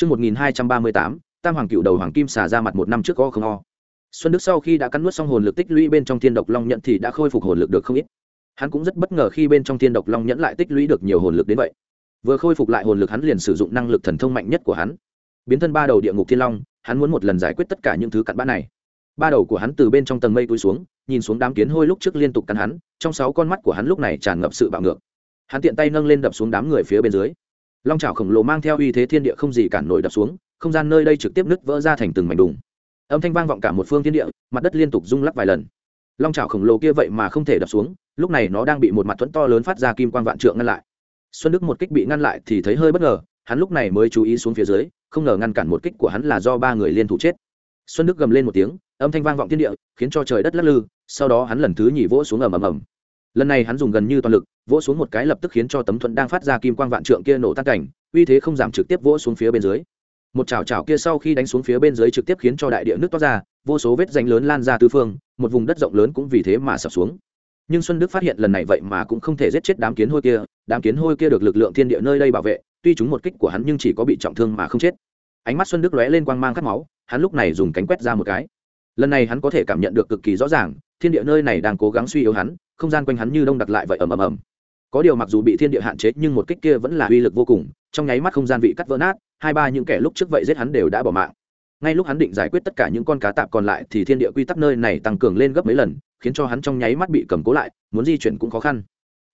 Trước 1238, Tam Hoàng Cựu Đầu Hoàng Kim xả ra mặt một năm trước có không o. Xuân Đức sau khi đã cắn nuốt xong hồn lực tích lũy bên trong Thiên Độc Long Nhẫn thì đã khôi phục hồn lực được không ít. Hắn cũng rất bất ngờ khi bên trong Thiên Độc Long Nhẫn lại tích lũy được nhiều hồn lực đến vậy. Vừa khôi phục lại hồn lực hắn liền sử dụng năng lực thần thông mạnh nhất của hắn. Biến thân ba đầu địa ngục thiên long, hắn muốn một lần giải quyết tất cả những thứ cặn bã này. Ba đầu của hắn từ bên trong tầng mây cúi xuống, nhìn xuống đám kiến hôi lúc trước liên tục cắn hắn, trong sáu con mắt của hắn lúc này tràn ngập sự bạo ngược. Hắn tiện tay nâng lên đập xuống đám người phía bên dưới long trào khổng lồ mang theo uy thế thiên địa không gì cản nổi đập xuống, không gian nơi đây trực tiếp nứt vỡ ra thành từng mảnh đùng. Âm thanh vang vọng cả một phương thiên địa, mặt đất liên tục rung lắc vài lần. Long trào khổng lồ kia vậy mà không thể đập xuống, lúc này nó đang bị một mặt thuẫn to lớn phát ra kim quang vạn trượng ngăn lại. Xuân đức một kích bị ngăn lại thì thấy hơi bất ngờ, hắn lúc này mới chú ý xuống phía dưới, không ngờ ngăn cản một kích của hắn là do ba người liên thủ chết. Xuân đức gầm lên một tiếng, âm thanh vang vọng thiên địa, khiến cho trời đất lắc lư, sau đó hắn lần thứ nhì vỗ xuống ầm ầm ầm lần này hắn dùng gần như toàn lực, vỗ xuống một cái lập tức khiến cho tấm thuận đang phát ra kim quang vạn trượng kia nổ tan cảnh, uy thế không giảm trực tiếp vỗ xuống phía bên dưới. Một chảo chảo kia sau khi đánh xuống phía bên dưới trực tiếp khiến cho đại địa nước toát ra, vô số vết danh lớn lan ra tứ phương, một vùng đất rộng lớn cũng vì thế mà sập xuống. Nhưng xuân đức phát hiện lần này vậy mà cũng không thể giết chết đám kiến hôi kia, đám kiến hôi kia được lực lượng thiên địa nơi đây bảo vệ, tuy chúng một kích của hắn nhưng chỉ có bị trọng thương mà không chết. Ánh mắt xuân đức lóe lên quang mang cắt máu, hắn lúc này dùng cánh quét ra một cái. Lần này hắn có thể cảm nhận được cực kỳ rõ ràng, thiên địa nơi này đang cố gắng suy yếu hắn không gian quanh hắn như đông đặc lại vậy ầm ầm ầm. Có điều mặc dù bị thiên địa hạn chế, nhưng một kích kia vẫn là uy lực vô cùng, trong nháy mắt không gian vị cắt vỡ nát, hai ba những kẻ lúc trước vậy giết hắn đều đã bỏ mạng. Ngay lúc hắn định giải quyết tất cả những con cá tạp còn lại thì thiên địa quy tắc nơi này tăng cường lên gấp mấy lần, khiến cho hắn trong nháy mắt bị cầm cố lại, muốn di chuyển cũng khó khăn.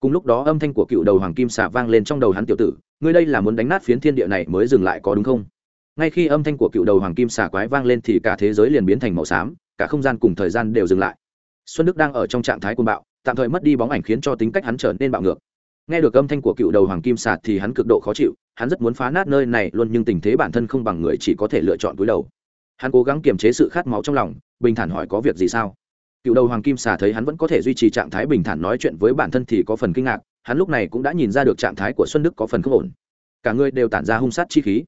Cùng lúc đó âm thanh của cựu đầu hoàng kim xà vang lên trong đầu hắn tiểu tử, ngươi đây là muốn đánh nát phiến thiên địa này mới dừng lại có đúng không? Ngay khi âm thanh của cựu đầu hoàng kim xà quái vang lên thì cả thế giới liền biến thành màu xám, cả không gian cùng thời gian đều dừng lại. Xuân đức đang ở trong trạng thái côn bạo tạm thời mất đi bóng ảnh khiến cho tính cách hắn trở nên bạo ngược. Nghe được âm thanh của cựu đầu hoàng kim sạt thì hắn cực độ khó chịu, hắn rất muốn phá nát nơi này luôn nhưng tình thế bản thân không bằng người chỉ có thể lựa chọn cúi đầu. Hắn cố gắng kiềm chế sự khát máu trong lòng, bình thản hỏi có việc gì sao? Cựu đầu hoàng kim xà thấy hắn vẫn có thể duy trì trạng thái bình thản nói chuyện với bản thân thì có phần kinh ngạc, hắn lúc này cũng đã nhìn ra được trạng thái của xuân đức có phần không ổn. Cả người đều tản ra hung sát chi khí.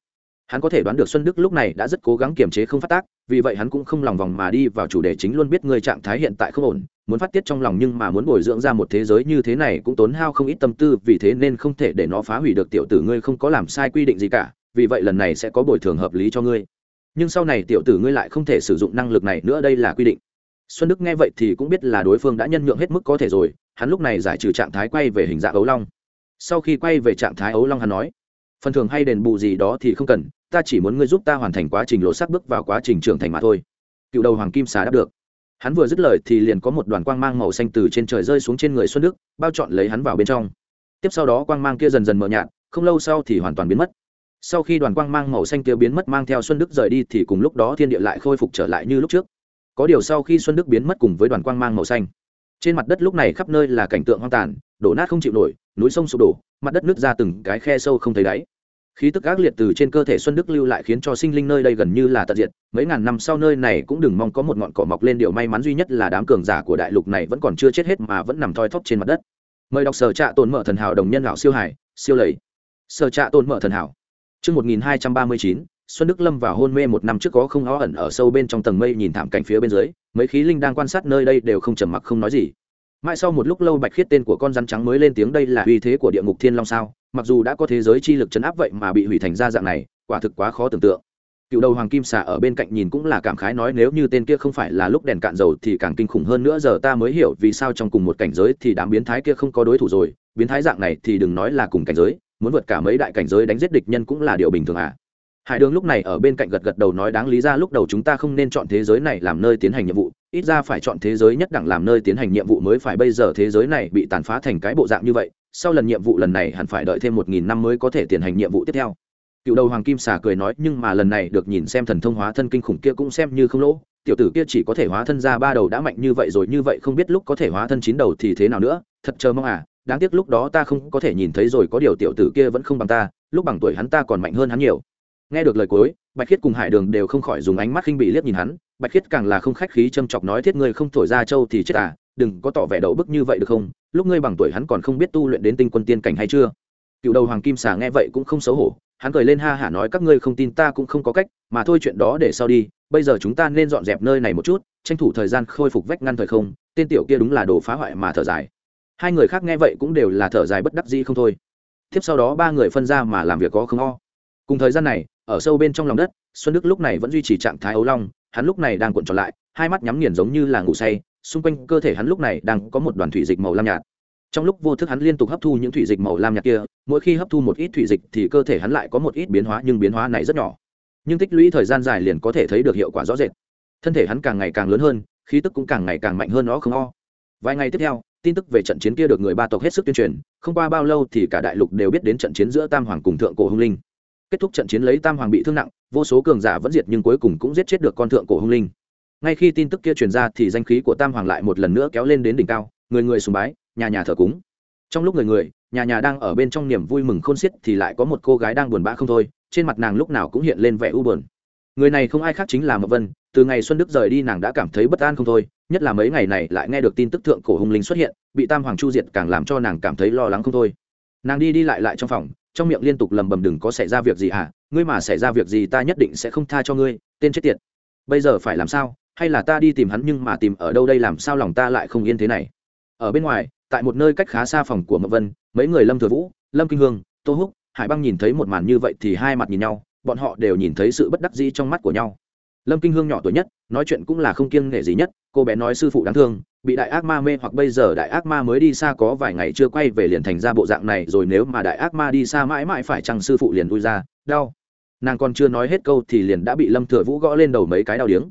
Hắn có thể đoán được xuân đức lúc này đã rất cố gắng kiềm chế không phát tác, vì vậy hắn cũng không lòng vòng mà đi vào chủ đề chính luôn biết người trạng thái hiện tại không ổn muốn phát tiết trong lòng nhưng mà muốn bồi dưỡng ra một thế giới như thế này cũng tốn hao không ít tâm tư, vì thế nên không thể để nó phá hủy được tiểu tử ngươi không có làm sai quy định gì cả, vì vậy lần này sẽ có bồi thường hợp lý cho ngươi. Nhưng sau này tiểu tử ngươi lại không thể sử dụng năng lực này nữa, đây là quy định. Xuân đức nghe vậy thì cũng biết là đối phương đã nhân nhượng hết mức có thể rồi, hắn lúc này giải trừ trạng thái quay về hình dạng ấu long. Sau khi quay về trạng thái ấu long hắn nói, phần thường hay đền bù gì đó thì không cần, ta chỉ muốn ngươi giúp ta hoàn thành quá trình lột xác bước vào quá trình trưởng thành mà thôi. Cựu đầu hoàng kim xá đáp được hắn vừa dứt lời thì liền có một đoàn quang mang màu xanh từ trên trời rơi xuống trên người xuân đức, bao trọn lấy hắn vào bên trong. Tiếp sau đó quang mang kia dần dần mờ nhạt, không lâu sau thì hoàn toàn biến mất. Sau khi đoàn quang mang màu xanh kia biến mất mang theo xuân đức rời đi thì cùng lúc đó thiên địa lại khôi phục trở lại như lúc trước. Có điều sau khi xuân đức biến mất cùng với đoàn quang mang màu xanh, trên mặt đất lúc này khắp nơi là cảnh tượng hoang tàn, đổ nát không chịu nổi, núi sông sụp đổ, mặt đất nứt ra từng cái khe sâu không thấy đáy khí tức ác liệt từ trên cơ thể xuân đức lưu lại khiến cho sinh linh nơi đây gần như là tận diệt. Mấy ngàn năm sau nơi này cũng đừng mong có một ngọn cỏ mọc lên, điều may mắn duy nhất là đám cường giả của đại lục này vẫn còn chưa chết hết mà vẫn nằm thoi thóp trên mặt đất. Mời đọc sở trạ tồn mở thần hảo đồng nhân lão siêu hải, siêu lầy. Sở trạ tồn mở thần hảo. Chương một nghìn hai trăm ba mươi chín, xuân đức lâm vào hôn mê một năm trước có không ó ẩn ở sâu bên trong tầng mây nhìn thảm cảnh phía bên dưới, mấy khí linh đang quan sát nơi đây đều không trầm mặc không nói gì mãi sau một lúc lâu bạch khiết tên của con rắn trắng mới lên tiếng đây là uy thế của địa ngục thiên long sao? Mặc dù đã có thế giới chi lực chấn áp vậy mà bị hủy thành ra dạng này, quả thực quá khó tưởng tượng. Cựu đầu hoàng kim xà ở bên cạnh nhìn cũng là cảm khái nói nếu như tên kia không phải là lúc đèn cạn dầu thì càng kinh khủng hơn nữa, giờ ta mới hiểu vì sao trong cùng một cảnh giới thì đám biến thái kia không có đối thủ rồi. Biến thái dạng này thì đừng nói là cùng cảnh giới, muốn vượt cả mấy đại cảnh giới đánh giết địch nhân cũng là điều bình thường à? Hải đường lúc này ở bên cạnh gật gật đầu nói đáng lý ra lúc đầu chúng ta không nên chọn thế giới này làm nơi tiến hành nhiệm vụ, ít ra phải chọn thế giới nhất đẳng làm nơi tiến hành nhiệm vụ mới phải bây giờ thế giới này bị tàn phá thành cái bộ dạng như vậy, sau lần nhiệm vụ lần này hẳn phải đợi thêm một nghìn năm mới có thể tiến hành nhiệm vụ tiếp theo. Cựu đầu hoàng kim xà cười nói, nhưng mà lần này được nhìn xem thần thông hóa thân kinh khủng kia cũng xem như không lỗ, tiểu tử kia chỉ có thể hóa thân ra ba đầu đã mạnh như vậy rồi, như vậy không biết lúc có thể hóa thân chín đầu thì thế nào nữa, thật chờ mong à đáng tiếc lúc đó ta không có thể nhìn thấy rồi, có điều tiểu tử kia vẫn không bằng ta, lúc bằng tuổi hắn ta còn mạnh hơn hắn nhiều nghe được lời cuối, bạch khiết cùng hải đường đều không khỏi dùng ánh mắt khinh bị liếc nhìn hắn. Bạch khiết càng là không khách khí châm chọc nói, thiết ngươi không thổi ra châu thì chết à đừng có tỏ vẻ đậu bức như vậy được không? Lúc ngươi bằng tuổi hắn còn không biết tu luyện đến tinh quân tiên cảnh hay chưa? Cựu đầu hoàng kim xà nghe vậy cũng không xấu hổ, hắn cười lên ha hả nói, các ngươi không tin ta cũng không có cách, mà thôi chuyện đó để sau đi, bây giờ chúng ta nên dọn dẹp nơi này một chút, tranh thủ thời gian khôi phục vách ngăn thời không. Tên tiểu kia đúng là đồ phá hoại mà thở dài. Hai người khác nghe vậy cũng đều là thở dài bất đắc dĩ không thôi. Tiếp sau đó ba người phân ra mà làm việc có không o. Cùng thời gian này ở sâu bên trong lòng đất, xuân đức lúc này vẫn duy trì trạng thái ấu long, hắn lúc này đang cuộn tròn lại, hai mắt nhắm nghiền giống như là ngủ say, xung quanh cơ thể hắn lúc này đang có một đoàn thủy dịch màu lam nhạt. Trong lúc vô thức hắn liên tục hấp thu những thủy dịch màu lam nhạt kia, mỗi khi hấp thu một ít thủy dịch thì cơ thể hắn lại có một ít biến hóa, nhưng biến hóa này rất nhỏ. Nhưng tích lũy thời gian dài liền có thể thấy được hiệu quả rõ rệt. Thân thể hắn càng ngày càng lớn hơn, khí tức cũng càng ngày càng mạnh hơn nó không o. Vài ngày tiếp theo, tin tức về trận chiến kia được người ba tộc hết sức tuyên truyền, không qua bao lâu thì cả đại lục đều biết đến trận chiến giữa tam hoàng cùng thượng cổ hung linh kết thúc trận chiến lấy tam hoàng bị thương nặng, vô số cường giả vẫn diệt nhưng cuối cùng cũng giết chết được con thượng cổ hung linh. Ngay khi tin tức kia truyền ra thì danh khí của tam hoàng lại một lần nữa kéo lên đến đỉnh cao, người người sùng bái, nhà nhà thờ cúng. Trong lúc người người, nhà nhà đang ở bên trong niềm vui mừng khôn xiết thì lại có một cô gái đang buồn bã không thôi, trên mặt nàng lúc nào cũng hiện lên vẻ u buồn. Người này không ai khác chính là mậu vân, từ ngày xuân đức rời đi nàng đã cảm thấy bất an không thôi, nhất là mấy ngày này lại nghe được tin tức thượng cổ hung linh xuất hiện, bị tam hoàng chu diệt càng làm cho nàng cảm thấy lo lắng không thôi. Nàng đi đi lại lại trong phòng trong miệng liên tục lầm bầm đừng có xảy ra việc gì hả ngươi mà xảy ra việc gì ta nhất định sẽ không tha cho ngươi, tên chết tiệt. Bây giờ phải làm sao? Hay là ta đi tìm hắn nhưng mà tìm ở đâu đây làm sao lòng ta lại không yên thế này? Ở bên ngoài, tại một nơi cách khá xa phòng của mậu vân, mấy người lâm thừa vũ, lâm kinh hương, tô húc, hải băng nhìn thấy một màn như vậy thì hai mặt nhìn nhau, bọn họ đều nhìn thấy sự bất đắc dĩ trong mắt của nhau lâm kinh hương nhỏ tuổi nhất, nói chuyện cũng là không kiêng nghệ gì nhất, cô bé nói sư phụ đáng thương, bị đại ác ma mê hoặc bây giờ đại ác ma mới đi xa có vài ngày chưa quay về liền thành ra bộ dạng này rồi nếu mà đại ác ma đi xa mãi mãi phải chăng sư phụ liền đuôi ra, đau. Nàng còn chưa nói hết câu thì liền đã bị lâm thừa vũ gõ lên đầu mấy cái đau điếng.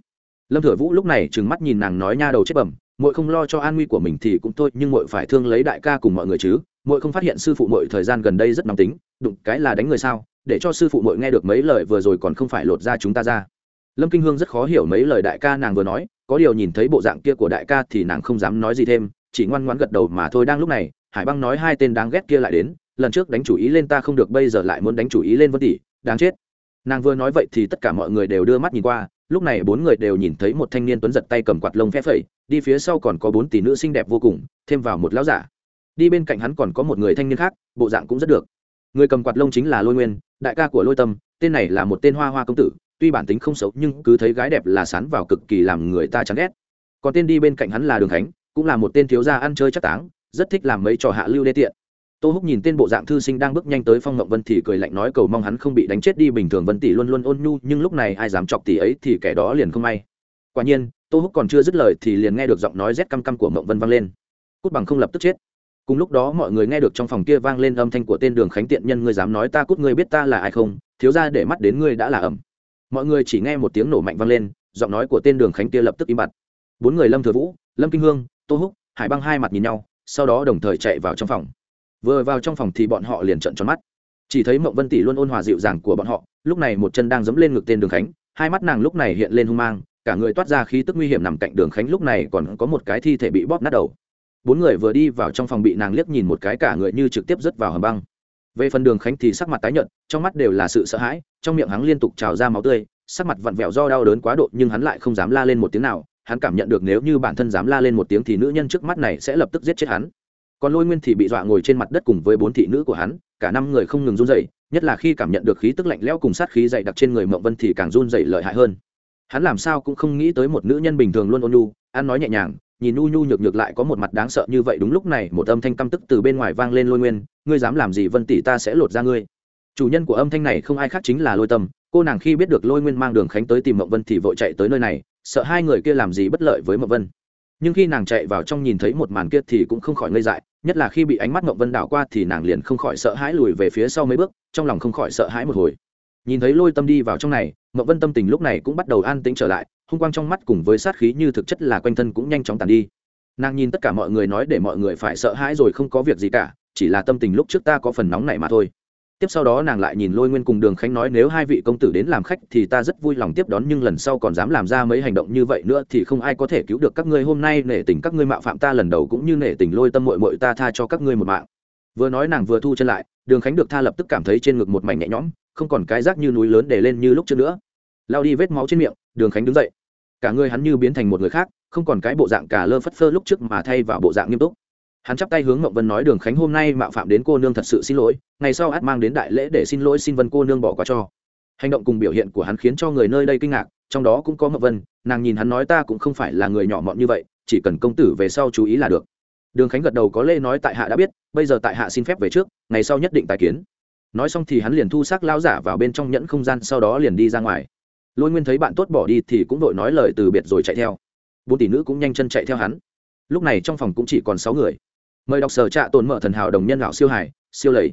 Lâm thừa vũ lúc này trừng mắt nhìn nàng nói nha đầu chết bẩm, muội không lo cho an nguy của mình thì cũng thôi, nhưng muội phải thương lấy đại ca cùng mọi người chứ, muội không phát hiện sư phụ muội thời gian gần đây rất nóng tính, đụng cái là đánh người sao, để cho sư phụ muội nghe được mấy lời vừa rồi còn không phải lột ra chúng ta ra lâm kinh hương rất khó hiểu mấy lời đại ca nàng vừa nói, có điều nhìn thấy bộ dạng kia của đại ca thì nàng không dám nói gì thêm, chỉ ngoan ngoãn gật đầu mà thôi. Đang lúc này, hải băng nói hai tên đáng ghét kia lại đến, lần trước đánh chủ ý lên ta không được, bây giờ lại muốn đánh chủ ý lên vân tỷ, đáng chết. Nàng vừa nói vậy thì tất cả mọi người đều đưa mắt nhìn qua, lúc này bốn người đều nhìn thấy một thanh niên tuấn giật tay cầm quạt lông phe phẩy, đi phía sau còn có bốn tỷ nữ xinh đẹp vô cùng, thêm vào một lão giả. Đi bên cạnh hắn còn có một người thanh niên khác, bộ dạng cũng rất được. Người cầm quạt lông chính là lôi nguyên, đại ca của lôi tâm, tên này là một tên hoa hoa công tử tuy bản tính không xấu, nhưng cứ thấy gái đẹp là sán vào cực kỳ làm người ta chán ghét. Còn tên đi bên cạnh hắn là đường khánh, cũng là một tên thiếu gia ăn chơi chắc táng, rất thích làm mấy trò hạ lưu đê tiện. Tô húc nhìn tên bộ dạng thư sinh đang bước nhanh tới phong ngộng vân thì cười lạnh nói cầu mong hắn không bị đánh chết đi bình thường vân tỷ luôn luôn ôn nhu, nhưng lúc này ai dám chọc tỷ ấy thì kẻ đó liền không may. Quả nhiên, tô húc còn chưa dứt lời thì liền nghe được giọng nói rét căm căm của mộng vân vang lên. Cút bằng không lập tức chết. Cùng lúc đó mọi người nghe được trong phòng kia vang lên âm thanh của tên đường khánh tiện nhân, ngươi dám nói ta cút, ngươi biết ta là ai không? Thiếu ra để mắt đến ngươi đã là ẩm mọi người chỉ nghe một tiếng nổ mạnh vang lên, giọng nói của tên đường khánh kia lập tức im bặt. Bốn người lâm thừa vũ, lâm kinh hương, tô húc, hải băng hai mặt nhìn nhau, sau đó đồng thời chạy vào trong phòng. Vừa vào trong phòng thì bọn họ liền trận tròn mắt. Chỉ thấy mộng vân tỷ luôn ôn hòa dịu dàng của bọn họ, lúc này một chân đang dẫm lên ngực tên đường khánh, hai mắt nàng lúc này hiện lên hung mang, cả người toát ra khí tức nguy hiểm nằm cạnh đường khánh lúc này còn có một cái thi thể bị bóp nát đầu. Bốn người vừa đi vào trong phòng bị nàng liếc nhìn một cái cả người như trực tiếp rớt vào hầm băng về phần đường khánh thì sắc mặt tái nhợt, trong mắt đều là sự sợ hãi, trong miệng hắn liên tục trào ra máu tươi, sắc mặt vặn vẹo do đau đớn quá độ, nhưng hắn lại không dám la lên một tiếng nào, hắn cảm nhận được nếu như bản thân dám la lên một tiếng thì nữ nhân trước mắt này sẽ lập tức giết chết hắn. Còn lôi nguyên thì bị dọa ngồi trên mặt đất cùng với bốn thị nữ của hắn, cả năm người không ngừng run dậy nhất là khi cảm nhận được khí tức lạnh lẽo cùng sát khí dày đặc trên người mộng vân thì càng run dậy lợi hại hơn. Hắn làm sao cũng không nghĩ tới một nữ nhân bình thường luôn ôn nhu, ăn nói nhẹ nhàng nhìn nhu nhu nhược nhược lại có một mặt đáng sợ như vậy đúng lúc này một âm thanh căm tức từ bên ngoài vang lên lôi nguyên, ngươi dám làm gì, vân tỷ ta sẽ lột ra ngươi. Chủ nhân của âm thanh này không ai khác chính là lôi tâm, cô nàng khi biết được lôi nguyên mang đường khánh tới tìm mậu vân thì vội chạy tới nơi này, sợ hai người kia làm gì bất lợi với mậu vân. Nhưng khi nàng chạy vào trong nhìn thấy một màn kia thì cũng không khỏi ngây dại, nhất là khi bị ánh mắt mậu vân đảo qua thì nàng liền không khỏi sợ hãi lùi về phía sau mấy bước, trong lòng không khỏi sợ hãi một hồi. Nhìn thấy lôi tâm đi vào trong này mộng vân tâm tình lúc này cũng bắt đầu an tĩnh trở lại, hung quang trong mắt cùng với sát khí như thực chất là quanh thân cũng nhanh chóng tàn đi. Nàng nhìn tất cả mọi người nói để mọi người phải sợ hãi rồi không có việc gì cả, chỉ là tâm tình lúc trước ta có phần nóng này mà thôi. Tiếp sau đó nàng lại nhìn lôi nguyên cùng đường khánh nói nếu hai vị công tử đến làm khách thì ta rất vui lòng tiếp đón, nhưng lần sau còn dám làm ra mấy hành động như vậy nữa thì không ai có thể cứu được các ngươi, hôm nay nể tình các ngươi mạo phạm ta, lần đầu cũng như nể tình lôi tâm mội mội ta tha cho các ngươi một mạng vừa nói nàng vừa thu chân lại, đường khánh được tha lập tức cảm thấy trên ngực một mảnh nhẹ nhõm, không còn cái rác như núi lớn để lên như lúc trước nữa. Lao đi vết máu trên miệng, đường khánh đứng dậy. Cả người hắn như biến thành một người khác, không còn cái bộ dạng cả lơ phất phơ lúc trước mà thay vào bộ dạng nghiêm túc. Hắn chắp tay hướng ngậm vân nói, đường khánh, hôm nay mạo phạm đến cô nương thật sự xin lỗi, ngày sau át mang đến đại lễ để xin lỗi xin vân cô nương bỏ qua cho. Hành động cùng biểu hiện của hắn khiến cho người nơi đây kinh ngạc, trong đó cũng có ngậm vân, nàng nhìn hắn nói, ta cũng không phải là người nhỏ mọn như vậy, chỉ cần công tử về sau chú ý là được đường khánh gật đầu có lê nói tại hạ đã biết bây giờ tại hạ xin phép về trước ngày sau nhất định tài kiến. Nói xong thì hắn liền thu xác lao giả vào bên trong nhẫn không gian sau đó liền đi ra ngoài. Lôi nguyên thấy bạn tốt bỏ đi thì cũng vội nói lời từ biệt rồi chạy theo. Bốn tỷ nữ cũng nhanh chân chạy theo hắn. Lúc này trong phòng cũng chỉ còn sáu người. Mời đọc sở trạ tồn mở thần hảo đồng nhân lão siêu hải siêu lầy.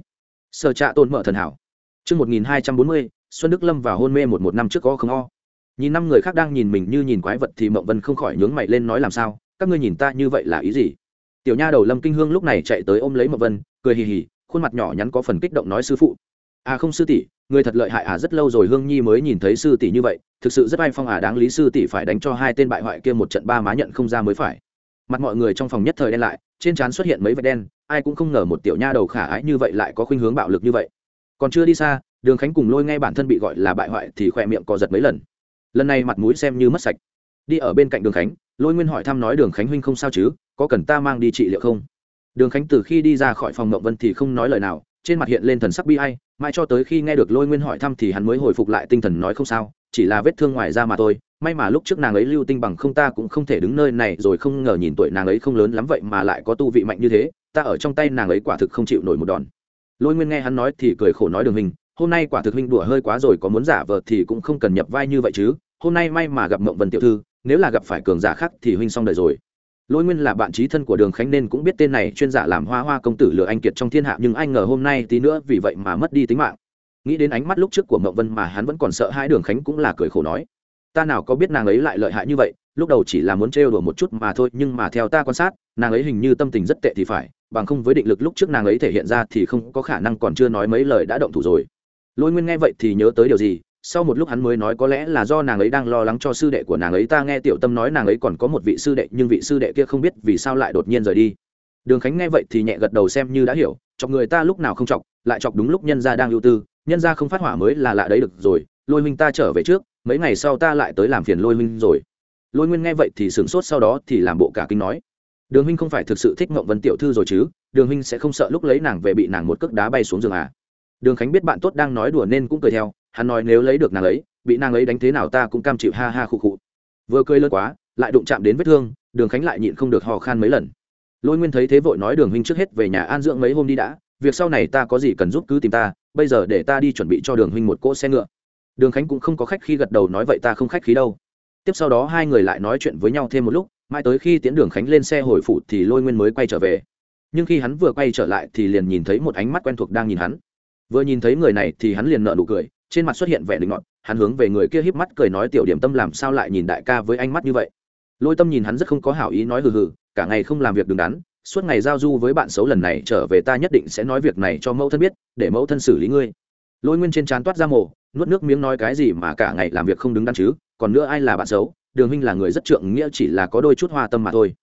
Sở trạ tồn mở thần hảo. Trước 1240, Xuân Đức Lâm vào hôn mê một một năm trước có không o. Nhìn năm người khác đang nhìn mình như nhìn quái vật thì Mộng Vân không khỏi nhướng mày lên nói làm sao, các ngươi nhìn ta như vậy là ý gì? Tiểu nha đầu Lâm Kinh Hương lúc này chạy tới ôm lấy mậu Vân, cười hì hì, khuôn mặt nhỏ nhắn có phần kích động nói sư phụ. À không sư tỷ, người thật lợi hại à rất lâu rồi Hương Nhi mới nhìn thấy sư tỷ như vậy, thực sự rất ai phong à đáng lý sư tỷ phải đánh cho hai tên bại hoại kia một trận ba má nhận không ra mới phải. Mặt mọi người trong phòng nhất thời đen lại, trên trán xuất hiện mấy vệt đen, ai cũng không ngờ một tiểu nha đầu khả ái như vậy lại có khuynh hướng bạo lực như vậy còn chưa đi xa đường khánh cùng lôi ngay bản thân bị gọi là bại hoại thì khỏe miệng co giật mấy lần lần này mặt mũi xem như mất sạch đi ở bên cạnh đường khánh lôi nguyên hỏi thăm nói đường khánh huynh không sao chứ, có cần ta mang đi trị liệu không? Đường khánh từ khi đi ra khỏi phòng ngậm vân thì không nói lời nào, trên mặt hiện lên thần sắc bi ai, mãi cho tới khi nghe được lôi nguyên hỏi thăm thì hắn mới hồi phục lại tinh thần nói không sao, chỉ là vết thương ngoài da mà thôi, may mà lúc trước nàng ấy lưu tinh bằng không ta cũng không thể đứng nơi này rồi không ngờ nhìn tuổi nàng ấy không lớn lắm vậy mà lại có tu vị mạnh như thế, ta ở trong tay nàng ấy quả thực không chịu nổi một đòn. Lôi nguyên nghe hắn nói thì cười khổ nói đường hình, hôm nay quả thực huynh đùa hơi quá rồi, có muốn giả vờ thì cũng không cần nhập vai như vậy chứ, hôm nay may mà gặp mộng vân tiểu thư nếu là gặp phải cường giả khác thì huynh xong đời rồi. Lôi nguyên là bạn trí thân của đường khánh nên cũng biết tên này, chuyên giả làm hoa hoa công tử lừa anh kiệt trong thiên hạ, nhưng anh ngờ hôm nay tí nữa vì vậy mà mất đi tính mạng. Nghĩ đến ánh mắt lúc trước của mộng vân mà hắn vẫn còn sợ hai đường khánh cũng là cười khổ nói, ta nào có biết nàng ấy lại lợi hại như vậy, lúc đầu chỉ là muốn trêu đùa một chút mà thôi, nhưng mà theo ta quan sát, nàng ấy hình như tâm tình rất tệ thì phải, bằng không với định lực lúc trước nàng ấy thể hiện ra thì không có khả năng còn chưa nói mấy lời đã động thủ rồi. Lôi nguyên nghe vậy thì nhớ tới điều gì sau một lúc hắn mới nói có lẽ là do nàng ấy đang lo lắng cho sư đệ của nàng ấy. Ta nghe tiểu tâm nói nàng ấy còn có một vị sư đệ, nhưng vị sư đệ kia không biết vì sao lại đột nhiên rời đi. Đường khánh nghe vậy thì nhẹ gật đầu xem như đã hiểu, chọc người ta lúc nào không chọc, lại chọc đúng lúc nhân gia đang ưu tư, nhân gia không phát hỏa mới là lạ đấy được rồi, lôi minh ta trở về trước, mấy ngày sau ta lại tới làm phiền lôi minh rồi. Lôi nguyên nghe vậy thì sửng sốt sau đó thì làm bộ cả kinh nói, đường huynh không phải thực sự thích mộng vân tiểu thư rồi chứ, đường huynh sẽ không sợ lúc lấy nàng về bị nàng một cước đá bay xuống giường à? Đường khánh biết bạn tốt đang nói đùa nên cũng cười theo, hắn nói nếu lấy được nàng ấy, bị nàng ấy đánh thế nào ta cũng cam chịu ha ha khụ khụ. Vừa cười lớn quá, lại đụng chạm đến vết thương, đường khánh lại nhịn không được hò khan mấy lần. Lôi nguyên thấy thế vội nói đường huynh trước hết về nhà an dưỡng mấy hôm đi đã, việc sau này ta có gì cần giúp cứ tìm ta, bây giờ để ta đi chuẩn bị cho đường huynh một cỗ xe ngựa. Đường khánh cũng không có khách khi gật đầu nói vậy ta không khách khí đâu. Tiếp sau đó hai người lại nói chuyện với nhau thêm một lúc, mãi tới khi tiễn đường khánh lên xe hồi phụ thì lôi nguyên mới quay trở về. Nhưng khi hắn vừa quay trở lại thì liền nhìn thấy một ánh mắt quen thuộc đang nhìn hắn vừa nhìn thấy người này thì hắn liền nợ nụ cười, trên mặt xuất hiện vẻ định ngọt hắn hướng về người kia híp mắt cười nói tiểu điểm tâm làm sao lại nhìn đại ca với ánh mắt như vậy. Lôi tâm nhìn hắn rất không có hảo ý nói hừ hừ, cả ngày không làm việc đứng đắn, suốt ngày giao du với bạn xấu lần này trở về ta nhất định sẽ nói việc này cho mẫu thân biết, để mẫu thân xử lý ngươi. Lôi nguyên trên trán toát ra mồ, nuốt nước miếng nói cái gì mà cả ngày làm việc không đứng đắn chứ, còn nữa ai là bạn xấu, đường huynh là người rất trượng nghĩa chỉ là có đôi chút hoa tâm mà thôi.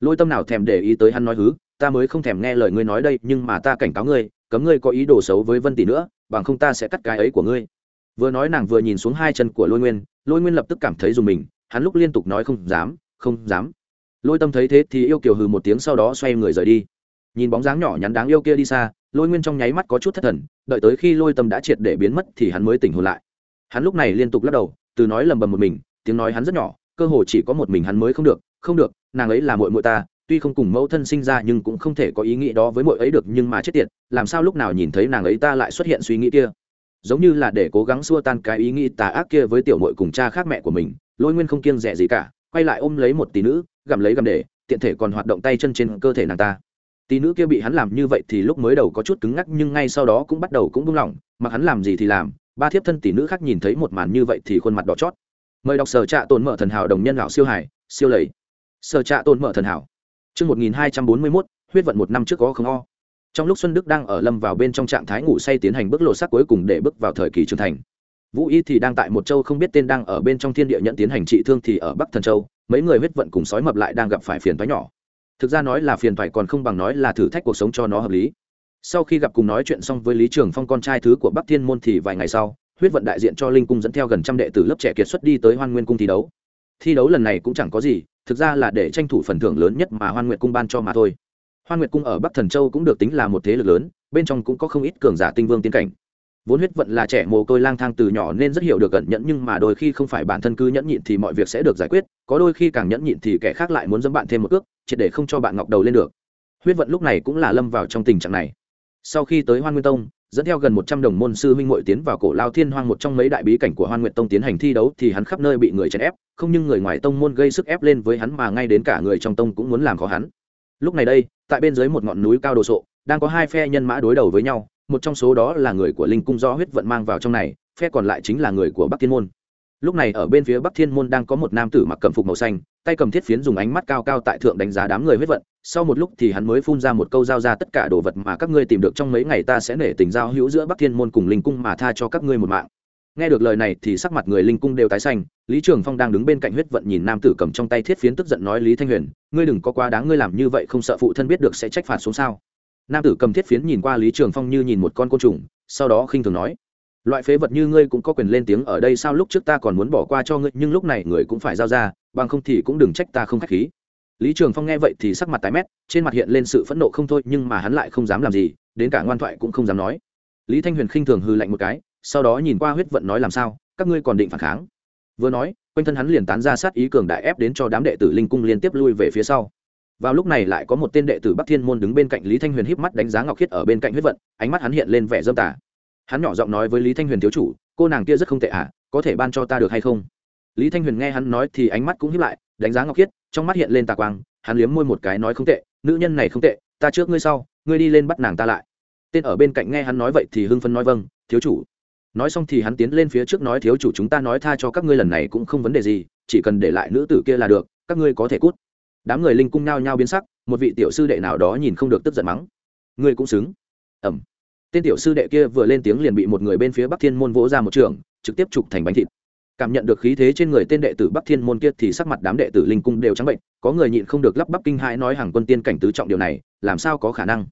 Lôi tâm nào thèm để ý tới hắn nói hứ, ta mới không thèm nghe lời ngươi nói đây, nhưng mà ta cảnh cáo ngươi cấm ngươi có ý đồ xấu với vân tỷ nữa, bằng không ta sẽ cắt cái ấy của ngươi. Vừa nói nàng vừa nhìn xuống hai chân của lôi nguyên lôi nguyên lập tức cảm thấy dùng mình, hắn lúc liên tục nói không dám không dám. Lôi tâm thấy thế thì yêu kiều hừ một tiếng sau đó xoay người rời đi. Nhìn bóng dáng nhỏ nhắn đáng yêu kia đi xa, lôi nguyên trong nháy mắt có chút thất thần, đợi tới khi lôi tâm đã triệt để biến mất thì hắn mới tỉnh hồn lại. Hắn lúc này liên tục lắc đầu, từ nói lầm bầm một mình, tiếng nói hắn rất nhỏ, cơ hồ chỉ có một mình hắn mới không được không được, nàng ấy là mội mội ta tuy không cùng mẫu thân sinh ra nhưng cũng không thể có ý nghĩ đó với mỗi ấy được nhưng mà chết tiệt, làm sao lúc nào nhìn thấy nàng ấy ta lại xuất hiện suy nghĩ kia? Giống như là để cố gắng xua tan cái ý nghĩ tà ác kia với tiểu mội cùng cha khác mẹ của mình, lôi nguyên không kiêng rẻ gì cả, quay lại ôm lấy một tỷ nữ, gặm lấy gặm để, tiện thể còn hoạt động tay chân trên cơ thể nàng ta. Tỷ nữ kia bị hắn làm như vậy thì lúc mới đầu có chút cứng ngắc nhưng ngay sau đó cũng bắt đầu cũng buông lỏng, mặc hắn làm gì thì làm, ba thiếp thân tỷ nữ khác nhìn thấy một màn như vậy thì khuôn mặt đỏ chót. Mời đọc sở trạ tồn mở thần hảo đồng nhân lão siêu hải, siêu lầy. Sở trạ tồn mở thần hảo chương một nghìn hai trăm bốn mươi mốt, huyết vận một năm trước có không o. Trong lúc xuân đức đang ở lâm vào bên trong trạng thái ngủ say tiến hành bước lộ sắc cuối cùng để bước vào thời kỳ trưởng thành. Vũ y thì đang tại một châu không biết tên đang ở bên trong thiên địa nhận tiến hành trị thương thì ở bắc thần châu, mấy người huyết vận cùng sói mập lại đang gặp phải phiền toái nhỏ. Thực ra nói là phiền toái còn không bằng nói là thử thách cuộc sống cho nó hợp lý. Sau khi gặp cùng nói chuyện xong với lý trường phong con trai thứ của bắc thiên môn thì vài ngày sau, huyết vận đại diện cho linh cung dẫn theo gần trăm đệ tử lớp trẻ kiệt xuất đi tới hoan nguyên cung thi đấu. Thi đấu lần này cũng chẳng có gì thực ra là để tranh thủ phần thưởng lớn nhất mà hoan nguyệt cung ban cho mà thôi. Hoan nguyệt cung ở bắc thần châu cũng được tính là một thế lực lớn, bên trong cũng có không ít cường giả tinh vương tiên cảnh. Vốn huyết vận là trẻ mồ côi lang thang từ nhỏ nên rất hiểu được cẩn nhẫn nhưng mà đôi khi không phải bản thân cứ nhẫn nhịn thì mọi việc sẽ được giải quyết, có đôi khi càng nhẫn nhịn thì kẻ khác lại muốn dẫm bạn thêm một ước triệt để không cho bạn ngọc đầu lên được. Huyết vận lúc này cũng là lâm vào trong tình trạng này. Sau khi tới hoan nguyên tông dẫn theo gần một trăm đồng môn sư huynh muội tiến vào cổ lao thiên hoang một trong mấy đại bí cảnh của hoan nguyện tông tiến hành thi đấu, thì hắn khắp nơi bị người chèn ép, không nhưng người ngoài tông môn gây sức ép lên với hắn mà ngay đến cả người trong tông cũng muốn làm khó hắn. Lúc này đây, tại bên dưới một ngọn núi cao đồ sộ, đang có hai phe nhân mã đối đầu với nhau, một trong số đó là người của linh cung do huyết vận mang vào trong này, phe còn lại chính là người của bắc thiên môn. Lúc này ở bên phía bắc thiên môn đang có một nam tử mặc cẩm phục màu xanh, tay cầm thiết phiến dùng ánh mắt cao cao tại thượng đánh giá đám người huyết vận sau một lúc thì hắn mới phun ra một câu giao ra tất cả đồ vật mà các ngươi tìm được trong mấy ngày ta sẽ nể tình giao hữu giữa bắc thiên môn cùng linh cung mà tha cho các ngươi một mạng. Nghe được lời này thì sắc mặt người linh cung đều tái xanh, lý trường phong đang đứng bên cạnh huyết vận nhìn nam tử cầm trong tay thiết phiến tức giận nói, lý thanh huyền, ngươi đừng có quá đáng ngươi làm như vậy không sợ phụ thân biết được sẽ trách phạt xuống sao? Nam tử cầm thiết phiến nhìn qua lý trường phong như nhìn một con côn trùng, sau đó khinh thường nói, loại phế vật như ngươi cũng có quyền lên tiếng ở đây sao lúc trước ta còn muốn bỏ qua cho ngươi, nhưng lúc này người cũng phải giao ra, bằng không thì cũng đừng trách ta không k h á c h khí lý trường phong nghe vậy thì sắc mặt tái mét trên mặt hiện lên sự phẫn nộ không thôi nhưng mà hắn lại không dám làm gì đến cả ngoan thoại cũng không dám nói. Lý thanh huyền khinh thường hư lạnh một cái sau đó nhìn qua huyết vận nói làm sao các ngươi còn định phản kháng. Vừa nói quanh thân hắn liền tán ra sát ý cường đại ép đến cho đám đệ tử linh cung liên tiếp lui về phía sau. Vào lúc này lại có một tên đệ tử bắc thiên môn đứng bên cạnh lý thanh huyền híp mắt đánh giá ngọc khiết ở bên cạnh huyết vận ánh mắt hắn hiện lên vẻ dâm tả hắn nhỏ giọng nói với lý thanh huyền thiếu chủ cô nàng kia rất không tệ ạ à, có thể ban cho ta được hay không? Lý thanh huyền nghe hắn nói thì ánh mắt cũng hiếp lại, đánh giá ngọc khiết, trong mắt hiện lên tà quang, hắn liếm môi một cái nói không tệ, nữ nhân này không tệ, ta trước ngươi sau, ngươi đi lên bắt nàng ta lại. Tên ở bên cạnh nghe hắn nói vậy thì hưng phân nói vâng thiếu chủ. Nói xong thì hắn tiến lên phía trước nói, thiếu chủ chúng ta nói tha cho các ngươi lần này cũng không vấn đề gì, chỉ cần để lại nữ tử kia là được, các ngươi có thể cút. Đám người linh cung nhao nhao biến sắc, một vị tiểu sư đệ nào đó nhìn không được tức giận mắng. Ngươi cũng xứng. Ẩm. Tên tiểu sư đệ kia vừa lên tiếng liền bị một người bên phía bắc thiên môn vỗ ra một trường, trực tiếp trục thành bánh thịt cảm nhận được khí thế trên người tên đệ tử bắc thiên môn kia thì sắc mặt đám đệ tử linh cung đều trắng bệnh, có người nhịn không được lắp bắp kinh hãi nói hàng quân tiên cảnh tứ trọng điều này, làm sao có khả năng?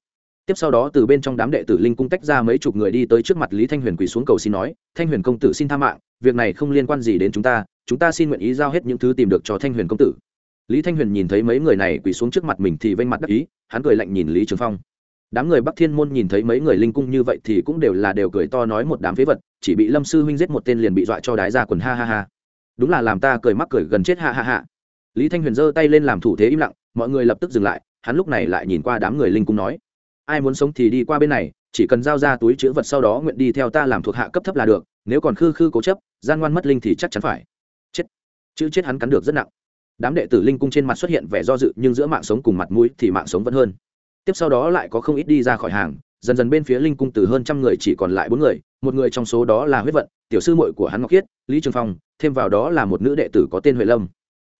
Tiếp sau đó từ bên trong đám đệ tử linh cung tách ra mấy chục người đi tới trước mặt lý thanh huyền quỳ xuống cầu xin nói, thanh huyền công tử xin tha mạng, việc này không liên quan gì đến chúng ta chúng ta xin nguyện ý giao hết những thứ tìm được cho thanh huyền công tử. Lý thanh huyền nhìn thấy mấy người này quỳ xuống trước mặt mình thì vênh mặt đắc ý, hắn cười lạnh nhìn lý trường phong. Đám người bắc thiên môn nhìn thấy mấy người linh cung như vậy thì cũng đều là đều cười to nói một đám phế vật chỉ bị lâm sư huynh giết một tên liền bị dọa cho đái ra quần, ha ha ha. Đúng là làm ta cười mắc cười gần chết, ha ha ha. Lý thanh huyền giơ tay lên làm thủ thế im lặng, mọi người lập tức dừng lại, hắn lúc này lại nhìn qua đám người linh cung nói, ai muốn sống thì đi qua bên này, chỉ cần giao ra túi chữ vật sau đó nguyện đi theo ta làm thuộc hạ cấp thấp là được, nếu còn khư khư cố chấp, gian ngoan mất linh thì chắc chắn phải. Chết. Chữ chết hắn cắn được rất nặng. Đám đệ tử linh cung trên mặt xuất hiện vẻ do dự, nhưng giữa mạng sống cùng mặt mũi thì mạng sống vẫn hơn. Tiếp sau đó lại có không ít đi ra khỏi hàng dần dần bên phía linh cung từ hơn trăm người chỉ còn lại bốn người một người trong số đó là huyết vận tiểu sư muội của hắn ngọc khiết lý trường phong thêm vào đó là một nữ đệ tử có tên huệ lâm.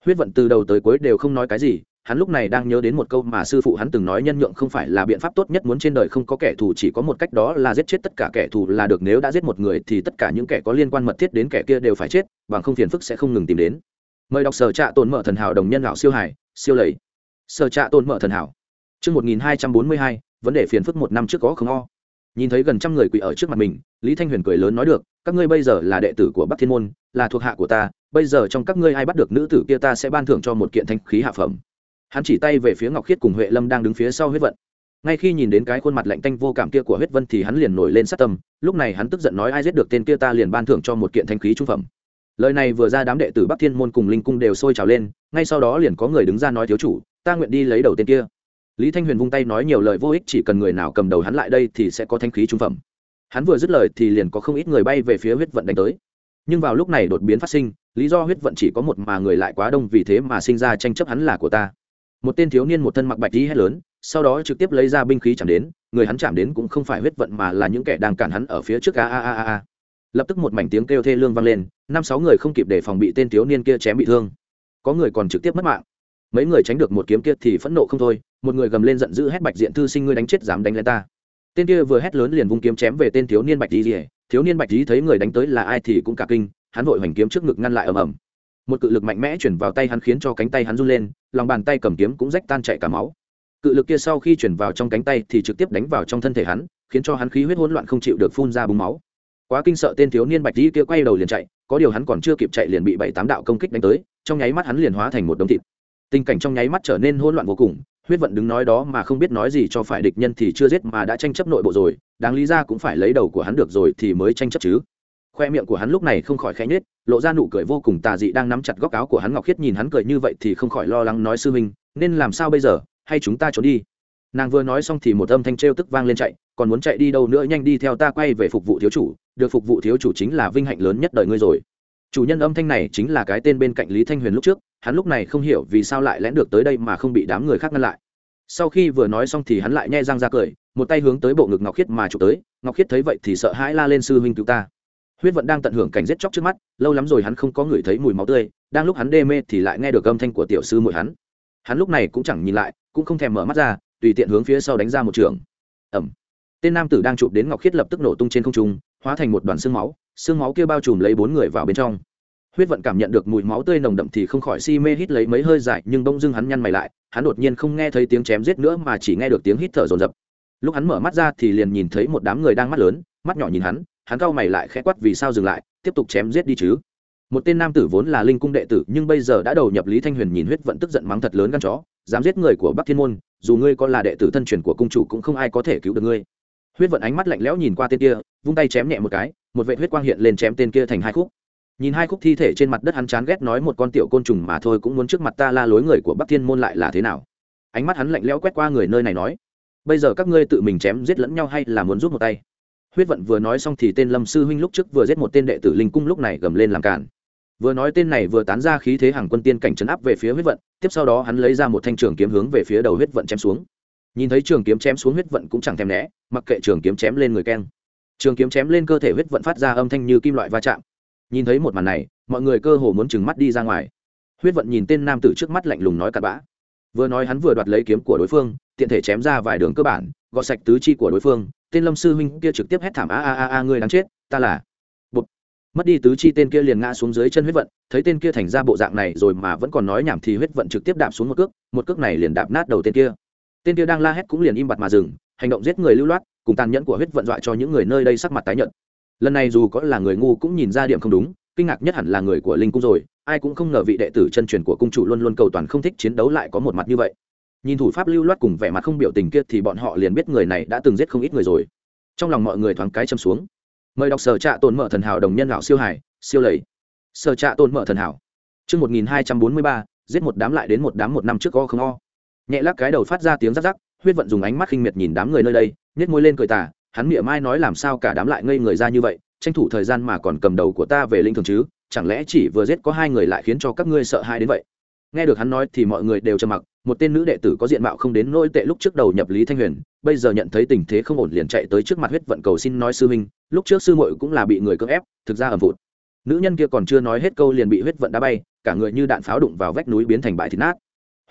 Huyết vận từ đầu tới cuối đều không nói cái gì hắn lúc này đang nhớ đến một câu mà sư phụ hắn từng nói nhân nhượng không phải là biện pháp tốt nhất muốn trên đời không có kẻ thù chỉ có một cách đó là giết chết tất cả kẻ thù là được nếu đã giết một người thì tất cả những kẻ có liên quan mật thiết đến kẻ kia đều phải chết bằng không phiền phức sẽ không ngừng tìm đến. Mời đọc sở trạ tồn mở thần hảo đồng nhân lão siêu hải siêu lầy. Sở trạ tồn mở thần hảo. Trước 1242, vấn đề phiền phức một năm trước có không o. Nhìn thấy gần trăm người quỳ ở trước mặt mình, Lý Thanh Huyền cười lớn nói được, các ngươi bây giờ là đệ tử của Bắc Thiên môn, là thuộc hạ của ta, bây giờ trong các ngươi ai bắt được nữ tử kia ta sẽ ban thưởng cho một kiện thanh khí hạ phẩm. Hắn chỉ tay về phía Ngọc Khiết cùng Huệ Lâm đang đứng phía sau huyết vận. Ngay khi nhìn đến cái khuôn mặt lạnh tanh vô cảm kia của huyết vân thì hắn liền nổi lên sát tâm, lúc này hắn tức giận nói ai giết được tên kia ta liền ban thưởng cho một kiện thanh khí trung phẩm. Lời này vừa ra đám đệ tử Bắc Thiên môn cùng linh cung đều sôi trào lên, ngay sau đó liền có người đứng ra nói thiếu chủ, ta nguyện đi lấy đầu tên kia lý thanh huyền vung tay nói nhiều lời vô ích, chỉ cần người nào cầm đầu hắn lại đây thì sẽ có thanh khí trung phẩm. Hắn vừa dứt lời thì liền có không ít người bay về phía huyết vận đánh tới. Nhưng vào lúc này đột biến phát sinh, lý do huyết vận chỉ có một mà người lại quá đông, vì thế mà sinh ra tranh chấp hắn là của ta. Một tên thiếu niên một thân mặc bạch đi hét lớn, sau đó trực tiếp lấy ra binh khí chạm đến, người hắn chạm đến cũng không phải huyết vận mà là những kẻ đang cản hắn ở phía trước. A a a a. Lập tức một mảnh tiếng kêu thê lương vang lên, năm sáu người không kịp để phòng bị tên thiếu niên kia chém bị thương. Có người còn trực tiếp mất mạng. Mấy người tránh được một kiếm kia thì phẫn nộ không thôi một người gầm lên giận dữ hét bạch diện thư sinh ngươi đánh chết dám đánh lên ta. Tên kia vừa hét lớn liền vung kiếm chém về tên thiếu niên bạch lý rỉa thiếu niên bạch lý thấy người đánh tới là ai thì cũng cả kinh, hắn vội hoành kiếm trước ngực ngăn lại ầm ầm. Một cự lực mạnh mẽ chuyển vào tay hắn khiến cho cánh tay hắn run lên, lòng bàn tay cầm kiếm cũng rách tan chảy cả máu. Cự lực kia sau khi chuyển vào trong cánh tay thì trực tiếp đánh vào trong thân thể hắn, khiến cho hắn khí huyết hỗn loạn không chịu được phun ra búng máu. Quá kinh sợ tên thiếu niên bạch lý kia quay đầu liền chạy, có điều hắn còn chưa kịp chạy liền bị bảy tám đạo công kích đánh tới, trong nháy mắt hắn liền hóa thành một đống thịt. Tình cảnh trong nháy mắt trở nên hỗn loạn vô cùng huyết vận đứng nói đó mà không biết nói gì cho phải địch nhân thì chưa giết mà đã tranh chấp nội bộ rồi, đáng lý ra cũng phải lấy đầu của hắn được rồi thì mới tranh chấp chứ. Khoe miệng của hắn lúc này không khỏi khẽ nhết lộ ra nụ cười vô cùng tà dị đang nắm chặt góc áo của hắn ngọc khiết nhìn hắn cười như vậy thì không khỏi lo lắng nói sư huynh, nên làm sao bây giờ, hay chúng ta trốn đi. Nàng vừa nói xong thì một âm thanh trêu tức vang lên chạy, còn muốn chạy đi đâu nữa nhanh đi theo ta quay về phục vụ thiếu chủ, được phục vụ thiếu chủ chính là vinh hạnh lớn nhất đời ngươi rồi chủ nhân âm thanh này chính là cái tên bên cạnh lý thanh huyền lúc trước, hắn lúc này không hiểu vì sao lại lén được tới đây mà không bị đám người khác ngăn lại. Sau khi vừa nói xong thì hắn lại nhai răng ra cười, một tay hướng tới bộ ngực ngọc khiết mà chụp tới, ngọc khiết thấy vậy thì sợ hãi la lên sư huynh cứu ta. Huyết vẫn đang tận hưởng cảnh giết chóc trước mắt, lâu lắm rồi hắn không có ngửi thấy mùi máu tươi, đang lúc hắn đê mê thì lại nghe được âm thanh của tiểu sư mùi hắn. Hắn lúc này cũng chẳng nhìn lại, cũng không thèm mở mắt ra, tùy tiện hướng phía sau đánh ra một trường. Ẩm tên nam tử đang chụp đến ngọc khiết lập tức nổ tung trên không trung, hóa thành một đoàn xương máu xương máu kia bao trùm lấy bốn người vào bên trong. Huyết vận cảm nhận được mùi máu tươi nồng đậm thì không khỏi si mê hít lấy mấy hơi dài, nhưng bỗng dưng hắn nhăn mày lại, hắn đột nhiên không nghe thấy tiếng chém giết nữa mà chỉ nghe được tiếng hít thở rồn rập lúc hắn mở mắt ra thì liền nhìn thấy một đám người đang mắt lớn, mắt nhỏ nhìn hắn hắn cau mày lại khẽ quát vì sao dừng lại, tiếp tục chém giết đi chứ. Một tên nam tử vốn là linh cung đệ tử, nhưng bây giờ đã đầu nhập lý thanh huyền nhìn huyết vận tức giận mắng thật lớn gan chó, dám giết người của bắc thiên môn, dù ngươi có là đệ tử thân truyền của cung chủ cũng không ai có thể cứu được ngươi. Huyết vận ánh mắt lạnh lẽo nhìn qua tên kia, vung tay chém nhẹ một cái một vệ huyết quang hiện lên chém tên kia thành hai khúc. Nhìn hai khúc thi thể trên mặt đất hắn chán ghét nói một con tiểu côn trùng mà thôi cũng muốn trước mặt ta la lối người của bắc thiên môn lại là thế nào. Ánh mắt hắn lạnh lẽo quét qua người nơi này nói, bây giờ các ngươi tự mình chém giết lẫn nhau hay là muốn rút một tay? Huyết vận vừa nói xong thì tên lâm sư huynh lúc trước vừa giết một tên đệ tử linh cung lúc này gầm lên làm cản vừa nói tên này vừa tán ra khí thế hàng quân tiên cảnh trấn áp về phía huyết vận, tiếp sau đó hắn lấy ra một thanh trường kiếm hướng về phía đầu huyết vận chém xuống. Nhìn thấy trường kiếm chém xuống huyết vận cũng chẳng thèm né, mặc kệ trường kiếm chém lên người keng trường kiếm chém lên cơ thể huyết vận phát ra âm thanh như kim loại va chạm. Nhìn thấy một màn này, mọi người cơ hồ muốn trừng mắt đi ra ngoài. Huyết vận nhìn tên nam tử trước mắt lạnh lùng nói cặn bã. Vừa nói hắn vừa đoạt lấy kiếm của đối phương, tiện thể chém ra vài đường cơ bản, gọt sạch tứ chi của đối phương, tên lâm sư huynh kia trực tiếp hét thảm a a a a, ngươi đáng chết, ta là Bụt. mất đi tứ chi tên kia liền ngã xuống dưới chân huyết vận, thấy tên kia thành ra bộ dạng này rồi mà vẫn còn nói nhảm thì huyết vận trực tiếp đạp xuống một cước một cước này liền đạp nát đầu tên kia. Tên kia đang la hét cũng liền im bặt mà dừng, hành động giết người lưu loát cùng tàn nhẫn của huyết vận dọa cho những người nơi đây sắc mặt tái nhợt. Lần này dù có là người ngu cũng nhìn ra điểm không đúng kinh ngạc nhất hẳn là người của linh cung rồi ai cũng không ngờ vị đệ tử chân truyền của cung chủ luôn luôn cầu toàn không thích chiến đấu lại có một mặt như vậy. Nhìn thủ pháp lưu loát cùng vẻ mặt không biểu tình kia thì bọn họ liền biết người này đã từng giết không ít người rồi. Trong lòng mọi người thoáng cái châm xuống. Mời đọc sở trạ tồn mở thần hảo đồng nhân lão siêu hải siêu lầy. Sở trạ tồn mở thần hảo. Trước 1243, giết một đám lại đến một đám một năm trước o không o. Nhẹ lắc cái đầu phát ra tiếng rắc rắc, huyết vận dùng ánh mắt khinh miệt nhìn đám người nơi đây, nhếch môi lên cười tà, hắn mỉa mai nói làm sao cả đám lại ngây người ra như vậy, tranh thủ thời gian mà còn cầm đầu của ta về linh thường chứ, chẳng lẽ chỉ vừa giết có hai người lại khiến cho các ngươi sợ hãi đến vậy. Nghe được hắn nói thì mọi người đều trầm mặc, một tên nữ đệ tử có diện mạo không đến nỗi tệ lúc trước đầu nhập lý thanh huyền bây giờ nhận thấy tình thế không ổn liền chạy tới trước mặt huyết vận cầu xin nói sư huynh lúc trước sư muội cũng là bị người cưỡng ép thực ra ẩm vụt. Nữ nhân kia còn chưa nói hết câu liền bị huyết vận đá bay cả người như đạn pháo đụng vào vách núi biến thành bãi thịt nát.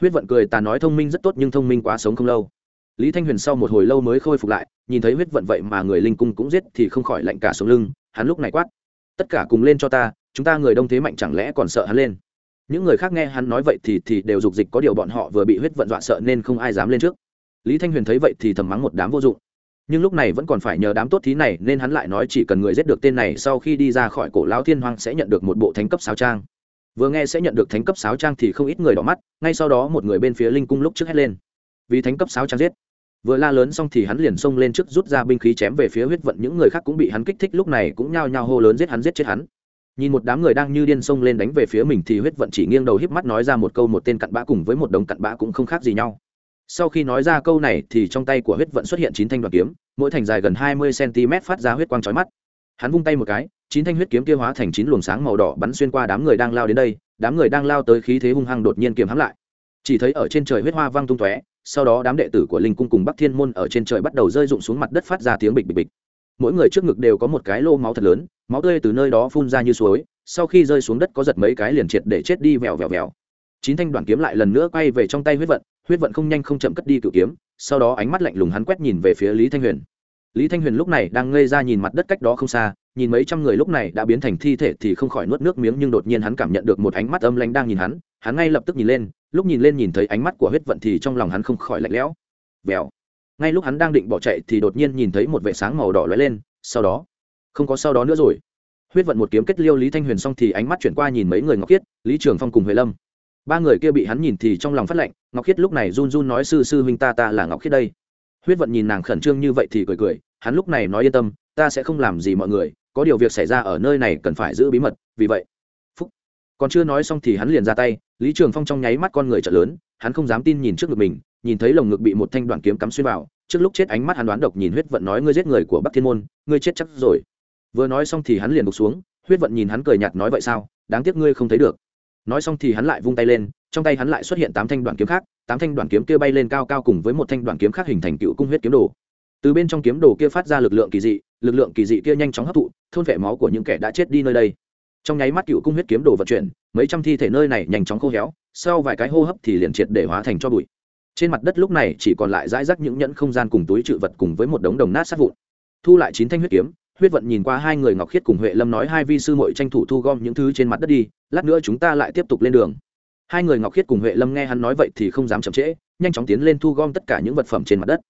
Huyết vận cười ta nói thông minh rất tốt nhưng thông minh quá sống không lâu lý thanh huyền sau một hồi lâu mới khôi phục lại, nhìn thấy huyết vận vậy mà người linh cung cũng giết thì không khỏi lạnh cả xuống lưng, hắn lúc này quát, tất cả cùng lên cho ta, chúng ta người đông thế mạnh chẳng lẽ còn sợ hắn lên? Những người khác nghe hắn nói vậy thì thì đều dục dịch có điều bọn họ vừa bị huyết vận dọa sợ nên không ai dám lên trước. Lý thanh huyền thấy vậy thì thầm mắng một đám vô dụng. Nhưng lúc này vẫn còn phải nhờ đám tốt thí này nên hắn lại nói chỉ cần người giết được tên này sau khi đi ra khỏi cổ lão thiên hoang sẽ nhận được một bộ thánh cấp sáo trang. Vừa nghe sẽ nhận được thánh cấp sáo trang thì không ít người đỏ mắt, ngay sau đó một người bên phía linh cung lúc trước hét lên vì thánh cấp sáu trang giết. Vừa la lớn xong thì hắn liền xông lên trước rút ra binh khí chém về phía huyết vận, những người khác cũng bị hắn kích thích, lúc này cũng nhao nhao hô lớn giết hắn, giết chết hắn. Nhìn một đám người đang như điên xông lên đánh về phía mình thì huyết vận chỉ nghiêng đầu híp mắt nói ra một câu, một tên cặn bã cùng với một đống cặn bã cũng không khác gì nhau. Sau khi nói ra câu này thì trong tay của huyết vận xuất hiện chín thanh đoàn kiếm, mỗi thành dài gần hai mươi cm phát ra huyết quang trói mắt. Hắn vung tay một cái, chín thanh huyết kiếm kia hóa thành chín luồng sáng màu đỏ bắn xuyên qua đám người đang lao đến đây, đám người đang lao tới khí thế hung hăng đột nhiên kiềm hãm lại. Chỉ thấy ở trên trời huyết hoa văng tung tóe sau đó đám đệ tử của linh cung cùng bắc thiên môn ở trên trời bắt đầu rơi rụng xuống mặt đất phát ra tiếng bịch bịch bịch. Mỗi người trước ngực đều có một cái lô máu thật lớn, máu tươi từ nơi đó phun ra như suối, sau khi rơi xuống đất có giật mấy cái liền triệt để chết đi vèo vèo vèo. Chín thanh đoàn kiếm lại lần nữa quay về trong tay huyết vận huyết vận không nhanh không chậm cất đi cựu kiếm, sau đó ánh mắt lạnh lùng hắn quét nhìn về phía lý thanh huyền. Lý thanh huyền lúc này đang ngây ra nhìn mặt đất cách đó không xa, nhìn mấy trăm người lúc này đã biến thành thi thể thì không khỏi nuốt nước miếng nhưng đột nhiên hắn cảm nhận được một ánh mắt âm lanh đang nhìn hắn hắn ngay lập tức nhìn lên, lúc nhìn lên nhìn thấy ánh mắt của huyết vận thì trong lòng hắn không khỏi lạnh lẽo. Vèo. Ngay lúc hắn đang định bỏ chạy thì đột nhiên nhìn thấy một vệ sáng màu đỏ lóe lên, sau đó, không có sau đó nữa rồi. Huyết vận một kiếm kết liêu lý thanh huyền xong thì ánh mắt chuyển qua nhìn mấy người ngọc khiết, lý trường phong cùng huệ lâm. Ba người kia bị hắn nhìn thì trong lòng phát lạnh. ngọc khiết lúc này run run nói, sư sư huynh ta ta là ngọc khiết đây. Huyết vận nhìn nàng khẩn trương như vậy thì cười cười, hắn lúc này nói yên tâm, ta sẽ không làm gì mọi người, có điều việc xảy ra ở nơi này cần phải giữ bí mật, vì vậy còn chưa nói xong thì hắn liền ra tay, lý trường phong trong nháy mắt con người trợ lớn, hắn không dám tin nhìn trước ngực mình, nhìn thấy lồng ngực bị một thanh đoạn kiếm cắm xuyên vào, trước lúc chết ánh mắt hắn đoán độc nhìn huyết vận nói ngươi giết người của bắc thiên môn, ngươi chết chắc rồi. Vừa nói xong thì hắn liền gục xuống, huyết vận nhìn hắn cười nhạt nói vậy sao, đáng tiếc ngươi không thấy được. Nói xong thì hắn lại vung tay lên, trong tay hắn lại xuất hiện tám thanh đoạn kiếm khác, tám thanh đoạn kiếm kia bay lên cao cao cùng với một thanh đoạn kiếm khác hình thành cựu cung huyết kiếm đồ. Từ bên trong kiếm đồ kia phát ra lực lượng kỳ dị, lực lượng kỳ dị kia nhanh chóng hấp thụ, thôn vẻ máu của những kẻ đã chết đi nơi đây trong nháy mắt cựu cung huyết kiếm đồ vận chuyển, mấy trăm thi thể nơi này nhanh chóng khô héo, sau vài cái hô hấp thì liền triệt để hóa thành cho bụi. Trên mặt đất lúc này chỉ còn lại dãi rác những nhẫn không gian cùng túi trữ vật cùng với một đống đồng nát sát vụn. Thu lại chín thanh huyết kiếm, huyết vận nhìn qua hai người ngọc khiết cùng huệ lâm nói hai vi sư mội tranh thủ thu gom những thứ trên mặt đất đi, lát nữa chúng ta lại tiếp tục lên đường. Hai người ngọc khiết cùng huệ lâm nghe hắn nói vậy thì không dám chậm trễ, nhanh chóng tiến lên thu gom tất cả những vật phẩm trên mặt đất.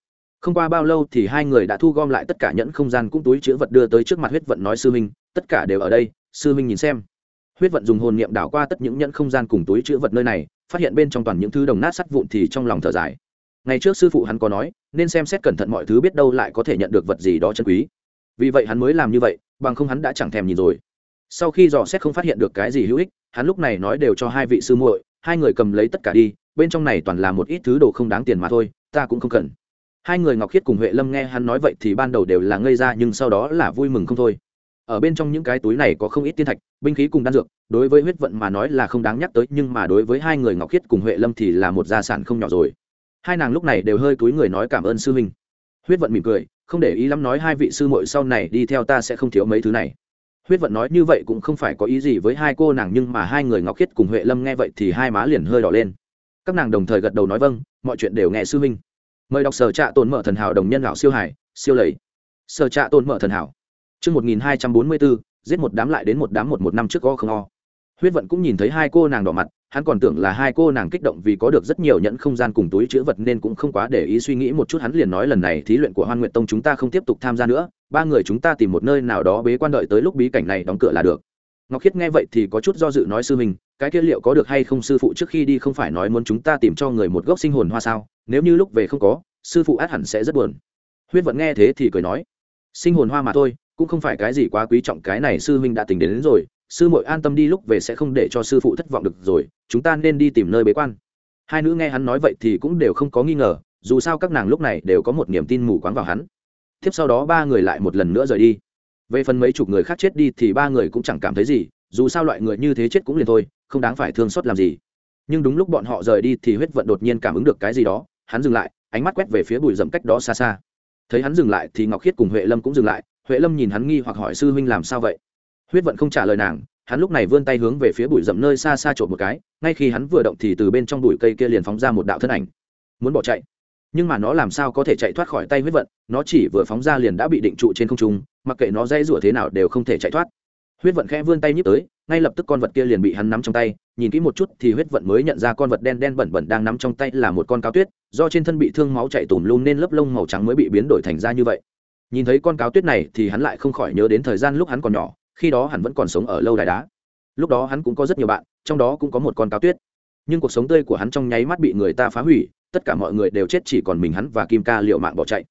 Không qua bao lâu thì hai người đã thu gom lại tất cả nhẫn không gian cũng túi chữ vật đưa tới trước mặt huyết vận nói sư minh tất cả đều ở đây sư minh nhìn xem. Huyết vận dùng hồn niệm đảo qua tất những nhẫn không gian cùng túi chứa vật nơi này, phát hiện bên trong toàn những thứ đồng nát sắt vụn thì trong lòng thở dài. Ngày trước sư phụ hắn có nói, nên xem xét cẩn thận mọi thứ biết đâu lại có thể nhận được vật gì đó chân quý. Vì vậy hắn mới làm như vậy, bằng không hắn đã chẳng thèm nhìn rồi. Sau khi dò xét không phát hiện được cái gì hữu ích, hắn lúc này nói đều cho hai vị sư muội, hai người cầm lấy tất cả đi, bên trong này toàn là một ít thứ đồ không đáng tiền mà thôi, ta cũng không cần. Hai người ngọc khiết cùng huệ lâm nghe hắn nói vậy thì ban đầu đều là ngây ra nhưng sau đó là vui mừng không thôi ở bên trong những cái túi này có không ít tiên thạch, binh khí cùng đan dược, đối với huyết vận mà nói là không đáng nhắc tới, nhưng mà đối với hai người ngọc khiết cùng huệ lâm thì là một gia sản không nhỏ rồi. Hai nàng lúc này đều hơi túi người nói cảm ơn sư huynh. Huyết vận mỉm cười, không để ý lắm nói hai vị sư muội sau này đi theo ta sẽ không thiếu mấy thứ này. Huyết vận nói như vậy cũng không phải có ý gì với hai cô nàng, nhưng mà hai người ngọc khiết cùng huệ lâm nghe vậy thì hai má liền hơi đỏ lên. Các nàng đồng thời gật đầu nói vâng mọi chuyện đều nghe sư huynh. Mời đọc sở trạ tồn mở thần hảo đồng nhân lão siêu hải, siêu lầy. Sở trạ tồn mở thần hảo. Trước 1244, giết một đám lại đến một đám một một năm trước có không o. Huyết vận cũng nhìn thấy hai cô nàng đỏ mặt, hắn còn tưởng là hai cô nàng kích động vì có được rất nhiều nhẫn không gian cùng túi chữ vật nên cũng không quá để ý suy nghĩ một chút hắn liền nói lần này thí luyện của hoan nguyện tông chúng ta không tiếp tục tham gia nữa ba người chúng ta tìm một nơi nào đó bế quan đợi tới lúc bí cảnh này đóng cửa là được ngọc khiết nghe vậy thì có chút do dự nói sư mình cái kia liệu có được hay không sư phụ trước khi đi không phải nói muốn chúng ta tìm cho người một gốc sinh hồn hoa sao nếu như lúc về không có sư phụ át hẳn sẽ rất buồn huyết vận nghe thế thì cười nói sinh hồn hoa mà thôi cũng không phải cái gì quá quý trọng cái này sư huynh đã tính đến, đến rồi sư muội an tâm đi lúc về sẽ không để cho sư phụ thất vọng được rồi chúng ta nên đi tìm nơi bế quan. Hai nữ nghe hắn nói vậy thì cũng đều không có nghi ngờ dù sao các nàng lúc này đều có một niềm tin mù quáng vào hắn. Tiếp sau đó ba người lại một lần nữa rời đi. Về phần mấy chục người khác chết đi thì ba người cũng chẳng cảm thấy gì dù sao loại người như thế chết cũng liền thôi không đáng phải thương xót làm gì. Nhưng đúng lúc bọn họ rời đi thì huyết vận đột nhiên cảm ứng được cái gì đó hắn dừng lại ánh mắt quét về phía bụi rậm cách đó xa xa. Thấy hắn dừng lại thì ngọc khiết cùng huệ lâm cũng dừng lại huệ lâm nhìn hắn nghi hoặc hỏi sư huynh làm sao vậy? Huyết vận không trả lời nàng, hắn lúc này vươn tay hướng về phía bụi rậm nơi xa xa trộm một cái, ngay khi hắn vừa động thì từ bên trong bụi cây kia liền phóng ra một đạo thân ảnh. Muốn bỏ chạy, nhưng mà nó làm sao có thể chạy thoát khỏi tay huyết vận? Nó chỉ vừa phóng ra liền đã bị định trụ trên không trung, mặc kệ nó dây rủa thế nào đều không thể chạy thoát. Huyết vận khẽ vươn tay nhíp tới, ngay lập tức con vật kia liền bị hắn nắm trong tay, nhìn kỹ một chút thì huyết vận mới nhận ra con vật đen đen bẩn bẩn đang nắm trong tay là một con cao tuyết, do trên thân bị thương máu chạy tùm lum nên lớp lông màu trắng mới bị biến đổi thành ra như vậy nhìn thấy con cáo tuyết này thì hắn lại không khỏi nhớ đến thời gian lúc hắn còn nhỏ, khi đó hắn vẫn còn sống ở lâu đài đá. Lúc đó hắn cũng có rất nhiều bạn, trong đó cũng có một con cáo tuyết. Nhưng cuộc sống tươi của hắn trong nháy mắt bị người ta phá hủy, tất cả mọi người đều chết chỉ còn mình hắn và kim ca liệu mạng bỏ chạy.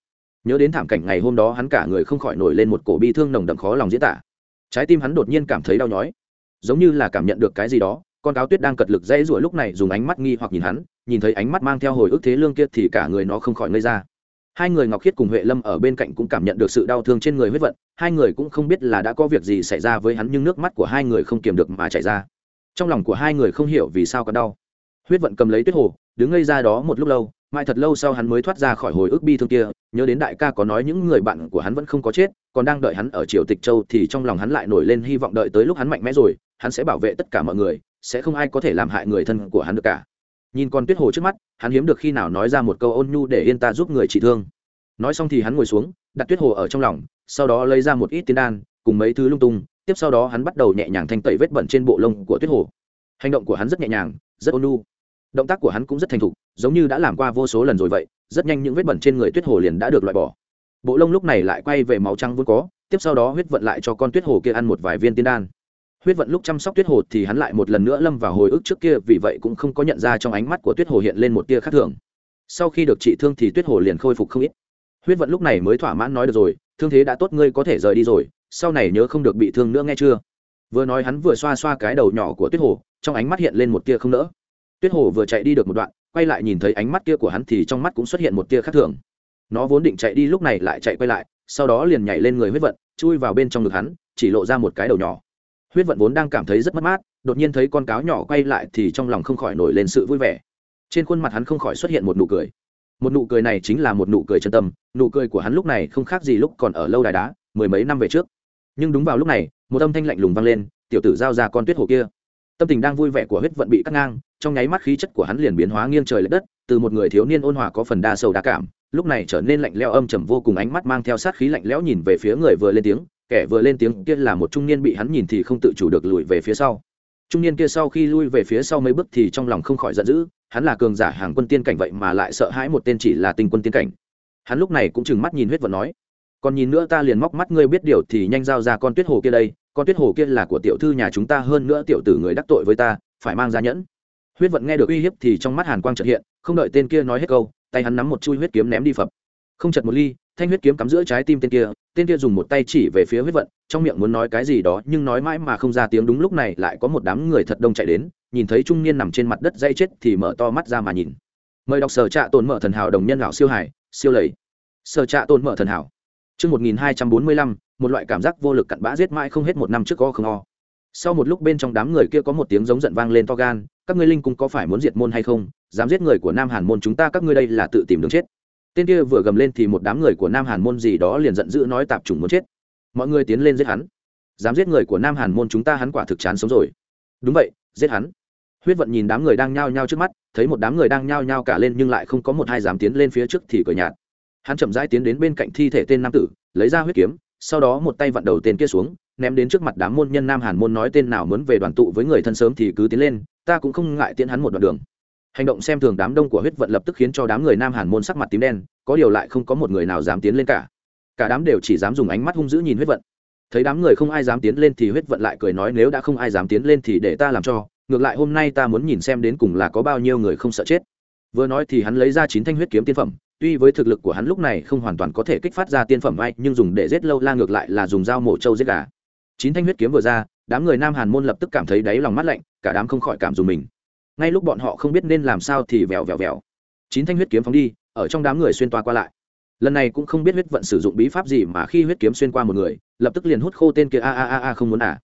Nhớ đến thảm cảnh ngày hôm đó hắn cả người không khỏi nổi lên một cổ bi thương nồng đậm khó lòng diễn tả. Trái tim hắn đột nhiên cảm thấy đau nhói. Giống như là cảm nhận được cái gì đó, con cáo tuyết đang cật lực dãy ruổi lúc này dùng ánh mắt nghi hoặc nhìn hắn, nhìn thấy ánh mắt mang theo hồi ức thế lương kia thì cả người nó không khỏi ngây ra hai người ngọc khiết cùng huệ lâm ở bên cạnh cũng cảm nhận được sự đau thương trên người huyết vận, hai người cũng không biết là đã có việc gì xảy ra với hắn nhưng nước mắt của hai người không kiềm được mà chảy ra. Trong lòng của hai người không hiểu vì sao có đau. Huyết vận cầm lấy tuyết hồ, đứng ngây ra đó một lúc lâu, mãi thật lâu sau hắn mới thoát ra khỏi hồi ức bi thương kia, nhớ đến đại ca có nói những người bạn của hắn vẫn không có chết, còn đang đợi hắn ở triều tịch châu thì trong lòng hắn lại nổi lên hy vọng đợi tới lúc hắn mạnh mẽ rồi, hắn sẽ bảo vệ tất cả mọi người, sẽ không ai có thể làm hại người thân của hắn được cả nhìn con tuyết hồ trước mắt, hắn hiếm được khi nào nói ra một câu ôn nhu để yên ta giúp người trị thương. Nói xong thì hắn ngồi xuống, đặt tuyết hồ ở trong lòng, sau đó lấy ra một ít tiên đan, cùng mấy thứ lung tung, tiếp sau đó hắn bắt đầu nhẹ nhàng thanh tẩy vết bẩn trên bộ lông của tuyết hồ. Hành động của hắn rất nhẹ nhàng, rất ôn nhu. Động tác của hắn cũng rất thành thục, giống như đã làm qua vô số lần rồi vậy, rất nhanh những vết bẩn trên người tuyết hồ liền đã được loại bỏ. Bộ lông lúc này lại quay về màu trắng vốn có, tiếp sau đó huyết vận lại cho con tuyết hồ kia ăn một vài viên tiên đan huyết vận lúc chăm sóc tuyết hồ thì hắn lại một lần nữa lâm vào hồi ức trước kia, vì vậy cũng không có nhận ra trong ánh mắt của tuyết hồ hiện lên một tia khác thường. Sau khi được trị thương thì tuyết hồ liền khôi phục không ít. Huyết vận lúc này mới thỏa mãn nói được rồi, thương thế đã tốt, ngươi có thể rời đi rồi, sau này nhớ không được bị thương nữa nghe chưa? Vừa nói hắn vừa xoa xoa cái đầu nhỏ của tuyết hồ, trong ánh mắt hiện lên một tia không nỡ. Tuyết hồ vừa chạy đi được một đoạn, quay lại nhìn thấy ánh mắt kia của hắn thì trong mắt cũng xuất hiện một tia khác thường. Nó vốn định chạy đi lúc này lại chạy quay lại, sau đó liền nhảy lên người huyết vận, chui vào bên trong ngực hắn, chỉ lộ ra một cái đầu nhỏ huyết vận vốn đang cảm thấy rất mất mát, đột nhiên thấy con cáo nhỏ quay lại thì trong lòng không khỏi nổi lên sự vui vẻ. Trên khuôn mặt hắn không khỏi xuất hiện một nụ cười. Một nụ cười này chính là một nụ cười chân tâm, nụ cười của hắn lúc này không khác gì lúc còn ở lâu đài đá, mười mấy năm về trước. Nhưng đúng vào lúc này, một âm thanh lạnh lùng vang lên, tiểu tử giao ra con tuyết hồ kia. Tâm tình đang vui vẻ của huyết vận bị cắt ngang, trong nháy mắt khí chất của hắn liền biến hóa nghiêng trời l ệ đất, từ một người thiếu niên ôn hòa có phần đa sâu đa cảm, lúc này trở nên lạnh leo âm trầm vô cùng, ánh mắt mang theo sát khí lạnh lẽo nhìn về phía người vừa lên tiếng kẻ vừa lên tiếng kia là một trung niên bị hắn nhìn thì không tự chủ được lùi về phía sau. Trung niên kia sau khi lui về phía sau mấy bước thì trong lòng không khỏi giận dữ, hắn là cường giả hàng quân tiên cảnh vậy mà lại sợ hãi một tên chỉ là tinh quân tiên cảnh. Hắn lúc này cũng chừng mắt nhìn huyết vận nói, còn nhìn nữa ta liền móc mắt ngươi biết điều thì nhanh giao ra con tuyết hồ kia đây, con tuyết hồ kia là của tiểu thư nhà chúng ta hơn nữa tiểu tử người đắc tội với ta, phải mang ra nhẫn. Huyết vận nghe được uy hiếp thì trong mắt hàn quang chợt hiện, không đợi tên kia nói hết câu, tay hắn nắm một chui huyết kiếm ném đi phập. Không chật một ly, thanh huyết kiếm cắm giữa trái tim tên kia tên kia dùng một tay chỉ về phía huyết vận trong miệng muốn nói cái gì đó nhưng nói mãi mà không ra tiếng đúng lúc này lại có một đám người thật đông chạy đến nhìn thấy trung niên nằm trên mặt đất dây chết thì mở to mắt ra mà nhìn mời đọc sở trạ tồn mở thần hảo đồng nhân lão siêu hải siêu lầy sở trạ tồn mở thần hảo Trước 1245, một loại cảm giác vô lực cặn bã giết mãi không hết một năm trước có không o. Sau một lúc bên trong đám người kia có một tiếng giống giận vang lên to gan, các ngươi linh cung có phải muốn diệt môn hay không? Dám giết người của Nam Hàn môn chúng ta các ngươi đây là tự tìm đường chết. Tên kia vừa gầm lên thì một đám người của Nam Hàn môn gì đó liền giận dữ nói tạp chủng muốn chết. Mọi người tiến lên giết hắn. Dám giết người của Nam Hàn môn chúng ta hắn quả thực chán sống rồi. Đúng vậy, giết hắn. Huyết vận nhìn đám người đang nhao nhao trước mắt, thấy một đám người đang nhao nhao cả lên nhưng lại không có một hai dám tiến lên phía trước thì cười nhạt hắn chậm rãi tiến đến bên cạnh thi thể tên nam tử lấy ra huyết kiếm sau đó một tay vặn đầu tên kia xuống ném đến trước mặt đám môn nhân nam hàn môn nói tên nào muốn về đoàn tụ với người thân sớm thì cứ tiến lên ta cũng không ngại tiến hắn một đoạn đường hành động xem thường đám đông của huyết vận lập tức khiến cho đám người nam hàn môn sắc mặt tím đen, có điều lại không có một người nào dám tiến lên cả. Cả đám đều chỉ dám dùng ánh mắt hung dữ nhìn huyết vận. Thấy đám người không ai dám tiến lên thì huyết vận lại cười nói nếu đã không ai dám tiến lên thì để ta làm cho, ngược lại hôm nay ta muốn nhìn xem đến cùng là có bao nhiêu người không sợ chết. Vừa nói thì hắn lấy ra chín thanh huyết kiếm tiên phẩm, tuy với thực lực của hắn lúc này không hoàn toàn có thể kích phát ra tiên phẩm vai nhưng dùng để giết lâu la ngược lại là dùng dao mổ trâu giết gà. Chín thanh huyết kiếm vừa ra, đám người nam hàn môn lập tức cảm thấy đáy lòng mắt lạnh, cả đám không khỏi cảm dùng mình ngay lúc bọn họ không biết nên làm sao thì vèo vèo vèo. Chín thanh huyết kiếm phóng đi, ở trong đám người xuyên toa qua lại. Lần này cũng không biết huyết vận sử dụng bí pháp gì mà khi huyết kiếm xuyên qua một người, lập tức liền hút khô tên kia, a a a a, không muốn à.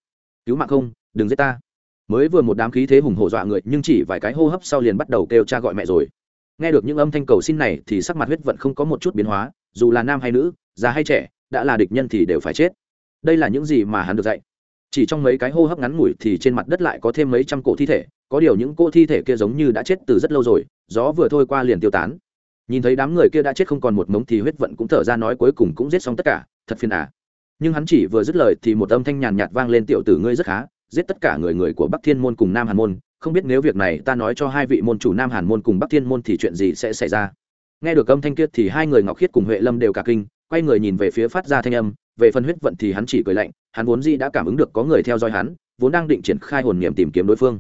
Cứu mạng không, đừng giết ta. Mới vừa một đám khí thế hùng hổ dọa người, nhưng chỉ vài cái hô hấp sau liền bắt đầu kêu cha gọi mẹ rồi. Nghe được những âm thanh cầu xin này thì sắc mặt huyết vận không có một chút biến hóa, dù là nam hay nữ, già hay trẻ, đã là địch nhân thì đều phải chết. Đây là những gì mà hắn được dạy chỉ trong mấy cái hô hấp ngắn ngủi thì trên mặt đất lại có thêm mấy trăm cổ thi thể, có điều những cô thi thể kia giống như đã chết từ rất lâu rồi, gió vừa thôi qua liền tiêu tán. Nhìn thấy đám người kia đã chết không còn một mống thì huyết vận cũng thở ra nói cuối cùng cũng giết xong tất cả, thật phiền à. Nhưng hắn chỉ vừa dứt lời thì một âm thanh nhàn nhạt vang lên, tiểu tử ngươi rất khá, giết tất cả người người của bắc thiên môn cùng nam hàn môn, không biết nếu việc này ta nói cho hai vị môn chủ nam hàn môn cùng bắc thiên môn thì chuyện gì sẽ xảy ra? Nghe được âm thanh kia thì hai người ngọc khiết cùng huệ lâm đều cả kinh, quay người nhìn về phía phát ra thanh âm về phần huyết vận thì hắn chỉ cười lạnh, hắn vốn gì đã cảm ứng được có người theo dõi hắn, vốn đang định triển khai hồn niệm tìm kiếm đối phương.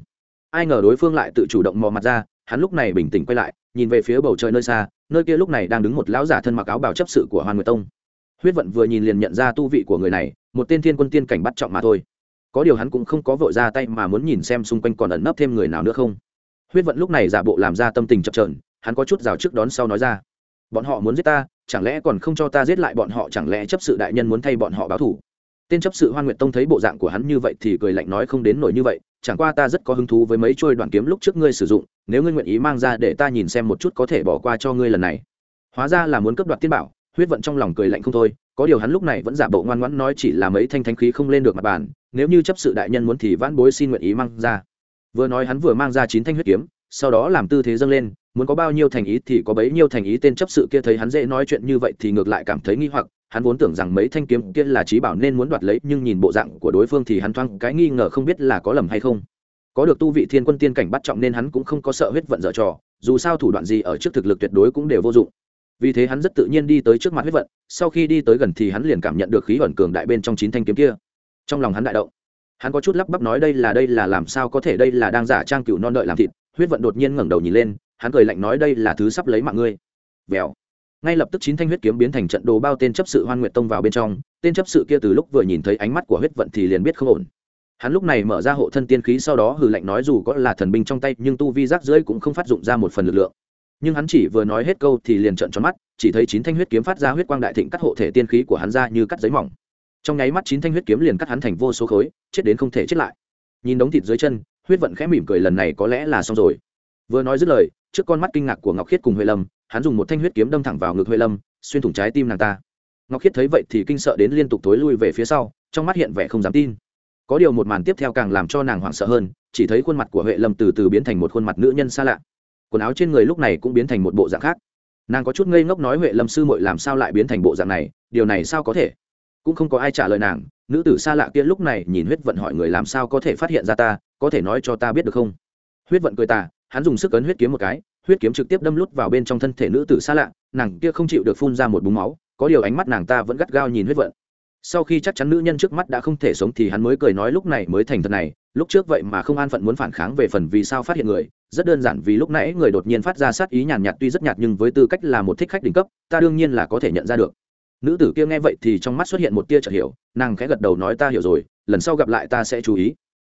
Ai ngờ đối phương lại tự chủ động mò mặt ra, hắn lúc này bình tĩnh quay lại, nhìn về phía bầu trời nơi xa, nơi kia lúc này đang đứng một lão giả thân mặc áo bào chấp sự của hoàn nguyệt tông. Huyết vận vừa nhìn liền nhận ra tu vị của người này, một tên thiên quân tiên cảnh bắt trọng mà thôi. Có điều hắn cũng không có vội ra tay mà muốn nhìn xem xung quanh còn ẩn nấp thêm người nào nữa không. Huyết vận lúc này giả bộ làm ra tâm tình chập trờn hắn có chút rào trước đón sau nói ra, bọn họ muốn giết ta chẳng lẽ còn không cho ta giết lại bọn họ, chẳng lẽ chấp sự đại nhân muốn thay bọn họ báo thủ? Tên chấp sự hoan nguyện tông thấy bộ dạng của hắn như vậy thì cười lạnh nói không đến nổi như vậy, chẳng qua ta rất có hứng thú với mấy trôi đoàn kiếm lúc trước ngươi sử dụng, nếu ngươi nguyện ý mang ra để ta nhìn xem một chút có thể bỏ qua cho ngươi lần này. Hóa ra là muốn cướp đoạt tiên bảo, huyết vận trong lòng cười lạnh không thôi, có điều hắn lúc này vẫn giả bộ ngoan ngoãn nói chỉ là mấy thanh thanh khí không lên được mặt bàn, nếu như chấp sự đại nhân muốn thì vãn bối xin nguyện ý mang ra. Vừa nói hắn vừa mang ra chín thanh huyết kiếm, sau đó làm tư thế dâng lên muốn có bao nhiêu thành ý thì có bấy nhiêu thành ý, tên chấp sự kia thấy hắn dễ nói chuyện như vậy thì ngược lại cảm thấy nghi hoặc. Hắn vốn tưởng rằng mấy thanh kiếm kia là trí bảo nên muốn đoạt lấy, nhưng nhìn bộ dạng của đối phương thì hắn thoáng cái nghi ngờ không biết là có lầm hay không. Có được tu vị thiên quân tiên cảnh bắt trọng nên hắn cũng không có sợ huyết vận dở trò, dù sao thủ đoạn gì ở trước thực lực tuyệt đối cũng đều vô dụng. Vì thế hắn rất tự nhiên đi tới trước mặt huyết vận, sau khi đi tới gần thì hắn liền cảm nhận được khí ẩn cường đại bên trong chín thanh kiếm kia. Trong lòng hắn đại động, hắn có chút lắp bắp nói đây là đây là, làm sao có thể, đây là đang giả trang cựu non đợi làm thịt. Huyết vận đột nhiên ngẩng đầu nhìn lên hắn cười lạnh nói đây là thứ sắp lấy mạng ngươi. Vèo. Ngay lập tức chín thanh huyết kiếm biến thành trận đồ bao tên chấp sự hoan nguyệt tông vào bên trong, tên chấp sự kia từ lúc vừa nhìn thấy ánh mắt của huyết vận thì liền biết không ổn. Hắn lúc này mở ra hộ thân tiên khí sau đó hừ lạnh nói dù có là thần binh trong tay, nhưng tu vi rác rưỡi cũng không phát dụng ra một phần lực lượng. Nhưng hắn chỉ vừa nói hết câu thì liền trợn tròn mắt, chỉ thấy chín thanh huyết kiếm phát ra huyết quang đại thịnh cắt hộ thể tiên khí của hắn ra như cắt giấy mỏng. Trong nháy mắt chín thanh huyết kiếm liền cắt hắn thành vô số khối, chết đến không thể chết lại. Nhìn đống thịt dưới chân, huyết vận khẽ mỉm cười lần này có lẽ là xong rồi. Vừa nói dứt lời trước con mắt kinh ngạc của ngọc khiết cùng huệ lâm, hắn dùng một thanh huyết kiếm đâm thẳng vào ngực huệ lâm, xuyên thủng trái tim nàng ta. Ngọc khiết thấy vậy thì kinh sợ đến liên tục thối lui về phía sau, trong mắt hiện vẻ không dám tin. Có điều một màn tiếp theo càng làm cho nàng hoảng sợ hơn, chỉ thấy khuôn mặt của huệ lâm từ từ biến thành một khuôn mặt nữ nhân xa lạ. Quần áo trên người lúc này cũng biến thành một bộ dạng khác. Nàng có chút ngây ngốc nói huệ lâm sư mội làm sao lại biến thành bộ dạng này, điều này sao có thể? Cũng không có ai trả lời nàng, nữ tử xa lạ kia lúc này nhìn huyết vận hỏi người làm sao có thể phát hiện ra ta, có thể nói cho ta biết được không? Huyết vận cười ta hắn dùng sức ấn huyết kiếm một cái, huyết kiếm trực tiếp đâm lút vào bên trong thân thể nữ tử xa lạ, nàng kia không chịu được phun ra một búng máu, có điều ánh mắt nàng ta vẫn gắt gao nhìn huyết vận. Sau khi chắc chắn nữ nhân trước mắt đã không thể sống thì hắn mới cười nói lúc này mới thành thật này, lúc trước vậy mà không an phận muốn phản kháng về phần vì sao phát hiện người, rất đơn giản vì lúc nãy người đột nhiên phát ra sát ý nhàn nhạt tuy rất nhạt nhưng với tư cách là một thích khách đỉnh cấp, ta đương nhiên là có thể nhận ra được. Nữ tử kia nghe vậy thì trong mắt xuất hiện một tia chợt hiểu, nàng khẽ gật đầu nói ta hiểu rồi, lần sau gặp lại ta sẽ chú ý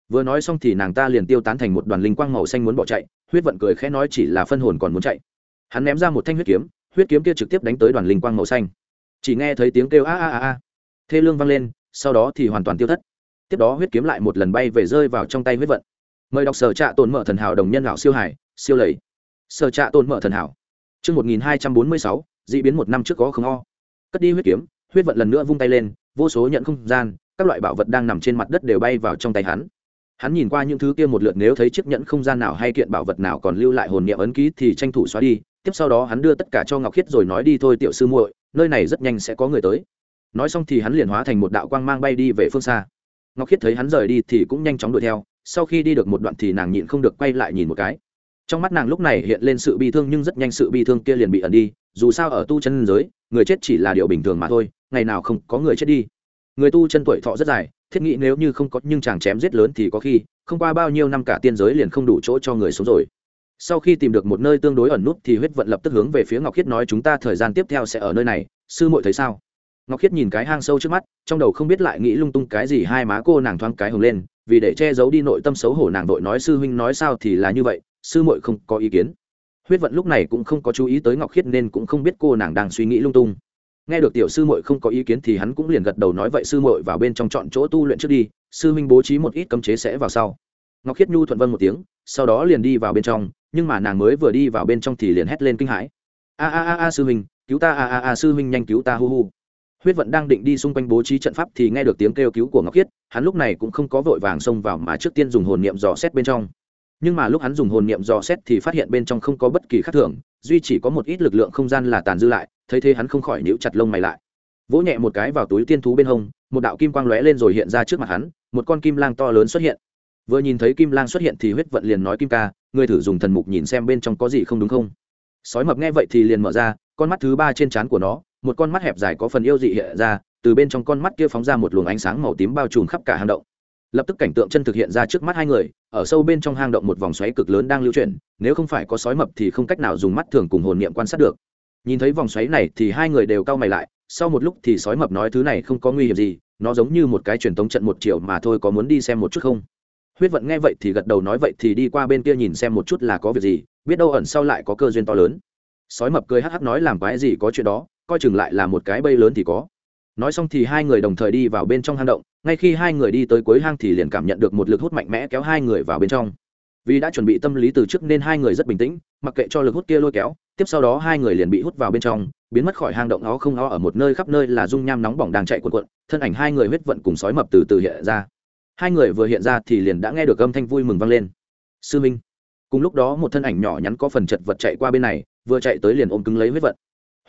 vừa nói xong thì nàng ta liền tiêu tán thành một đoàn linh quang màu xanh muốn bỏ chạy, huyết vận cười khẽ nói chỉ là phân hồn còn muốn chạy. Hắn ném ra một thanh huyết kiếm huyết kiếm kia trực tiếp đánh tới đoàn linh quang màu xanh. Chỉ nghe thấy tiếng kêu a a a a. Thê lương vang lên, sau đó thì hoàn toàn tiêu thất. Tiếp đó huyết kiếm lại một lần bay về rơi vào trong tay huyết vận. Mời đọc sở trạ tồn mở thần hảo đồng nhân lão siêu hải, siêu lầy. Sở trạ tồn mở thần hảo. Chương một nghìn hai trăm bốn mươi sáu d ị biến một năm trước có không o. Cất đi huyết kiếm, huyết vận lần nữa vung tay lên, vô số nhận không gian, các loại bảo vật đang nằm trên mặt đất đều bay vào trong tay hắn hắn nhìn qua những thứ kia một lượt nếu thấy chiếc nhẫn không gian nào hay kiện bảo vật nào còn lưu lại hồn niệm ấn ký thì tranh thủ xóa đi. Tiếp sau đó hắn đưa tất cả cho ngọc khiết rồi nói đi, thôi tiểu sư muội, nơi này rất nhanh sẽ có người tới. Nói xong thì hắn liền hóa thành một đạo quang mang bay đi về phương xa. Ngọc khiết thấy hắn rời đi thì cũng nhanh chóng đuổi theo. Sau khi đi được một đoạn thì nàng nhịn không được quay lại nhìn một cái. Trong mắt nàng lúc này hiện lên sự bi thương nhưng rất nhanh sự bi thương kia liền bị ẩn đi. Dù sao ở tu chân giới, người chết chỉ là điều bình thường mà thôi, ngày nào không có người chết đi. Người tu chân tuổi thọ rất dài thiết nghĩ nếu như không có, nhưng chàng chém giết lớn thì có khi, không qua bao nhiêu năm cả tiên giới liền không đủ chỗ cho người sống rồi. Sau khi tìm được một nơi tương đối ẩn nút thì huyết vận lập tức hướng về phía ngọc khiết nói, chúng ta thời gian tiếp theo sẽ ở nơi này, sư muội thấy sao? Ngọc khiết nhìn cái hang sâu trước mắt, trong đầu không biết lại nghĩ lung tung cái gì, hai má cô nàng thoáng cái hồng lên, vì để che giấu đi nội tâm xấu hổ nàng đội nói, sư huynh nói sao thì là như vậy, sư muội không có ý kiến. Huyết vận lúc này cũng không có chú ý tới ngọc khiết nên cũng không biết cô nàng đang suy nghĩ lung tung nghe được tiểu sư muội không có ý kiến thì hắn cũng liền gật đầu nói vậy sư muội vào bên trong chọn chỗ tu luyện trước đi, sư minh bố trí một ít cấm chế sẽ vào sau. Ngọc khiết nhu thuận vân một tiếng, sau đó liền đi vào bên trong, nhưng mà nàng mới vừa đi vào bên trong thì liền hét lên kinh hãi. A a a a sư minh cứu ta a a a, sư minh nhanh cứu ta hu hu. Huyết vận đang định đi xung quanh bố trí trận pháp thì nghe được tiếng kêu cứu của ngọc khiết, hắn lúc này cũng không có vội vàng xông vào mà trước tiên dùng hồn niệm dò xét bên trong. Nhưng mà lúc hắn dùng hồn niệm dò xét thì phát hiện bên trong không có bất kỳ khác thường, duy chỉ có một ít lực lượng không gian là tàn dư lại thấy thế hắn không khỏi níu chặt lông mày lại. Vỗ nhẹ một cái vào túi tiên thú bên hông, một đạo kim quang lóe lên rồi hiện ra trước mặt hắn, một con kim lang to lớn xuất hiện. Vừa nhìn thấy kim lang xuất hiện thì huyết vận liền nói kim ca, ngươi thử dùng thần mục nhìn xem bên trong có gì không đúng không? Sói mập nghe vậy thì liền mở ra, con mắt thứ ba trên trán của nó, một con mắt hẹp dài có phần yêu dị hiện ra, từ bên trong con mắt kia phóng ra một luồng ánh sáng màu tím bao trùm khắp cả hang động. Lập tức cảnh tượng chân thực hiện ra trước mắt hai người, ở sâu bên trong hang động một vòng xoáy cực lớn đang lưu chuyển, nếu không phải có sói mập thì không cách nào dùng mắt thường cùng hồn niệm quan sát được nhìn thấy vòng xoáy này thì hai người đều cau mày lại, sau một lúc thì sói mập nói thứ này không có nguy hiểm gì, nó giống như một cái truyền thống trận một triệu mà thôi, có muốn đi xem một chút không? Huyết vận nghe vậy thì gật đầu nói vậy thì đi qua bên kia nhìn xem một chút là có việc gì, biết đâu ẩn sau lại có cơ duyên to lớn. Sói mập cười hắc hắc nói làm cái gì có chuyện đó, coi chừng lại là một cái bây lớn thì có. Nói xong thì hai người đồng thời đi vào bên trong hang động, ngay khi hai người đi tới cuối hang thì liền cảm nhận được một lực hút mạnh mẽ kéo hai người vào bên trong vì đã chuẩn bị tâm lý từ trước nên hai người rất bình tĩnh, mặc kệ cho lực hút kia lôi kéo, tiếp sau đó hai người liền bị hút vào bên trong, biến mất khỏi hang động nó không nó ở một nơi khắp nơi là dung nham nóng bỏng đang chạy cuộn cuộn, thân ảnh hai người huyết vận cùng sói mập từ từ hiện ra. Hai người vừa hiện ra thì liền đã nghe được âm thanh vui mừng vang lên. Sư minh. Cùng lúc đó một thân ảnh nhỏ nhắn có phần chật vật chạy qua bên này, vừa chạy tới liền ôm cứng lấy huyết vận.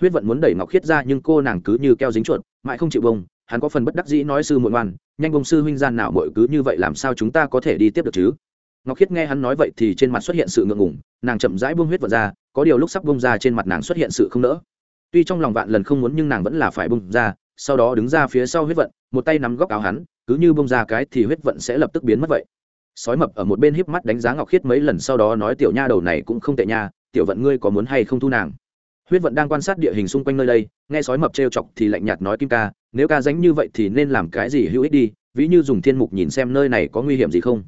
Huyết vận muốn đẩy ngọc khiết ra nhưng cô nàng cứ như keo dính chuột, mãi không chịu bông hắn có phần bất đắc dĩ nói sư muội ngoan, nhanh bông sư huynh gian nào mọi cứ như vậy làm sao chúng ta có thể đi tiếp được chứ? Ngọc khiết nghe hắn nói vậy thì trên mặt xuất hiện sự ngượng ngùng, nàng chậm rãi bung huyết vật ra, có điều lúc sắp bung ra trên mặt nàng xuất hiện sự không nỡ. Tuy trong lòng vạn lần không muốn nhưng nàng vẫn là phải bung ra, sau đó đứng ra phía sau huyết vận, một tay nắm góc áo hắn, cứ như bung ra cái thì huyết vận sẽ lập tức biến mất vậy. Sói mập ở một bên híp mắt đánh giá ngọc khiết mấy lần sau đó nói tiểu nha đầu này cũng không tệ nha, tiểu vận ngươi có muốn hay không thu nàng? Huyết vận đang quan sát địa hình xung quanh nơi đây, nghe sói mập t chọc thì lạnh nhạt nói kim ca, nếu ca dánh như vậy thì nên làm cái gì hữu ích đi, ví như dùng thiên mục nhìn xem nơi này có nguy hiểm gì không?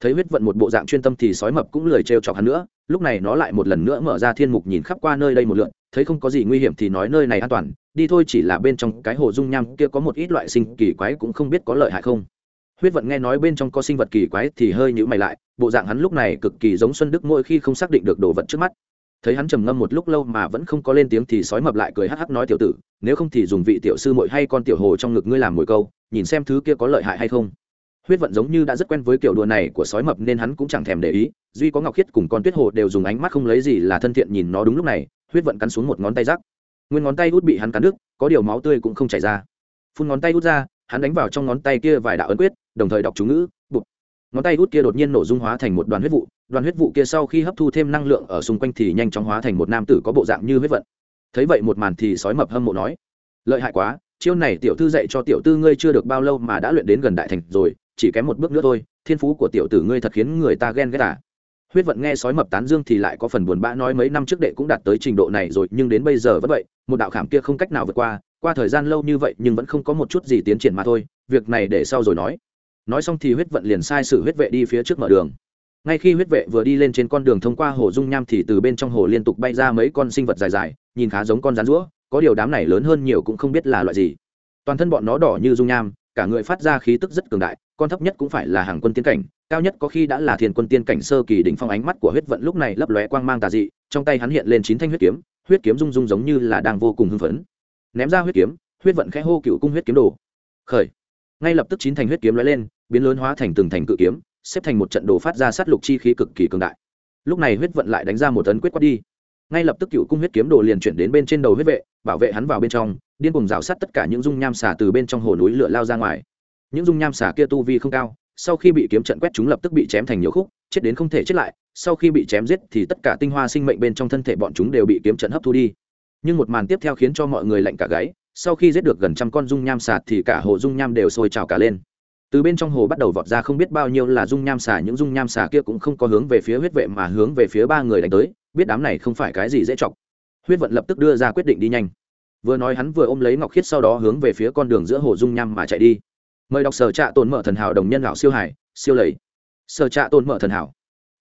Thấy huyết vận một bộ dạng chuyên tâm thì sói mập cũng lười trêu chọc hắn nữa, lúc này nó lại một lần nữa mở ra thiên mục nhìn khắp qua nơi đây một lượn, thấy không có gì nguy hiểm thì nói nơi này an toàn, đi thôi chỉ là bên trong cái hồ dung nham kia có một ít loại sinh kỳ quái cũng không biết có lợi hại không. Huyết vận nghe nói bên trong có sinh vật kỳ quái thì hơi nhữ mày lại, bộ dạng hắn lúc này cực kỳ giống xuân đức mỗi khi không xác định được đồ vật trước mắt. Thấy hắn trầm ngâm một lúc lâu mà vẫn không có lên tiếng thì sói mập lại cười hắc hắc nói, tiểu tử, nếu không thì dùng vị tiểu sư muội hay con tiểu hồ trong ngực ngươi làm mồi câu, nhìn xem thứ kia có lợi hại hay không huyết vận giống như đã rất quen với kiểu đùa này của sói mập nên hắn cũng chẳng thèm để ý. Duy có ngọc khiết cùng con tuyết hồ đều dùng ánh mắt không lấy gì là thân thiện nhìn nó đúng lúc này, huyết vận cắn xuống một ngón tay rắc. Nguyên ngón tay út bị hắn cắn đứt, có điều máu tươi cũng không chảy ra. Phun ngón tay út ra, hắn đánh vào trong ngón tay kia vài đạo ấn quyết, đồng thời đọc chú ngữ, bụp. Ngón tay út kia đột nhiên nổ dung hóa thành một đoàn huyết vụ, đoàn huyết vụ kia sau khi hấp thu thêm năng lượng ở xung quanh thì nhanh chóng hóa thành một nam tử có bộ dạng như huyết vận. Thấy vậy một màn thì sói mập hâm mộ nói, lợi hại quá, chiêu này tiểu thư dạy cho tiểu tư ngươi chưa được bao lâu mà đã luyện đến gần đại thành rồi chỉ kém một bước nữa thôi, thiên phú của tiểu tử ngươi thật khiến người ta ghen ghét à. Huyết vận nghe sói mập tán dương thì lại có phần buồn bã nói mấy năm trước đệ cũng đạt tới trình độ này rồi, nhưng đến bây giờ vẫn vậy, một đạo khảm kia không cách nào vượt qua qua thời gian lâu như vậy nhưng vẫn không có một chút gì tiến triển mà thôi, việc này để sau rồi nói. Nói xong thì huyết vận liền sai sự huyết vệ đi phía trước mở đường. Ngay khi huyết vệ vừa đi lên trên con đường thông qua hồ dung nham thì từ bên trong hồ liên tục bay ra mấy con sinh vật dài dài, nhìn khá giống con rán rũa, có điều đám này lớn hơn nhiều cũng không biết là loại gì. Toàn thân bọn nó đỏ như dung nham, cả người phát ra khí tức rất cường đại con thấp nhất cũng phải là hàng quân tiên cảnh, cao nhất có khi đã là thiên quân tiên cảnh sơ kỳ đỉnh phong ánh mắt của huyết vận lúc này lấp lóe quang mang tà dị, trong tay hắn hiện lên chín thanh huyết kiếm huyết kiếm rung rung giống như là đang vô cùng hưng phấn. Ném ra huyết kiếm, huyết vận khẽ hô cựu cung huyết kiếm đồ. Khởi. Ngay lập tức chín thành huyết kiếm lóe lên, biến lớn hóa thành từng thành cự kiếm, xếp thành một trận đồ phát ra sát lục chi khí cực kỳ cường đại. Lúc này huyết vận lại đánh ra một tấn quyết quát đi. Ngay lập tức cựu cung huyết kiếm đồ liền chuyển đến bên trên đầu huyết vệ, bảo vệ hắn vào bên trong, điên cùng rào sát tất cả những dung nham xả từ bên trong hồ núi lửa lao ra ngoài những dung nham xả kia tu vi không cao, sau khi bị kiếm trận quét chúng lập tức bị chém thành nhiều khúc, chết đến không thể chết lại, sau khi bị chém giết thì tất cả tinh hoa sinh mệnh bên trong thân thể bọn chúng đều bị kiếm trận hấp thu đi. Nhưng một màn tiếp theo khiến cho mọi người lạnh cả gáy, sau khi giết được gần trăm con dung nham xả thì cả hồ dung nham đều sôi trào cả lên. Từ bên trong hồ bắt đầu vọt ra không biết bao nhiêu là dung nham xả những dung nham xả kia cũng không có hướng về phía huyết vệ mà hướng về phía ba người đánh tới, biết đám này không phải cái gì dễ chọc. Huyết vận lập tức đưa ra quyết định đi nhanh. Vừa nói hắn vừa ôm lấy ngọc khiết sau đó hướng về phía con đường giữa hồ dung nham mà chạy đi mời đọc sở trạ tồn mở thần hảo đồng nhân lão siêu hải siêu lầy sở trạ tồn mở thần hảo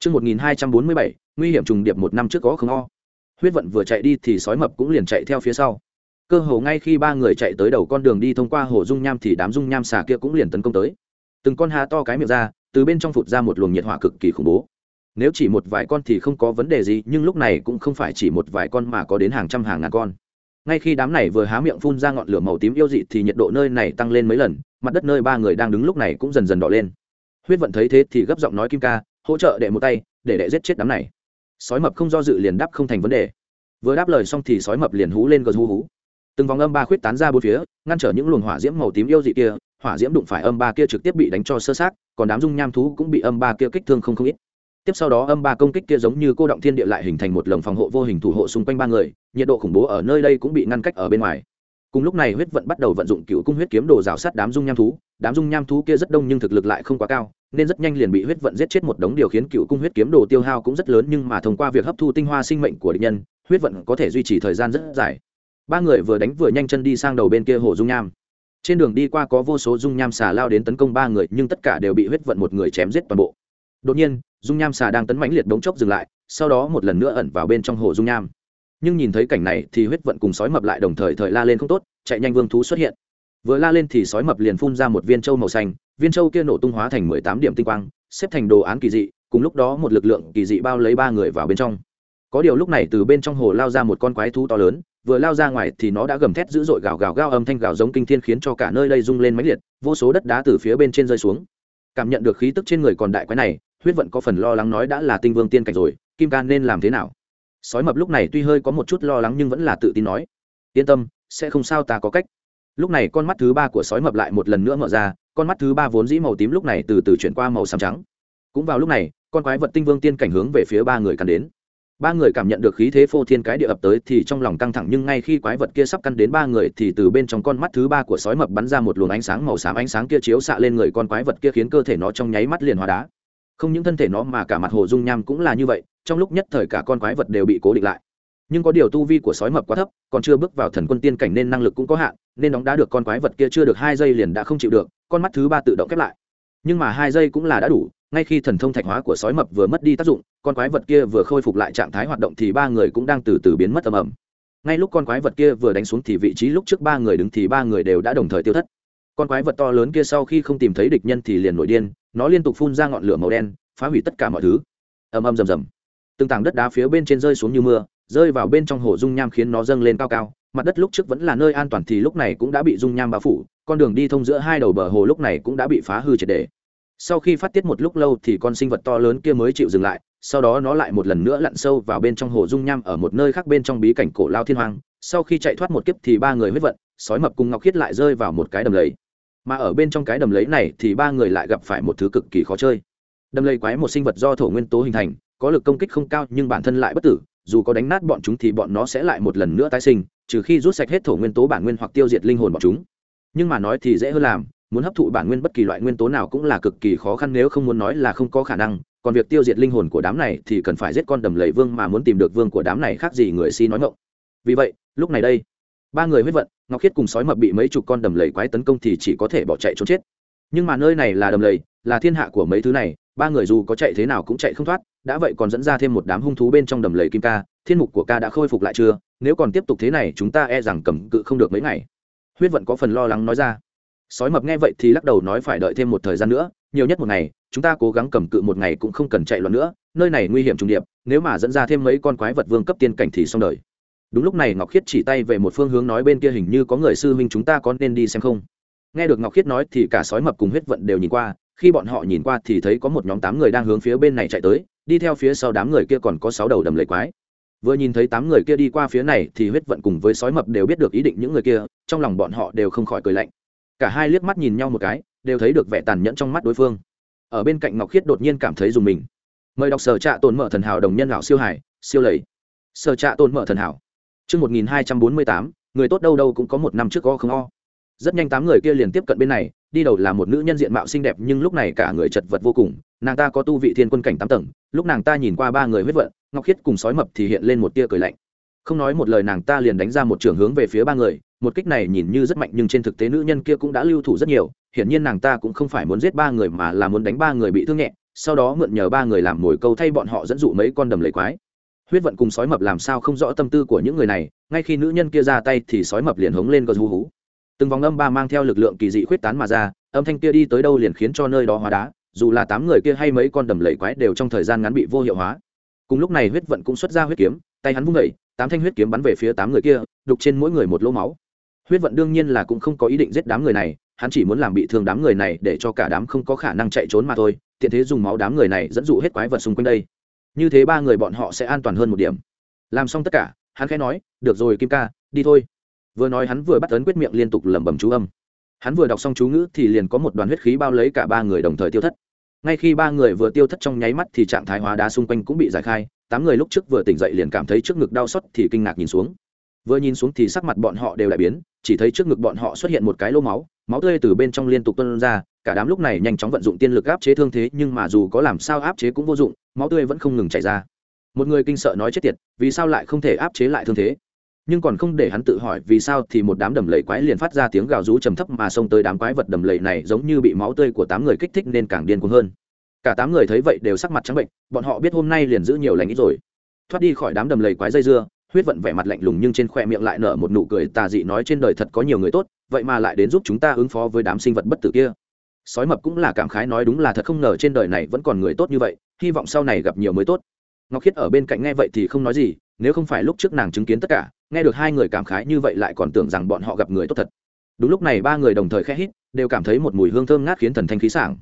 Trước 1247, nguy hiểm trùng điệp một năm trước có không o. Huyết vận vừa chạy đi thì sói mập cũng liền chạy theo phía sau. Cơ hồ ngay khi ba người chạy tới đầu con đường đi thông qua hồ dung nham thì đám dung nham xà kia cũng liền tấn công tới. Từng con há to cái miệng ra, từ bên trong phụt ra một luồng nhiệt hỏa cực kỳ khủng bố. Nếu chỉ một vài con thì không có vấn đề gì, nhưng lúc này cũng không phải chỉ một vài con mà có đến hàng trăm hàng ngàn con ngay khi đám này vừa há miệng phun ra ngọn lửa màu tím yêu dị thì nhiệt độ nơi này tăng lên mấy lần, mặt đất nơi ba người đang đứng lúc này cũng dần dần đỏ lên. Huyết vận thấy thế thì gấp giọng nói kim ca, hỗ trợ đệ một tay, để đệ giết chết đám này. Sói mập không do dự liền đáp không thành vấn đề. Vừa đáp lời xong thì sói mập liền hú lên gờ hú hú. Từng vòng âm ba khuyết tán ra bốn phía, ngăn trở những luồng hỏa diễm màu tím yêu dị kia. Hỏa diễm đụng phải âm ba kia trực tiếp bị đánh cho sơ sát còn đám dung nham thú cũng bị âm ba kia kích thương không không ít. Tiếp sau đó âm ba công kích kia giống như cô động thiên địa lại hình thành một lồng phòng hộ vô hình thủ hộ xung quanh ba người nhiệt độ khủng bố ở nơi đây cũng bị ngăn cách ở bên ngoài. Cùng lúc này huyết vận bắt đầu vận dụng cựu cung huyết kiếm đồ rào sát đám dung nham thú. Đám dung nham thú kia rất đông nhưng thực lực lại không quá cao, nên rất nhanh liền bị huyết vận giết chết một đống điều khiến cựu cung huyết kiếm đồ tiêu hao cũng rất lớn nhưng mà thông qua việc hấp thu tinh hoa sinh mệnh của địch nhân, huyết vận có thể duy trì thời gian rất dài. Ba người vừa đánh vừa nhanh chân đi sang đầu bên kia hồ dung nham. Trên đường đi qua có vô số dung nham xà lao đến tấn công ba người, nhưng tất cả đều bị huyết vận một người chém giết toàn bộ. Đột nhiên, dung nham xà đang tấn mãnh liệt đống chốc dừng lại, sau đó một lần nữa ẩn vào bên trong hồ dung nham nhưng nhìn thấy cảnh này thì huyết vận cùng sói mập lại đồng thời thời la lên không tốt, chạy nhanh vương thú xuất hiện. Vừa la lên thì sói mập liền phun ra một viên trâu màu xanh, viên trâu kia nổ tung hóa thành mười tám điểm tinh quang, xếp thành đồ án kỳ dị, cùng lúc đó một lực lượng kỳ dị bao lấy ba người vào bên trong. Có điều lúc này từ bên trong hồ lao ra một con quái thú to lớn, vừa lao ra ngoài thì nó đã gầm thét dữ dội gào gào gao âm thanh gào giống kinh thiên khiến cho cả nơi đây rung lên máy liệt, vô số đất đá từ phía bên trên rơi xuống. Cảm nhận được khí tức trên người còn đại quái này, huyết vận có phần lo lắng nói đã là tinh vương tiên cảnh rồi, kim can nên làm thế nào? Sói mập lúc này tuy hơi có một chút lo lắng nhưng vẫn là tự tin nói, yên tâm, sẽ không sao ta có cách. Lúc này con mắt thứ ba của sói mập lại một lần nữa mở ra, con mắt thứ ba vốn dĩ màu tím lúc này từ từ chuyển qua màu xám trắng. Cũng vào lúc này, con quái vật tinh vương tiên cảnh hướng về phía ba người căn đến. Ba người cảm nhận được khí thế phô thiên cái địa ập tới thì trong lòng căng thẳng nhưng ngay khi quái vật kia sắp căn đến ba người thì từ bên trong con mắt thứ ba của sói mập bắn ra một luồng ánh sáng màu xám ánh sáng kia chiếu xạ lên người con quái vật kia khiến cơ thể nó trong nháy mắt liền hóa đá không những thân thể nó mà cả mặt hồ dung nham cũng là như vậy, trong lúc nhất thời cả con quái vật đều bị cố định lại. Nhưng có điều tu vi của sói mập quá thấp, còn chưa bước vào thần quân tiên cảnh nên năng lực cũng có hạn, nên đóng đá được con quái vật kia chưa được hai giây liền đã không chịu được, con mắt thứ ba tự động khép lại. Nhưng mà hai giây cũng là đã đủ, ngay khi thần thông thạch hóa của sói mập vừa mất đi tác dụng, con quái vật kia vừa khôi phục lại trạng thái hoạt động thì ba người cũng đang từ từ biến mất ầm ầm. Ngay lúc con quái vật kia vừa đánh xuống thì vị trí lúc trước ba người đứng thì ba người đều đã đồng thời tiêu thất. Con quái vật to lớn kia sau khi không tìm thấy địch nhân thì liền nổi điên nó liên tục phun ra ngọn lửa màu đen, phá hủy tất cả mọi thứ. Ầm ầm rầm rầm. Từng tảng đất đá phía bên trên rơi xuống như mưa, rơi vào bên trong hồ dung nham khiến nó dâng lên cao cao. Mặt đất lúc trước vẫn là nơi an toàn thì lúc này cũng đã bị dung nham bao phủ, con đường đi thông giữa hai đầu bờ hồ lúc này cũng đã bị phá hư triệt đề sau khi phát tiết một lúc lâu thì con sinh vật to lớn kia mới chịu dừng lại, sau đó nó lại một lần nữa lặn sâu vào bên trong hồ dung nham ở một nơi khác bên trong bí cảnh cổ lao thiên hoàng sau khi chạy thoát một kiếp thì ba người huyết vận, sói mập cùng ngọc khiết lại rơi vào một cái đầm lầy mà ở bên trong cái đầm lầy này thì ba người lại gặp phải một thứ cực kỳ khó chơi. Đầm lầy quái một sinh vật do thổ nguyên tố hình thành, có lực công kích không cao nhưng bản thân lại bất tử, dù có đánh nát bọn chúng thì bọn nó sẽ lại một lần nữa tái sinh, trừ khi rút sạch hết thổ nguyên tố bản nguyên hoặc tiêu diệt linh hồn bọn chúng. Nhưng mà nói thì dễ hơn làm, muốn hấp thụ bản nguyên bất kỳ loại nguyên tố nào cũng là cực kỳ khó khăn nếu không muốn nói là không có khả năng, còn việc tiêu diệt linh hồn của đám này thì cần phải giết con đầm lầy vương mà muốn tìm được vương của đám này khác gì người si nói ngộng vì vậy, lúc này đây ba người huyết vận, ngọc khiết cùng sói mập bị mấy chục con đầm lầy quái tấn công thì chỉ có thể bỏ chạy trốn chết. Nhưng mà nơi này là đầm lầy, là thiên hạ của mấy thứ này, ba người dù có chạy thế nào cũng chạy không thoát, đã vậy còn dẫn ra thêm một đám hung thú bên trong đầm lầy kim ca, thiên mục của ca đã khôi phục lại chưa? Nếu còn tiếp tục thế này, chúng ta e rằng cầm cự không được mấy ngày. Huyết vận có phần lo lắng nói ra. Sói mập nghe vậy thì lắc đầu nói phải đợi thêm một thời gian nữa, nhiều nhất một ngày, chúng ta cố gắng cầm cự một ngày cũng không cần chạy loạn nữa, nơi này nguy hiểm trùng điệp, nếu mà dẫn ra thêm mấy con quái vật vương cấp tiên cảnh thì xong đời đúng lúc này ngọc khiết chỉ tay về một phương hướng nói bên kia hình như có người sư huynh chúng ta có nên đi xem không? Nghe được ngọc khiết nói thì cả sói mập cùng huyết vận đều nhìn qua, khi bọn họ nhìn qua thì thấy có một nhóm tám người đang hướng phía bên này chạy tới, đi theo phía sau đám người kia còn có sáu đầu đầm lầy quái. Vừa nhìn thấy tám người kia đi qua phía này thì huyết vận cùng với sói mập đều biết được ý định những người kia, trong lòng bọn họ đều không khỏi cười lạnh. Cả hai liếc mắt nhìn nhau một cái, đều thấy được vẻ tàn nhẫn trong mắt đối phương. Ở bên cạnh ngọc khiết đột nhiên cảm thấy dùng mình. Mời đọc sở trạ tồn mở thần hảo đồng nhân lão siêu hải, siêu lầy. Sở trạ tồn mở thần hảo chương một nghìn hai trăm bốn mươi tám, người tốt đâu đâu cũng có một năm trước o không o. Rất nhanh tám người kia liền tiếp cận bên này, đi đầu là một nữ nhân diện mạo xinh đẹp nhưng lúc này cả người chật vật vô cùng, nàng ta có tu vị thiên quân cảnh tám tầng, lúc nàng ta nhìn qua ba người huyết vận, ngọc khiết cùng sói mập thì hiện lên một tia cười lạnh. Không nói một lời nàng ta liền đánh ra một trường hướng về phía ba người, một kích này nhìn như rất mạnh nhưng trên thực tế nữ nhân kia cũng đã lưu thủ rất nhiều, hiển nhiên nàng ta cũng không phải muốn giết ba người mà là muốn đánh ba người bị thương nhẹ, sau đó mượn nhờ ba người làm mồi câu thay bọn họ dẫn dụ mấy con đầm lấy quái huyết vận cùng sói mập làm sao không rõ tâm tư của những người này, ngay khi nữ nhân kia ra tay thì sói mập liền hống lên gờ hú hú. Từng vòng âm ba mang theo lực lượng kỳ dị khuyết tán mà ra, âm thanh kia đi tới đâu liền khiến cho nơi đó hóa đá, dù là tám người kia hay mấy con đầm lầy quái đều trong thời gian ngắn bị vô hiệu hóa. Cùng lúc này huyết vận cũng xuất ra huyết kiếm, tay hắn vung vẩy tám thanh huyết kiếm bắn về phía tám người kia, đục trên mỗi người một lỗ máu. Huyết vận đương nhiên là cũng không có ý định giết đám người này, hắn chỉ muốn làm bị thương đám người này để cho cả đám không có khả năng chạy trốn mà thôi, tiện thế dùng máu đám người này dẫn dụ hết quái vật xung quanh đây như thế ba người bọn họ sẽ an toàn hơn một điểm. Làm xong tất cả, hắn khẽ nói, được rồi, kim ca, đi thôi. Vừa nói hắn vừa bắt ấn quyết miệng liên tục lẩm bẩm chú âm. Hắn vừa đọc xong chú ngữ thì liền có một đoàn huyết khí bao lấy cả ba người đồng thời tiêu thất. Ngay khi ba người vừa tiêu thất trong nháy mắt thì trạng thái hóa đá xung quanh cũng bị giải khai, tám người lúc trước vừa tỉnh dậy liền cảm thấy trước ngực đau xót thì kinh ngạc nhìn xuống. Vừa nhìn xuống thì sắc mặt bọn họ đều đại biến, chỉ thấy trước ngực bọn họ xuất hiện một cái lô máu máu tươi từ bên trong liên tục tuân ra, cả đám lúc này nhanh chóng vận dụng tiên lực áp chế thương thế, nhưng mà dù có làm sao áp chế cũng vô dụng, máu tươi vẫn không ngừng chảy ra. Một người kinh sợ nói chết tiệt, vì sao lại không thể áp chế lại thương thế? Nhưng còn không để hắn tự hỏi vì sao thì một đám đầm lầy quái liền phát ra tiếng gào rú trầm thấp mà xông tới đám quái vật đầm lầy này giống như bị máu tươi của tám người kích thích nên càng điên cuồng hơn. Cả tám người thấy vậy đều sắc mặt trắng bệnh, bọn họ biết hôm nay liền giữ nhiều lành ít rồi. Thoát đi khỏi đám đầm lầy quái dây dưa, huyết vận vẻ mặt lạnh lùng nhưng trên khoe miệng lại nở một nụ cười tà dị nói trên đời thật có nhiều người tốt vậy mà lại đến giúp chúng ta ứng phó với đám sinh vật bất tử kia. Sói mập cũng là cảm khái nói đúng là thật không ngờ trên đời này vẫn còn người tốt như vậy, hy vọng sau này gặp nhiều mới tốt. Ngọc khiết ở bên cạnh nghe vậy thì không nói gì, nếu không phải lúc trước nàng chứng kiến tất cả, nghe được hai người cảm khái như vậy lại còn tưởng rằng bọn họ gặp người tốt thật. Đúng lúc này ba người đồng thời khẽ hít, đều cảm thấy một mùi hương thơm ngát khiến thần thanh khí sảng.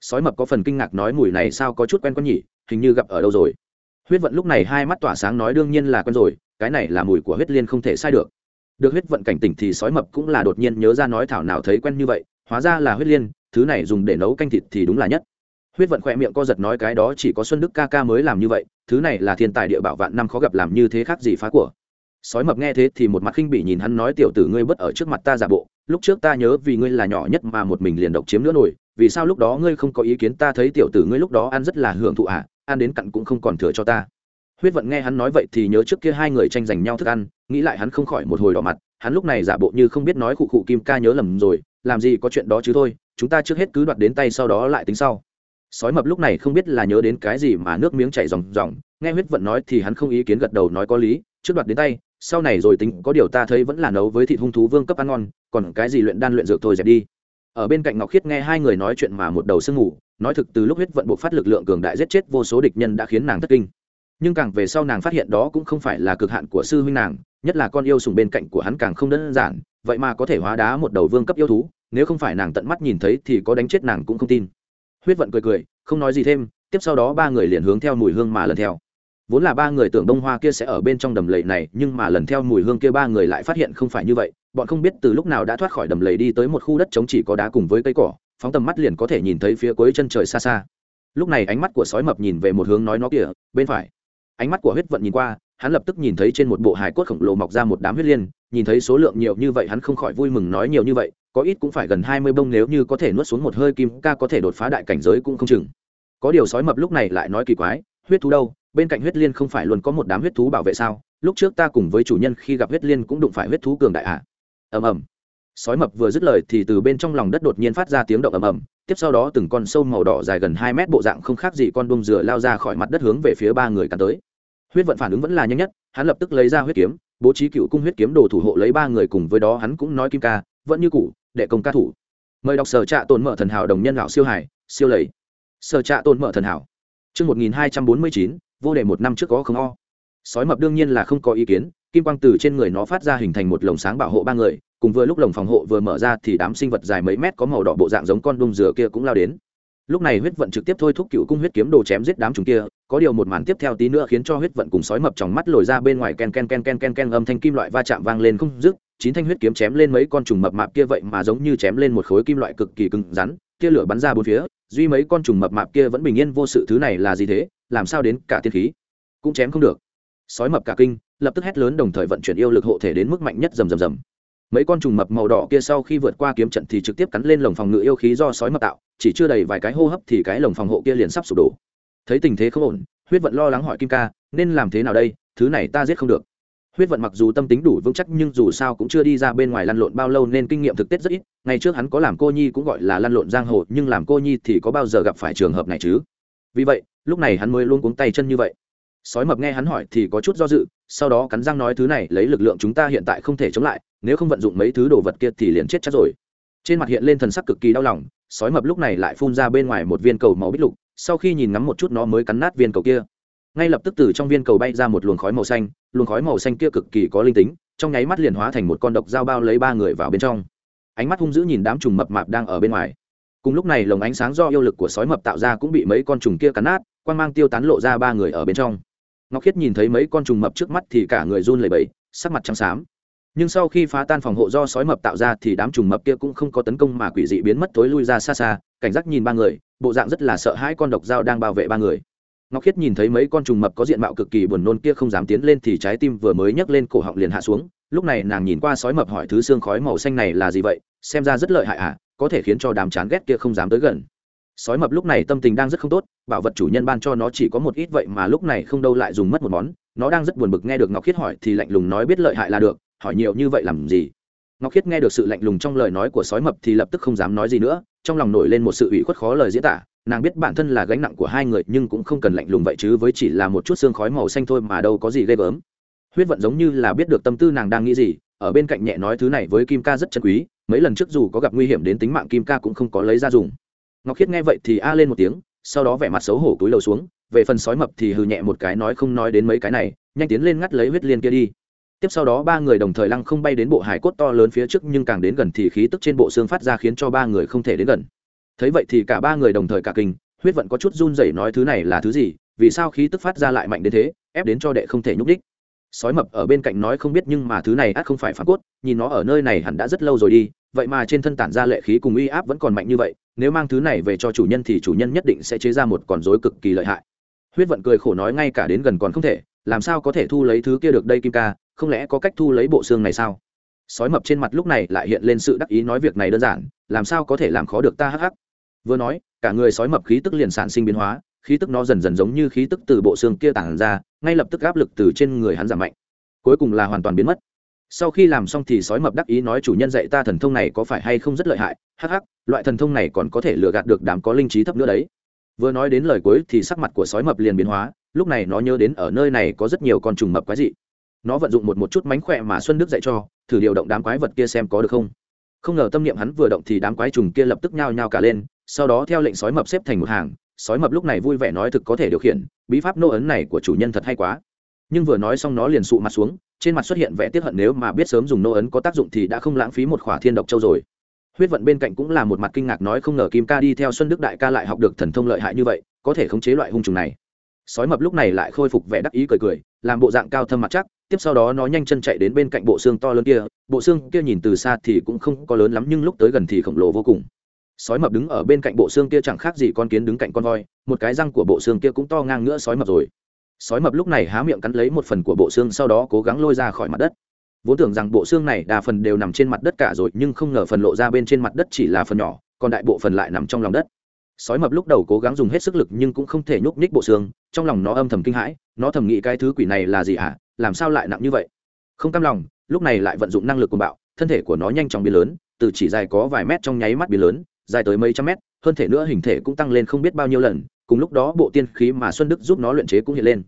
Sói mập có phần kinh ngạc nói mùi này sao có chút quen con nhỉ, hình như gặp ở đâu rồi. Huyết vận lúc này hai mắt tỏa sáng nói đương nhiên là quen rồi, cái này là mùi của huyết liên không thể sai được được huyết vận cảnh tỉnh thì sói mập cũng là đột nhiên nhớ ra nói thảo nào thấy quen như vậy hóa ra là huyết liên thứ này dùng để nấu canh thịt thì đúng là nhất. Huyết vận khỏe miệng co giật nói cái đó chỉ có xuân đức ca ca mới làm như vậy thứ này là thiên tài địa bảo vạn năm khó gặp làm như thế khác gì phá của. Sói mập nghe thế thì một mặt khinh bỉ nhìn hắn nói tiểu tử ngươi bất ở trước mặt ta giả bộ lúc trước ta nhớ vì ngươi là nhỏ nhất mà một mình liền độc chiếm nữa nổi vì sao lúc đó ngươi không có ý kiến ta thấy tiểu tử ngươi lúc đó ăn rất là hưởng thụ ạ à, ăn đến cặn cũng không còn thừa cho ta huyết vận nghe hắn nói vậy thì nhớ trước kia hai người tranh giành nhau thức ăn, nghĩ lại hắn không khỏi một hồi đỏ mặt, hắn lúc này giả bộ như không biết nói khụ khụ kim ca nhớ lầm rồi, làm gì có chuyện đó chứ thôi, chúng ta trước hết cứ đoạt đến tay sau đó lại tính sau. Sói mập lúc này không biết là nhớ đến cái gì mà nước miếng chảy ròng ròng, nghe huyết vận nói thì hắn không ý kiến gật đầu nói có lý, trước đoạt đến tay, sau này rồi tính, có điều ta thấy vẫn là nấu với thịt hung thú vương cấp ăn ngon, còn cái gì luyện đan luyện dược thôi dẹp đi. Ở bên cạnh ngọc khiết nghe hai người nói chuyện mà một đầu sương ngủ, nói thực từ lúc huyết vận bộ phát lực lượng cường đại giết chết vô số địch nhân đã khiến nàng thất kinh nhưng càng về sau nàng phát hiện đó cũng không phải là cực hạn của sư huynh nàng, nhất là con yêu sùng bên cạnh của hắn càng không đơn giản, vậy mà có thể hóa đá một đầu vương cấp yêu thú, nếu không phải nàng tận mắt nhìn thấy thì có đánh chết nàng cũng không tin. Huyết vận cười cười, không nói gì thêm, tiếp sau đó ba người liền hướng theo mùi hương mà lần theo. Vốn là ba người tưởng đông hoa kia sẽ ở bên trong đầm lầy này, nhưng mà lần theo mùi hương kia ba người lại phát hiện không phải như vậy, bọn không biết từ lúc nào đã thoát khỏi đầm lầy đi tới một khu đất trống chỉ có đá cùng với cây cỏ, phóng tầm mắt liền có thể nhìn thấy phía cuối chân trời xa xa. Lúc này ánh mắt của sói mập nhìn về một hướng nói nó kìa, bên phải ánh mắt của huyết vận nhìn qua, hắn lập tức nhìn thấy trên một bộ hài cốt khổng lồ mọc ra một đám huyết liên, nhìn thấy số lượng nhiều như vậy hắn không khỏi vui mừng nói nhiều như vậy, có ít cũng phải gần hai mươi bông nếu như có thể nuốt xuống một hơi kim ca có thể đột phá đại cảnh giới cũng không chừng. Có điều sói mập lúc này lại nói kỳ quái, huyết thú đâu? Bên cạnh huyết liên không phải luôn có một đám huyết thú bảo vệ sao? Lúc trước ta cùng với chủ nhân khi gặp huyết liên cũng đụng phải huyết thú cường đại ạ à? ầm ầm. Sói mập vừa dứt lời thì từ bên trong lòng đất đột nhiên phát ra tiếng động ầm ầm, tiếp sau đó từng con sâu màu đỏ dài gần hai mét bộ dạng không khác gì con bông dừa lao ra khỏi mặt đất hướng về phía ba người cắn tới huyết vận phản ứng vẫn là nhanh nhất, hắn lập tức lấy ra huyết kiếm, bố trí cựu cung huyết kiếm đồ thủ hộ lấy ba người cùng với đó hắn cũng nói kim ca, vẫn như cũ, đệ công ca thủ. Mời đọc sở trạ tồn mở thần hảo đồng nhân lão siêu hải, siêu lầy. Sở trạ tồn mở thần hảo. Chương một nghìn hai trăm bốn mươi chín, vô đề một năm trước có không o. Sói mập đương nhiên là không có ý kiến, kim quang từ trên người nó phát ra hình thành một lồng sáng bảo hộ ba người, cùng vừa lúc lồng phòng hộ vừa mở ra thì đám sinh vật dài mấy mét có màu đỏ bộ dạng giống con đung dừa kia cũng lao đến lúc này huyết vận trực tiếp thôi thúc cựu cung huyết kiếm đồ chém giết đám chúng kia, có điều một màn tiếp theo tí nữa khiến cho huyết vận cùng sói mập trong mắt lồi ra bên ngoài ken ken ken ken ken ken âm thanh kim loại va chạm vang lên không dứt. Chín thanh huyết kiếm chém lên mấy con trùng mập mạp kia vậy mà giống như chém lên một khối kim loại cực kỳ cứng rắn, tia lửa bắn ra bốn phía, duy mấy con trùng mập mạp kia vẫn bình yên vô sự, thứ này là gì thế? Làm sao đến cả tiên khí? Cũng chém không được. Sói mập cả kinh, lập tức hét lớn đồng thời vận chuyển yêu lực hộ thể đến mức mạnh nhất rầm rầm rầm mấy con trùng mập màu đỏ kia sau khi vượt qua kiếm trận thì trực tiếp cắn lên lồng phòng ngự yêu khí do sói mập tạo, chỉ chưa đầy vài cái hô hấp thì cái lồng phòng hộ kia liền sắp sụp đổ. Thấy tình thế không ổn, huyết vận lo lắng hỏi kim ca, nên làm thế nào đây? Thứ này ta giết không được. Huyết vận mặc dù tâm tính đủ vững chắc nhưng dù sao cũng chưa đi ra bên ngoài lăn lộn bao lâu nên kinh nghiệm thực tế rất ít. Ngày trước hắn có làm cô nhi cũng gọi là lăn lộn giang hồ, nhưng làm cô nhi thì có bao giờ gặp phải trường hợp này chứ? Vì vậy, lúc này hắn mới luôn cuống tay chân như vậy. Sói mập nghe hắn hỏi thì có chút do dự, sau đó cắn răng nói, thứ này, lấy lực lượng chúng ta hiện tại không thể chống lại nếu không vận dụng mấy thứ đồ vật kia thì liền chết chắc rồi. Trên mặt hiện lên thần sắc cực kỳ đau lòng, sói mập lúc này lại phun ra bên ngoài một viên cầu màu bích lục, sau khi nhìn ngắm một chút nó mới cắn nát viên cầu kia. Ngay lập tức từ trong viên cầu bay ra một luồng khói màu xanh, luồng khói màu xanh kia cực kỳ có linh tính, trong nháy mắt liền hóa thành một con độc dao bao lấy ba người vào bên trong. Ánh mắt hung dữ nhìn đám trùng mập mạp đang ở bên ngoài. Cùng lúc này lồng ánh sáng do yêu lực của sói mập tạo ra cũng bị mấy con trùng kia cắn nát quan g mang tiêu tán lộ ra ba người ở bên trong. Ngọc khiết nhìn thấy mấy con trùng mập trước mắt thì cả người run lẩy bẩy, sắc mặt trắng xám nhưng sau khi phá tan phòng hộ do sói mập tạo ra thì đám trùng mập kia cũng không có tấn công mà quỷ dị biến mất tối lui ra xa xa cảnh giác nhìn ba người bộ dạng rất là sợ hãi con độc dao đang bảo vệ ba người. Ngọc khiết nhìn thấy mấy con trùng mập có diện mạo cực kỳ buồn nôn kia không dám tiến lên thì trái tim vừa mới nhấc lên cổ họng liền hạ xuống. Lúc này nàng nhìn qua sói mập hỏi thứ xương khói màu xanh này là gì vậy? Xem ra rất lợi hại ạ à, có thể khiến cho đám chán ghét kia không dám tới gần. Sói mập lúc này tâm tình đang rất không tốt bảo vật chủ nhân ban cho nó chỉ có một ít vậy mà lúc này không đâu lại dùng mất một món. Nó đang rất buồn bực nghe được ngọc khiết hỏi thì lạnh lùng nói biết lợi hại là được hỏi nhiều như vậy làm gì? Ngọc khiết nghe được sự lạnh lùng trong lời nói của sói mập thì lập tức không dám nói gì nữa, trong lòng nổi lên một sự ủy khuất khó lời diễn tả. Nàng biết bản thân là gánh nặng của hai người nhưng cũng không cần lạnh lùng vậy chứ, với chỉ là một chút xương khói màu xanh thôi mà đâu có gì ghê gớm. Huyết vận giống như là biết được tâm tư nàng đang nghĩ gì, ở bên cạnh nhẹ nói thứ này với kim ca rất chân quý, mấy lần trước dù có gặp nguy hiểm đến tính mạng kim ca cũng không có lấy ra dùng. Ngọc khiết nghe vậy thì a lên một tiếng, sau đó vẻ mặt xấu hổ cúi đầu xuống, về phần sói mập thì hừ nhẹ một cái nói không nói đến mấy cái này, nhanh tiến lên ngắt lấy huyết liên kia đi tiếp sau đó ba người đồng thời lăng không bay đến bộ hải cốt to lớn phía trước, nhưng càng đến gần thì khí tức trên bộ xương phát ra khiến cho ba người không thể đến gần. Thấy vậy thì cả ba người đồng thời cả kinh, huyết vận có chút run rẩy nói thứ này là thứ gì, vì sao khí tức phát ra lại mạnh đến thế, ép đến cho đệ không thể nhúc đích sói mập ở bên cạnh nói không biết nhưng mà thứ này ắt không phải phản cốt, nhìn nó ở nơi này hẳn đã rất lâu rồi đi, vậy mà trên thân tản ra lệ khí cùng uy áp vẫn còn mạnh như vậy, nếu mang thứ này về cho chủ nhân thì chủ nhân nhất định sẽ chế ra một con rối cực kỳ lợi hại. Huyết vận cười khổ nói ngay cả đến gần còn không thể, làm sao có thể thu lấy thứ kia được đây kim ca không lẽ có cách thu lấy bộ xương này sao? Sói mập trên mặt lúc này lại hiện lên sự đắc ý nói việc này đơn giản, làm sao có thể làm khó được ta hắc hắc? Vừa nói, cả người sói mập khí tức liền sản sinh biến hóa, khí tức nó dần dần giống như khí tức từ bộ xương kia tản ra, ngay lập tức áp lực từ trên người hắn giảm mạnh. Cuối cùng là hoàn toàn biến mất. Sau khi làm xong thì sói mập đắc ý nói chủ nhân dạy ta thần thông này có phải hay không rất lợi hại? Hắc hắc, loại thần thông này còn có thể lừa gạt được đám có linh trí thấp nữa đấy. Vừa nói đến lời cuối thì sắc mặt của sói mập liền biến hóa, lúc này nó nhớ đến ở nơi này có rất nhiều con trùng mập quái dị nó vận dụng một một chút mánh khỏe mà xuân đức dạy cho, thử điều động đám quái vật kia xem có được không. Không ngờ tâm niệm hắn vừa động thì đám quái trùng kia lập tức nhao nhao cả lên, sau đó theo lệnh sói mập xếp thành một hàng, sói mập lúc này vui vẻ nói thực có thể điều khiển, bí pháp nô ấn này của chủ nhân thật hay quá. Nhưng vừa nói xong nó liền sụ mặt xuống, trên mặt xuất hiện vẻ tiếc hận nếu mà biết sớm dùng nô ấn có tác dụng thì đã không lãng phí một khỏa thiên độc châu rồi. Huyết vận bên cạnh cũng là một mặt kinh ngạc nói không ngờ kim ca đi theo xuân đức đại ca lại học được thần thông lợi hại như vậy, có thể khống chế loại hung trùng này. Sói mập lúc này lại khôi phục vẻ đắc ý cười cười, làm bộ dạng cao thâm mặt chắc tiếp sau đó nó nhanh chân chạy đến bên cạnh bộ xương to lớn kia, bộ xương kia nhìn từ xa thì cũng không có lớn lắm nhưng lúc tới gần thì khổng lồ vô cùng. Sói mập đứng ở bên cạnh bộ xương kia chẳng khác gì con kiến đứng cạnh con voi, một cái răng của bộ xương kia cũng to ngang nữa sói mập rồi. Sói mập lúc này há miệng cắn lấy một phần của bộ xương sau đó cố gắng lôi ra khỏi mặt đất. Vốn tưởng rằng bộ xương này đa phần đều nằm trên mặt đất cả rồi nhưng không ngờ phần lộ ra bên trên mặt đất chỉ là phần nhỏ, còn đại bộ phần lại nằm trong lòng đất. Sói mập lúc đầu cố gắng dùng hết sức lực nhưng cũng không thể nhúc nhích bộ xương, trong lòng nó âm thầm kinh hãi, nó thầm nghĩ cái thứ quỷ này là gì hả? Làm sao lại nặng như vậy? Không cam lòng, lúc này lại vận dụng năng lực của bạo, thân thể của nó nhanh chóng biến lớn, từ chỉ dài có vài mét trong nháy mắt biến lớn, dài tới mấy trăm mét, hơn thể nữa hình thể cũng tăng lên không biết bao nhiêu lần, cùng lúc đó bộ tiên khí mà xuân đức giúp nó luyện chế cũng hiện lên.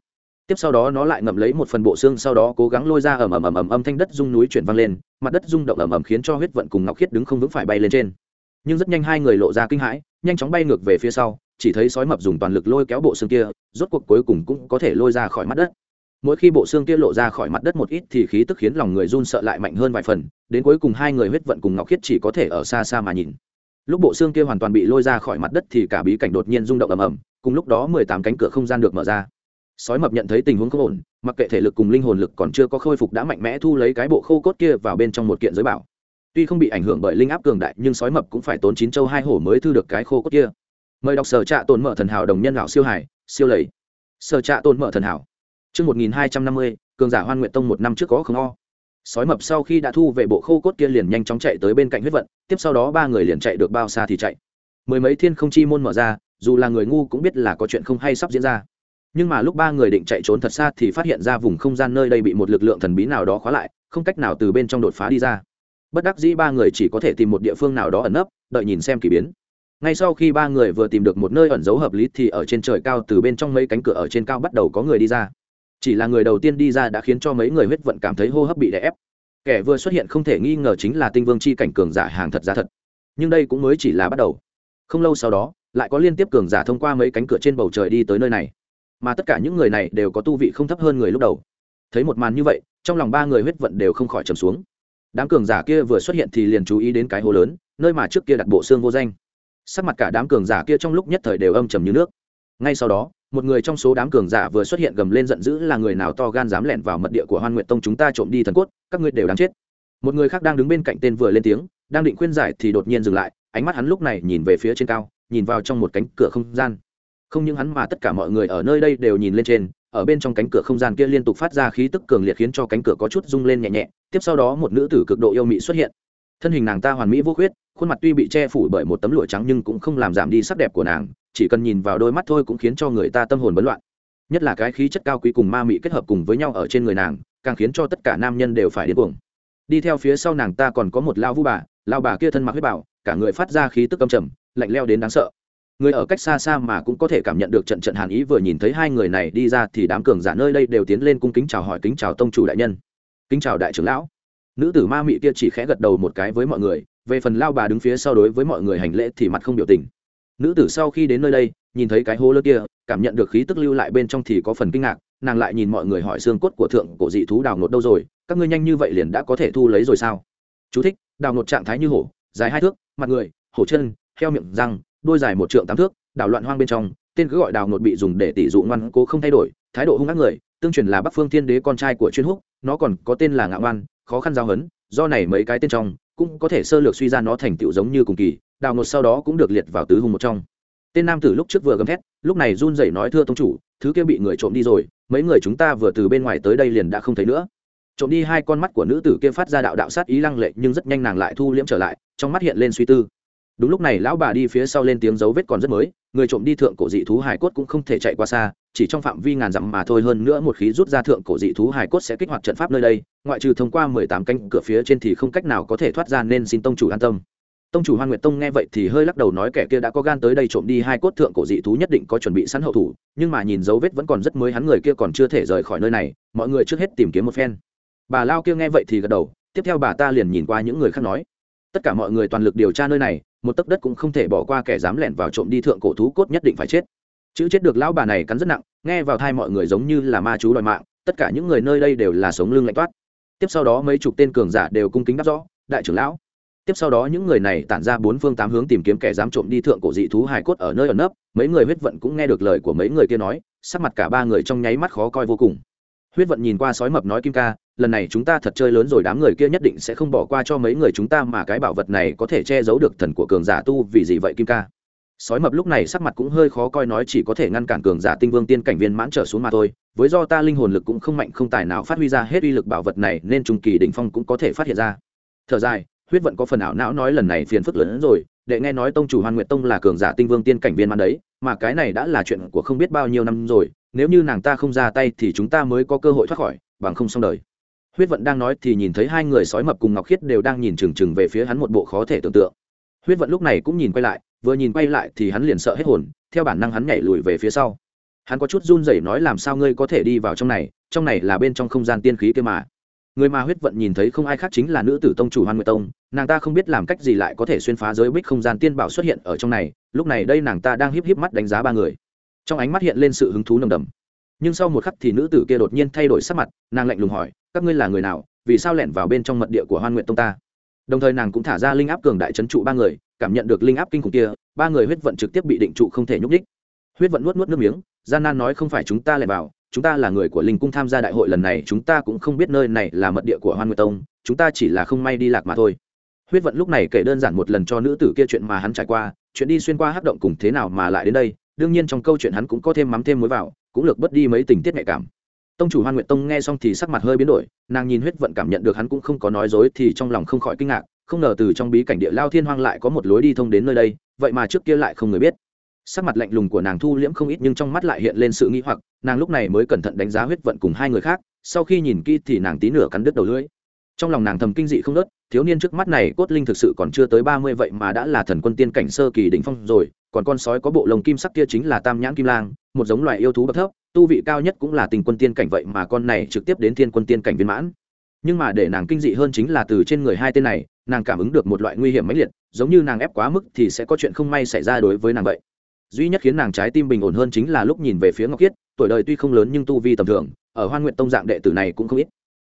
Tiếp sau đó nó lại ngậm lấy một phần bộ xương, sau đó cố gắng lôi ra ầm ầm ầm ầm âm thanh đất rung núi chuyển vang lên, mặt đất rung động ầm ầm khiến cho huyết vận cùng ngọc khiết đứng không vững phải bay lên trên. Nhưng rất nhanh hai người lộ ra kinh hãi, nhanh chóng bay ngược về phía sau, chỉ thấy sói mập dùng toàn lực lôi kéo bộ xương kia, rốt cuộc cuối cùng cũng có thể lôi ra khỏi mặt đất mỗi khi bộ xương kia lộ ra khỏi mặt đất một ít thì khí tức khiến lòng người run sợ lại mạnh hơn vài phần, đến cuối cùng hai người huyết vận cùng ngọc khiết chỉ có thể ở xa xa mà nhìn. Lúc bộ xương kia hoàn toàn bị lôi ra khỏi mặt đất thì cả bí cảnh đột nhiên rung động ầm ầm, cùng lúc đó mười tám cánh cửa không gian được mở ra. Sói mập nhận thấy tình huống không ổn, mặc kệ thể lực cùng linh hồn lực còn chưa có khôi phục đã mạnh mẽ thu lấy cái bộ khô cốt kia vào bên trong một kiện giới bảo. Tuy không bị ảnh hưởng bởi linh áp cường đại, nhưng sói mập cũng phải tốn chín châu hai hổ mới thư được cái khô cốt kia. Mời đọc sở trạ tồn mở thần hảo đồng nhân lão siêu hải siêu lầy. Sở trạ tồn mở thần hảo Trước 1250, cường giả hoan nguyện tông một năm trước có không o. Sói mập sau khi đã thu về bộ khô cốt kia liền nhanh chóng chạy tới bên cạnh huyết vận, tiếp sau đó ba người liền chạy được bao xa thì chạy. Mười mấy thiên không chi môn mở ra, dù là người ngu cũng biết là có chuyện không hay sắp diễn ra. Nhưng mà lúc ba người định chạy trốn thật xa thì phát hiện ra vùng không gian nơi đây bị một lực lượng thần bí nào đó khóa lại, không cách nào từ bên trong đột phá đi ra. Bất đắc dĩ ba người chỉ có thể tìm một địa phương nào đó ẩn nấp, đợi nhìn xem kỳ biến ngay sau khi ba người vừa tìm được một nơi ẩn giấu hợp lý thì ở trên trời cao từ bên trong mấy cánh cửa ở trên cao bắt đầu có người đi ra chỉ là người đầu tiên đi ra đã khiến cho mấy người huyết vận cảm thấy hô hấp bị đè ép. Kẻ vừa xuất hiện không thể nghi ngờ chính là tinh vương c h i cảnh cường giả hàng thật giá thật. Nhưng đây cũng mới chỉ là bắt đầu. Không lâu sau đó, lại có liên tiếp cường giả thông qua mấy cánh cửa trên bầu trời đi tới nơi này. Mà tất cả những người này đều có tu vị không thấp hơn người lúc đầu. Thấy một màn như vậy, trong lòng ba người huyết vận đều không khỏi trầm xuống. Đám cường giả kia vừa xuất hiện thì liền chú ý đến cái hố lớn, nơi mà trước kia đặt bộ xương vô danh. Sắc mặt cả đám cường giả kia trong lúc nhất thời đều âm trầm như nước. Ngay sau đó một người trong số đám cường giả vừa xuất hiện gầm lên giận dữ là người nào to gan dám lẻn vào mật địa của hoan nguyện tông chúng ta trộm đi thần cốt, các ngươi đều đáng chết. Một người khác đang đứng bên cạnh tên vừa lên tiếng, đang định khuyên giải thì đột nhiên dừng lại, ánh mắt hắn lúc này nhìn về phía trên cao, nhìn vào trong một cánh cửa không gian. Không những hắn mà tất cả mọi người ở nơi đây đều nhìn lên trên, ở bên trong cánh cửa không gian kia liên tục phát ra khí tức cường liệt khiến cho cánh cửa có chút rung lên nhẹ nhẹ, tiếp sau đó một nữ tử cực độ yêu mị xuất hiện. Thân hình nàng ta hoàn mỹ vô khuyết, khuôn mặt tuy bị che phủ bởi một tấm lụa trắng nhưng cũng không làm giảm đi sắc đẹp của nàng chỉ cần nhìn vào đôi mắt thôi cũng khiến cho người ta tâm hồn bấn loạn. Nhất là cái khí chất cao quý cùng ma mị kết hợp cùng với nhau ở trên người nàng, càng khiến cho tất cả nam nhân đều phải điên cuồng. Đi theo phía sau nàng ta còn có một lao vu bà lao bà kia thân mặc huyết bảo, cả người phát ra khí tức âm trầm, lạnh leo đến đáng sợ. Người ở cách xa xa mà cũng có thể cảm nhận được trận trận hàn ý vừa nhìn thấy hai người này đi ra thì đám cường giả nơi đây đều tiến lên cung kính chào hỏi kính chào tông chủ đại nhân. Kính chào đại trưởng lão. Nữ tử ma mị kia chỉ khẽ gật đầu một cái với mọi người, về phần lao bà đứng phía sau đối với mọi người hành lễ thì mặt không biểu tình nữ tử sau khi đến nơi đây nhìn thấy cái hố lớn kia cảm nhận được khí tức lưu lại bên trong thì có phần kinh ngạc nàng lại nhìn mọi người hỏi xương cốt của thượng cổ dị thú đào nột đâu rồi các ngươi nhanh như vậy liền đã có thể thu lấy rồi sao? Chú thích, đào nột trạng thái như hổ dài hai thước mặt người hổ chân heo miệng răng đôi dài một trượng tám thước đảo loạn hoang bên trong tên cứ gọi đào nột bị dùng để tỷ dụ ngoan cố không thay đổi thái độ hung ác người tương truyền là bắc phương thiên đế con trai của chuyên húc nó còn có tên là ngạo ngoan khó khăn giao hấn do này mấy cái tên trong cũng có thể sơ lược suy ra nó thành tựu giống như cùng kỳ đào ngột sau đó cũng được liệt vào tứ hùng một trong. Tên nam tử lúc trước vừa gầm thét, lúc này run rẩy nói, thưa tông chủ, thứ kia bị người trộm đi rồi, mấy người chúng ta vừa từ bên ngoài tới đây liền đã không thấy nữa. Trộm đi hai con mắt của nữ tử kia phát ra đạo đạo sát ý lăng lệ, nhưng rất nhanh nàng lại thu liễm trở lại, trong mắt hiện lên suy tư. Đúng lúc này, lão bà đi phía sau lên tiếng dấu vết còn rất mới, người trộm đi thượng cổ dị thú hải cốt cũng không thể chạy qua xa, chỉ trong phạm vi ngàn dặm mà thôi, hơn nữa một khí rút ra thượng cổ dị thú hải cốt sẽ kích hoạt trận pháp nơi đây, ngoại trừ thông qua mười tám cánh cửa phía trên thì không cách nào có thể thoát ra, nên xin tông chủ an tâm tông chủ hoan nguyệt tông nghe vậy thì hơi lắc đầu nói kẻ kia đã có gan tới đây trộm đi hai cốt thượng cổ dị thú nhất định có chuẩn bị sẵn hậu thủ, nhưng mà nhìn dấu vết vẫn còn rất mới, hắn người kia còn chưa thể rời khỏi nơi này, mọi người trước hết tìm kiếm một phen. Bà lao kia nghe vậy thì gật đầu, tiếp theo bà ta liền nhìn qua những người khác nói, tất cả mọi người toàn lực điều tra nơi này, một tấc đất cũng không thể bỏ qua kẻ dám lẻn vào trộm đi thượng cổ thú cốt nhất định phải chết. Chữ chết được lão bà này cắn rất nặng, nghe vào thai mọi người giống như là ma chú đòi mạng, tất cả những người nơi đây đều là sống lưng lạnh toát. Tiếp sau đó mấy chục tên cường giả đều cung kính đáp rõ, đại trưởng lão tiếp sau đó những người này tản ra bốn phương tám hướng tìm kiếm kẻ dám trộm đi thượng cổ dị thú hài cốt ở nơi ẩn nấp, mấy người huyết vận cũng nghe được lời của mấy người kia nói, sắc mặt cả ba người trong nháy mắt khó coi vô cùng. Huyết vận nhìn qua sói mập nói kim ca, lần này chúng ta thật chơi lớn rồi, đám người kia nhất định sẽ không bỏ qua cho mấy người chúng ta mà cái bảo vật này có thể che giấu được thần của cường giả tu vì gì vậy kim ca? Sói mập lúc này sắc mặt cũng hơi khó coi nói chỉ có thể ngăn cản cường giả tinh vương tiên cảnh viên mãn trở xuống mà thôi, với do ta linh hồn lực cũng không mạnh, không tài nào phát huy ra hết uy lực bảo vật này, nên trung kỳ đỉnh phong cũng có thể phát hiện ra. Thở dài huyết vận có phần ảo não nói lần này phiền phức lớn hơn rồi đệ nghe nói tông chủ hoan nguyệt tông là cường giả tinh vương tiên cảnh viên man đấy, mà cái này đã là chuyện của không biết bao nhiêu năm rồi, nếu như nàng ta không ra tay thì chúng ta mới có cơ hội thoát khỏi, bằng không xong đời. Huyết vận đang nói thì nhìn thấy hai người sói mập cùng ngọc khiết đều đang nhìn trừng trừng về phía hắn một bộ khó thể tưởng tượng. Huyết vận lúc này cũng nhìn quay lại, vừa nhìn quay lại thì hắn liền sợ hết hồn, theo bản năng hắn nhảy lùi về phía sau. Hắn có chút run rẩy nói làm sao ngươi có thể đi vào trong này trong này là bên trong không gian tiên khí kia mà người mà huyết vận nhìn thấy không ai khác chính là nữ tử tông chủ hoan nguyệt tông, nàng ta không biết làm cách gì lại có thể xuyên phá giới bích không gian tiên bảo xuất hiện ở trong này, lúc này đây nàng ta đang híp híp mắt đánh giá ba người. Trong ánh mắt hiện lên sự hứng thú nồng đầm nhưng sau một khắc thì nữ tử kia đột nhiên thay đổi sắc mặt, nàng lạnh lùng hỏi, các ngươi là người nào? Vì sao lẻn vào bên trong mật địa của hoan nguyện tông ta? Đồng thời nàng cũng thả ra linh áp cường đại trấn trụ ba người, cảm nhận được linh áp kinh khủng kia, ba người huyết vận trực tiếp bị định trụ không thể nhúc ních huyết vận nuốt nuốt nước miếng, gian nan nói không phải chúng ta lẻn vào chúng ta là người của linh cung tham gia đại hội lần này, chúng ta cũng không biết nơi này là mật địa của hoan nguyệt tông, chúng ta chỉ là không may đi lạc mà thôi. Huyết vận lúc này kể đơn giản một lần cho nữ tử kia chuyện mà hắn trải qua, chuyện đi xuyên qua hắc động cùng thế nào mà lại đến đây, đương nhiên trong câu chuyện hắn cũng có thêm mắm thêm muối vào, cũng lược bớt đi mấy tình tiết nhạy cảm. Tông chủ hoan nguyệt tông nghe xong thì sắc mặt hơi biến đổi, nàng nhìn huyết vận cảm nhận được hắn cũng không có nói dối thì trong lòng không khỏi kinh ngạc, không ngờ từ trong bí cảnh địa lao thiên hoang lại có một lối đi thông đến nơi đây, vậy mà trước kia lại không người biết sắc mặt lạnh lùng của nàng thu liễm không ít nhưng trong mắt lại hiện lên sự nghĩ hoặc, nàng lúc này mới cẩn thận đánh giá huyết vận cùng hai người khác, sau khi nhìn kỹ thì nàng tí nửa cắn đứt đầu lưỡi trong lòng nàng thầm kinh dị không đứt. thiếu niên trước mắt này cốt linh thực sự còn chưa tới ba mươi vậy mà đã là thần quân tiên cảnh sơ kỳ đỉnh phong rồi, còn con sói có bộ lồng kim sắc kia chính là tam nhãn kim lang, một giống loài yêu thú bậc thấp, tu vị cao nhất cũng là tình quân tiên cảnh vậy mà con này trực tiếp đến thiên quân tiên cảnh viên mãn nhưng mà để nàng kinh dị hơn chính là từ trên người hai tên này, nàng cảm ứng được một loại nguy hiểm mãnh liệt, giống như nàng ép quá mức thì sẽ có chuyện không may xảy ra đối với nàng vậy duy nhất khiến nàng trái tim bình ổn hơn chính là lúc nhìn về phía ngọc khiết, tuổi đời tuy không lớn nhưng tu vi tầm thường, ở hoan nguyện tông dạng đệ tử này cũng không ít.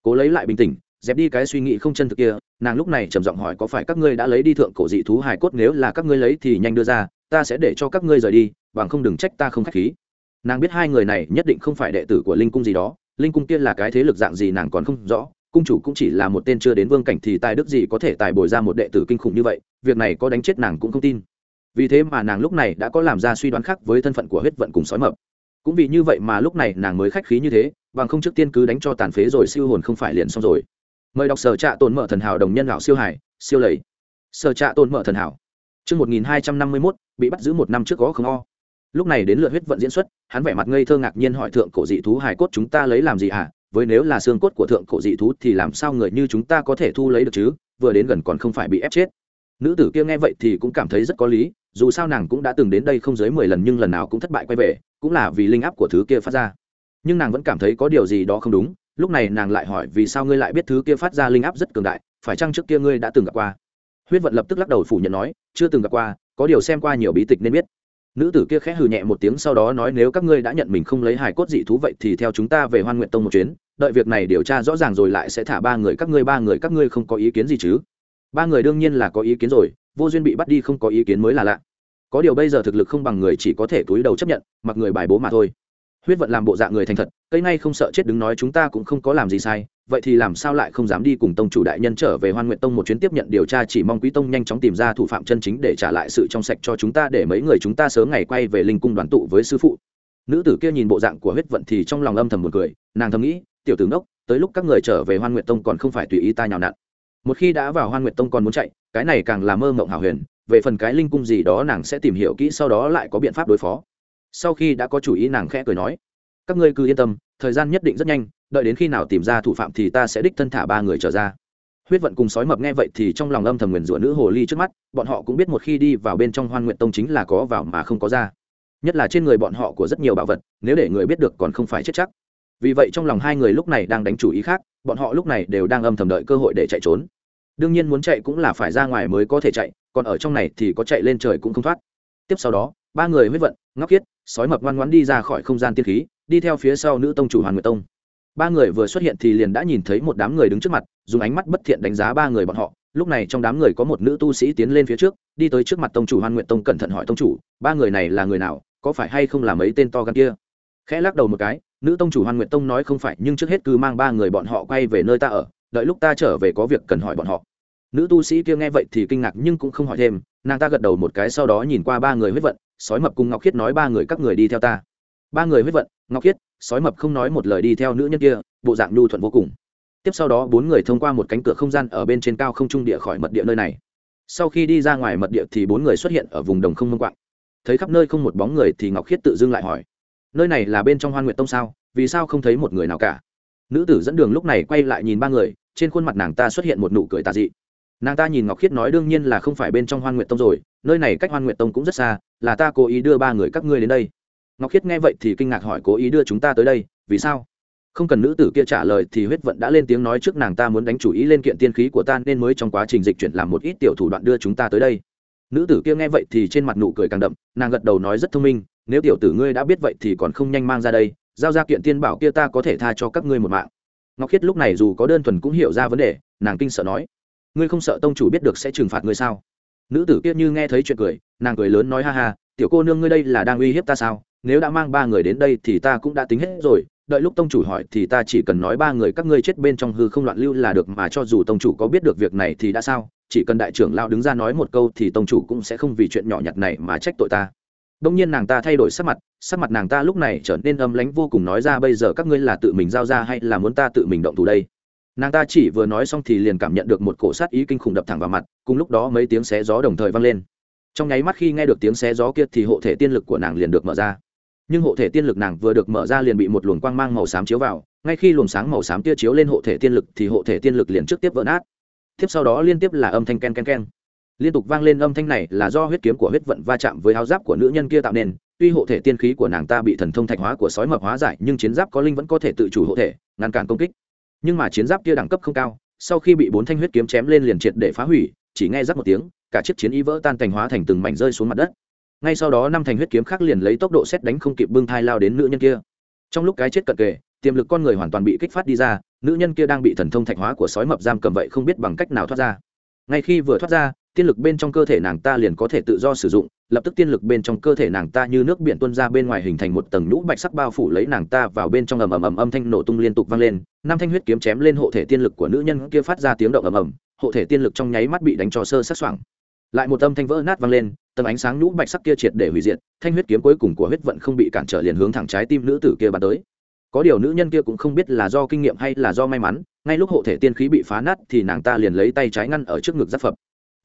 Cố lấy lại bình tĩnh, dẹp đi cái suy nghĩ không chân thực kia, nàng lúc này trầm giọng hỏi có phải các ngươi đã lấy đi thượng cổ dị thú hài cốt, nếu là các ngươi lấy thì nhanh đưa ra, ta sẽ để cho các ngươi rời đi, bằng không đừng trách ta không k h á c h khí. Nàng biết hai người này nhất định không phải đệ tử của linh cung gì đó, linh cung kia là cái thế lực dạng gì nàng còn không rõ, cung chủ cũng chỉ là một tên chưa đến vương cảnh thì tài đức gì có thể tài bồi ra một đệ tử kinh khủng như vậy, việc này có đánh chết nàng cũng không tin vì thế mà nàng lúc này đã có làm ra suy đoán khác với thân phận của huyết vận cùng sói mập cũng vì như vậy mà lúc này nàng mới khách khí như thế bằng không trước tiên cứ đánh cho tàn phế rồi siêu hồn không phải liền xong rồi mời đọc sở trạ tồn mở thần hảo đồng nhân lão siêu hải siêu lầy sở trạ tồn mở thần hảo Trước 1251, bị bắt giữ một năm trước có không o. Lúc này đến lượt huyết vận diễn xuất, hắn vẻ mặt ngây thơ ngạc nhiên hỏi thượng cổ dị thú hài cốt chúng ta lấy làm gì hả? Với nếu là xương cốt của thượng cổ dị thú thì làm sao người như chúng ta có thể thu lấy được chứ? Vừa đến gần còn không phải bị ép chết. Nữ tử kia nghe vậy thì cũng cảm thấy rất có lý, dù sao nàng cũng đã từng đến đây không dưới mười lần nhưng lần nào cũng thất bại quay về, cũng là vì linh áp của thứ kia phát ra. Nhưng nàng vẫn cảm thấy có điều gì đó không đúng, lúc này nàng lại hỏi vì sao ngươi lại biết thứ kia phát ra linh áp rất cường đại, phải chăng trước kia ngươi đã từng gặp qua? Huyết vận lập tức lắc đầu phủ nhận nói, chưa từng gặp qua, có điều xem qua nhiều bí tịch nên biết nữ tử kia khẽ hừ nhẹ một tiếng sau đó nói nếu các ngươi đã nhận mình không lấy hài cốt dị thú vậy thì theo chúng ta về hoan nguyện tông một chuyến đợi việc này điều tra rõ ràng rồi lại sẽ thả ba người các ngươi ba người các ngươi không có ý kiến gì chứ ba người đương nhiên là có ý kiến rồi vô duyên bị bắt đi không có ý kiến mới là lạ. Có điều bây giờ thực lực không bằng người chỉ có thể túi đầu chấp nhận, mặc người bài bố mà thôi. Huyết vận làm bộ dạng người thành thật, cây ngay không sợ chết đứng nói chúng ta cũng không có làm gì sai, vậy thì làm sao lại không dám đi cùng tông chủ đại nhân trở về hoan nguyện tông một chuyến tiếp nhận điều tra chỉ mong quý tông nhanh chóng tìm ra thủ phạm chân chính để trả lại sự trong sạch cho chúng ta để mấy người chúng ta sớm ngày quay về linh cung đoàn tụ với sư phụ. Nữ tử kia nhìn bộ dạng của huyết vận thì trong lòng âm thầm một cười, nàng thầm nghĩ, tiểu tướng đốc tới lúc các người trở về hoan nguyện tông còn không phải tùy ý ta nhào nặn một khi đã vào hoan Nguyệt tông còn muốn chạy, cái này càng là mơ mộng hảo huyền, về phần cái linh cung gì đó nàng sẽ tìm hiểu kỹ sau đó lại có biện pháp đối phó. Sau khi đã có chủ ý nàng khẽ cười nói, các ngươi cứ yên tâm, thời gian nhất định rất nhanh, đợi đến khi nào tìm ra thủ phạm thì ta sẽ đích thân thả ba người trở ra. Huyết vận cùng sói mập nghe vậy thì trong lòng âm thầm nguyền rủa nữ hồ ly trước mắt, bọn họ cũng biết một khi đi vào bên trong hoan nguyện tông chính là có vào mà không có ra. Nhất là trên người bọn họ của rất nhiều bảo vật, nếu để người biết được còn không phải chết chắc. Vì vậy trong lòng hai người lúc này đang đánh chủ ý khác, bọn họ lúc này đều đang âm thầm đợi cơ hội để chạy trốn đương nhiên muốn chạy cũng là phải ra ngoài mới có thể chạy, còn ở trong này thì có chạy lên trời cũng không thoát. Tiếp sau đó, ba người huyết vận, ngóc khiết sói mập ngoan ngoãn đi ra khỏi không gian tiên khí, đi theo phía sau nữ tông chủ hoàn nguyệt tông. Ba người vừa xuất hiện thì liền đã nhìn thấy một đám người đứng trước mặt, dùng ánh mắt bất thiện đánh giá ba người bọn họ. Lúc này trong đám người có một nữ tu sĩ tiến lên phía trước, đi tới trước mặt tông chủ hoan nguyện tông cẩn thận hỏi tông chủ, ba người này là người nào, có phải hay không là mấy tên to gan kia? Khẽ lắc đầu một cái, nữ tông chủ hoan nguyện tông nói không phải, nhưng trước hết cứ mang ba người bọn họ quay về nơi ta ở đợi lúc ta trở về có việc cần hỏi bọn họ. Nữ tu sĩ kia nghe vậy thì kinh ngạc nhưng cũng không hỏi thêm, nàng ta gật đầu một cái sau đó nhìn qua ba người huyết vận, sói mập cùng ngọc khiết nói ba người các người đi theo ta. Ba người huyết vận, ngọc khiết, sói mập không nói một lời đi theo nữ nhân kia, bộ dạng nhu thuận vô cùng. Tiếp sau đó bốn người thông qua một cánh cửa không gian ở bên trên cao không trung địa khỏi mật địa nơi này. Sau khi đi ra ngoài mật địa thì bốn người xuất hiện ở vùng đồng không mông quạng. Thấy khắp nơi không một bóng người thì ngọc khiết tự dưng lại hỏi, nơi này là bên trong hoan nguyện tông sao? Vì sao không thấy một người nào cả? Nữ tử dẫn đường lúc này quay lại nhìn ba người trên khuôn mặt nàng ta xuất hiện một nụ cười tà dị. Nàng ta nhìn ngọc khiết nói đương nhiên là không phải bên trong hoan nguyện tông rồi, nơi này cách hoan nguyện tông cũng rất xa, là ta cố ý đưa ba người các ngươi đến đây. Ngọc khiết nghe vậy thì kinh ngạc hỏi cố ý đưa chúng ta tới đây, vì sao? Không cần nữ tử kia trả lời thì huyết vận đã lên tiếng nói trước nàng ta muốn đánh chủ ý lên kiện tiên khí của ta nên mới trong quá trình dịch chuyển làm một ít tiểu thủ đoạn đưa chúng ta tới đây. Nữ tử kia nghe vậy thì trên mặt nụ cười càng đậm, nàng gật đầu nói rất thông minh, nếu tiểu tử ngươi đã biết vậy thì còn không nhanh mang ra đây, giao ra kiện tiên bảo kia ta có thể tha cho các ngươi một mạng ngọc khiết lúc này dù có đơn thuần cũng hiểu ra vấn đề, nàng kinh sợ nói, ngươi không sợ tông chủ biết được sẽ trừng phạt ngươi sao? Nữ tử kia như nghe thấy chuyện cười, nàng cười lớn nói, ha ha, tiểu cô nương ngươi đây là đang uy hiếp ta sao? Nếu đã mang ba người đến đây thì ta cũng đã tính hết rồi, đợi lúc tông chủ hỏi thì ta chỉ cần nói ba người các ngươi chết bên trong hư không loạn lưu là được mà cho dù tông chủ có biết được việc này thì đã sao? Chỉ cần đại trưởng lao đứng ra nói một câu thì tông chủ cũng sẽ không vì chuyện nhỏ nhặt này mà trách tội ta đông nhiên nàng ta thay đổi sắc mặt sắc mặt nàng ta lúc này trở nên âm lãnh vô cùng nói ra bây giờ các ngươi là tự mình giao ra hay là muốn ta tự mình động thủ đây? Nàng ta chỉ vừa nói xong thì liền cảm nhận được một cổ sát ý kinh khủng đập thẳng vào mặt, cùng lúc đó mấy tiếng xé gió đồng thời vang lên. Trong nháy mắt khi nghe được tiếng xé gió kia thì hộ thể tiên lực của nàng liền được mở ra. Nhưng hộ thể tiên lực nàng vừa được mở ra liền bị một luồng quang mang màu xám chiếu vào, ngay khi luồng sáng màu xám kia chiếu lên hộ thể tiên lực thì hộ thể tiên lực liền trước tiếp vỡ nát. Tiếp sau đó liên tiếp là âm thanh ken ken ken liên tục vang lên âm thanh này là do huyết kiếm của huyết vận va chạm với áo giáp của nữ nhân kia tạo nên. Tuy hộ thể tiên khí của nàng ta bị thần thông thạch hóa của sói mập hóa giải, nhưng chiến giáp có linh vẫn có thể tự chủ hộ thể, ngăn cản công kích. Nhưng mà chiến giáp kia đẳng cấp không cao, sau khi bị bốn thanh huyết kiếm chém lên liền triệt để phá hủy, chỉ nghe rắc một tiếng, cả chiếc chiến y vỡ tan thành hóa thành từng mảnh rơi xuống mặt đất. Ngay sau đó năm thành huyết kiếm khác liền lấy tốc độ xét đánh không kịp bưng thai lao đến nữ nhân kia. Trong lúc cái chết cận kề, tiềm lực con người hoàn toàn bị kích phát đi ra, nữ nhân kia đang bị thần thông thạch hóa của sói mập giam cầm vậy không biết bằng cách nào thoát ra. Ngay khi vừa thoát ra tiên lực bên trong cơ thể nàng ta liền có thể tự do sử dụng, lập tức tiên lực bên trong cơ thể nàng ta như nước biển tuôn ra bên ngoài hình thành một tầng nhũ bạch sắc bao phủ lấy nàng ta vào bên trong ầm ầm ầm âm thanh nổ tung liên tục vang lên, năm thanh huyết kiếm chém lên hộ thể tiên lực của nữ nhân kia phát ra tiếng động ầm ầm, hộ thể tiên lực trong nháy mắt bị đánh cho sơ sắc xoảng lại một âm thanh vỡ nát vang lên, tầng ánh sáng nhũ bạch sắc kia triệt để hủy diệt, thanh huyết kiếm cuối cùng của huyết vận không bị cản trở liền hướng thẳng trái tim nữ tử kia bắn tới. Có điều nữ nhân kia cũng không biết là do kinh nghiệm hay là do may mắn, ngay lúc hộ thể tiên khí bị phá nát thì nàng ta liền lấy tay trái ngăn ở trước ngực giáp phập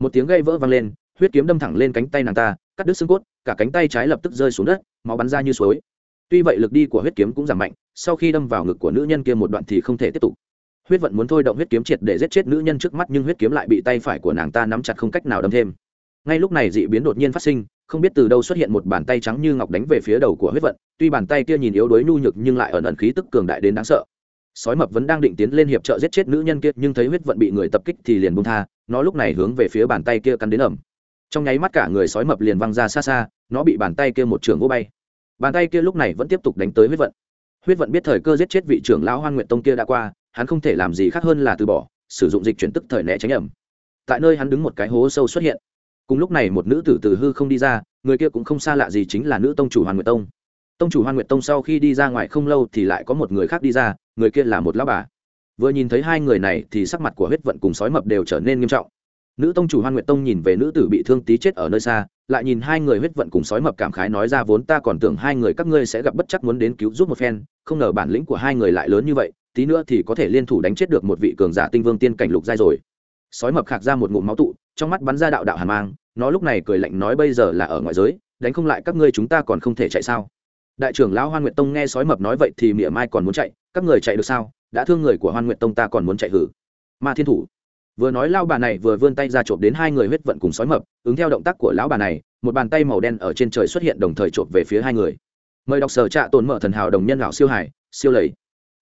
một tiếng gây vỡ vang lên, huyết kiếm đâm thẳng lên cánh tay nàng ta, cắt đứt xương cốt, cả cánh tay trái lập tức rơi xuống đất, máu bắn ra như suối. Tuy vậy lực đi của huyết kiếm cũng giảm mạnh, sau khi đâm vào ngực của nữ nhân kia một đoạn thì không thể tiếp tục. Huyết vận muốn thôi động huyết kiếm triệt để giết chết nữ nhân trước mắt nhưng huyết kiếm lại bị tay phải của nàng ta nắm chặt không cách nào đâm thêm. Ngay lúc này dị biến đột nhiên phát sinh, không biết từ đâu xuất hiện một bàn tay trắng như ngọc đánh về phía đầu của huyết vận, tuy bàn tay kia nhìn yếu đuối nhu nhược nhưng lại ẩn ẩn khí tức cường đại đến đáng sợ sói mập vẫn đang định tiến lên hiệp trợ giết chết nữ nhân kia, nhưng thấy huyết vận bị người tập kích thì liền bung tha, nó lúc này hướng về phía bàn tay kia cắn đến ẩm. Trong nháy mắt cả người sói mập liền văng ra xa xa, nó bị bàn tay kia một trường vô bay. Bàn tay kia lúc này vẫn tiếp tục đánh tới huyết vận. Huyết vận biết thời cơ giết chết vị trưởng lão hoan nguyện tông kia đã qua, hắn không thể làm gì khác hơn là từ bỏ, sử dụng dịch chuyển tức thời né tránh ẩm. Tại nơi hắn đứng một cái hố sâu xuất hiện. Cùng lúc này một nữ tử từ hư không đi ra, người kia cũng không xa lạ gì chính là nữ tông chủ hoàn nguyệt tông. Tông chủ hoàn nguyệt tông sau khi đi ra ngoài không lâu thì lại có một người khác đi ra người kia là một lão bà. Vừa nhìn thấy hai người này thì sắc mặt của huyết vận cùng sói mập đều trở nên nghiêm trọng. Nữ tông chủ hoan nguyệt tông nhìn về nữ tử bị thương tí chết ở nơi xa, lại nhìn hai người huyết vận cùng sói mập cảm khái nói ra vốn ta còn tưởng hai người các ngươi sẽ gặp bất chắc muốn đến cứu giúp một phen, không ngờ bản lĩnh của hai người lại lớn như vậy, tí nữa thì có thể liên thủ đánh chết được một vị cường giả tinh vương tiên cảnh lục giai rồi. Sói mập khạc ra một ngụm máu tụ, trong mắt bắn ra đạo đạo hàn mang, nó lúc này cười lạnh nói bây giờ là ở ngoại giới, đánh không lại các ngươi chúng ta còn không thể chạy sao? Đại trưởng lão hoan nguyệt tông nghe sói mập nói vậy thì mỉa mai còn muốn chạy, các người chạy được sao? Đã thương người của hoan nguyệt tông ta còn muốn chạy hử? Ma thiên thủ. Vừa nói lao bà này vừa vươn tay ra chộp đến hai người huyết vận cùng sói mập, ứng theo động tác của lão bà này, một bàn tay màu đen ở trên trời xuất hiện đồng thời chộp về phía hai người. Mời đọc sở trạ tồn mở thần hảo đồng nhân lão siêu hải, siêu lầy.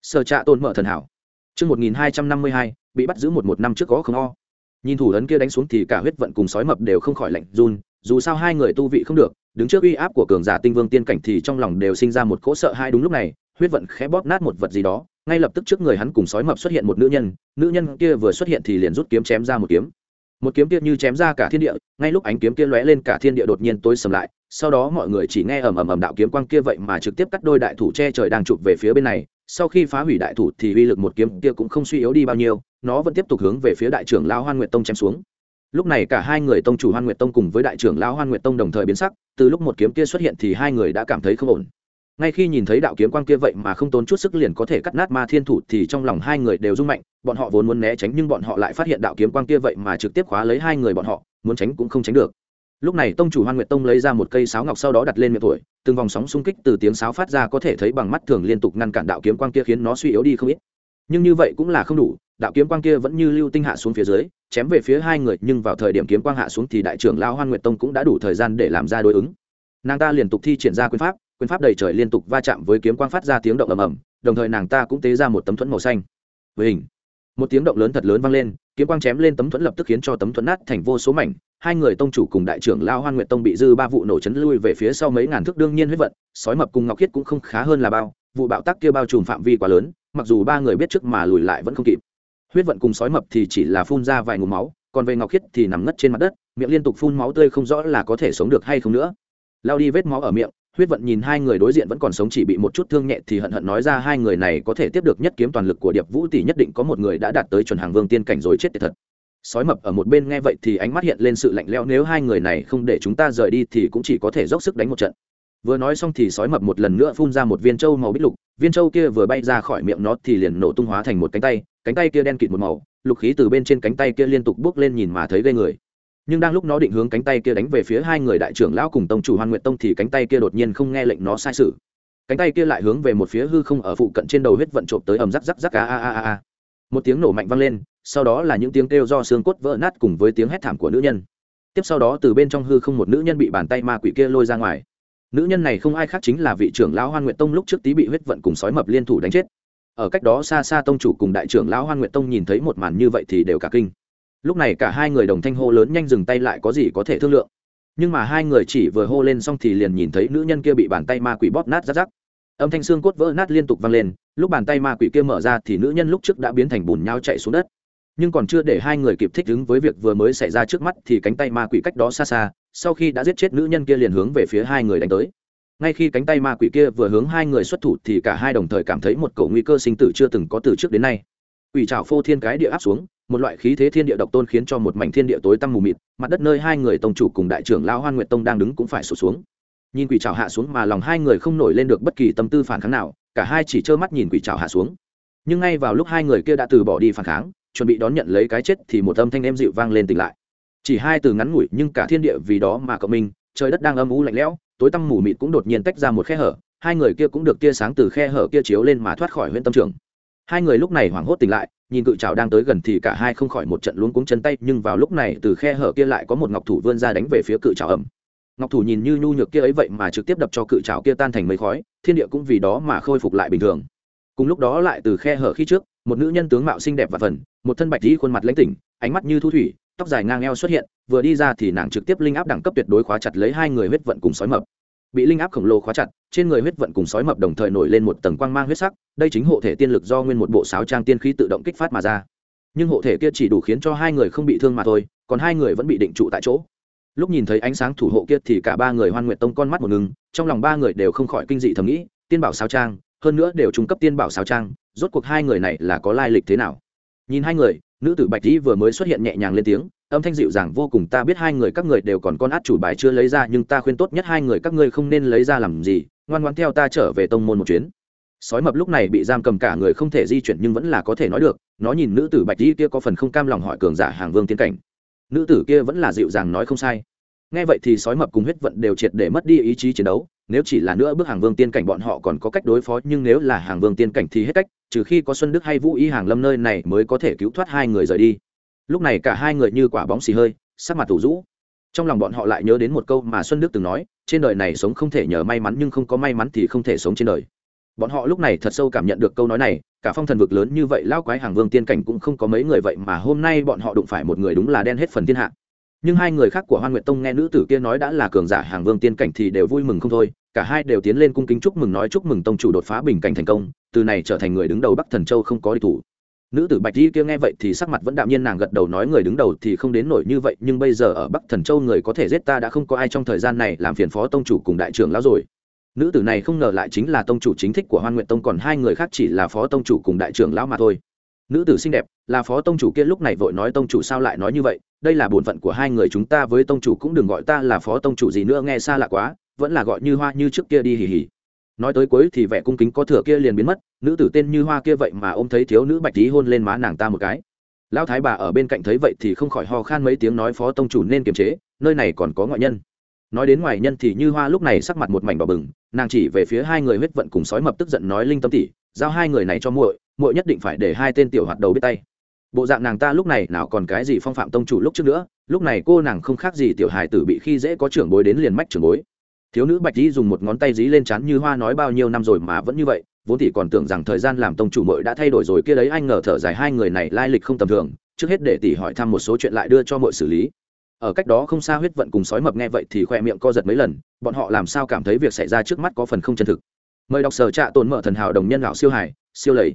Sở trạ tồn mở thần hảo. Chương một nghìn hai trăm năm mươi hai, bị bắt giữ một một năm trước có không o. Nhìn thủ ấn kia đánh xuống thì cả huyết vận cùng sói mập đều không khỏi lạnh run dù sao hai người tu vị không được, đứng trước uy áp của cường giả tinh vương tiên cảnh thì trong lòng đều sinh ra một cỗ sợ hai đúng lúc này, huyết vận khẽ bóp nát một vật gì đó, ngay lập tức trước người hắn cùng sói mập xuất hiện một nữ nhân nữ nhân kia vừa xuất hiện thì liền rút kiếm chém ra một kiếm. Một kiếm kia như chém ra cả thiên địa, ngay lúc ánh kiếm kia lóe lên cả thiên địa đột nhiên tối sầm lại, sau đó mọi người chỉ nghe ầm ầm ầm đạo kiếm quang kia vậy mà trực tiếp cắt đôi đại thủ che trời đang chụp về phía bên này, sau khi phá hủy đại thủ thì uy lực một kiếm kia cũng không suy yếu đi bao nhiêu, nó vẫn tiếp tục hướng về phía đại trưởng lao hoan nguyệt tông chém xuống lúc này cả hai người tông chủ hoan nguyệt tông cùng với đại trưởng lão hoan nguyệt tông đồng thời biến sắc, từ lúc một kiếm kia xuất hiện thì hai người đã cảm thấy không ổn. Ngay khi nhìn thấy đạo kiếm quang kia vậy mà không tốn chút sức liền có thể cắt nát ma thiên thủ thì trong lòng hai người đều rung mạnh, bọn họ vốn muốn né tránh nhưng bọn họ lại phát hiện đạo kiếm quang kia vậy mà trực tiếp khóa lấy hai người bọn họ, muốn tránh cũng không tránh được. Lúc này tông chủ hoan nguyệt tông lấy ra một cây sáo ngọc sau đó đặt lên miệng tuổi, từng vòng sóng xung kích từ tiếng sáo phát ra có thể thấy bằng mắt thường liên tục ngăn cản đạo kiếm quang kia khiến nó suy yếu đi không ít. Nhưng như vậy cũng là không đủ đạo kiếm quang kia vẫn như lưu tinh hạ xuống phía dưới, chém về phía hai người, nhưng vào thời điểm kiếm quang hạ xuống thì đại trưởng lao hoan nguyệt tông cũng đã đủ thời gian để làm ra đối ứng. Nàng ta liên tục thi triển ra quyền pháp quyền pháp đầy trời liên tục va chạm với kiếm quang phát ra tiếng động ầm ầm, đồng thời nàng ta cũng tế ra một tấm thuẫn màu xanh. Với hình một tiếng động lớn thật lớn vang lên, kiếm quang chém lên tấm thuẫn lập tức khiến cho tấm thuẫn nát thành vô số mảnh, hai người tông chủ cùng đại trưởng lao hoan nguyện tông bị dư ba vụ nổ chấn lui về phía sau mấy ngàn thước đương nhiên huyết vận, sói mập cùng ngọc khiết cũng không khá hơn là bao, vụ bạo tắc kia bao trùm phạm vi quá lớn, mặc dù ba người biết trước mà lùi lại vẫn không kịp huyết vận cùng sói mập thì chỉ là phun ra vài ngụm máu, còn về ngọc khiết thì nằm ngất trên mặt đất, miệng liên tục phun máu tươi không rõ là có thể sống được hay không nữa. Lao đi vết máu ở miệng, huyết vận nhìn hai người đối diện vẫn còn sống chỉ bị một chút thương nhẹ thì hận hận nói ra hai người này có thể tiếp được nhất kiếm toàn lực của điệp vũ thì nhất định có một người đã đạt tới chuẩn hàng vương tiên cảnh rồi chết tiệt thật. Sói mập ở một bên nghe vậy thì ánh mắt hiện lên sự lạnh lẽo, nếu hai người này không để chúng ta rời đi thì cũng chỉ có thể dốc sức đánh một trận vừa nói xong thì sói mập một lần nữa phun ra một viên trâu màu bích lục, viên trâu kia vừa bay ra khỏi miệng nó thì liền nổ tung hóa thành một cánh tay cánh tay kia đen kịt một màu, lục khí từ bên trên cánh tay kia liên tục bước lên nhìn mà thấy ghê người. Nhưng đang lúc nó định hướng cánh tay kia đánh về phía hai người đại trưởng lão cùng tông chủ hoan nguyện tông thì cánh tay kia đột nhiên không nghe lệnh nó sai sự. Cánh tay kia lại hướng về một phía hư không ở phụ cận trên đầu huyết vận trộm tới ầm rắc rắc rắc a a a a. Một tiếng nổ mạnh vang lên, sau đó là những tiếng kêu do xương cốt vỡ nát cùng với tiếng hét thảm của nữ nhân. Tiếp sau đó từ bên trong hư không một nữ nhân bị bàn tay ma quỷ kia lôi ra ngoài nữ nhân này không ai khác chính là vị trưởng lão hoan nguyện tông lúc trước tí bị huyết vận cùng sói mập liên thủ đánh chết. Ở cách đó xa xa tông chủ cùng đại trưởng lão hoan nguyện tông nhìn thấy một màn như vậy thì đều cả kinh. Lúc này cả hai người đồng thanh hô lớn nhanh dừng tay lại có gì có thể thương lượng. Nhưng mà hai người chỉ vừa hô lên xong thì liền nhìn thấy nữ nhân kia bị bàn tay ma quỷ bóp nát rát rắc âm thanh xương cốt vỡ nát liên tục vang lên, lúc bàn tay ma quỷ kia mở ra thì nữ nhân lúc trước đã biến thành bùn nhau chạy xuống đất nhưng còn chưa để hai người kịp thích ứng với việc vừa mới xảy ra trước mắt thì cánh tay ma quỷ cách đó xa xa, sau khi đã giết chết nữ nhân kia liền hướng về phía hai người đánh tới. Ngay khi cánh tay ma quỷ kia vừa hướng hai người xuất thủ thì cả hai đồng thời cảm thấy một cầu nguy cơ sinh tử chưa từng có từ trước đến nay. Quỷ trào phô thiên cái địa áp xuống, một loại khí thế thiên địa độc tôn khiến cho một mảnh thiên địa tối tăm mù mịt, mặt đất nơi hai người tông chủ cùng đại trưởng lao hoan nguyệt tông đang đứng cũng phải sụt xuống. Nhìn quỷ trào hạ xuống mà lòng hai người không nổi lên được bất kỳ tâm tư phản kháng nào, cả hai chỉ trơ mắt nhìn quỷ trào hạ xuống. Nhưng ngay vào lúc hai người kia đã từ bỏ đi phản kháng chuẩn bị đón nhận lấy cái chết thì một âm thanh em dịu vang lên tỉnh lại. Chỉ hai từ ngắn ngủi nhưng cả thiên địa vì đó mà cộng minh, trời đất đang âm u lạnh lẽo, tối tăm mù mịt cũng đột nhiên tách ra một khe hở, hai người kia cũng được tia sáng từ khe hở kia chiếu lên mà thoát khỏi huyện tâm trường. Hai người lúc này hoảng hốt tỉnh lại, nhìn cự trào đang tới gần thì cả hai không khỏi một trận luống cuống chân tay, nhưng vào lúc này từ khe hở kia lại có một ngọc thủ vươn ra đánh về phía cự trào ẩm ngọc thủ nhìn như nhu nhược kia ấy vậy mà trực tiếp đập cho cự trào kia tan thành mấy khói, thiên địa cũng vì đó mà khôi phục lại bình thường cùng lúc đó lại từ khe hở khi trước, một nữ nhân tướng mạo xinh đẹp và phần, một thân bạch dĩ khuôn mặt lãnh tỉnh, ánh mắt như thu thủy, tóc dài ngang eo xuất hiện, vừa đi ra thì nàng trực tiếp linh áp đẳng cấp tuyệt đối khóa chặt lấy hai người huyết vận cùng sói mập. Bị linh áp khổng lồ khóa chặt, trên người huyết vận cùng sói mập đồng thời nổi lên một tầng quang mang huyết sắc, đây chính hộ thể tiên lực do nguyên một bộ sáo trang tiên khí tự động kích phát mà ra. Nhưng hộ thể kia chỉ đủ khiến cho hai người không bị thương mà thôi, còn hai người vẫn bị định trụ tại chỗ. Lúc nhìn thấy ánh sáng thủ hộ kia thì cả ba người hoan nguyện tông con mắt một ngừng, trong lòng ba người đều không khỏi kinh dị thầm nghĩ, tiên bảo sáo trang hơn nữa đều trung cấp tiên bảo sáo trang, rốt cuộc hai người này là có lai lịch thế nào? Nhìn hai người, nữ tử bạch dĩ vừa mới xuất hiện nhẹ nhàng lên tiếng, âm thanh dịu dàng vô cùng, ta biết hai người các người đều còn con át chủ bài chưa lấy ra, nhưng ta khuyên tốt nhất hai người các ngươi không nên lấy ra làm gì, ngoan ngoan theo ta trở về tông môn một chuyến. Sói mập lúc này bị giam cầm cả người không thể di chuyển nhưng vẫn là có thể nói được, nó nhìn nữ tử bạch dĩ kia có phần không cam lòng hỏi cường giả hàng vương tiến cảnh. Nữ tử kia vẫn là dịu dàng nói không sai. Nghe vậy thì sói mập cùng huyết vận đều triệt để mất đi ý chí chiến đấu nếu chỉ là nữa bước hàng vương tiên cảnh bọn họ còn có cách đối phó, nhưng nếu là hàng vương tiên cảnh thì hết cách, trừ khi có xuân đức hay vũ y hàng lâm nơi này mới có thể cứu thoát hai người rời đi. Lúc này cả hai người như quả bóng xì hơi, sắc mặt tủ rũ. Trong lòng bọn họ lại nhớ đến một câu mà xuân đức từng nói, trên đời này sống không thể nhờ may mắn, nhưng không có may mắn thì không thể sống trên đời. Bọn họ lúc này thật sâu cảm nhận được câu nói này, cả phong thần vực lớn như vậy lao quái hàng vương tiên cảnh cũng không có mấy người vậy mà hôm nay bọn họ đụng phải một người đúng là đen hết phần thiên hạ nhưng hai người khác của hoan nguyệt tông nghe nữ tử kia nói đã là cường giả hàng vương tiên cảnh thì đều vui mừng không thôi, cả hai đều tiến lên cung kính chúc mừng nói chúc mừng tông chủ đột phá bình cảnh thành công, từ này trở thành người đứng đầu bắc thần châu không có địch thủ. Nữ tử bạch di kia nghe vậy thì sắc mặt vẫn đạm nhiên nàng gật đầu nói người đứng đầu thì không đến nổi như vậy, nhưng bây giờ ở bắc thần châu người có thể giết ta đã không có ai trong thời gian này làm phiền phó tông chủ cùng đại trưởng lão rồi. Nữ tử này không ngờ lại chính là tông chủ chính thích của hoan nguyện tông còn hai người khác chỉ là phó tông chủ cùng đại trưởng lão mà thôi. Nữ tử xinh đẹp là phó tông chủ kia lúc này vội nói tông chủ sao lại nói như vậy, đây là bổn phận của hai người chúng ta với tông chủ cũng đừng gọi ta là phó tông chủ gì nữa, nghe xa lạ quá, vẫn là gọi như hoa như trước kia đi hì hì. Nói tới cuối thì vẻ cung kính có thừa kia liền biến mất, nữ tử tên như hoa kia vậy mà ô m thấy thiếu nữ bạch tí hôn lên má nàng ta một cái. Lão thái bà ở bên cạnh thấy vậy thì không khỏi ho khan mấy tiếng nói phó tông chủ nên kiềm chế, nơi này còn có ngoại nhân. Nói đến ngoại nhân thì như hoa lúc này sắc mặt một mảnh đỏ bừng, nàng chỉ về phía hai người huyết vận cùng sói mập tức giận nói linh tâm tỉ giao hai người này cho muội muội nhất định phải để hai tên tiểu hoạt đầu biết tay bộ dạng nàng ta lúc này nào còn cái gì phong phạm tông chủ lúc trước nữa, lúc này cô nàng không khác gì tiểu hài tử bị khi dễ có trưởng bối đến liền mách trưởng bối. Thiếu nữ bạch dĩ dùng một ngón tay dí lên chán như hoa nói bao nhiêu năm rồi mà vẫn như vậy, vốn thì còn tưởng rằng thời gian làm tông chủ mội đã thay đổi rồi, kia đấy anh ngờ thở dài hai người này lai lịch không tầm thường, trước hết để tỷ hỏi thăm một số chuyện lại đưa cho mội xử lý. Ở cách đó không xa huyết vận cùng sói mập nghe vậy thì khoe miệng co giật mấy lần, bọn họ làm sao cảm thấy việc xảy ra trước mắt có phần không chân thực. Mời đọc sở trạ tồn mở thần hảo đồng nhân lão siêu hải siêu lầy.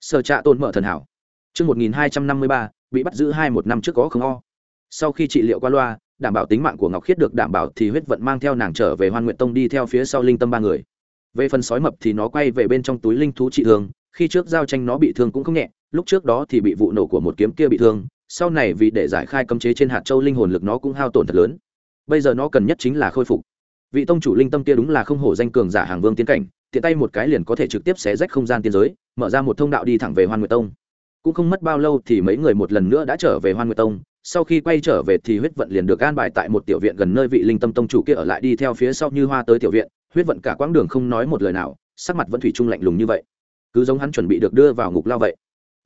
Sở trạ tồn mở thần hảo. Trước 1253, bị bắt giữ hai một năm trước có không o. Sau khi trị liệu qua loa, đảm bảo tính mạng của Ngọc Khiết được đảm bảo thì huyết vận mang theo nàng trở về Hoan Nguyện Tông đi theo phía sau linh tâm ba người. Về phần sói mập thì nó quay về bên trong túi linh thú trị thương, khi trước giao tranh nó bị thương cũng không nhẹ, lúc trước đó thì bị vụ nổ của một kiếm kia bị thương, sau này vì để giải khai cấm chế trên hạt châu linh hồn lực nó cũng hao tổn thật lớn. Bây giờ nó cần nhất chính là khôi phục. Vị tông chủ linh tâm kia đúng là không hổ danh cường giả hàng vương tiến cảnh, tiện tay một cái liền có thể trực tiếp xé rách không gian tiên giới, mở ra một thông đạo đi thẳng về Hoan Nguyệt Tông cũng không mất bao lâu thì mấy người một lần nữa đã trở về hoan nguyệt tông. Sau khi quay trở về thì huyết vận liền được an bài tại một tiểu viện gần nơi vị linh tâm tông chủ kia ở lại đi theo phía sau như hoa tới tiểu viện. Huyết vận cả quãng đường không nói một lời nào, sắc mặt vẫn thủy chung lạnh lùng như vậy. Cứ giống hắn chuẩn bị được đưa vào ngục lao vậy.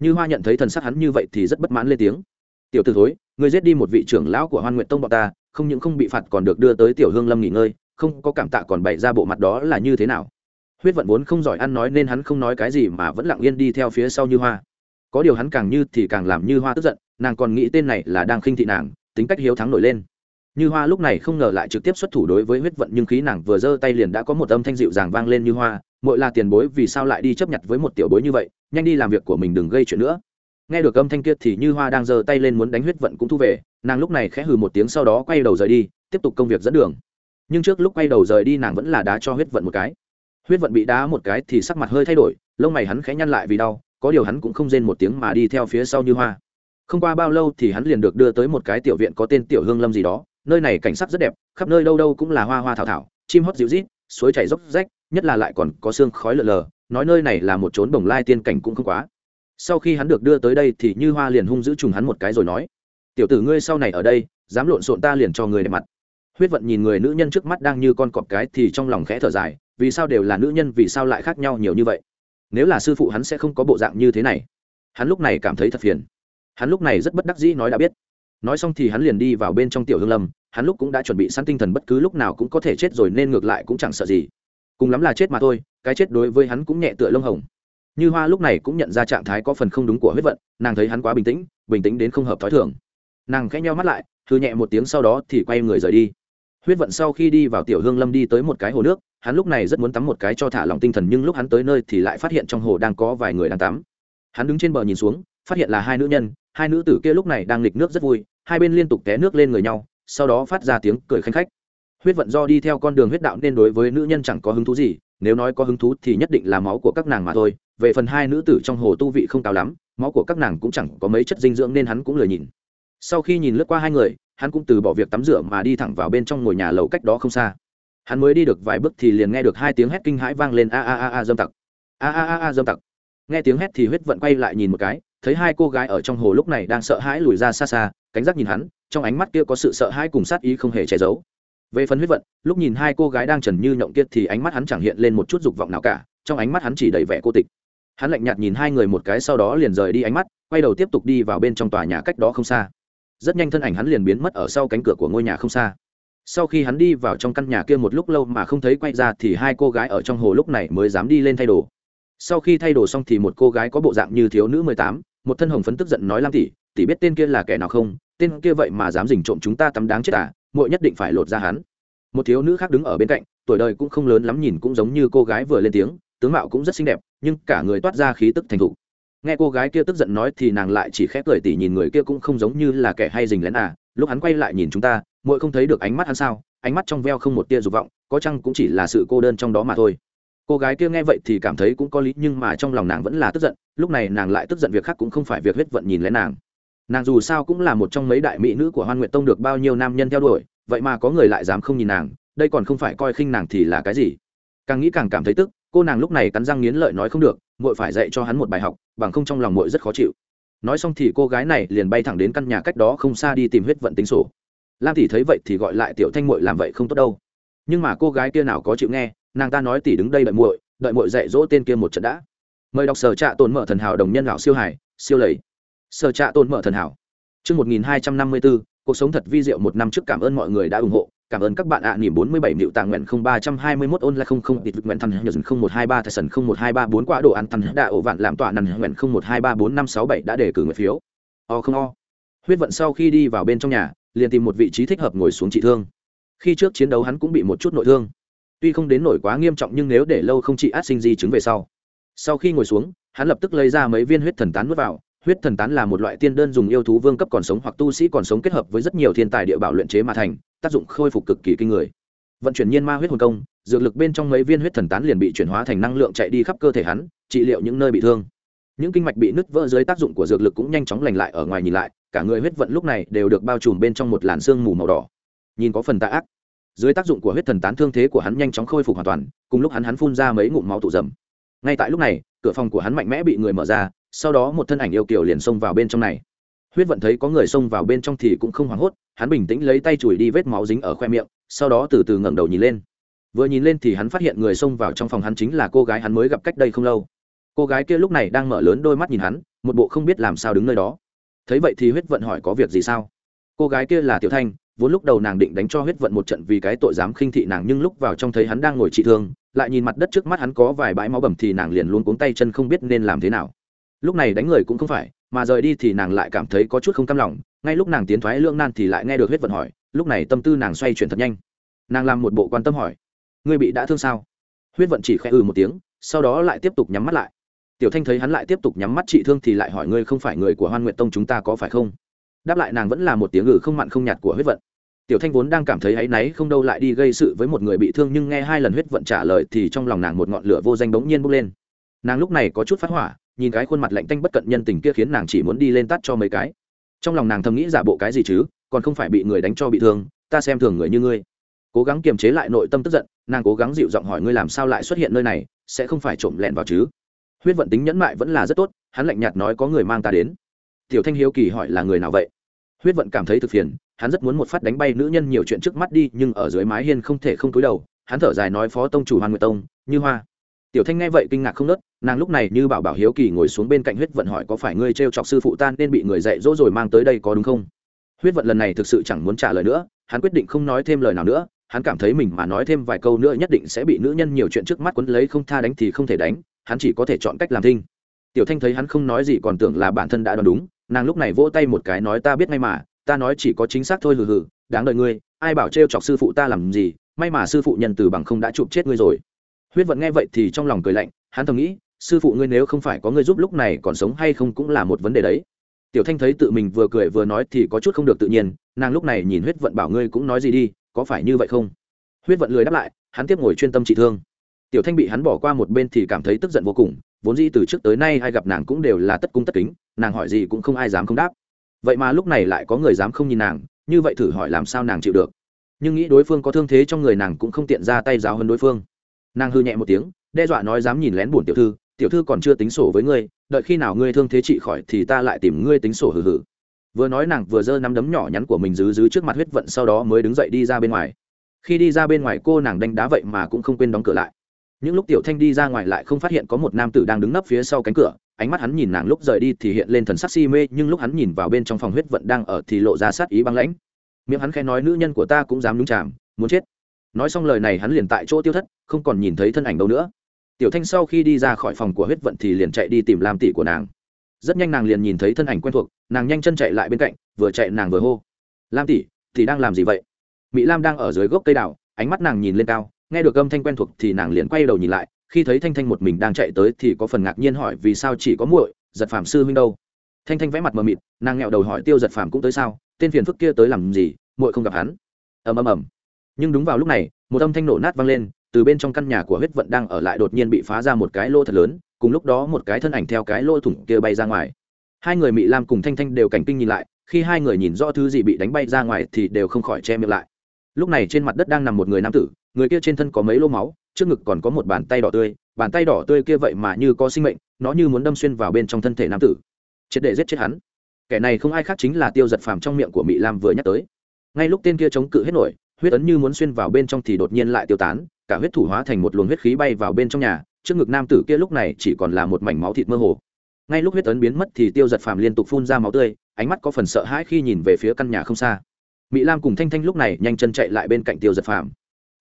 Như hoa nhận thấy thần sắc hắn như vậy thì rất bất mãn lên tiếng. Tiểu t ử thối người giết đi một vị trưởng lão của hoan nguyện tông bọn ta, không những không bị phạt còn được đưa tới tiểu hương lâm nghỉ ngơi, không có cảm tạ còn bày ra bộ mặt đó là như thế nào? Huyết vận vốn không giỏi ăn nói nên hắn không nói cái gì mà vẫn lặng yên đi theo phía sau như hoa có điều hắn càng như thì càng làm như hoa tức giận, nàng còn nghĩ tên này là đang khinh thị nàng, tính cách hiếu thắng nổi lên. Như hoa lúc này không ngờ lại trực tiếp xuất thủ đối với huyết vận nhưng khí nàng vừa giơ tay liền đã có một âm thanh dịu dàng vang lên như hoa mỗi là tiền bối, vì sao lại đi chấp nhận với một tiểu bối như vậy? Nhanh đi làm việc của mình đừng gây chuyện nữa. Nghe được âm thanh kia thì như hoa đang giơ tay lên muốn đánh huyết vận cũng thu về, nàng lúc này khẽ hừ một tiếng sau đó quay đầu rời đi, tiếp tục công việc dẫn đường. Nhưng trước lúc quay đầu rời đi nàng vẫn là đá cho huyết vận một cái. Huyết vận bị đá một cái thì sắc mặt hơi thay đổi, lông mày hắn khẽ nhăn lại vì đau có điều hắn cũng không rên một tiếng mà đi theo phía sau như hoa. Không qua bao lâu thì hắn liền được đưa tới một cái tiểu viện có tên tiểu hương lâm gì đó, nơi này cảnh sắc rất đẹp, khắp nơi đâu đâu cũng là hoa hoa thảo thảo, chim hót dịu rít suối chảy dốc rách, nhất là lại còn có xương khói lờ lờ, nói nơi này là một chốn bồng lai tiên cảnh cũng không quá. Sau khi hắn được đưa tới đây thì như hoa liền hung giữ trùng hắn một cái rồi nói, tiểu tử ngươi sau này ở đây, dám lộn xộn ta liền cho người đẹp mặt. Huyết vận nhìn người nữ nhân trước mắt đang như con cọp cái thì trong lòng khẽ thở dài, vì sao đều là nữ nhân, vì sao lại khác nhau nhiều như vậy? Nếu là sư phụ hắn sẽ không có bộ dạng như thế này. Hắn lúc này cảm thấy thật phiền. Hắn lúc này rất bất đắc dĩ nói đã biết. Nói xong thì hắn liền đi vào bên trong tiểu hương lâm, hắn lúc cũng đã chuẩn bị sẵn tinh thần bất cứ lúc nào cũng có thể chết rồi nên ngược lại cũng chẳng sợ gì. Cùng lắm là chết mà thôi, cái chết đối với hắn cũng nhẹ tựa lông hồng. Như hoa lúc này cũng nhận ra trạng thái có phần không đúng của huyết vận, nàng thấy hắn quá bình tĩnh bình tĩnh đến không hợp t h ó i thường. Nàng khẽ nheo mắt lại thư nhẹ một tiếng sau đó thì quay người rời đi. Huyết vận sau khi đi vào tiểu hương lâm đi tới một cái hồ nước hắn lúc này rất muốn tắm một cái cho thả lòng tinh thần, nhưng lúc hắn tới nơi thì lại phát hiện trong hồ đang có vài người đang tắm. Hắn đứng trên bờ nhìn xuống, phát hiện là hai nữ nhân, hai nữ tử kia lúc này đang nghịch nước rất vui, hai bên liên tục té nước lên người nhau, sau đó phát ra tiếng cười khanh khách. Huyết vận do đi theo con đường huyết đạo nên đối với nữ nhân chẳng có hứng thú gì, nếu nói có hứng thú thì nhất định là máu của các nàng mà thôi. Về phần hai nữ tử trong hồ tu vị không cao lắm, máu của các nàng cũng chẳng có mấy chất dinh dưỡng nên hắn cũng lười nhìn. Sau khi nhìn lướt qua hai người, hắn cũng từ bỏ việc tắm rửa mà đi thẳng vào bên trong ngồi nhà lầu cách đó không xa hắn mới đi được vài bước thì liền nghe được hai tiếng hét kinh hãi vang lên a a a a dâm tặc. A a a a dâm tặc. Nghe tiếng hét thì huyết vận quay lại nhìn một cái, thấy hai cô gái ở trong hồ lúc này đang sợ hãi lùi ra xa xa cánh giác nhìn hắn, trong ánh mắt kia có sự sợ hãi cùng sát ý không hề che giấu. Về phần huyết vận, lúc nhìn hai cô gái đang trần như nhộng kia thì ánh mắt hắn chẳng hiện lên một chút dục vọng nào cả, trong ánh mắt hắn chỉ đầy vẻ cô tịch. Hắn lạnh nhạt nhìn hai người một cái sau đó liền rời đi ánh mắt, quay đầu tiếp tục đi vào bên trong tòa nhà cách đó không xa. Rất nhanh thân ảnh hắn liền biến mất ở sau cánh cửa của ngôi nhà không xa sau khi hắn đi vào trong căn nhà kia một lúc lâu mà không thấy quay ra thì hai cô gái ở trong hồ lúc này mới dám đi lên thay đồ. Sau khi thay đồ xong thì một cô gái có bộ dạng như thiếu nữ mười tám, một thân hồng phấn tức giận nói lam tỷ tỷ biết tên kia là kẻ nào không? Tên kia vậy mà dám dình trộm chúng ta tắm đáng chết à muội nhất định phải lột ra hắn. Một thiếu nữ khác đứng ở bên cạnh, tuổi đời cũng không lớn lắm nhìn cũng giống như cô gái vừa lên tiếng, tướng mạo cũng rất xinh đẹp, nhưng cả người toát ra khí tức thành thục. Nghe cô gái kia tức giận nói thì nàng lại chỉ khép cười tỉ nhìn người kia cũng không giống như là kẻ hay dình lén à lúc hắn quay lại nhìn chúng ta muội không thấy được ánh mắt hắn sao? Ánh mắt trong veo không một tia dục vọng, có chăng cũng chỉ là sự cô đơn trong đó mà thôi. Cô gái kia nghe vậy thì cảm thấy cũng có lý, nhưng mà trong lòng nàng vẫn là tức giận, lúc này nàng lại tức giận việc khác cũng không phải việc huyết vận nhìn lén nàng. Nàng dù sao cũng là một trong mấy đại mỹ nữ của hoan nguyện tông được bao nhiêu nam nhân theo đuổi, vậy mà có người lại dám không nhìn nàng, đây còn không phải coi khinh nàng thì là cái gì? Càng nghĩ càng cảm thấy tức, cô nàng lúc này cắn răng nghiến lợi nói không được, muội phải dạy cho hắn một bài học, bằng không trong lòng muội rất khó chịu. Nói xong thì cô gái này liền bay thẳng đến căn nhà cách đó không xa đi tìm huyết vận tính sổ lam tỷ thấy vậy thì gọi lại tiểu thanh muội làm vậy không tốt đâu. Nhưng mà cô gái kia nào có chịu nghe nàng ta nói tỷ đứng đây đợi muội đợi muội dạy dỗ tên kia một trận đã. Mời đọc sở trạ tồn mở thần hảo đồng nhân lão siêu hải siêu lầy. Sở trạ tồn mở thần hảo. Chương một nghìn hai trăm năm mươi bốn cuộc sống thật vi diệu một năm trước cảm ơn mọi người đã ủng hộ. Cảm ơn các bạn ạ à, nỉm bốn mươi bảy liệu tàng nguyện không ba trăm hai mươi mốt ôn lại không không tịt nguyện thằng nhờ không một hai ba thạch sần không một hai ba bốn quá đồ ăn thằng đã ổ vạn làm tọa nằn nguyện không một hai ba bốn năm sáu bảy đã đề cử người phiếu. O không o. Huyết vận sau khi đi vào bên trong nhà liền tìm một vị trí thích hợp ngồi xuống trị thương. Khi trước chiến đấu hắn cũng bị một chút nội thương. Tuy không đến nổi quá nghiêm trọng nhưng nếu để lâu không trị át sinh di chứng về sau. Sau khi ngồi xuống, hắn lập tức lấy ra mấy viên huyết thần tán nuốt vào. Huyết thần tán là một loại tiên đơn dùng yêu thú vương cấp còn sống hoặc tu sĩ còn sống kết hợp với rất nhiều thiên tài địa bảo luyện chế mà thành, tác dụng khôi phục cực kỳ kinh người. Vận chuyển nhiên ma huyết hồn công, dược lực bên trong mấy viên huyết thần tán liền bị chuyển hóa thành năng lượng chạy đi khắp cơ thể hắn, trị liệu những nơi bị thương. Những kinh mạch bị nứt vỡ dưới tác dụng của dược lực cũng nhanh chóng lành lại ở ngoài nhìn lại cả người huyết vận lúc này đều được bao trùm bên trong một làn sương mù màu đỏ. Nhìn có phần tạ ác. Dưới tác dụng của huyết thần tán thương thế của hắn nhanh chóng khôi phục hoàn toàn, cùng lúc hắn hắn phun ra mấy ngụm máu tụ dầm. Ngay tại lúc này, cửa phòng của hắn mạnh mẽ bị người mở ra, sau đó một thân ảnh yêu kiều liền xông vào bên trong này. Huyết vận thấy có người xông vào bên trong thì cũng không hoảng hốt, hắn bình tĩnh lấy tay chùi đi vết máu dính ở khoe miệng, sau đó từ từ ngẩng đầu nhìn lên. Vừa nhìn lên thì hắn phát hiện người xông vào trong phòng hắn chính là cô gái hắn mới gặp cách đây không lâu. Cô gái kia lúc này đang mở lớn đôi mắt nhìn hắn, một bộ không biết làm sao đứng nơi đó thấy vậy thì huyết vận hỏi có việc gì sao? Cô gái kia là tiểu thanh, vốn lúc đầu nàng định đánh cho huyết vận một trận vì cái tội dám khinh thị nàng nhưng lúc vào trong thấy hắn đang ngồi trị thương, lại nhìn mặt đất trước mắt hắn có vài bãi máu bầm thì nàng liền luôn cuống tay chân không biết nên làm thế nào. Lúc này đánh người cũng không phải, mà rời đi thì nàng lại cảm thấy có chút không cam lòng, ngay lúc nàng tiến thoái lưỡng nan thì lại nghe được huyết vận hỏi, lúc này tâm tư nàng xoay chuyển thật nhanh. Nàng làm một bộ quan tâm hỏi, ngươi bị đã thương sao? Huyết vận chỉ khẽ ừ một tiếng, sau đó lại tiếp tục nhắm mắt lại tiểu thanh thấy hắn lại tiếp tục nhắm mắt trị thương thì lại hỏi ngươi không phải người của hoan nguyện tông chúng ta có phải không? Đáp lại nàng vẫn là một tiếng ngự không mặn không nhạt của huyết vận. Tiểu thanh vốn đang cảm thấy áy náy không đâu lại đi gây sự với một người bị thương nhưng nghe hai lần huyết vận trả lời thì trong lòng nàng một ngọn lửa vô danh bỗng nhiên bốc lên. Nàng lúc này có chút phát hỏa, nhìn cái khuôn mặt lạnh tanh bất cận nhân tình kia khiến nàng chỉ muốn đi lên tắt cho mấy cái. Trong lòng nàng thầm nghĩ giả bộ cái gì chứ, còn không phải bị người đánh cho bị thương, ta xem thường người như ngươi. Cố gắng kiềm chế lại nội tâm tức giận, nàng cố gắng dịu giọng hỏi ngươi làm sao lại xuất hiện nơi này, sẽ không phải trộm lẹn vào chứ? Huyết vận tính nhẫn mại vẫn là rất tốt, hắn lạnh nhạt nói có người mang ta đến. Tiểu thanh hiếu kỳ hỏi là người nào vậy? Huyết vận cảm thấy thực phiền, hắn rất muốn một phát đánh bay nữ nhân nhiều chuyện trước mắt đi, nhưng ở dưới mái hiên không thể không cúi đầu, hắn thở dài nói phó tông chủ hoàng nguyệt tông, như hoa. Tiểu thanh nghe vậy kinh ngạc không nớt, nàng lúc này như bảo bảo hiếu kỳ ngồi xuống bên cạnh huyết vận hỏi có phải ngươi t r e o chọc sư phụ tan nên bị người dạy dỗ rồi mang tới đây có đúng không? Huyết vận lần này thực sự chẳng muốn trả lời nữa, hắn quyết định không nói thêm lời nào nữa, hắn cảm thấy mình mà nói thêm vài câu nữa nhất định sẽ bị nữ nhân nhiều chuyện trước mắt quấn lấy không tha đánh thì không thể đánh hắn chỉ có thể chọn cách làm thinh. Tiểu thanh thấy hắn không nói gì còn tưởng là bản thân đã đoán đúng, nàng lúc này vỗ tay một cái nói ta biết ngay mà, ta nói chỉ có chính xác thôi hừ hừ, đáng đợi ngươi, ai bảo trêu chọc sư phụ ta làm gì, may mà sư phụ nhân từ bằng không đã chụp chết ngươi rồi. Huyết vận nghe vậy thì trong lòng cười lạnh, hắn thầm nghĩ, sư phụ ngươi nếu không phải có ngươi giúp lúc này còn sống hay không cũng là một vấn đề đấy. Tiểu thanh thấy tự mình vừa cười vừa nói thì có chút không được tự nhiên, nàng lúc này nhìn huyết vận bảo ngươi cũng nói gì đi, có phải như vậy không? Huyết vận lười đáp lại, hắn tiếp ngồi chuyên tâm trị thương tiểu thanh bị hắn bỏ qua một bên thì cảm thấy tức giận vô cùng, vốn dĩ từ trước tới nay ai gặp nàng cũng đều là tất cung tất kính, nàng hỏi gì cũng không ai dám không đáp. Vậy mà lúc này lại có người dám không nhìn nàng, như vậy thử hỏi làm sao nàng chịu được? Nhưng nghĩ đối phương có thương thế trong người nàng cũng không tiện ra tay giáo hơn đối phương. Nàng hư nhẹ một tiếng, đe dọa nói dám nhìn lén bổn tiểu thư tiểu thư còn chưa tính sổ với ngươi, đợi khi nào ngươi thương thế trị khỏi thì ta lại tìm ngươi tính sổ hừ hừ. Vừa nói nàng vừa giơ nắm đấm nhỏ nhắn của mình dứ dứ trước mặt huyết vận sau đó mới đứng dậy đi ra bên ngoài. Khi đi ra bên ngoài cô nàng đánh đá vậy mà cũng không quên đóng cửa lại những lúc tiểu thanh đi ra ngoài lại không phát hiện có một nam tử đang đứng nấp phía sau cánh cửa, ánh mắt hắn nhìn nàng lúc rời đi thì hiện lên thần sắc si mê, nhưng lúc hắn nhìn vào bên trong phòng huyết vận đang ở thì lộ ra sát ý băng lãnh. Miệng hắn khẽ nói, nữ nhân của ta cũng dám nhúng chàm, muốn chết. Nói xong lời này hắn liền tại chỗ tiêu thất, không còn nhìn thấy thân ảnh đâu nữa. Tiểu thanh sau khi đi ra khỏi phòng của huyết vận thì liền chạy đi tìm lam tỷ của nàng. Rất nhanh nàng liền nhìn thấy thân ảnh quen thuộc, nàng nhanh chân chạy lại bên cạnh, vừa chạy nàng vừa hô. Lam tỷ thì đang làm gì vậy? Mỹ lam đang ở dưới gốc cây đào, ánh mắt nàng nhìn lên cao nghe được âm thanh quen thuộc thì nàng liền quay đầu nhìn lại, khi thấy thanh thanh một mình đang chạy tới thì có phần ngạc nhiên hỏi vì sao chỉ có muội, giật phàm sư huynh đâu? Thanh thanh vẽ mặt mờ mịt, nàng nghẹo đầu hỏi tiêu giật phàm cũng tới sao, tên phiền phức kia tới làm gì, muội không gặp hắn. Ầm ầm ầm. Nhưng đúng vào lúc này, một âm thanh nổ nát vang lên, từ bên trong căn nhà của huyết vận đang ở lại đột nhiên bị phá ra một cái lô thật lớn, cùng lúc đó một cái thân ảnh theo cái lô thủng kia bay ra ngoài. Hai người mỹ lam cùng thanh thanh đều cảnh kinh nhìn lại, khi hai người nhìn rõ thứ gì bị đánh bay ra ngoài thì đều không khỏi che miệng lại lúc này trên mặt đất đang nằm một người nam tử, người kia trên thân có mấy lô máu, trước ngực còn có một bàn tay đỏ tươi, bàn tay đỏ tươi kia vậy mà như có sinh mệnh, nó như muốn đâm xuyên vào bên trong thân thể nam tử. Triệt để giết chết hắn. Kẻ này không ai khác chính là tiêu giật phàm trong miệng của mỹ lam vừa nhắc tới. Ngay lúc tên kia chống cự hết nổi, huyết ấn như muốn xuyên vào bên trong thì đột nhiên lại tiêu tán, cả huyết thủ hóa thành một luồng huyết khí bay vào bên trong nhà, trước ngực nam tử kia lúc này chỉ còn là một mảnh máu thịt mơ hồ. Ngay lúc huyết ấn biến mất thì tiêu giật phàm liên tục phun ra máu tươi, ánh mắt có phần sợ hãi khi nhìn về phía căn nhà không xa mỹ lam cùng thanh thanh lúc này nhanh chân chạy lại bên cạnh tiêu giật phàm.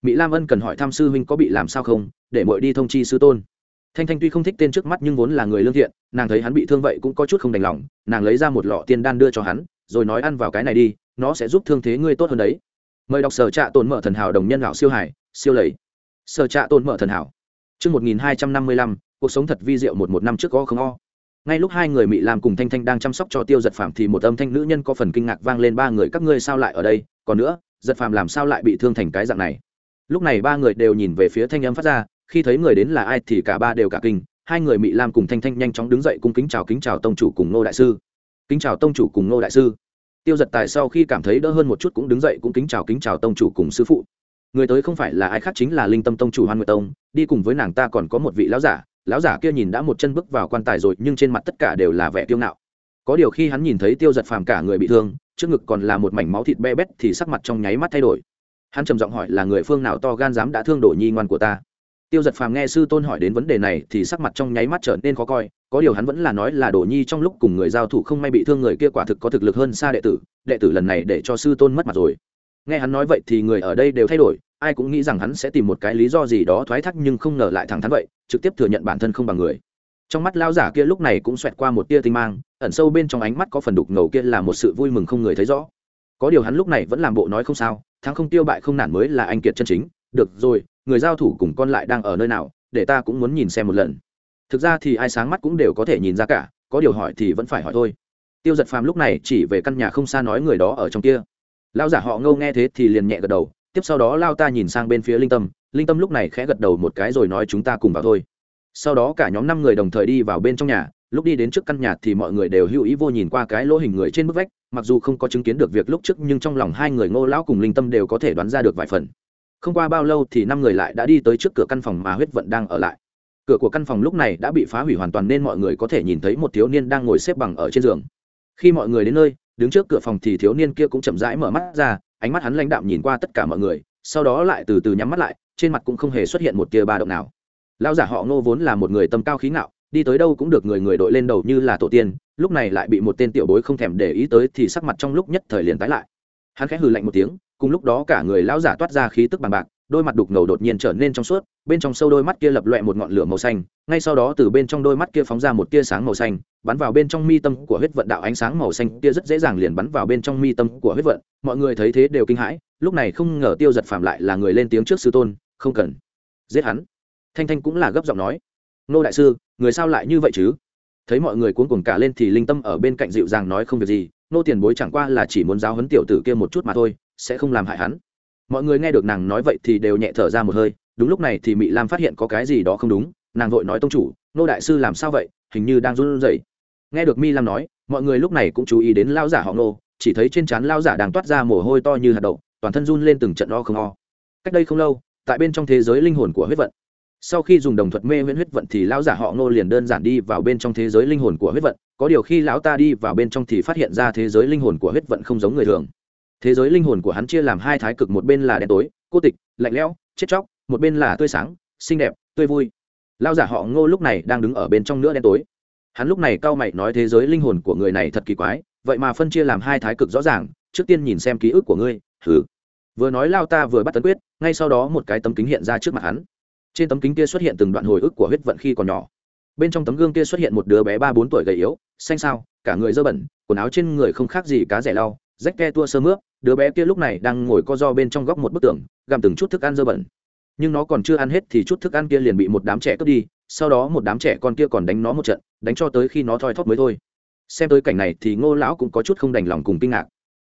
Mỹ lam ân cần hỏi thăm sư huynh có bị làm sao không để mọi đi thông chi sư tôn. Thanh thanh tuy không thích tên trước mắt nhưng vốn là người lương thiện nàng thấy hắn bị thương vậy cũng có chút không đành lòng nàng lấy ra một lọ tiên đan đưa cho hắn rồi nói ăn vào cái này đi nó sẽ giúp thương thế ngươi tốt hơn đấy. Mời đọc sở trạ tồn mở thần hảo đồng nhân lão siêu hải siêu lầy. Sở trạ tồn mở thần hảo. Trước 1255, cuộc sống thật vi diệu một một năm trước có không o. Ngay lúc hai người Mị Lam cùng Thanh Thanh đang chăm sóc cho Tiêu Giật Phàm thì một âm thanh nữ nhân có phần kinh ngạc vang lên ba người các ngươi sao lại ở đây, còn nữa, Giật Phàm làm sao lại bị thương thành cái dạng này? Lúc này ba người đều nhìn về phía thanh âm phát ra khi thấy người đến là ai thì cả ba đều cả kinh. Hai người mỹ lam cùng thanh thanh nhanh chóng đứng dậy cung kính chào kính chào tông chủ cùng nô đại sư. Kính chào tông chủ cùng nô đại sư. Tiêu giật tài sau khi cảm thấy đỡ hơn một chút cũng đứng dậy cũng kính chào kính chào tông chủ cùng sư phụ. Người tới không phải là ai khác chính là linh tâm tông chủ hoan nguyệt tông. Đi cùng với nàng ta còn có một vị lão giả lão giả kia nhìn đã một chân bước vào quan tài rồi, nhưng trên mặt tất cả đều là vẻ kiêu ngạo. Có điều khi hắn nhìn thấy tiêu giật phàm cả người bị thương, trước ngực còn là một mảnh máu thịt be bét thì sắc mặt trong nháy mắt thay đổi. Hắn trầm giọng hỏi là người phương nào to gan dám đã thương đổ nhi ngoan của ta? Tiêu giật phàm nghe sư tôn hỏi đến vấn đề này thì sắc mặt trong nháy mắt trở nên khó coi, có điều hắn vẫn là nói là đổ nhi trong lúc cùng người giao thủ không may bị thương người kia quả thực có thực lực hơn xa đệ tử đệ tử lần này để cho sư tôn mất mặt rồi. Nghe hắn nói vậy thì người ở đây đều thay đổi ai cũng nghĩ rằng hắn sẽ tìm một cái lý do gì đó thoái thác nhưng không ngờ lại thẳng thắn vậy, trực tiếp thừa nhận bản thân không bằng người. Trong mắt lao giả kia lúc này cũng xoẹt qua một tia tinh mang, ẩn sâu bên trong ánh mắt có phần đục ngầu kia là một sự vui mừng không người thấy rõ. Có điều hắn lúc này vẫn làm bộ nói không sao, thắng không tiêu bại không nản mới là anh kiệt chân chính. Được rồi, người giao thủ cùng con lại đang ở nơi nào, để ta cũng muốn nhìn xem một lần. Thực ra thì ai sáng mắt cũng đều có thể nhìn ra cả, có điều hỏi thì vẫn phải hỏi thôi. Tiêu giật phàm lúc này chỉ về căn nhà không xa nói người đó ở trong kia. Lao giả họ ngâu nghe thế thì liền nhẹ gật đầu tiếp sau đó lao ta nhìn sang bên phía linh tâm linh tâm lúc này khẽ gật đầu một cái rồi nói chúng ta cùng vào thôi. Sau đó cả nhóm năm người đồng thời đi vào bên trong nhà, lúc đi đến trước căn nhà thì mọi người đều hữu ý vô nhìn qua cái lỗ hình người trên bức vách, mặc dù không có chứng kiến được việc lúc trước nhưng trong lòng hai người ngô lão cùng linh tâm đều có thể đoán ra được vài phần. Không qua bao lâu thì năm người lại đã đi tới trước cửa căn phòng mà huyết vận đang ở lại. Cửa của căn phòng lúc này đã bị phá hủy hoàn toàn nên mọi người có thể nhìn thấy một thiếu niên đang ngồi xếp bằng ở trên giường. Khi mọi người đến nơi, đứng trước cửa phòng thì thiếu niên kia cũng chậm rãi mở mắt ra ánh mắt hắn lãnh đạm nhìn qua tất cả mọi người, sau đó lại từ từ nhắm mắt lại, trên mặt cũng không hề xuất hiện một tia ba động nào. Lão giả họ ngô vốn là một người tâm cao khí ngạo, đi tới đâu cũng được người người đội lên đầu như là tổ tiên, lúc này lại bị một tên tiểu bối không thèm để ý tới thì sắc mặt trong lúc nhất thời liền tái lại. Hắn khẽ hừ lạnh một tiếng, cùng lúc đó cả người lão giả toát ra khí tức bằng bạc đôi mặt đục ngầu đột nhiên trở nên trong suốt, bên trong sâu đôi mắt kia lập loẹ một ngọn lửa màu xanh, ngay sau đó từ bên trong đôi mắt kia phóng ra một tia sáng màu xanh, bắn vào bên trong mi tâm của huyết vận đạo ánh sáng màu xanh kia rất dễ dàng liền bắn vào bên trong mi tâm của huyết vận. Mọi người thấy thế đều kinh hãi, lúc này không ngờ tiêu giật phạm lại là người lên tiếng trước sư tôn, không cần giết hắn. Thanh thanh cũng là gấp giọng nói, nô đại sư, người sao lại như vậy chứ? Thấy mọi người cuống cuồng cả lên thì linh tâm ở bên cạnh dịu dàng nói không việc gì, nô tiền bối chẳng qua là chỉ muốn giáo huấn tiểu tử kia một chút mà thôi, sẽ không làm hại hắn mọi người nghe được nàng nói vậy thì đều nhẹ thở ra một hơi, đúng lúc này thì mỹ lam phát hiện có cái gì đó không đúng, nàng vội nói tông chủ, nô đại sư làm sao vậy? Hình như đang run rẩy. Nghe được mi lam nói, mọi người lúc này cũng chú ý đến lao giả họ nô chỉ thấy trên trán lao giả đang toát ra mồ hôi to như hạt đậu, toàn thân run lên từng trận o không o. Cách đây không lâu, tại bên trong thế giới linh hồn của huyết vận, sau khi dùng đồng thuật mê huyễn huyết vận thì lão giả họ ngô liền đơn giản đi vào bên trong thế giới linh hồn của huyết vận, có điều khi lão ta đi vào bên trong thì phát hiện ra thế giới linh hồn của huyết vận không giống người thường thế giới linh hồn của hắn chia làm hai thái cực, một bên là đen tối, cô tịch, lạnh lẽo, chết chóc, một bên là tươi sáng, xinh đẹp, tươi vui. Lao giả họ ngô lúc này đang đứng ở bên trong nữa đen tối. Hắn lúc này cao mày nói thế giới linh hồn của người này thật kỳ quái, vậy mà phân chia làm hai thái cực rõ ràng, trước tiên nhìn xem ký ức của ngươi thử vừa nói lao ta vừa bắt tấn quyết, ngay sau đó một cái tấm kính hiện ra trước mặt hắn. Trên tấm kính kia xuất hiện từng đoạn hồi ức của huyết vận khi còn nhỏ. Bên trong tấm gương kia xuất hiện một đứa bé ba bốn tuổi gầy yếu, xanh sao cả người dơ bẩn, quần áo trên người không khác gì cá rẻ lau rách ke tua sơ mướp, đứa bé kia lúc này đang ngồi co do bên trong góc một bức tường, gặm từng chút thức ăn dơ bẩn. Nhưng nó còn chưa ăn hết thì chút thức ăn kia liền bị một đám trẻ cướp đi, sau đó một đám trẻ con kia còn đánh nó một trận, đánh cho tới khi nó thoi thóp mới thôi. Xem tới cảnh này thì ngô lão cũng có chút không đành lòng cùng kinh ngạc.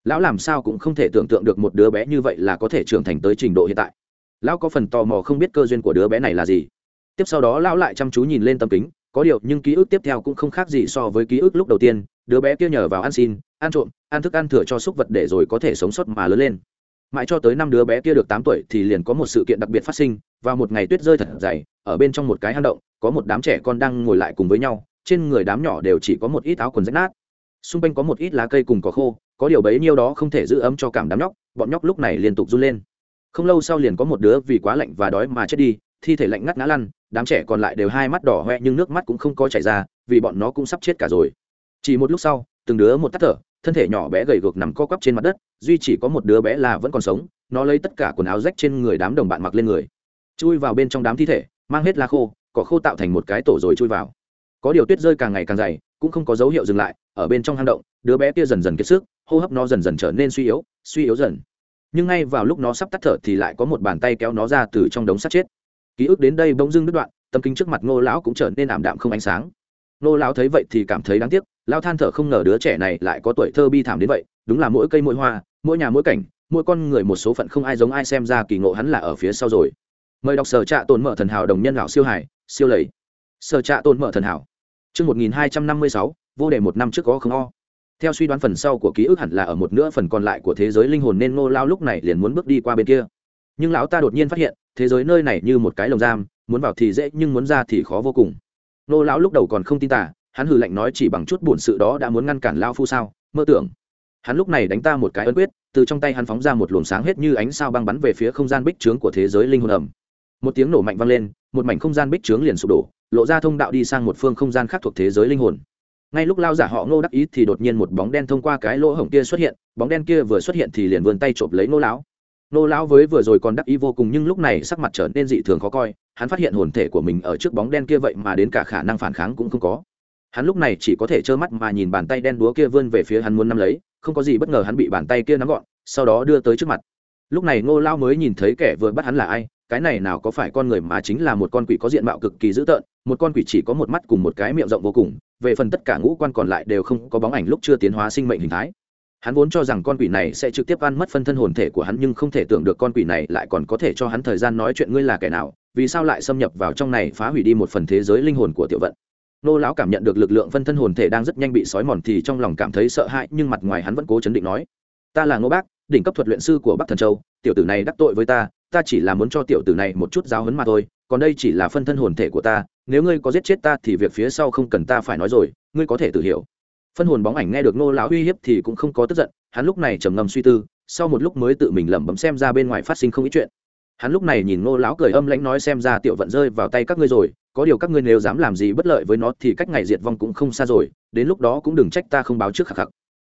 Lão làm sao cũng không thể tưởng tượng được một đứa bé như vậy là có thể trưởng thành tới trình độ hiện tại. Lão có phần tò mò không biết cơ duyên của đứa bé này là gì. Tiếp sau đó lão lại chăm chú nhìn lên tấm kính, có điều nhưng ký ức tiếp theo cũng không khác gì so với ký ức lúc đầu tiên, đứa bé kia nhờ vào ăn xin ăn trộm, ăn thức ăn thừa cho súc vật để rồi có thể sống sót mà lớn lên. Mãi cho tới năm đứa bé kia được tám tuổi thì liền có một sự kiện đặc biệt phát sinh, vào một ngày tuyết rơi thật dày, ở bên trong một cái hang động, có một đám trẻ con đang ngồi lại cùng với nhau, trên người đám nhỏ đều chỉ có một ít áo quần rách nát. Xung quanh có một ít lá cây cùng cỏ khô, có điều bấy nhiêu đó không thể giữ ấm cho cảm đám nhóc, bọn nhóc lúc này liên tục run lên. Không lâu sau liền có một đứa vì quá lạnh và đói mà chết đi, thi thể lạnh ngắt ngã lăn, đám trẻ còn lại đều hai mắt đỏ hoe nhưng nước mắt cũng không có chảy ra, vì bọn nó cũng sắp chết cả rồi. Chỉ một lúc sau, từng đứa một tắt thở thân thể nhỏ bé gầy gược nằm co quắp trên mặt đất, duy chỉ có một đứa bé là vẫn còn sống, nó lấy tất cả quần áo rách trên người đám đồng bạn mặc lên người. Chui vào bên trong đám thi thể, mang hết lá khô, cỏ khô tạo thành một cái tổ rồi chui vào. Có điều tuyết rơi càng ngày càng dày, cũng không có dấu hiệu dừng lại, ở bên trong hang động, đứa bé kia dần dần kiệt sức, hô hấp nó dần dần trở nên suy yếu suy yếu dần. Nhưng ngay vào lúc nó sắp tắt thở thì lại có một bàn tay kéo nó ra từ trong đống xác chết. Ký ức đến đây bỗng dưng đứt đoạn, tâm kính trước mặt ngô lão cũng trở nên ảm đạm không ánh sáng. Ngô lão thấy vậy thì cảm thấy đáng tiếc lão than thở không ngờ đứa trẻ này lại có tuổi thơ bi thảm đến vậy đúng là mỗi cây mỗi hoa mỗi nhà mỗi cảnh mỗi con người một số phận không ai giống ai xem ra kỳ ngộ hắn là ở phía sau rồi mời đọc sở trạ tồn mở thần hảo đồng nhân lão siêu hải siêu lầy sở trạ tồn mở thần hảo Chương 1256, vô đề một năm trước có không o. Theo suy đoán phần sau của ký ức hẳn là ở một nửa phần còn lại của thế giới linh hồn nên Ngô Lao lúc này liền muốn bước đi qua bên kia. Nhưng lão ta đột nhiên phát hiện, thế giới nơi này như một cái lồng giam, muốn vào thì dễ nhưng muốn ra thì khó vô cùng. Ngô lão lúc đầu còn không tin tả, hắn hừ lạnh nói chỉ bằng chút buồn sự đó đã muốn ngăn cản lao phu sao? Mơ tưởng. Hắn lúc này đánh ta một cái ấn quyết, từ trong tay hắn phóng ra một luồng sáng hết như ánh sao băng bắn về phía không gian bích trướng của thế giới linh hồn ẩm. Một tiếng nổ mạnh vang lên, một mảnh không gian bích trướng liền sụp đổ, lộ ra thông đạo đi sang một phương không gian khác thuộc thế giới linh hồn ngay lúc lao giả họ ngô đắc ý thì đột nhiên một bóng đen thông qua cái lỗ hổng kia xuất hiện bóng đen kia vừa xuất hiện thì liền vươn tay trộm lấy ngô lão ngô lão với vừa rồi còn đắc ý vô cùng nhưng lúc này sắc mặt trở nên dị thường khó coi hắn phát hiện hồn thể của mình ở trước bóng đen kia vậy mà đến cả khả năng phản kháng cũng không có hắn lúc này chỉ có thể trơ mắt mà nhìn bàn tay đen đúa kia vươn về phía hắn muốn nắm lấy, không có gì bất ngờ hắn bị bàn tay kia nắm gọn, sau đó đưa tới trước mặt. Lúc này ngô lao mới nhìn thấy kẻ vừa bắt hắn là ai, cái này nào có phải con người mà chính là một con quỷ có diện mạo cực kỳ dữ tợn, một con quỷ chỉ có một mắt cùng một cái miệng rộng vô cùng, về phần tất cả ngũ quan còn lại đều không có bóng ảnh lúc chưa tiến hóa sinh mệnh hình thái. Hắn vốn cho rằng con quỷ này sẽ trực tiếp ăn mất phân thân hồn thể của hắn nhưng không thể tưởng được con quỷ này lại còn có thể cho hắn thời gian nói chuyện ngươi là kẻ nào, vì sao lại xâm nhập vào trong này phá hủy đi một phần thế giới linh hồn của tiểu vận nô lão cảm nhận được lực lượng phân thân hồn thể đang rất nhanh bị sói mòn thì trong lòng cảm thấy sợ hãi, nhưng mặt ngoài hắn vẫn cố chấn định nói, ta là ngô bác, đỉnh cấp thuật luyện sư của bắc thần châu, tiểu tử này đắc tội với ta ta chỉ là muốn cho tiểu tử này một chút giáo hấn mà thôi, còn đây chỉ là phân thân hồn thể của ta, nếu ngươi có giết chết ta thì việc phía sau không cần ta phải nói rồi, ngươi có thể tự hiểu. Phân hồn bóng ảnh nghe được nô lão uy hiếp thì cũng không có tức giận, hắn lúc này trầm ngâm suy tư, sau một lúc mới tự mình lẩm bẩm xem ra bên ngoài phát sinh không ít chuyện hắn lúc này nhìn Ngô lão cười âm lãnh nói xem ra tiểu vận rơi vào tay các ngươi rồi, có điều các ngươi nếu dám làm gì bất lợi với nó thì cách ngày diệt vong cũng không xa rồi, đến lúc đó cũng đừng trách ta không báo trước khắc khắc.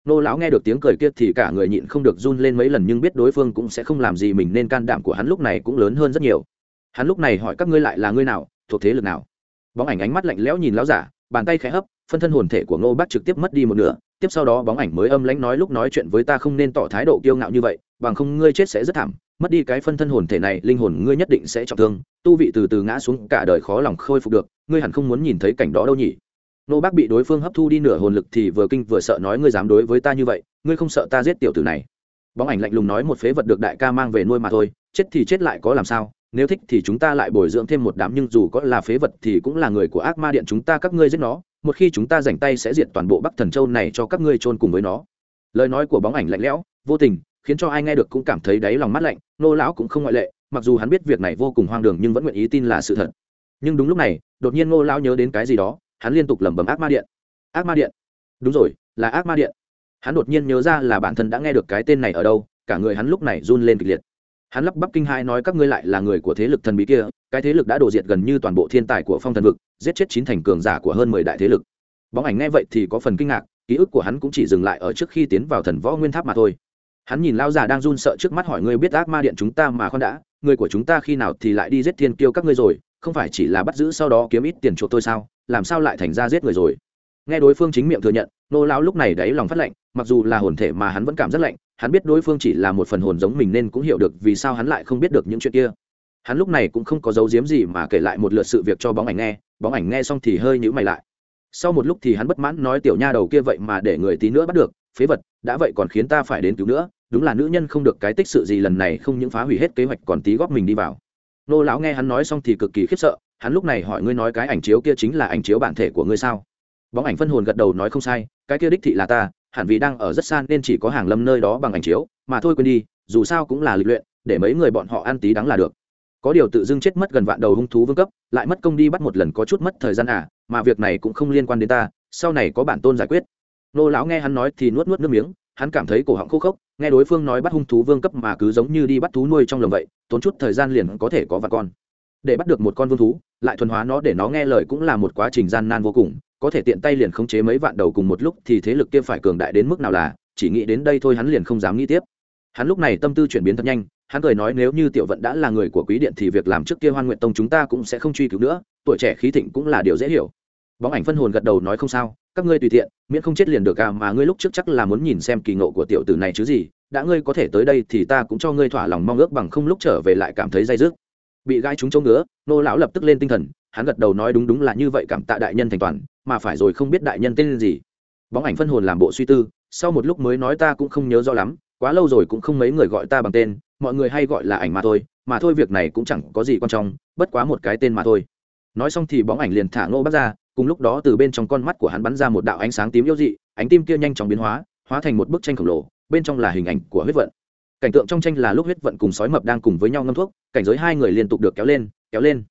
Nô lão nghe được tiếng cười kia thì cả người nhịn không được run lên mấy lần nhưng biết đối phương cũng sẽ không làm gì mình nên can đảm của hắn lúc này cũng lớn hơn rất nhiều. Hắn lúc này hỏi các ngươi lại là ngươi nào, thuộc thế lực nào? Bóng ảnh ánh mắt lạnh lẽo nhìn lão giả, bàn tay khẽ hấp, phân thân hồn thể của ngô bác trực tiếp mất đi một nửa, tiếp sau đó bóng ảnh mới âm lãnh nói lúc nói chuyện với ta không nên tỏ thái độ kiêu ngạo như vậy bằng không ngươi chết sẽ rất thảm, mất đi cái phân thân hồn thể này, linh hồn ngươi nhất định sẽ trọng thương. Tu vị từ từ ngã xuống, cả đời khó lòng khôi phục được, ngươi hẳn không muốn nhìn thấy cảnh đó đâu nhỉ? Nô bác bị đối phương hấp thu đi nửa hồn lực thì vừa kinh vừa sợ nói, ngươi dám đối với ta như vậy, ngươi không sợ ta giết tiểu tử này? Bóng ảnh lạnh lùng nói, một phế vật được đại ca mang về nuôi mà thôi, chết thì chết lại có làm sao? Nếu thích thì chúng ta lại bồi dưỡng thêm một đám, nhưng dù có là phế vật thì cũng là người của ác ma điện chúng ta, các ngươi giết nó. Một khi chúng ta dành tay sẽ diệt toàn bộ bắc thần châu này cho các ngươi chôn cùng với nó. Lời nói của bóng ảnh lạnh lẽo, vô tình khiến cho ai nghe được cũng cảm thấy đáy lòng mắt lạnh, nô lão cũng không ngoại lệ, mặc dù hắn biết việc này vô cùng hoang đường nhưng vẫn nguyện ý tin là sự thật. Nhưng đúng lúc này, đột nhiên ngô lão nhớ đến cái gì đó, hắn liên tục lẩm bẩm ác ma điện. Ác ma điện? Đúng rồi, là ác ma điện. Hắn đột nhiên nhớ ra là bản thân đã nghe được cái tên này ở đâu, cả người hắn lúc này run lên kịch liệt. Hắn lắp bắp kinh hai nói các ngươi lại là người của thế lực thần bí kia, cái thế lực đã đổ diệt gần như toàn bộ thiên tài của phong thần vực, giết chết chín thành cường giả của hơn mười đại thế lực. Bóng ảnh nghe vậy thì có phần kinh ngạc, ký ức của hắn cũng chỉ dừng lại ở trước khi tiến vào thần võ nguyên tháp mà thôi hắn nhìn lao già đang run sợ trước mắt hỏi ngươi biết ác ma điện chúng ta mà khoan đã, người của chúng ta khi nào thì lại đi giết thiên kiêu các ngươi rồi, không phải chỉ là bắt giữ sau đó kiếm ít tiền chuộc tôi sao, làm sao lại thành ra giết người rồi? Nghe đối phương chính miệng thừa nhận, nô lão lúc này đáy lòng phát lạnh, mặc dù là hồn thể mà hắn vẫn cảm rất lạnh, hắn biết đối phương chỉ là một phần hồn giống mình nên cũng hiểu được vì sao hắn lại không biết được những chuyện kia. Hắn lúc này cũng không có dấu diếm gì mà kể lại một lượt sự việc cho bóng ảnh nghe, bóng ảnh nghe xong thì hơi nhữ mày lại. Sau một lúc thì hắn bất mãn nói tiểu nha đầu kia vậy mà để người tí nữa bắt được, phế vật, đã vậy còn khiến ta phải đến cứu nữa đúng là nữ nhân không được cái tích sự gì, lần này không những phá hủy hết kế hoạch, còn tí góp mình đi vào. Nô lão nghe hắn nói xong thì cực kỳ khiếp sợ, hắn lúc này hỏi ngươi nói cái ảnh chiếu kia chính là ảnh chiếu bản thể của ngươi sao? Bóng ảnh phân hồn gật đầu nói không sai, cái kia đích thị là ta, hẳn vì đang ở rất xa nên chỉ có hàng lâm nơi đó bằng ảnh chiếu, mà thôi quên đi, dù sao cũng là lịch luyện, để mấy người bọn họ ăn tí đắng là được. Có điều tự dưng chết mất gần vạn đầu hung thú vương cấp, lại mất công đi bắt một lần có chút mất thời gian à mà việc này cũng không liên quan đến ta, sau này có bản tôn giải quyết. Nô lão nghe hắn nói thì nuốt nuốt nước miếng, hắn cảm thấy cổ họng khô khốc nghe đối phương nói bắt hung thú vương cấp mà cứ giống như đi bắt thú nuôi trong lồng vậy, tốn chút thời gian liền có thể có vài con. Để bắt được một con vương thú, lại thuần hóa nó để nó nghe lời cũng là một quá trình gian nan vô cùng, có thể tiện tay liền khống chế mấy vạn đầu cùng một lúc thì thế lực kia phải cường đại đến mức nào là, chỉ nghĩ đến đây thôi hắn liền không dám nghĩ tiếp. Hắn lúc này tâm tư chuyển biến thật nhanh, hắn cười nói nếu như tiểu vận đã là người của quý điện thì việc làm trước kia hoan nguyện tông chúng ta cũng sẽ không truy cứu nữa, tuổi trẻ khí thịnh cũng là điều dễ hiểu. Bóng ảnh phân hồn gật đầu nói không sao các ngươi tùy tiện, miễn không chết liền được à mà ngươi lúc trước chắc là muốn nhìn xem kỳ ngộ của tiểu tử này chứ gì, đã ngươi có thể tới đây thì ta cũng cho ngươi thỏa lòng mong ước bằng không lúc trở về lại cảm thấy dây dứt. Bị gai chúng trông ngứa, nô lão lập tức lên tinh thần, hắn gật đầu nói đúng đúng là như vậy cảm tạ đại nhân thành toàn, mà phải rồi không biết đại nhân tên gì. Bóng ảnh phân hồn làm bộ suy tư, sau một lúc mới nói ta cũng không nhớ rõ lắm, quá lâu rồi cũng không mấy người gọi ta bằng tên, mọi người hay gọi là ảnh mà thôi mà thôi việc này cũng chẳng có gì quan trọng, bất quá một cái tên mà thôi. Nói xong thì bóng ảnh liền thả ngô bắt ra cùng lúc đó từ bên trong con mắt của hắn bắn ra một đạo ánh sáng tím yếu dị, ánh tim kia nhanh chóng biến hóa hóa thành một bức tranh khổng lồ, bên trong là hình ảnh của huyết vận. Cảnh tượng trong tranh là lúc huyết vận cùng sói mập đang cùng với nhau ngâm thuốc, cảnh giới hai người liên tục được kéo lên kéo lên.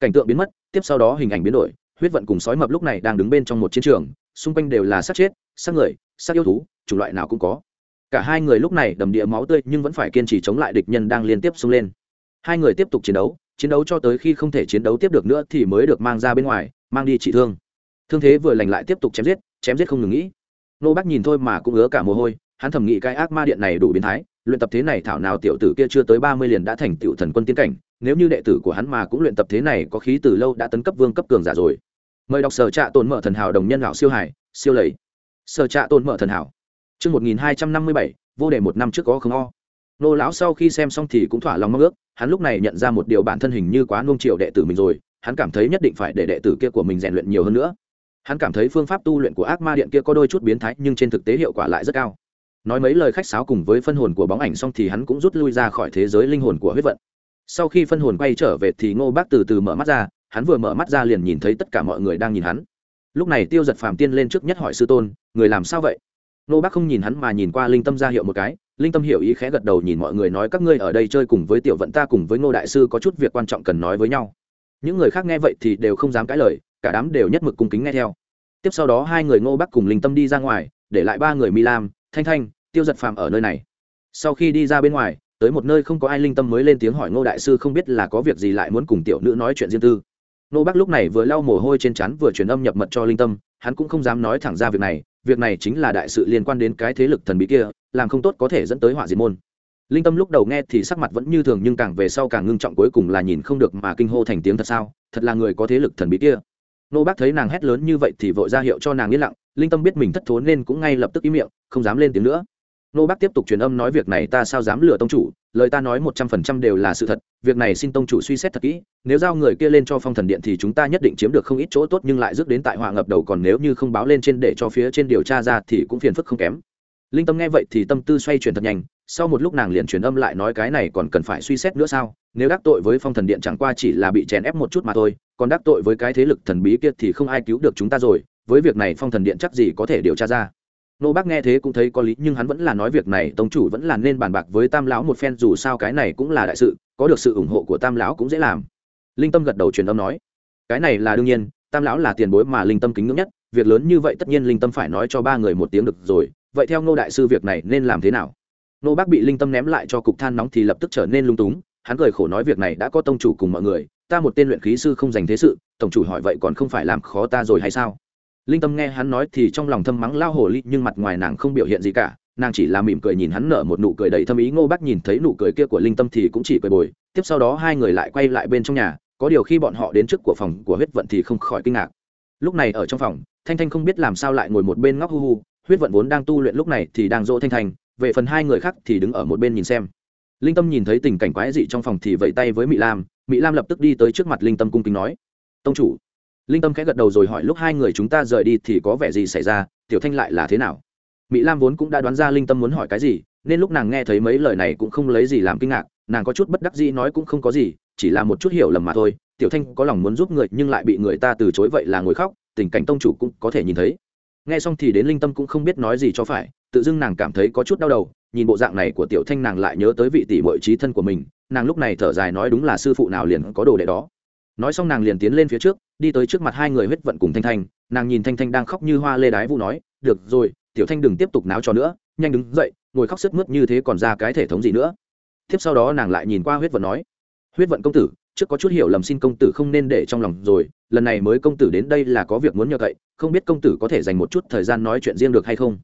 Cảnh tượng biến mất, tiếp sau đó hình ảnh biến đổi, huyết vận cùng sói mập lúc này đang đứng bên trong một chiến trường, xung quanh đều là sát chết sát người sát yêu thú, chủng loại nào cũng có. Cả hai người lúc này đầm địa máu tươi nhưng vẫn phải kiên trì chống lại địch nhân đang liên tiếp xông lên. Hai người tiếp tục chiến đấu chiến đấu cho tới khi không thể chiến đấu tiếp được nữa thì mới được mang ra bên ngoài, mang đi trị thương. Thương thế vừa lành lại tiếp tục chém giết chém giết không ngừng nghĩ nô bác nhìn thôi mà cũng ứa cả mồ hôi, hắn thẩm nghĩ cái ác ma điện này đủ biến thái, luyện tập thế này thảo nào tiểu tử kia chưa tới ba mươi liền đã thành tiểu thần quân tiến cảnh, nếu như đệ tử của hắn mà cũng luyện tập thế này có khí từ lâu đã tấn cấp vương cấp cường giả rồi. Mời đọc sở trạ tồn mở thần hảo đồng nhân lão siêu hải, siêu lầy. Sở trạ tồn mở thần hảo. Chương một nghìn hai trăm năm mươi bảy, vô đề một năm trước có không o. Nô lão sau khi xem xong thì cũng thỏa lòng mong ước hắn lúc này nhận ra một điều bản thân hình như quá nung triệu đệ tử mình rồi, hắn cảm thấy nhất định phải để đệ tử kia của mình rèn luyện nhiều hơn nữa. Hắn cảm thấy phương pháp tu luyện của ác ma điện kia có đôi chút biến thái, nhưng trên thực tế hiệu quả lại rất cao. Nói mấy lời khách sáo cùng với phân hồn của bóng ảnh xong thì hắn cũng rút lui ra khỏi thế giới linh hồn của huyết vận. Sau khi phân hồn quay trở về thì ngô bác từ từ mở mắt ra, hắn vừa mở mắt ra liền nhìn thấy tất cả mọi người đang nhìn hắn. Lúc này tiêu giật phàm tiên lên trước nhất hỏi sư tôn, người làm sao vậy? Nô bác không nhìn hắn mà nhìn qua linh tâm ra hiệu một cái, linh tâm hiểu ý khẽ gật đầu nhìn mọi người nói, các ngươi ở đây chơi cùng với tiểu vận ta cùng với ngô đại sư có chút việc quan trọng cần nói với nhau. Những người khác nghe vậy thì đều không dám cãi lời, cả đám đều nhất mực cung kính nghe theo. Tiếp sau đó hai người ngô bắc cùng linh tâm đi ra ngoài, để lại ba người mi lam, thanh thanh, tiêu giật phàm ở nơi này. Sau khi đi ra bên ngoài, tới một nơi không có ai, linh tâm mới lên tiếng hỏi ngô đại sư không biết là có việc gì lại muốn cùng tiểu nữ nói chuyện riêng tư. Ngô bắc lúc này vừa lau mồ hôi trên chắn vừa truyền âm nhập mật cho linh tâm, hắn cũng không dám nói thẳng ra việc này việc này chính là đại sự liên quan đến cái thế lực thần bí kia, làm không tốt có thể dẫn tới họa diệt môn. Linh tâm lúc đầu nghe thì sắc mặt vẫn như thường nhưng càng về sau càng ngưng trọng cuối cùng là nhìn không được mà kinh hô thành tiếng thật sao, thật là người có thế lực thần bí kia. Nô bác thấy nàng hét lớn như vậy thì vội ra hiệu cho nàng yên lặng, linh tâm biết mình thất thốn nên cũng ngay lập tức im miệng, không dám lên tiếng nữa nô bác tiếp tục truyền âm nói việc này ta sao dám lừa tông chủ, lời ta nói một trăm phần trăm đều là sự thật, việc này xin tông chủ suy xét thật kỹ, nếu giao người kia lên cho phong thần điện thì chúng ta nhất định chiếm được không ít chỗ tốt nhưng lại rước đến tại họa ngập đầu còn nếu như không báo lên trên để cho phía trên điều tra ra thì cũng phiền phức không kém. Linh tâm nghe vậy thì tâm tư xoay chuyển thật nhanh, sau một lúc nàng liền truyền âm lại nói cái này còn cần phải suy xét nữa sao, nếu đắc tội với phong thần điện chẳng qua chỉ là bị chèn ép một chút mà thôi, còn đắc tội với cái thế lực thần bí kia thì không ai cứu được chúng ta rồi, với việc này phong thần điện chắc gì có thể điều tra ra nô bác nghe thế cũng thấy có lý, nhưng hắn vẫn là nói việc này, tông chủ vẫn là nên bàn bạc với tam lão một phen, dù sao cái này cũng là đại sự, có được sự ủng hộ của tam lão cũng dễ làm. Linh tâm gật đầu truyền âm nói, cái này là đương nhiên, tam lão là tiền bối mà linh tâm kính ngưỡng nhất, việc lớn như vậy tất nhiên linh tâm phải nói cho ba người một tiếng được rồi, vậy theo ngô đại sư việc này nên làm thế nào? Nô bác bị linh tâm ném lại cho cục than nóng thì lập tức trở nên lung túng, hắn cười khổ nói việc này đã có tông chủ cùng mọi người, ta một tên luyện khí sư không dành thế sự, tổng chủ hỏi vậy còn không phải làm khó ta rồi hay sao? Linh tâm nghe hắn nói thì trong lòng thâm mắng lao hồ ly, nhưng mặt ngoài nàng không biểu hiện gì cả, nàng chỉ là mỉm cười nhìn hắn nở một nụ cười đầy thâm ý, ngô bác nhìn thấy nụ cười kia của linh tâm thì cũng chỉ cười bồi. Tiếp sau đó hai người lại quay lại bên trong nhà, có điều khi bọn họ đến trước của phòng của huyết vận thì không khỏi kinh ngạc. Lúc này ở trong phòng, thanh thanh không biết làm sao lại ngồi một bên ngóc hu hu, huyết vận vốn đang tu luyện lúc này thì đang dỗ thanh thanh, về phần hai người khác thì đứng ở một bên nhìn xem. Linh tâm nhìn thấy tình cảnh quái dị trong phòng thì vẫy tay với mỹ lam mỹ lam lập tức đi tới trước mặt linh tâm cung kính nói, tông chủ linh tâm khẽ gật đầu rồi hỏi lúc hai người chúng ta rời đi thì có vẻ gì xảy ra, tiểu thanh lại là thế nào? Mỹ lam vốn cũng đã đoán ra linh tâm muốn hỏi cái gì, nên lúc nàng nghe thấy mấy lời này cũng không lấy gì làm kinh ngạc, nàng có chút bất đắc dĩ nói cũng không có gì, chỉ là một chút hiểu lầm mà thôi, tiểu thanh có lòng muốn giúp người nhưng lại bị người ta từ chối vậy là ngồi khóc, tình cảnh tông chủ cũng có thể nhìn thấy. Nghe xong thì đến linh tâm cũng không biết nói gì cho phải, tự dưng nàng cảm thấy có chút đau đầu, nhìn bộ dạng này của tiểu thanh nàng lại nhớ tới vị tỷ mội trí thân của mình, nàng lúc này thở dài nói đúng là sư phụ nào liền có đồ đệ đó. Nói xong nàng liền tiến lên phía trước đi tới trước mặt hai người huyết vận cùng thanh thanh, nàng nhìn thanh thanh đang khóc như hoa lê đái vũ nói, được rồi, tiểu thanh đừng tiếp tục náo cho nữa, nhanh đứng dậy, ngồi khóc sức mướt như thế còn ra cái thể thống gì nữa. Tiếp sau đó nàng lại nhìn qua huyết vận nói, huyết vận công tử, trước có chút hiểu lầm xin công tử không nên để trong lòng rồi, lần này mới công tử đến đây là có việc muốn nhờ cậy, không biết công tử có thể dành một chút thời gian nói chuyện riêng được hay không?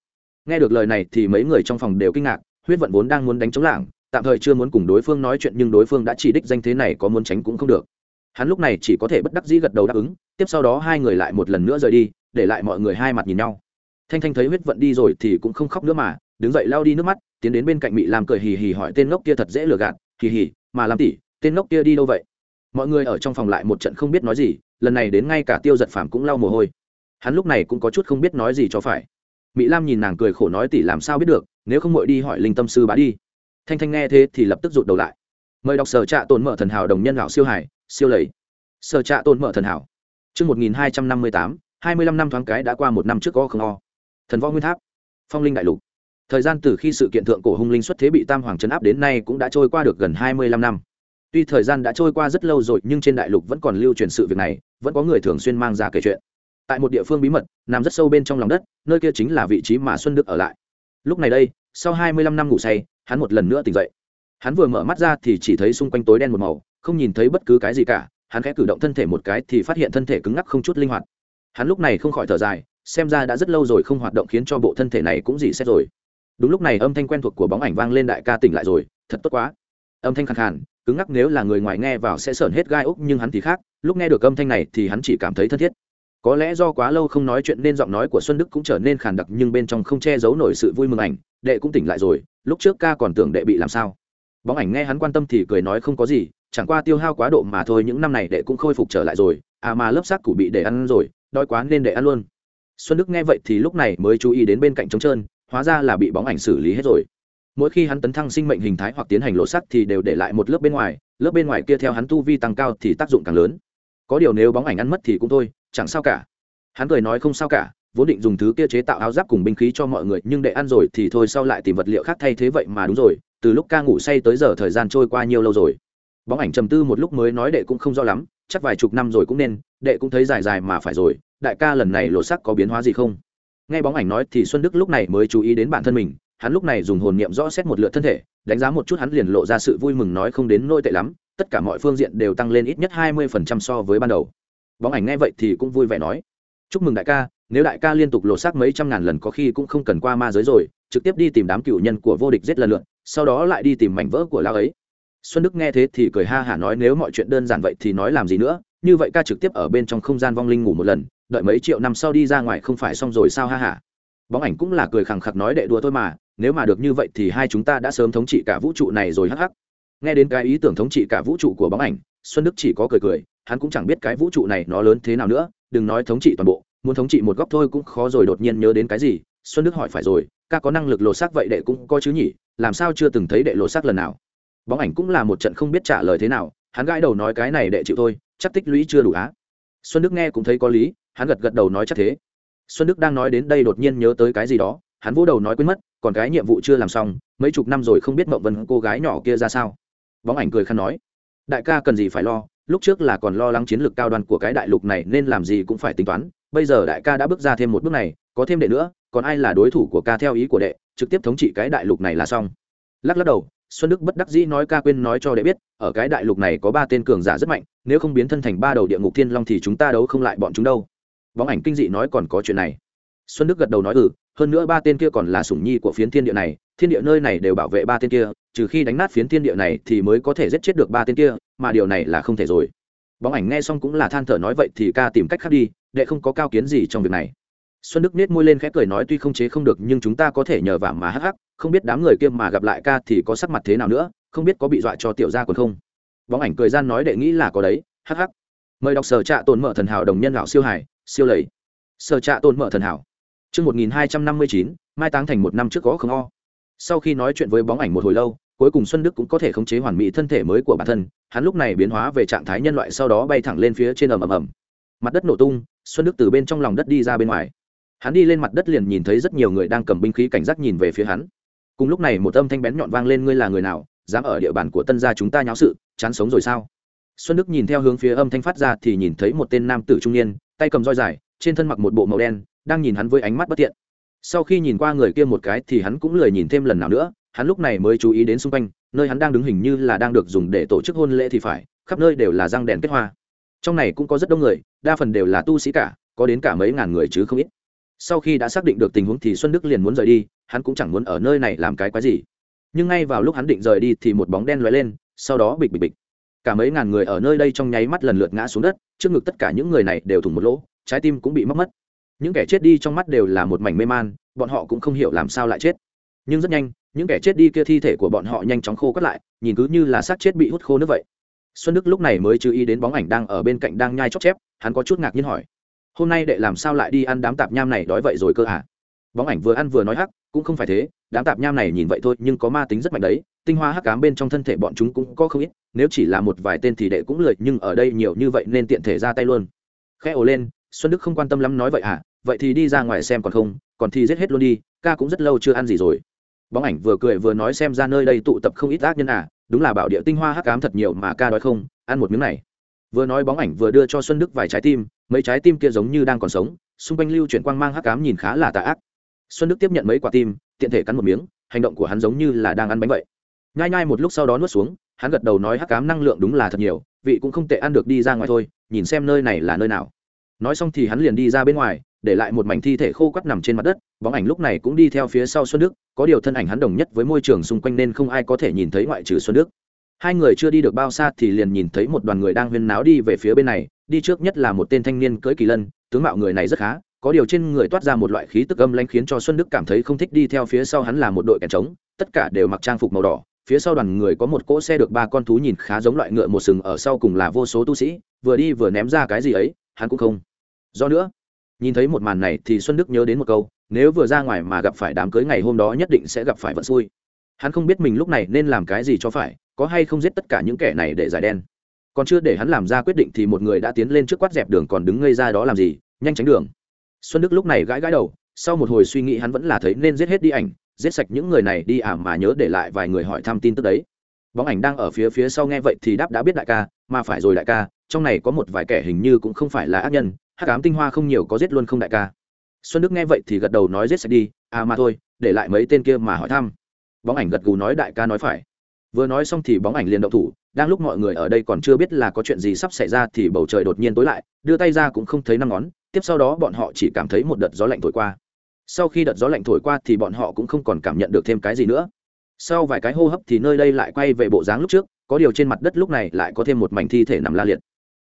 Nghe được lời này thì mấy người trong phòng đều kinh ngạc, huyết vận vốn đang muốn đánh chống lảng, tạm thời chưa muốn cùng đối phương nói chuyện nhưng đối phương đã chỉ đích danh thế này có muốn tránh cũng không được hắn lúc này chỉ có thể bất đắc dĩ gật đầu đáp ứng, tiếp sau đó hai người lại một lần nữa rời đi, để lại mọi người hai mặt nhìn nhau. Thanh thanh thấy huyết vận đi rồi thì cũng không khóc nữa mà, đứng dậy lao đi nước mắt, tiến đến bên cạnh mỹ làm cười hì hì hỏi tên ngốc kia thật dễ lừa gạt, hì hì, mà làm tỉ tên ngốc kia đi đâu vậy? Mọi người ở trong phòng lại một trận không biết nói gì, lần này đến ngay cả tiêu giật phàm cũng lau mồ hôi. Hắn lúc này cũng có chút không biết nói gì cho phải. Mỹ lam nhìn nàng cười khổ nói tỷ làm sao biết được, nếu không mội đi hỏi linh tâm sư bá đi. Thanh thanh nghe thế thì lập tức rụt đầu lại. Mời đọc sở trạ tồn mở thần hảo đồng nhân lão siêu hải siêu lầy. Sở trạ tồn mở thần hảo. Chương một nghìn hai trăm năm mươi tám, hai mươi lăm năm thoáng cái đã qua một năm trước có không o. Thần võ nguyên tháp. Phong linh đại lục. Thời gian từ khi sự kiện thượng cổ hung linh xuất thế bị tam hoàng chấn áp đến nay cũng đã trôi qua được gần hai mươi lăm năm. Tuy thời gian đã trôi qua rất lâu rồi, nhưng trên đại lục vẫn còn lưu truyền sự việc này, vẫn có người thường xuyên mang ra kể chuyện. Tại một địa phương bí mật, nằm rất sâu bên trong lòng đất, nơi kia chính là vị trí mà xuân đức ở lại. Lúc này đây, sau hai mươi lăm năm ngủ say, hắn một lần nữa tỉnh dậy. Hắn vừa mở mắt ra thì chỉ thấy xung quanh tối đen một màu không nhìn thấy bất cứ cái gì cả, hắn khẽ cử động thân thể một cái thì phát hiện thân thể cứng ngắc không chút linh hoạt. Hắn lúc này không khỏi thở dài, xem ra đã rất lâu rồi không hoạt động khiến cho bộ thân thể này cũng dị xét rồi. Đúng lúc này âm thanh quen thuộc của bóng ảnh vang lên đại ca tỉnh lại rồi, thật tốt quá. Âm thanh khẳng khàn, cứng ngắc nếu là người ngoài nghe vào sẽ sởn hết gai úc nhưng hắn thì khác, lúc nghe được âm thanh này thì hắn chỉ cảm thấy thân thiết. Có lẽ do quá lâu không nói chuyện nên giọng nói của xuân đức cũng trở nên khàn đặc nhưng bên trong không che giấu nổi sự vui mừng ảnh, đệ cũng tỉnh lại rồi, lúc trước ca còn tưởng đệ bị làm sao. Bóng ảnh nghe hắn quan tâm thì cười nói không có gì chẳng qua tiêu hao quá độ mà thôi, những năm này đệ cũng khôi phục trở lại rồi. À mà lớp xác cụ bị để ăn rồi, đói quá nên đệ ăn luôn. Xuân đức nghe vậy thì lúc này mới chú ý đến bên cạnh trống trơn, hóa ra là bị bóng ảnh xử lý hết rồi. Mỗi khi hắn tấn thăng sinh mệnh hình thái hoặc tiến hành lộ sắc thì đều để lại một lớp bên ngoài, lớp bên ngoài kia theo hắn tu vi tăng cao thì tác dụng càng lớn. Có điều nếu bóng ảnh ăn mất thì cũng thôi, chẳng sao cả. Hắn cười nói không sao cả, vốn định dùng thứ kia chế tạo áo giáp cùng binh khí cho mọi người, nhưng để ăn rồi thì thôi, sau lại tìm vật liệu khác thay thế vậy mà đúng rồi, từ lúc ca ngủ say tới giờ thời gian trôi qua nhiều lâu rồi bóng ảnh trầm tư một lúc mới nói đệ cũng không rõ lắm, chắc vài chục năm rồi cũng nên, đệ cũng thấy dài dài mà phải rồi, đại ca lần này lột sắc có biến hóa gì không? Nghe bóng ảnh nói thì xuân đức lúc này mới chú ý đến bản thân mình, hắn lúc này dùng hồn niệm rõ xét một lượt thân thể, đánh giá một chút hắn liền lộ ra sự vui mừng nói không đến nôi tệ lắm, tất cả mọi phương diện đều tăng lên ít nhất hai mươi phần trăm so với ban đầu. Bóng ảnh nghe vậy thì cũng vui vẻ nói, chúc mừng đại ca, nếu đại ca liên tục lột xác mấy trăm ngàn lần có khi cũng không cần qua ma giới rồi, trực tiếp đi tìm đám cựu nhân của vô địch giết lần lượt, sau đó lại đi tìm mảnh vỡ của lao ấy xuân đức nghe thế thì cười ha hả nói nếu mọi chuyện đơn giản vậy thì nói làm gì nữa, như vậy ca trực tiếp ở bên trong không gian vong linh ngủ một lần, đợi mấy triệu năm sau đi ra ngoài không phải xong rồi sao ha hả? Bóng ảnh cũng là cười khẳng khặc nói đệ đùa thôi mà, nếu mà được như vậy thì hai chúng ta đã sớm thống trị cả vũ trụ này rồi hắc hắc. Nghe đến cái ý tưởng thống trị cả vũ trụ của bóng ảnh, xuân đức chỉ có cười cười, hắn cũng chẳng biết cái vũ trụ này nó lớn thế nào nữa, đừng nói thống trị toàn bộ, muốn thống trị một góc thôi cũng khó rồi đột nhiên nhớ đến cái gì, xuân đức hỏi phải rồi, ca có năng lực lột xác vậy đệ cũng có chứ nhỉ? Làm sao chưa từng thấy đệ lột xác lần nào? Bóng ảnh cũng là một trận không biết trả lời thế nào, hắn gãi đầu nói cái này đệ chịu thôi, chắc tích lũy chưa đủ á. Xuân đức nghe cũng thấy có lý, hắn gật gật đầu nói chắc thế. Xuân đức đang nói đến đây đột nhiên nhớ tới cái gì đó, hắn vỗ đầu nói quên mất, còn cái nhiệm vụ chưa làm xong, mấy chục năm rồi không biết mậu vân cô gái nhỏ kia ra sao. Bóng ảnh cười khăn nói, đại ca cần gì phải lo, lúc trước là còn lo lắng chiến lược cao đoan của cái đại lục này nên làm gì cũng phải tính toán, bây giờ đại ca đã bước ra thêm một bước này, có thêm đệ nữa, còn ai là đối thủ của ca theo ý của đệ, trực tiếp thống trị cái đại lục này là xong. Lắc lắc đầu xuân đức bất đắc dĩ nói ca quên nói cho đệ biết, ở cái đại lục này có ba tên cường giả rất mạnh, nếu không biến thân thành ba đầu địa ngục thiên long thì chúng ta đấu không lại bọn chúng đâu. Bóng ảnh kinh dị nói còn có chuyện này. Xuân đức gật đầu nói ừ hơn nữa ba tên kia còn là sủng nhi của phiến thiên địa này, thiên địa nơi này đều bảo vệ ba tên kia, trừ khi đánh nát phiến thiên địa này thì mới có thể giết chết được ba tên kia, mà điều này là không thể rồi. Bóng ảnh nghe xong cũng là than thở nói, vậy thì ca tìm cách khác đi, đệ không có cao kiến gì trong việc này xuân đức nết môi lên khẽ cười nói tuy không chế không được nhưng chúng ta có thể nhờ vả mà hắc hắc không biết đám người kia mà gặp lại ca thì có sắc mặt thế nào nữa không biết có bị dọa cho tiểu gia còn không bóng ảnh cười gian nói đệ nghĩ là có đấy hắc hắc mời đọc sở trạ tồn mở thần hảo đồng nhân lão siêu hải siêu lầy sở trạ tồn mở thần hảo Trước 1259, mai táng thành một năm trước có không o. Sau khi nói chuyện với bóng ảnh một hồi lâu, cuối cùng Xuân Đức cũng có thể khống chế hoàn mỹ thân thể mới của bản thân, hắn lúc này biến hóa về trạng thái nhân loại sau đó bay thẳng lên phía trên ầm ầm ầm. Mặt đất nổ tung, Xuân Đức từ bên trong lòng đất đi ra bên ngoài. Hắn đi lên mặt đất liền nhìn thấy rất nhiều người đang cầm binh khí cảnh giác nhìn về phía hắn. Cùng lúc này một âm thanh bén nhọn vang lên ngươi là người nào, dám ở địa bàn của Tân gia chúng ta nháo sự, chán sống rồi sao? Xuân Đức nhìn theo hướng phía âm thanh phát ra thì nhìn thấy một tên nam tử trung niên, tay cầm roi dài, trên thân mặc một bộ màu đen, đang nhìn hắn với ánh mắt bất tiện sau khi nhìn qua người kia một cái thì hắn cũng lười nhìn thêm lần nào nữa hắn lúc này mới chú ý đến xung quanh nơi hắn đang đứng hình như là đang được dùng để tổ chức hôn lễ thì phải khắp nơi đều là răng đèn kết hoa trong này cũng có rất đông người đa phần đều là tu sĩ cả có đến cả mấy ngàn người chứ không ít sau khi đã xác định được tình huống thì xuân đức liền muốn rời đi, hắn cũng chẳng muốn ở nơi này làm cái quái gì. Nhưng ngay vào lúc hắn định rời đi thì một bóng đen lóe lên, sau đó bịch bịch bịch. Cả mấy ngàn người ở nơi đây trong nháy mắt lần lượt ngã xuống đất, trước ngực tất cả những người này đều thủng một lỗ, trái tim cũng bị mất mất. Những kẻ chết đi trong mắt đều là một mảnh mê man, bọn họ cũng không hiểu làm sao lại chết. Nhưng rất nhanh, những kẻ chết đi kia thi thể của bọn họ nhanh chóng khô cất lại, nhìn cứ như là xác chết bị hút khô nước vậy. Xuân đức lúc này mới chú ý đến bóng ảnh đang ở bên cạnh đang nhai chóc chép, hắn có chút ngạc nhiên hỏi hôm nay đệ làm sao lại đi ăn đám tạp nham này đói vậy rồi cơ à bóng ảnh vừa ăn vừa nói hắc, cũng không phải thế, đám tạp nham này nhìn vậy thôi, nhưng có ma tính rất mạnh đấy, tinh hoa hắc cám bên trong thân thể bọn chúng cũng có không ít, nếu chỉ là một vài tên thì đệ cũng lười nhưng ở đây nhiều như vậy nên tiện thể ra tay luôn. Khẽ ồ lên, xuân đức không quan tâm lắm nói vậy à vậy thì đi ra ngoài xem còn không, còn thì giết hết luôn đi, ca cũng rất lâu chưa ăn gì rồi. Bóng ảnh vừa cười vừa nói xem ra nơi đây tụ tập không ít ác nhân à đúng là bảo địa tinh hoa hắc cám thật nhiều mà ca đói không, ăn một miếng này. Vừa nói bóng ảnh vừa đưa cho xuân đức vài trái tim mấy trái tim kia giống như đang còn sống, xung quanh lưu chuyển quang mang hắc cám nhìn khá là tà ác. Xuân đức tiếp nhận mấy quả tim, tiện thể cắn một miếng, hành động của hắn giống như là đang ăn bánh vậy. Nhai nhai một lúc sau đó nuốt xuống, hắn gật đầu nói hắc cám năng lượng đúng là thật nhiều, vị cũng không tệ ăn được đi ra ngoài thôi, nhìn xem nơi này là nơi nào. Nói xong thì hắn liền đi ra bên ngoài, để lại một mảnh thi thể khô quắt nằm trên mặt đất, bóng ảnh lúc này cũng đi theo phía sau xuân đức, có điều thân ảnh hắn đồng nhất với môi trường xung quanh nên không ai có thể nhìn thấy ngoại trừ xuân đức. Hai người chưa đi được bao xa thì liền nhìn thấy một đoàn người đang huyên náo đi về phía bên này đi trước nhất là một tên thanh niên cưỡi kỳ lân, tướng mạo người này rất khá, có điều trên người toát ra một loại khí tức âm lanh khiến cho xuân đức cảm thấy không thích đi theo phía sau hắn là một đội kèn trống, tất cả đều mặc trang phục màu đỏ, phía sau đoàn người có một cỗ xe được ba con thú nhìn khá giống loại ngựa một sừng ở sau cùng là vô số tu sĩ, vừa đi vừa ném ra cái gì ấy, hắn cũng không do nữa. Nhìn thấy một màn này thì xuân đức nhớ đến một câu, nếu vừa ra ngoài mà gặp phải đám cưới ngày hôm đó nhất định sẽ gặp phải vận xui. Hắn không biết mình lúc này nên làm cái gì cho phải, có hay không giết tất cả những kẻ này để giải đen còn chưa để hắn làm ra quyết định thì một người đã tiến lên trước quát dẹp đường còn đứng ngây ra đó làm gì, nhanh tránh đường. Xuân đức lúc này gãi gãi đầu, sau một hồi suy nghĩ hắn vẫn là thấy nên giết hết đi ảnh, giết sạch những người này đi à mà nhớ để lại vài người hỏi thăm tin tức đấy. Bóng ảnh đang ở phía phía sau nghe vậy thì đáp đã biết đại ca, mà phải rồi đại ca, trong này có một vài kẻ hình như cũng không phải là ác nhân, hắc ám tinh hoa không nhiều có giết luôn không đại ca. Xuân đức nghe vậy thì gật đầu nói giết sạch đi à mà thôi, để lại mấy tên kia mà hỏi thăm. Bóng ảnh gật gù nói đại ca nói phải vừa nói xong thì bóng ảnh liền động thủ, đang lúc mọi người ở đây còn chưa biết là có chuyện gì sắp xảy ra thì bầu trời đột nhiên tối lại, đưa tay ra cũng không thấy năm ngón, tiếp sau đó bọn họ chỉ cảm thấy một đợt gió lạnh thổi qua. Sau khi đợt gió lạnh thổi qua thì bọn họ cũng không còn cảm nhận được thêm cái gì nữa. Sau vài cái hô hấp thì nơi đây lại quay về bộ dáng lúc trước, có điều trên mặt đất lúc này lại có thêm một mảnh thi thể nằm la liệt.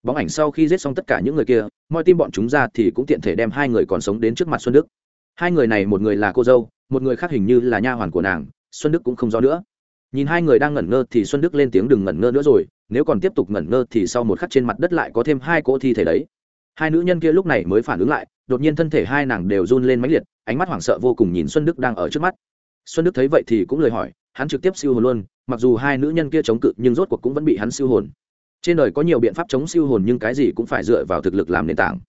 Bóng ảnh sau khi giết xong tất cả những người kia, mọi tim bọn chúng ra thì cũng tiện thể đem hai người còn sống đến trước mặt xuân đức. Hai người này, một người là cô dâu, một người khác hình như là nha hoàn của nàng, xuân đức cũng không rõ nữa nhìn hai người đang ngẩn ngơ thì xuân đức lên tiếng đừng ngẩn ngơ nữa rồi, nếu còn tiếp tục ngẩn ngơ thì sau một khắc trên mặt đất lại có thêm hai cỗ thi thể đấy. Hai nữ nhân kia lúc này mới phản ứng lại, đột nhiên thân thể hai nàng đều run lên mãnh liệt, ánh mắt hoảng sợ vô cùng nhìn xuân đức đang ở trước mắt. Xuân đức thấy vậy thì cũng lời hỏi, hắn trực tiếp siêu hồn luôn, mặc dù hai nữ nhân kia chống cự nhưng rốt cuộc cũng vẫn bị hắn siêu hồn. Trên đời có nhiều biện pháp chống siêu hồn nhưng cái gì cũng phải dựa vào thực lực làm nền tảng.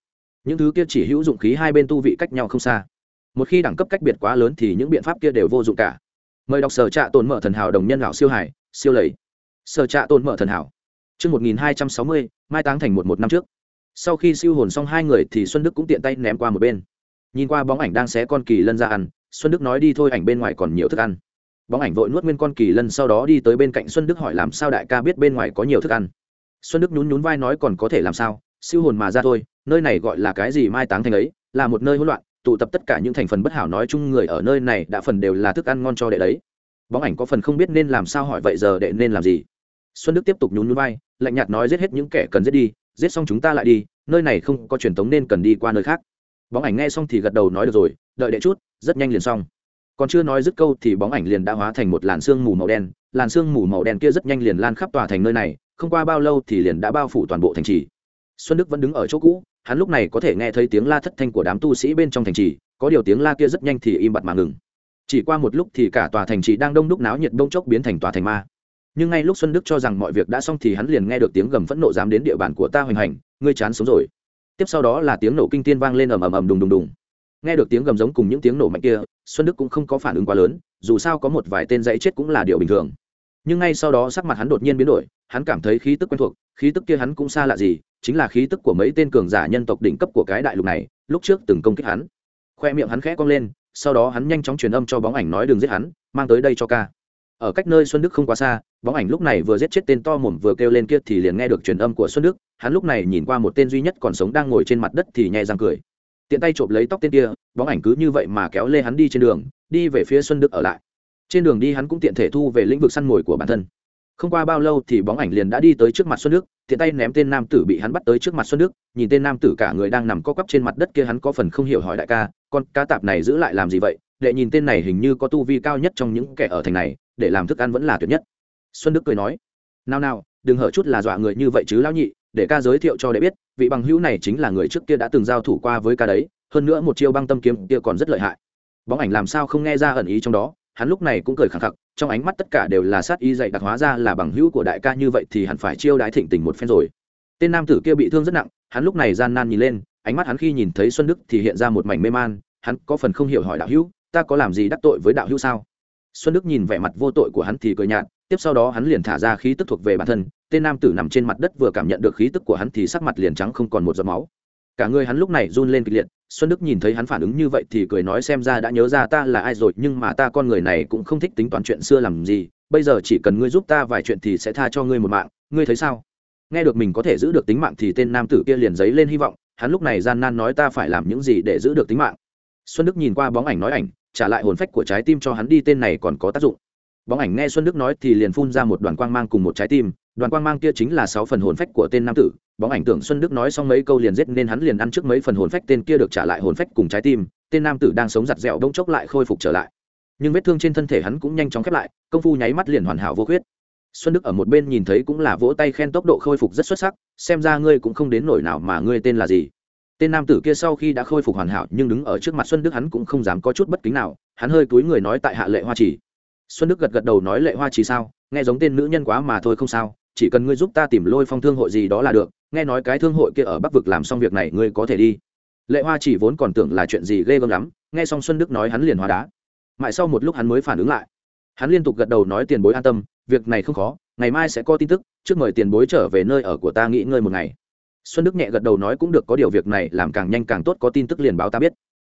Những thứ kia chỉ hữu dụng khí hai bên tu vị cách nhau không xa. Một khi đẳng cấp cách biệt quá lớn thì những biện pháp kia đều vô dụng cả mời đọc sở trạ tồn mở thần hảo đồng nhân lão siêu hải siêu lầy. Sở trạ tồn mở thần hảo. Trước 1260, mai táng thành một một năm trước. sau khi siêu hồn xong hai người thì xuân đức cũng tiện tay ném qua một bên. Nhìn qua bóng ảnh đang xé con kỳ lân ra ăn xuân đức nói đi thôi ảnh bên ngoài còn nhiều thức ăn. Bóng ảnh vội nuốt nguyên con kỳ lân sau đó đi tới bên cạnh xuân đức hỏi làm sao đại ca biết bên ngoài có nhiều thức ăn. Xuân đức nhún nhún vai nói còn có thể làm sao siêu hồn mà ra thôi nơi này gọi là cái gì mai táng thành ấy là một nơi hỗn loạn tụ tập tất cả những thành phần bất hảo nói chung người ở nơi này đã phần đều là thức ăn ngon cho đệ đấy. Bóng ảnh có phần không biết nên làm sao hỏi vậy giờ đệ nên làm gì. Xuân đức tiếp tục nhún nhún vai, lạnh nhạt nói giết hết những kẻ cần giết đi, giết xong chúng ta lại đi, nơi này không có truyền thống nên cần đi qua nơi khác. Bóng ảnh nghe xong thì gật đầu nói được rồi, đợi đệ chút, rất nhanh liền xong. Còn chưa nói dứt câu thì bóng ảnh liền đã hóa thành một làn sương mù màu đen, làn sương mù màu đen kia rất nhanh liền lan khắp tòa thành nơi này, không qua bao lâu thì liền đã bao phủ toàn bộ thành trì xuân đức vẫn đứng ở chỗ cũ, hắn lúc này có thể nghe thấy tiếng la thất thanh của đám tu sĩ bên trong thành trì, có điều tiếng la kia rất nhanh thì im bặt mà ngừng. Chỉ qua một lúc thì cả tòa thành trì đang đông đúc náo nhiệt đông chốc biến thành tòa thành ma. Nhưng ngay lúc xuân đức cho rằng mọi việc đã xong thì hắn liền nghe được tiếng gầm phẫn nộ dám đến địa bàn của ta hoành hành, ngươi chán sống rồi. Tiếp sau đó là tiếng nổ kinh tiên vang lên ầm ầm ầm đùng đùng đùng. Nghe được tiếng gầm giống cùng những tiếng nổ mạnh kia, xuân đức cũng không có phản ứng quá lớn, dù sao có một vài tên dãy chết cũng là điều bình thường. Nhưng ngay sau đó sắc mặt hắn đột nhiên biến đổi hắn cảm thấy khí tức quen thuộc, khí tức kia hắn cũng xa lạ gì, chính là khí tức của mấy tên cường giả nhân tộc đỉnh cấp của cái đại lục này, lúc trước từng công kích hắn. Khoe miệng hắn khẽ cong lên, sau đó hắn nhanh chóng truyền âm cho bóng ảnh nói đừng giết hắn, mang tới đây cho ca. Ở cách nơi xuân đức không quá xa, bóng ảnh lúc này vừa giết chết tên to mồm vừa kêu lên kia thì liền nghe được truyền âm của xuân đức, hắn lúc này nhìn qua một tên duy nhất còn sống đang ngồi trên mặt đất thì nhẹ răng cười. Tiện tay trộm lấy tóc tên kia, bóng ảnh cứ như vậy mà kéo lê hắn đi trên đường, đi về phía xuân đức ở lại. Trên đường đi hắn cũng tiện thể thu về lĩnh vực săn mồi của bản thân không qua bao lâu thì bóng ảnh liền đã đi tới trước mặt xuân đức, tiện tay ném tên nam tử bị hắn bắt tới trước mặt xuân đức, nhìn tên nam tử cả người đang nằm co quắp trên mặt đất kia hắn có phần không hiểu hỏi đại ca, con cá tạp này giữ lại làm gì vậy? Để nhìn tên này hình như có tu vi cao nhất trong những kẻ ở thành này, để làm thức ăn vẫn là tuyệt nhất. Xuân đức cười nói, nào nào, đừng hở chút là dọa người như vậy chứ lão nhị, để ca giới thiệu cho đệ biết, vị bằng hữu này chính là người trước kia đã từng giao thủ qua với ca đấy, hơn nữa một chiêu băng tâm kiếm kia còn rất lợi hại. Bóng ảnh làm sao không nghe ra ẩn ý trong đó, hắn lúc này cũng cười khẳng khặc trong ánh mắt tất cả đều là sát ý dạy đặc hóa ra là bằng hữu của đại ca như vậy thì hẳn phải chiêu đái thịnh tình một phen rồi. Tên nam tử kia bị thương rất nặng, hắn lúc này gian nan nhìn lên, ánh mắt hắn khi nhìn thấy xuân đức thì hiện ra một mảnh mê man, hắn có phần không hiểu hỏi đạo hữu, ta có làm gì đắc tội với đạo hữu sao? Xuân đức nhìn vẻ mặt vô tội của hắn thì cười nhạt, tiếp sau đó hắn liền thả ra khí tức thuộc về bản thân, tên nam tử nằm trên mặt đất vừa cảm nhận được khí tức của hắn thì sắc mặt liền trắng không còn một giọt máu cả người hắn lúc này run lên kịch liệt, xuân đức nhìn thấy hắn phản ứng như vậy thì cười nói xem ra đã nhớ ra ta là ai rồi, nhưng mà ta con người này cũng không thích tính toán chuyện xưa làm gì, bây giờ chỉ cần ngươi giúp ta vài chuyện thì sẽ tha cho ngươi một mạng, ngươi thấy sao? Nghe được mình có thể giữ được tính mạng thì tên nam tử kia liền giấy lên hy vọng, hắn lúc này gian nan nói ta phải làm những gì để giữ được tính mạng. Xuân đức nhìn qua bóng ảnh nói ảnh, trả lại hồn phách của trái tim cho hắn đi, tên này còn có tác dụng. Bóng ảnh nghe xuân đức nói thì liền phun ra một đoàn quang mang cùng một trái tim đoàn quang mang kia chính là sáu phần hồn phách của tên nam tử, bóng ảnh tưởng xuân đức nói xong mấy câu liền giết nên hắn liền ăn trước mấy phần hồn phách, tên kia được trả lại hồn phách cùng trái tim, tên nam tử đang sống giặt dẹo đông chốc lại khôi phục trở lại. Nhưng vết thương trên thân thể hắn cũng nhanh chóng khép lại, công phu nháy mắt liền hoàn hảo vô khuyết. Xuân đức ở một bên nhìn thấy cũng là vỗ tay khen tốc độ khôi phục rất xuất sắc, xem ra ngươi cũng không đến nổi nào mà ngươi tên là gì. Tên nam tử kia sau khi đã khôi phục hoàn hảo nhưng đứng ở trước mặt xuân đức hắn cũng không dám có chút bất kính nào, hắn hơi cúi người nói tại hạ lệ hoa chỉ xuân đức gật gật đầu nói lệ hoa chỉ sao? Nghe giống tên nữ nhân quá mà thôi không sao chỉ cần ngươi giúp ta tìm lôi phong thương hội gì đó là được, nghe nói cái thương hội kia ở bắc vực làm xong việc này ngươi có thể đi. Lệ hoa chỉ vốn còn tưởng là chuyện gì ghê gớm lắm, nghe xong xuân đức nói hắn liền hóa đá. Mãi sau một lúc hắn mới phản ứng lại. Hắn liên tục gật đầu nói tiền bối an tâm, việc này không khó, ngày mai sẽ có tin tức, trước mời tiền bối trở về nơi ở của ta nghỉ ngơi một ngày. Xuân đức nhẹ gật đầu nói cũng được, có điều việc này làm càng nhanh càng tốt, có tin tức liền báo ta biết.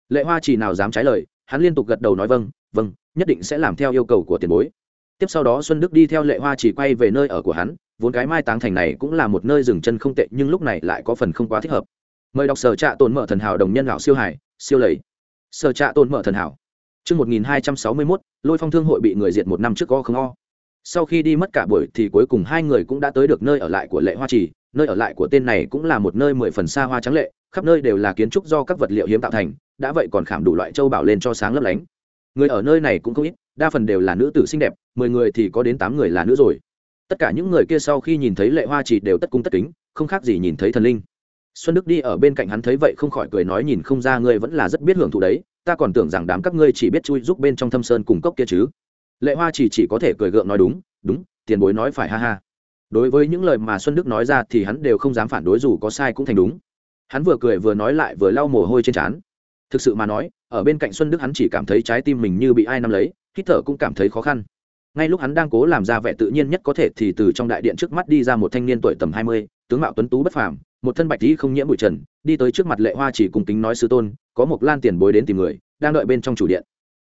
Lệ hoa chỉ nào dám trái lời, hắn liên tục gật đầu nói vâng vâng nhất định sẽ làm theo yêu cầu của tiền bối. Tiếp sau đó xuân đức đi theo lệ hoa chỉ quay về nơi ở của hắn vốn cái mai táng thành này cũng là một nơi dừng chân không tệ nhưng lúc này lại có phần không quá thích hợp. Mời đọc sở trạ tồn mở thần hảo đồng nhân lão siêu hải siêu lầy. Sở trạ tồn mở thần hảo. Trước 1261, lôi phong thương hội bị người diệt một năm trước o không o. Sau khi đi mất cả buổi thì cuối cùng hai người cũng đã tới được nơi ở lại của lệ hoa trì, nơi ở lại của tên này cũng là một nơi mười phần xa hoa trắng lệ, khắp nơi đều là kiến trúc do các vật liệu hiếm tạo thành, đã vậy còn khảm đủ loại châu bảo lên cho sáng lấp lánh. Người ở nơi này cũng không ít, đa phần đều là nữ tử xinh đẹp, mười người thì có đến tám người là nữ rồi tất cả những người kia sau khi nhìn thấy lệ hoa chỉ đều tất cung tất kính, không khác gì nhìn thấy thần linh. Xuân đức đi ở bên cạnh hắn thấy vậy không khỏi cười nói nhìn không ra ngươi vẫn là rất biết hưởng thụ đấy, ta còn tưởng rằng đám các ngươi chỉ biết chui giúp bên trong thâm sơn cùng cốc kia chứ. Lệ hoa chỉ chỉ có thể cười gượng nói đúng đúng, tiền bối nói phải ha ha. Đối với những lời mà xuân đức nói ra thì hắn đều không dám phản đối dù có sai cũng thành đúng. Hắn vừa cười vừa nói lại vừa lau mồ hôi trên trán. Thực sự mà nói, ở bên cạnh xuân đức hắn chỉ cảm thấy trái tim mình như bị ai nắm lấy, hít thở cũng cảm thấy khó khăn ngay lúc hắn đang cố làm ra vẻ tự nhiên nhất có thể thì từ trong đại điện trước mắt đi ra một thanh niên tuổi tầm hai mươi, tướng mạo tuấn tú bất phàm, một thân bạch dĩ không nhiễm bụi trần, đi tới trước mặt lệ hoa chỉ cùng kính nói sư tôn, có một lan tiền bối đến tìm người, đang đợi bên trong chủ điện.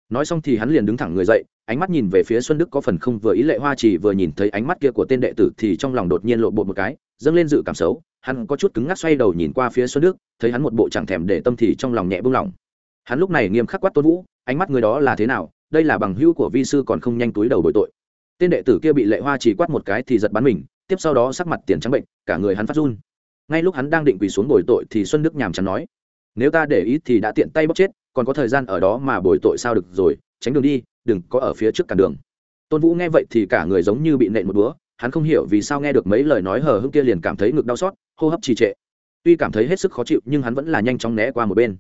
Nói xong thì hắn liền đứng thẳng người dậy, ánh mắt nhìn về phía xuân đức có phần không vừa ý lệ hoa chỉ vừa nhìn thấy ánh mắt kia của tên đệ tử thì trong lòng đột nhiên lộ bộ một cái, dâng lên dự cảm xấu, hắn có chút cứng ngắc xoay đầu nhìn qua phía xuân đức, thấy hắn một bộ chẳng thèm để tâm thì trong lòng nhẹ buông lỏng hắn lúc này nghiêm khắc quát tôn vũ, ánh mắt người đó là thế nào đây là bằng hữu của vi sư còn không nhanh túi đầu bồi tội. Tên đệ tử kia bị lệ hoa chỉ quát một cái thì giật bắn mình, tiếp sau đó sắc mặt tiền trắng bệnh, cả người hắn phát run. Ngay lúc hắn đang định quỳ xuống bồi tội thì xuân đức nhàm chán nói, nếu ta để ý thì đã tiện tay bóc chết, còn có thời gian ở đó mà bồi tội sao được rồi, tránh đường đi, đừng có ở phía trước cản đường. Tôn vũ nghe vậy thì cả người giống như bị nện một búa, hắn không hiểu vì sao nghe được mấy lời nói hờ hững kia liền cảm thấy ngực đau xót, hô hấp trì trệ. Tuy cảm thấy hết sức khó chịu nhưng hắn vẫn là nhanh chóng né qua một bên.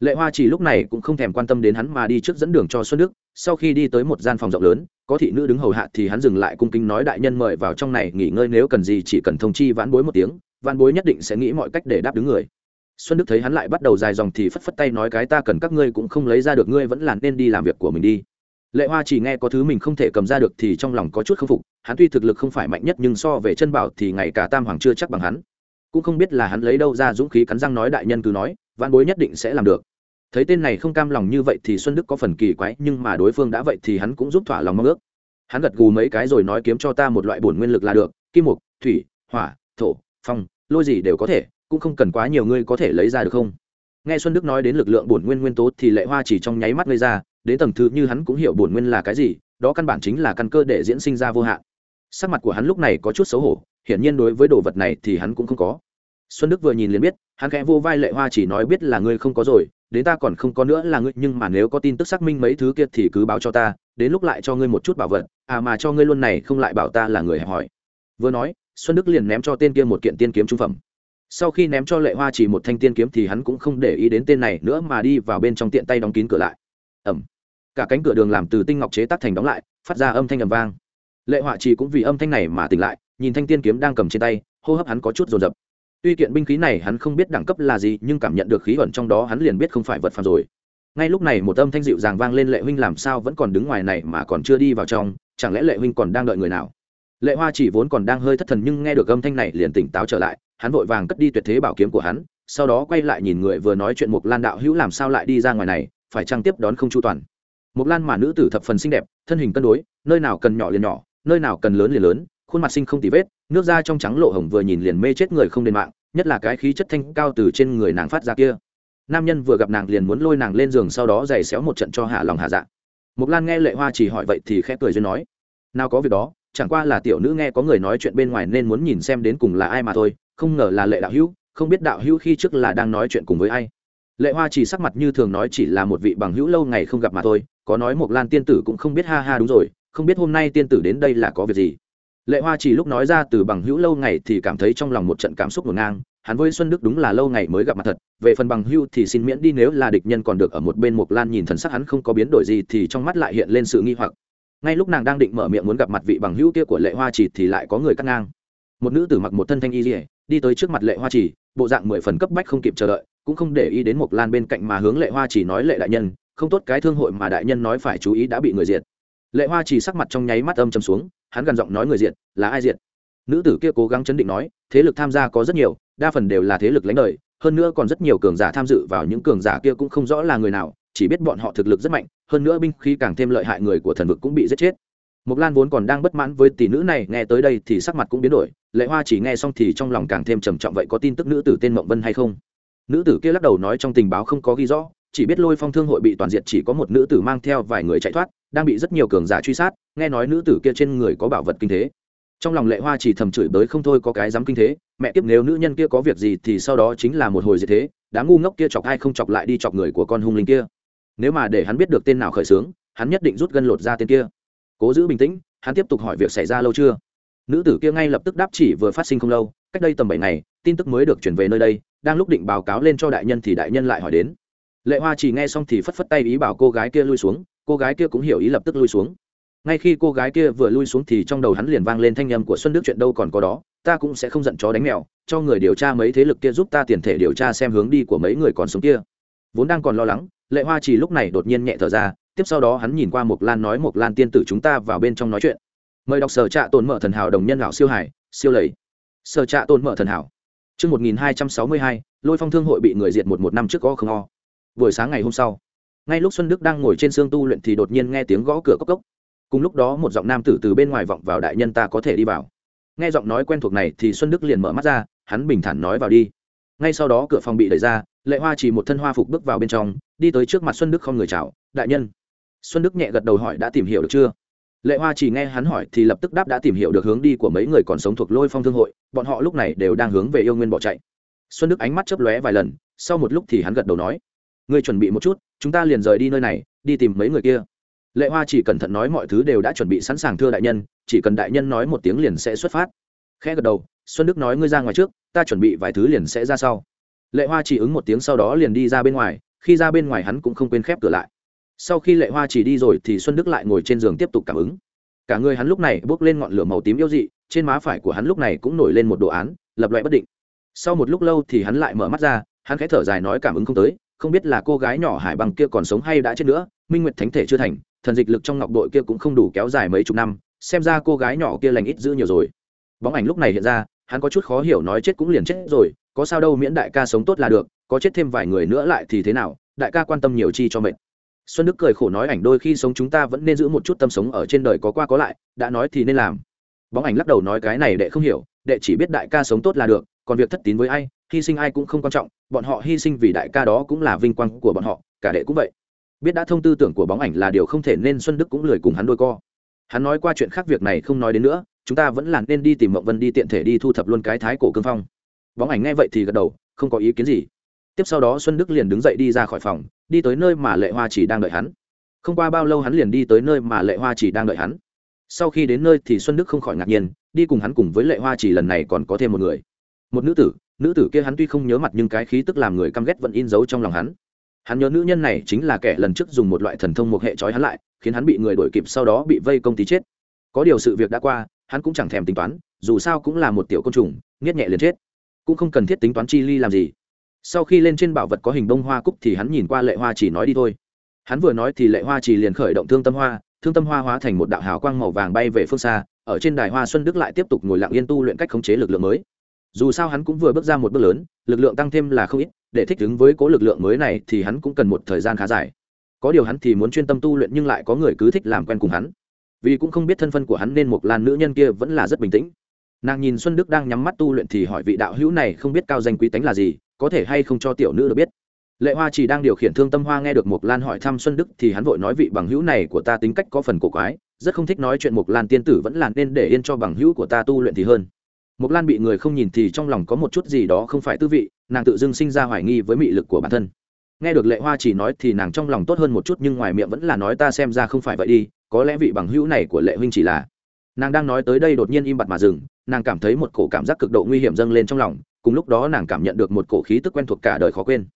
Lệ hoa chỉ lúc này cũng không thèm quan tâm đến hắn mà đi trước dẫn đường cho xuân đức sau khi đi tới một gian phòng rộng lớn, có thị nữ đứng hầu hạ thì hắn dừng lại cung kính nói đại nhân mời vào trong này nghỉ ngơi nếu cần gì chỉ cần thông chi vãn bối một tiếng, vãn bối nhất định sẽ nghĩ mọi cách để đáp đứng người. Xuân đức thấy hắn lại bắt đầu dài dòng thì phất phất tay nói cái ta cần các ngươi cũng không lấy ra được, ngươi vẫn là nên đi làm việc của mình đi. Lệ hoa chỉ nghe có thứ mình không thể cầm ra được thì trong lòng có chút k phục, hắn tuy thực lực không phải mạnh nhất nhưng so về chân bảo thì ngày cả tam hoàng chưa chắc bằng hắn. Cũng không biết là hắn lấy đâu ra dũng khí cắn răng nói đại nhân cứ nói, vãn bối nhất định sẽ làm được thấy tên này không cam lòng như vậy thì xuân đức có phần kỳ quái, nhưng mà đối phương đã vậy thì hắn cũng giúp thỏa lòng mong ước. Hắn gật gù mấy cái rồi nói kiếm cho ta một loại bổn nguyên lực là được, kim mục, thủy, hỏa, thổ, phong, lôi gì đều có thể, cũng không cần quá nhiều ngươi có thể lấy ra được không? Nghe xuân đức nói đến lực lượng bổn nguyên nguyên tố thì lệ hoa chỉ trong nháy mắt lấy ra, đến tầng thứ như hắn cũng hiểu bổn nguyên là cái gì, đó căn bản chính là căn cơ để diễn sinh ra vô hạn. Sắc mặt của hắn lúc này có chút xấu hổ, hiển nhiên đối với đồ vật này thì hắn cũng không có. Xuân đức vừa nhìn liền biết, hắn khẽ vô vai lệ hoa chỉ nói biết là ngươi không có rồi đến ta còn không có nữa là ngươi, nhưng mà nếu có tin tức xác minh mấy thứ kia thì cứ báo cho ta, đến lúc lại cho ngươi một chút bảo vật à mà cho ngươi luôn này không lại bảo ta là người hẹp hỏi vừa nói, xuân đức liền ném cho tên kia một kiện tiên kiếm trung phẩm. Sau khi ném cho lệ hoa chỉ một thanh tiên kiếm thì hắn cũng không để ý đến tên này nữa mà đi vào bên trong tiện tay đóng kín cửa lại. Ẩm. Cả cánh cửa đường làm từ tinh ngọc chế tác thành đóng lại, phát ra âm thanh ầm vang. Lệ họa chỉ cũng vì âm thanh này mà tỉnh lại, nhìn thanh tiên kiếm đang cầm trên tay, hô hấp hắn có chút rồn rập tuy kiện binh khí này hắn không biết đẳng cấp là gì, nhưng cảm nhận được khí ẩn trong đó hắn liền biết không phải vật phàm rồi. Ngay lúc này một âm thanh dịu dàng vang lên lệ huynh làm sao vẫn còn đứng ngoài này mà còn chưa đi vào trong, chẳng lẽ lệ huynh còn đang đợi người nào? Lệ hoa chỉ vốn còn đang hơi thất thần nhưng nghe được âm thanh này liền tỉnh táo trở lại, hắn vội vàng cất đi tuyệt thế bảo kiếm của hắn, sau đó quay lại nhìn người vừa nói chuyện mục lan đạo hữu làm sao lại đi ra ngoài này, phải trang tiếp đón không chu toàn? Mục lan mà nữ tử thập phần xinh đẹp, thân hình cân đối, nơi nào cần nhỏ liền nhỏ, nơi nào cần lớn liền lớn khuôn mặt sinh không tì vết, nước da trong trắng lộ hồng vừa nhìn liền mê chết người không đền mạng, nhất là cái khí chất thanh cao từ trên người nàng phát ra kia. Nam nhân vừa gặp nàng liền muốn lôi nàng lên giường sau đó giày xéo một trận cho hạ lòng hạ dạ. Mục lan nghe lệ hoa chỉ hỏi vậy thì khẽ cười duyên nói, nào có việc đó, chẳng qua là tiểu nữ nghe có người nói chuyện bên ngoài nên muốn nhìn xem đến cùng là ai mà thôi, không ngờ là lệ đạo hữu, không biết đạo hữu khi trước là đang nói chuyện cùng với ai. Lệ hoa chỉ sắc mặt như thường nói chỉ là một vị bằng hữu lâu ngày không gặp mà thôi, có nói Mục lan tiên tử cũng không biết ha ha đúng rồi, không biết hôm nay tiên tử đến đây là có việc gì lệ hoa chỉ lúc nói ra từ bằng hữu lâu ngày thì cảm thấy trong lòng một trận cảm xúc ngổn ngang, hắn với xuân đức đúng là lâu ngày mới gặp mặt thật, về phần bằng hữu thì xin miễn đi nếu là địch nhân còn được ở một bên Mộc lan nhìn thần sắc hắn không có biến đổi gì thì trong mắt lại hiện lên sự nghi hoặc. Ngay lúc nàng đang định mở miệng muốn gặp mặt vị bằng hữu kia của lệ hoa chỉ thì lại có người cắt ngang. Một nữ tử mặc một thân thanh y dỉa đi tới trước mặt lệ hoa chỉ, bộ dạng mười phần cấp bách không kịp chờ đợi, cũng không để ý đến Mộc lan bên cạnh mà hướng lệ hoa chỉ nói, lệ đại nhân, không tốt cái thương hội mà đại nhân nói phải chú ý đã bị người diệt lệ hoa chỉ sắc mặt trong nháy mắt âm chầm xuống hắn gần giọng nói người diện là ai diện? nữ tử kia cố gắng chấn định nói thế lực tham gia có rất nhiều đa phần đều là thế lực lãnh đời hơn nữa còn rất nhiều cường giả tham dự vào những cường giả kia cũng không rõ là người nào chỉ biết bọn họ thực lực rất mạnh hơn nữa binh khí càng thêm lợi hại người của thần vực cũng bị giết chết Mộc Lan vốn còn đang bất mãn với tỷ nữ này, nghe tới đây thì sắc mặt cũng biến đổi, Lệ Hoa chỉ nghe xong thì trong lòng càng thêm trầm trọng vậy có tin tức nữ tử tên Mộng Vân hay không? Nữ tử kia lắc đầu nói trong tình báo không có ghi rõ, chỉ biết Lôi Phong Thương hội bị toàn diện chỉ có một nữ tử mang theo vài người chạy thoát, đang bị rất nhiều cường giả truy sát, nghe nói nữ tử kia trên người có bảo vật kinh thế. Trong lòng Lệ Hoa chỉ thầm chửi bới không thôi có cái dám kinh thế, mẹ tiếp nếu nữ nhân kia có việc gì thì sau đó chính là một hồi gì thế, đám ngu ngốc kia chọc ai không chọc lại đi chọc người của con hung linh kia. Nếu mà để hắn biết được tên nào khởi sướng, hắn nhất định rút gân lột ra tên kia. Cố giữ bình tĩnh, hắn tiếp tục hỏi việc xảy ra lâu chưa nữ tử kia ngay lập tức đáp chỉ vừa phát sinh không lâu cách đây tầm bảy ngày tin tức mới được chuyển về nơi đây đang lúc định báo cáo lên cho đại nhân thì đại nhân lại hỏi đến lệ hoa chỉ nghe xong thì phất phất tay ý bảo cô gái kia lui xuống cô gái kia cũng hiểu ý lập tức lui xuống. Ngay khi cô gái kia vừa lui xuống thì trong đầu hắn liền vang lên thanh âm của xuân đức chuyện đâu còn có đó ta cũng sẽ không giận chó đánh mèo cho người điều tra mấy thế lực kia giúp ta tiền thể điều tra xem hướng đi của mấy người còn sống kia. Vốn đang còn lo lắng lệ hoa chỉ lúc này đột nhiên nhẹ thở ra tiếp sau đó hắn nhìn qua mộc lan nói mộc lan tiên tử chúng ta vào bên trong nói chuyện. Mời đọc sở trạ tồn mở thần hảo đồng nhân lão siêu hải siêu lầy. Sở trạ tôn mở thần hảo. Trước 1262, lôi phong thương hội bị người diệt một một năm trước có không o. Buổi sáng ngày hôm sau, ngay lúc Xuân Đức đang ngồi trên xương tu luyện thì đột nhiên nghe tiếng gõ cửa cốc cốc. Cùng lúc đó một giọng nam tử từ bên ngoài vọng vào đại nhân ta có thể đi vào. Nghe giọng nói quen thuộc này thì Xuân Đức liền mở mắt ra, hắn bình thản nói vào đi. Ngay sau đó cửa phòng bị đẩy ra, Lệ Hoa chỉ một thân hoa phục bước vào bên trong, đi tới trước mặt Xuân Đức không người chào, đại nhân. Xuân Đức nhẹ gật đầu hỏi đã tìm hiểu được chưa? lệ hoa chỉ nghe hắn hỏi thì lập tức đáp đã tìm hiểu được hướng đi của mấy người còn sống thuộc lôi phong thương hội bọn họ lúc này đều đang hướng về yêu nguyên bỏ chạy xuân đức ánh mắt chớp lóe vài lần sau một lúc thì hắn gật đầu nói ngươi chuẩn bị một chút, chúng ta liền rời đi nơi này, đi tìm mấy người kia. Lệ hoa chỉ cẩn thận nói mọi thứ đều đã chuẩn bị sẵn sàng thưa đại nhân, chỉ cần đại nhân nói một tiếng liền sẽ xuất phát. Khẽ gật đầu, xuân đức nói ngươi ra ngoài trước, ta chuẩn bị vài thứ liền sẽ ra sau. Lệ hoa chỉ ứng một tiếng sau đó liền đi ra bên ngoài, khi ra bên ngoài hắn cũng không quên khép cửa lại. Sau khi lệ hoa chỉ đi rồi thì xuân đức lại ngồi trên giường tiếp tục cảm ứng. Cả người hắn lúc này bốc lên ngọn lửa màu tím yêu dị, trên má phải của hắn lúc này cũng nổi lên một đồ án, lập loại bất định. Sau một lúc lâu thì hắn lại mở mắt ra, hắn khẽ thở dài nói cảm ứng không tới không biết là cô gái nhỏ hải bằng kia còn sống hay đã chết nữa, minh nguyệt thánh thể chưa thành, thần dịch lực trong ngọc đội kia cũng không đủ kéo dài mấy chục năm, xem ra cô gái nhỏ kia lành ít giữ nhiều rồi. Bóng ảnh lúc này hiện ra, hắn có chút khó hiểu nói chết cũng liền chết rồi, có sao đâu miễn đại ca sống tốt là được, có chết thêm vài người nữa lại thì thế nào, đại ca quan tâm nhiều chi cho mệnh xuân đức cười khổ nói ảnh đôi khi sống chúng ta vẫn nên giữ một chút tâm sống ở trên đời có qua có lại, đã nói thì nên làm. Bóng ảnh lắc đầu nói cái này đệ không hiểu, đệ chỉ biết đại ca sống tốt là được, còn việc thất tín với ai hy sinh ai cũng không quan trọng, bọn họ hy sinh vì đại ca đó cũng là vinh quang của bọn họ, cả đệ cũng vậy. Biết đã thông tư tưởng của bóng ảnh là điều không thể nên xuân đức cũng lười cùng hắn đôi co. Hắn nói qua chuyện khác việc này không nói đến nữa, chúng ta vẫn là nên đi tìm mộng vân đi tiện thể đi thu thập luôn cái thái cổ cương phong. Bóng ảnh nghe vậy thì gật đầu, không có ý kiến gì. Tiếp sau đó xuân đức liền đứng dậy đi ra khỏi phòng, đi tới nơi mà lệ hoa chỉ đang đợi hắn. Không qua bao lâu hắn liền đi tới nơi mà lệ hoa chỉ đang đợi hắn. Sau khi đến nơi thì xuân đức không khỏi ngạc nhiên, đi cùng hắn cùng với lệ hoa chỉ lần này còn có thêm một người. Một nữ tử nữ tử kia hắn tuy không nhớ mặt nhưng cái khí tức làm người căm ghét vẫn in dấu trong lòng hắn. Hắn nhớ nữ nhân này chính là kẻ lần trước dùng một loại thần thông một hệ trói hắn lại, khiến hắn bị người đuổi kịp sau đó bị vây công tí chết. Có điều sự việc đã qua, hắn cũng chẳng thèm tính toán, dù sao cũng là một tiểu côn trùng, nghiết nhẹ liền chết. Cũng không cần thiết tính toán chi ly làm gì. Sau khi lên trên bảo vật có hình bông hoa cúc thì hắn nhìn qua lệ hoa chỉ nói đi thôi. Hắn vừa nói thì lệ hoa chỉ liền khởi động thương tâm hoa, thương tâm hoa hóa thành một đạo hào quang màu vàng bay về phương xa, ở trên đài hoa xuân đức lại tiếp tục ngồi lặng yên tu luyện cách khống chế lực lượng mới dù sao hắn cũng vừa bước ra một bước lớn, lực lượng tăng thêm là không ít, để thích ứng với cố lực lượng mới này thì hắn cũng cần một thời gian khá dài. Có điều hắn thì muốn chuyên tâm tu luyện nhưng lại có người cứ thích làm quen cùng hắn. Vì cũng không biết thân phân của hắn nên một làn nữ nhân kia vẫn là rất bình tĩnh. Nàng nhìn xuân đức đang nhắm mắt tu luyện thì hỏi vị đạo hữu này không biết cao danh quý tánh là gì, có thể hay không cho tiểu nữ được biết. Lệ hoa chỉ đang điều khiển thương tâm hoa nghe được mộc lan hỏi thăm xuân đức thì hắn vội nói vị bằng hữu này của ta tính cách có phần cổ quái, rất không thích nói chuyện mộc lan tiên tử vẫn là nên để yên cho bằng hữu của ta tu luyện thì hơn mộc lan bị người không nhìn thì trong lòng có một chút gì đó không phải tư vị, nàng tự dưng sinh ra hoài nghi với mị lực của bản thân. Nghe được lệ hoa chỉ nói thì nàng trong lòng tốt hơn một chút nhưng ngoài miệng vẫn là nói ta xem ra không phải vậy đi, có lẽ vị bằng hữu này của lệ huynh chỉ là. Nàng đang nói tới đây đột nhiên im bặt mà dừng, nàng cảm thấy một cổ cảm giác cực độ nguy hiểm dâng lên trong lòng, cùng lúc đó nàng cảm nhận được một cổ khí tức quen thuộc cả đời khó quên.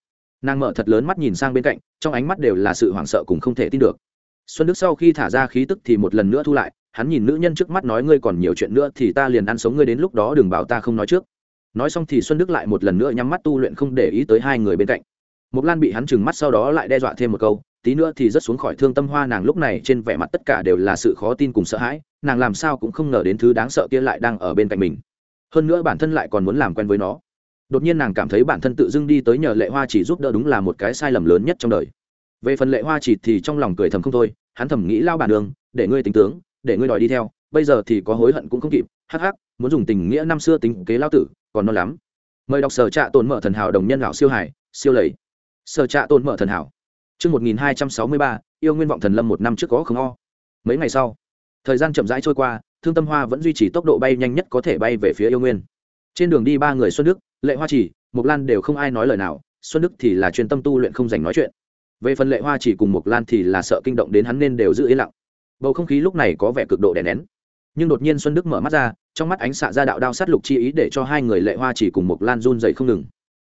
Nàng mở thật lớn mắt nhìn sang bên cạnh, trong ánh mắt đều là sự hoảng sợ cùng không thể tin được. Xuân đức sau khi thả ra khí tức thì một lần nữa thu lại hắn nhìn nữ nhân trước mắt nói ngươi còn nhiều chuyện nữa thì ta liền ăn sống ngươi đến lúc đó đừng bảo ta không nói trước. Nói xong thì xuân đức lại một lần nữa nhắm mắt tu luyện không để ý tới hai người bên cạnh. Mộc lan bị hắn trừng mắt sau đó lại đe dọa thêm một câu, tí nữa thì rất xuống khỏi thương tâm hoa nàng lúc này trên vẻ mặt tất cả đều là sự khó tin cùng sợ hãi, nàng làm sao cũng không ngờ đến thứ đáng sợ kia lại đang ở bên cạnh mình. Hơn nữa bản thân lại còn muốn làm quen với nó. Đột nhiên nàng cảm thấy bản thân tự dưng đi tới nhờ lệ hoa chỉ giúp đỡ đúng là một cái sai lầm lớn nhất trong đời. Về phần lệ hoa chỉ thì trong lòng cười thầm không thôi, hắn thầm nghĩ lao bản đường, để ngươi tính tướng để ngươi đòi đi theo, bây giờ thì có hối hận cũng không kịp, hắc hắc, muốn dùng tình nghĩa năm xưa tính kế lao tử, còn non lắm. Mời đọc sở trạ tồn mở thần hảo đồng nhân lão siêu hải, siêu lầy. Sở trạ tồn mở thần hảo. Chương một nghìn hai trăm sáu mươi ba, yêu nguyên vọng thần lâm một năm trước có không o. Mấy ngày sau, thời gian chậm rãi trôi qua, thương tâm hoa vẫn duy trì tốc độ bay nhanh nhất có thể bay về phía yêu nguyên. Trên đường đi ba người xuân đức, lệ hoa chỉ, mộc lan đều không ai nói lời nào, xuân đức thì là chuyên tâm tu luyện không dành nói chuyện. Về phần lệ hoa chỉ cùng mộc lan thì là sợ kinh động đến hắn nên đều giữ yên lặng bầu không khí lúc này có vẻ cực độ đè nén. Nhưng đột nhiên xuân đức mở mắt ra, trong mắt ánh xạ ra đạo đao sát lục chi ý để cho hai người lệ hoa chỉ cùng mộc lan run dậy không ngừng.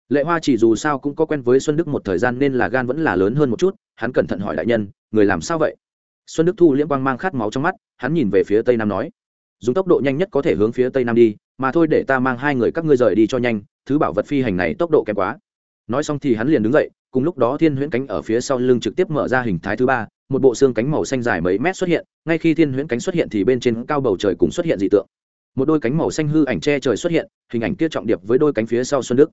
Lệ hoa chỉ dù sao cũng có quen với xuân đức một thời gian nên là gan vẫn là lớn hơn một chút, hắn cẩn thận hỏi đại nhân, người làm sao vậy? Xuân đức thu liễm quang mang khát máu trong mắt, hắn nhìn về phía tây nam nói, dùng tốc độ nhanh nhất có thể hướng phía tây nam đi, mà thôi để ta mang hai người các ngươi rời đi cho nhanh, thứ bảo vật phi hành này tốc độ kém quá. Nói xong thì hắn liền đứng dậy, cùng lúc đó thiên huyễn cánh ở phía sau lưng trực tiếp mở ra hình thái thứ ba một bộ xương cánh màu xanh dài mấy mét xuất hiện, ngay khi thiên huyễn cánh xuất hiện thì bên trên cao bầu trời cũng xuất hiện dị tượng. Một đôi cánh màu xanh hư ảnh che trời xuất hiện, hình ảnh kia trọng điệp với đôi cánh phía sau xuân đức.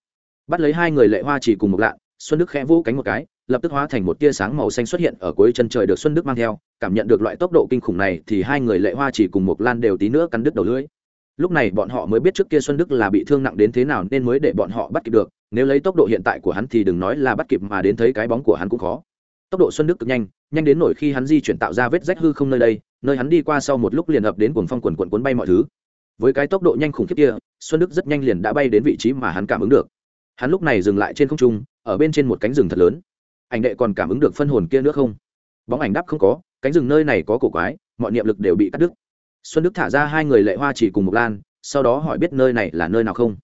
Bắt lấy hai người lệ hoa chỉ cùng một lạ, xuân đức khẽ vũ cánh một cái, lập tức hóa thành một tia sáng màu xanh xuất hiện ở cuối chân trời được xuân đức mang theo, cảm nhận được loại tốc độ kinh khủng này thì hai người lệ hoa chỉ cùng một lan đều tí nữa cắn đứt đầu lưỡi. Lúc này bọn họ mới biết trước kia xuân đức là bị thương nặng đến thế nào nên mới để bọn họ bắt kịp được, nếu lấy tốc độ hiện tại của hắn thì đừng nói là bắt kịp mà đến thấy cái bóng của hắn cũng khó tốc độ xuân đức cực nhanh nhanh đến nổi khi hắn di chuyển tạo ra vết rách hư không nơi đây, nơi hắn đi qua sau một lúc liền ập đến cuồng phong quần quần cuốn bay mọi thứ. Với cái tốc độ nhanh khủng khiếp kia, xuân đức rất nhanh liền đã bay đến vị trí mà hắn cảm ứng được. Hắn lúc này dừng lại trên không trung, ở bên trên một cánh rừng thật lớn. Ảnh đệ còn cảm ứng được phân hồn kia nữa không? Bóng ảnh đáp không có, cánh rừng nơi này có cổ quái, mọi niệm lực đều bị cắt đứt. Xuân đức thả ra hai người lệ hoa chỉ cùng một lan, sau đó hỏi biết nơi này là nơi nào không?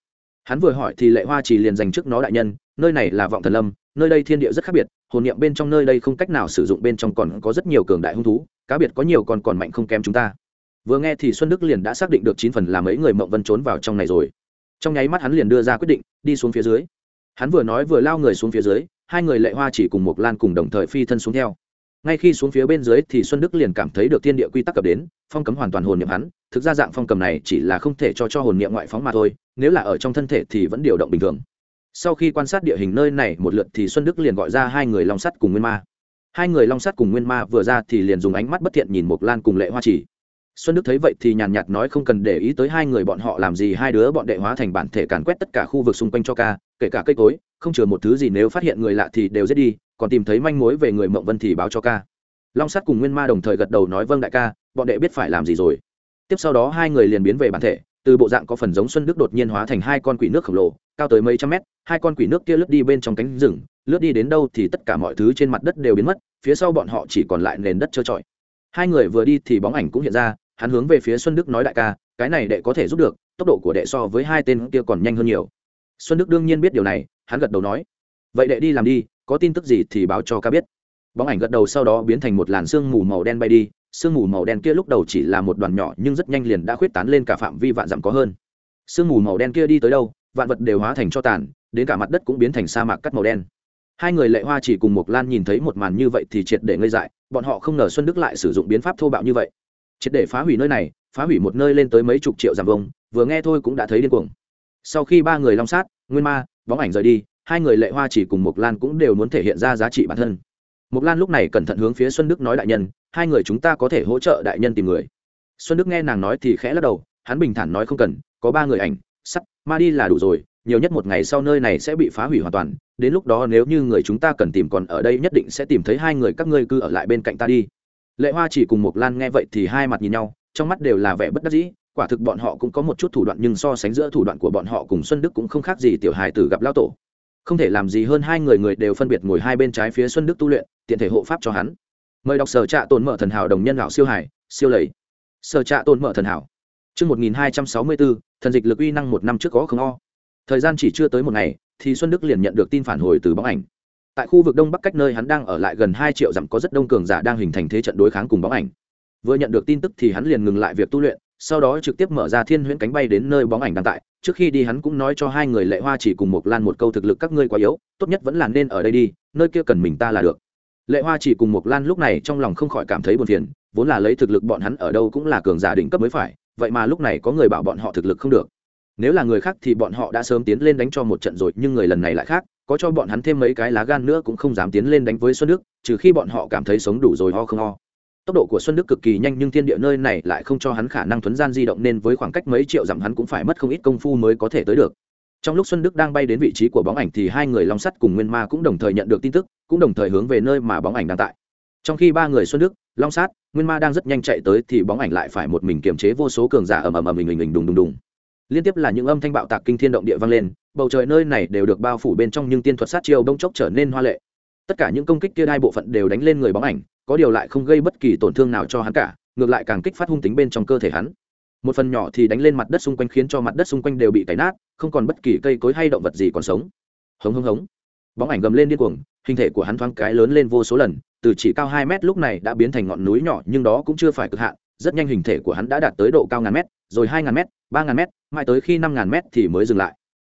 Hắn vừa hỏi thì lệ hoa chỉ liền dành trước nó đại nhân, nơi này là vọng thần lâm, nơi đây thiên địa rất khác biệt, hồn niệm bên trong nơi đây không cách nào sử dụng, bên trong còn có rất nhiều cường đại hung thú, cá biệt có nhiều còn còn mạnh không kém chúng ta. Vừa nghe thì xuân đức liền đã xác định được chín phần là mấy người mộng vân trốn vào trong này rồi. Trong nháy mắt hắn liền đưa ra quyết định, đi xuống phía dưới. Hắn vừa nói vừa lao người xuống phía dưới, hai người lệ hoa chỉ cùng một lan cùng đồng thời phi thân xuống theo. Ngay khi xuống phía bên dưới thì xuân đức liền cảm thấy được thiên địa quy tắc cập đến, phong cấm hoàn toàn hồn niệm hắn, thực ra dạng phong cầm này chỉ là không thể cho cho hồn niệm ngoại phóng mà thôi nếu là ở trong thân thể thì vẫn điều động bình thường. Sau khi quan sát địa hình nơi này một lượt thì xuân đức liền gọi ra hai người long sắt cùng nguyên ma. Hai người long sắt cùng nguyên ma vừa ra thì liền dùng ánh mắt bất thiện nhìn Mộc lan cùng lệ hoa chỉ. Xuân đức thấy vậy thì nhàn nhạt nói không cần để ý tới hai người bọn họ làm gì, hai đứa bọn đệ hóa thành bản thể càn quét tất cả khu vực xung quanh cho ca, kể cả cây cối, không chừa một thứ gì, nếu phát hiện người lạ thì đều giết đi, còn tìm thấy manh mối về người mộng vân thì báo cho ca. Long sắt cùng nguyên ma đồng thời gật đầu nói vâng đại ca, bọn đệ biết phải làm gì rồi. Tiếp sau đó hai người liền biến về bản thể từ bộ dạng có phần giống xuân đức đột nhiên hóa thành hai con quỷ nước khổng lồ, cao tới mấy trăm mét, hai con quỷ nước kia lướt đi bên trong cánh rừng, lướt đi đến đâu thì tất cả mọi thứ trên mặt đất đều biến mất, phía sau bọn họ chỉ còn lại nền đất trơ trọi. Hai người vừa đi thì bóng ảnh cũng hiện ra, hắn hướng về phía xuân đức nói đại ca, cái này đệ có thể giúp được, tốc độ của đệ so với hai tên kia còn nhanh hơn nhiều. Xuân đức đương nhiên biết điều này, hắn gật đầu nói, vậy đệ đi làm đi, có tin tức gì thì báo cho ca biết. Bóng ảnh gật đầu sau đó biến thành một làn sương mù màu đen bay đi sương mù màu đen kia lúc đầu chỉ là một đoàn nhỏ nhưng rất nhanh liền đã khuyết tán lên cả phạm vi vạn dặm có hơn. Sương mù màu đen kia đi tới đâu, vạn vật đều hóa thành cho tàn, đến cả mặt đất cũng biến thành sa mạc cắt màu đen. Hai người lệ hoa chỉ cùng một lan nhìn thấy một màn như vậy thì triệt để ngây dại, bọn họ không ngờ xuân đức lại sử dụng biến pháp thô bạo như vậy. Triệt để phá hủy nơi này, phá hủy một nơi lên tới mấy chục triệu dặm vông vừa nghe thôi cũng đã thấy điên cuồng. Sau khi ba người long sát, nguyên ma, bóng ảnh rời đi, hai người lệ hoa chỉ cùng một lan cũng đều muốn thể hiện ra giá trị bản thân. Mục lan lúc này cẩn thận hướng phía xuân đức nói đại nhân, hai người chúng ta có thể hỗ trợ đại nhân tìm người. Xuân đức nghe nàng nói thì khẽ lắc đầu, hắn bình thản nói không cần, có ba người ảnh, sắt, ma đi là đủ rồi, nhiều nhất một ngày sau nơi này sẽ bị phá hủy hoàn toàn, đến lúc đó nếu như người chúng ta cần tìm còn ở đây nhất định sẽ tìm thấy hai người các ngươi cư ở lại bên cạnh ta đi. Lệ hoa chỉ cùng mộc lan nghe vậy thì hai mặt nhìn nhau, trong mắt đều là vẻ bất đắc dĩ, quả thực bọn họ cũng có một chút thủ đoạn nhưng so sánh giữa thủ đoạn của bọn họ cùng xuân đức cũng không khác gì tiểu hài tử gặp lao tổ không thể làm gì hơn hai người người đều phân biệt ngồi hai bên trái phía xuân đức tu luyện tiện thể hộ pháp cho hắn mời đọc sở trạ tồn mở thần hảo đồng nhân lão siêu hải siêu lầy sở trạ tồn mở thần hảo Trước 1264, thần dịch lực uy năng một năm trước có không o. Thời gian chỉ chưa tới một ngày, thì Xuân Đức liền nhận được tin phản hồi từ bóng ảnh. Tại khu vực đông bắc cách nơi hắn đang ở lại gần hai triệu dặm có rất đông cường giả đang hình thành thế trận đối kháng cùng bóng ảnh. Vừa nhận được tin tức thì hắn liền ngừng lại việc tu luyện, sau đó trực tiếp mở ra thiên huyễn cánh bay đến nơi bóng ảnh đang tại. Trước khi đi hắn cũng nói cho hai người lệ hoa chỉ cùng một lan một câu thực lực các ngươi quá yếu, tốt nhất vẫn là nên ở đây đi, nơi kia cần mình ta là được. Lệ hoa chỉ cùng một lan lúc này trong lòng không khỏi cảm thấy buồn phiền, vốn là lấy thực lực bọn hắn ở đâu cũng là cường giả đỉnh cấp mới phải, vậy mà lúc này có người bảo bọn họ thực lực không được. Nếu là người khác thì bọn họ đã sớm tiến lên đánh cho một trận rồi, nhưng người lần này lại khác, có cho bọn hắn thêm mấy cái lá gan nữa cũng không dám tiến lên đánh với xuân đức, trừ khi bọn họ cảm thấy sống đủ rồi ho không ho tốc độ của xuân đức cực kỳ nhanh nhưng thiên địa nơi này lại không cho hắn khả năng thuấn gian di động nên với khoảng cách mấy triệu dặm hắn cũng phải mất không ít công phu mới có thể tới được. Trong lúc xuân đức đang bay đến vị trí của bóng ảnh thì hai người long sắt cùng nguyên ma cũng đồng thời nhận được tin tức, cũng đồng thời hướng về nơi mà bóng ảnh đang tại. Trong khi ba người xuân đức, long sát nguyên ma đang rất nhanh chạy tới thì bóng ảnh lại phải một mình kiềm chế vô số cường giả ầm ầm ầm ầm ầm đùng đùng đùng. Liên tiếp là những âm thanh bạo tạc kinh thiên động địa vang lên, bầu trời nơi này đều được bao phủ bên trong nhưng tiên thuật sát chiêu bông chốc trở nên hoa lệ tất cả những công kích kia hai bộ phận đều đánh lên người bóng ảnh, có điều lại không gây bất kỳ tổn thương nào cho hắn cả, ngược lại càng kích phát hung tính bên trong cơ thể hắn. Một phần nhỏ thì đánh lên mặt đất xung quanh khiến cho mặt đất xung quanh đều bị cày nát, không còn bất kỳ cây cối hay động vật gì còn sống. Hống hống hống. Bóng ảnh gầm lên điên cuồng, hình thể của hắn thoáng cái lớn lên vô số lần, từ chỉ cao hai mét lúc này đã biến thành ngọn núi nhỏ, nhưng đó cũng chưa phải cực hạn, rất nhanh hình thể của hắn đã đạt tới độ cao ngàn mét, rồi hai ngàn mét, ba ngàn mét, mãi tới khi năm ngàn mét thì mới dừng lại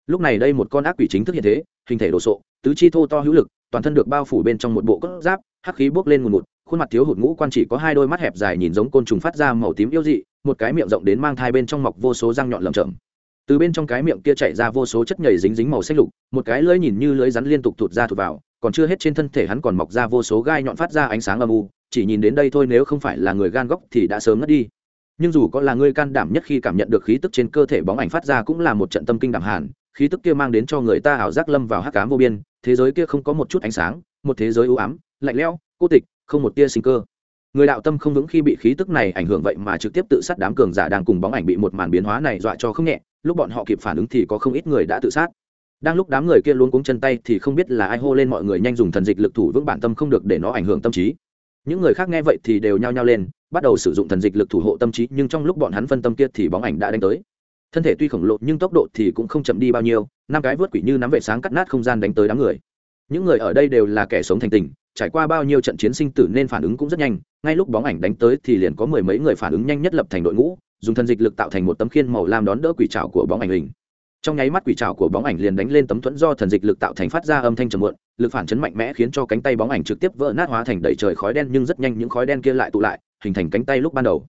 lúc này đây một con ác quỷ chính thức hiện thế, hình thể đồ sộ, tứ chi thô to hữu lực, toàn thân được bao phủ bên trong một bộ cốt giáp, hắc khí bốc lên ngùn ngụt, khuôn mặt thiếu hụt ngũ quan chỉ có hai đôi mắt hẹp dài nhìn giống côn trùng phát ra màu tím yêu dị, một cái miệng rộng đến mang thai bên trong mọc vô số răng nhọn lầm chậm từ bên trong cái miệng kia chảy ra vô số chất nhầy dính dính màu xanh lục, một cái lưỡi nhìn như lưỡi rắn liên tục thụt ra thụt vào, còn chưa hết trên thân thể hắn còn mọc ra vô số gai nhọn phát ra ánh sáng âm u, chỉ nhìn đến đây thôi nếu không phải là người gan góc thì đã sớm ngất đi. Nhưng dù có là người can đảm nhất khi cảm nhận được khí tức trên cơ thể bóng ảnh phát ra cũng là một trận tâm kinh đảm hàn khí tức kia mang đến cho người ta ảo giác lâm vào hắc cám vô biên, thế giới kia không có một chút ánh sáng, một thế giới u ám, lạnh lẽo, cô tịch, không một tia sinh cơ. Người đạo tâm không vững khi bị khí tức này ảnh hưởng vậy mà trực tiếp tự sát đám cường giả đang cùng bóng ảnh bị một màn biến hóa này dọa cho không nhẹ, lúc bọn họ kịp phản ứng thì có không ít người đã tự sát. Đang lúc đám người kia luôn cuống chân tay thì không biết là ai hô lên mọi người nhanh dùng thần dịch lực thủ vững bản tâm không được để nó ảnh hưởng tâm trí. Những người khác nghe vậy thì đều nhao nhao lên, bắt đầu sử dụng thần dịch lực thủ hộ tâm trí, nhưng trong lúc bọn hắn phân tâm kia thì bóng ảnh đã đánh tới thân thể tuy khổng lồ nhưng tốc độ thì cũng không chậm đi bao nhiêu, năm cái vớt quỷ như nắm vệ sáng cắt nát không gian đánh tới đám người. Những người ở đây đều là kẻ sống thành tình, trải qua bao nhiêu trận chiến sinh tử nên phản ứng cũng rất nhanh, ngay lúc bóng ảnh đánh tới thì liền có mười mấy người phản ứng nhanh nhất lập thành đội ngũ, dùng thần dịch lực tạo thành một tấm khiên màu lam đón đỡ quỷ trào của bóng ảnh hình. Trong nháy mắt quỷ trào của bóng ảnh liền đánh lên tấm thuẫn do thần dịch lực tạo thành phát ra âm thanh trầm muộn, lực phản chấn mạnh mẽ khiến cho cánh tay bóng ảnh trực tiếp vỡ nát hóa thành đầy trời khói đen nhưng rất nhanh những khói đen kia lại tụ lại, hình thành cánh tay lúc ban đầu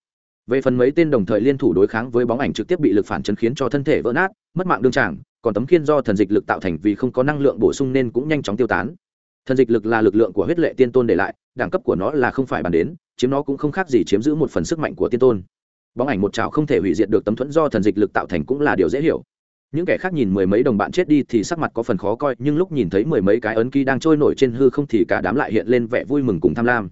về phần mấy tên đồng thời liên thủ đối kháng với bóng ảnh trực tiếp bị lực phản chấn khiến cho thân thể vỡ nát, mất mạng đương tràng, còn tấm khiên do thần dịch lực tạo thành vì không có năng lượng bổ sung nên cũng nhanh chóng tiêu tán. Thần dịch lực là lực lượng của huyết lệ tiên tôn để lại, đẳng cấp của nó là không phải bàn đến, chiếm nó cũng không khác gì chiếm giữ một phần sức mạnh của tiên tôn. Bóng ảnh một trào không thể hủy diệt được tấm thuẫn do thần dịch lực tạo thành cũng là điều dễ hiểu. Những kẻ khác nhìn mười mấy đồng bạn chết đi thì sắc mặt có phần khó coi, nhưng lúc nhìn thấy mười mấy cái ấn ký đang trôi nổi trên hư không thì cả đám lại hiện lên vẻ vui mừng cùng tham lam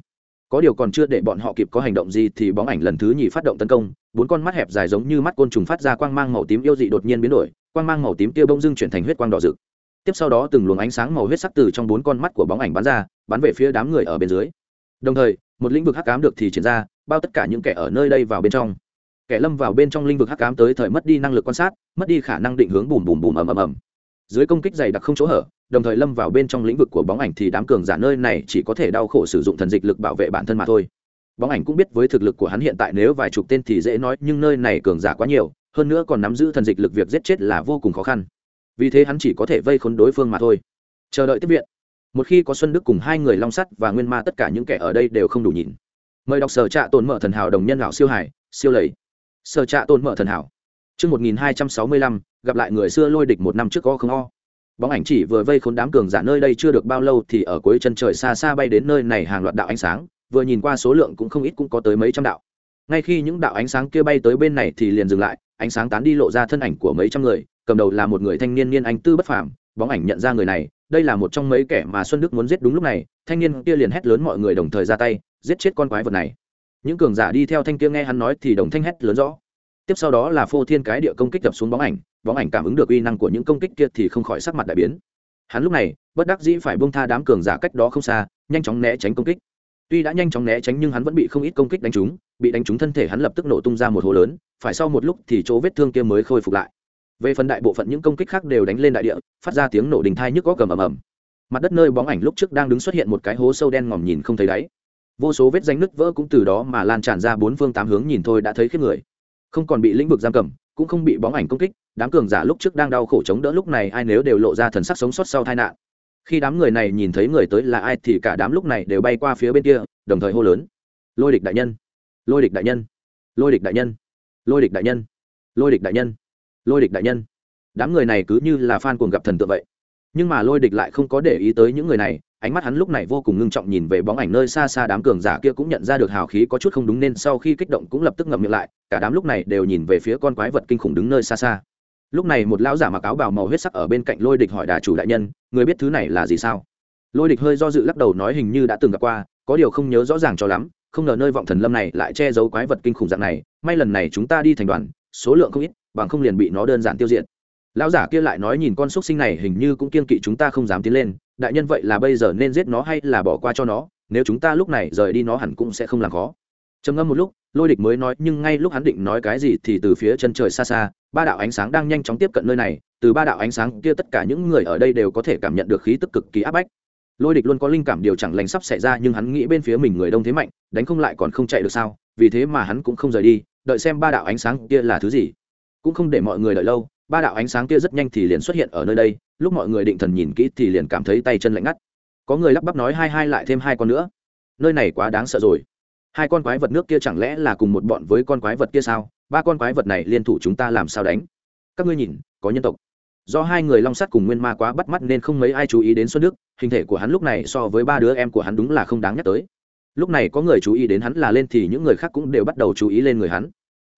có điều còn chưa để bọn họ kịp có hành động gì thì bóng ảnh lần thứ nhì phát động tấn công, bốn con mắt hẹp dài giống như mắt côn trùng phát ra quang mang màu tím yêu dị đột nhiên biến đổi, quang mang màu tím kia bông dưng chuyển thành huyết quang đỏ rực. Tiếp sau đó từng luồng ánh sáng màu huyết sắc từ trong bốn con mắt của bóng ảnh bắn ra, bắn về phía đám người ở bên dưới. Đồng thời, một lĩnh vực hắc ám được thì triển ra, bao tất cả những kẻ ở nơi đây vào bên trong. Kẻ lâm vào bên trong lĩnh vực hắc ám tới thời mất đi năng lực quan sát, mất đi khả năng định hướng bùm bùm bùm ầm ầm ầm. Dưới công kích dày đặc không chỗ hở đồng thời lâm vào bên trong lĩnh vực của bóng ảnh thì đám cường giả nơi này chỉ có thể đau khổ sử dụng thần dịch lực bảo vệ bản thân mà thôi. Bóng ảnh cũng biết với thực lực của hắn hiện tại nếu vài chục tên thì dễ nói nhưng nơi này cường giả quá nhiều hơn nữa còn nắm giữ thần dịch lực việc giết chết là vô cùng khó khăn. Vì thế hắn chỉ có thể vây khốn đối phương mà thôi. Chờ đợi tiếp viện. Một khi có xuân đức cùng hai người long sắt và nguyên ma tất cả những kẻ ở đây đều không đủ nhìn. Mời đọc sở trạ tồn mở thần hảo đồng nhân lão siêu hải siêu lầy. Sở trạ tồn mở thần hảo. Trước 1265, gặp lại người xưa lôi địch một năm trước có không o. Bóng ảnh chỉ vừa vây khốn đám cường giả nơi đây chưa được bao lâu thì ở cuối chân trời xa xa bay đến nơi này hàng loạt đạo ánh sáng, vừa nhìn qua số lượng cũng không ít cũng có tới mấy trăm đạo. Ngay khi những đạo ánh sáng kia bay tới bên này thì liền dừng lại, ánh sáng tán đi lộ ra thân ảnh của mấy trăm người, cầm đầu là một người thanh niên niên anh tư bất phàm, bóng ảnh nhận ra người này, đây là một trong mấy kẻ mà Xuân Đức muốn giết đúng lúc này, thanh niên kia liền hét lớn mọi người đồng thời ra tay, giết chết con quái vật này. Những cường giả đi theo thanh kia nghe hắn nói thì đồng thanh hét lớn rõ tiếp sau đó là phô thiên cái địa công kích đập xuống bóng ảnh bóng ảnh cảm ứng được uy năng của những công kích kia thì không khỏi sắc mặt đại biến. Hắn lúc này, bất đắc dĩ phải bông tha đám cường giả cách đó không xa, nhanh chóng né tránh công kích. Tuy đã nhanh chóng né tránh nhưng hắn vẫn bị không ít công kích đánh trúng, bị đánh trúng thân thể hắn lập tức nổ tung ra một hố lớn, phải sau một lúc thì chỗ vết thương kia mới khôi phục lại. Về phần đại bộ phận những công kích khác đều đánh lên đại địa, phát ra tiếng nổ đình thai nhức có cầm ầm ầm. Mặt đất nơi bóng ảnh lúc trước đang đứng xuất hiện một cái hố sâu đen ngòm nhìn không thấy đáy. Vô số vết danh nứt vỡ cũng từ đó mà lan tràn ra bốn phương tám hướng nhìn thôi đã thấy khiếp người. Không còn bị lĩnh vực giam cầm cũng không bị bóng ảnh công kích, đám cường giả lúc trước đang đau khổ chống đỡ lúc này ai nếu đều lộ ra thần sắc sống sót sau tai nạn. Khi đám người này nhìn thấy người tới là ai thì cả đám lúc này đều bay qua phía bên kia, đồng thời hô lớn. Lôi địch đại nhân! Lôi địch đại nhân! Lôi địch đại nhân! Lôi địch đại nhân! Lôi địch đại nhân! Lôi địch đại nhân! Đám người này cứ như là fan cuồng gặp thần tượng vậy. Nhưng mà lôi địch lại không có để ý tới những người này ánh mắt hắn lúc này vô cùng ngưng trọng nhìn về bóng ảnh nơi xa xa đám cường giả kia cũng nhận ra được hào khí có chút không đúng nên sau khi kích động cũng lập tức ngậm miệng lại, cả đám lúc này đều nhìn về phía con quái vật kinh khủng đứng nơi xa xa. Lúc này một lão giả mặc áo bào màu huyết sắc ở bên cạnh lôi địch hỏi đà chủ đại nhân, người biết thứ này là gì sao? Lôi địch hơi do dự lắc đầu nói hình như đã từng gặp qua, có điều không nhớ rõ ràng cho lắm, không ngờ nơi vọng thần lâm này lại che giấu quái vật kinh khủng dạng này, may lần này chúng ta đi thành đoàn, số lượng không ít, bằng không liền bị nó đơn giản tiêu diệt. Lão giả kia lại nói nhìn con xúc sinh này hình như cũng kiên kỵ chúng ta không dám tiến lên đại nhân vậy là bây giờ nên giết nó hay là bỏ qua cho nó, nếu chúng ta lúc này rời đi nó hẳn cũng sẽ không làm khó. Trầm ngâm một lúc, lôi địch mới nói, nhưng ngay lúc hắn định nói cái gì thì từ phía chân trời xa xa, ba đạo ánh sáng đang nhanh chóng tiếp cận nơi này, từ ba đạo ánh sáng kia tất cả những người ở đây đều có thể cảm nhận được khí tức cực kỳ áp bách. Lôi địch luôn có linh cảm điều chẳng lành sắp xảy ra, nhưng hắn nghĩ bên phía mình người đông thế mạnh, đánh không lại còn không chạy được sao, vì thế mà hắn cũng không rời đi, đợi xem ba đạo ánh sáng kia là thứ gì. Cũng không để mọi người đợi lâu ba đạo ánh sáng kia rất nhanh thì liền xuất hiện ở nơi đây, lúc mọi người định thần nhìn kỹ thì liền cảm thấy tay chân lạnh ngắt. Có người lắp bắp nói hai hai lại thêm hai con nữa. Nơi này quá đáng sợ rồi. Hai con quái vật nước kia chẳng lẽ là cùng một bọn với con quái vật kia sao? Ba con quái vật này liên thủ chúng ta làm sao đánh? Các ngươi nhìn, có nhân tộc. Do hai người long sắt cùng nguyên ma quá bắt mắt nên không mấy ai chú ý đến xuân đức, hình thể của hắn lúc này so với ba đứa em của hắn đúng là không đáng nhắc tới. Lúc này có người chú ý đến hắn là lên thì những người khác cũng đều bắt đầu chú ý lên người hắn.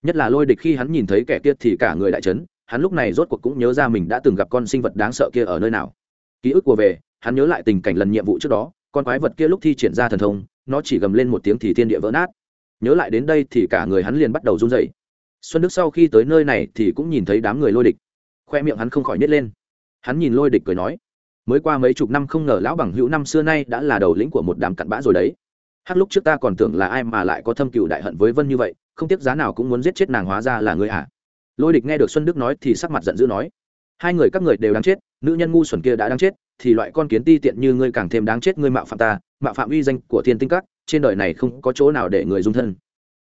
Nhất là lôi địch khi hắn nhìn thấy kẻ kia thì cả người đại trấn hắn lúc này rốt cuộc cũng nhớ ra mình đã từng gặp con sinh vật đáng sợ kia ở nơi nào. Ký ức của về, hắn nhớ lại tình cảnh lần nhiệm vụ trước đó, con quái vật kia lúc thi triển ra thần thông, nó chỉ gầm lên một tiếng thì thiên địa vỡ nát. Nhớ lại đến đây thì cả người hắn liền bắt đầu run rẩy. Xuân đức sau khi tới nơi này thì cũng nhìn thấy đám người lôi địch. Khoe miệng hắn không khỏi nhét lên. Hắn nhìn lôi địch cười nói, mới qua mấy chục năm không ngờ lão bằng hữu năm xưa nay đã là đầu lĩnh của một đám cặn bã rồi đấy. Hắc lúc trước ta còn tưởng là ai mà lại có thâm cựu đại hận với vân như vậy, không tiếc giá nào cũng muốn giết chết nàng hóa ra là ngươi à lôi địch nghe được xuân đức nói thì sắc mặt giận dữ nói, hai người các người đều đáng chết, nữ nhân ngu xuẩn kia đã đáng chết, thì loại con kiến ti tiện như ngươi càng thêm đáng chết, ngươi mạo phạm ta, mạo phạm uy danh của thiên tinh các, trên đời này không có chỗ nào để người dung thân.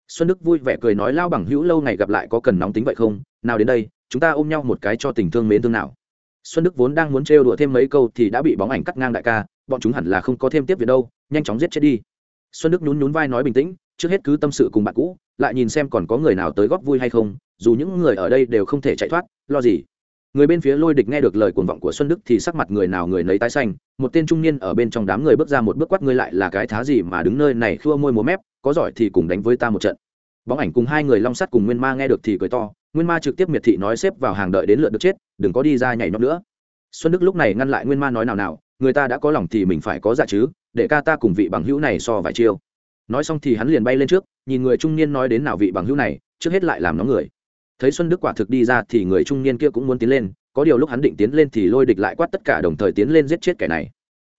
Xuân đức vui vẻ cười nói lao bằng hữu, lâu ngày gặp lại có cần nóng tính vậy không? Nào đến đây, chúng ta ôm nhau một cái cho tình thương mến thương nào. Xuân đức vốn đang muốn trêu đùa thêm mấy câu thì đã bị bóng ảnh cắt ngang đại ca, bọn chúng hẳn là không có thêm tiếp việc đâu, nhanh chóng giết chết đi. Xuân đức nhún nhún vai nói bình tĩnh, trước hết cứ tâm sự cùng bạn cũ, lại nhìn xem còn có người nào tới góp vui hay không dù những người ở đây đều không thể chạy thoát, lo gì? Người bên phía lôi địch nghe được lời cuồng vọng của xuân đức thì sắc mặt người nào người nấy tái xanh, một tên trung niên ở bên trong đám người bước ra một bước quát ngươi lại là cái thá gì mà đứng nơi này khua môi múa mép, có giỏi thì cùng đánh với ta một trận. Bóng ảnh cùng hai người long sắt cùng nguyên ma nghe được thì cười to, nguyên ma trực tiếp miệt thị nói xếp vào hàng đợi đến lượt được chết, đừng có đi ra nhảy nhót nữa. Xuân đức lúc này ngăn lại nguyên ma nói nào nào, người ta đã có lòng thì mình phải có dạ chứ, để ca ta cùng vị bằng hữu này so vài chiêu. Nói xong thì hắn liền bay lên trước, nhìn người trung niên nói đến nào vị bằng hữu này, trước hết lại làm nó người thấy xuân đức quả thực đi ra thì người trung niên kia cũng muốn tiến lên, có điều lúc hắn định tiến lên thì lôi địch lại quát tất cả đồng thời tiến lên giết chết kẻ này.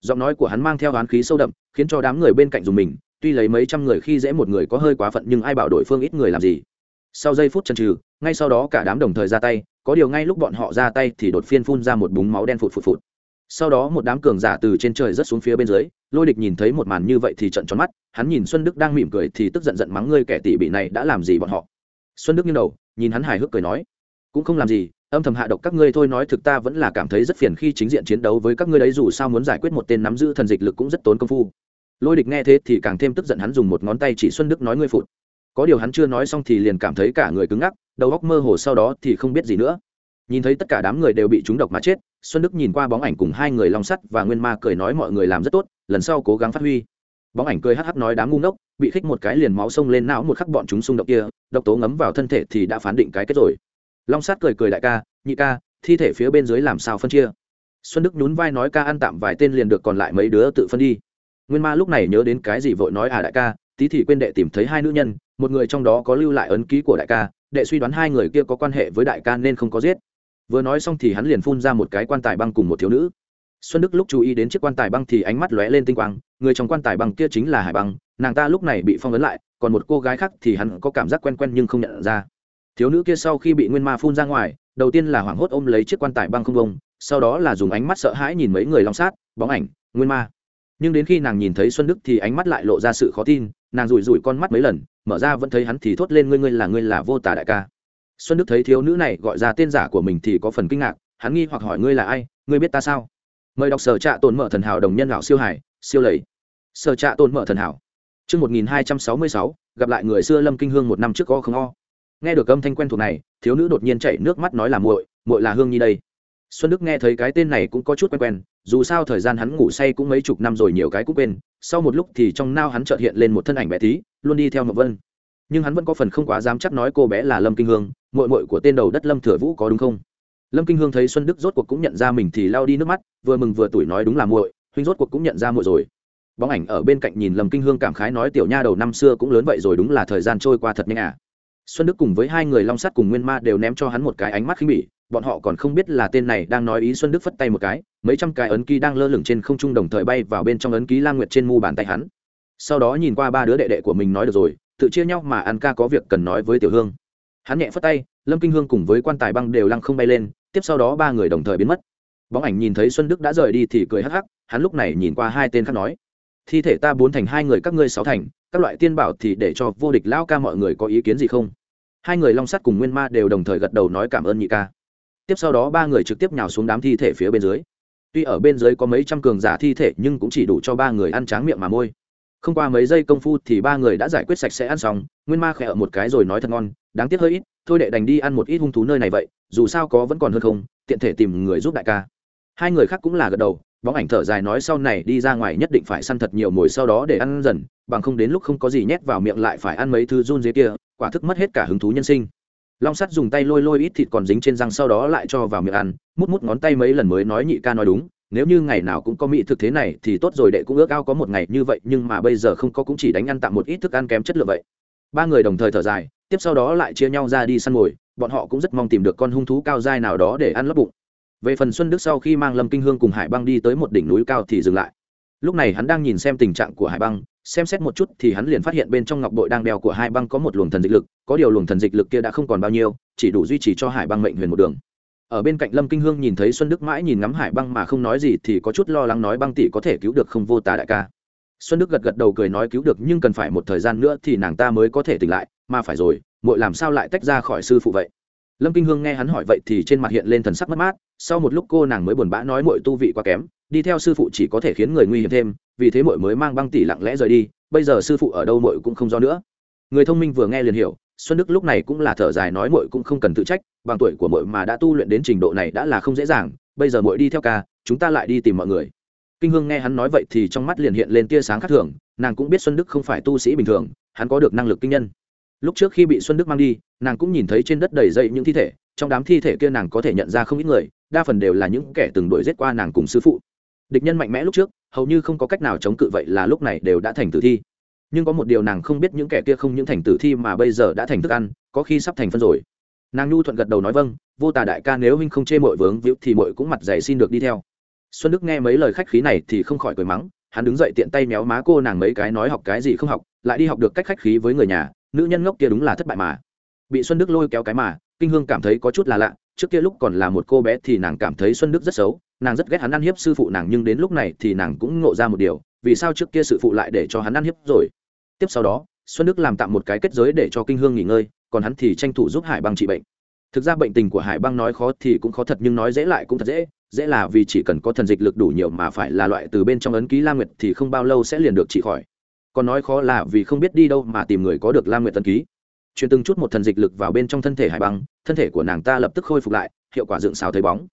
Giọng nói của hắn mang theo oán khí sâu đậm, khiến cho đám người bên cạnh dùng mình, tuy lấy mấy trăm người khi dễ một người có hơi quá phận nhưng ai bảo đội phương ít người làm gì. Sau giây phút chần trừ ngay sau đó cả đám đồng thời ra tay, có điều ngay lúc bọn họ ra tay thì đột phiên phun ra một búng máu đen phụt phụt phụt. Sau đó một đám cường giả từ trên trời rớt xuống phía bên dưới, lôi địch nhìn thấy một màn như vậy thì trận tròn mắt, hắn nhìn xuân đức đang mỉm cười thì tức giận giận mắng ngươi kẻ tỉ bị này đã làm gì bọn họ. Xuân đức như đầu nhìn hắn hài hước cười nói, cũng không làm gì, âm thầm hạ độc các ngươi thôi, nói thực ta vẫn là cảm thấy rất phiền khi chính diện chiến đấu với các ngươi đấy, dù sao muốn giải quyết một tên nắm giữ thần dịch lực cũng rất tốn công phu. Lôi địch nghe thế thì càng thêm tức giận hắn dùng một ngón tay chỉ xuân đức nói, ngươi phụt. Có điều hắn chưa nói xong thì liền cảm thấy cả người cứng ngắc, đầu óc mơ hồ sau đó thì không biết gì nữa. Nhìn thấy tất cả đám người đều bị trúng độc mà chết, xuân đức nhìn qua bóng ảnh cùng hai người long sắt và nguyên ma cười nói, mọi người làm rất tốt, lần sau cố gắng phát huy bóng ảnh cười hắc hắc nói đám ngu ngốc, bị khích một cái liền máu sông lên não một khắc bọn chúng xung động kia, độc tố ngấm vào thân thể thì đã phán định cái kết rồi. Long sát cười cười đại ca, nhị ca, thi thể phía bên dưới làm sao phân chia? Xuân đức nhún vai nói ca ăn tạm vài tên liền được còn lại mấy đứa tự phân đi. Nguyên ma lúc này nhớ đến cái gì vội nói à đại ca, tí thì quên đệ tìm thấy hai nữ nhân, một người trong đó có lưu lại ấn ký của đại ca, đệ suy đoán hai người kia có quan hệ với đại ca nên không có giết. Vừa nói xong thì hắn liền phun ra một cái quan tài băng cùng một thiếu nữ xuân đức lúc chú ý đến chiếc quan tài băng thì ánh mắt lóe lên tinh quang, người trong quan tài băng kia chính là hải băng, nàng ta lúc này bị phong ấn lại, còn một cô gái khác thì hắn có cảm giác quen quen nhưng không nhận ra. Thiếu nữ kia sau khi bị nguyên ma phun ra ngoài, đầu tiên là hoảng hốt ôm lấy chiếc quan tài băng không bông, sau đó là dùng ánh mắt sợ hãi nhìn mấy người long sát, bóng ảnh, nguyên ma. Nhưng đến khi nàng nhìn thấy xuân đức thì ánh mắt lại lộ ra sự khó tin, nàng rủi rủi con mắt mấy lần, mở ra vẫn thấy hắn thì thốt lên ngươi ngươi là ngươi là vô tả đại ca. Xuân đức thấy thiếu nữ này gọi ra tên giả của mình thì có phần kinh ngạc, hắn nghi hoặc hỏi ngươi là ai, ngươi biết ta sao? Mời đọc sở trạ tồn mở thần hảo đồng nhân lão siêu hải, siêu lầy. Sở trạ tồn mở thần hảo. Chương một nghìn hai trăm sáu mươi sáu, gặp lại người xưa lâm kinh hương một năm trước o không o. Nghe được âm thanh quen thuộc này, thiếu nữ đột nhiên chảy nước mắt nói là muội muội là hương nhi đây. Xuân đức nghe thấy cái tên này cũng có chút quen quen, dù sao thời gian hắn ngủ say cũng mấy chục năm rồi nhiều cái cũng quên, sau một lúc thì trong nao hắn chợt hiện lên một thân ảnh bé tí luôn đi theo mậu vân. Nhưng hắn vẫn có phần không quá dám chắc nói cô bé là lâm kinh hương, muội muội của tên đầu đất lâm thừa vũ có đúng không? Lâm kinh hương thấy xuân đức rốt cuộc cũng nhận ra mình thì lao đi nước mắt, vừa mừng vừa tuổi nói đúng là muội, huynh rốt cuộc cũng nhận ra muội rồi. Bóng ảnh ở bên cạnh nhìn lâm kinh hương cảm khái nói tiểu nha đầu năm xưa cũng lớn vậy rồi đúng là thời gian trôi qua thật nhanh à. Xuân đức cùng với hai người long sắt cùng nguyên ma đều ném cho hắn một cái ánh mắt khinh bỉ, bọn họ còn không biết là tên này đang nói ý xuân đức phất tay một cái, mấy trăm cái ấn ký đang lơ lửng trên không trung đồng thời bay vào bên trong ấn ký la nguyệt trên mu bàn tay hắn. Sau đó nhìn qua ba đứa đệ đệ của mình nói được rồi, tự chia nhau mà ăn ca có việc cần nói với tiểu hương. Hắn nhẹ phất tay, lâm kinh hương cùng với quan tài băng đều lăng không bay lên tiếp sau đó ba người đồng thời biến mất. Bóng ảnh nhìn thấy xuân đức đã rời đi thì cười hắc hắc, hắn lúc này nhìn qua hai tên khác nói, thi thể ta bốn thành, hai người các ngươi sáu thành, các loại tiên bảo thì để cho vô địch lão ca mọi người có ý kiến gì không? Hai người long sắt cùng nguyên ma đều đồng thời gật đầu nói cảm ơn nhị ca. Tiếp sau đó ba người trực tiếp nhào xuống đám thi thể phía bên dưới. Tuy ở bên dưới có mấy trăm cường giả thi thể nhưng cũng chỉ đủ cho ba người ăn tráng miệng mà môi. Không qua mấy giây công phu thì ba người đã giải quyết sạch sẽ ăn xong, nguyên ma khẽ ở một cái rồi nói thật ngon, đáng tiếc hơi ít thôi đệ đành đi ăn một ít hung thú nơi này vậy, dù sao có vẫn còn hơn không, tiện thể tìm người giúp đại ca. Hai người khác cũng là gật đầu, bóng ảnh thở dài nói sau này đi ra ngoài nhất định phải săn thật nhiều mồi sau đó để ăn dần, bằng không đến lúc không có gì nhét vào miệng lại phải ăn mấy thứ run dế kia, quả thức mất hết cả hứng thú nhân sinh. Long sắt dùng tay lôi lôi ít thịt còn dính trên răng sau đó lại cho vào miệng ăn, mút mút ngón tay mấy lần mới nói nhị ca nói đúng, nếu như ngày nào cũng có mỹ thực thế này thì tốt rồi đệ cũng ước ao có một ngày như vậy, nhưng mà bây giờ không có cũng chỉ đánh ăn tạm một ít thức ăn kém chất lượng vậy. Ba người đồng thời thở dài tiếp sau đó lại chia nhau ra đi săn mồi, bọn họ cũng rất mong tìm được con hung thú cao dai nào đó để ăn lấp bụng. Về phần xuân đức sau khi mang lâm kinh hương cùng hải băng đi tới một đỉnh núi cao thì dừng lại. Lúc này hắn đang nhìn xem tình trạng của hải băng, xem xét một chút thì hắn liền phát hiện bên trong ngọc bội đang đeo của hai băng có một luồng thần dịch lực, có điều luồng thần dịch lực kia đã không còn bao nhiêu, chỉ đủ duy trì cho hải băng mệnh huyền một đường. Ở bên cạnh lâm kinh hương nhìn thấy xuân đức mãi nhìn ngắm hải băng mà không nói gì thì có chút lo lắng nói băng tỷ có thể cứu được không vô tà đại ca xuân đức gật gật đầu cười nói cứu được, nhưng cần phải một thời gian nữa thì nàng ta mới có thể tỉnh lại, mà phải rồi, muội làm sao lại tách ra khỏi sư phụ vậy? Lâm kinh hương nghe hắn hỏi vậy thì trên mặt hiện lên thần sắc mất mát, sau một lúc cô nàng mới buồn bã nói muội tu vị quá kém, đi theo sư phụ chỉ có thể khiến người nguy hiểm thêm, vì thế muội mới mang băng tỷ lặng lẽ rời đi, bây giờ sư phụ ở đâu muội cũng không rõ nữa. Người thông minh vừa nghe liền hiểu, xuân đức lúc này cũng là thở dài nói muội cũng không cần tự trách, bằng tuổi của muội mà đã tu luyện đến trình độ này đã là không dễ dàng, bây giờ muội đi theo ca, chúng ta lại đi tìm mọi người kinh hương nghe hắn nói vậy thì trong mắt liền hiện lên tia sáng khác thường, nàng cũng biết xuân đức không phải tu sĩ bình thường, hắn có được năng lực kinh nhân. Lúc trước khi bị xuân đức mang đi, nàng cũng nhìn thấy trên đất đầy dậy những thi thể, trong đám thi thể kia nàng có thể nhận ra không ít người, đa phần đều là những kẻ từng đuổi giết qua nàng cùng sư phụ. Địch nhân mạnh mẽ lúc trước, hầu như không có cách nào chống cự vậy là lúc này đều đã thành tử thi. Nhưng có một điều nàng không biết những kẻ kia không những thành tử thi mà bây giờ đã thành thức ăn, có khi sắp thành phân rồi. Nàng nhu thuận gật đầu nói vâng vô tà đại ca nếu huynh không chê mội vướng víu thì mội cũng mặt dày xin được đi theo xuân đức nghe mấy lời khách khí này thì không khỏi cười mắng, hắn đứng dậy tiện tay méo má cô nàng mấy cái nói học cái gì không học, lại đi học được cách khách khí với người nhà, nữ nhân ngốc kia đúng là thất bại mà. Bị xuân đức lôi kéo cái mà, kinh hương cảm thấy có chút là lạ, trước kia lúc còn là một cô bé thì nàng cảm thấy xuân đức rất xấu, nàng rất ghét hắn ăn hiếp sư phụ nàng nhưng đến lúc này thì nàng cũng ngộ ra một điều, vì sao trước kia sự phụ lại để cho hắn ăn hiếp rồi? Tiếp sau đó, xuân đức làm tạm một cái kết giới để cho kinh hương nghỉ ngơi, còn hắn thì tranh thủ giúp hải băng trị bệnh. Thực ra bệnh tình của hải băng nói khó thì cũng khó thật nhưng nói dễ lại cũng thật dễ dễ là vì chỉ cần có thần dịch lực đủ nhiều mà phải là loại từ bên trong ấn ký la nguyệt thì không bao lâu sẽ liền được trị khỏi. Còn nói khó là vì không biết đi đâu mà tìm người có được la nguyệt tân ký. Truyền từng chút một thần dịch lực vào bên trong thân thể hải băng, thân thể của nàng ta lập tức khôi phục lại, hiệu quả dựng xào thấy bóng.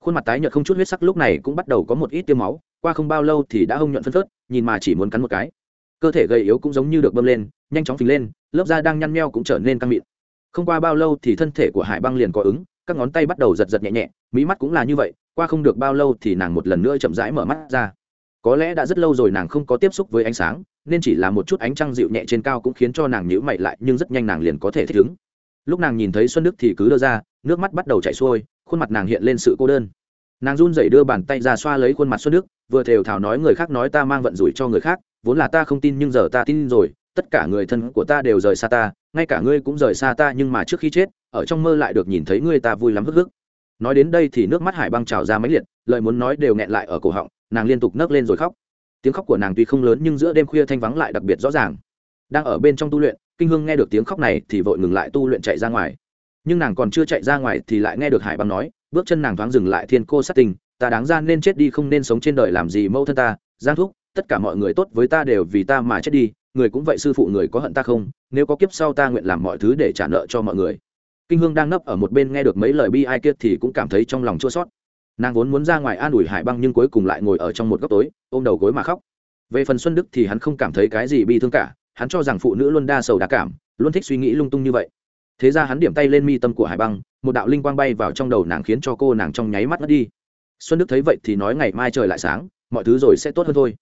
Khuôn mặt tái nhợt không chút huyết sắc lúc này cũng bắt đầu có một ít tiêu máu, qua không bao lâu thì đã hông nhuận phân phớt, nhìn mà chỉ muốn cắn một cái. Cơ thể gầy yếu cũng giống như được bơm lên, nhanh chóng phình lên, lớp da đang nhăn meo cũng trở nên căng mịn. Không qua bao lâu thì thân thể của hải băng liền có ứng các ngón tay bắt đầu giật giật nhẹ nhẹ mỹ mắt cũng là như vậy, qua không được bao lâu thì nàng một lần nữa chậm rãi mở mắt ra. Có lẽ đã rất lâu rồi nàng không có tiếp xúc với ánh sáng, nên chỉ là một chút ánh trăng dịu nhẹ trên cao cũng khiến cho nàng nhíu mày lại, nhưng rất nhanh nàng liền có thể thích ứng. Lúc nàng nhìn thấy xuân đức thì cứ đưa ra, nước mắt bắt đầu chảy xuôi, khuôn mặt nàng hiện lên sự cô đơn. Nàng run rẩy đưa bàn tay ra xoa lấy khuôn mặt xuân đức, vừa thều thào nói người khác nói ta mang vận rủi cho người khác, vốn là ta không tin nhưng giờ ta tin rồi, tất cả người thân của ta đều rời xa ta, ngay cả ngươi cũng rời xa ta nhưng mà trước khi chết ở trong mơ lại được nhìn thấy ngươi ta vui lắm hức hức. Nói đến đây thì nước mắt hải băng trào ra máy liệt, lời muốn nói đều nghẹn lại ở cổ họng, nàng liên tục nấc lên rồi khóc. Tiếng khóc của nàng tuy không lớn nhưng giữa đêm khuya thanh vắng lại đặc biệt rõ ràng. Đang ở bên trong tu luyện, kinh hương nghe được tiếng khóc này thì vội ngừng lại tu luyện chạy ra ngoài. Nhưng nàng còn chưa chạy ra ngoài thì lại nghe được hải băng nói, bước chân nàng thoáng dừng lại thiên cô sát tình, ta đáng ra nên chết đi, không nên sống trên đời làm gì mâu thân ta, giang thúc, tất cả mọi người tốt với ta đều vì ta mà chết đi, người cũng vậy sư phụ người có hận ta không, nếu có kiếp sau ta nguyện làm mọi thứ để trả nợ cho mọi người kinh hương đang nấp ở một bên nghe được mấy lời bi ai kia thì cũng cảm thấy trong lòng chua sót nàng vốn muốn ra ngoài an ủi hải băng nhưng cuối cùng lại ngồi ở trong một góc tối ôm đầu gối mà khóc. Về phần xuân đức thì hắn không cảm thấy cái gì bi thương cả hắn cho rằng phụ nữ luôn đa sầu đa cảm luôn thích suy nghĩ lung tung như vậy. Thế ra hắn điểm tay lên mi tâm của hải băng một đạo linh quang bay vào trong đầu nàng khiến cho cô nàng trong nháy mắt mất đi. Xuân đức thấy vậy thì nói ngày mai trời lại sáng mọi thứ rồi sẽ tốt hơn thôi.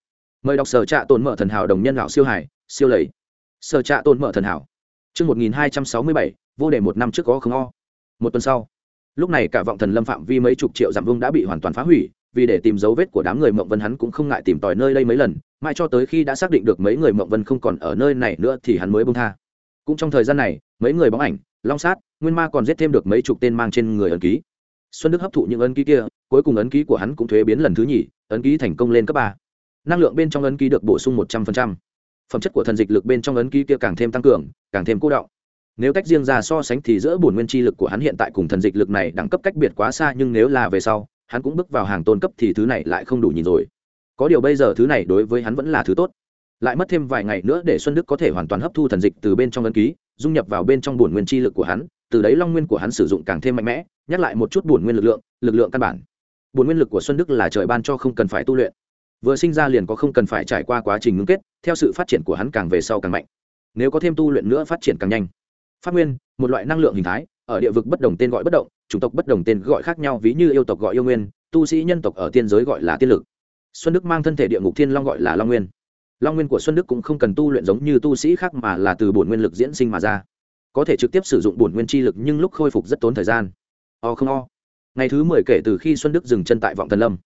Mời đọc sở trạ tồn mở thần hảo đồng nhân lão siêu hải siêu lầy. Sở trạ tồn mở thần hảo. Trước 1267, vô đề một năm trước có không o. Một tuần sau, lúc này cả vọng thần lâm phạm vi mấy chục triệu dặm vương đã bị hoàn toàn phá hủy vì để tìm dấu vết của đám người mộng vân hắn cũng không ngại tìm tòi nơi đây mấy lần mãi cho tới khi đã xác định được mấy người mộng vân không còn ở nơi này nữa thì hắn mới bông tha. Cũng trong thời gian này mấy người bóng ảnh long sát nguyên ma còn giết thêm được mấy chục tên mang trên người ấn ký. Xuân đức hấp thụ những ấn ký kia cuối cùng ấn ký của hắn cũng thuế biến lần thứ nhì ấn ký thành công lên cấp ba. Năng lượng bên trong ấn ký được bổ sung một trăm linh phẩm chất của thần dịch lực bên trong ấn ký kia càng thêm tăng cường càng thêm cố động nếu tách riêng ra so sánh thì giữa bổn nguyên chi lực của hắn hiện tại cùng thần dịch lực này đẳng cấp cách biệt quá xa, nhưng nếu là về sau, hắn cũng bước vào hàng tôn cấp thì thứ này lại không đủ nhìn rồi. Có điều bây giờ thứ này đối với hắn vẫn là thứ tốt. Lại mất thêm vài ngày nữa để xuân đức có thể hoàn toàn hấp thu thần dịch từ bên trong ấn ký, dung nhập vào bên trong bổn nguyên chi lực của hắn, từ đấy long nguyên của hắn sử dụng càng thêm mạnh mẽ, nhắc lại một chút bổn nguyên lực lượng lực lượng căn bản. Bổn nguyên lực của xuân đức là trời ban cho không cần phải tu luyện. Vừa sinh ra liền có không cần phải trải qua quá trình ngưng kết, theo sự phát triển của hắn càng về sau càng mạnh. Nếu có thêm tu luyện nữa phát triển càng nhanh phát nguyên, một loại năng lượng hình thái, ở địa vực bất đồng tên gọi bất động, chủng tộc bất đồng tên gọi khác nhau, ví như yêu tộc gọi yêu nguyên, tu sĩ nhân tộc ở tiên giới gọi là tiên lực. Xuân đức mang thân thể địa ngục thiên long gọi là long nguyên. Long nguyên của xuân đức cũng không cần tu luyện giống như tu sĩ khác mà là từ bổn nguyên lực diễn sinh mà ra. Có thể trực tiếp sử dụng bổn nguyên chi lực nhưng lúc khôi phục rất tốn thời gian. O không o. Ngày thứ mười kể từ khi xuân đức dừng chân tại vọng thần lâm.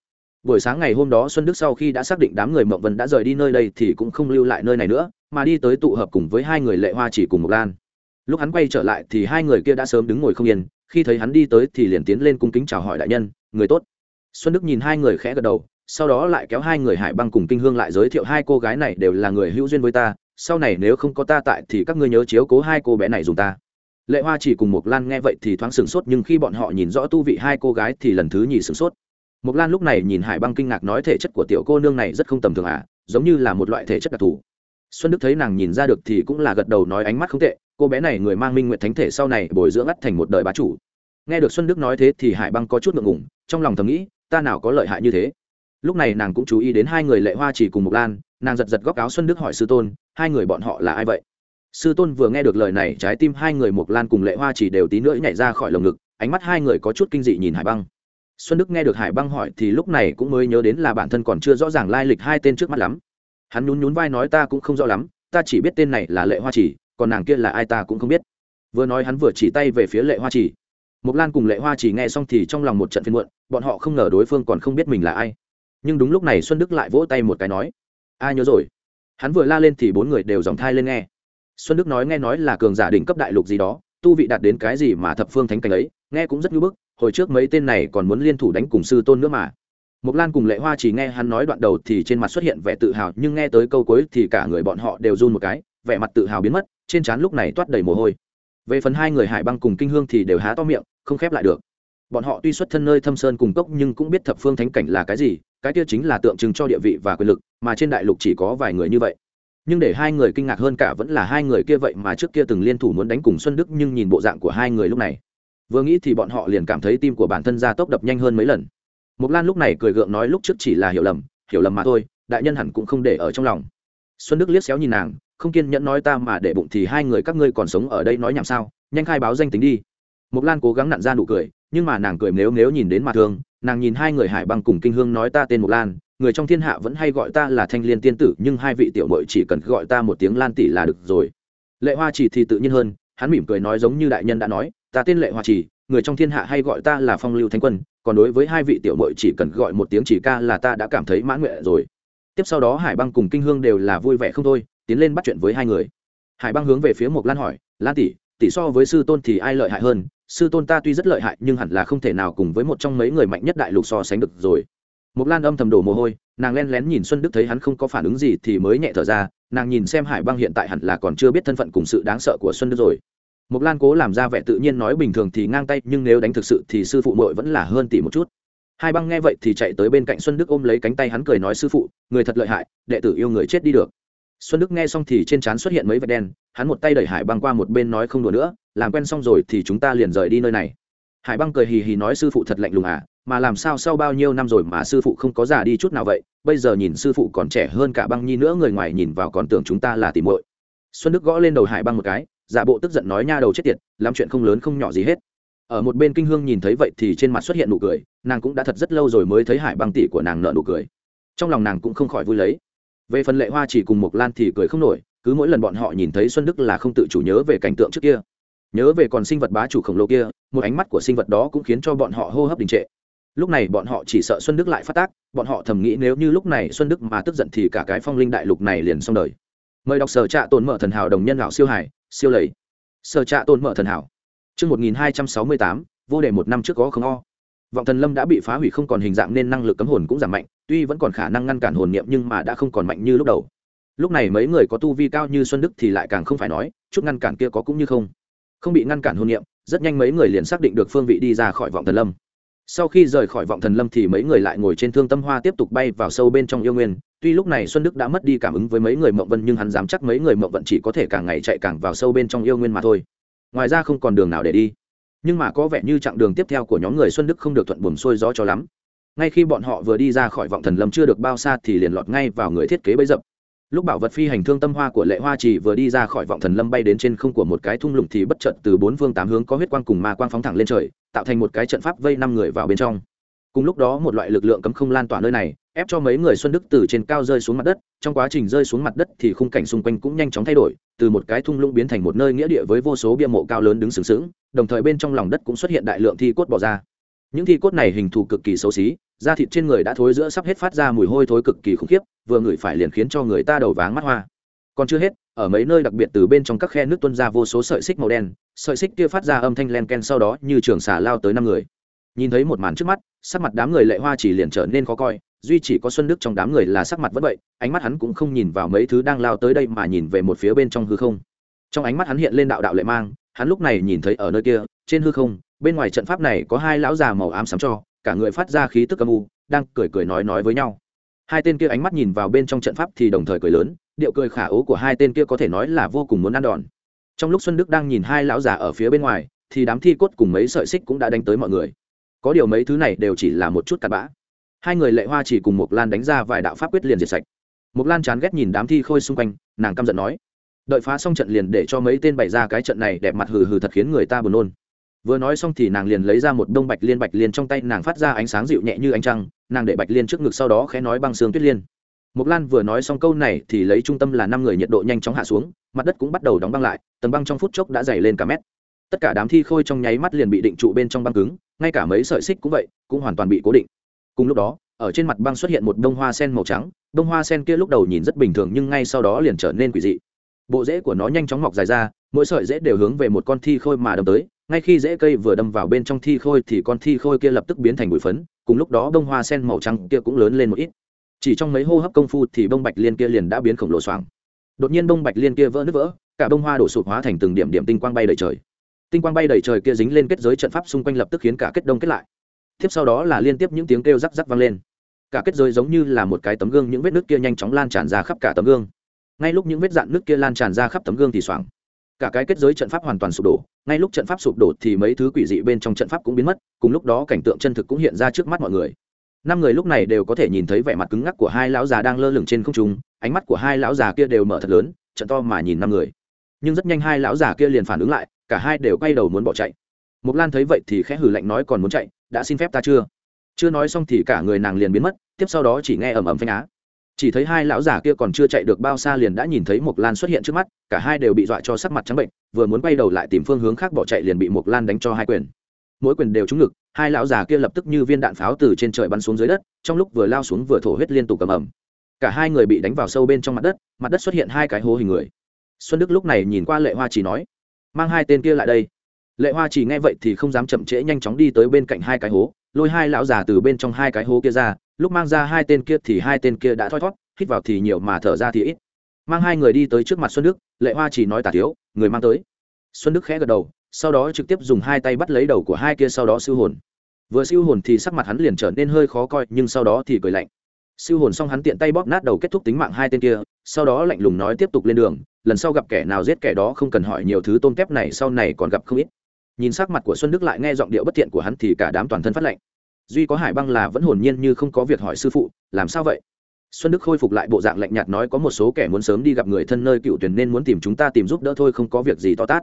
Buổi sáng ngày hôm đó xuân đức sau khi đã xác định đám người mộng vân đã rời đi nơi đây thì cũng không lưu lại nơi này nữa, mà đi tới tụ hợp cùng với hai người lệ hoa chỉ cùng một lan lúc hắn quay trở lại thì hai người kia đã sớm đứng ngồi không yên, khi thấy hắn đi tới thì liền tiến lên cung kính chào hỏi đại nhân, người tốt. Xuân đức nhìn hai người khẽ gật đầu, sau đó lại kéo hai người hải băng cùng kinh hương lại giới thiệu hai cô gái này đều là người hữu duyên với ta, sau này nếu không có ta tại thì các ngươi nhớ chiếu cố hai cô bé này dùng ta. Lệ hoa chỉ cùng Mộc lan nghe vậy thì thoáng sửng sốt nhưng khi bọn họ nhìn rõ tu vị hai cô gái thì lần thứ nhì sửng sốt. Mộc lan lúc này nhìn hải băng kinh ngạc nói thể chất của tiểu cô nương này rất không tầm thường à giống như là một loại thể chất đặc thù. Xuân đức thấy nàng nhìn ra được thì cũng là gật đầu nói ánh mắt không tệ cô bé này người mang minh nguyện thánh thể sau này bồi dưỡng ắt thành một đời bá chủ. Nghe được xuân đức nói thế thì hải băng có chút ngượng ngủng trong lòng thầm nghĩ, ta nào có lợi hại như thế. Lúc này nàng cũng chú ý đến hai người lệ hoa chỉ cùng một lan, nàng giật giật góc áo xuân đức hỏi sư tôn, hai người bọn họ là ai vậy? Sư tôn vừa nghe được lời này, trái tim hai người Mộc lan cùng lệ hoa chỉ đều tí nữa nhảy ra khỏi lồng ngực, ánh mắt hai người có chút kinh dị nhìn hải băng. Xuân đức nghe được hải băng hỏi thì lúc này cũng mới nhớ đến là bản thân còn chưa rõ ràng lai lịch hai tên trước mắt lắm. Hắn nhún nhún vai nói ta cũng không rõ lắm, ta chỉ biết tên này là lệ hoa chỉ còn nàng kia là ai ta cũng không biết. Vừa nói hắn vừa chỉ tay về phía lệ hoa chỉ. Mộc lan cùng lệ hoa chỉ nghe xong thì trong lòng một trận phiên muộn bọn họ không ngờ đối phương còn không biết mình là ai. Nhưng đúng lúc này xuân đức lại vỗ tay một cái nói ai nhớ rồi. Hắn vừa la lên thì bốn người đều dòng thai lên nghe. Xuân đức nói nghe nói là cường giả đỉnh cấp đại lục gì đó tu vị đạt đến cái gì mà thập phương thánh cảnh ấy nghe cũng rất ngưỡng bức hồi trước mấy tên này còn muốn liên thủ đánh cùng sư tôn nữa mà. Mộc Lan cùng Lệ Hoa chỉ nghe hắn nói đoạn đầu thì trên mặt xuất hiện vẻ tự hào, nhưng nghe tới câu cuối thì cả người bọn họ đều run một cái, vẻ mặt tự hào biến mất, trên trán lúc này toát đầy mồ hôi. Về phần hai người Hải Băng cùng Kinh Hương thì đều há to miệng, không khép lại được. Bọn họ tuy xuất thân nơi thâm sơn cùng cốc nhưng cũng biết thập phương thánh cảnh là cái gì, cái kia chính là tượng trưng cho địa vị và quyền lực, mà trên đại lục chỉ có vài người như vậy. Nhưng để hai người kinh ngạc hơn cả vẫn là hai người kia vậy mà trước kia từng liên thủ muốn đánh cùng Xuân Đức nhưng nhìn bộ dạng của hai người lúc này, vừa nghĩ thì bọn họ liền cảm thấy tim của bản thân ra tốc đập nhanh hơn mấy lần mục lan lúc này cười gượng nói lúc trước chỉ là hiểu lầm hiểu lầm mà thôi đại nhân hẳn cũng không để ở trong lòng xuân đức liếc xéo nhìn nàng không kiên nhẫn nói ta mà để bụng thì hai người các ngươi còn sống ở đây nói nhảm sao, nhanh khai báo danh tính đi. Mộc lan cố gắng nặn ra nụ cười, nhưng mà nàng cười nếu nếu nhìn đến mặt thương nàng nhìn hai người hải băng cùng kinh hương nói ta tên Mộc lan, người trong thiên hạ vẫn hay gọi ta là thanh liên tiên tử, nhưng hai vị tiểu mội chỉ cần gọi ta một tiếng lan tỷ là được rồi. Lệ hoa chỉ thì tự nhiên hơn, hắn mỉm cười nói giống như đại nhân đã nói, ta tên lệ hoa chỉ người trong thiên hạ hay gọi ta là phong lưu thanh quân, còn đối với hai vị tiểu mội chỉ cần gọi một tiếng chỉ ca là ta đã cảm thấy mãn nguyện rồi. Tiếp sau đó hải băng cùng kinh hương đều là vui vẻ không thôi tiến lên bắt chuyện với hai người hải băng hướng về phía mộc lan hỏi lan tỷ tỷ so với sư tôn thì ai lợi hại hơn sư tôn ta tuy rất lợi hại nhưng hẳn là không thể nào cùng với một trong mấy người mạnh nhất đại lục so sánh được rồi mộc lan âm thầm đổ mồ hôi nàng len lén nhìn xuân đức thấy hắn không có phản ứng gì thì mới nhẹ thở ra nàng nhìn xem hải băng hiện tại hẳn là còn chưa biết thân phận cùng sự đáng sợ của xuân đức rồi Mộc Lan cố làm ra vẻ tự nhiên nói bình thường thì ngang tay, nhưng nếu đánh thực sự thì sư phụ mội vẫn là hơn tỷ một chút. Hai băng nghe vậy thì chạy tới bên cạnh Xuân Đức ôm lấy cánh tay hắn cười nói sư phụ, người thật lợi hại, đệ tử yêu người chết đi được. Xuân Đức nghe xong thì trên trán xuất hiện mấy vệt đen, hắn một tay đẩy Hải Băng qua một bên nói không đùa nữa, làm quen xong rồi thì chúng ta liền rời đi nơi này. Hải Băng cười hì hì nói sư phụ thật lạnh lùng à, mà làm sao sau bao nhiêu năm rồi mà sư phụ không có già đi chút nào vậy, bây giờ nhìn sư phụ còn trẻ hơn cả Băng Nhi nữa người ngoài nhìn vào còn tưởng chúng ta là tỷ muội. Xuân Đức gõ lên đầu Hải Băng một cái, giả bộ tức giận nói nha đầu chết tiệt làm chuyện không lớn không nhỏ gì hết ở một bên kinh hương nhìn thấy vậy thì trên mặt xuất hiện nụ cười nàng cũng đã thật rất lâu rồi mới thấy hải băng tỷ của nàng nợ nụ cười trong lòng nàng cũng không khỏi vui lấy về phần lệ hoa chỉ cùng một lan thì cười không nổi cứ mỗi lần bọn họ nhìn thấy xuân đức là không tự chủ nhớ về cảnh tượng trước kia. Nhớ về còn sinh vật bá chủ khổng lồ kia một ánh mắt của sinh vật đó cũng khiến cho bọn họ hô hấp đình trệ. Lúc này bọn họ chỉ sợ xuân đức lại phát tác bọn họ thầm nghĩ nếu như lúc này xuân đức mà tức giận thì cả cái phong linh đại lục này liền xong đời. Mời đọc sở trạ tồn mở thần hảo đồng nhân lão siêu hải siêu lầy. Sở trạ tôn mở thần hảo. Trước 1268, vô đề một năm trước có không o. Vọng thần lâm đã bị phá hủy không còn hình dạng nên năng lực cấm hồn cũng giảm mạnh, tuy vẫn còn khả năng ngăn cản hồn niệm nhưng mà đã không còn mạnh như lúc đầu. Lúc này mấy người có tu vi cao như Xuân Đức thì lại càng không phải nói, chút ngăn cản kia có cũng như không. Không bị ngăn cản hồn niệm, rất nhanh mấy người liền xác định được phương vị đi ra khỏi vọng thần lâm. Sau khi rời khỏi vọng thần lâm thì mấy người lại ngồi trên thương tâm hoa tiếp tục bay vào sâu bên trong yêu nguyên, tuy lúc này xuân đức đã mất đi cảm ứng với mấy người mộng vân nhưng hắn dám chắc mấy người mộng vận chỉ có thể càng ngày chạy càng vào sâu bên trong yêu nguyên mà thôi ngoài ra không còn đường nào để đi nhưng mà có vẻ như chặng đường tiếp theo của nhóm người xuân đức không được thuận buồm xuôi gió cho lắm. Ngay khi bọn họ vừa đi ra khỏi vọng thần lâm chưa được bao xa thì liền lọt ngay vào người thiết kế bấy dập. Lúc bảo vật phi hành thương tâm hoa của lệ hoa chỉ vừa đi ra khỏi vọng thần lâm bay đến trên không của một cái thung lũng thì bất chợt từ bốn phương tám hướng có huyết quang cùng ma quang phóng thẳng lên trời, tạo thành một cái trận pháp vây năm người vào bên trong. Cùng lúc đó một loại lực lượng cấm không lan tỏa nơi này ép cho mấy người xuân đức từ trên cao rơi xuống mặt đất, trong quá trình rơi xuống mặt đất thì khung cảnh xung quanh cũng nhanh chóng thay đổi, từ một cái thung lũng biến thành một nơi nghĩa địa với vô số bia mộ cao lớn đứng sừng sững, đồng thời bên trong lòng đất cũng xuất hiện đại lượng thi cốt bỏ ra. Những thi cốt này hình thù cực kỳ xấu xí, da thịt trên người đã thối giữa sắp hết phát ra mùi hôi thối cực kỳ khủng khiếp, vừa ngửi phải liền khiến cho người ta đầu váng mắt hoa. Còn chưa hết, ở mấy nơi đặc biệt từ bên trong các khe nước tuân ra vô số sợi xích màu đen, sợi xích kia phát ra âm thanh len ken sau đó như trường xà lao tới năm người. Nhìn thấy một màn trước mắt, sắc mặt đám người lệ hoa chỉ liền trở nên khó coi duy chỉ có xuân đức trong đám người là sắc mặt vẫn vậy, ánh mắt hắn cũng không nhìn vào mấy thứ đang lao tới đây mà nhìn về một phía bên trong hư không. Trong ánh mắt hắn hiện lên đạo đạo lệ mang, hắn lúc này nhìn thấy ở nơi kia, trên hư không, bên ngoài trận pháp này có hai lão già màu ám sắm cho, cả người phát ra khí tức âm u, đang cười cười nói nói với nhau. Hai tên kia ánh mắt nhìn vào bên trong trận pháp thì đồng thời cười lớn, điệu cười khả ố của hai tên kia có thể nói là vô cùng muốn ăn đòn. Trong lúc xuân đức đang nhìn hai lão già ở phía bên ngoài, thì đám thi cốt cùng mấy sợi xích cũng đã đánh tới mọi người. Có điều mấy thứ này đều chỉ là một chút cặn bã hai người lệ hoa chỉ cùng một lan đánh ra vài đạo pháp quyết liền diệt sạch một lan chán ghét nhìn đám thi khôi xung quanh nàng căm giận nói đợi phá xong trận liền để cho mấy tên bày ra cái trận này đẹp mặt hừ hừ thật khiến người ta buồn nôn vừa nói xong thì nàng liền lấy ra một đông bạch liên bạch liên trong tay nàng phát ra ánh sáng dịu nhẹ như ánh trăng nàng để bạch liên trước ngực sau đó khẽ nói băng xương tuyết liên Mộc Lan vừa nói xong câu này thì lấy trung tâm là năm người nhiệt độ nhanh chóng hạ xuống, mặt đất cũng bắt đầu đóng băng lại, tầng băng trong phút chốc đã dày lên cả mét. Tất cả đám thi khôi trong nháy mắt liền bị định trụ bên trong băng cứng, ngay cả mấy sợi xích cũng vậy, cũng hoàn toàn bị cố định. Cùng lúc đó, ở trên mặt băng xuất hiện một đông hoa sen màu trắng, đông hoa sen kia lúc đầu nhìn rất bình thường nhưng ngay sau đó liền trở nên quỷ dị. Bộ rễ của nó nhanh chóng mọc dài ra, mỗi sợi rễ đều hướng về một con thi khôi mà đâm tới, ngay khi rễ cây vừa đâm vào bên trong thi khôi thì con thi khôi kia lập tức biến thành bụi phấn, cùng lúc đó đông hoa sen màu trắng kia cũng lớn lên một ít. Chỉ trong mấy hô hấp công phu thì bông bạch liên kia liền đã biến khổng lồ xoàng. Đột nhiên bông bạch liên kia vỡ nứt vỡ cả bông hoa đổ sụp hóa thành từng điểm điểm tinh quang bay đầy trời. Tinh quang bay đầy trời kia dính lên kết giới trận pháp xung quanh lập tức khiến cả kết đông kết lại tiếp sau đó là liên tiếp những tiếng kêu rắc rắc vang lên. Cả kết giới giống như là một cái tấm gương, những vết nước kia nhanh chóng lan tràn ra khắp cả tấm gương. Ngay lúc những vết dạn nước kia lan tràn ra khắp tấm gương thì xoảng. Cả cái kết giới trận pháp hoàn toàn sụp đổ. Ngay lúc trận pháp sụp đổ thì mấy thứ quỷ dị bên trong trận pháp cũng biến mất, cùng lúc đó cảnh tượng chân thực cũng hiện ra trước mắt mọi người. Năm người lúc này đều có thể nhìn thấy vẻ mặt cứng ngắc của hai lão già đang lơ lửng trên không trung, ánh mắt của hai lão già kia đều mở thật lớn, trận to mà nhìn năm người. Nhưng rất nhanh hai lão già kia liền phản ứng lại, cả hai đều quay đầu muốn bỏ chạy. Mộc lan thấy vậy thì khẽ hử lạnh nói còn muốn chạy, đã xin phép ta chưa? Chưa nói xong thì cả người nàng liền biến mất, tiếp sau đó chỉ nghe ầm ầm phanh á. Chỉ thấy hai lão già kia còn chưa chạy được bao xa liền đã nhìn thấy Mộc lan xuất hiện trước mắt, cả hai đều bị dọa cho sắc mặt trắng bệnh, vừa muốn quay đầu lại tìm phương hướng khác bỏ chạy liền bị Mộc lan đánh cho hai quyền. Mỗi quyền đều trúng ngực, hai lão già kia lập tức như viên đạn pháo từ trên trời bắn xuống dưới đất, trong lúc vừa lao xuống vừa thổ huyết liên tục cầm ẩm cả hai người bị đánh vào sâu bên trong mặt đất mặt đất xuất hiện hai cái hố hình người. Xuân đức lúc này nhìn qua lệ hoa chỉ nói, mang hai tên kia lại đây lệ hoa chỉ nghe vậy thì không dám chậm trễ nhanh chóng đi tới bên cạnh hai cái hố, lôi hai lão già từ bên trong hai cái hố kia ra, lúc mang ra hai tên kia thì hai tên kia đã thoi thót hít vào thì nhiều mà thở ra thì ít. Mang hai người đi tới trước mặt xuân đức, lệ hoa chỉ nói tà thiếu, người mang tới. Xuân đức khẽ gật đầu, sau đó trực tiếp dùng hai tay bắt lấy đầu của hai kia sau đó siêu hồn. Vừa siêu hồn thì sắc mặt hắn liền trở nên hơi khó coi, nhưng sau đó thì cười lạnh. Siêu hồn xong hắn tiện tay bóp nát đầu kết thúc tính mạng hai tên kia, sau đó lạnh lùng nói tiếp tục lên đường, lần sau gặp kẻ nào giết kẻ đó không cần hỏi nhiều thứ tôm tép này sau này còn gặp không ít nhìn sắc mặt của xuân đức lại nghe giọng điệu bất thiện của hắn thì cả đám toàn thân phát lệnh duy có hải băng là vẫn hồn nhiên như không có việc hỏi sư phụ làm sao vậy? Xuân đức khôi phục lại bộ dạng lạnh nhạt nói có một số kẻ muốn sớm đi gặp người thân nơi cựu tuyển nên muốn tìm chúng ta tìm giúp đỡ thôi không có việc gì to tát.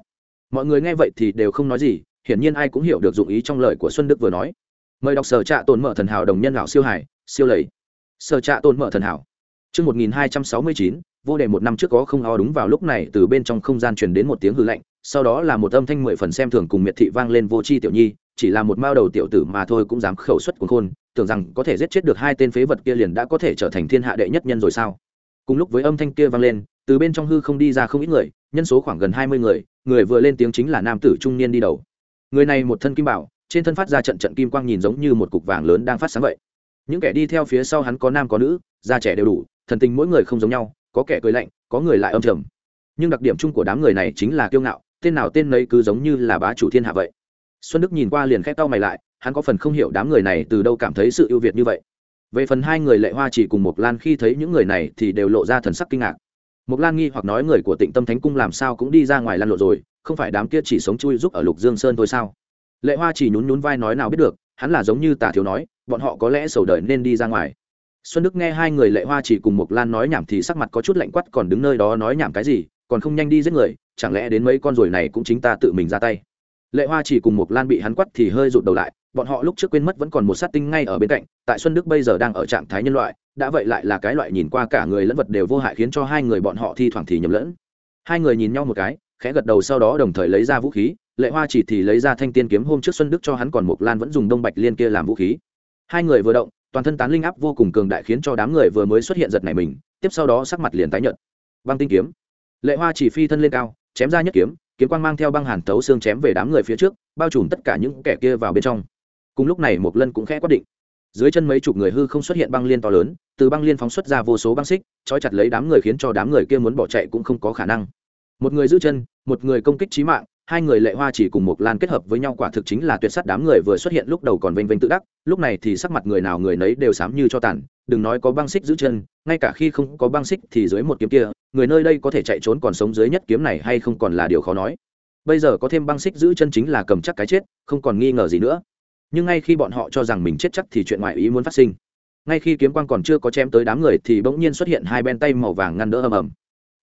Mọi người nghe vậy thì đều không nói gì hiển nhiên ai cũng hiểu được dụng ý trong lời của xuân đức vừa nói. Mời đọc sở trạ tồn mở thần hảo đồng nhân lão siêu hải siêu lầy. Sở trạ tồn mở thần hảo. Trước 1269, vô đề một năm trước có không o đúng vào lúc này từ bên trong không gian truyền đến một tiếng hư lạnh, sau đó là một âm thanh mười phần xem thường cùng miệt thị vang lên vô tri tiểu nhi, chỉ là một mao đầu tiểu tử mà thôi cũng dám khẩu xuất cuồng khôn, tưởng rằng có thể giết chết được hai tên phế vật kia liền đã có thể trở thành thiên hạ đệ nhất nhân rồi sao? Cùng lúc với âm thanh kia vang lên, từ bên trong hư không đi ra không ít người, nhân số khoảng gần hai mươi người, người vừa lên tiếng chính là nam tử trung niên đi đầu. Người này một thân kim bảo trên thân phát ra trận trận kim quang nhìn giống như một cục vàng lớn đang phát sáng vậy. Những kẻ đi theo phía sau hắn có nam có nữ da trẻ đều đủ thần tình mỗi người không giống nhau có kẻ cười lạnh có người lại âm trầm. Nhưng đặc điểm chung của đám người này chính là kiêu ngạo tên nào tên nấy cứ giống như là bá chủ thiên hạ vậy. Xuân đức nhìn qua liền khét tao mày lại hắn có phần không hiểu đám người này từ đâu cảm thấy sự ưu việt như vậy. Về phần hai người lệ hoa chỉ cùng một lan khi thấy những người này thì đều lộ ra thần sắc kinh ngạc. Mộc Lan nghi hoặc nói người của Tịnh Tâm Thánh cung làm sao cũng đi ra ngoài lăn lộn rồi, không phải đám kia chỉ sống chui giúp ở lục dương sơn thôi sao? Lệ hoa chỉ nhún nhún vai nói nào biết được hắn là giống như tả thiếu nói bọn họ có lẽ sầu đời nên đi ra ngoài. Xuân đức nghe hai người lệ hoa chỉ cùng một lan nói nhảm thì sắc mặt có chút lạnh quắt còn đứng nơi đó nói nhảm cái gì còn không nhanh đi giết người chẳng lẽ đến mấy con ruồi này cũng chính ta tự mình ra tay? Lệ hoa chỉ cùng một lan bị hắn quắt thì hơi rụt đầu lại, bọn họ lúc trước quên mất vẫn còn một sát tinh ngay ở bên cạnh, tại xuân đức bây giờ đang ở trạng thái nhân loại, đã vậy lại là cái loại nhìn qua cả người lẫn vật đều vô hại khiến cho hai người bọn họ thi thoảng thì nhầm lẫn. Hai người nhìn nhau một cái, khẽ gật đầu sau đó đồng thời lấy ra vũ khí, lệ hoa chỉ thì lấy ra thanh tiên kiếm hôm trước xuân đức cho hắn còn một lan vẫn dùng đông bạch liên kia làm vũ khí. Hai người vừa động, toàn thân tán linh áp vô cùng cường đại khiến cho đám người vừa mới xuất hiện giật này mình, tiếp sau đó sắc mặt liền tái nhợt. Băng tinh kiếm. Lệ hoa chỉ phi thân lên cao chém ra nhất kiếm kiếm quang mang theo băng hàn tấu xương chém về đám người phía trước, bao trùm tất cả những kẻ kia vào bên trong. Cùng lúc này một lân cũng khẽ quyết định. Dưới chân mấy chục người hư không xuất hiện băng liên to lớn, từ băng liên phóng xuất ra vô số băng xích, trói chặt lấy đám người khiến cho đám người kia muốn bỏ chạy cũng không có khả năng. Một người giữ chân, một người công kích trí mạng hai người lệ hoa chỉ cùng một lan kết hợp với nhau quả thực chính là tuyệt sắt đám người vừa xuất hiện lúc đầu còn vênh vênh tự đắc, lúc này thì sắc mặt người nào người nấy đều sám như cho tàn, đừng nói có băng xích giữ chân, ngay cả khi không có băng xích thì dưới một kiếm kia, người nơi đây có thể chạy trốn còn sống dưới nhất kiếm này hay không còn là điều khó nói. Bây giờ có thêm băng xích giữ chân chính là cầm chắc cái chết, không còn nghi ngờ gì nữa. Nhưng ngay khi bọn họ cho rằng mình chết chắc thì chuyện ngoại ý muốn phát sinh. Ngay khi kiếm quang còn chưa có chém tới đám người thì bỗng nhiên xuất hiện hai bên tay màu vàng ngăn đỡ ầm ầm.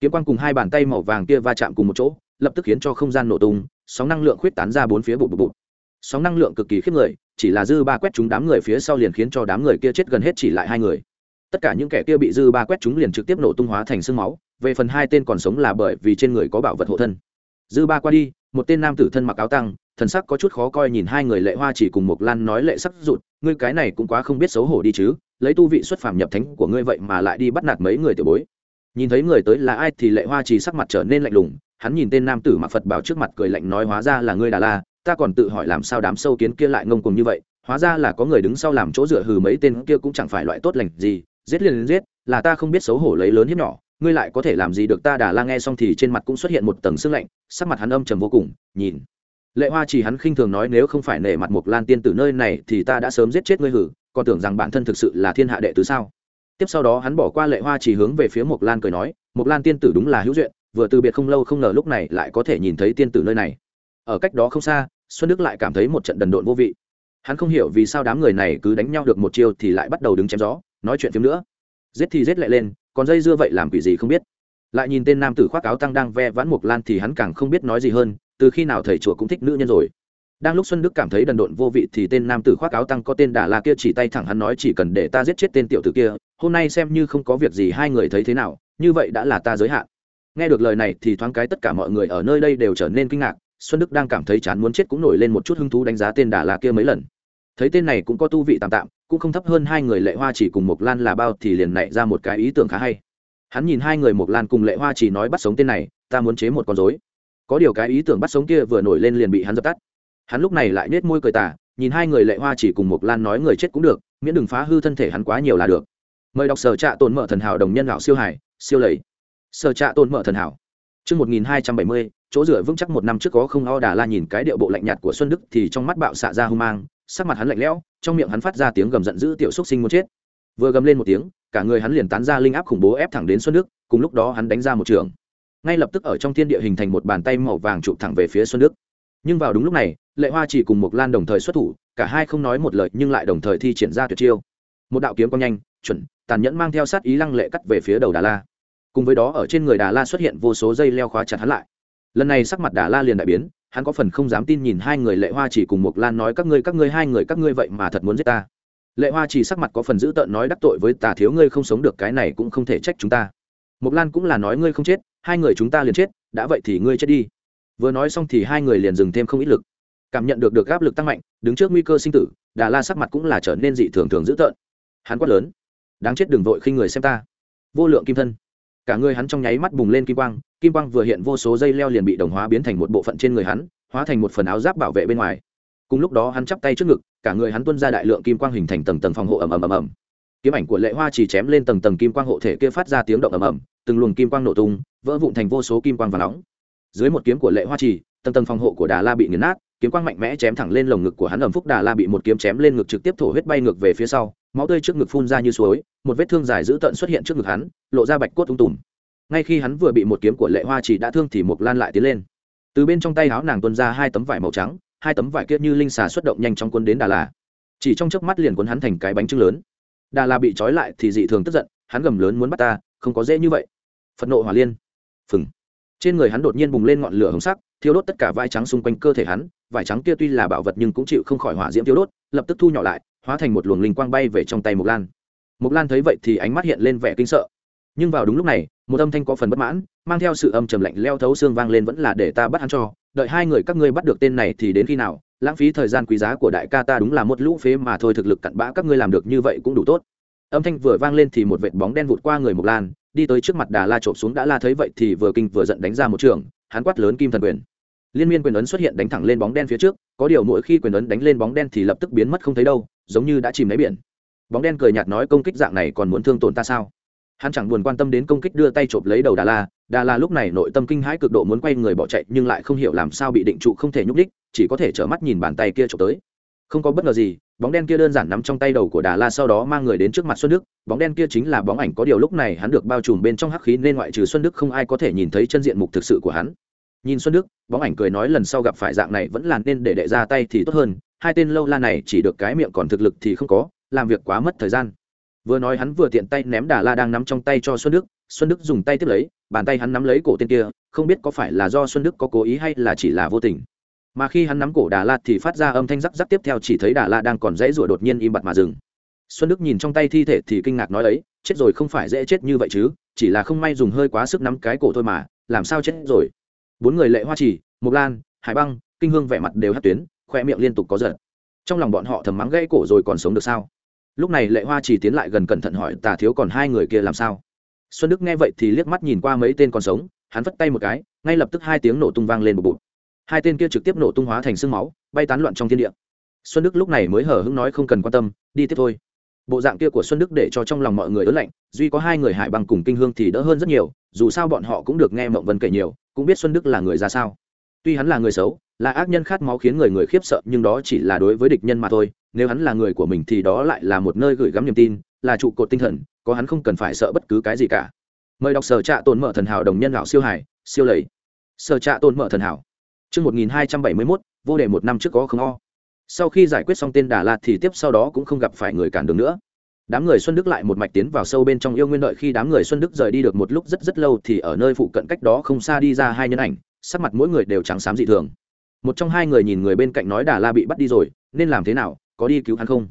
Kiếm quang cùng hai bàn tay màu vàng kia va chạm cùng một chỗ lập tức khiến cho không gian nổ tung, sóng năng lượng khuyết tán ra bốn phía bụt bụt bụt sóng năng lượng cực kỳ khiếp người, chỉ là dư ba quét chúng đám người phía sau liền khiến cho đám người kia chết gần hết chỉ lại hai người. Tất cả những kẻ kia bị dư ba quét chúng liền trực tiếp nổ tung hóa thành sương máu, về phần hai tên còn sống là bởi vì trên người có bảo vật hộ thân. Dư ba qua đi, một tên nam tử thân mặc áo tăng thần sắc có chút khó coi nhìn hai người lệ hoa chỉ cùng một lan nói lệ sắc rụt, ngươi cái này cũng quá không biết xấu hổ đi chứ, lấy tu vị xuất phàm nhập thánh của ngươi vậy mà lại đi bắt nạt mấy người tiểu bối. Nhìn thấy người tới là ai thì lệ hoa chỉ sắc mặt trở nên lạnh lùng hắn nhìn tên nam tử mặc phật bảo trước mặt cười lạnh nói, hóa ra là ngươi đà la, ta còn tự hỏi làm sao đám sâu kiến kia lại ngông cùng như vậy. Hóa ra là có người đứng sau làm chỗ dựa hừ mấy tên kia cũng chẳng phải loại tốt lành gì. Giết liền giết, là ta không biết xấu hổ lấy lớn hiếp nhỏ. Ngươi lại có thể làm gì được ta đà la? Nghe xong thì trên mặt cũng xuất hiện một tầng sương lạnh, sắc mặt hắn âm trầm vô cùng, nhìn. Lệ hoa chỉ hắn khinh thường nói, nếu không phải nể mặt mục lan tiên tử nơi này thì ta đã sớm giết chết ngươi hử còn tưởng rằng bản thân thực sự là thiên hạ đệ tứ sao? Tiếp sau đó hắn bỏ qua lệ hoa chỉ hướng về phía mục lan cười nói mục lan tiên tử đúng là hữu duyện vừa từ biệt không lâu không ngờ lúc này lại có thể nhìn thấy tiên tử nơi này. Ở cách đó không xa, xuân đức lại cảm thấy một trận đần độn vô vị. Hắn không hiểu vì sao đám người này cứ đánh nhau được một chiêu thì lại bắt đầu đứng chém gió, nói chuyện phim nữa. Giết thì giết lại lên, còn dây dưa vậy làm quỷ gì không biết. Lại nhìn tên nam tử khoác áo tăng đang ve vãn mục lan thì hắn càng không biết nói gì hơn, từ khi nào thầy chùa cũng thích nữ nhân rồi. Đang lúc xuân đức cảm thấy đần độn vô vị thì tên nam tử khoác áo tăng có tên đà la kia chỉ tay thẳng hắn nói chỉ cần để ta giết chết tên tiểu tử kia, hôm nay xem như không có việc gì hai người thấy thế nào, như vậy đã là ta giới hạn nghe được lời này thì thoáng cái tất cả mọi người ở nơi đây đều trở nên kinh ngạc, xuân đức đang cảm thấy chán muốn chết cũng nổi lên một chút hứng thú đánh giá tên đà la kia mấy lần. Thấy tên này cũng có tu vị tạm tạm, cũng không thấp hơn hai người lệ hoa chỉ cùng một lan là bao thì liền nảy ra một cái ý tưởng khá hay. Hắn nhìn hai người một lan cùng lệ hoa chỉ nói bắt sống tên này, ta muốn chế một con dối có điều cái ý tưởng bắt sống kia vừa nổi lên liền bị hắn dập tắt. Hắn lúc này lại nết môi cười tả nhìn hai người lệ hoa chỉ cùng một lan nói người chết cũng được, miễn đừng phá hư thân thể hắn quá nhiều là được. Mời đọc sở trạ tồn mở thần hảo đồng nhân lão siêu hải, siêu lầy sở trạ tôn mở thần hảo. Chương một nghìn hai trăm bảy mươi, chỗ dựa vững chắc một năm trước có không o đà la nhìn cái điệu bộ lạnh nhạt của xuân đức thì trong mắt bạo xạ ra hung mang, sắc mặt hắn lạnh lẽo, trong miệng hắn phát ra tiếng gầm giận dữ tiểu xúc sinh muốn chết. Vừa gầm lên một tiếng, cả người hắn liền tán ra linh áp khủng bố ép thẳng đến xuân đức, cùng lúc đó hắn đánh ra một trường. Ngay lập tức ở trong thiên địa hình thành một bàn tay màu vàng chụp thẳng về phía xuân đức. Nhưng vào đúng lúc này, lệ hoa chỉ cùng một lan đồng thời xuất thủ, cả hai không nói một lời nhưng lại đồng thời thi triển ra tuyệt chiêu. Một đạo kiếm quang nhanh, chuẩn, tàn nhẫn mang theo sát ý lăng lệ cắt về phía đầu đà la cùng với đó ở trên người đà la xuất hiện vô số dây leo khóa chặt hắn lại. Lần này sắc mặt đà la liền đại biến, hắn có phần không dám tin nhìn hai người lệ hoa chỉ cùng một lan nói các ngươi các ngươi, hai người, các ngươi vậy mà thật muốn giết ta. Lệ hoa chỉ sắc mặt có phần dữ tợn nói đắc tội với tà thiếu ngươi không sống được, cái này cũng không thể trách chúng ta. Mộc lan cũng là nói ngươi không chết, hai người chúng ta liền chết, đã vậy thì ngươi chết đi. Vừa nói xong thì hai người liền dừng thêm không ít lực. Cảm nhận được được áp lực tăng mạnh, đứng trước nguy cơ sinh tử, đà la sắc mặt cũng là trở nên dị thường thường dữ tợn. Hắn quát lớn, đáng chết đừng vội khi người xem ta. Vô lượng kim thân cả người hắn trong nháy mắt bùng lên kim quang kim quang vừa hiện vô số dây leo liền bị đồng hóa biến thành một bộ phận trên người hắn, hóa thành một phần áo giáp bảo vệ bên ngoài. Cùng lúc đó hắn chắp tay trước ngực, cả người hắn tuân ra đại lượng kim quang hình thành tầng tầng phòng hộ ầm ầm ầm ầm. Kiếm ảnh của lệ hoa chỉ chém lên tầng tầng kim quang hộ thể kia phát ra tiếng động ầm ầm, từng luồng kim quang nổ tung, vỡ vụn thành vô số kim quang và nóng. Dưới một kiếm của lệ hoa chỉ, tầng tầng phòng hộ của đà la bị nghiền nát kiếm quang mạnh mẽ chém thẳng lên lồng ngực của hắn ẩm phúc đà la bị một kiếm chém lên ngực trực tiếp thổ huyết bay ngược về phía sau, máu tươi trước ngực phun ra như suối, một vết thương dài dữ tợn xuất hiện trước ngực hắn, lộ ra bạch cốt tung tùm. Ngay khi hắn vừa bị một kiếm của lệ hoa chỉ đã thương thì một lan lại tiến lên. Từ bên trong tay áo nàng tuôn ra hai tấm vải màu trắng, hai tấm vải kia như linh xà xuất động nhanh chóng cuốn đến đà la. Chỉ trong chớp mắt liền cuốn hắn thành cái bánh trưng lớn. Đà la bị trói lại thì dị thường tức giận, hắn gầm lớn muốn bắt ta, không có dễ như vậy. Phật nộ hỏa liên. Phừng. Trên người hắn đột nhiên bùng lên ngọn lửa hồng sắc, thiêu đốt tất cả vai trắng xung quanh cơ thể hắn vải trắng kia tuy là bảo vật nhưng cũng chịu không khỏi hỏa diễm tiêu đốt, lập tức thu nhỏ lại, hóa thành một luồng linh quang bay về trong tay mộc lan. Mộc lan thấy vậy thì ánh mắt hiện lên vẻ kinh sợ. Nhưng vào đúng lúc này, một âm thanh có phần bất mãn, mang theo sự âm trầm lạnh leo thấu xương vang lên vẫn là để ta bắt hắn cho, đợi hai người các ngươi bắt được tên này thì đến khi nào, lãng phí thời gian quý giá của đại ca ta đúng là một lũ phế mà thôi, thực lực cặn bã các ngươi làm được như vậy cũng đủ tốt. Âm thanh vừa vang lên thì một vệt bóng đen vụt qua người mộc lan, đi tới trước mặt đà la trộm xuống. Đã la thấy vậy thì vừa kinh vừa giận đánh ra một trường, hắn quát lớn kim thần quyền liên miên quyền ấn xuất hiện đánh thẳng lên bóng đen phía trước, có điều mỗi khi quyền ấn đánh lên bóng đen thì lập tức biến mất không thấy đâu, giống như đã chìm lấy biển. Bóng đen cười nhạt nói công kích dạng này còn muốn thương tổn ta sao? Hắn chẳng buồn quan tâm đến công kích đưa tay chộp lấy đầu đà la đà la lúc này nội tâm kinh hãi cực độ muốn quay người bỏ chạy nhưng lại không hiểu làm sao bị định trụ không thể nhúc đích chỉ có thể trở mắt nhìn bàn tay kia chộp tới. Không có bất ngờ gì, bóng đen kia đơn giản nắm trong tay đầu của đà la sau đó mang người đến trước mặt xuân đức, bóng đen kia chính là bóng ảnh có điều lúc này hắn được bao trùm bên trong hắc khí nên ngoại trừ xuân đức không ai có thể nhìn thấy chân diện mục thực sự của hắn nhìn xuân đức, bóng ảnh cười nói lần sau gặp phải dạng này vẫn là nên để đệ ra tay thì tốt hơn, hai tên lâu la này chỉ được cái miệng còn thực lực thì không có, làm việc quá mất thời gian. Vừa nói hắn vừa tiện tay ném đà la đang nắm trong tay cho xuân đức xuân đức dùng tay tiếp lấy, bàn tay hắn nắm lấy cổ tên kia, không biết có phải là do xuân đức có cố ý hay là chỉ là vô tình. Mà khi hắn nắm cổ đà la thì phát ra âm thanh rắc rắc tiếp theo chỉ thấy đà la đang còn dãy rủa đột nhiên im bặt mà dừng. Xuân đức nhìn trong tay thi thể thì kinh ngạc nói ấy, chết rồi không phải dễ chết như vậy chứ, chỉ là không may dùng hơi quá sức nắm cái cổ thôi mà, làm sao chết rồi? Bốn người lệ hoa chỉ mộc lan, hải băng, kinh hương vẻ mặt đều hát tuyến, khoe miệng liên tục có giận. Trong lòng bọn họ thầm mắng gãy cổ rồi còn sống được sao? Lúc này lệ hoa chỉ tiến lại gần cẩn thận hỏi, tà thiếu còn hai người kia làm sao? Xuân đức nghe vậy thì liếc mắt nhìn qua mấy tên còn sống, hắn vất tay một cái, ngay lập tức hai tiếng nổ tung vang lên một bụt hai tên kia trực tiếp nổ tung hóa thành sương máu, bay tán loạn trong thiên địa. Xuân đức lúc này mới hở hững nói không cần quan tâm, đi tiếp thôi. Bộ dạng kia của xuân đức để cho trong lòng mọi người ớn lạnh, duy có hai người hải bằng cùng kinh hương thì đỡ hơn rất nhiều, dù sao bọn họ cũng được nghe mộng vân kể nhiều cũng biết xuân đức là người ra sao. Tuy hắn là người xấu là ác nhân khát máu khiến người người khiếp sợ nhưng đó chỉ là đối với địch nhân mà thôi. Nếu hắn là người của mình thì đó lại là một nơi gửi gắm niềm tin là trụ cột tinh thần có hắn không cần phải sợ bất cứ cái gì cả. Mời đọc sở trạ tồn mở thần hảo đồng nhân lão siêu hải siêu lầy. Sở trạ tồn mở thần hảo. Trước 1271, vô đề một năm trước có không o. Sau khi giải quyết xong tên Đà Lạt thì tiếp sau đó cũng không gặp phải người cản đường nữa. Đám người Xuân Đức lại một mạch tiến vào sâu bên trong yêu nguyên đợi khi đám người Xuân Đức rời đi được một lúc rất rất lâu thì ở nơi phụ cận cách đó không xa đi ra hai nhân ảnh, sắc mặt mỗi người đều trắng xám dị thường. Một trong hai người nhìn người bên cạnh nói Đà La bị bắt đi rồi, nên làm thế nào, có đi cứu hắn không?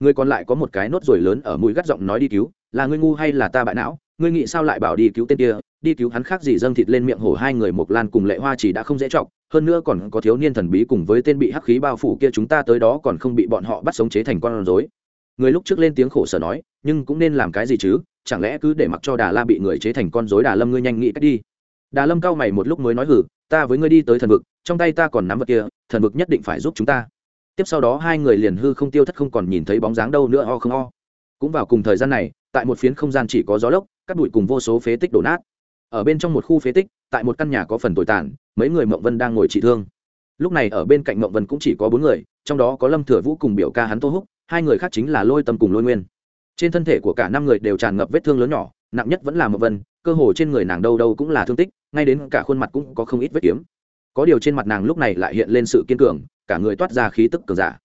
Người còn lại có một cái nốt ruồi lớn ở mũi gắt giọng nói đi cứu, là ngươi ngu hay là ta bại não, ngươi nghĩ sao lại bảo đi cứu tên kia, đi cứu hắn khác gì dâng thịt lên miệng hổ hai người Mộc Lan cùng Lệ Hoa chỉ đã không dễ chọc hơn nữa còn có thiếu niên thần bí cùng với tên bị hắc khí bao phủ kia chúng ta tới đó còn không bị bọn họ bắt sống chế thành con rối người lúc trước lên tiếng khổ sở nói, nhưng cũng nên làm cái gì chứ? Chẳng lẽ cứ để mặc cho đà la bị người chế thành con rối đà lâm ngươi nhanh nghĩ cách đi. Đà lâm cao mày một lúc mới nói hử ta với ngươi đi tới thần vực, trong tay ta còn nắm vật kia, thần vực nhất định phải giúp chúng ta. Tiếp sau đó hai người liền hư không tiêu thất không còn nhìn thấy bóng dáng đâu nữa, o không o. Cũng vào cùng thời gian này, tại một phiến không gian chỉ có gió lốc cắt đụi cùng vô số phế tích đổ nát. Ở bên trong một khu phế tích, tại một căn nhà có phần tồi tàn, mấy người mộng vân đang ngồi trị thương. Lúc này ở bên cạnh mộng vân cũng chỉ có bốn người, trong đó có lâm thừa vũ cùng biểu ca hắn tô húc hai người khác chính là lôi tâm cùng lôi nguyên. Trên thân thể của cả năm người đều tràn ngập vết thương lớn nhỏ, nặng nhất vẫn là mậu vân, cơ hồ trên người nàng đâu đâu cũng là thương tích, ngay đến cả khuôn mặt cũng có không ít vết kiếm. Có điều trên mặt nàng lúc này lại hiện lên sự kiên cường, cả người toát ra khí tức cường giả.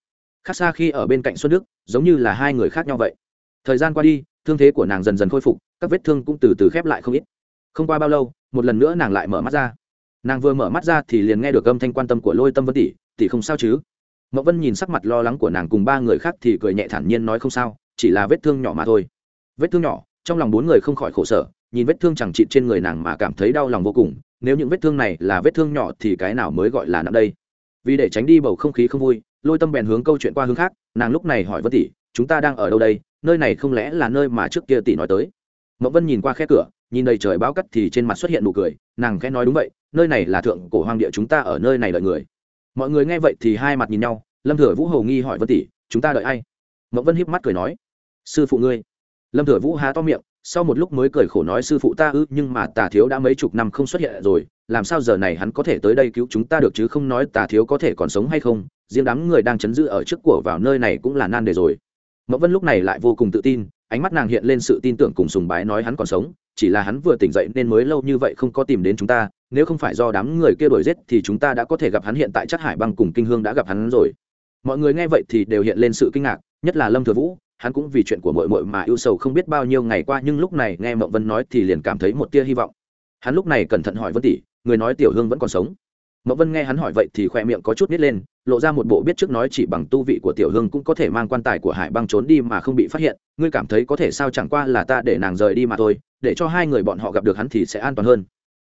Khác xa khi ở bên cạnh xuân đức, giống như là hai người khác nhau vậy. Thời gian qua đi, thương thế của nàng dần dần khôi phục, các vết thương cũng từ từ khép lại không ít. Không qua bao lâu, một lần nữa nàng lại mở mắt ra. Nàng vừa mở mắt ra thì liền nghe được âm thanh quan tâm của lôi tâm vân tỷ tỷ không sao chứ? Mậu vân nhìn sắc mặt lo lắng của nàng cùng ba người khác thì cười nhẹ thản nhiên nói không sao, chỉ là vết thương nhỏ mà thôi. Vết thương nhỏ, trong lòng bốn người không khỏi khổ sở, nhìn vết thương chẳng trị trên người nàng mà cảm thấy đau lòng vô cùng, nếu những vết thương này là vết thương nhỏ thì cái nào mới gọi là nặng đây? Vì để tránh đi bầu không khí không vui, lôi tâm bèn hướng câu chuyện qua hướng khác, nàng lúc này hỏi vân tỷ, chúng ta đang ở đâu đây? Nơi này không lẽ là nơi mà trước kia tỷ nói tới? Mậu vân nhìn qua khe cửa, nhìn đầy trời báo cắt thì trên mặt xuất hiện nụ cười, nàng khẽ nói đúng vậy, nơi này là thượng cổ hoang địa chúng ta ở nơi này đợi người. Mọi người nghe vậy thì hai mặt nhìn nhau lâm thừa vũ hầu nghi hỏi vân tỷ, chúng ta đợi ai? Mậu vân hiếp mắt cười nói, sư phụ ngươi. Lâm thừa vũ há to miệng, sau một lúc mới cười khổ nói, sư phụ ta ư, nhưng mà tà thiếu đã mấy chục năm không xuất hiện rồi, làm sao giờ này hắn có thể tới đây cứu chúng ta được chứ? Không nói tà thiếu có thể còn sống hay không, riêng đám người đang chấn giữ ở trước của vào nơi này cũng là nan đề rồi. Mậu vân lúc này lại vô cùng tự tin, ánh mắt nàng hiện lên sự tin tưởng cùng sùng bái nói hắn còn sống, chỉ là hắn vừa tỉnh dậy nên mới lâu như vậy không có tìm đến chúng ta, nếu không phải do đám người kia đuổi giết thì chúng ta đã có thể gặp hắn hiện tại, chắc hải băng cùng kinh hương đã gặp hắn rồi mọi người nghe vậy thì đều hiện lên sự kinh ngạc, nhất là lâm thừa vũ, hắn cũng vì chuyện của mội mội mà ưu sầu không biết bao nhiêu ngày qua, nhưng lúc này nghe mậu vân nói thì liền cảm thấy một tia hy vọng. Hắn lúc này cẩn thận hỏi vân tỷ, người nói tiểu hương vẫn còn sống? Mậu vân nghe hắn hỏi vậy thì khoe miệng có chút nít lên, lộ ra một bộ biết trước nói chỉ bằng tu vị của tiểu hương cũng có thể mang quan tài của hải băng trốn đi mà không bị phát hiện, ngươi cảm thấy có thể sao chẳng qua là ta để nàng rời đi mà thôi, để cho hai người bọn họ gặp được hắn thì sẽ an toàn hơn.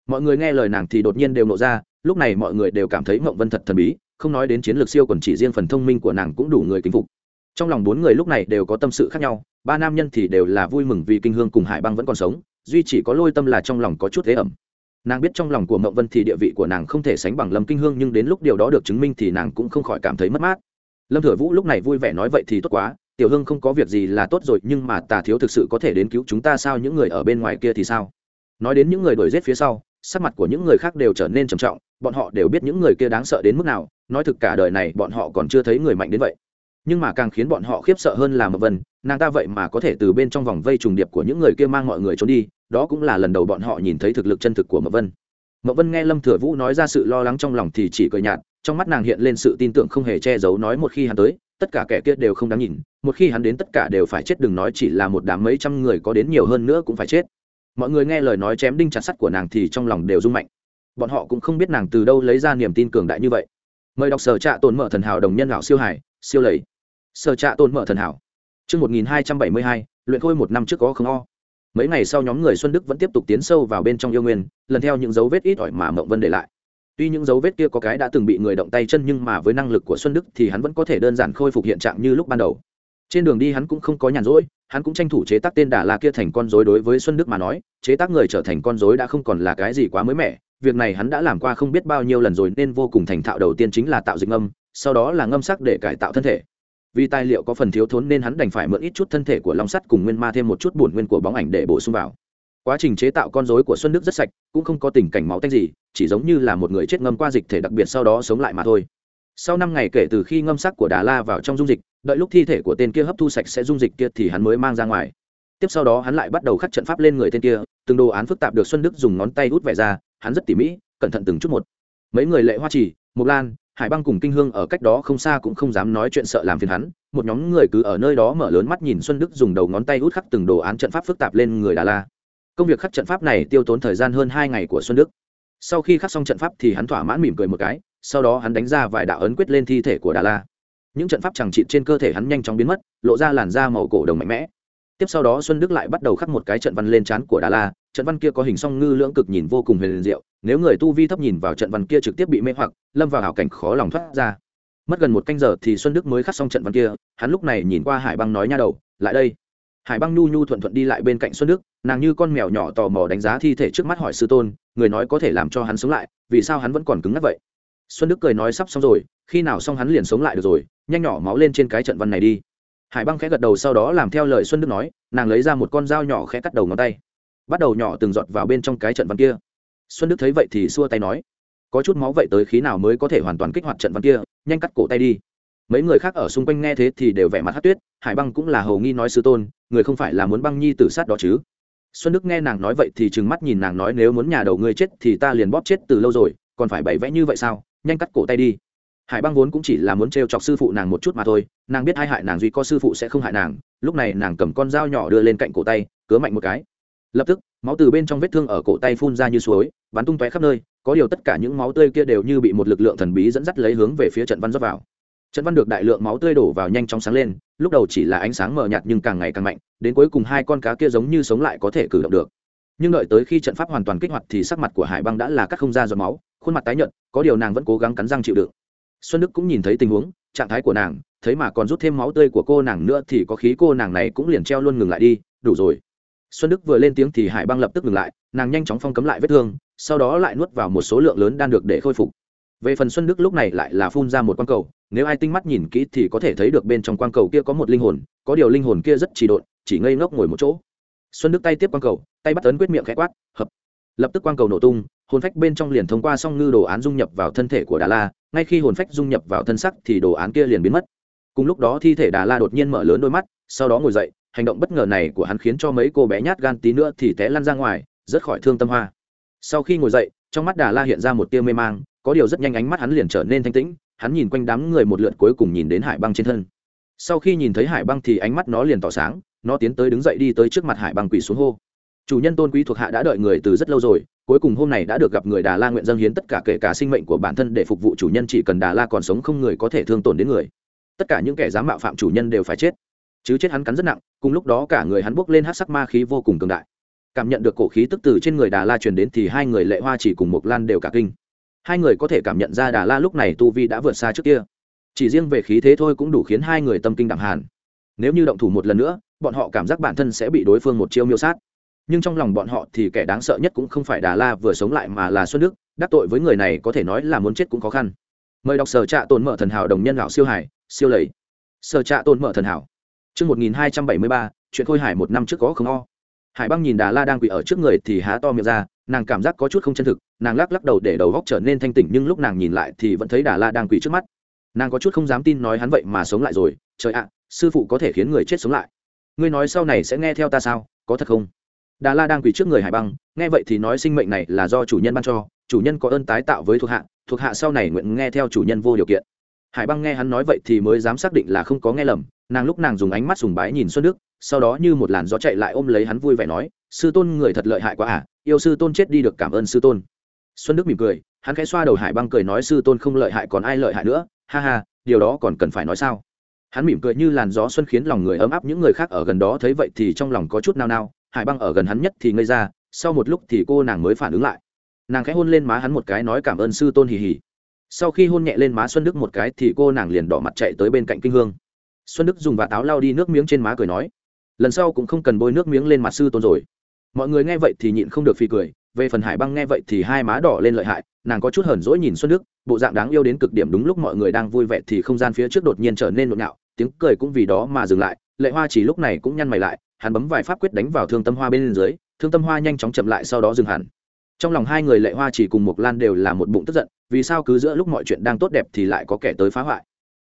Mọi người nghe lời nàng thì đột nhiên đều nộ ra, lúc này mọi người đều cảm thấy mậu vân thật thần bí không nói đến chiến lược siêu còn chỉ riêng phần thông minh của nàng cũng đủ người kính phục. Trong lòng bốn người lúc này đều có tâm sự khác nhau, ba nam nhân thì đều là vui mừng vì kinh hương cùng hải băng vẫn còn sống, duy chỉ có lôi tâm là trong lòng có chút thế ẩm. Nàng biết trong lòng của mậu vân thì địa vị của nàng không thể sánh bằng lâm kinh hương, nhưng đến lúc điều đó được chứng minh thì nàng cũng không khỏi cảm thấy mất mát. Lâm thừa vũ lúc này vui vẻ nói vậy thì tốt quá, tiểu hương không có việc gì là tốt rồi, nhưng mà tà thiếu thực sự có thể đến cứu chúng ta sao, những người ở bên ngoài kia thì sao? Nói đến những người đuổi giết phía sau, sắc mặt của những người khác đều trở nên trầm trọng, bọn họ đều biết những người kia đáng sợ đến mức nào nói thực cả đời này bọn họ còn chưa thấy người mạnh đến vậy. Nhưng mà càng khiến bọn họ khiếp sợ hơn là mập vân, nàng ta vậy mà có thể từ bên trong vòng vây trùng điệp của những người kia mang mọi người trốn đi, đó cũng là lần đầu bọn họ nhìn thấy thực lực chân thực của mập vân. Mậu vân nghe lâm thừa vũ nói ra sự lo lắng trong lòng thì chỉ cười nhạt, trong mắt nàng hiện lên sự tin tưởng không hề che giấu nói một khi hắn tới, tất cả kẻ kia đều không đáng nhìn, một khi hắn đến tất cả đều phải chết đừng nói chỉ là một đám mấy trăm người có đến nhiều hơn nữa cũng phải chết. Mọi người nghe lời nói chém đinh chặt sắt của nàng thì trong lòng đều rung mạnh. Bọn họ cũng không biết nàng từ đâu lấy ra niềm tin cường đại như vậy mời đọc sở trạ tồn mở thần hảo đồng nhân lão siêu hải siêu lầy sở trạ tồn mở thần hảo Trước 1272, luyện khôi một năm trước có không o. Mấy ngày sau nhóm người Xuân Đức vẫn tiếp tục tiến sâu vào bên trong yêu nguyên, lần theo những dấu vết ít ỏi mà Mộng Vân để lại. Tuy những dấu vết kia có cái đã từng bị người động tay chân nhưng mà với năng lực của Xuân Đức thì hắn vẫn có thể đơn giản khôi phục hiện trạng như lúc ban đầu. Trên đường đi hắn cũng không có nhàn rỗi, hắn cũng tranh thủ chế tác tên Đà La kia thành con rối đối với Xuân Đức mà nói, chế tác người trở thành con rối đã không còn là cái gì quá mới mẻ, việc này hắn đã làm qua không biết bao nhiêu lần rồi nên vô cùng thành thạo đầu tiên chính là tạo dịch ngâm, sau đó là ngâm sắc để cải tạo thân thể. Vì tài liệu có phần thiếu thốn nên hắn đành phải mượn ít chút thân thể của long sắt cùng nguyên ma thêm một chút bổn nguyên của bóng ảnh để bổ sung vào. Quá trình chế tạo con rối của xuân đức rất sạch cũng không có tình cảnh máu tanh gì chỉ giống như là một người chết ngâm qua dịch thể đặc biệt sau đó sống lại mà thôi. Sau năm ngày kể từ khi ngâm sắc của đà la vào trong dung dịch đợi lúc thi thể của tên kia hấp thu sạch sẽ dung dịch kia thì hắn mới mang ra ngoài. Tiếp sau đó hắn lại bắt đầu khắc trận pháp lên người tên kia từng đồ án phức tạp được xuân đức dùng ngón tay hút vẻ ra hắn rất tỉ mỉ, cẩn thận từng chút một. Mấy người lệ hoa trì, mộc lan, hải băng cùng kinh hương ở cách đó không xa cũng không dám nói chuyện sợ làm phiền hắn. Một nhóm người cứ ở nơi đó mở lớn mắt nhìn xuân đức dùng đầu ngón tay út khắc từng đồ án trận pháp phức tạp lên người đà la. Công việc khắc trận pháp này tiêu tốn thời gian hơn hai ngày của xuân đức. Sau khi khắc xong trận pháp thì hắn thỏa mãn mỉm cười một cái, sau đó hắn đánh ra vài đạo ấn quyết lên thi thể của đà la. Những trận pháp chẳng trị trên cơ thể hắn nhanh chóng biến mất, lộ ra làn da màu cổ đồng mạnh mẽ. Tiếp sau đó xuân đức lại bắt đầu khắc một cái trận văn lên trán của đà la trận văn kia có hình song ngư lưỡng cực nhìn vô cùng huyền diệu, nếu người tu vi thấp nhìn vào trận văn kia trực tiếp bị mê hoặc, lâm vào hảo cảnh khó lòng thoát ra. Mất gần một canh giờ thì xuân đức mới khắc xong trận văn kia, hắn lúc này nhìn qua hải băng nói nha đầu, lại đây. Hải băng nhu nhu thuận thuận đi lại bên cạnh xuân đức, nàng như con mèo nhỏ tò mò đánh giá thi thể trước mắt hỏi sư tôn, người nói có thể làm cho hắn sống lại, vì sao hắn vẫn còn cứng ngắc vậy? Xuân đức cười nói sắp xong rồi, khi nào xong hắn liền sống lại được rồi, nhanh nhỏ máu lên trên cái trận văn này đi. Hải băng khẽ gật đầu sau đó làm theo lời xuân đức nói, nàng lấy ra một con dao nhỏ khẽ cắt đầu ngón tay bắt đầu nhỏ từng giọt vào bên trong cái trận văn kia. Xuân đức thấy vậy thì xua tay nói, có chút máu vậy tới khí nào mới có thể hoàn toàn kích hoạt trận văn kia, nhanh cắt cổ tay đi. Mấy người khác ở xung quanh nghe thế thì đều vẻ mặt hát tuyết, hải băng cũng là hầu nghi nói sư tôn, người không phải là muốn băng nhi tử sát đó chứ? Xuân đức nghe nàng nói vậy thì trừng mắt nhìn nàng nói, nếu muốn nhà đầu ngươi chết thì ta liền bóp chết từ lâu rồi, còn phải bày vẽ như vậy sao? Nhanh cắt cổ tay đi. Hải băng vốn cũng chỉ là muốn t chọc sư phụ nàng một chút mà thôi, nàng biết hai hại nàng duy có sư phụ sẽ không hại nàng, lúc này nàng cầm con dao nhỏ đưa lên cạnh cổ tay, cứa mạnh một cái lập tức, máu từ bên trong vết thương ở cổ tay phun ra như suối, bắn tung tóe khắp nơi, có điều tất cả những máu tươi kia đều như bị một lực lượng thần bí dẫn dắt lấy hướng về phía trận văn rót vào. Trận văn được đại lượng máu tươi đổ vào nhanh chóng sáng lên, lúc đầu chỉ là ánh sáng mờ nhạt nhưng càng ngày càng mạnh, đến cuối cùng hai con cá kia giống như sống lại có thể cử động được. Nhưng đợi tới khi trận pháp hoàn toàn kích hoạt thì sắc mặt của hải băng đã là các không ra giọt máu, khuôn mặt tái nhợt, có điều nàng vẫn cố gắng cắn răng chịu đựng. Xuân đức cũng nhìn thấy tình huống, trạng thái của nàng, thấy mà còn rút thêm máu tươi của cô nàng nữa thì có khí cô nàng này cũng liền treo luôn ngừng lại đi, đủ rồi xuân đức vừa lên tiếng thì hải băng lập tức ngừng lại, nàng nhanh chóng phong cấm lại vết thương, sau đó lại nuốt vào một số lượng lớn đan được để khôi phục. Về phần xuân đức lúc này lại là phun ra một quang cầu, nếu ai tinh mắt nhìn kỹ thì có thể thấy được bên trong quang cầu kia có một linh hồn, có điều linh hồn kia rất trì độn, chỉ ngây ngốc ngồi một chỗ. Xuân đức tay tiếp quang cầu, tay bắt ấn quyết miệng khẽ quát, hợp. Lập tức quang cầu nổ tung, hồn phách bên trong liền thông qua song ngư đồ án dung nhập vào thân thể của đà la, ngay khi hồn phách dung nhập vào thân sắc thì đồ án kia liền biến mất. Cùng lúc đó thi thể đà la đột nhiên mở lớn đôi mắt, sau đó ngồi dậy hành động bất ngờ này của hắn khiến cho mấy cô bé nhát gan tí nữa thì té lăn ra ngoài rất khỏi thương tâm hoa. Sau khi ngồi dậy, trong mắt đà la hiện ra một tia mê mang, có điều rất nhanh ánh mắt hắn liền trở nên thanh tĩnh, hắn nhìn quanh đám người một lượt cuối cùng nhìn đến hải băng trên thân. Sau khi nhìn thấy hải băng thì ánh mắt nó liền tỏ sáng, nó tiến tới đứng dậy đi tới trước mặt hải băng quỳ xuống hô. Chủ nhân tôn quý thuộc hạ đã đợi người từ rất lâu rồi, cuối cùng hôm này đã được gặp người đà la nguyện dâng hiến tất cả kể cả sinh mệnh của bản thân để phục vụ chủ nhân, chỉ cần đà la còn sống không người có thể thương tổn đến người. Tất cả những kẻ dám mạo phạm chủ nhân đều phải chết chứ chết hắn cắn rất nặng, cùng lúc đó cả người hắn bốc lên hát sắc ma khí vô cùng cường đại. Cảm nhận được cổ khí tức từ trên người đà la truyền đến thì hai người lệ hoa chỉ cùng một lan đều cả kinh. Hai người có thể cảm nhận ra đà la lúc này tu vi đã vượt xa trước kia. Chỉ riêng về khí thế thôi cũng đủ khiến hai người tâm kinh đẳng hàn. Nếu như động thủ một lần nữa, bọn họ cảm giác bản thân sẽ bị đối phương một chiêu miêu sát. Nhưng trong lòng bọn họ thì kẻ đáng sợ nhất cũng không phải đà la vừa sống lại mà là xuân đức, đắc tội với người này có thể nói là muốn chết cũng khó khăn. Mời đọc sở trạ tồn mở thần hảo đồng nhân lão siêu hải, siêu lầy. Sở trạ tồn mở thần hảo. Trước 1273, chuyện khôi hải một năm trước có không o. Hải băng nhìn Đà La đang quỳ ở trước người thì há to miệng ra, nàng cảm giác có chút không chân thực, nàng lắc lắc đầu để đầu góc trở nên thanh tỉnh nhưng lúc nàng nhìn lại thì vẫn thấy Đà La đang quỳ trước mắt. Nàng có chút không dám tin nói hắn vậy mà sống lại rồi, trời ạ, sư phụ có thể khiến người chết sống lại. Ngươi nói sau này sẽ nghe theo ta sao, có thật không? Đà La đang quỳ trước người Hải băng, nghe vậy thì nói sinh mệnh này là do chủ nhân ban cho, chủ nhân có ơn tái tạo với thuộc hạ, thuộc hạ sau này nguyện nghe theo chủ nhân vô điều kiện. Hải băng nghe hắn nói vậy thì mới dám xác định là không có nghe lầm, nàng lúc nàng dùng ánh mắt sùng bái nhìn xuân đức, sau đó như một làn gió chạy lại ôm lấy hắn vui vẻ nói, sư tôn người thật lợi hại quá à yêu sư tôn chết đi được cảm ơn sư tôn. Xuân đức mỉm cười, hắn khẽ xoa đầu hải băng cười nói, sư tôn không lợi hại còn ai lợi hại nữa, ha ha, điều đó còn cần phải nói sao? Hắn mỉm cười như làn gió xuân khiến lòng người ấm áp, những người khác ở gần đó thấy vậy thì trong lòng có chút nao nao, hải băng ở gần hắn nhất thì ngây ra, sau một lúc thì cô nàng mới phản ứng lại. Nàng khẽ hôn lên má hắn một cái nói, cảm ơn sư tôn hì hì. Sau khi hôn nhẹ lên má xuân đức một cái thì cô nàng liền đỏ mặt chạy tới bên cạnh kinh hương xuân đức dùng vạt áo lau đi nước miếng trên má cười nói, lần sau cũng không cần bôi nước miếng lên mặt sư tôn rồi. Mọi người nghe vậy thì nhịn không được phi cười, về phần hải băng nghe vậy thì hai má đỏ lên lợi hại, nàng có chút hờn dỗi nhìn xuân đức, bộ dạng đáng yêu đến cực điểm đúng lúc mọi người đang vui vẻ thì không gian phía trước đột nhiên trở nên nhộn nhạo, tiếng cười cũng vì đó mà dừng lại, lệ hoa chỉ lúc này cũng nhăn mày lại, hắn bấm vài pháp quyết đánh vào thương tâm hoa bên dưới, thương tâm hoa nhanh chóng chậm lại sau đó dừng hẳn. Trong lòng hai người lệ hoa chỉ cùng một lan đều là một bụng tức giận, vì sao cứ giữa lúc mọi chuyện đang tốt đẹp thì lại có kẻ tới phá hoại?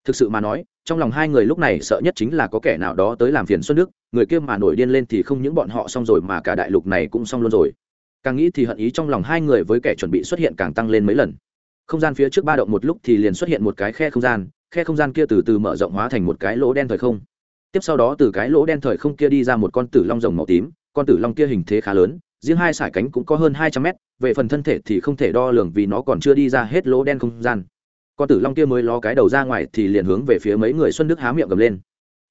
Thực sự mà nói, trong lòng hai người lúc này sợ nhất chính là có kẻ nào đó tới làm phiền xuân đức, người kia mà nổi điên lên thì không những bọn họ xong rồi mà cả đại lục này cũng xong luôn rồi. Càng nghĩ thì hận ý trong lòng hai người với kẻ chuẩn bị xuất hiện càng tăng lên mấy lần. Không gian phía trước ba động một lúc thì liền xuất hiện một cái khe không gian, khe không gian kia từ từ mở rộng hóa thành một cái lỗ đen thời không. Tiếp sau đó từ cái lỗ đen thời không kia đi ra một con tử long rồng màu tím, con tử long kia hình thế khá lớn, riêng hai sải cánh cũng có hơn hai trăm mét, về phần thân thể thì không thể đo lường vì nó còn chưa đi ra hết lỗ đen không gian con tử long kia mới ló cái đầu ra ngoài thì liền hướng về phía mấy người xuân đức há miệng gầm lên.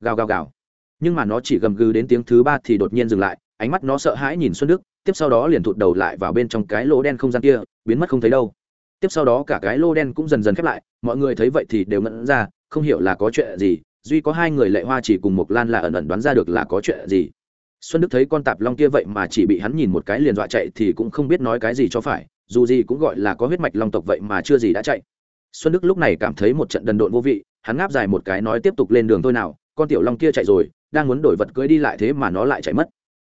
Gào gào gào. Nhưng mà nó chỉ gầm gừ đến tiếng thứ ba thì đột nhiên dừng lại, ánh mắt nó sợ hãi nhìn xuân đức, tiếp sau đó liền thụt đầu lại vào bên trong cái lỗ đen không gian kia, biến mất không thấy đâu. Tiếp sau đó cả cái lỗ đen cũng dần dần khép lại, mọi người thấy vậy thì đều ngẫn ra, không hiểu là có chuyện gì, duy có hai người lệ hoa chỉ cùng một lan là ẩn ẩn đoán ra được là có chuyện gì. Xuân đức thấy con tạp long kia vậy mà chỉ bị hắn nhìn một cái liền dọa chạy thì cũng không biết nói cái gì cho phải, dù gì cũng gọi là có huyết mạch long tộc vậy mà chưa gì đã chạy xuân đức lúc này cảm thấy một trận đần độn vô vị, hắn ngáp dài một cái nói tiếp tục lên đường thôi nào, con tiểu long kia chạy rồi, đang muốn đổi vật cưới đi lại thế mà nó lại chạy mất.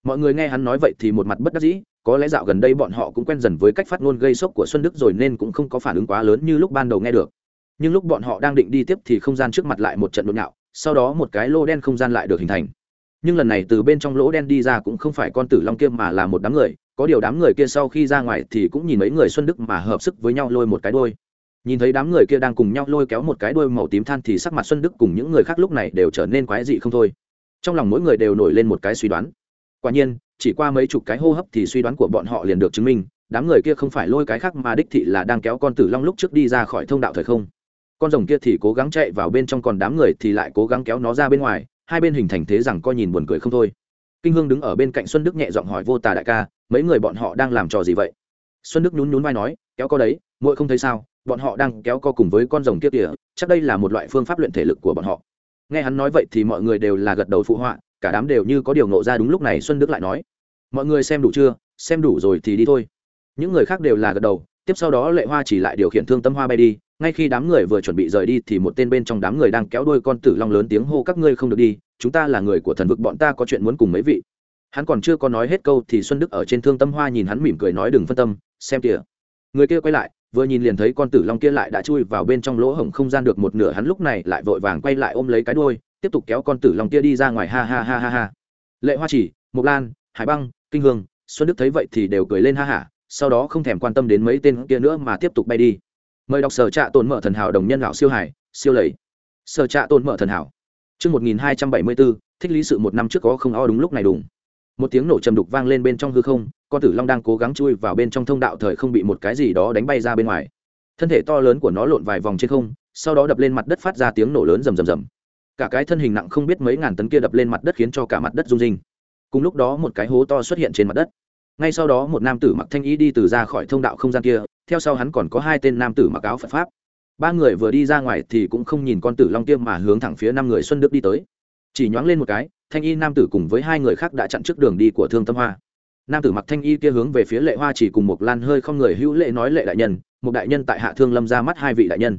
Mọi người nghe hắn nói vậy thì một mặt bất đắc dĩ, có lẽ dạo gần đây bọn họ cũng quen dần với cách phát ngôn gây sốc của xuân đức rồi nên cũng không có phản ứng quá lớn như lúc ban đầu nghe được. Nhưng lúc bọn họ đang định đi tiếp thì không gian trước mặt lại một trận đột nhạo, sau đó một cái lô đen không gian lại được hình thành. Nhưng lần này từ bên trong lỗ đen đi ra cũng không phải con tử long kia mà là một đám người, có điều đám người kia sau khi ra ngoài thì cũng nhìn mấy người xuân đức mà hợp sức với nhau lôi một cái đôi nhìn thấy đám người kia đang cùng nhau lôi kéo một cái đuôi màu tím than thì sắc mặt xuân đức cùng những người khác lúc này đều trở nên quái dị không thôi. Trong lòng mỗi người đều nổi lên một cái suy đoán. Quả nhiên, chỉ qua mấy chục cái hô hấp thì suy đoán của bọn họ liền được chứng minh, đám người kia không phải lôi cái khác mà đích thị là đang kéo con tử long lúc trước đi ra khỏi thông đạo thời không. Con rồng kia thì cố gắng chạy vào bên trong còn đám người thì lại cố gắng kéo nó ra bên ngoài, hai bên hình thành thế rằng coi nhìn buồn cười không thôi. Kinh hương đứng ở bên cạnh xuân đức nhẹ giọng hỏi, vô tà đại ca, mấy người bọn họ đang làm trò gì vậy? Xuân đức nhún nhún vai nói, kéo có đấy, muội không thấy sao? Bọn họ đang kéo co cùng với con rồng kia kìa, chắc đây là một loại phương pháp luyện thể lực của bọn họ. Nghe hắn nói vậy thì mọi người đều là gật đầu phụ họa, cả đám đều như có điều ngộ ra đúng lúc này xuân đức lại nói, mọi người xem đủ chưa? Xem đủ rồi thì đi thôi. Những người khác đều là gật đầu, tiếp sau đó lệ hoa chỉ lại điều khiển thương tâm hoa bay đi, ngay khi đám người vừa chuẩn bị rời đi thì một tên bên trong đám người đang kéo đuôi con tử long lớn tiếng hô, các ngươi không được đi, chúng ta là người của thần vực, bọn ta có chuyện muốn cùng mấy vị. Hắn còn chưa có nói hết câu thì xuân đức ở trên thương tâm hoa nhìn hắn mỉm cười nói, đừng phân tâm, xem kìa. Người kia quay lại vừa nhìn liền thấy con tử long kia lại đã chui vào bên trong lỗ hổng không gian được một nửa hắn lúc này lại vội vàng quay lại ôm lấy cái đuôi tiếp tục kéo con tử long kia đi ra ngoài ha ha ha ha ha. Lệ hoa chỉ mộc lan hải băng kinh hương xuân đức thấy vậy thì đều cười lên ha hả sau đó không thèm quan tâm đến mấy tên kia nữa mà tiếp tục bay đi. Mời đọc sở trạ tồn mở thần hảo đồng nhân lão siêu hải siêu lầy. Sở trạ tồn mở thần hảo. Trước 1274, thích lý sự một năm trước có không o đúng lúc này đúng một tiếng nổ trầm đục vang lên bên trong hư không, con tử long đang cố gắng chui vào bên trong thông đạo thời không bị một cái gì đó đánh bay ra bên ngoài. Thân thể to lớn của nó lộn vài vòng trên không, sau đó đập lên mặt đất phát ra tiếng nổ lớn rầm rầm rầm. Cả cái thân hình nặng không biết mấy ngàn tấn kia đập lên mặt đất khiến cho cả mặt đất rung rinh. Cùng lúc đó một cái hố to xuất hiện trên mặt đất. Ngay sau đó một nam tử mặc thanh y đi từ ra khỏi thông đạo không gian kia, theo sau hắn còn có hai tên nam tử mặc áo Phật pháp ba người vừa đi ra ngoài thì cũng không nhìn con tử long tiêm mà hướng thẳng phía năm người xuân đức đi tới chỉ nhoáng lên một cái thanh y nam tử cùng với hai người khác đã chặn trước đường đi của thương tâm hoa nam tử mặc thanh y kia hướng về phía lệ hoa chỉ cùng một lan hơi không người hữu lệ nói lệ đại nhân một đại nhân tại hạ thương lâm ra mắt hai vị đại nhân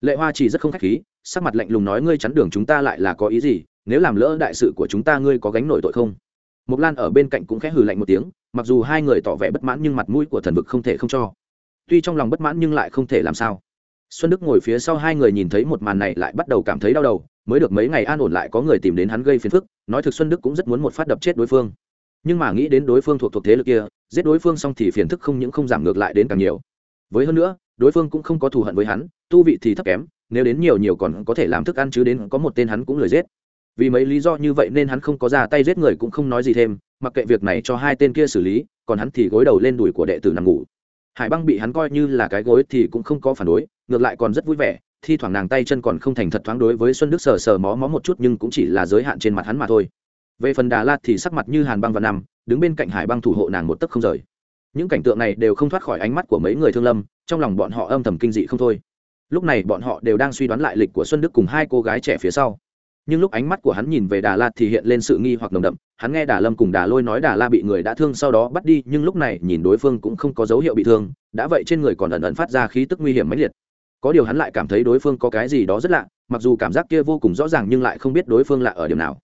lệ hoa chỉ rất không khách khí sắc mặt lạnh lùng nói ngươi chắn đường chúng ta lại là có ý gì nếu làm lỡ đại sự của chúng ta ngươi có gánh nổi tội không một lan ở bên cạnh cũng khẽ hừ lạnh một tiếng mặc dù hai người tỏ vẻ bất mãn nhưng mặt mũi của thần vực không thể không cho tuy trong lòng bất mãn nhưng lại không thể làm sao xuân đức ngồi phía sau hai người nhìn thấy một màn này lại bắt đầu cảm thấy đau đầu mới được mấy ngày an ổn lại có người tìm đến hắn gây phiền phức nói thực xuân đức cũng rất muốn một phát đập chết đối phương. Nhưng mà nghĩ đến đối phương thuộc thuộc thế lực kia, giết đối phương xong thì phiền phức không những không giảm ngược lại đến càng nhiều. Với hơn nữa, đối phương cũng không có thù hận với hắn, tu vị thì thấp kém, nếu đến nhiều nhiều còn có thể làm thức ăn chứ đến có một tên hắn cũng lười giết. Vì mấy lý do như vậy nên hắn không có ra tay giết người cũng không nói gì thêm, mặc kệ việc này cho hai tên kia xử lý, còn hắn thì gối đầu lên đùi của đệ tử nằm ngủ. Hải băng bị hắn coi như là cái gối thì cũng không có phản đối, ngược lại còn rất vui vẻ thi thoảng nàng tay chân còn không thành thật thoáng đối với xuân đức sờ sờ mó mó một chút nhưng cũng chỉ là giới hạn trên mặt hắn mà thôi. Về phần đà lạt thì sắc mặt như hàn băng và nằm, đứng bên cạnh hải băng thủ hộ nàng một tấc không rời. Những cảnh tượng này đều không thoát khỏi ánh mắt của mấy người thương lâm, trong lòng bọn họ âm thầm kinh dị không thôi. Lúc này bọn họ đều đang suy đoán lại lịch của xuân đức cùng hai cô gái trẻ phía sau. Nhưng lúc ánh mắt của hắn nhìn về đà la thì hiện lên sự nghi hoặc nồng đậm, hắn nghe đà lâm cùng đà lôi nói đà la bị người đã thương sau đó bắt đi, nhưng lúc này nhìn đối phương cũng không có dấu hiệu bị thương, đã vậy trên người còn ẩn ẩn phát ra khí tức nguy hiểm mãnh liệt có điều hắn lại cảm thấy đối phương có cái gì đó rất lạ, mặc dù cảm giác kia vô cùng rõ ràng nhưng lại không biết đối phương lạ ở điểm nào.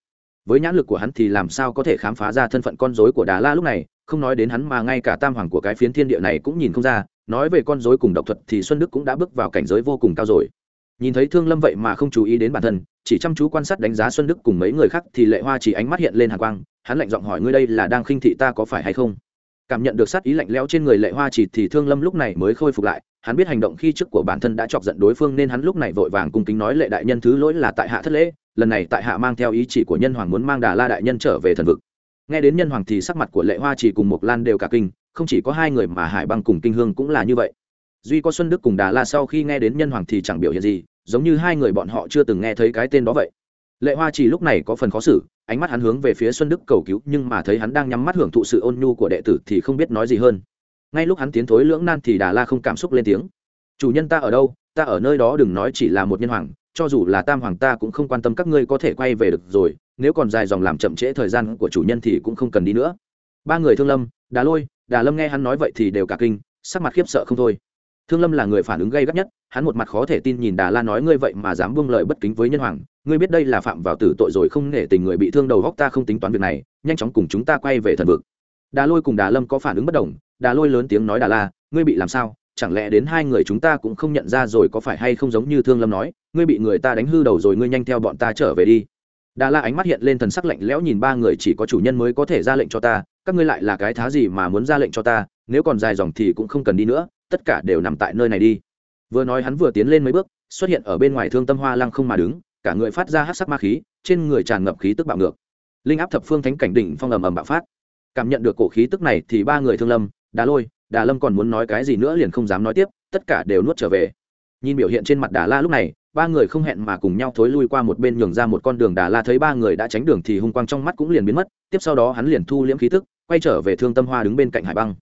Với nhãn lực của hắn thì làm sao có thể khám phá ra thân phận con dối của đà la lúc này, không nói đến hắn mà ngay cả tam hoàng của cái phiến thiên địa này cũng nhìn không ra, nói về con dối cùng độc thuật thì xuân đức cũng đã bước vào cảnh giới vô cùng cao rồi. Nhìn thấy thương lâm vậy mà không chú ý đến bản thân, chỉ chăm chú quan sát đánh giá xuân đức cùng mấy người khác thì lệ hoa chỉ ánh mắt hiện lên hàng quang, hắn lạnh giọng hỏi ngươi đây là đang khinh thị ta có phải hay không? Cảm nhận được sát ý lạnh lẽo trên người lệ hoa chỉ thì thương lâm lúc này mới khôi phục lại. Hắn biết hành động khi trước của bản thân đã chọc giận đối phương nên hắn lúc này vội vàng cung kính nói lệ đại nhân thứ lỗi là tại hạ thất lễ. Lần này tại hạ mang theo ý chỉ của nhân hoàng muốn mang đà la đại nhân trở về thần vực. Nghe đến nhân hoàng thì sắc mặt của lệ hoa chỉ cùng một lan đều cả kinh, không chỉ có hai người mà hải băng cùng kinh hương cũng là như vậy. Duy có xuân đức cùng đà la sau khi nghe đến nhân hoàng thì chẳng biểu hiện gì, giống như hai người bọn họ chưa từng nghe thấy cái tên đó vậy lệ hoa chỉ lúc này có phần khó xử, ánh mắt hắn hướng về phía xuân đức cầu cứu, nhưng mà thấy hắn đang nhắm mắt hưởng thụ sự ôn nhu của đệ tử thì không biết nói gì hơn. Ngay lúc hắn tiến thối lưỡng nan thì đà la không cảm xúc lên tiếng. Chủ nhân ta ở đâu? Ta ở nơi đó đừng nói chỉ là một nhân hoàng, cho dù là tam hoàng ta cũng không quan tâm các ngươi có thể quay về được rồi, nếu còn dài dòng làm chậm trễ thời gian của chủ nhân thì cũng không cần đi nữa. Ba người thương lâm, đà lôi, đà lâm nghe hắn nói vậy thì đều cả kinh, sắc mặt khiếp sợ không thôi thương lâm là người phản ứng gây gắt nhất, hắn một mặt khó thể tin nhìn đà la nói ngươi vậy mà dám buông lời bất kính với nhân hoàng, ngươi biết đây là phạm vào tử tội rồi không nể tình người bị thương đầu góc ta không tính toán việc này, nhanh chóng cùng chúng ta quay về thần vực. Đà lôi cùng đà lâm có phản ứng bất đồng, đà lôi lớn tiếng nói đà la, ngươi bị làm sao, chẳng lẽ đến hai người chúng ta cũng không nhận ra rồi có phải hay không giống như thương lâm nói, ngươi bị người ta đánh hư đầu rồi ngươi nhanh theo bọn ta trở về đi. Đà la ánh mắt hiện lên thần sắc lạnh lẽo nhìn ba người chỉ có chủ nhân mới có thể ra lệnh cho ta, các ngươi lại là cái thá gì mà muốn ra lệnh cho ta, nếu còn dài dòng thì cũng không cần đi nữa tất cả đều nằm tại nơi này đi. Vừa nói hắn vừa tiến lên mấy bước, xuất hiện ở bên ngoài thương tâm hoa lăng không mà đứng, cả người phát ra hát sắc ma khí, trên người tràn ngập khí tức bạo ngược. Linh áp thập phương thánh cảnh đỉnh phong ầm ầm bạo phát. Cảm nhận được cổ khí tức này thì ba người thương lâm, đà lôi, đà lâm còn muốn nói cái gì nữa liền không dám nói tiếp, tất cả đều nuốt trở về. Nhìn biểu hiện trên mặt đà la lúc này, ba người không hẹn mà cùng nhau thối lui qua một bên nhường ra một con đường đà la thấy ba người đã tránh đường thì hung quang trong mắt cũng liền biến mất, tiếp sau đó hắn liền thu liễm khí tức, quay trở về thương tâm hoa đứng bên cạnh hải băng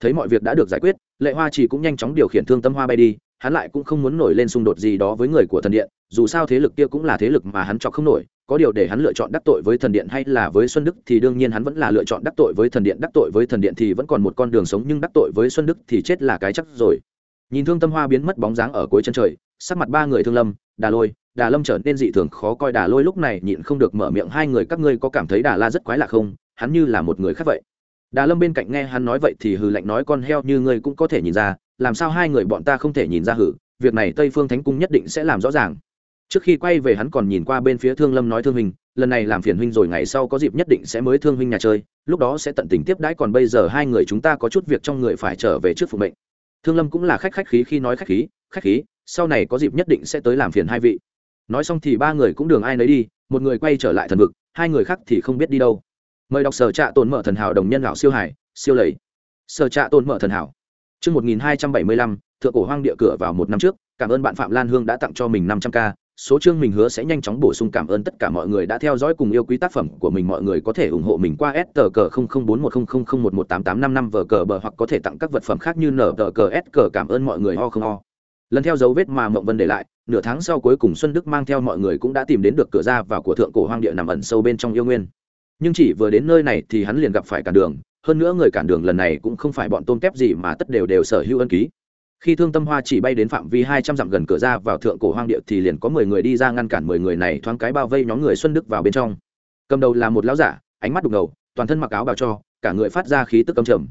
thấy mọi việc đã được giải quyết, lệ hoa chỉ cũng nhanh chóng điều khiển thương tâm hoa bay đi, hắn lại cũng không muốn nổi lên xung đột gì đó với người của thần điện, dù sao thế lực kia cũng là thế lực mà hắn chọc không nổi, có điều để hắn lựa chọn đắc tội với thần điện hay là với xuân đức thì đương nhiên hắn vẫn là lựa chọn đắc tội với thần điện, đắc tội với thần điện thì vẫn còn một con đường sống, nhưng đắc tội với xuân đức thì chết là cái chắc rồi. Nhìn thương tâm hoa biến mất bóng dáng ở cuối chân trời, sắc mặt ba người thương lâm, đà lôi, đà lâm trở nên dị thường khó coi, đà lôi lúc này nhịn không được mở miệng, hai người, các ngươi có cảm thấy đà la rất quái lạ không? Hắn như là một người khác vậy đà lâm bên cạnh nghe hắn nói vậy thì hừ lạnh nói con heo như ngươi cũng có thể nhìn ra, làm sao hai người bọn ta không thể nhìn ra hử, việc này tây phương thánh cung nhất định sẽ làm rõ ràng. Trước khi quay về hắn còn nhìn qua bên phía thương lâm nói thương hình lần này làm phiền huynh rồi ngày sau có dịp nhất định sẽ mới thương huynh nhà chơi, lúc đó sẽ tận tình tiếp đãi còn bây giờ hai người chúng ta có chút việc trong người phải trở về trước phụ mệnh. Thương lâm cũng là khách khách khí khi nói khách khí khách khí, sau này có dịp nhất định sẽ tới làm phiền hai vị. Nói xong thì ba người cũng đường ai nấy đi, một người quay trở lại thần vực, hai người khác thì không biết đi đâu mời đọc sở trạ tồn mở thần hảo đồng nhân lão siêu hải siêu lầy. Sở trạ tồn mở thần hảo. Trước 1275, thượng cổ hoang địa cửa vào một năm trước, cảm ơn bạn Phạm Lan Hương đã tặng cho mình 500k, số chương mình hứa sẽ nhanh chóng bổ sung cảm ơn tất cả mọi người đã theo dõi cùng yêu quý tác phẩm của mình mọi người có thể ủng hộ mình qua s tờ cờ không không bốn một không không không một một tám tám năm năm vờ cờ bờ hoặc có thể tặng các vật phẩm khác như nở tờ cờ s cờ cảm ơn mọi người ho không ho. Lần theo dấu vết mà mộng vân để lại nửa tháng sau cuối cùng xuân đức mang theo mọi người cũng đã tìm đến được cửa ra vào của thượng cổ hoang địa nằm ẩn sâu bên trong yêu nguyên nhưng chỉ vừa đến nơi này thì hắn liền gặp phải cản đường, hơn nữa người cản đường lần này cũng không phải bọn tôm kép gì mà tất đều đều sở hữu ân ký. Khi thương tâm hoa chỉ bay đến phạm vi hai trăm dặm gần cửa ra vào thượng cổ hoang địa thì liền có mười người đi ra ngăn cản mười người này thoáng cái bao vây nhóm người xuân đức vào bên trong. Cầm đầu là một lão giả, ánh mắt đục ngầu, toàn thân mặc áo bào cho, cả người phát ra khí tức cầm trầm.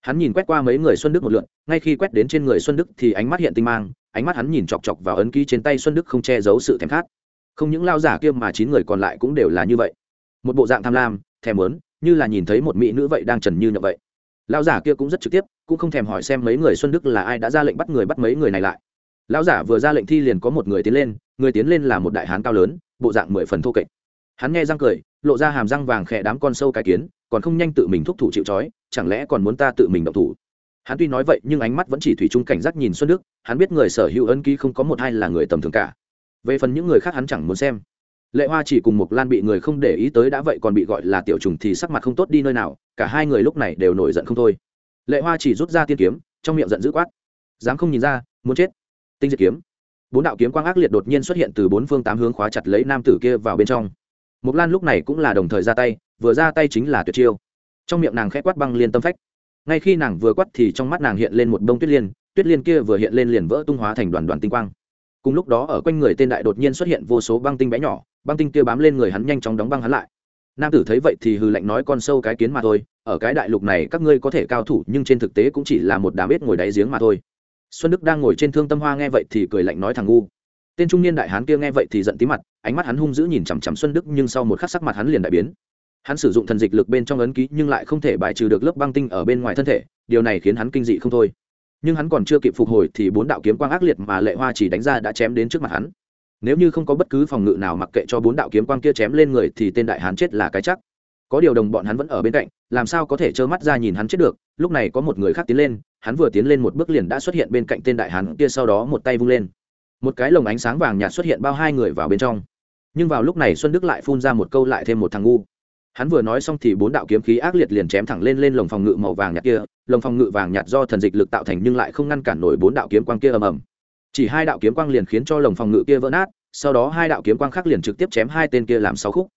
Hắn nhìn quét qua mấy người xuân đức một lượn, ngay khi quét đến trên người xuân đức thì ánh mắt hiện tinh mang, ánh mắt hắn nhìn chọc chọc vào ấn ký trên tay xuân đức không che giấu sự thèm khát. Không những lao giả kia mà chín người còn lại cũng đều là như vậy một bộ dạng tham lam, thèm mớn, như là nhìn thấy một mỹ nữ vậy đang trần như nhậm vậy. Lão giả kia cũng rất trực tiếp, cũng không thèm hỏi xem mấy người xuân đức là ai đã ra lệnh bắt người bắt mấy người này lại. Lão giả vừa ra lệnh thi liền có một người tiến lên, người tiến lên là một đại hán cao lớn, bộ dạng mười phần thô kệch. Hắn nghe răng cười, lộ ra hàm răng vàng khẽ đám con sâu cái kiến, còn không nhanh tự mình thúc thủ chịu trói, chẳng lẽ còn muốn ta tự mình động thủ? Hắn tuy nói vậy, nhưng ánh mắt vẫn chỉ thủy chung cảnh giác nhìn xuân đức, hắn biết người sở hữu ấn ký không có một hai là người tầm thường cả. Về phần những người khác hắn chẳng muốn xem lệ hoa chỉ cùng một lan bị người không để ý tới đã vậy còn bị gọi là tiểu trùng thì sắc mặt không tốt đi nơi nào, cả hai người lúc này đều nổi giận không thôi. Lệ hoa chỉ rút ra tiên kiếm, trong miệng giận dữ quát. Dám không nhìn ra, muốn chết. Tinh diệt kiếm. Bốn đạo kiếm quang ác liệt đột nhiên xuất hiện từ bốn phương tám hướng khóa chặt lấy nam tử kia vào bên trong. Mục lan lúc này cũng là đồng thời ra tay, vừa ra tay chính là tuyệt chiêu. Trong miệng nàng khẽ quát băng liên tâm phách. Ngay khi nàng vừa quát thì trong mắt nàng hiện lên một bông tuyết liên tuyết liên kia vừa hiện lên liền vỡ tung hóa thành đoàn đoàn tinh quang. Cùng lúc đó ở quanh người tên đại đột nhiên xuất hiện vô số băng tinh bé nhỏ băng tinh kia bám lên người hắn nhanh chóng đóng băng hắn lại. Nam tử thấy vậy thì hư lạnh nói con sâu cái kiến mà thôi, ở cái đại lục này các ngươi có thể cao thủ, nhưng trên thực tế cũng chỉ là một đám ếch ngồi đáy giếng mà thôi. Xuân đức đang ngồi trên thương tâm hoa nghe vậy thì cười lạnh nói thằng ngu. Tên trung niên đại hán kia nghe vậy thì giận tí mặt, ánh mắt hắn hung dữ nhìn chằm chằm xuân đức, nhưng sau một khắc sắc mặt hắn liền đại biến. Hắn sử dụng thần dịch lực bên trong ấn ký nhưng lại không thể bài trừ được lớp băng tinh ở bên ngoài thân thể, điều này khiến hắn kinh dị không thôi. Nhưng hắn còn chưa kịp phục hồi thì bốn đạo kiếm quang ác liệt mà lệ hoa chỉ đánh ra đã chém đến trước mặt hắn nếu như không có bất cứ phòng ngự nào mặc kệ cho bốn đạo kiếm quang kia chém lên người thì tên đại hán chết là cái chắc. Có điều đồng bọn hắn vẫn ở bên cạnh, làm sao có thể trơ mắt ra nhìn hắn chết được? Lúc này có một người khác tiến lên, hắn vừa tiến lên một bước liền đã xuất hiện bên cạnh tên đại hán kia sau đó một tay vung lên. Một cái lồng ánh sáng vàng nhạt xuất hiện bao hai người vào bên trong. Nhưng vào lúc này xuân đức lại phun ra một câu lại thêm một thằng ngu. Hắn vừa nói xong thì bốn đạo kiếm khí ác liệt liền chém thẳng lên lên lồng phòng ngự màu vàng nhạt kia. Lồng phòng ngự vàng nhạt do thần dịch lực tạo thành nhưng lại không ngăn cản nổi bốn đạo kiếm quang kia ầm ầm chỉ hai đạo kiếm quang liền khiến cho lồng phòng ngự kia vỡ nát, sau đó hai đạo kiếm quang khác liền trực tiếp chém hai tên kia làm sáu khúc.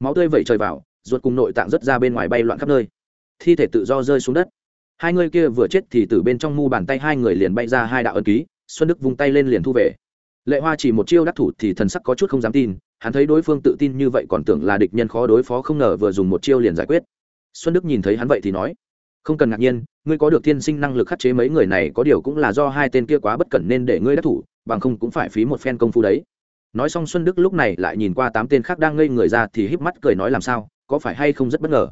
Máu tươi vẩy trời vào, ruột cùng nội tạng rất ra bên ngoài bay loạn khắp nơi. Thi thể tự do rơi xuống đất. Hai người kia vừa chết thì từ bên trong mu bàn tay hai người liền bay ra hai đạo ân ký, xuân đức vung tay lên liền thu về. Lệ hoa chỉ một chiêu đắc thủ thì thần sắc có chút không dám tin, hắn thấy đối phương tự tin như vậy còn tưởng là địch nhân khó đối phó không ngờ vừa dùng một chiêu liền giải quyết. Xuân đức nhìn thấy hắn vậy thì nói không cần ngạc nhiên, ngươi có được thiên sinh năng lực khắc chế mấy người này có điều cũng là do hai tên kia quá bất cẩn nên để ngươi đắc thủ, bằng không cũng phải phí một phen công phu đấy. Nói xong xuân đức lúc này lại nhìn qua tám tên khác đang ngây người ra thì híp mắt cười nói làm sao, có phải hay không rất bất ngờ.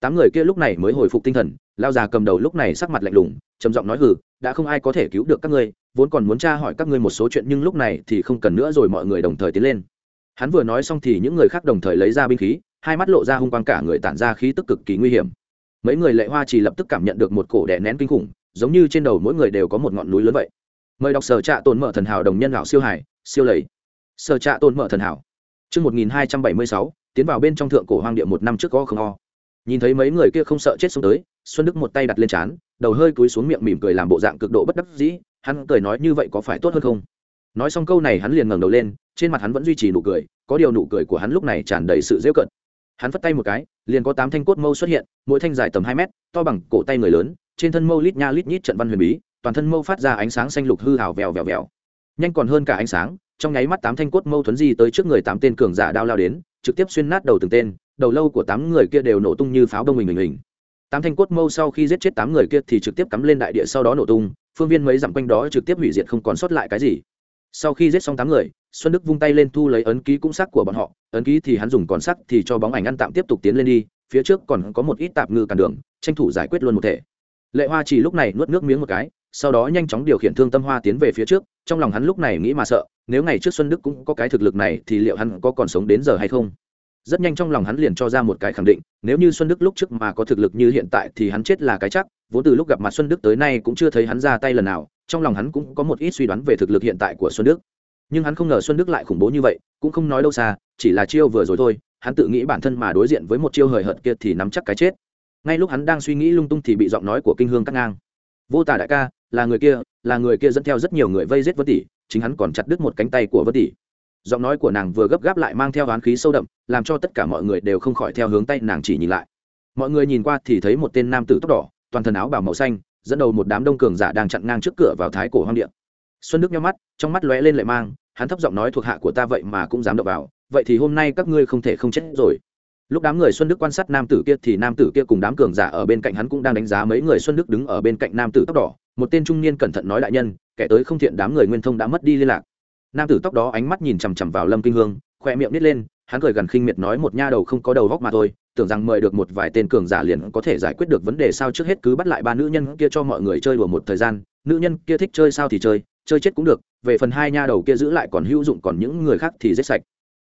Tám người kia lúc này mới hồi phục tinh thần, lao già cầm đầu lúc này sắc mặt lạnh lùng, trầm giọng nói hừ, đã không ai có thể cứu được các ngươi, vốn còn muốn tra hỏi các ngươi một số chuyện nhưng lúc này thì không cần nữa rồi mọi người đồng thời tiến lên. Hắn vừa nói xong thì những người khác đồng thời lấy ra binh khí, hai mắt lộ ra hung quang cả người tản ra khí tức cực kỳ nguy hiểm mấy người lệ hoa chỉ lập tức cảm nhận được một cổ đè nén kinh khủng, giống như trên đầu mỗi người đều có một ngọn núi lớn vậy. Mời đọc sở trạ tồn mở thần hảo đồng nhân lão siêu hải siêu lầy. Sở trạ tồn mở thần hảo. Chương một nghìn hai trăm bảy mươi sáu, tiến vào bên trong thượng cổ hoang địa một năm trước có không o. Nhìn thấy mấy người kia không sợ chết xuống tới, xuân đức một tay đặt lên trán, đầu hơi cúi xuống miệng mỉm cười làm bộ dạng cực độ bất đắc dĩ, hắn cười nói như vậy có phải tốt hơn không? Nói xong câu này hắn liền ngẩng đầu lên, trên mặt hắn vẫn duy trì nụ cười, có điều nụ cười của hắn lúc này tràn đầy sự dễ cận hắn phất tay một cái, liền có tám thanh cốt mâu xuất hiện, mỗi thanh dài tầm hai mét, to bằng cổ tay người lớn, trên thân mâu lít nha lít nhít trận văn huyền bí, toàn thân mâu phát ra ánh sáng xanh lục hư hào vèo vèo vèo. Nhanh còn hơn cả ánh sáng, trong nháy mắt tám thanh cốt mâu thuấn di tới trước người tám tên cường giả đao lao đến, trực tiếp xuyên nát đầu từng tên, đầu lâu của tám người kia đều nổ tung như pháo đông mình mình mình tám thanh cốt mâu sau khi giết chết tám người kia thì trực tiếp cắm lên đại địa sau đó nổ tung, phương viên mấy dặm quanh đó trực tiếp hủy diệt không còn sót lại cái gì sau khi giết xong tám người, xuân đức vung tay lên thu lấy ấn ký cũng sắc của bọn họ. Ấn ký thì hắn dùng còn sắc thì cho bóng ảnh ăn tạm tiếp tục tiến lên đi. Phía trước còn có một ít tạp ngư cản đường, tranh thủ giải quyết luôn một thể. Lệ hoa chỉ lúc này nuốt nước miếng một cái, sau đó nhanh chóng điều khiển thương tâm hoa tiến về phía trước. Trong lòng hắn lúc này nghĩ mà sợ, nếu ngày trước xuân đức cũng có cái thực lực này thì liệu hắn có còn sống đến giờ hay không? Rất nhanh trong lòng hắn liền cho ra một cái khẳng định, nếu như xuân đức lúc trước mà có thực lực như hiện tại thì hắn chết là cái chắc. Vốn từ lúc gặp mặt xuân đức tới nay cũng chưa thấy hắn ra tay lần nào trong lòng hắn cũng có một ít suy đoán về thực lực hiện tại của xuân đức. Nhưng hắn không ngờ xuân đức lại khủng bố như vậy, cũng không nói đâu xa, chỉ là chiêu vừa rồi thôi, hắn tự nghĩ bản thân mà đối diện với một chiêu hời hợt kia thì nắm chắc cái chết. Ngay lúc hắn đang suy nghĩ lung tung thì bị giọng nói của kinh hương cắt ngang. Vô tả đại ca, là người kia, là người kia dẫn theo rất nhiều người vây giết vân tỷ, chính hắn còn chặt đứt một cánh tay của vân tỷ. Giọng nói của nàng vừa gấp gáp lại mang theo oán khí sâu đậm, làm cho tất cả mọi người đều không khỏi theo hướng tay nàng chỉ nhìn lại. Mọi người nhìn qua thì thấy một tên nam tử tóc đỏ, toàn thân áo bảo màu xanh dẫn đầu một đám đông cường giả đang chặn ngang trước cửa vào thái cổ hoang điện xuân đức nhắm mắt, trong mắt lóe lên lệ mang, hắn thấp giọng nói thuộc hạ của ta vậy mà cũng dám đập vào, vậy thì hôm nay các ngươi không thể không chết rồi. Lúc đám người xuân đức quan sát nam tử kia thì nam tử kia cùng đám cường giả ở bên cạnh hắn cũng đang đánh giá mấy người xuân đức đứng ở bên cạnh nam tử tóc đỏ, một tên trung niên cẩn thận nói đại nhân, kẻ tới không thiện đám người nguyên thông đã mất đi liên lạc. Nam tử tóc đó ánh mắt nhìn chằm chằm vào lâm kinh hương, khoe miệng nít lên, hắn cười gần khinh miệt nói một nha đầu không có đầu góc mà thôi tưởng rằng mời được một vài tên cường giả liền có thể giải quyết được vấn đề sao trước hết cứ bắt lại ba nữ nhân kia cho mọi người chơi đùa một thời gian. Nữ nhân kia thích chơi sao thì chơi chơi chết cũng được, về phần hai nha đầu kia giữ lại còn hữu dụng, còn những người khác thì giết sạch.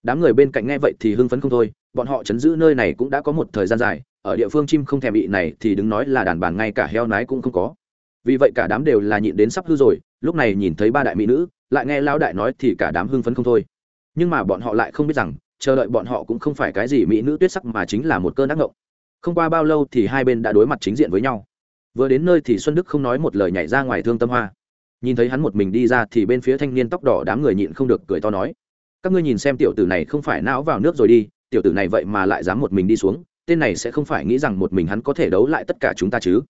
Đám người bên cạnh nghe vậy thì hưng phấn không thôi, bọn họ chấn giữ nơi này cũng đã có một thời gian dài, ở địa phương chim không thèm bị này thì đứng nói là đàn bàn ngay cả heo nái cũng không có. Vì vậy cả đám đều là nhịn đến sắp hư rồi, lúc này nhìn thấy ba đại mỹ nữ, lại nghe lão đại nói thì cả đám hưng phấn không thôi. Nhưng mà bọn họ lại không biết rằng chờ đợi bọn họ cũng không phải cái gì mỹ nữ tuyết sắc mà chính là một cơn ác ngộng. Không qua bao lâu thì hai bên đã đối mặt chính diện với nhau. Vừa đến nơi thì xuân đức không nói một lời nhảy ra ngoài thương tâm hoa. Nhìn thấy hắn một mình đi ra thì bên phía thanh niên tóc đỏ đám người nhịn không được cười to nói, các ngươi nhìn xem tiểu tử này không phải não vào nước rồi đi, tiểu tử này vậy mà lại dám một mình đi xuống, tên này sẽ không phải nghĩ rằng một mình hắn có thể đấu lại tất cả chúng ta chứ.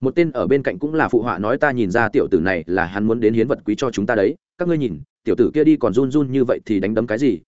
Một tên ở bên cạnh cũng là phụ họa nói, ta nhìn ra tiểu tử này là hắn muốn đến hiến vật quý cho chúng ta đấy, các ngươi nhìn, tiểu tử kia đi còn run run như vậy thì đánh đấm cái gì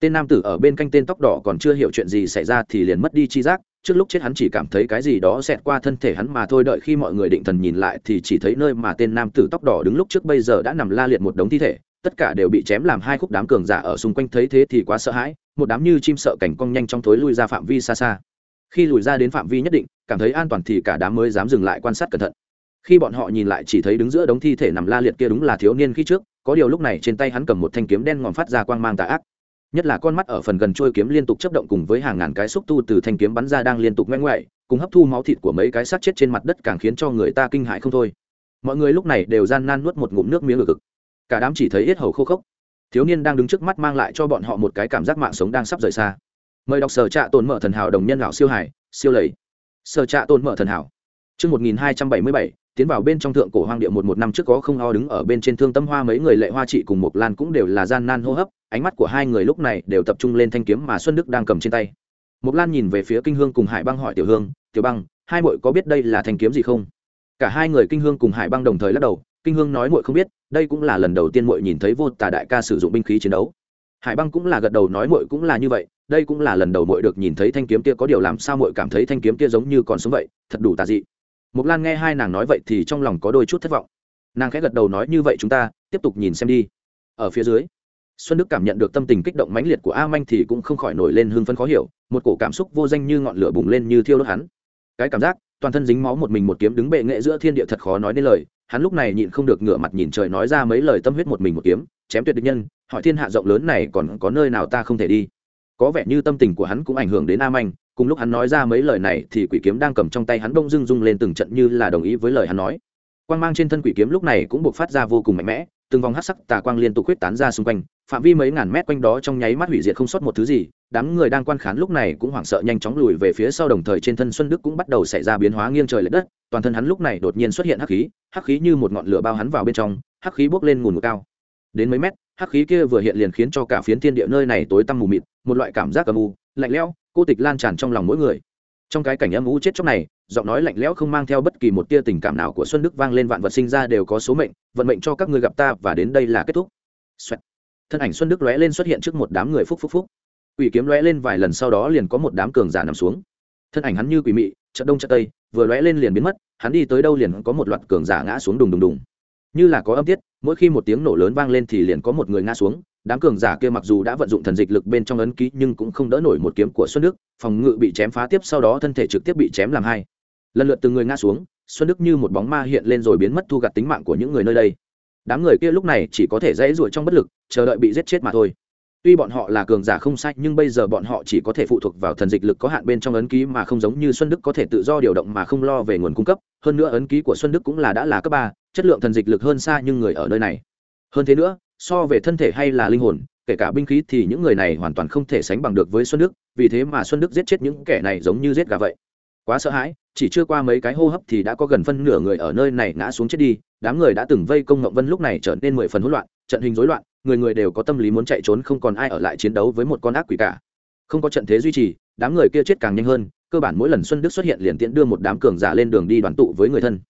tên nam tử ở bên canh tên tóc đỏ còn chưa hiểu chuyện gì xảy ra thì liền mất đi chi giác, trước lúc chết hắn chỉ cảm thấy cái gì đó xẹt qua thân thể hắn mà thôi, đợi khi mọi người định thần nhìn lại thì chỉ thấy nơi mà tên nam tử tóc đỏ đứng lúc trước bây giờ đã nằm la liệt một đống thi thể, tất cả đều bị chém làm hai khúc đám cường giả ở xung quanh thấy thế thì quá sợ hãi, một đám như chim sợ cảnh cong nhanh trong thối lui ra phạm vi xa xa. Khi lùi ra đến phạm vi nhất định, cảm thấy an toàn thì cả đám mới dám dừng lại quan sát cẩn thận. Khi bọn họ nhìn lại chỉ thấy đứng giữa đống thi thể nằm la liệt kia đúng là thiếu niên khi trước, có điều lúc này trên tay hắn cầm một thanh kiếm đen ngòm phát ra quang mang tà ác nhất là con mắt ở phần gần trôi kiếm liên tục chấp động cùng với hàng ngàn cái xúc tu từ thanh kiếm bắn ra đang liên tục ngoe ngoại, cùng hấp thu máu thịt của mấy cái xác chết trên mặt đất càng khiến cho người ta kinh hãi không thôi. Mọi người lúc này đều gian nan nuốt một ngụm nước miếng ngực. Cả đám chỉ thấy yết hầu khô khốc. Thiếu niên đang đứng trước mắt mang lại cho bọn họ một cái cảm giác mạng sống đang sắp rời xa. Mời đọc sở trạ tồn mở thần hảo đồng nhân lão siêu hải, siêu lầy. Sở trạ tồn mở thần hảo. Chương một nghìn hai trăm bảy mươi bảy, tiến vào bên trong thượng cổ hoang địa một một năm trước có không o đứng ở bên trên thương tâm hoa mấy người lệ hoa trị cùng một lan cũng đều là gian nan hô hấp ánh mắt của hai người lúc này đều tập trung lên thanh kiếm mà xuân đức đang cầm trên tay. Mộc lan nhìn về phía kinh hương cùng hải băng hỏi, tiểu hương, tiểu băng, hai mội có biết đây là thanh kiếm gì không? Cả hai người kinh hương cùng hải băng đồng thời lắc đầu. Kinh hương nói mội không biết, đây cũng là lần đầu tiên mội nhìn thấy vô tà đại ca sử dụng binh khí chiến đấu. Hải băng cũng là gật đầu nói mội cũng là như vậy, đây cũng là lần đầu mội được nhìn thấy thanh kiếm kia, có điều làm sao mội cảm thấy thanh kiếm kia giống như còn sống vậy, thật đủ tà dị. Mục lan nghe hai nàng nói vậy thì trong lòng có đôi chút thất vọng. Nàng khẽ gật đầu nói, như vậy chúng ta tiếp tục nhìn xem đi. Ở phía dưới xuân đức cảm nhận được tâm tình kích động mãnh liệt của a manh thì cũng không khỏi nổi lên hương phấn khó hiểu, một cổ cảm xúc vô danh như ngọn lửa bùng lên như thiêu đốt hắn. Cái cảm giác, toàn thân dính máu một mình một kiếm đứng bệ nghệ giữa thiên địa thật khó nói nên lời, hắn lúc này nhịn không được ngửa mặt nhìn trời nói ra mấy lời tâm huyết một mình một kiếm, chém tuyệt địch nhân, hỏi thiên hạ rộng lớn này còn có nơi nào ta không thể đi. Có vẻ như tâm tình của hắn cũng ảnh hưởng đến a manh, cùng lúc hắn nói ra mấy lời này thì quỷ kiếm đang cầm trong tay hắn bông dưng rung lên từng trận như là đồng ý với lời hắn nói. Quang mang trên thân quỷ kiếm lúc này cũng buộc phát ra vô cùng mạnh mẽ, từng vòng hát sắc tà quang liên tục huyết tán ra xung quanh phạm vi mấy ngàn mét quanh đó trong nháy mắt hủy diệt không sót một thứ gì, đám người đang quan khán lúc này cũng hoảng sợ nhanh chóng lùi về phía sau đồng thời trên thân xuân đức cũng bắt đầu xảy ra biến hóa nghiêng trời l ệ đất, toàn thân hắn lúc này đột nhiên xuất hiện hắc khí hắc khí như một ngọn lửa bao hắn vào bên trong, hắc khí bốc lên ngùn ngụt cao. Đến mấy mét, hắc khí kia vừa hiện liền khiến cho cả phiến thiên địa nơi này tối tăm mù mịt, một loại cảm giác âm u, lạnh lẽo, cô tịch lan tràn trong lòng mỗi người. Trong cái cảnh âm u chết chóc này, giọng nói lạnh lẽo không mang theo bất kỳ một tia tình cảm nào của xuân đức vang lên vạn vật sinh ra đều có số mệnh, vận mệnh cho các ngươi gặp ta và đến đây là kết thúc. Xoẹt thân ảnh xuân đức lóe lên xuất hiện trước một đám người phúc phúc phúc. Quỷ kiếm lóe lên vài lần sau đó liền có một đám cường giả nằm xuống. Thân ảnh hắn như quỷ mị, chợt đông chợt tây, vừa lóe lên liền biến mất, hắn đi tới đâu liền có một loạt cường giả ngã xuống đùng đùng đùng. Như là có âm tiết, mỗi khi một tiếng nổ lớn vang lên thì liền có một người ngã xuống, đám cường giả kia mặc dù đã vận dụng thần dịch lực bên trong ấn ký nhưng cũng không đỡ nổi một kiếm của xuân đức, phòng ngự bị chém phá tiếp sau đó thân thể trực tiếp bị chém làm hai. Lần lượt từng người ngã xuống, xuân đức như một bóng ma hiện lên rồi biến mất thu gặt tính mạng của những người nơi đây đám người kia lúc này chỉ có thể dãy ruổi trong bất lực, chờ đợi bị giết chết mà thôi. Tuy bọn họ là cường giả không sai, nhưng bây giờ bọn họ chỉ có thể phụ thuộc vào thần dịch lực có hạn bên trong ấn ký mà không giống như xuân đức có thể tự do điều động mà không lo về nguồn cung cấp. Hơn nữa ấn ký của xuân đức cũng là đã là cấp ba, chất lượng thần dịch lực hơn xa nhưng người ở nơi này. Hơn thế nữa, so về thân thể hay là linh hồn, kể cả binh khí thì những người này hoàn toàn không thể sánh bằng được với xuân đức, vì thế mà xuân đức giết chết những kẻ này giống như giết gà vậy quá sợ hãi, chỉ chưa qua mấy cái hô hấp thì đã có gần phân nửa người ở nơi này ngã xuống chết đi, đám người đã từng vây công ngậm vân lúc này trở nên mười phần hỗn loạn, trận hình rối loạn, người người đều có tâm lý muốn chạy trốn, không còn ai ở lại chiến đấu với một con ác quỷ cả. Không có trận thế duy trì, đám người kia chết càng nhanh hơn, cơ bản mỗi lần xuân đức xuất hiện liền tiễn đưa một đám cường giả lên đường đi đoàn tụ với người thân.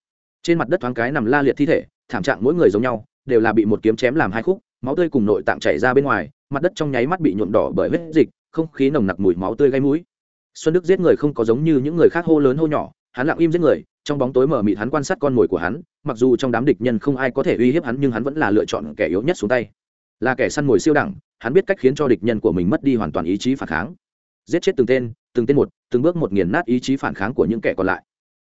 Trên mặt đất thoáng cái nằm la liệt thi thể, thảm trạng mỗi người giống nhau, đều là bị một kiếm chém làm hai khúc, máu tươi cùng nội tạng chảy ra bên ngoài, mặt đất trong nháy mắt bị nhuộm đỏ bởi vết dịch, không khí nồng nặc mùi máu tươi gây mũi xuân đức giết người không có giống như những người khác hô lớn hô nhỏ, hắn lặng im giết người, trong bóng tối mở mịt hắn quan sát con mồi của hắn, mặc dù trong đám địch nhân không ai có thể uy hiếp hắn nhưng hắn vẫn là lựa chọn kẻ yếu nhất xuống tay. Là kẻ săn mồi siêu đẳng, hắn biết cách khiến cho địch nhân của mình mất đi hoàn toàn ý chí phản kháng. Giết chết từng tên từng tên một, từng bước một nghiền nát ý chí phản kháng của những kẻ còn lại.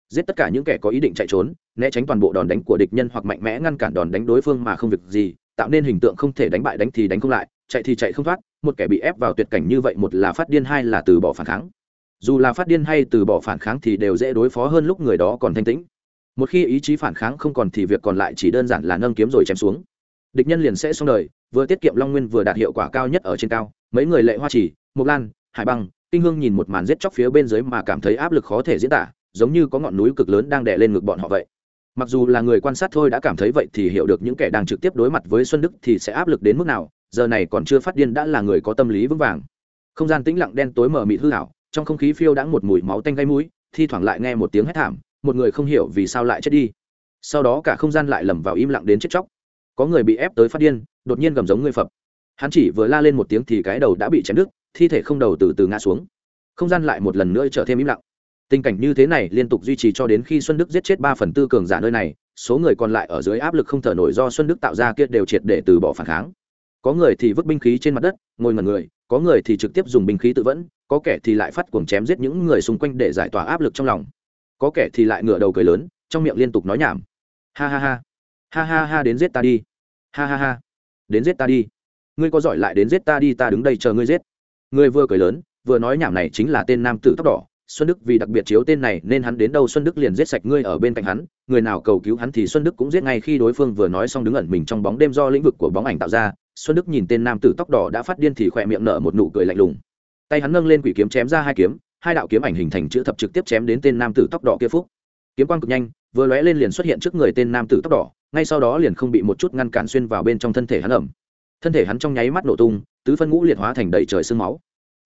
Giết tất cả những kẻ có ý định chạy trốn, né tránh toàn bộ đòn đánh của địch nhân hoặc mạnh mẽ ngăn cản đòn đánh đối phương mà không việc gì, tạo nên hình tượng không thể đánh bại đánh thì đánh không lại, chạy thì chạy không thoát, một kẻ bị ép vào tuyệt cảnh như vậy một là phát điên, hai là từ bỏ phản kháng dù là phát điên hay từ bỏ phản kháng thì đều dễ đối phó hơn lúc người đó còn thanh tĩnh. Một khi ý chí phản kháng không còn thì việc còn lại chỉ đơn giản là nâng kiếm rồi chém xuống. Địch nhân liền sẽ xong đời, vừa tiết kiệm long nguyên vừa đạt hiệu quả cao nhất ở trên cao. Mấy người lệ hoa chỉ, mộc lan, hải băng, kinh hương nhìn một màn giết chóc phía bên dưới mà cảm thấy áp lực khó thể diễn tả, giống như có ngọn núi cực lớn đang đè lên ngực bọn họ vậy. Mặc dù là người quan sát thôi đã cảm thấy vậy thì hiểu được những kẻ đang trực tiếp đối mặt với xuân đức thì sẽ áp lực đến mức nào, giờ này còn chưa phát điên đã là người có tâm lý vững vàng. Không gian tĩnh lặng đen tối mờ mịt hư hảo trong không khí phiêu đãng một mùi máu tanh gây mũi, thi thoảng lại nghe một tiếng hét thảm, một người không hiểu vì sao lại chết đi. Sau đó cả không gian lại lầm vào im lặng đến chết chóc. Có người bị ép tới phát điên, đột nhiên gầm giống người phập hắn chỉ vừa la lên một tiếng thì cái đầu đã bị chém đứt, thi thể không đầu từ từ ngã xuống. Không gian lại một lần nữa trở thêm im lặng. Tình cảnh như thế này liên tục duy trì cho đến khi xuân đức giết chết ba phần tư cường giả nơi này, số người còn lại ở dưới áp lực không thở nổi do xuân đức tạo ra kia đều triệt để từ bỏ phản kháng. Có người thì vứt binh khí trên mặt đất, ngồi ngẩn người, có người thì trực tiếp dùng binh khí tự vẫn có kẻ thì lại phát cuồng chém giết những người xung quanh để giải tỏa áp lực trong lòng. Có kẻ thì lại ngửa đầu cười lớn, trong miệng liên tục nói nhảm. Ha ha ha. Ha ha ha, đến giết ta đi. Ha ha ha. Đến giết ta đi. Ngươi có giỏi lại đến giết ta đi, ta đứng đây chờ ngươi giết. Ngươi vừa cười lớn, vừa nói nhảm này chính là tên nam tử tóc đỏ, xuân đức vì đặc biệt chiếu tên này nên hắn đến đâu xuân đức liền giết sạch ngươi ở bên cạnh hắn, người nào cầu cứu hắn thì xuân đức cũng giết ngay khi đối phương vừa nói xong đứng ẩn mình trong bóng đêm do lĩnh vực của bóng ảnh tạo ra. Xuân đức nhìn tên nam tử tóc đỏ đã phát điên thì khỏe miệng nở một nụ cười lạnh lùng tay hắn nâng lên quỷ kiếm chém ra hai kiếm, hai đạo kiếm ảnh hình thành chữ thập trực tiếp chém đến tên nam tử tóc đỏ kia phúc. Kiếm quang cực nhanh, vừa lóe lên liền xuất hiện trước người tên nam tử tóc đỏ, ngay sau đó liền không bị một chút ngăn cản xuyên vào bên trong thân thể hắn ẩm. Thân thể hắn trong nháy mắt nổ tung, tứ phân ngũ liệt hóa thành đầy trời sương máu.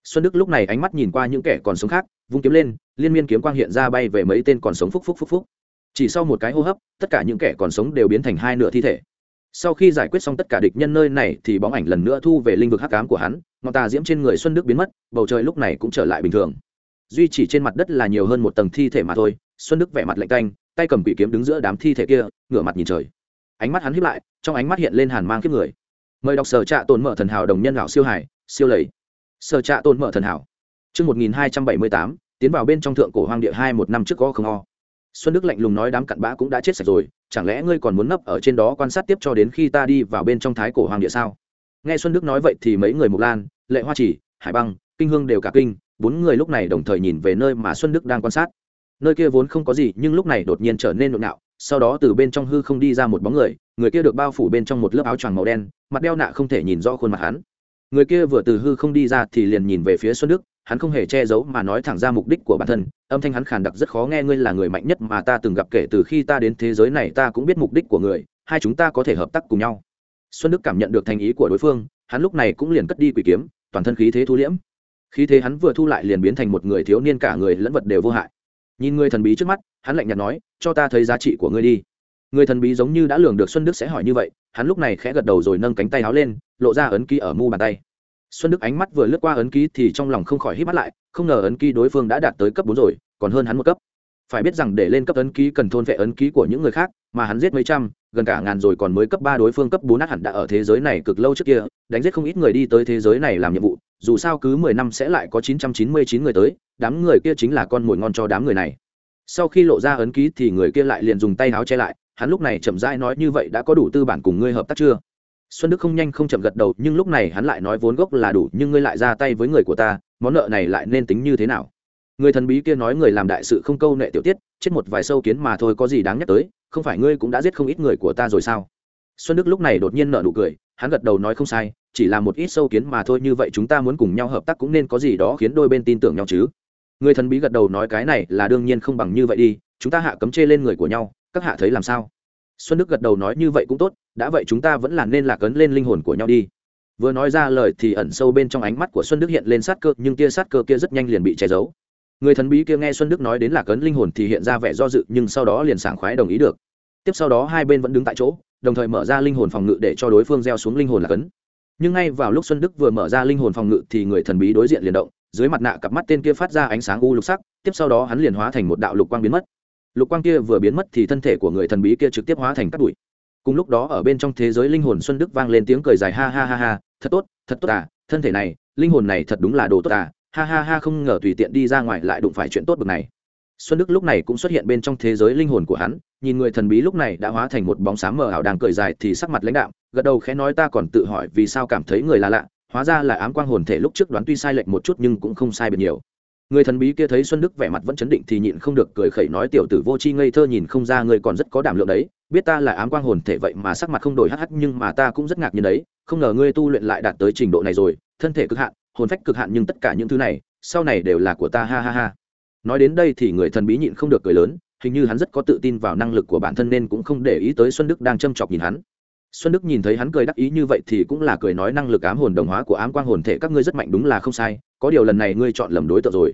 Xuân đức lúc này ánh mắt nhìn qua những kẻ còn sống khác, vung kiếm lên, liên miên kiếm quang hiện ra bay về mấy tên còn sống phúc phúc phúc phúc. Chỉ sau một cái hô hấp, tất cả những kẻ còn sống đều biến thành hai nửa thi thể sau khi giải quyết xong tất cả địch nhân nơi này thì bóng ảnh lần nữa thu về linh vực hắc ám của hắn ngọn tà diễm trên người xuân đức biến mất bầu trời lúc này cũng trở lại bình thường. Duy chỉ trên mặt đất là nhiều hơn một tầng thi thể mà thôi xuân đức vẻ mặt lạnh tanh tay cầm quỷ kiếm đứng giữa đám thi thể kia ngửa mặt nhìn trời. Ánh mắt hắn hiếp lại trong ánh mắt hiện lên hàn mang kiếp người. Mời đọc sở trạ tồn mở thần hảo đồng nhân lão siêu hải siêu lầy. Sở trạ tồn mở thần hảo. Trước 1278, tiến vào bên trong thượng cổ hoang địa hai một năm trước có không o. Xuân Đức lạnh lùng nói đám cặn bã cũng đã chết sạch rồi, chẳng lẽ ngươi còn muốn nấp ở trên đó quan sát tiếp cho đến khi ta đi vào bên trong thái cổ hoàng địa sao? Nghe Xuân Đức nói vậy thì mấy người Mục Lan, Lệ Hoa Chỉ, Hải Băng, Kinh Hương đều cả kinh, bốn người lúc này đồng thời nhìn về nơi mà Xuân Đức đang quan sát. Nơi kia vốn không có gì, nhưng lúc này đột nhiên trở nên nhộn nhạo, sau đó từ bên trong hư không đi ra một bóng người, người kia được bao phủ bên trong một lớp áo choàng màu đen, mặt đeo nạ không thể nhìn rõ khuôn mặt hắn. Người kia vừa từ hư không đi ra thì liền nhìn về phía Xuân Đức, hắn không hề che giấu mà nói thẳng ra mục đích của bản thân, âm thanh hắn khàn đặc rất khó nghe ngươi là người mạnh nhất mà ta từng gặp kể từ khi ta đến thế giới này ta cũng biết mục đích của người, hai chúng ta có thể hợp tác cùng nhau. Xuân đức cảm nhận được thành ý của đối phương, hắn lúc này cũng liền cất đi quỷ kiếm, toàn thân khí thế thu liễm. Khí thế hắn vừa thu lại liền biến thành một người thiếu niên cả người lẫn vật đều vô hại. Nhìn người thần bí trước mắt, hắn lạnh nhạt nói, cho ta thấy giá trị của ngươi đi. Người thần bí giống như đã lường được xuân đức sẽ hỏi như vậy, hắn lúc này khẽ gật đầu rồi nâng cánh tay áo lên, lộ ra ấn ký ở mu bàn tay xuân đức ánh mắt vừa lướt qua ấn ký thì trong lòng không khỏi hít mắt lại, không ngờ ấn ký đối phương đã đạt tới cấp bốn rồi, còn hơn hắn một cấp. Phải biết rằng để lên cấp ấn ký cần thôn vệ ấn ký của những người khác, mà hắn giết mấy trăm, gần cả ngàn rồi còn mới cấp ba đối phương cấp bốn át hẳn đã ở thế giới này cực lâu trước kia, đánh giết không ít người đi tới thế giới này làm nhiệm vụ, dù sao cứ mười năm sẽ lại có chín trăm chín mươi chín người tới, đám người kia chính là con mồi ngon cho đám người này. Sau khi lộ ra ấn ký thì người kia lại liền dùng tay áo che lại, hắn lúc này chậm rãi nói như vậy đã có đủ tư bản cùng ngươi hợp tác chưa? Xuân đức không nhanh không chậm gật đầu, nhưng lúc này hắn lại nói vốn gốc là đủ, nhưng ngươi lại ra tay với người của ta, món nợ này lại nên tính như thế nào? Người thần bí kia nói người làm đại sự không câu nệ tiểu tiết, chết một vài sâu kiến mà thôi có gì đáng nhắc tới, không phải ngươi cũng đã giết không ít người của ta rồi sao? Xuân đức lúc này đột nhiên nợ nụ cười, hắn gật đầu nói không sai, chỉ là một ít sâu kiến mà thôi, như vậy chúng ta muốn cùng nhau hợp tác cũng nên có gì đó khiến đôi bên tin tưởng nhau chứ. Người thần bí gật đầu nói cái này là đương nhiên không bằng như vậy đi, chúng ta hạ cấm chê lên người của nhau, các hạ thấy làm sao? Xuân đức gật đầu nói như vậy cũng tốt đã vậy chúng ta vẫn là nên lạc ấn lên linh hồn của nhau đi. Vừa nói ra lời thì ẩn sâu bên trong ánh mắt của xuân đức hiện lên sát cơ, nhưng tia sát cơ kia rất nhanh liền bị che giấu. Người thần bí kia nghe xuân đức nói đến lạc ấn linh hồn thì hiện ra vẻ do dự, nhưng sau đó liền sảng khoái đồng ý được. Tiếp sau đó hai bên vẫn đứng tại chỗ, đồng thời mở ra linh hồn phòng ngự để cho đối phương gieo xuống linh hồn lạc ấn. Nhưng ngay vào lúc xuân đức vừa mở ra linh hồn phòng ngự thì người thần bí đối diện liền động, dưới mặt nạ cặp mắt tên kia phát ra ánh sáng u lục sắc, tiếp sau đó hắn liền hóa thành một đạo lục quang biến mất. Lục quang kia vừa biến mất thì thân thể của người thần bí kia trực tiếp hóa thành các bụi cùng lúc đó ở bên trong thế giới linh hồn xuân đức vang lên tiếng cười dài ha ha ha ha, thật tốt thật tốt à thân thể này, linh hồn này thật đúng là đồ tốt à ha ha ha, không ngờ tùy tiện đi ra ngoài lại đụng phải chuyện tốt bực này. Xuân đức lúc này cũng xuất hiện bên trong thế giới linh hồn của hắn, nhìn người thần bí lúc này đã hóa thành một bóng sáng mờ ảo đang cười dài thì sắc mặt lãnh đạo gật đầu khẽ nói, ta còn tự hỏi vì sao cảm thấy người là lạ, hóa ra là ám quang hồn thể lúc trước đoán tuy sai lệch một chút nhưng cũng không sai biệt nhiều. Người thần bí kia thấy xuân đức vẻ mặt vẫn chấn định thì nhịn không được cười khẩy nói, tiểu tử vô tri ngây thơ nhìn không ra, ngươi còn rất có đảm lượng đấy biết ta là ám quang hồn thể vậy mà sắc mặt không đổi hắc hắc, nhưng mà ta cũng rất ngạc nhiên đấy, không ngờ ngươi tu luyện lại đạt tới trình độ này rồi, thân thể cực hạn, hồn phách cực hạn nhưng tất cả những thứ này, sau này đều là của ta, ha ha ha. Nói đến đây thì người thần bí nhịn không được cười lớn, hình như hắn rất có tự tin vào năng lực của bản thân nên cũng không để ý tới xuân đức đang châm chọc nhìn hắn. Xuân đức nhìn thấy hắn cười đắc ý như vậy thì cũng là cười nói năng lực ám hồn đồng hóa của ám quang hồn thể các ngươi rất mạnh, đúng là không sai, có điều lần này ngươi chọn lầm đối tượng rồi.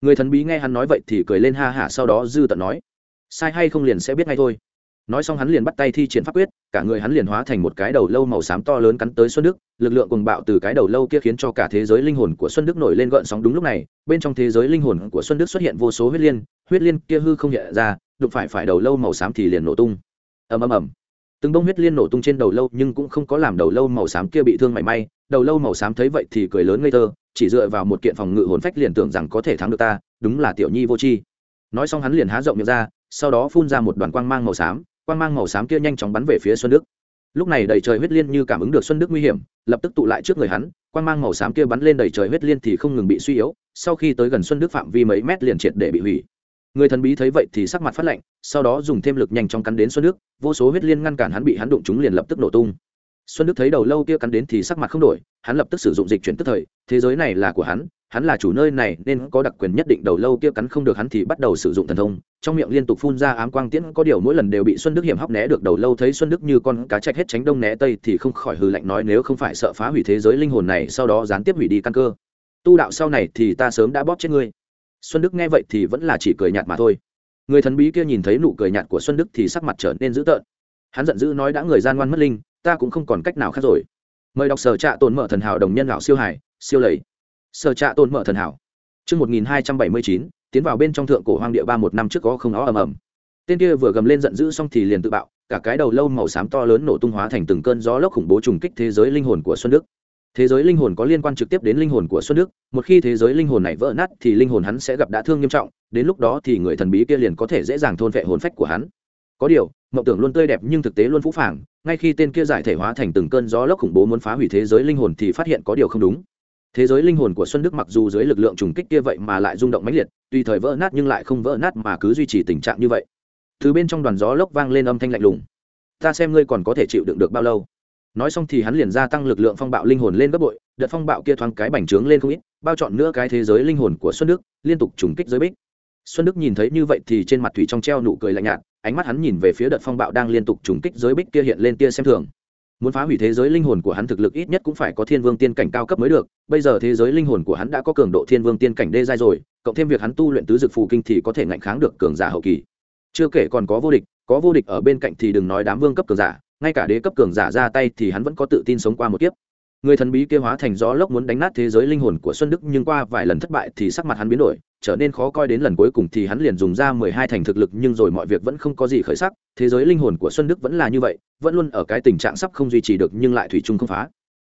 Người thần bí nghe hắn nói vậy thì cười lên ha hả sau đó dư tận nói, sai hay không liền sẽ biết ngay thôi nói xong hắn liền bắt tay thi triển pháp quyết, cả người hắn liền hóa thành một cái đầu lâu màu xám to lớn cắn tới xuân đức, lực lượng cùng bạo từ cái đầu lâu kia khiến cho cả thế giới linh hồn của xuân đức nổi lên gợn sóng. Đúng lúc này, bên trong thế giới linh hồn của xuân đức xuất hiện vô số huyết liên huyết liên kia hư không nhận ra, đụng phải phải đầu lâu màu xám thì liền nổ tung. Ầm ầm ầm. Từng bông huyết liên nổ tung trên đầu lâu nhưng cũng không có làm đầu lâu màu xám kia bị thương mảy may. Đầu lâu màu xám thấy vậy thì cười lớn ngây thơ, chỉ dựa vào một kiện phòng ngự hồn phách liền tưởng rằng có thể thắng được ta, đúng là tiểu nhi vô tri. Nói xong hắn liền há rộng miệng ra, sau đó phun ra một đoàn quang mang màu xám quang mang màu xám kia nhanh chóng bắn về phía xuân đức. Lúc này đầy trời huyết liên như cảm ứng được xuân đức nguy hiểm, lập tức tụ lại trước người hắn quang mang màu xám kia bắn lên đầy trời huyết liên thì không ngừng bị suy yếu, sau khi tới gần xuân đức phạm vi mấy mét liền triệt để bị hủy. Người thần bí thấy vậy thì sắc mặt phát lạnh, sau đó dùng thêm lực nhanh chóng cắn đến xuân đức, vô số huyết liên ngăn cản hắn bị hắn đụng chúng liền lập tức nổ tung. Xuân đức thấy đầu lâu kia cắn đến thì sắc mặt không đổi, hắn lập tức sử dụng dịch chuyển tức thời, thế giới này là của hắn hắn là chủ nơi này nên có đặc quyền nhất định đầu lâu kia cắn không được hắn thì bắt đầu sử dụng thần thông trong miệng liên tục phun ra ám quang tiễn, có điều mỗi lần đều bị xuân đức hiểm hóc né được đầu lâu, thấy xuân đức như con cá chạch hết tránh đông né tây thì không khỏi hư lạnh nói, nếu không phải sợ phá hủy thế giới linh hồn này, sau đó gián tiếp hủy đi căn cơ. Tu đạo sau này thì ta sớm đã bóp chết ngươi. Xuân đức nghe vậy thì vẫn là chỉ cười nhạt mà thôi. Người thần bí kia nhìn thấy nụ cười nhạt của xuân đức thì sắc mặt trở nên dữ tợn. Hắn giận dữ nói, đã người gian ngoan mất linh, ta cũng không còn cách nào khác rồi. Mời đọc sở trạ tồn mở thần hảo đồng nhân lão siêu hải, siêu lầy. Sở trạ tồn mở thần hảo. Chương một nghìn hai trăm bảy mươi chín tiến vào bên trong thượng cổ hoang địa ba một năm trước có không ó ầm ầm. Tên kia vừa gầm lên giận dữ xong thì liền tự bạo, cả cái đầu lâu màu xám to lớn nổ tung hóa thành từng cơn gió lốc khủng bố trùng kích thế giới linh hồn của xuân đức. Thế giới linh hồn có liên quan trực tiếp đến linh hồn của xuân đức, một khi thế giới linh hồn này vỡ nát thì linh hồn hắn sẽ gặp đả thương nghiêm trọng, đến lúc đó thì người thần bí kia liền có thể dễ dàng thôn vệ hồn phách của hắn. Có điều, mộng tưởng luôn tươi đẹp nhưng thực tế luôn phũ phàng, ngay khi tên kia giải thể hóa thành từng cơn gió lốc khủng bố muốn phá hủy thế giới linh hồn thì phát hiện có điều không đúng. Thế giới linh hồn của xuân đức mặc dù dưới lực lượng trùng kích kia vậy mà lại rung động mãnh liệt tùy thời vỡ nát nhưng lại không vỡ nát mà cứ duy trì tình trạng như vậy. Từ bên trong đoàn gió lốc vang lên âm thanh lạnh lùng. Ta xem ngươi còn có thể chịu đựng được bao lâu. Nói xong thì hắn liền gia tăng lực lượng phong bạo linh hồn lên gấp bội, đợt phong bạo kia thoáng cái bành trướng lên không ít, bao trọn nữa cái thế giới linh hồn của xuân đức liên tục trùng kích giới bích. Xuân đức nhìn thấy như vậy thì trên mặt thủy trong treo nụ cười lạnh nhạt, ánh mắt hắn nhìn về phía đợt phong bạo đang liên tục trùng kích giới bích kia hiện lên tia xem thường. Muốn phá hủy thế giới linh hồn của hắn thực lực ít nhất cũng phải có thiên vương tiên cảnh cao cấp mới được, bây giờ thế giới linh hồn của hắn đã có cường độ thiên vương tiên cảnh đê giai rồi cộng thêm việc hắn tu luyện tứ dực phù kinh thì có thể ngạnh kháng được cường giả hậu kỳ. Chưa kể còn có vô địch, có vô địch ở bên cạnh thì đừng nói đám vương cấp cường giả, ngay cả đế cấp cường giả ra tay thì hắn vẫn có tự tin sống qua một kiếp. Người thần bí kia hóa thành gió lốc muốn đánh nát thế giới linh hồn của xuân đức, nhưng qua vài lần thất bại thì sắc mặt hắn biến đổi, trở nên khó coi đến lần cuối cùng thì hắn liền dùng ra mười hai thành thực lực, nhưng rồi mọi việc vẫn không có gì khởi sắc, thế giới linh hồn của xuân đức vẫn là như vậy, vẫn luôn ở cái tình trạng sắp không duy trì được nhưng lại thủy chung không phá.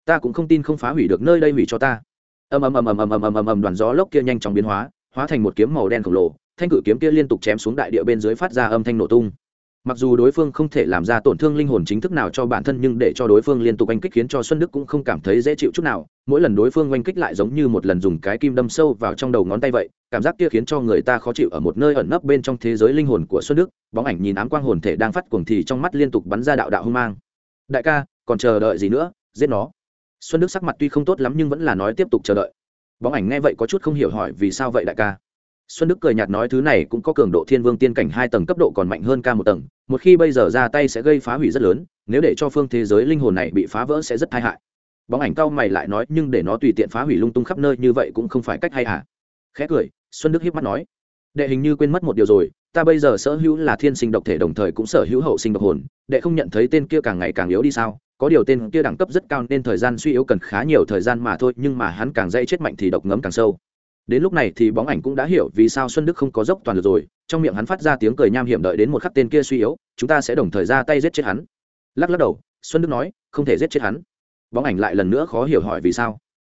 Ta cũng không tin không phá hủy được nơi đây hủy cho ta. Ầm ầm ầm ầm ầm ầm ầm ầm ầm, đoàn gió lốc kia nhanh chóng biến hóa hóa thành một kiếm màu đen khổng lồ, thanh cử kiếm kia liên tục chém xuống đại địa bên dưới phát ra âm thanh nổ tung. Mặc dù đối phương không thể làm ra tổn thương linh hồn chính thức nào cho bản thân nhưng để cho đối phương liên tục oanh kích khiến cho xuân đức cũng không cảm thấy dễ chịu chút nào. Mỗi lần đối phương oanh kích lại giống như một lần dùng cái kim đâm sâu vào trong đầu ngón tay vậy, cảm giác kia khiến cho người ta khó chịu ở một nơi ẩn nấp bên trong thế giới linh hồn của xuân đức, bóng ảnh nhìn ám quang hồn thể đang phát cuồng thì trong mắt liên tục bắn ra đạo đạo hung mang. Đại ca, còn chờ đợi gì nữa? Giết nó. Xuân đức sắc mặt tuy không tốt lắm nhưng vẫn là nói tiếp tục chờ đợi bóng ảnh nghe vậy có chút không hiểu hỏi, vì sao vậy đại ca? Xuân đức cười nhạt nói, thứ này cũng có cường độ thiên vương tiên cảnh hai tầng cấp độ còn mạnh hơn ca một tầng, một khi bây giờ ra tay sẽ gây phá hủy rất lớn, nếu để cho phương thế giới linh hồn này bị phá vỡ sẽ rất tai hại. Bóng ảnh cao mày lại nói, nhưng để nó tùy tiện phá hủy lung tung khắp nơi như vậy cũng không phải cách hay à khẽ cười, xuân đức hiếp mắt nói, đệ hình như quên mất một điều rồi, ta bây giờ sở hữu là thiên sinh độc thể đồng thời cũng sở hữu hậu sinh độc hồn, đệ không nhận thấy tên kia càng ngày càng yếu đi sao? Có điều tên kia đẳng cấp rất cao nên thời gian suy yếu cần khá nhiều thời gian mà thôi, nhưng mà hắn càng dây chết mạnh thì độc ngấm càng sâu. Đến lúc này thì bóng ảnh cũng đã hiểu vì sao xuân đức không có dốc toàn lực rồi, trong miệng hắn phát ra tiếng cười nham hiểm đợi đến một khắc tên kia suy yếu, chúng ta sẽ đồng thời ra tay giết chết hắn. Lắc lắc đầu, xuân đức nói, không thể giết chết hắn. Bóng ảnh lại lần nữa khó hiểu hỏi vì sao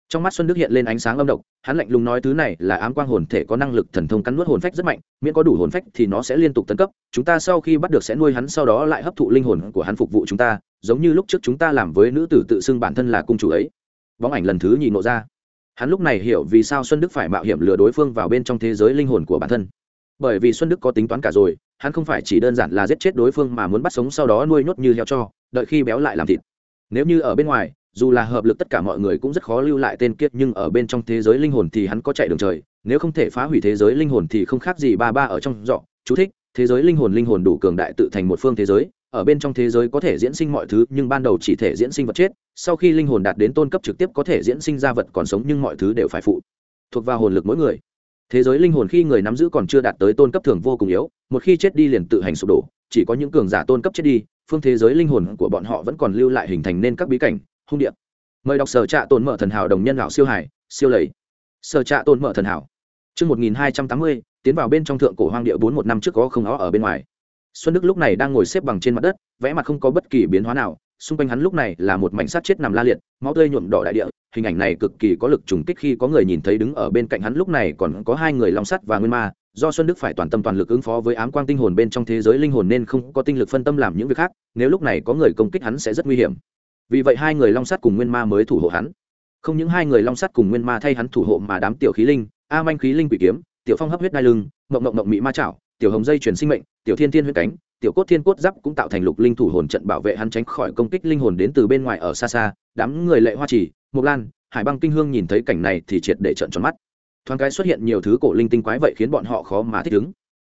trong mắt xuân đức hiện lên ánh sáng âm độc, hắn lạnh lùng nói thứ này là ám quang hồn thể có năng lực thần thông cắn nuốt hồn phách rất mạnh, miễn có đủ hồn phách thì nó sẽ liên tục tấn cấp, chúng ta sau khi bắt được sẽ nuôi hắn, sau đó lại hấp thụ linh hồn của hắn phục vụ chúng ta, giống như lúc trước chúng ta làm với nữ tử tự xưng bản thân là cung chủ ấy. Bóng ảnh lần thứ nhị nộ ra. Hắn lúc này hiểu vì sao xuân đức phải mạo hiểm lừa đối phương vào bên trong thế giới linh hồn của bản thân. Bởi vì xuân đức có tính toán cả rồi, hắn không phải chỉ đơn giản là giết chết đối phương mà muốn bắt sống sau đó nuôi nhốt như heo cho, đợi khi béo lại làm thịt. Nếu như ở bên ngoài dù là hợp lực tất cả mọi người cũng rất khó lưu lại tên kiếp, nhưng ở bên trong thế giới linh hồn thì hắn có chạy đường trời, nếu không thể phá hủy thế giới linh hồn thì không khác gì ba ba ở trong dọ chú thích, thế giới linh hồn linh hồn đủ cường đại tự thành một phương thế giới, ở bên trong thế giới có thể diễn sinh mọi thứ, nhưng ban đầu chỉ thể diễn sinh vật chết, sau khi linh hồn đạt đến tôn cấp trực tiếp có thể diễn sinh ra vật còn sống, nhưng mọi thứ đều phải phụ thuộc vào hồn lực mỗi người. Thế giới linh hồn khi người nắm giữ còn chưa đạt tới tôn cấp thường vô cùng yếu, một khi chết đi liền tự hành sụp đổ, chỉ có những cường giả tôn cấp chết đi, phương thế giới linh hồn của bọn họ vẫn còn lưu lại hình thành nên các bí cảnh hung điệp mời đọc sở trạ tồn mở thần hảo đồng nhân lão siêu hải siêu lầy. Sở trạ tồn mở thần hảo. Chương một nghìn hai trăm tám mươi, tiến vào bên trong thượng cổ hoang địa bốn một năm trước có không ó ở bên ngoài. Xuân đức lúc này đang ngồi xếp bằng trên mặt đất vẽ mặt không có bất kỳ biến hóa nào, xung quanh hắn lúc này là một mảnh sát chết nằm la liệt, máu tươi nhuộm đỏ đại địa, hình ảnh này cực kỳ có lực trùng kích khi có người nhìn thấy đứng ở bên cạnh hắn lúc này còn có hai người long sắt và nguyên ma, do xuân đức phải toàn tâm toàn lực ứng phó với ám quang tinh hồn bên trong thế giới linh hồn nên không có tinh lực phân tâm làm những việc khác, nếu lúc này có người công kích hắn sẽ rất nguy hiểm vì vậy hai người long sắt cùng nguyên ma mới thủ hộ hắn. Không những hai người long sắt cùng nguyên ma thay hắn thủ hộ mà đám tiểu khí linh, a manh khí linh quỷ kiếm, tiểu phong hấp huyết đai lưng, mộng mộng mộng mị ma chảo, tiểu hồng dây chuyển sinh mệnh, tiểu thiên thiên huyết cánh, tiểu cốt thiên cốt giáp cũng tạo thành lục linh thủ hồn trận bảo vệ hắn tránh khỏi công kích linh hồn đến từ bên ngoài ở xa xa, đám người lệ hoa trì, mộc lan, hải băng kinh hương nhìn thấy cảnh này thì triệt để trận tròn mắt. Thoáng cái xuất hiện nhiều thứ cổ linh tinh quái vậy khiến bọn họ khó mà thích ứng.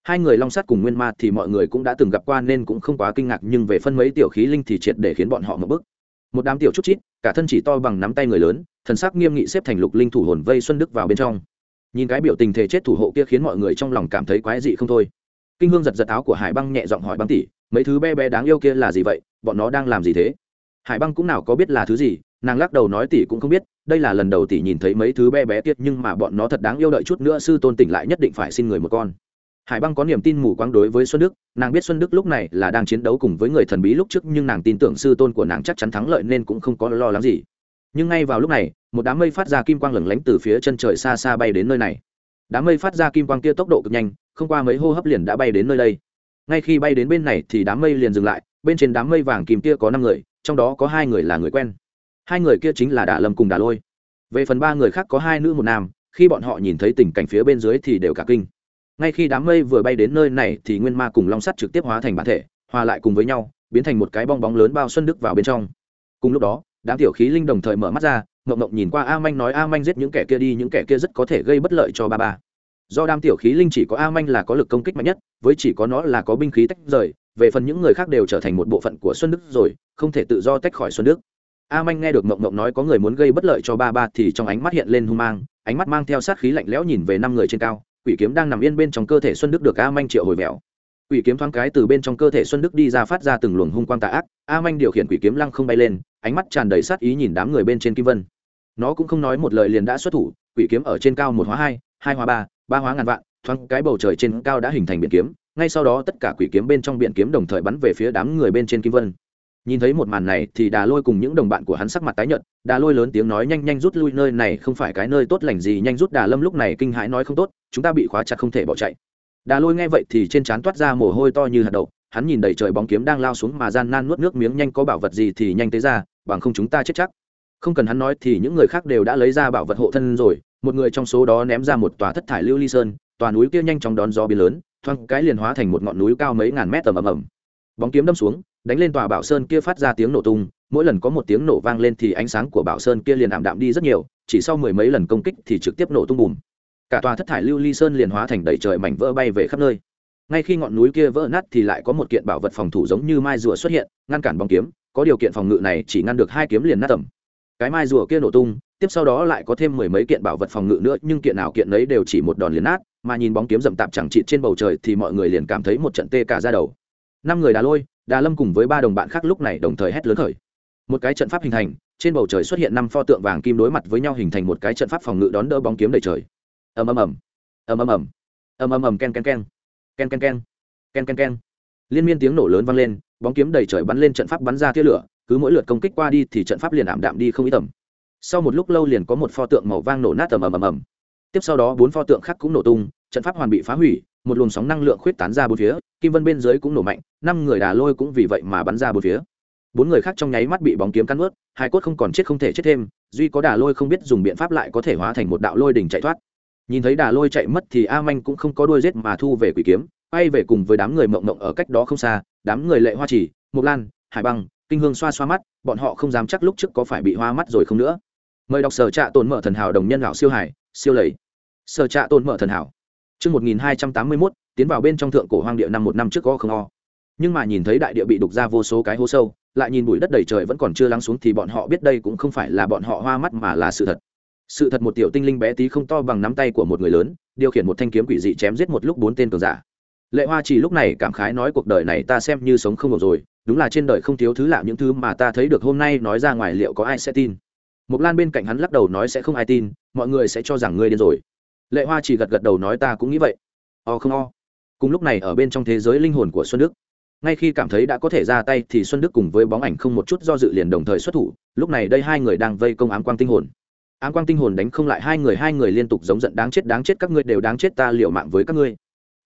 Hai người long sắt cùng nguyên ma thì mọi người cũng đã từng gặp qua nên cũng không quá kinh ngạc, nhưng về phân mấy tiểu khí linh thì triệt để khiến bọn họ một bức một đám tiểu chút chít, cả thân chỉ to bằng nắm tay người lớn, thần sắc nghiêm nghị xếp thành lục linh thủ hồn vây xuân đức vào bên trong. Nhìn cái biểu tình thể chết thủ hộ kia khiến mọi người trong lòng cảm thấy quái dị không thôi. Kinh hương giật giật áo của hải băng nhẹ giọng hỏi băng tỷ, mấy thứ bé bé đáng yêu kia là gì vậy, bọn nó đang làm gì thế? Hải băng cũng nào có biết là thứ gì, nàng lắc đầu nói tỷ cũng không biết, đây là lần đầu tỷ nhìn thấy mấy thứ bé bé tiết nhưng mà bọn nó thật đáng yêu đợi chút nữa, sư tôn tỉnh lại nhất định phải xin người một con hải băng có niềm tin mù quáng đối với xuân đức, nàng biết xuân đức lúc này là đang chiến đấu cùng với người thần bí lúc trước, nhưng nàng tin tưởng sư tôn của nàng chắc chắn thắng lợi nên cũng không có lo lắng gì. Nhưng ngay vào lúc này, một đám mây phát ra kim quang lửng lánh từ phía chân trời xa xa bay đến nơi này. Đám mây phát ra kim quang kia tốc độ cực nhanh, không qua mấy hô hấp liền đã bay đến nơi đây. Ngay khi bay đến bên này thì đám mây liền dừng lại, bên trên đám mây vàng kim kia có năm người, trong đó có hai người là người quen. Hai người kia chính là đà lâm cùng đà lôi. Về phần ba người khác có hai nữ một nam, khi bọn họ nhìn thấy tình cảnh phía bên dưới thì đều cả kinh ngay khi đám mây vừa bay đến nơi này thì nguyên ma cùng long sắt trực tiếp hóa thành bản thể, hòa lại cùng với nhau, biến thành một cái bong bóng lớn bao xuân đức vào bên trong. Cùng lúc đó, đám tiểu khí linh đồng thời mở mắt ra, ngộng ngộng nhìn qua a manh nói a manh giết những kẻ kia đi, những kẻ kia rất có thể gây bất lợi cho ba ba. Do đám tiểu khí linh chỉ có a manh là có lực công kích mạnh nhất, với chỉ có nó là có binh khí tách rời, về phần những người khác đều trở thành một bộ phận của xuân đức rồi, không thể tự do tách khỏi xuân đức. A manh nghe được mộng mộng nói có người muốn gây bất lợi cho ba ba thì trong ánh mắt hiện lên hung mang, ánh mắt mang theo sát khí lạnh lẽo nhìn về năm người trên cao quỷ kiếm đang nằm yên bên trong cơ thể xuân đức được a manh triệu hồi vẹo. Quỷ kiếm thoáng cái từ bên trong cơ thể xuân đức đi ra phát ra từng luồng hung quang tà ác, a manh điều khiển quỷ kiếm lăng không bay lên, ánh mắt tràn đầy sát ý nhìn đám người bên trên kim vân. Nó cũng không nói một lời liền đã xuất thủ, quỷ kiếm ở trên cao một hóa hai hai hóa ba ba hóa ngàn vạn, thoáng cái bầu trời trên cao đã hình thành biển kiếm, ngay sau đó tất cả quỷ kiếm bên trong biển kiếm đồng thời bắn về phía đám người bên trên kim vân nhìn thấy một màn này thì đà lôi cùng những đồng bạn của hắn sắc mặt tái nhợt, đà lôi lớn tiếng nói, nhanh nhanh rút lui nơi này, không phải cái nơi tốt lành gì, nhanh rút. Đà lâm lúc này kinh hãi nói, không tốt, chúng ta bị khóa chặt không thể bỏ chạy. Đà lôi nghe vậy thì trên trán toát ra mồ hôi to như hạt đậu, hắn nhìn đầy trời bóng kiếm đang lao xuống mà gian nan nuốt nước miếng, nhanh, có bảo vật gì thì nhanh tới ra, bằng không chúng ta chết chắc. Không cần hắn nói thì những người khác đều đã lấy ra bảo vật hộ thân rồi, một người trong số đó ném ra một tòa thất thải lưu ly sơn, tòa núi kia nhanh chóng đón gió biến lớn, thoáng cái liền hóa thành một ngọn núi cao mấy ngàn mét tầm ầm ầm. Bóng kiếm đâm xuống đánh lên tòa bảo sơn kia phát ra tiếng nổ tung, mỗi lần có một tiếng nổ vang lên thì ánh sáng của bảo sơn kia liền ảm đạm đi rất nhiều, chỉ sau mười mấy lần công kích thì trực tiếp nổ tung bùm. Cả tòa thất thải lưu ly sơn liền hóa thành đầy trời mảnh vỡ bay về khắp nơi. Ngay khi ngọn núi kia vỡ nát thì lại có một kiện bảo vật phòng thủ giống như mai rùa xuất hiện, ngăn cản bóng kiếm, có điều kiện phòng ngự này chỉ ngăn được hai kiếm liền nát tầm. Cái mai rùa kia nổ tung, tiếp sau đó lại có thêm mười mấy kiện bảo vật phòng ngự nữa, nhưng kiện nào kiện nấy đều chỉ một đòn liền nát, mà nhìn bóng kiếm rậm tạp chẳng chịt trên bầu trời thì mọi người liền cảm thấy một trận tê cả ra đầu năm người đà lôi, đà lâm cùng với ba đồng bạn khác lúc này đồng thời hét lớn khởi. Một cái trận pháp hình thành, trên bầu trời xuất hiện năm pho tượng vàng kim đối mặt với nhau hình thành một cái trận pháp phòng ngự đón đỡ bóng kiếm đầy trời. Ầm ầm ầm. Ầm ầm ầm. Ầm ầm ầm ken ken ken. Ken ken ken. Ken ken ken. Liên miên tiếng nổ lớn vang lên, bóng kiếm đầy trời bắn lên trận pháp bắn ra tia lửa, cứ mỗi lượt công kích qua đi thì trận pháp liền ảm đạm đi không ít tầm. Sau một lúc lâu liền có một pho tượng màu vang nổ nát ầm ầm ầm ầm. Tiếp sau đó bốn pho tượng khác cũng nổ tung, trận pháp hoàn bị phá hủy một luồng sóng năng lượng khuyết tán ra bốn phía, kim vân bên dưới cũng nổ mạnh, năm người đà lôi cũng vì vậy mà bắn ra bốn phía. Bốn người khác trong nháy mắt bị bóng kiếm cắn ướt hai cốt không còn chết không thể chết thêm, duy có đà lôi không biết dùng biện pháp lại có thể hóa thành một đạo lôi đỉnh chạy thoát. Nhìn thấy đà lôi chạy mất thì a manh cũng không có đuôi giết mà thu về quỷ kiếm bay về cùng với đám người mộng mộng ở cách đó không xa, đám người lệ hoa chỉ mộc lan, hải băng, kinh hương xoa xoa mắt, bọn họ không dám chắc lúc trước có phải bị hoa mắt rồi không nữa. Mời đọc sở trạ tồn mở thần hảo đồng nhân lão siêu hải, siêu lầy. Sở trạ tồn mở thần hảo. Trước 1281, tiến vào bên trong thượng cổ hoang địa năm một năm trước có không o. Nhưng mà nhìn thấy đại địa bị đục ra vô số cái hố sâu, lại nhìn bụi đất đầy trời vẫn còn chưa lắng xuống thì bọn họ biết đây cũng không phải là bọn họ hoa mắt mà là sự thật. Sự thật một tiểu tinh linh bé tí không to bằng nắm tay của một người lớn, điều khiển một thanh kiếm quỷ dị chém giết một lúc bốn tên cường giả. Lệ Hoa chỉ lúc này cảm khái nói cuộc đời này ta xem như sống không được rồi, đúng là trên đời không thiếu thứ lạ những thứ mà ta thấy được hôm nay nói ra ngoài liệu có ai sẽ tin. Mộc Lan bên cạnh hắn lắc đầu nói sẽ không ai tin, mọi người sẽ cho rằng ngươi điên rồi. Lệ Hoa chỉ gật gật đầu nói ta cũng nghĩ vậy. O không o. Cùng lúc này ở bên trong thế giới linh hồn của Xuân Đức, ngay khi cảm thấy đã có thể ra tay thì Xuân Đức cùng với bóng ảnh không một chút do dự liền đồng thời xuất thủ, lúc này đây hai người đang vây công ám quang tinh hồn. Ám quang tinh hồn đánh không lại hai người, hai người liên tục giống giận đáng chết đáng chết các ngươi đều đáng chết ta liều mạng với các ngươi.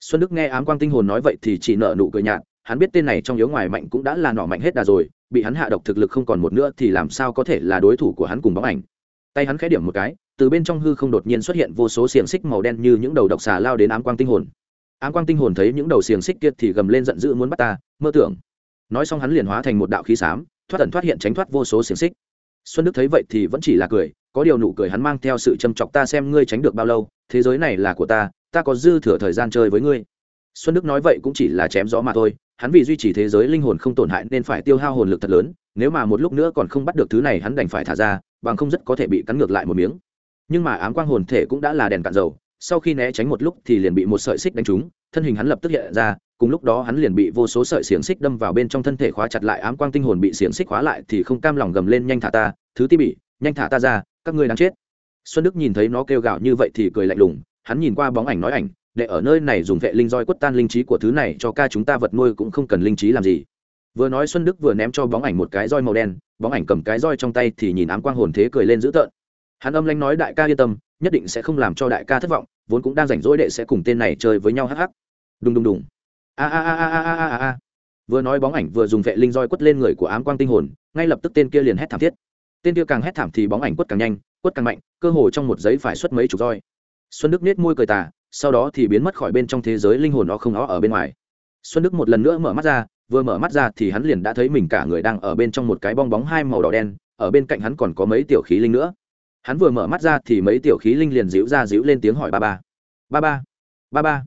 Xuân Đức nghe ám quang tinh hồn nói vậy thì chỉ nở nụ cười nhạt, hắn biết tên này trong yếu ngoài mạnh cũng đã là nọ mạnh hết đà rồi, bị hắn hạ độc thực lực không còn một nữa thì làm sao có thể là đối thủ của hắn cùng bóng ảnh. Tay hắn khẽ điểm một cái, từ bên trong hư không đột nhiên xuất hiện vô số xiềng xích màu đen như những đầu độc xà lao đến ám quang tinh hồn. Ám quang tinh hồn thấy những đầu xiềng xích kia thì gầm lên giận dữ muốn bắt ta, mơ tưởng. Nói xong hắn liền hóa thành một đạo khí xám, thoát ẩn thoát hiện tránh thoát vô số xiềng xích. Xuân đức thấy vậy thì vẫn chỉ là cười, có điều nụ cười hắn mang theo sự châm chọc ta xem ngươi tránh được bao lâu, thế giới này là của ta ta có dư thừa thời gian chơi với ngươi. Xuân đức nói vậy cũng chỉ là chém gió mà thôi, hắn vì duy trì thế giới linh hồn không tổn hại nên phải tiêu hao hồn lực thật lớn, nếu mà một lúc nữa còn không bắt được thứ này hắn đành phải thả ra, bằng không rất có thể bị cắn ngược lại một miếng nhưng mà ám quang hồn thể cũng đã là đèn cạn dầu, sau khi né tránh một lúc thì liền bị một sợi xích đánh trúng, thân hình hắn lập tức hiện ra, cùng lúc đó hắn liền bị vô số sợi xiềng xích đâm vào bên trong thân thể khóa chặt lại, ám quang tinh hồn bị xiềng xích khóa lại thì không cam lòng gầm lên, nhanh thả ta, thứ ti bị, nhanh thả ta ra, các ngươi đang chết. Xuân đức nhìn thấy nó kêu gào như vậy thì cười lạnh lùng, hắn nhìn qua bóng ảnh nói ảnh để ở nơi này dùng vệ linh roi quất tan linh trí của thứ này, cho ca chúng ta vật nuôi cũng không cần linh trí làm gì. Vừa nói xuân đức vừa ném cho bóng ảnh một cái roi màu đen, bóng ảnh cầm cái roi trong tay thì nhìn ám quang hồn thế cười lên dữ tợn hắn âm lanh nói đại ca yên tâm, nhất định sẽ không làm cho đại ca thất vọng, vốn cũng đang rảnh rỗi đệ sẽ cùng tên này chơi với nhau hắc hắc. Đùng đùng đùng. A a a a a a a vừa nói bóng ảnh vừa dùng vệ linh roi quất lên người của ám quang tinh hồn, ngay lập tức tên kia liền hét thảm thiết. Tên kia càng hét thảm thì bóng ảnh quất càng nhanh, quất càng mạnh, cơ hồ trong một giấy phải xuất mấy chục roi. Xuân đức nết môi cười tà, sau đó thì biến mất khỏi bên trong thế giới linh hồn nó không nó ở bên ngoài. Xuân đức một lần nữa mở mắt ra, vừa mở mắt ra thì hắn liền đã thấy mình cả người đang ở bên trong một cái bong bóng hai màu đỏ đen, ở bên cạnh hắn còn có mấy tiểu khí linh nữa hắn vừa mở mắt ra thì mấy tiểu khí linh liền díu ra díu lên tiếng hỏi ba ba. Ba ba ba ba.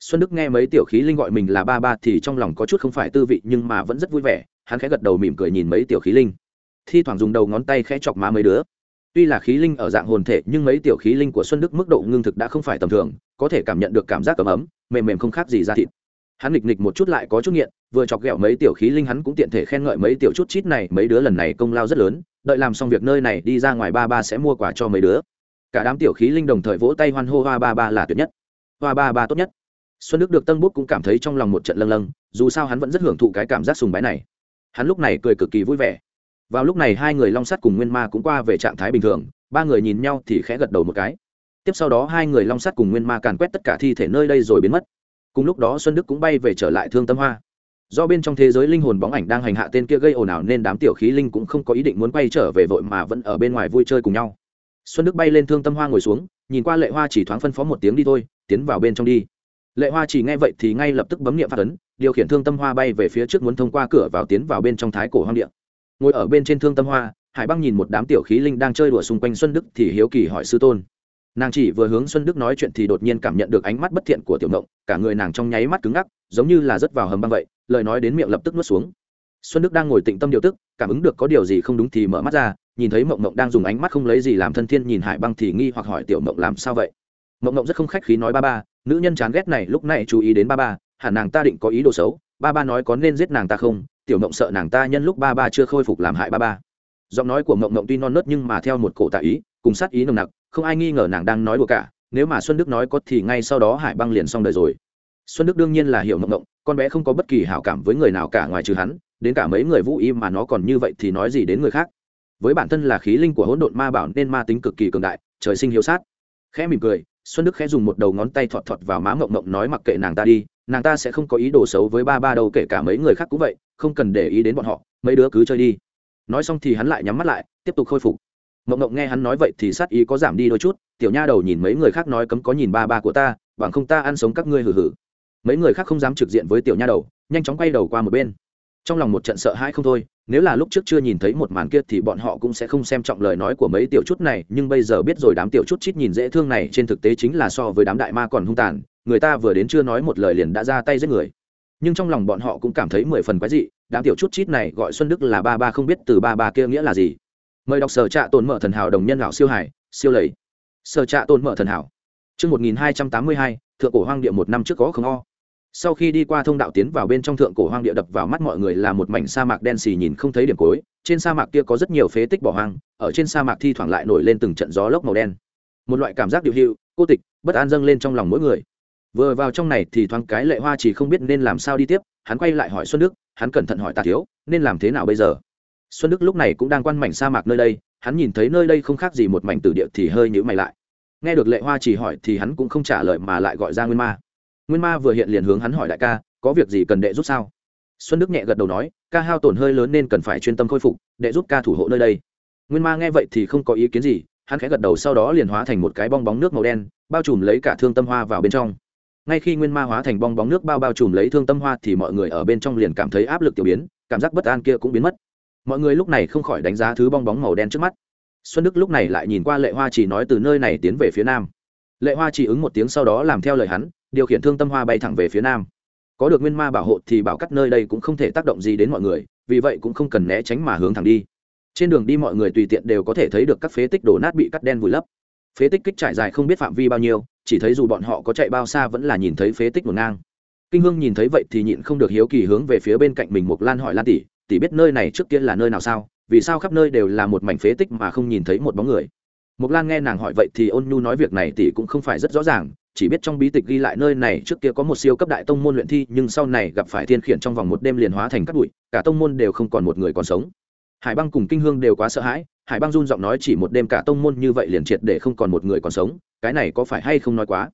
Xuân đức nghe mấy tiểu khí linh gọi mình là ba ba thì trong lòng có chút không phải tư vị nhưng mà vẫn rất vui vẻ. Hắn khẽ gật đầu mỉm cười nhìn mấy tiểu khí linh. Thi thoảng dùng đầu ngón tay khẽ chọc má mấy đứa. Tuy là khí linh ở dạng hồn thể nhưng mấy tiểu khí linh của xuân đức mức độ ngưng thực đã không phải tầm thường, có thể cảm nhận được cảm giác ấm ấm, mềm mềm không khác gì ra thịt. Hắn nghịch nghịch một chút lại có chút nghiện, vừa chọc ghẹo mấy tiểu khí linh hắn cũng tiện thể khen ngợi mấy tiểu chút chít này, mấy đứa lần này công lao rất lớn đợi làm xong việc nơi này đi ra ngoài ba ba sẽ mua quà cho mấy đứa. Cả đám tiểu khí linh đồng thời vỗ tay hoan hô hoa ba ba là tuyệt nhất. Hoa ba ba tốt nhất. Xuân đức được tân bút cũng cảm thấy trong lòng một trận lâng lâng, dù sao hắn vẫn rất hưởng thụ cái cảm giác sùng bái này. Hắn lúc này cười cực kỳ vui vẻ. Vào lúc này hai người long sắt cùng nguyên ma cũng qua về trạng thái bình thường, ba người nhìn nhau thì khẽ gật đầu một cái. Tiếp sau đó hai người long sắt cùng nguyên ma càn quét tất cả thi thể nơi đây rồi biến mất. Cùng lúc đó xuân đức cũng bay về trở lại thương tâm hoa do bên trong thế giới linh hồn bóng ảnh đang hành hạ tên kia gây ồn ào nên đám tiểu khí linh cũng không có ý định muốn quay trở về vội mà vẫn ở bên ngoài vui chơi cùng nhau. Xuân đức bay lên thương tâm hoa ngồi xuống, nhìn qua lệ hoa chỉ thoáng phân phó một tiếng đi thôi, tiến vào bên trong đi. Lệ hoa chỉ nghe vậy thì ngay lập tức bấm niệm phát ấn, điều khiển thương tâm hoa bay về phía trước muốn thông qua cửa vào tiến vào bên trong thái cổ hoang điện ngồi ở bên trên thương tâm hoa, hải băng nhìn một đám tiểu khí linh đang chơi đùa xung quanh xuân đức thì hiếu kỳ hỏi sư tôn. Nàng chỉ vừa hướng xuân đức nói chuyện thì đột nhiên cảm nhận được ánh mắt bất thiện của tiểu mộng cả người nàng trong nháy mắt cứng ngắc, giống như là rớt vào hầm băng vậy lời nói đến miệng lập tức nuốt xuống. Xuân đức đang ngồi tịnh tâm điều tức, cảm ứng được có điều gì không đúng thì mở mắt ra, nhìn thấy mộng mộng đang dùng ánh mắt không lấy gì làm thân thiên nhìn hải băng thì nghi hoặc hỏi tiểu mộng làm sao vậy? Mộng mộng rất không khách khí nói ba ba, nữ nhân chán ghét này lúc này chú ý đến ba ba, hẳn nàng ta định có ý đồ xấu, ba ba nói có nên giết nàng ta không? Tiểu mộng sợ nàng ta nhân lúc ba ba chưa khôi phục làm hại ba ba. Giọng nói của mộng mộng tuy non nớt nhưng mà theo một cổ tạ ý, cùng sát ý nồng nặc, không ai nghi ngờ nàng đang nói đùa cả, nếu mà xuân đức nói có thì ngay sau đó hải băng liền xong đời rồi. Xuân đức đương nhiên là hiểu mộng mộng con bé không có bất kỳ hảo cảm với người nào cả ngoài trừ hắn, đến cả mấy người vũ y mà nó còn như vậy thì nói gì đến người khác. Với bản thân là khí linh của hỗn độn ma bảo nên ma tính cực kỳ cường đại, trời sinh hiếu sát. Khẽ mỉm cười, xuân đức khẽ dùng một đầu ngón tay thọt thọt vào má mộng mộng nói mặc kệ nàng ta đi, nàng ta sẽ không có ý đồ xấu với ba ba đâu kể cả mấy người khác cũng vậy, không cần để ý đến bọn họ, mấy đứa cứ chơi đi. Nói xong thì hắn lại nhắm mắt lại, tiếp tục khôi phục. Mộng mộng nghe hắn nói vậy thì sát ý có giảm đi đôi chút, tiểu nha đầu nhìn mấy người khác nói cấm có nhìn ba ba của ta, bằng không ta ăn sống các ngươi hử hử mấy người khác không dám trực diện với tiểu nha đầu, nhanh chóng quay đầu qua một bên. Trong lòng một trận sợ hãi không thôi, nếu là lúc trước chưa nhìn thấy một màn kia thì bọn họ cũng sẽ không xem trọng lời nói của mấy tiểu chút này, nhưng bây giờ biết rồi đám tiểu chút chít nhìn dễ thương này trên thực tế chính là so với đám đại ma còn hung tàn, người ta vừa đến chưa nói một lời liền đã ra tay giết người. Nhưng trong lòng bọn họ cũng cảm thấy mười phần quái dị, đám tiểu chút chít này gọi xuân đức là ba ba không biết từ ba ba kia nghĩa là gì. Mời đọc sở trạ tồn mở thần hảo đồng nhân lão siêu hải, siêu lầy. Sở trạ tồn mở thần hảo. Chương một nghìn hai trăm tám mươi hai thượng cổ hoang địa một năm trước có không o. Sau khi đi qua thông đạo tiến vào bên trong thượng cổ hoang địa đập vào mắt mọi người là một mảnh sa mạc đen xì nhìn không thấy điểm cối trên sa mạc kia có rất nhiều phế tích bỏ hoang, ở trên sa mạc thi thoảng lại nổi lên từng trận gió lốc màu đen. Một loại cảm giác điệu hữu cô tịch, bất an dâng lên trong lòng mỗi người. Vừa vào trong này thì thoáng cái lệ hoa chỉ không biết nên làm sao đi tiếp, hắn quay lại hỏi xuân đức, hắn cẩn thận hỏi tạ thiếu, nên làm thế nào bây giờ? Xuân đức lúc này cũng đang quan mảnh sa mạc nơi đây, hắn nhìn thấy nơi đây không khác gì một mảnh tử địa thì hơi nhữ mày lại nghe được lệ hoa chỉ hỏi thì hắn cũng không trả lời mà lại gọi ra nguyên ma. Nguyên ma vừa hiện liền hướng hắn hỏi đại ca, có việc gì cần đệ giúp sao? Xuân đức nhẹ gật đầu nói, ca hao tổn hơi lớn nên cần phải chuyên tâm khôi phục, đệ giúp ca thủ hộ nơi đây. Nguyên ma nghe vậy thì không có ý kiến gì, hắn khẽ gật đầu sau đó liền hóa thành một cái bong bóng nước màu đen, bao trùm lấy cả thương tâm hoa vào bên trong. Ngay khi nguyên ma hóa thành bong bóng nước bao bao trùm lấy thương tâm hoa thì mọi người ở bên trong liền cảm thấy áp lực tiểu biến, cảm giác bất an kia cũng biến mất. Mọi người lúc này không khỏi đánh giá thứ bong bóng màu đen trước mắt xuân đức lúc này lại nhìn qua lệ hoa chỉ nói từ nơi này tiến về phía nam. Lệ hoa chỉ ứng một tiếng sau đó làm theo lời hắn, điều khiển thương tâm hoa bay thẳng về phía nam. Có được nguyên ma bảo hộ thì bảo cắt nơi đây cũng không thể tác động gì đến mọi người, vì vậy cũng không cần né tránh mà hướng thẳng đi. Trên đường đi mọi người tùy tiện đều có thể thấy được các phế tích đổ nát bị cắt đen vùi lấp. Phế tích kích trải dài không biết phạm vi bao nhiêu, chỉ thấy dù bọn họ có chạy bao xa vẫn là nhìn thấy phế tích ngổn ngang. Kinh hương nhìn thấy vậy thì nhịn không được hiếu kỳ hướng về phía bên cạnh mình mục lan hỏi lan tỷ tỷ biết nơi này trước kia là nơi nào sao? Vì sao khắp nơi đều là một mảnh phế tích mà không nhìn thấy một bóng người? Mộc lan nghe nàng hỏi vậy thì ôn nhu nói việc này tỷ cũng không phải rất rõ ràng, chỉ biết trong bí tịch ghi lại nơi này trước kia có một siêu cấp đại tông môn luyện thi, nhưng sau này gặp phải thiên khiển trong vòng một đêm liền hóa thành cát bụi, cả tông môn đều không còn một người còn sống. Hải băng cùng kinh hương đều quá sợ hãi, hải băng run giọng nói chỉ một đêm cả tông môn như vậy liền triệt để không còn một người còn sống, cái này có phải hay không nói quá?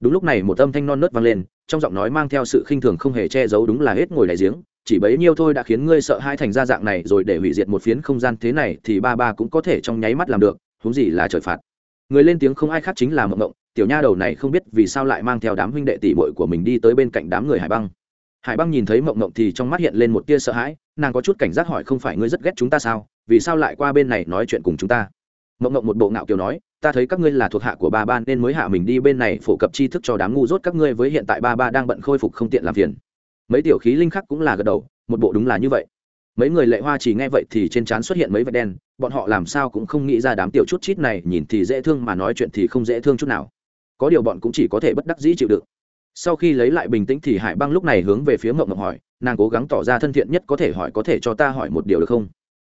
Đúng lúc này một âm thanh non nớt vang lên, trong giọng nói mang theo sự khinh thường không hề che giấu đúng là hết ngồi đại giếng chỉ bấy nhiêu thôi đã khiến ngươi sợ hai thành ra dạng này rồi để hủy diệt một phiến không gian thế này thì ba ba cũng có thể trong nháy mắt làm được, huống gì là trời phạt. Người lên tiếng không ai khác chính là mộng mộng, tiểu nha đầu này không biết vì sao lại mang theo đám huynh đệ tỷ muội của mình đi tới bên cạnh đám người hải băng. Hải băng nhìn thấy mộng mộng thì trong mắt hiện lên một tia sợ hãi, nàng có chút cảnh giác hỏi không phải ngươi rất ghét chúng ta sao, vì sao lại qua bên này nói chuyện cùng chúng ta? Mộng mộng một bộ ngạo kiều nói, ta thấy các ngươi là thuộc hạ của ba ba nên mới hạ mình đi bên này phổ cập tri thức cho đám ngu dốt các ngươi với hiện tại ba ba đang bận khôi phục không tiện làm phiền mấy tiểu khí linh khắc cũng là gật đầu, một bộ đúng là như vậy. Mấy người lệ hoa chỉ nghe vậy thì trên trán xuất hiện mấy vệt đen, bọn họ làm sao cũng không nghĩ ra đám tiểu chút chít này nhìn thì dễ thương mà nói chuyện thì không dễ thương chút nào. Có điều bọn cũng chỉ có thể bất đắc dĩ chịu đựng. Sau khi lấy lại bình tĩnh thì hải băng lúc này hướng về phía mộng mộng hỏi, nàng cố gắng tỏ ra thân thiện nhất có thể hỏi có thể cho ta hỏi một điều được không?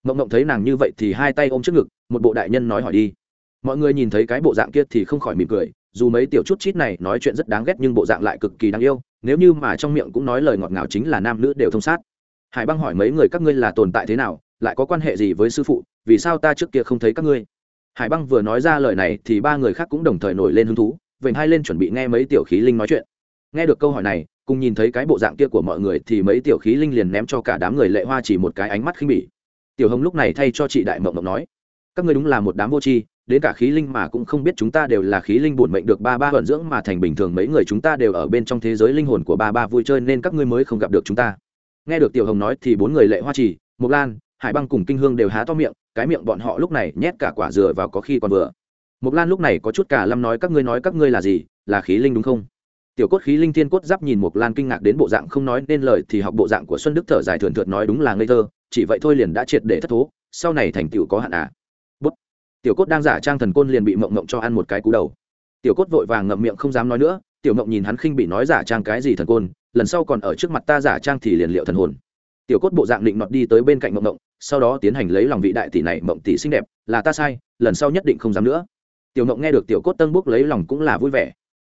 Mộng mộng thấy nàng như vậy thì hai tay ôm trước ngực, một bộ đại nhân nói hỏi đi. Mọi người nhìn thấy cái bộ dạng kia thì không khỏi mỉm cười dù mấy tiểu chút chít này nói chuyện rất đáng ghét nhưng bộ dạng lại cực kỳ đáng yêu, nếu như mà trong miệng cũng nói lời ngọt ngào chính là nam nữ đều thông sát. Hải băng hỏi mấy người các ngươi là tồn tại thế nào, lại có quan hệ gì với sư phụ, vì sao ta trước kia không thấy các ngươi? Hải băng vừa nói ra lời này thì ba người khác cũng đồng thời nổi lên hứng thú, vểnh hai lên chuẩn bị nghe mấy tiểu khí linh nói chuyện. Nghe được câu hỏi này, cùng nhìn thấy cái bộ dạng kia của mọi người thì mấy tiểu khí linh liền ném cho cả đám người lệ hoa chỉ một cái ánh mắt khinh bỉ. Tiểu hồng lúc này thay cho chị đại mộng mộng nói, các ngươi đúng là một đám vô tri đến cả khí linh mà cũng không biết chúng ta đều là khí linh bổn mệnh được ba ba vận dưỡng mà thành bình thường, mấy người chúng ta đều ở bên trong thế giới linh hồn của ba ba vui chơi nên các ngươi mới không gặp được chúng ta. Nghe được tiểu hồng nói thì bốn người lệ hoa trì, mộc lan, hải băng cùng kinh hương đều há to miệng, cái miệng bọn họ lúc này nhét cả quả dừa vào có khi còn vừa. Mộc lan lúc này có chút cả lâm nói các ngươi nói các ngươi là gì, là khí linh đúng không? Tiểu cốt khí linh thiên cốt giáp nhìn mộc lan kinh ngạc đến bộ dạng không nói nên lời thì học bộ dạng của xuân đức thở dài thườn thượt nói đúng là ngây thơ, chỉ vậy thôi liền đã triệt để thất thố, sau này thành tựu có hạn à tiểu cốt đang giả trang thần côn liền bị mộng mộng cho ăn một cái cú đầu. Tiểu cốt vội vàng ngậm miệng không dám nói nữa, tiểu mộng nhìn hắn khinh bị nói giả trang cái gì thần côn, lần sau còn ở trước mặt ta giả trang thì liền liệu thần hồn. Tiểu cốt bộ dạng định nọt đi tới bên cạnh mộng mộng, sau đó tiến hành lấy lòng vị đại tỷ này mộng tỷ xinh đẹp, là ta sai, lần sau nhất định không dám nữa. Tiểu mộng nghe được tiểu cốt tân bốc lấy lòng cũng là vui vẻ.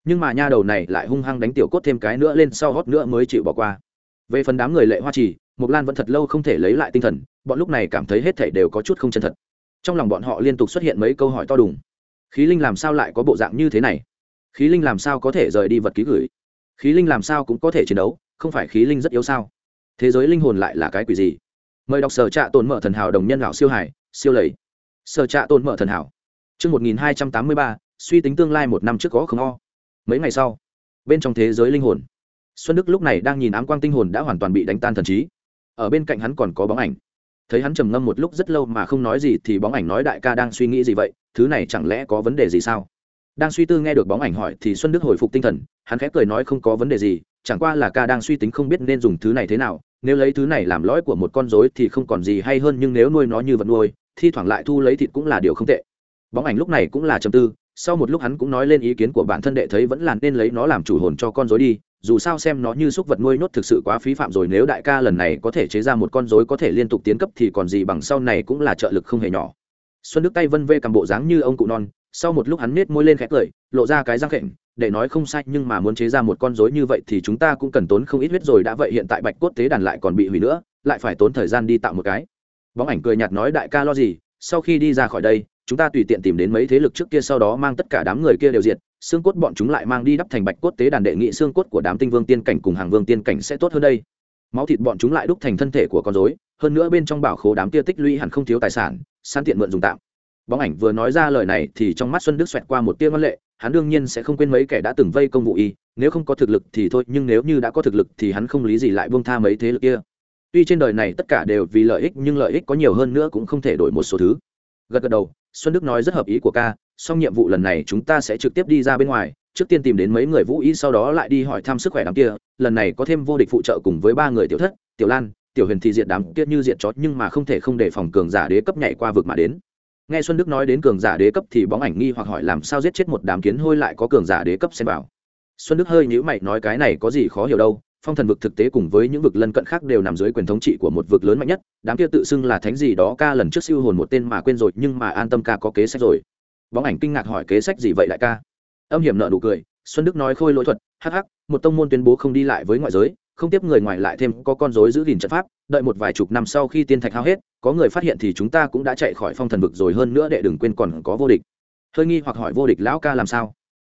Nhưng mà nha đầu này lại hung hăng đánh tiểu cốt thêm cái nữa lên sau hót nữa mới chịu bỏ qua. Về phần đám người lệ hoa trì, mộc lan vẫn thật lâu không thể lấy lại tinh thần, bọn lúc này cảm thấy hết thảy đều có chút không chân thật trong lòng bọn họ liên tục xuất hiện mấy câu hỏi to đùng. Khí linh làm sao lại có bộ dạng như thế này? Khí linh làm sao có thể rời đi vật ký gửi? Khí linh làm sao cũng có thể chiến đấu, không phải khí linh rất yếu sao? Thế giới linh hồn lại là cái quỷ gì? Mời đọc sở trạ tồn mở thần hảo đồng nhân lão siêu hải, siêu lầy. Sở trạ tồn mở thần hảo. Chương một nghìn hai trăm tám mươi ba, suy tính tương lai một năm trước có không o. Mấy ngày sau, bên trong thế giới linh hồn, xuân đức lúc này đang nhìn ám quang tinh hồn đã hoàn toàn bị đánh tan thần trí. Ở bên cạnh hắn còn có bóng ảnh thấy hắn trầm ngâm một lúc rất lâu mà không nói gì thì bóng ảnh nói đại ca đang suy nghĩ gì vậy, thứ này chẳng lẽ có vấn đề gì sao? Đang suy tư nghe được bóng ảnh hỏi thì xuân đức hồi phục tinh thần, hắn khẽ cười nói không có vấn đề gì, chẳng qua là ca đang suy tính không biết nên dùng thứ này thế nào, nếu lấy thứ này làm lõi của một con rối thì không còn gì hay hơn nhưng nếu nuôi nó như vật nuôi, thi thoảng lại thu lấy thịt cũng là điều không tệ. Bóng ảnh lúc này cũng là trầm tư, sau một lúc hắn cũng nói lên ý kiến của bản thân đệ thấy vẫn là nên lấy nó làm chủ hồn cho con rối đi dù sao xem nó như xúc vật nuôi nhốt thực sự quá phí phạm rồi, nếu đại ca lần này có thể chế ra một con rối có thể liên tục tiến cấp thì còn gì bằng sau này cũng là trợ lực không hề nhỏ. Xuân đức tay vân vê cầm bộ dáng như ông cụ non, sau một lúc hắn nết môi lên khẽ cười, lộ ra cái răng khệnh để nói không sai nhưng mà muốn chế ra một con rối như vậy thì chúng ta cũng cần tốn không ít huyết rồi, đã vậy hiện tại bạch cốt tế đàn lại còn bị hủy nữa, lại phải tốn thời gian đi tạo một cái. Bóng ảnh cười nhạt nói đại ca lo gì, sau khi đi ra khỏi đây chúng ta tùy tiện tìm đến mấy thế lực trước kia sau đó mang tất cả đám người kia đều diệt, xương cốt bọn chúng lại mang đi đắp thành bạch cốt tế đàn đệ nghị xương cốt của đám tinh vương tiên cảnh cùng hàng vương tiên cảnh sẽ tốt hơn đây. Máu thịt bọn chúng lại đúc thành thân thể của con dối hơn nữa bên trong bảo khố đám kia tích lũy hẳn không thiếu tài sản san tiện mượn dùng tạm. Bóng ảnh vừa nói ra lời này thì trong mắt xuân đức xoẹt qua một tia ngân lệ, hắn đương nhiên sẽ không quên mấy kẻ đã từng vây công vụ y, nếu không có thực lực thì thôi, nhưng nếu như đã có thực lực thì hắn không lý gì lại buông tha mấy thế lực kia. Tuy trên đời này tất cả đều vì lợi ích, nhưng lợi ích có nhiều hơn nữa cũng không thể đổi một số thứ gật gật đầu, xuân đức nói rất hợp ý của ca, song nhiệm vụ lần này chúng ta sẽ trực tiếp đi ra bên ngoài, trước tiên tìm đến mấy người vũ y sau đó lại đi hỏi thăm sức khỏe đám kia, lần này có thêm vô địch phụ trợ cùng với ba người tiểu thất, tiểu lan, tiểu huyền thì diện đám kia như diện chó nhưng mà không thể không để phòng cường giả đế cấp nhảy qua vực mà đến. Nghe xuân đức nói đến cường giả đế cấp thì bóng ảnh nghi hoặc hỏi làm sao giết chết một đám kiến hôi lại có cường giả đế cấp xem vào. Xuân đức hơi nhữ mày nói cái này có gì khó hiểu đâu phong thần vực thực tế cùng với những vực lân cận khác đều nằm dưới quyền thống trị của một vực lớn mạnh nhất, đám kia tự xưng là thánh gì đó ca lần trước siêu hồn một tên mà quên rồi, nhưng mà an tâm ca có kế sách rồi. Bóng ảnh kinh ngạc hỏi kế sách gì vậy đại ca? Âm hiểm nợ nụ cười, xuân đức nói khôi lỗi thuật hh một tông môn tuyên bố không đi lại với ngoại giới, không tiếp người ngoài lại thêm có con rối giữ gìn trận pháp, đợi một vài chục năm sau khi tiên thạch hao hết, có người phát hiện thì chúng ta cũng đã chạy khỏi phong thần vực rồi, hơn nữa để đừng quên còn có vô địch. Hơi nghi hoặc hỏi vô địch lão ca làm sao?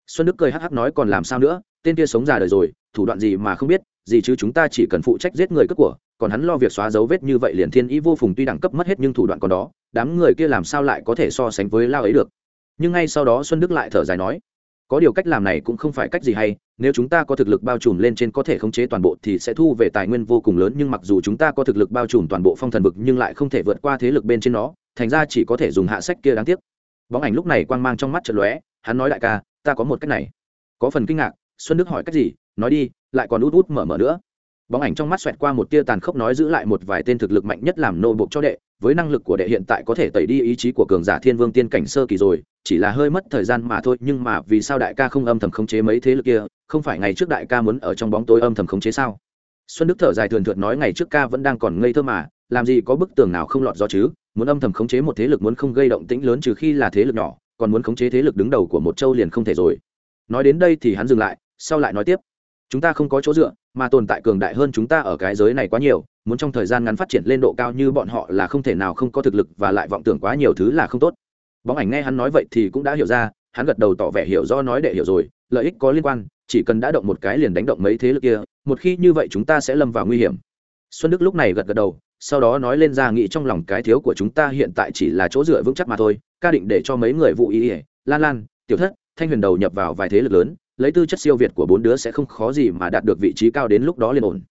Xuân đức cười hh nói còn làm sao nữa, tên kia sống già đời rồi, thủ đoạn gì mà không biết gì chứ chúng ta chỉ cần phụ trách giết người cướp của, còn hắn lo việc xóa dấu vết như vậy liền thiên ý vô phùng tuy đẳng cấp mất hết nhưng thủ đoạn còn đó, đám người kia làm sao lại có thể so sánh với lao ấy được. Nhưng ngay sau đó xuân đức lại thở dài nói, có điều cách làm này cũng không phải cách gì hay, nếu chúng ta có thực lực bao trùm lên trên có thể khống chế toàn bộ thì sẽ thu về tài nguyên vô cùng lớn nhưng mặc dù chúng ta có thực lực bao trùm toàn bộ phong thần vực nhưng lại không thể vượt qua thế lực bên trên nó, thành ra chỉ có thể dùng hạ sách kia đáng tiếc. Bóng ảnh lúc này quang mang trong mắt trận lóe, hắn nói đại ca, ta có một cách này. Có phần kinh ngạc, xuân đức hỏi cách gì nói đi, lại còn út út mở mở nữa. Bóng ảnh trong mắt xoẹt qua một tia tàn khốc nói giữ lại một vài tên thực lực mạnh nhất làm nô bộc cho đệ. Với năng lực của đệ hiện tại có thể tẩy đi ý chí của cường giả thiên vương tiên cảnh sơ kỳ rồi, chỉ là hơi mất thời gian mà thôi, nhưng mà vì sao đại ca không âm thầm khống chế mấy thế lực kia? Không phải ngày trước đại ca muốn ở trong bóng tối âm thầm khống chế sao? Xuân đức thở dài thường thượt nói ngày trước ca vẫn đang còn ngây thơ mà, làm gì có bức tường nào không lọt do chứ? Muốn âm thầm khống chế một thế lực muốn không gây động tĩnh lớn trừ khi là thế lực nhỏ, còn muốn khống chế thế lực đứng đầu của một châu liền không thể rồi. Nói đến đây thì hắn dừng lại, sau lại nói tiếp chúng ta không có chỗ dựa, mà tồn tại cường đại hơn chúng ta ở cái giới này quá nhiều, muốn trong thời gian ngắn phát triển lên độ cao như bọn họ là không thể nào không có thực lực và lại vọng tưởng quá nhiều thứ là không tốt. Bóng ảnh nghe hắn nói vậy thì cũng đã hiểu ra, hắn gật đầu tỏ vẻ hiểu do nói đệ hiểu rồi, lợi ích có liên quan, chỉ cần đã động một cái liền đánh động mấy thế lực kia, một khi như vậy chúng ta sẽ lâm vào nguy hiểm. Xuân đức lúc này gật gật đầu, sau đó nói lên ra nghĩ trong lòng cái thiếu của chúng ta hiện tại chỉ là chỗ dựa vững chắc mà thôi, ca định để cho mấy người vụ ý ỉa lan lan, tiểu thất, thanh huyền đầu nhập vào vài thế lực lớn lấy tư chất siêu việt của bốn đứa sẽ không khó gì mà đạt được vị trí cao đến lúc đó liền ổn.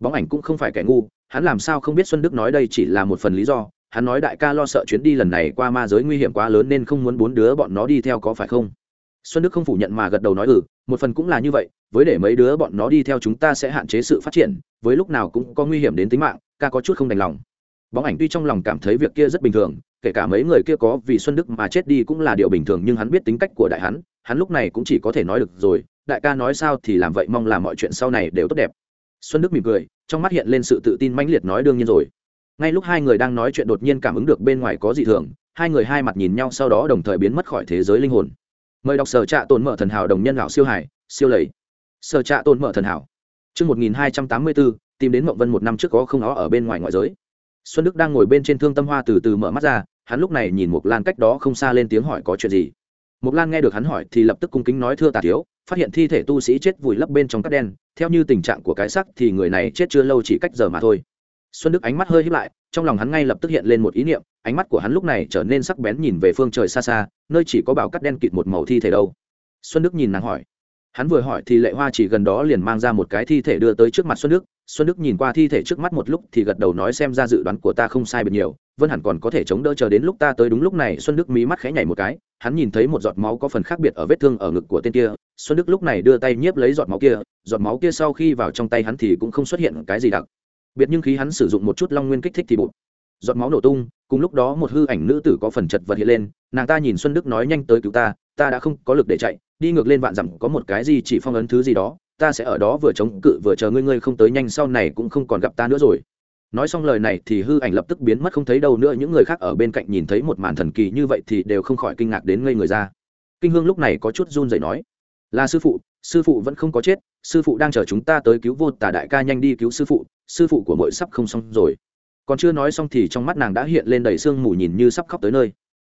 Bóng ảnh cũng không phải kẻ ngu, hắn làm sao không biết xuân đức nói đây chỉ là một phần lý do, hắn nói đại ca lo sợ chuyến đi lần này qua ma giới nguy hiểm quá lớn nên không muốn bốn đứa bọn nó đi theo có phải không? Xuân đức không phủ nhận mà gật đầu nói ừ một phần cũng là như vậy, với để mấy đứa bọn nó đi theo chúng ta sẽ hạn chế sự phát triển, với lúc nào cũng có nguy hiểm đến tính mạng, ca có chút không đành lòng. Bóng ảnh tuy trong lòng cảm thấy việc kia rất bình thường, kể cả mấy người kia có vì xuân đức mà chết đi cũng là điều bình thường nhưng hắn biết tính cách của đại hắn hắn lúc này cũng chỉ có thể nói được rồi đại ca nói sao thì làm vậy mong là mọi chuyện sau này đều tốt đẹp. Xuân đức mỉm cười trong mắt hiện lên sự tự tin mãnh liệt nói đương nhiên rồi. Ngay lúc hai người đang nói chuyện đột nhiên cảm ứng được bên ngoài có gì thường hai người hai mặt nhìn nhau sau đó đồng thời biến mất khỏi thế giới linh hồn. Mời đọc sở trạ tồn mở thần hảo đồng nhân lão siêu hải siêu lầy. Sở trạ tồn mở thần hảo. Trước 1284, tìm đến Mộng Vân một năm trước có không ó ở bên ngoài ngoại giới. Xuân Đức đang ngồi bên trên thương tâm hoa từ từ mở mắt ra, hắn lúc này nhìn một Lan cách đó không xa lên tiếng hỏi có chuyện gì. Mộc Lan nghe được hắn hỏi thì lập tức cung kính nói thưa Tả thiếu, phát hiện thi thể tu sĩ chết vùi lấp bên trong cát đen, theo như tình trạng của cái xác thì người này chết chưa lâu chỉ cách giờ mà thôi. Xuân Đức ánh mắt hơi híp lại, trong lòng hắn ngay lập tức hiện lên một ý niệm, ánh mắt của hắn lúc này trở nên sắc bén nhìn về phương trời xa xa, nơi chỉ có bào cát đen kịt một màu thi thể đâu. Xuân Đức nhìn nàng hỏi, hắn vừa hỏi thì lệ hoa chỉ gần đó liền mang ra một cái thi thể đưa tới trước mặt xuân đức. Xuân đức nhìn qua thi thể trước mắt một lúc thì gật đầu nói xem ra dự đoán của ta không sai biệt nhiều, vân hẳn còn có thể chống đỡ chờ đến lúc ta tới đúng lúc này. Xuân đức mí mắt khẽ nhảy một cái, hắn nhìn thấy một giọt máu có phần khác biệt ở vết thương ở ngực của tên kia. Xuân đức lúc này đưa tay nhiếp lấy giọt máu kia, giọt máu kia sau khi vào trong tay hắn thì cũng không xuất hiện cái gì đặc biệt, nhưng khi hắn sử dụng một chút long nguyên kích thích thì bụt, giọt máu nổ tung, cùng lúc đó một hư ảnh nữ tử có phần chật vật hiện lên. Nàng ta nhìn xuân đức nói nhanh tới cứu ta ta đã không có lực để chạy đi ngược lên vạn dặm có một cái gì chỉ phong ấn thứ gì đó, ta sẽ ở đó vừa chống cự vừa chờ ngươi ngươi không tới nhanh sau này cũng không còn gặp ta nữa rồi. Nói xong lời này thì hư ảnh lập tức biến mất không thấy đâu nữa, những người khác ở bên cạnh nhìn thấy một màn thần kỳ như vậy thì đều không khỏi kinh ngạc đến ngây người ra. Kinh hương lúc này có chút run rẩy nói, là sư phụ sư phụ vẫn không có chết, sư phụ đang chờ chúng ta tới cứu vô tả đại ca nhanh đi cứu sư phụ sư phụ của mội sắp không xong rồi. Còn chưa nói xong thì trong mắt nàng đã hiện lên đầy sương mù nhìn như sắp khóc tới nơi.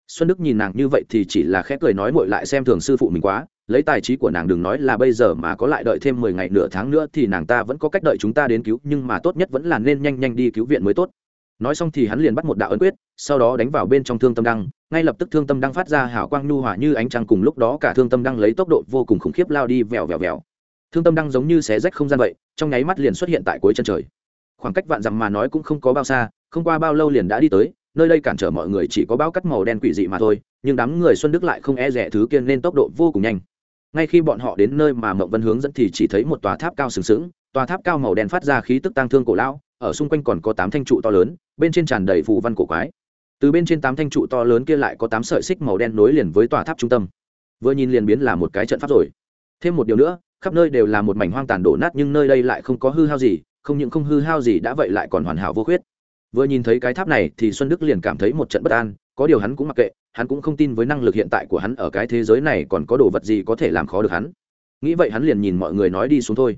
Xuân đức nhìn nàng như vậy thì chỉ là khẽ cười nói mội lại xem thường sư phụ mình quá lấy tài trí của nàng đừng nói là bây giờ mà có lại đợi thêm mười ngày nửa tháng nữa thì nàng ta vẫn có cách đợi chúng ta đến cứu, nhưng mà tốt nhất vẫn là nên nhanh nhanh đi cứu viện mới tốt. Nói xong thì hắn liền bắt một đạo ấn quyết, sau đó đánh vào bên trong thương tâm đăng, ngay lập tức thương tâm đăng phát ra hảo quang nhu hòa như ánh trăng cùng lúc đó cả thương tâm đăng lấy tốc độ vô cùng khủng khiếp lao đi vèo vèo vèo. Thương tâm đăng giống như xé rách không gian vậy, trong nháy mắt liền xuất hiện tại cuối chân trời. Khoảng cách vạn dặm mà nói cũng không có bao xa, không qua bao lâu liền đã đi tới, nơi đây cản trở mọi người chỉ có bao cắt màu đen quỷ dị mà thôi, nhưng đám người xuân đức lại không e rẻ thứ kiên nên tốc độ vô cùng nhanh ngay khi bọn họ đến nơi mà mộng vân hướng dẫn thì chỉ thấy một tòa tháp cao sừng sững, tòa tháp cao màu đen phát ra khí tức tang thương cổ lão, ở xung quanh còn có tám thanh trụ to lớn, bên trên tràn đầy phù văn cổ quái. Từ bên trên tám thanh trụ to lớn kia lại có tám sợi xích màu đen nối liền với tòa tháp trung tâm. Vừa nhìn liền biến là một cái trận pháp rồi. Thêm một điều nữa, khắp nơi đều là một mảnh hoang tàn đổ nát nhưng nơi đây lại không có hư hao gì, không những không hư hao gì đã vậy lại còn hoàn hảo vô khuyết. Vừa nhìn thấy cái tháp này thì xuân đức liền cảm thấy một trận bất an, có điều hắn cũng mặc kệ hắn cũng không tin với năng lực hiện tại của hắn ở cái thế giới này còn có đồ vật gì có thể làm khó được hắn. Nghĩ vậy hắn liền nhìn mọi người nói đi xuống thôi.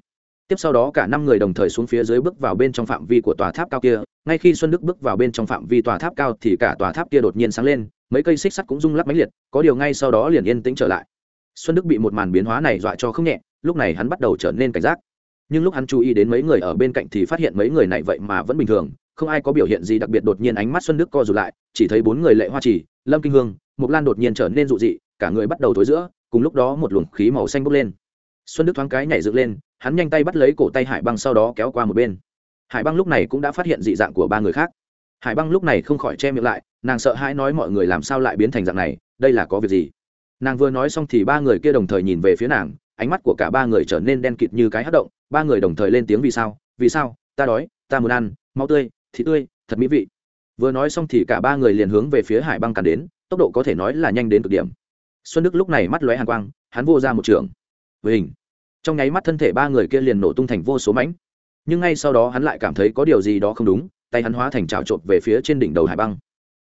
Tiếp sau đó cả năm người đồng thời xuống phía dưới bước vào bên trong phạm vi của tòa tháp cao kia. Ngay khi xuân đức bước vào bên trong phạm vi tòa tháp cao thì cả tòa tháp kia đột nhiên sáng lên, mấy cây xích sắt cũng rung lắc máy liệt, có điều ngay sau đó liền yên tĩnh trở lại. Xuân đức bị một màn biến hóa này dọa cho không nhẹ, lúc này hắn bắt đầu trở nên cảnh giác. Nhưng lúc hắn chú ý đến mấy người ở bên cạnh thì phát hiện mấy người này vậy mà vẫn bình thường không ai có biểu hiện gì đặc biệt đột nhiên ánh mắt xuân đức co rụt lại, chỉ thấy bốn người lệ hoa chỉ lâm kinh hương mục lan đột nhiên trở nên rụ dị, cả người bắt đầu thối giữa, cùng lúc đó một luồng khí màu xanh bốc lên. Xuân đức thoáng cái nhảy dựng lên, hắn nhanh tay bắt lấy cổ tay hải băng sau đó kéo qua một bên. Hải băng lúc này cũng đã phát hiện dị dạng của ba người khác. Hải băng lúc này không khỏi che miệng lại, nàng sợ hãi nói mọi người làm sao lại biến thành dạng này, đây là có việc gì? Nàng vừa nói xong thì ba người kia đồng thời nhìn về phía nàng, ánh mắt của cả ba người trở nên đen kịt như cái hát động, ba người đồng thời lên tiếng vì sao vì sao, ta đói, ta muốn ăn máu tươi thịt tươi, thật mỹ vị. Vừa nói xong thì cả ba người liền hướng về phía hải băng càn đến, tốc độ có thể nói là nhanh đến cực điểm. Xuân đức lúc này mắt lóe hàn quang, hắn vô ra một trường. Với hình trong nháy mắt thân thể ba người kia liền nổ tung thành vô số mảnh. Nhưng ngay sau đó hắn lại cảm thấy có điều gì đó không đúng, tay hắn hóa thành trào trộn về phía trên đỉnh đầu hải băng.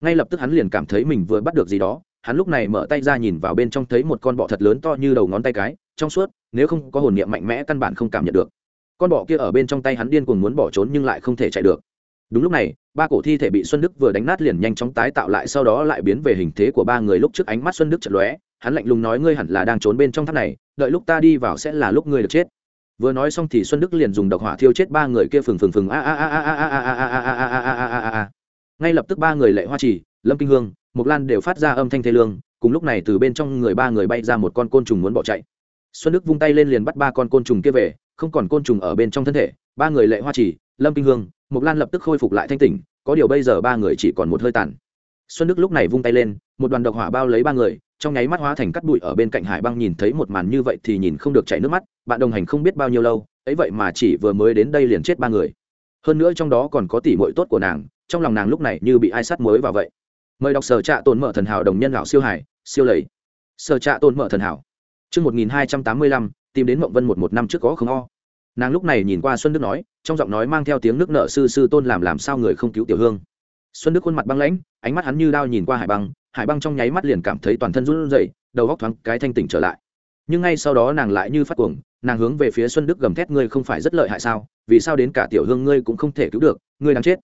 Ngay lập tức hắn liền cảm thấy mình vừa bắt được gì đó, hắn lúc này mở tay ra nhìn vào bên trong thấy một con bọ thật lớn to như đầu ngón tay cái, trong suốt, nếu không có hồn niệm mạnh mẽ căn bản không cảm nhận được. Con bọ kia ở bên trong tay hắn điên cuồng muốn bỏ trốn nhưng lại không thể chạy được đúng lúc này ba cổ thi thể bị xuân đức vừa đánh nát liền nhanh chóng tái tạo lại sau đó lại biến về hình thế của ba người lúc trước ánh mắt xuân đức chật lóe hắn lạnh lùng nói ngươi hẳn là đang trốn bên trong tháp này đợi lúc ta đi vào sẽ là lúc ngươi được chết vừa nói xong thì xuân đức liền dùng độc hỏa thiêu chết ba người kia phừng phừng phừng a a a a a a a a a a a a a a ngay lập tức ba người lệ hoa trì lâm kinh hương mộc lan đều phát ra âm thanh thê lương cùng lúc này từ bên trong người ba người bay ra một con côn trùng muốn bỏ chạy xuân đức vung tay lên liền bắt ba con côn trùng kia về không còn côn trùng ở bên trong thân thể ba người lệ hoa trì lâm kinh hương mộc lan lập tức khôi phục lại thanh tỉnh, có điều bây giờ ba người chỉ còn một hơi tàn. Xuân đức lúc này vung tay lên, một đoàn độc hỏa bao lấy ba người, trong nháy mắt hóa thành cắt bụi ở bên cạnh hải băng nhìn thấy một màn như vậy thì nhìn không được chảy nước mắt, bạn đồng hành không biết bao nhiêu lâu, ấy vậy mà chỉ vừa mới đến đây liền chết ba người. Hơn nữa trong đó còn có tỷ muội tốt của nàng, trong lòng nàng lúc này như bị ai sát mới vào vậy. Mời đọc sở trạ tồn mở thần hảo đồng nhân lão siêu hải, siêu lầy. Sở trạ tồn mở thần hảo. Chương một nghìn hai trăm tám mươi lăm, tìm đến mộng vân một một năm trước có không o nàng lúc này nhìn qua xuân đức nói, trong giọng nói mang theo tiếng nước nợ sư sư tôn làm làm sao người không cứu tiểu hương. Xuân đức khuôn mặt băng lãnh, ánh mắt hắn như đao nhìn qua hải băng hải băng trong nháy mắt liền cảm thấy toàn thân run rẩy, đầu góc thoáng cái thanh tỉnh trở lại. Nhưng ngay sau đó nàng lại như phát cuồng, nàng hướng về phía xuân đức gầm thét, ngươi không phải rất lợi hại sao? Vì sao đến cả tiểu hương ngươi cũng không thể cứu được? Ngươi đang chết.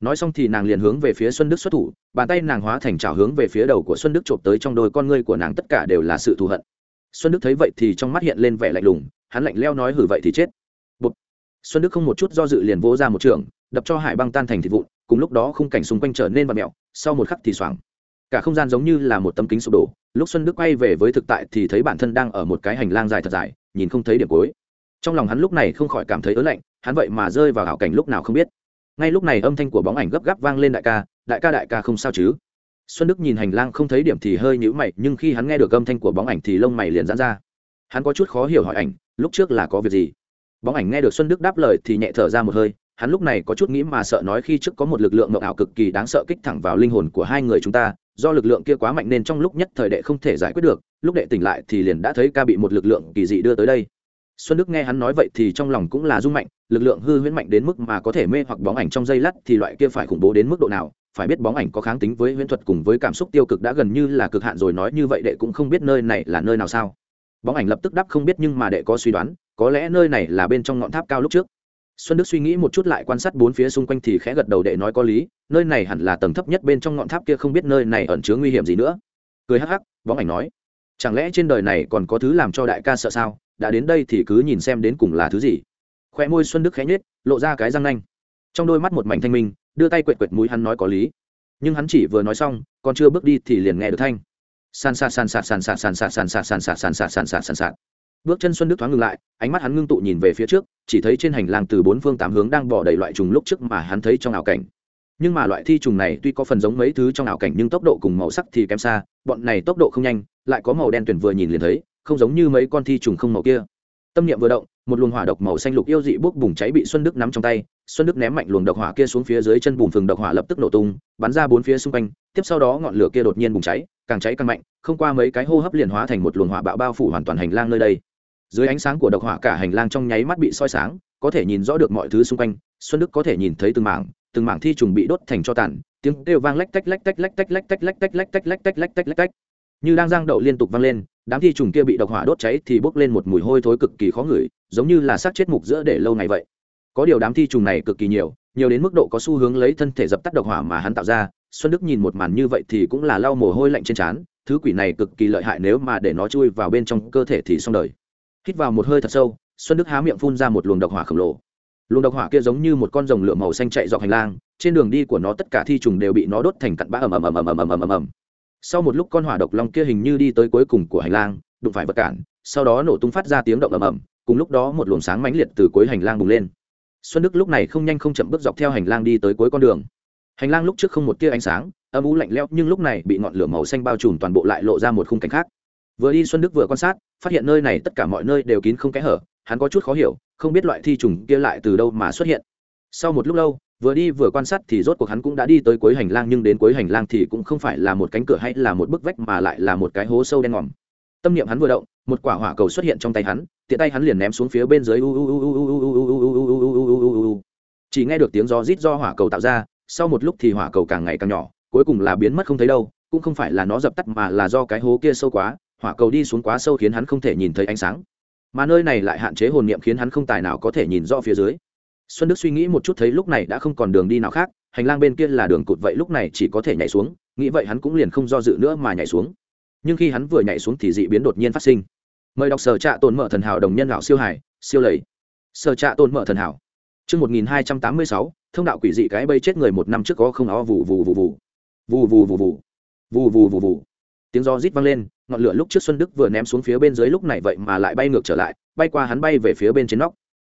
Nói xong thì nàng liền hướng về phía xuân đức xuất thủ, bàn tay nàng hóa thành trào hướng về phía đầu của xuân đức trộm tới trong đôi con ngươi của nàng, tất cả đều là sự thù hận. Xuân đức thấy vậy thì trong mắt hiện lên vẻ lạnh lùng, hắn lạnh leo nói, hử vậy thì chết xuân đức không một chút do dự liền vỗ ra một trường, đập cho hải băng tan thành thịt vụn, cùng lúc đó khung cảnh xung quanh trở nên và mẹo sau một khắc thì xoảng. Cả không gian giống như là một tấm kính sụp đổ, lúc xuân đức quay về với thực tại thì thấy bản thân đang ở một cái hành lang dài thật dài, nhìn không thấy điểm cuối. Trong lòng hắn lúc này không khỏi cảm thấy ớn lạnh, hắn vậy mà rơi vào hảo cảnh lúc nào không biết. Ngay lúc này âm thanh của bóng ảnh gấp gáp vang lên đại ca đại ca đại ca không sao chứ? Xuân đức nhìn hành lang không thấy điểm thì hơi nhữ mày, nhưng khi hắn nghe được âm thanh của bóng ảnh thì lông mày liền dán ra. Hắn có chút khó hiểu hỏi ảnh, lúc trước là có việc gì? Bóng ảnh nghe được xuân đức đáp lời thì nhẹ thở ra một hơi, hắn lúc này có chút nghĩ mà sợ nói khi trước có một lực lượng mộng ảo cực kỳ đáng sợ kích thẳng vào linh hồn của hai người chúng ta, do lực lượng kia quá mạnh nên trong lúc nhất thời đệ không thể giải quyết được, lúc đệ tỉnh lại thì liền đã thấy ca bị một lực lượng kỳ dị đưa tới đây. Xuân đức nghe hắn nói vậy thì trong lòng cũng là rung mạnh, lực lượng hư huyễn mạnh đến mức mà có thể mê hoặc bóng ảnh trong dây lắt thì loại kia phải khủng bố đến mức độ nào, phải biết bóng ảnh có kháng tính với huyễn thuật cùng với cảm xúc tiêu cực đã gần như là cực hạn rồi nói như vậy đệ cũng không biết nơi này là nơi nào sao. Bóng ảnh lập tức đáp không biết nhưng mà đệ có suy đoán có lẽ nơi này là bên trong ngọn tháp cao lúc trước xuân đức suy nghĩ một chút lại quan sát bốn phía xung quanh thì khẽ gật đầu đệ nói có lý nơi này hẳn là tầng thấp nhất bên trong ngọn tháp kia không biết nơi này ẩn chứa nguy hiểm gì nữa cười hắc hắc võng ảnh nói chẳng lẽ trên đời này còn có thứ làm cho đại ca sợ sao đã đến đây thì cứ nhìn xem đến cùng là thứ gì khoe môi xuân đức khẽ nhết lộ ra cái răng nanh trong đôi mắt một mảnh thanh minh đưa tay quệt quệt mũi hắn nói có lý nhưng hắn chỉ vừa nói xong còn chưa bước đi thì liền nghe được thanh san sạt san sạt san sạt san sạt san sạt san sạt san sạt san sạt san sạt bước chân xuân đức thoáng ngừng lại, ánh mắt hắn ngưng tụ nhìn về phía trước, chỉ thấy trên hành lang từ bốn phương tám hướng đang bỏ đầy loại trùng lúc trước mà hắn thấy trong ảo cảnh. Nhưng mà loại thi trùng này tuy có phần giống mấy thứ trong ảo cảnh nhưng tốc độ cùng màu sắc thì kém xa, bọn này tốc độ không nhanh, lại có màu đen tuyển vừa nhìn liền thấy, không giống như mấy con thi trùng không màu kia. Tâm niệm vừa động, một luồng hỏa độc màu xanh lục yêu dị bốc bùng cháy bị xuân đức nắm trong tay, xuân đức ném mạnh luồng độc hỏa kia xuống phía dưới chân bùn phừng độc hỏa lập tức nổ tung, bắn ra bốn phía xung quanh, tiếp sau đó ngọn lửa kia đột nhiên bùng cháy, càng cháy càng mạnh, không qua mấy cái hô hấp liền hóa thành một luồng hỏa bạo bao phủ hoàn toàn hành lang nơi đây dưới ánh sáng của độc hỏa cả hành lang trong nháy mắt bị soi sáng, có thể nhìn rõ được mọi thứ xung quanh, xuân đức có thể nhìn thấy từng mảng từng mảng thi trùng bị đốt thành cho tàn, tiếng kêu vang lách tách lách tách lách tách lách tách lách tách lách tách lách tách lách tách lách tách như đang giang đậu liên tục vang lên, đám thi trùng kia bị độc hỏa đốt cháy thì bốc lên một mùi hôi thối cực kỳ khó ngửi, giống như là xác chết mục giữa để lâu ngày vậy. Có điều đám thi trùng này cực kỳ nhiều nhiều đến mức độ có xu hướng lấy thân thể dập tắt độc hỏa mà hắn tạo ra, xuân đức nhìn một màn như vậy thì cũng là lau mồ hôi lạnh trên trán, thứ quỷ này cực kỳ lợi hại nếu mà để nó chui vào bên trong cơ thể thì xong đời hít vào một hơi thật sâu, xuân đức há miệng phun ra một luồng độc hỏa khổng lồ. Luồng độc hỏa kia giống như một con rồng lửa màu xanh chạy dọc hành lang, trên đường đi của nó tất cả thi trùng đều bị nó đốt thành cặn bã ầm ầm ầm ầm ầm ầm ầm ầm. Ầm sau một lúc con hỏa độc long kia hình như đi tới cuối cùng của hành lang, đụng phải vật cản, sau đó nổ tung phát ra tiếng động ầm ầm, cùng lúc đó một luồng sáng mãnh liệt từ cuối hành lang bùng lên. Xuân đức lúc này không nhanh không chậm bước dọc theo hành lang đi tới cuối con đường. Hành lang lúc trước không một tia ánh sáng, âm u lạnh lẽo, nhưng lúc này bị ngọn lửa màu xanh bao trùm toàn bộ lại lộ ra một khung cảnh khác. Vừa đi xuân đức vừa quan sát phát hiện nơi này tất cả mọi nơi đều kín không kẽ hở hắn có chút khó hiểu không biết loại thi trùng kia lại từ đâu mà xuất hiện sau một lúc lâu vừa đi vừa quan sát thì rốt cuộc hắn cũng đã đi tới cuối hành lang nhưng đến cuối hành lang thì cũng không phải là một cánh cửa hay là một bức vách mà lại là một cái hố sâu đen ngòm tâm niệm hắn vừa động một quả hỏa cầu xuất hiện trong tay hắn tiện tay hắn liền ném xuống phía bên dưới chỉ nghe được tiếng gió rít do hỏa cầu tạo ra sau một lúc thì hỏa cầu càng ngày càng nhỏ cuối cùng là biến mất không thấy đâu cũng không phải là nó dập tắt mà là do cái hố kia sâu quá hỏa cầu đi xuống quá sâu khiến hắn không thể nhìn thấy ánh sáng. Mà nơi này lại hạn chế hồn niệm khiến hắn không tài nào có thể nhìn rõ phía dưới. Xuân đức suy nghĩ một chút thấy lúc này đã không còn đường đi nào khác hành lang bên kia là đường cụt vậy lúc này chỉ có thể nhảy xuống nghĩ vậy hắn cũng liền không do dự nữa mà nhảy xuống. Nhưng khi hắn vừa nhảy xuống thì dị biến đột nhiên phát sinh. Mời đọc sở trạ tồn mở thần hảo đồng nhân lão siêu hải siêu lầy. Sở trạ tồn mở thần hảo. Trước 1286, thông đạo quỷ dị cái bây chết người một năm trước có không? Ó vù vù vù vù. Vù vù vù vù. Vù vù vù vù. Tiếng gió rít vang lên, ngọn lửa lúc trước Xuân Đức vừa ném xuống phía bên dưới lúc này vậy mà lại bay ngược trở lại, bay qua hắn bay về phía bên trên nóc.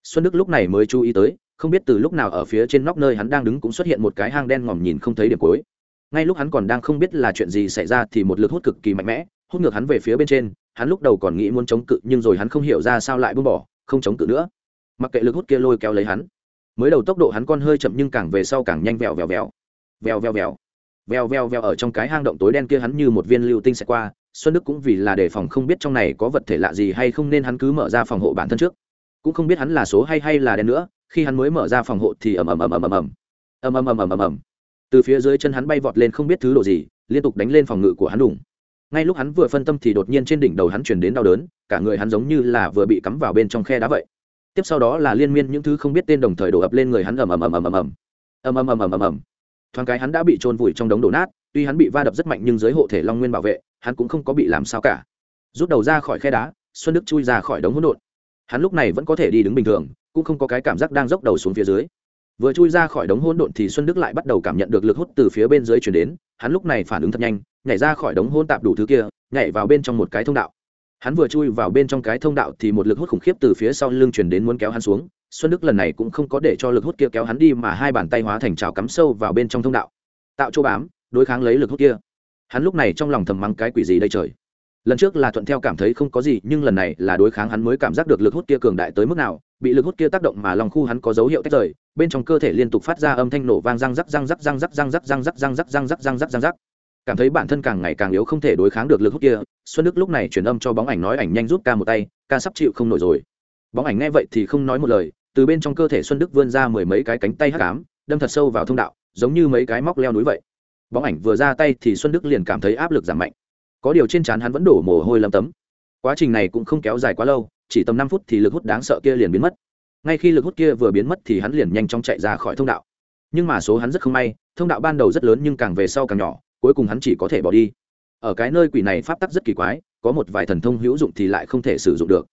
Xuân Đức lúc này mới chú ý tới, không biết từ lúc nào ở phía trên nóc nơi hắn đang đứng cũng xuất hiện một cái hang đen ngòm nhìn không thấy điểm cuối. Ngay lúc hắn còn đang không biết là chuyện gì xảy ra thì một lực hút cực kỳ mạnh mẽ, hút ngược hắn về phía bên trên, hắn lúc đầu còn nghĩ muốn chống cự nhưng rồi hắn không hiểu ra sao lại buông bỏ, không chống cự nữa. Mặc kệ lực hút kia lôi kéo lấy hắn mới đầu tốc độ hắn con hơi chậm nhưng càng về sau càng nhanh vèo vèo vèo vèo vèo vèo veo veo veo ở trong cái hang động tối đen kia hắn như một viên lưu tinh sẽ qua xuân đức cũng vì là đề phòng không biết trong này có vật thể lạ gì hay không nên hắn cứ mở ra phòng hộ bản thân trước cũng không biết hắn là số hay hay là đen nữa khi hắn mới mở ra phòng hộ thì ầm ầm ầm ầm ầm ầm ầm ầm ầm ầm ầm ầm từ phía dưới chân hắn bay vọt lên không biết thứ đồ gì liên tục đánh lên phòng ngự của hắn đủng ngay lúc hắn vừa phân tâm thì đột nhiên trên đỉnh đầu hắn chuyển đến đau đớn cả người hắn giống như là vừa bị cắm vào bên trong khe đá vậy tiếp sau đó là liên miên những thứ không biết tên đồng thời đổ ập lên người hắn ầm ầm ầm ầm ầm ầm ầm ầm ầm ầm ầm ầm thoáng cái hắn đã bị trôn vùi trong đống đổ nát, tuy hắn bị va đập rất mạnh nhưng dưới hộ thể long nguyên bảo vệ, hắn cũng không có bị làm sao cả. Rút đầu ra khỏi khe đá, xuân đức chui ra khỏi đống hỗn độn. Hắn lúc này vẫn có thể đi đứng bình thường, cũng không có cái cảm giác đang dốc đầu xuống phía dưới. Vừa chui ra khỏi đống hỗn độn thì xuân đức lại bắt đầu cảm nhận được lực hút từ phía bên dưới chuyển đến, hắn lúc này phản ứng thật nhanh, nhảy ra khỏi đống hỗn tạp đủ thứ kia, nhảy vào bên trong một cái thông đạo hắn vừa chui vào bên trong cái thông đạo thì một lực hút khủng khiếp từ phía sau lưng chuyển đến muốn kéo hắn xuống. Xuân đức lần này cũng không có để cho lực hút kia kéo hắn đi mà hai bàn tay hóa thành trào cắm sâu vào bên trong thông đạo. Tạo chỗ bám, đối kháng lấy lực hút kia. Hắn lúc này trong lòng thầm mắng cái quỷ gì đây trời. Lần trước là thuận theo cảm thấy không có gì, nhưng lần này là đối kháng hắn mới cảm giác được lực hút kia cường đại tới mức nào. Bị lực hút kia tác động mà lòng khu hắn có dấu hiệu tách rời, bên trong cơ thể liên tục phát ra âm thanh nổ vang răng rắc răng rắc răng rắc răng rắc răng rắc răng rắc răng rắc răng rắc răng rắc cảm thấy bản thân càng ngày càng yếu không thể đối kháng được lực hút kia, xuân đức lúc này truyền âm cho bóng ảnh nói ảnh nhanh giúp ca một tay, ca sắp chịu không nổi rồi. Bóng ảnh nghe vậy thì không nói một lời, từ bên trong cơ thể xuân đức vươn ra mười mấy cái cánh tay hắc ám, đâm thật sâu vào thông đạo, giống như mấy cái móc leo núi vậy. Bóng ảnh vừa ra tay thì xuân đức liền cảm thấy áp lực giảm mạnh. Có điều trên trán hắn vẫn đổ mồ hôi lâm tấm. Quá trình này cũng không kéo dài quá lâu, chỉ tầm năm phút thì lực hút đáng sợ kia liền biến mất. Ngay khi lực hút kia vừa biến mất thì hắn liền nhanh chóng chạy ra khỏi thông đạo. Nhưng mà số hắn rất không may, thông đạo ban đầu rất lớn nhưng càng về sau càng nhỏ cuối cùng hắn chỉ có thể bỏ đi. Ở cái nơi quỷ này pháp tắc rất kỳ quái, có một vài thần thông hữu dụng thì lại không thể sử dụng được.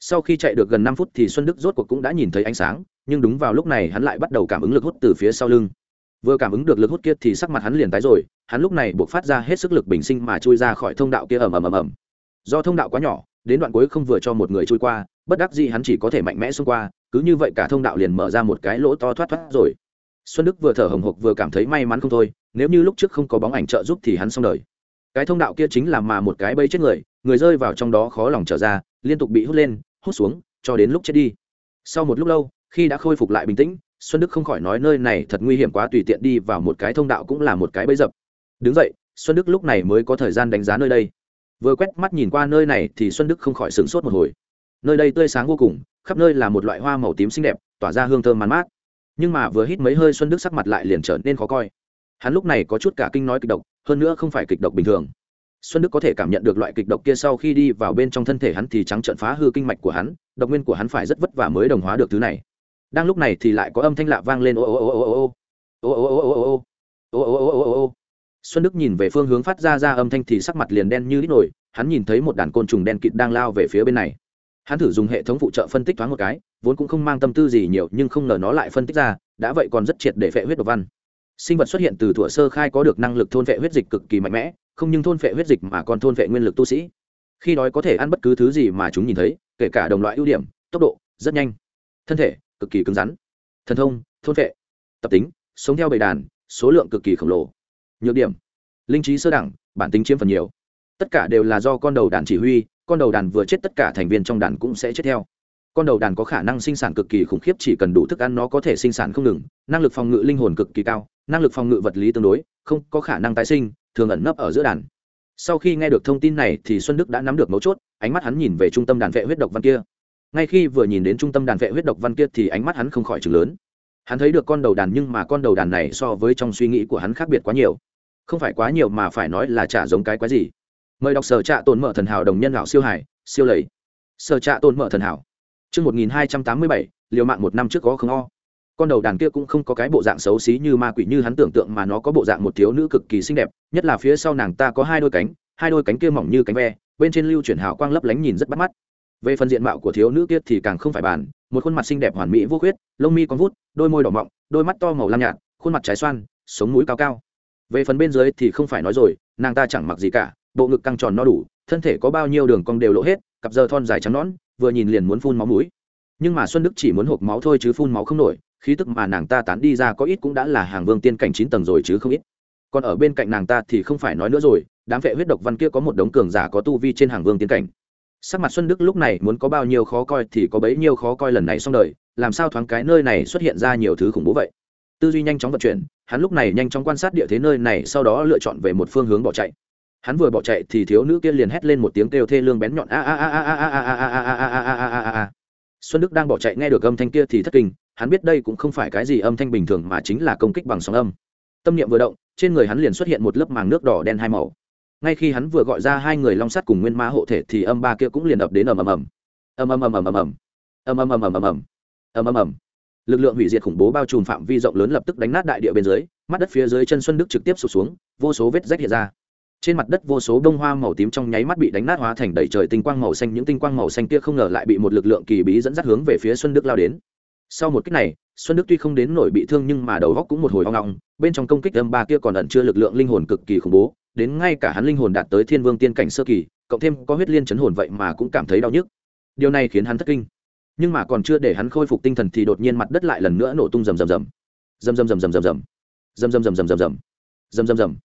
Sau khi chạy được gần năm phút thì xuân đức rốt cuộc cũng đã nhìn thấy ánh sáng, nhưng đúng vào lúc này hắn lại bắt đầu cảm ứng lực hút từ phía sau lưng. Vừa cảm ứng được lực hút kia thì sắc mặt hắn liền tái rồi, hắn lúc này buộc phát ra hết sức lực bình sinh mà chui ra khỏi thông đạo kia ầm ầm ầm ầm. Do thông đạo quá nhỏ, đến đoạn cuối không vừa cho một người chui qua, bất đắc dĩ hắn chỉ có thể mạnh mẽ xông qua, cứ như vậy cả thông đạo liền mở ra một cái lỗ to thoát thoát rồi xuân đức vừa thở hồng hộc vừa cảm thấy may mắn không thôi, nếu như lúc trước không có bóng ảnh trợ giúp thì hắn xong đời. Cái thông đạo kia chính là mà một cái bẫy chết người người rơi vào trong đó khó lòng trở ra, liên tục bị hút lên, hút xuống, cho đến lúc chết đi. Sau một lúc lâu, khi đã khôi phục lại bình tĩnh, xuân đức không khỏi nói nơi này thật nguy hiểm quá, tùy tiện đi vào một cái thông đạo cũng là một cái bẫy dập. Đứng dậy, xuân đức lúc này mới có thời gian đánh giá nơi đây. Vừa quét mắt nhìn qua nơi này thì xuân đức không khỏi sửng sốt một hồi. Nơi đây tươi sáng vô cùng, khắp nơi là một loại hoa màu tím xinh đẹp, tỏa ra hương thơm man mát nhưng mà vừa hít mấy hơi xuân đức sắc mặt lại liền trở nên khó coi hắn lúc này có chút cả kinh nói kịch độc hơn nữa không phải kịch độc bình thường xuân đức có thể cảm nhận được loại kịch độc kia sau khi đi vào bên trong thân thể hắn thì trắng trợn phá hư kinh mạch của hắn độc nguyên của hắn phải rất vất vả mới đồng hóa được thứ này đang lúc này thì lại có âm thanh lạ vang lên ô ô ô ô ô ô ô ô ô ô ô ô ô ô ô ô ô xuân đức nhìn về phương hướng phát ra ra âm thanh thì sắc mặt liền đen như đít nổi hắn nhìn thấy một đàn côn trùng đen kịt đang lao về phía bên này hắn thử dùng hệ thống phụ trợ phân tích thoáng một cái vốn cũng không mang tâm tư gì nhiều, nhưng không ngờ nó lại phân tích ra, đã vậy còn rất triệt để phệ huyết độc văn. Sinh vật xuất hiện từ thuở sơ khai có được năng lực thôn vệ huyết dịch cực kỳ mạnh mẽ, không nhưng thôn vệ huyết dịch mà còn thôn vệ nguyên lực tu sĩ. Khi đói có thể ăn bất cứ thứ gì mà chúng nhìn thấy, kể cả đồng loại ưu điểm, tốc độ, rất nhanh. Thân thể, cực kỳ cứng rắn. Thần thông, thôn vệ tập tính, sống theo bầy đàn, số lượng cực kỳ khổng lồ. Nhược điểm, linh trí sơ đẳng, bản tính chiếm phần nhiều. Tất cả đều là do con đầu đàn chỉ huy, con đầu đàn vừa chết tất cả thành viên trong đàn cũng sẽ chết theo con đầu đàn có khả năng sinh sản cực kỳ khủng khiếp, chỉ cần đủ thức ăn nó có thể sinh sản không ngừng. Năng lực phòng ngự linh hồn cực kỳ cao, năng lực phòng ngự vật lý tương đối, không có khả năng tái sinh, thường ẩn nấp ở giữa đàn. Sau khi nghe được thông tin này thì xuân đức đã nắm được mấu chốt, ánh mắt hắn nhìn về trung tâm đàn vệ huyết độc văn kia. Ngay khi vừa nhìn đến trung tâm đàn vệ huyết độc văn kia thì ánh mắt hắn không khỏi chừng lớn. Hắn thấy được con đầu đàn nhưng mà con đầu đàn này so với trong suy nghĩ của hắn khác biệt quá nhiều. Không phải quá nhiều mà phải nói là chả giống cái quái gì. Mời đọc sở trạ tồn mở thần hảo đồng nhân lão siêu hải, siêu lầy. Sở trạ tồn mở thần hảo. Trước 1287, liều mạng một năm trước có không o. Con đầu đàn kia cũng không có cái bộ dạng xấu xí như ma quỷ như hắn tưởng tượng mà nó có bộ dạng một thiếu nữ cực kỳ xinh đẹp, nhất là phía sau nàng ta có hai đôi cánh, hai đôi cánh kia mỏng như cánh ve, bên trên lưu chuyển hào quang lấp lánh nhìn rất bắt mắt. Về phần diện mạo của thiếu nữ kia thì càng không phải bàn, một khuôn mặt xinh đẹp hoàn mỹ vô khuyết, lông mi con vút, đôi môi đỏ mọng, đôi mắt to màu lam nhạt, khuôn mặt trái xoan, sống mũi cao cao. Về phần bên dưới thì không phải nói rồi, nàng ta chẳng mặc gì cả, bộ ngực căng tròn no đủ, thân thể có bao nhiêu đường cong đều lộ hết, cặp giờ thon dài trắng nõn, vừa nhìn liền muốn phun máu mũi. Nhưng mà xuân đức chỉ muốn hộp máu thôi chứ phun máu không nổi, khí tức mà nàng ta tán đi ra có ít cũng đã là hàng vương tiên cảnh chín tầng rồi chứ không ít. Còn ở bên cạnh nàng ta thì không phải nói nữa rồi, đám vệ huyết độc văn kia có một đống cường giả có tu vi trên hàng vương tiên cảnh. Sắc mặt xuân đức lúc này muốn có bao nhiêu khó coi thì có bấy nhiêu khó coi lần này xong đời, làm sao thoáng cái nơi này xuất hiện ra nhiều thứ khủng bố vậy? Tư duy nhanh chóng vận chuyển, hắn lúc này nhanh chóng quan sát địa thế nơi này, sau đó lựa chọn về một phương hướng bỏ chạy hắn vừa bỏ chạy thì thiếu nữ kia liền hét lên một tiếng kêu thê lương bén nhọn a a a a a a a a a a a a a a a xuân đức đang bỏ chạy nghe được âm thanh kia thì thất kinh hắn biết đây cũng không phải cái gì âm thanh bình thường mà chính là công kích bằng sóng âm tâm niệm vừa động trên người hắn liền xuất hiện một lớp màng nước đỏ đen hai màu ngay khi hắn vừa gọi ra hai người long sắt cùng nguyên ma hộ thể thì âm ba kia cũng liền ập đến ầm ầm ầm ầm ầm ầm ầm ầm ầm ầm ầm ầm ầm ầm ầm ầm ầm ầm lực lượng hủy diệt khủng bố bao trùm phạm vi rộng lớn lập tức đánh nát đại địa bên dưới mắt đất phía dưới chân xuân đức trực tiếp sụp xuống vô số vết rách hiện ra trên mặt đất vô số đông hoa màu tím trong nháy mắt bị đánh nát hóa thành đầy trời tinh quang màu xanh, những tinh quang màu xanh kia không ngờ lại bị một lực lượng kỳ bí dẫn dắt hướng về phía xuân đức lao đến. Sau một cách này, xuân đức tuy không đến nổi bị thương nhưng mà đầu góc cũng một hồi hoang ngọng, bên trong công kích âm ba kia còn ẩn chưa lực lượng linh hồn cực kỳ khủng bố, đến ngay cả hắn linh hồn đạt tới thiên vương tiên cảnh sơ kỳ, cộng thêm có huyết liên chấn hồn vậy mà cũng cảm thấy đau nhức. Điều này khiến hắn thất kinh. Nhưng mà còn chưa để hắn khôi phục tinh thần thì đột nhiên mặt đất lại lần nữa nổ tung rầm rầm rầm. Rầm rầm rầm rầm rầm rầm. Rầm rầm rầm rầm rầm rầm. Rầm rầm rầm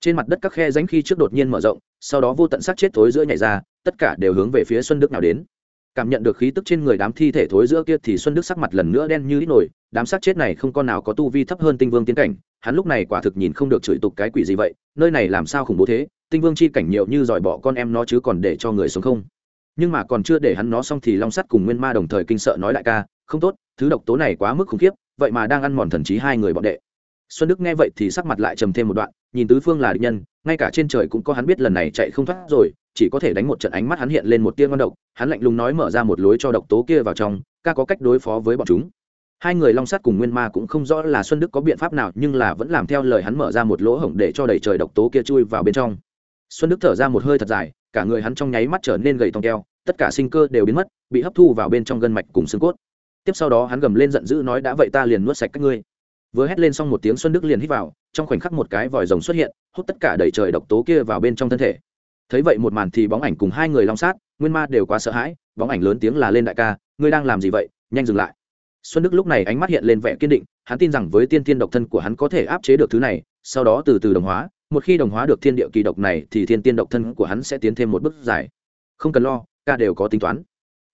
trên mặt đất các khe ránh khi trước đột nhiên mở rộng, sau đó vô tận sát chết thối giữa nhảy ra, tất cả đều hướng về phía xuân đức nào đến. Cảm nhận được khí tức trên người đám thi thể thối giữa kia thì xuân đức sắc mặt lần nữa đen như ít nổi, đám sát chết này không con nào có tu vi thấp hơn tinh vương tiến cảnh, hắn lúc này quả thực nhìn không được chửi tục cái quỷ gì vậy, nơi này làm sao khủng bố thế, tinh vương chi cảnh nhiều như dòi bỏ con em nó chứ còn để cho người sống không? Nhưng mà còn chưa để hắn nó xong thì long sắt cùng nguyên ma đồng thời kinh sợ nói đại ca, không tốt, thứ độc tố này quá mức khủng khiếp, vậy mà đang ăn mòn thần trí hai người bọn đệ. Xuân đức nghe vậy thì sắc mặt lại trầm thêm một đoạn nhìn tứ phương là địch nhân, ngay cả trên trời cũng có hắn biết lần này chạy không thoát rồi, chỉ có thể đánh một trận ánh mắt hắn hiện lên một tia ngon độc, hắn lạnh lùng nói mở ra một lối cho độc tố kia vào trong, ca có cách đối phó với bọn chúng. Hai người long sắt cùng nguyên ma cũng không rõ là xuân đức có biện pháp nào, nhưng là vẫn làm theo lời hắn mở ra một lỗ hổng để cho đầy trời độc tố kia chui vào bên trong. Xuân đức thở ra một hơi thật dài, cả người hắn trong nháy mắt trở nên gầy tòng keo, tất cả sinh cơ đều biến mất, bị hấp thu vào bên trong gân mạch cùng xương cốt. Tiếp sau đó hắn gầm lên giận dữ nói, đã vậy ta liền nuốt sạch các ngươi vừa hét lên xong một tiếng xuân đức liền hít vào, trong khoảnh khắc một cái vòi rồng xuất hiện, hút tất cả đầy trời độc tố kia vào bên trong thân thể. Thấy vậy một màn thì bóng ảnh cùng hai người long sát, nguyên ma đều quá sợ hãi, bóng ảnh lớn tiếng là lên đại ca, ngươi đang làm gì vậy, nhanh dừng lại. Xuân đức lúc này ánh mắt hiện lên vẻ kiên định, hắn tin rằng với tiên tiên độc thân của hắn có thể áp chế được thứ này, sau đó từ từ đồng hóa, một khi đồng hóa được thiên địa kỳ độc này thì thiên tiên độc thân của hắn sẽ tiến thêm một bước dài. Không cần lo, ca đều có tính toán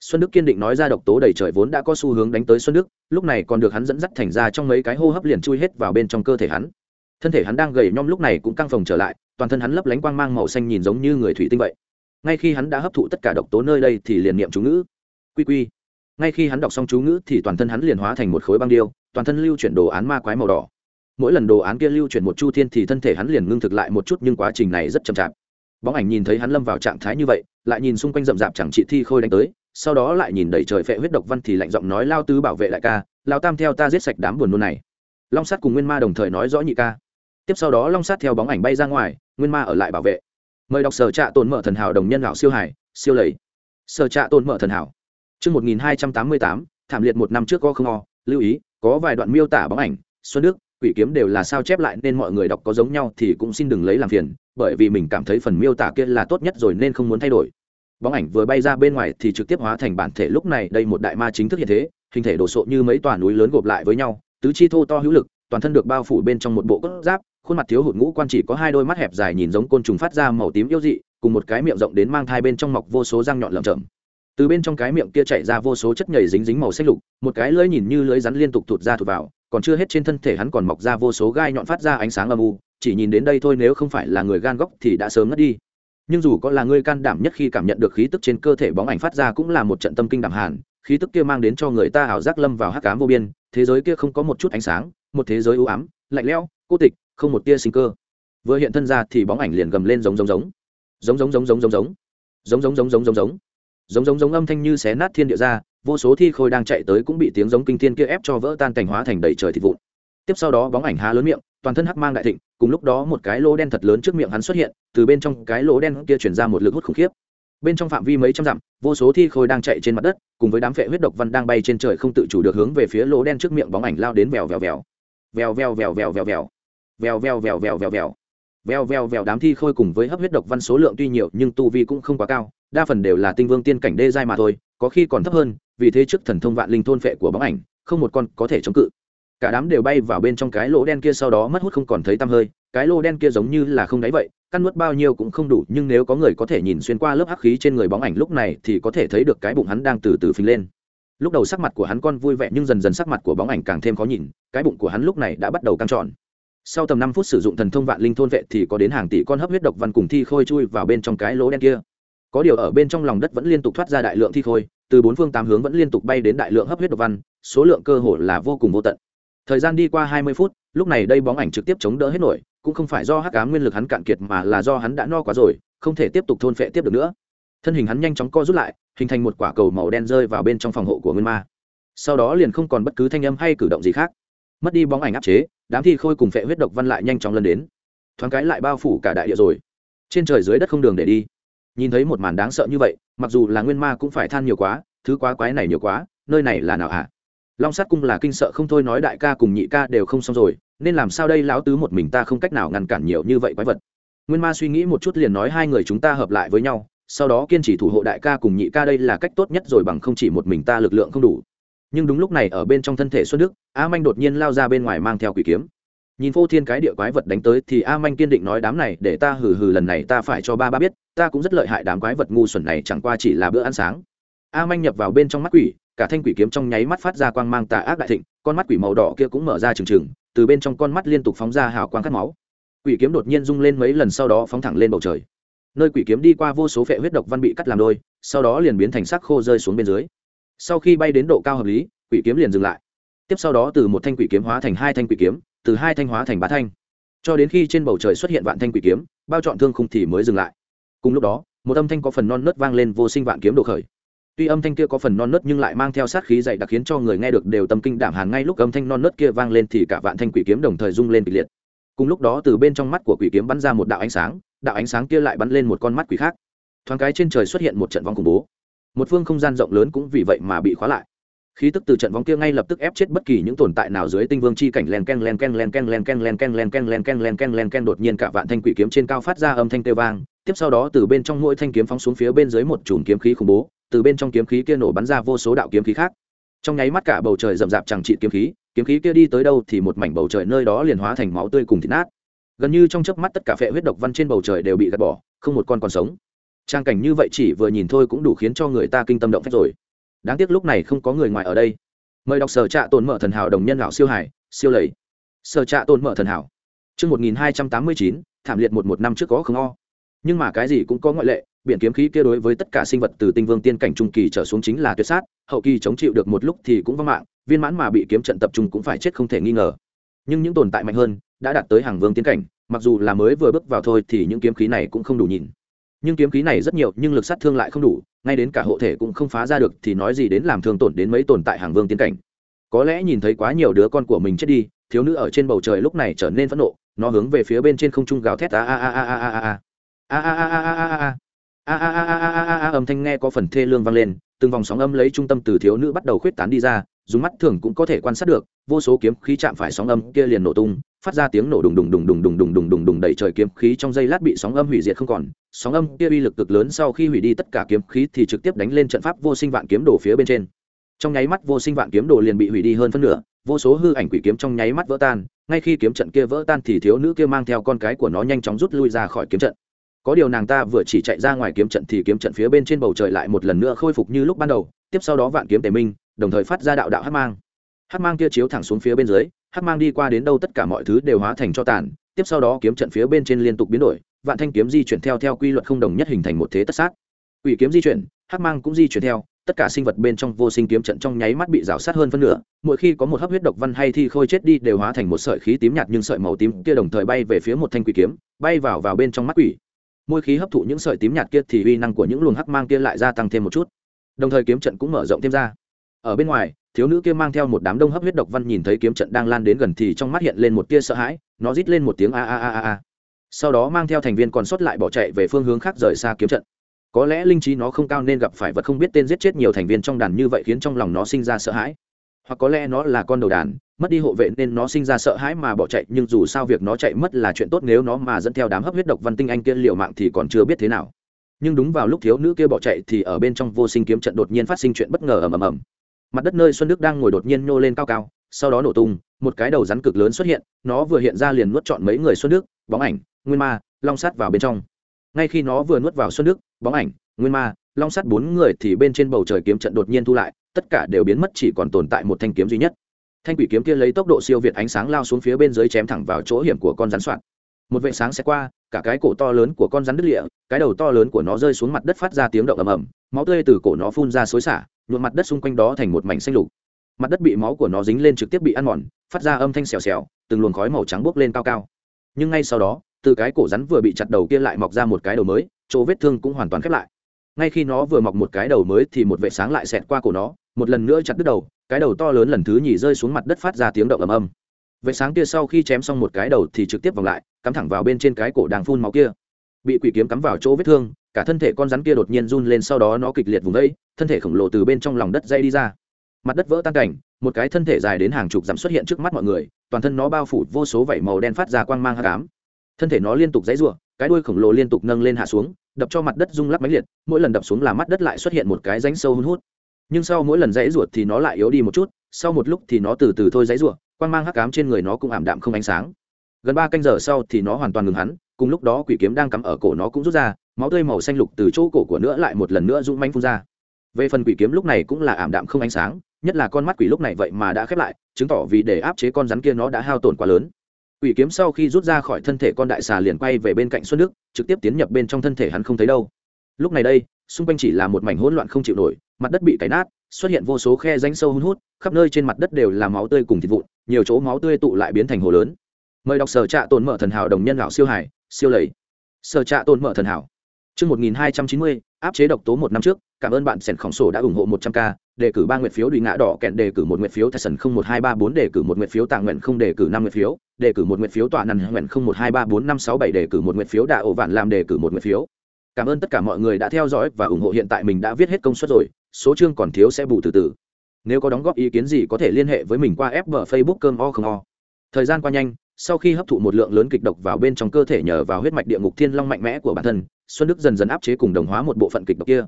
xuân đức kiên định nói ra độc tố đầy trời vốn đã có xu hướng đánh tới xuân đức, lúc này còn được hắn dẫn dắt thành ra trong mấy cái hô hấp liền chui hết vào bên trong cơ thể hắn. Thân thể hắn đang gầy nhom lúc này cũng căng phồng trở lại, toàn thân hắn lấp lánh quang mang màu xanh nhìn giống như người thủy tinh vậy. Ngay khi hắn đã hấp thụ tất cả độc tố nơi đây thì liền niệm chú ngữ. Quy quy. Ngay khi hắn đọc xong chú ngữ thì toàn thân hắn liền hóa thành một khối băng điêu, toàn thân lưu chuyển đồ án ma quái màu đỏ. Mỗi lần đồ án kia lưu chuyển một chu thiên thì thân thể hắn liền ngưng thực lại một chút nhưng quá trình này rất chậm chạp. Bóng ảnh nhìn thấy hắn lâm vào trạng thái như vậy, lại nhìn xung quanh rậm rạp chẳng trị thi khôi đánh tới sau đó lại nhìn đầy trời phệ huyết độc văn thì lạnh giọng nói, lao tứ bảo vệ đại ca, lao tam theo ta giết sạch đám buồn nôn này. Long sát cùng nguyên ma đồng thời nói rõ nhị ca. Tiếp sau đó long sát theo bóng ảnh bay ra ngoài, nguyên ma ở lại bảo vệ. Mời đọc sở trạ tồn mở thần hảo đồng nhân lão siêu hải, siêu lầy. Sở trạ tồn mở thần hảo. Chương một nghìn hai trăm tám mươi tám, thảm liệt một năm trước có không o, lưu ý, có vài đoạn miêu tả bóng ảnh, xuân đức, quỷ kiếm đều là sao chép lại nên mọi người đọc có giống nhau thì cũng xin đừng lấy làm phiền, bởi vì mình cảm thấy phần miêu tả kia là tốt nhất rồi nên không muốn thay đổi bóng ảnh vừa bay ra bên ngoài thì trực tiếp hóa thành bản thể lúc này đây một đại ma chính thức hiện thế, hình thể đồ sộ như mấy tòa núi lớn gộp lại với nhau, tứ chi thô to hữu lực, toàn thân được bao phủ bên trong một bộ cốt giáp, khuôn mặt thiếu hụt ngũ quan chỉ có hai đôi mắt hẹp dài nhìn giống côn trùng phát ra màu tím yêu dị, cùng một cái miệng rộng đến mang thai bên trong mọc vô số răng nhọn lởm chởm. Từ bên trong cái miệng kia chảy ra vô số chất nhầy dính dính màu xanh lục, một cái lưỡi nhìn như lưỡi rắn liên tục thụt ra thụt vào, còn chưa hết trên thân thể hắn còn mọc ra vô số gai nhọn phát ra ánh sáng âm u, chỉ nhìn đến đây thôi nếu không phải là người gan góc thì đã sớm ngất đi nhưng dù có là người can đảm nhất khi cảm nhận được khí tức trên cơ thể bóng ảnh phát ra cũng là một trận tâm kinh đảm hàn, khí tức kia mang đến cho người ta ảo giác lâm vào hắc ám vô biên, thế giới kia không có một chút ánh sáng, một thế giới u ám, lạnh lẽo, cô tịch, không một tia sinh cơ. Vừa hiện thân ra thì bóng ảnh liền gầm lên giống giống giống. Giống giống giống giống giống giống. Giống giống giống giống giống giống. Giống giống giống âm thanh như xé nát thiên địa ra, vô số thi khôi đang chạy tới cũng bị tiếng giống kinh thiên kia ép cho vỡ tan cảnh hóa thành đầy trời thịt vụn. Tiếp sau đó bóng ảnh há lớn miệng toàn thân hắc mang đại thịnh, cùng lúc đó một cái lỗ đen thật lớn trước miệng hắn xuất hiện, từ bên trong cái lỗ đen kia chuyển ra một lực hút khủng khiếp. Bên trong phạm vi mấy trăm dặm, vô số thi khôi đang chạy trên mặt đất, cùng với đám vệ huyết độc văn đang bay trên trời không tự chủ được hướng về phía lỗ đen trước miệng bóng ảnh lao đến vèo vèo vèo. Vèo vèo vèo vèo vèo vèo. Vèo vèo vèo vèo vèo vèo. Vèo vèo vèo đám thi khôi cùng với hấp huyết độc văn số lượng tuy nhiều, nhưng tu vi cũng không quá cao, đa phần đều là tinh vương tiên cảnh đê giai mà thôi, có khi còn thấp hơn, vì thế trước thần thông vạn linh thôn phệ của bóng ảnh, không một con có thể chống cự cả đám đều bay vào bên trong cái lỗ đen kia sau đó mất hút không còn thấy tăm hơi, cái lỗ đen kia giống như là không đáy vậy, căn nuốt bao nhiêu cũng không đủ, nhưng nếu có người có thể nhìn xuyên qua lớp hắc khí trên người bóng ảnh lúc này thì có thể thấy được cái bụng hắn đang từ từ phình lên. Lúc đầu sắc mặt của hắn con vui vẻ nhưng dần dần sắc mặt của bóng ảnh càng thêm khó nhìn, cái bụng của hắn lúc này đã bắt đầu căng tròn. Sau tầm năm phút sử dụng thần thông vạn linh thôn vệ thì có đến hàng tỷ con hấp huyết độc văn cùng thi khôi chui vào bên trong cái lỗ đen kia. Có điều ở bên trong lòng đất vẫn liên tục thoát ra đại lượng thi khôi, từ bốn phương tám hướng vẫn liên tục bay đến đại lượng hấp huyết độc văn, số lượng cơ hồ là vô cùng vô tận thời gian đi qua hai mươi phút, lúc này đây bóng ảnh trực tiếp chống đỡ hết nổi, cũng không phải do hắc ám nguyên lực hắn cạn kiệt mà là do hắn đã no quá rồi, không thể tiếp tục thôn phệ tiếp được nữa. Thân hình hắn nhanh chóng co rút lại, hình thành một quả cầu màu đen rơi vào bên trong phòng hộ của nguyên ma. Sau đó liền không còn bất cứ thanh âm hay cử động gì khác. Mất đi bóng ảnh áp chế, đám thi khôi cùng phệ huyết độc văn lại nhanh chóng lân đến. Thoáng cái lại bao phủ cả đại địa rồi. Trên trời dưới đất không đường để đi. Nhìn thấy một màn đáng sợ như vậy, mặc dù là nguyên ma cũng phải than nhiều quá, thứ quá quái này nhiều quá, nơi này là nào hả? à? Long sát cung là kinh sợ không thôi nói đại ca cùng nhị ca đều không xong rồi, nên làm sao đây lão tứ một mình ta không cách nào ngăn cản nhiều như vậy quái vật. Nguyên ma suy nghĩ một chút liền nói hai người chúng ta hợp lại với nhau, sau đó kiên trì thủ hộ đại ca cùng nhị ca đây là cách tốt nhất rồi bằng không chỉ một mình ta lực lượng không đủ. Nhưng đúng lúc này ở bên trong thân thể xuân đức, a manh đột nhiên lao ra bên ngoài mang theo quỷ kiếm. Nhìn phô thiên cái địa quái vật đánh tới thì a manh kiên định nói đám này để ta hừ hừ lần này ta phải cho ba ba biết, ta cũng rất lợi hại đám quái vật ngu xuẩn này chẳng qua chỉ là bữa ăn sáng. A manh nhập vào bên trong mắt quỷ cả thanh quỷ kiếm trong nháy mắt phát ra quang mang tà ác đại thịnh, con mắt quỷ màu đỏ kia cũng mở ra trừng trừng, từ bên trong con mắt liên tục phóng ra hào quang cắt máu. Quỷ kiếm đột nhiên rung lên mấy lần sau đó phóng thẳng lên bầu trời. Nơi quỷ kiếm đi qua vô số phệ huyết độc văn bị cắt làm đôi, sau đó liền biến thành sắc khô rơi xuống bên dưới. Sau khi bay đến độ cao hợp lý, quỷ kiếm liền dừng lại. Tiếp sau đó từ một thanh quỷ kiếm hóa thành hai thanh quỷ kiếm, từ hai thanh hóa thành ba thanh. Cho đến khi trên bầu trời xuất hiện vạn thanh quỷ kiếm, bao trọn thương khung thì mới dừng lại. Cùng lúc đó, một âm thanh có phần non nớt vang lên vô sinh vạn kiếm độ khởi tuy âm thanh kia có phần non nớt nhưng lại mang theo sát khí dày đặc khiến cho người nghe được đều tâm kinh đảm hàn ngay lúc âm thanh non nớt kia vang lên thì cả vạn thanh quỷ kiếm đồng thời rung lên kịch liệt. Cùng lúc đó từ bên trong mắt của quỷ kiếm bắn ra một đạo ánh sáng, đạo ánh sáng kia lại bắn lên một con mắt quỷ khác. Thoáng cái trên trời xuất hiện một trận vong khủng bố. Một phương không gian rộng lớn cũng vì vậy mà bị khóa lại. Khí tức từ trận vong kia ngay lập tức ép chết bất kỳ những tồn tại nào dưới tinh vương chi cảnh len ken len ken len ken len ken len ken len ken len ken len ken len ken đột nhiên cả vạn thanh quỷ kiếm trên cao phát ra âm thanh kêu vang. Tiếp sau đó từ bên trong mỗi thanh kiếm phóng xuống phía bên dưới một chùm kiếm khí khủng bố từ bên trong kiếm khí kia nổ bắn ra vô số đạo kiếm khí khác. Trong nháy mắt cả bầu trời rậm rạp chẳng trị kiếm khí kiếm khí kia đi tới đâu thì một mảnh bầu trời nơi đó liền hóa thành máu tươi cùng thịt nát. Gần như trong chớp mắt tất cả phệ huyết độc văn trên bầu trời đều bị gạt bỏ, không một con còn sống. Trang cảnh như vậy chỉ vừa nhìn thôi cũng đủ khiến cho người ta kinh tâm động phách rồi. Đáng tiếc lúc này không có người ngoài ở đây. Mời đọc sở trạ tồn mở thần hảo đồng nhân lão siêu hải siêu lầy. Sở trạ tồn mở thần hảo. Chương một nghìn hai trăm tám mươi chín, thảm liệt một một năm trước có không o. Nhưng mà cái gì cũng có ngoại lệ biển kiếm khí kia đối với tất cả sinh vật từ tinh vương tiên cảnh trung kỳ trở xuống chính là tuyệt sát hậu kỳ chống chịu được một lúc thì cũng vắng mạng viên mãn mà bị kiếm trận tập trung cũng phải chết không thể nghi ngờ nhưng những tồn tại mạnh hơn đã đạt tới hàng vương tiên cảnh mặc dù là mới vừa bước vào thôi thì những kiếm khí này cũng không đủ nhìn nhưng kiếm khí này rất nhiều nhưng lực sát thương lại không đủ ngay đến cả hộ thể cũng không phá ra được thì nói gì đến làm thương tổn đến mấy tồn tại hàng vương tiên cảnh có lẽ nhìn thấy quá nhiều đứa con của mình chết đi thiếu nữ ở trên bầu trời lúc này trở nên phẫn nộ nó hướng về phía bên trên không trung gào thét a a a a a a a a a a a a a a a a a a a a, âm thanh nghe có phần thê lương vang lên, từng vòng sóng âm lấy trung tâm từ thiếu nữ bắt đầu khuyết tán đi ra, dùng mắt thường cũng có thể quan sát được, vô số kiếm khí chạm phải sóng âm kia liền nổ tung, phát ra tiếng nổ đùng đùng đùng đùng đùng đùng đùng đùng đùng đầy trời kiếm khí trong giây lát bị sóng âm hủy diệt không còn. Sóng âm kia uy lực cực lớn sau khi hủy đi tất cả kiếm khí thì trực tiếp đánh lên trận pháp vô sinh vạn kiếm đổ phía bên trên. Trong nháy mắt vô sinh vạn kiếm đồ liền bị hủy đi hơn phân nửa, vô số hư ảnh quỷ kiếm trong nháy mắt vỡ tan, ngay khi kiếm trận kia vỡ tan thì thiếu nữ kia mang theo con cái của nó nhanh chóng rút lui ra khỏi kiếm trận có điều nàng ta vừa chỉ chạy ra ngoài kiếm trận thì kiếm trận phía bên trên bầu trời lại một lần nữa khôi phục như lúc ban đầu, tiếp sau đó vạn kiếm tề minh, đồng thời phát ra đạo đạo hát mang. Hát mang kia chiếu thẳng xuống phía bên dưới hát mang đi qua đến đâu tất cả mọi thứ đều hóa thành cho tàn, tiếp sau đó kiếm trận phía bên trên liên tục biến đổi, vạn thanh kiếm di chuyển theo theo quy luật không đồng nhất hình thành một thế tất sát. Ủy kiếm di chuyển hát mang cũng di chuyển theo, tất cả sinh vật bên trong vô sinh kiếm trận trong nháy mắt bị rào sát hơn phân nửa, mỗi khi có một hấp huyết độc văn hay thi khôi chết đi đều hóa thành một sợi khí tím nhạt nhưng sợi màu tím kia đồng thời bay về phía một thanh quỷ kiếm, bay vào vào bên trong mắt quỷ. Môi khí hấp thụ những sợi tím nhạt kia thì uy năng của những luồng hắc mang kia lại gia tăng thêm một chút. Đồng thời kiếm trận cũng mở rộng thêm ra. Ở bên ngoài, thiếu nữ kia mang theo một đám đông hấp huyết độc văn nhìn thấy kiếm trận đang lan đến gần thì trong mắt hiện lên một tia sợ hãi, nó rít lên một tiếng a a a a a. Sau đó mang theo thành viên còn sót lại bỏ chạy về phương hướng khác rời xa kiếm trận. Có lẽ linh trí nó không cao nên gặp phải vật không biết tên giết chết nhiều thành viên trong đàn như vậy khiến trong lòng nó sinh ra sợ hãi. Hoặc có lẽ nó là con đầu đàn mất đi hộ vệ nên nó sinh ra sợ hãi mà bỏ chạy, nhưng dù sao việc nó chạy mất là chuyện tốt, nếu nó mà dẫn theo đám hấp huyết độc văn tinh anh kia liệu mạng thì còn chưa biết thế nào. Nhưng đúng vào lúc thiếu nữ kia bỏ chạy thì ở bên trong vô sinh kiếm trận đột nhiên phát sinh chuyện bất ngờ ầm ầm ầm. Mặt đất nơi xuân đức đang ngồi đột nhiên nhô lên cao cao, sau đó nổ tung, một cái đầu rắn cực lớn xuất hiện, nó vừa hiện ra liền nuốt trọn mấy người xuân đức, bóng ảnh, nguyên ma, long sắt vào bên trong. Ngay khi nó vừa nuốt vào xuân đức, bóng ảnh, nguyên ma, long sắt bốn người thì bên trên bầu trời kiếm trận đột nhiên thu lại, tất cả đều biến mất, chỉ còn tồn tại một thanh kiếm duy nhất thanh quỷ kiếm kia lấy tốc độ siêu việt ánh sáng lao xuống phía bên dưới chém thẳng vào chỗ hiểm của con rắn soạn. Một vệ sáng sẽ qua, cả cái cổ to lớn của con rắn đứt lịa cái đầu to lớn của nó rơi xuống mặt đất phát ra tiếng động ầm ầm, máu tươi từ cổ nó phun ra xối xả, nhuộm mặt đất xung quanh đó thành một mảnh xanh lục. Mặt đất bị máu của nó dính lên trực tiếp bị ăn mòn, phát ra âm thanh xèo xèo, từng luồng khói màu trắng bốc lên cao cao. Nhưng ngay sau đó, từ cái cổ rắn vừa bị chặt đầu kia lại mọc ra một cái đầu mới, chỗ vết thương cũng hoàn toàn khép lại. Ngay khi nó vừa mọc một cái đầu mới thì một vệ sáng lại xẹt qua cổ nó một lần nữa chặt đứt đầu cái đầu to lớn lần thứ nhì rơi xuống mặt đất phát ra tiếng động ầm ầm. Vệ sáng kia sau khi chém xong một cái đầu thì trực tiếp vòng lại cắm thẳng vào bên trên cái cổ đang phun máu kia. Bị quỷ kiếm cắm vào chỗ vết thương cả thân thể con rắn kia đột nhiên run lên sau đó nó kịch liệt vùng vẫy, thân thể khổng lồ từ bên trong lòng đất dây đi ra. Mặt đất vỡ tan cảnh một cái thân thể dài đến hàng chục dặm xuất hiện trước mắt mọi người toàn thân nó bao phủ vô số vảy màu đen phát ra quang mang hắc ám. Thân thể nó liên tục dãy rủa cái đuôi khổng lồ liên tục nâng lên hạ xuống đập cho mặt đất rung lắc máy liệt mỗi lần đập xuống là mắt đất lại xuất hiện một cái rãnh sâu hun hút nhưng sau mỗi lần dãy ruột thì nó lại yếu đi một chút, sau một lúc thì nó từ từ thôi dãy ruột, quang mang hắc cám trên người nó cũng ảm đạm không ánh sáng. Gần ba canh giờ sau thì nó hoàn toàn ngừng hắn, cùng lúc đó quỷ kiếm đang cắm ở cổ nó cũng rút ra, máu tươi màu xanh lục từ chỗ cổ của nữa lại một lần nữa rung manh phun ra. Về phần quỷ kiếm lúc này cũng là ảm đạm không ánh sáng, nhất là con mắt quỷ lúc này vậy mà đã khép lại, chứng tỏ vì để áp chế con rắn kia nó đã hao tổn quá lớn. Quỷ kiếm sau khi rút ra khỏi thân thể con đại xà liền quay về bên cạnh xuân đức, trực tiếp tiến nhập bên trong thân thể hắn không thấy đâu. Lúc này đây xung quanh chỉ là một mảnh hỗn loạn không chịu nổi mặt đất bị cày nát xuất hiện vô số khe rãnh sâu hun hút khắp nơi trên mặt đất đều là máu tươi cùng thịt vụn nhiều chỗ máu tươi tụ lại biến thành hồ lớn. Mời đọc sở trạ tồn mở thần hảo đồng nhân lão siêu hải siêu lầy. Sở trạ tồn mở thần hảo. Trước 1290, áp chế độc tố một năm trước, cảm ơn bạn sèn khổng sổ đã ủng hộ 100k, đề cử ba nguyện phiếu đùi ngã đỏ kẹn đề cử một nguyện phiếu tài sần 01234 đề cử một nguyện phiếu tạng nguyện không đề cử năm nguyện phiếu, đề cử một nguyện phiếu tọa nằn nguyện 012345567 đề cử một nguyện phiếu đạ ổ vạn làm đề cử một nguyện phiếu. Cảm ơn tất cả mọi người đã theo dõi và ủng hộ hiện tại mình đã viết hết công suất rồi, số chương còn thiếu sẽ bù từ từ. Nếu có đóng góp ý kiến gì có thể liên hệ với mình qua FB Facebook cơm o không o. Thời gian qua nhanh, sau khi hấp thụ một lượng lớn kịch độc vào bên trong cơ thể nhờ vào huyết mạch địa ngục thiên long mạnh mẽ của bản thân xuân đức dần dần áp chế cùng đồng hóa một bộ phận kịch độc kia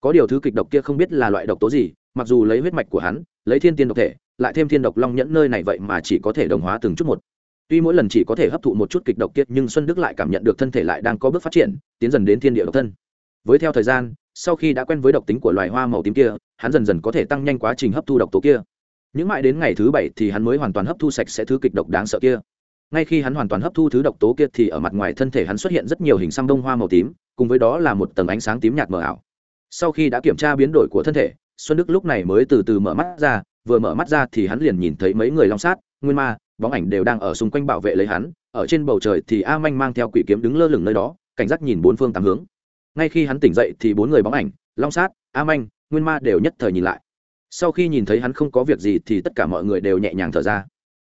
có điều thứ kịch độc kia không biết là loại độc tố gì mặc dù lấy huyết mạch của hắn lấy thiên tiên độc thể lại thêm thiên độc long nhẫn nơi này vậy mà chỉ có thể đồng hóa từng chút một tuy mỗi lần chỉ có thể hấp thụ một chút kịch độc kia, nhưng xuân đức lại cảm nhận được thân thể lại đang có bước phát triển, tiến dần đến thiên địa độc thân. Với theo thời gian, sau khi đã quen với độc tính của loài hoa màu tím kia, hắn dần dần có thể tăng nhanh quá trình hấp thu độc tố kia. Những mãi đến ngày thứ bảy thì hắn mới hoàn toàn hấp thu sạch sẽ thứ kịch độc đáng sợ kia. Ngay khi hắn hoàn toàn hấp thu thứ độc tố kia thì ở mặt ngoài thân thể hắn xuất hiện rất nhiều hình xăm đông hoa màu tím, cùng với đó là một tầng ánh sáng tím nhạt mờ ảo. Sau khi đã kiểm tra biến đổi của thân thể, xuân đức lúc này mới từ từ mở mắt ra, vừa mở mắt ra thì hắn liền nhìn thấy mấy người long sát, nguyên ma bóng ảnh đều đang ở xung quanh bảo vệ lấy hắn, ở trên bầu trời thì a manh mang theo quỷ kiếm đứng lơ lửng nơi đó, cảnh giác nhìn bốn phương tám hướng. Ngay khi hắn tỉnh dậy thì bốn người bóng ảnh, long sát, a manh, nguyên ma đều nhất thời nhìn lại. Sau khi nhìn thấy hắn không có việc gì thì tất cả mọi người đều nhẹ nhàng thở ra.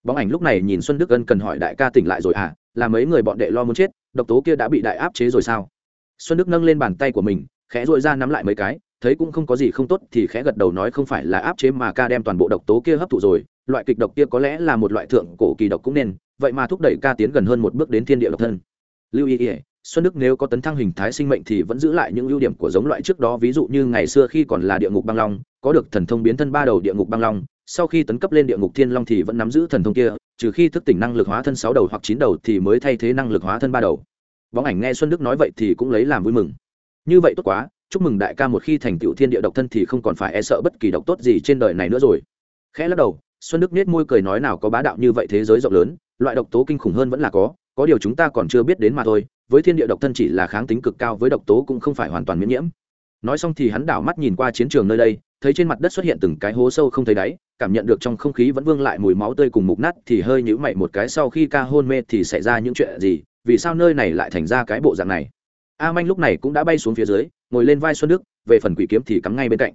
Bóng ảnh lúc này nhìn xuân đức ân cần hỏi đại ca tỉnh lại rồi à là mấy người bọn đệ lo muốn chết, độc tố kia đã bị đại áp chế rồi sao? Xuân đức nâng lên bàn tay của mình, khẽ dội ra nắm lại mấy cái, thấy cũng không có gì không tốt thì khẽ gật đầu nói không phải là áp chế mà ca đem toàn bộ độc tố kia hấp thụ rồi loại kịch độc kia có lẽ là một loại thượng cổ kỳ độc cũng nên, vậy mà thúc đẩy ca tiến gần hơn một bước đến thiên địa độc thân. Lưu ý ỉa xuân đức nếu có tấn thăng hình thái sinh mệnh thì vẫn giữ lại những ưu điểm của giống loại trước đó, ví dụ như ngày xưa khi còn là địa ngục băng long, có được thần thông biến thân ba đầu địa ngục băng long, sau khi tấn cấp lên địa ngục thiên long thì vẫn nắm giữ thần thông kia, trừ khi thức tỉnh năng lực hóa thân sáu đầu hoặc chín đầu thì mới thay thế năng lực hóa thân ba đầu. Bóng ảnh nghe xuân đức nói vậy thì cũng lấy làm vui mừng. Như vậy tốt quá, chúc mừng đại ca một khi thành tựu thiên địa độc thân thì không còn phải e sợ bất kỳ độc tốt gì trên đời này nữa rồi. Khẽ lắc đầu xuân đức nết môi cười nói nào có bá đạo như vậy thế giới rộng lớn, loại độc tố kinh khủng hơn vẫn là có có điều chúng ta còn chưa biết đến mà thôi, với thiên địa độc thân chỉ là kháng tính cực cao với độc tố cũng không phải hoàn toàn miễn nhiễm. Nói xong thì hắn đảo mắt nhìn qua chiến trường nơi đây, thấy trên mặt đất xuất hiện từng cái hố sâu không thấy đáy, cảm nhận được trong không khí vẫn vương lại mùi máu tươi cùng mục nát thì hơi nhữ mày một cái sau khi ca hôn mê thì xảy ra những chuyện gì, vì sao nơi này lại thành ra cái bộ dạng này. A manh lúc này cũng đã bay xuống phía dưới, ngồi lên vai xuân đức, về phần quỷ kiếm thì cắm ngay bên cạnh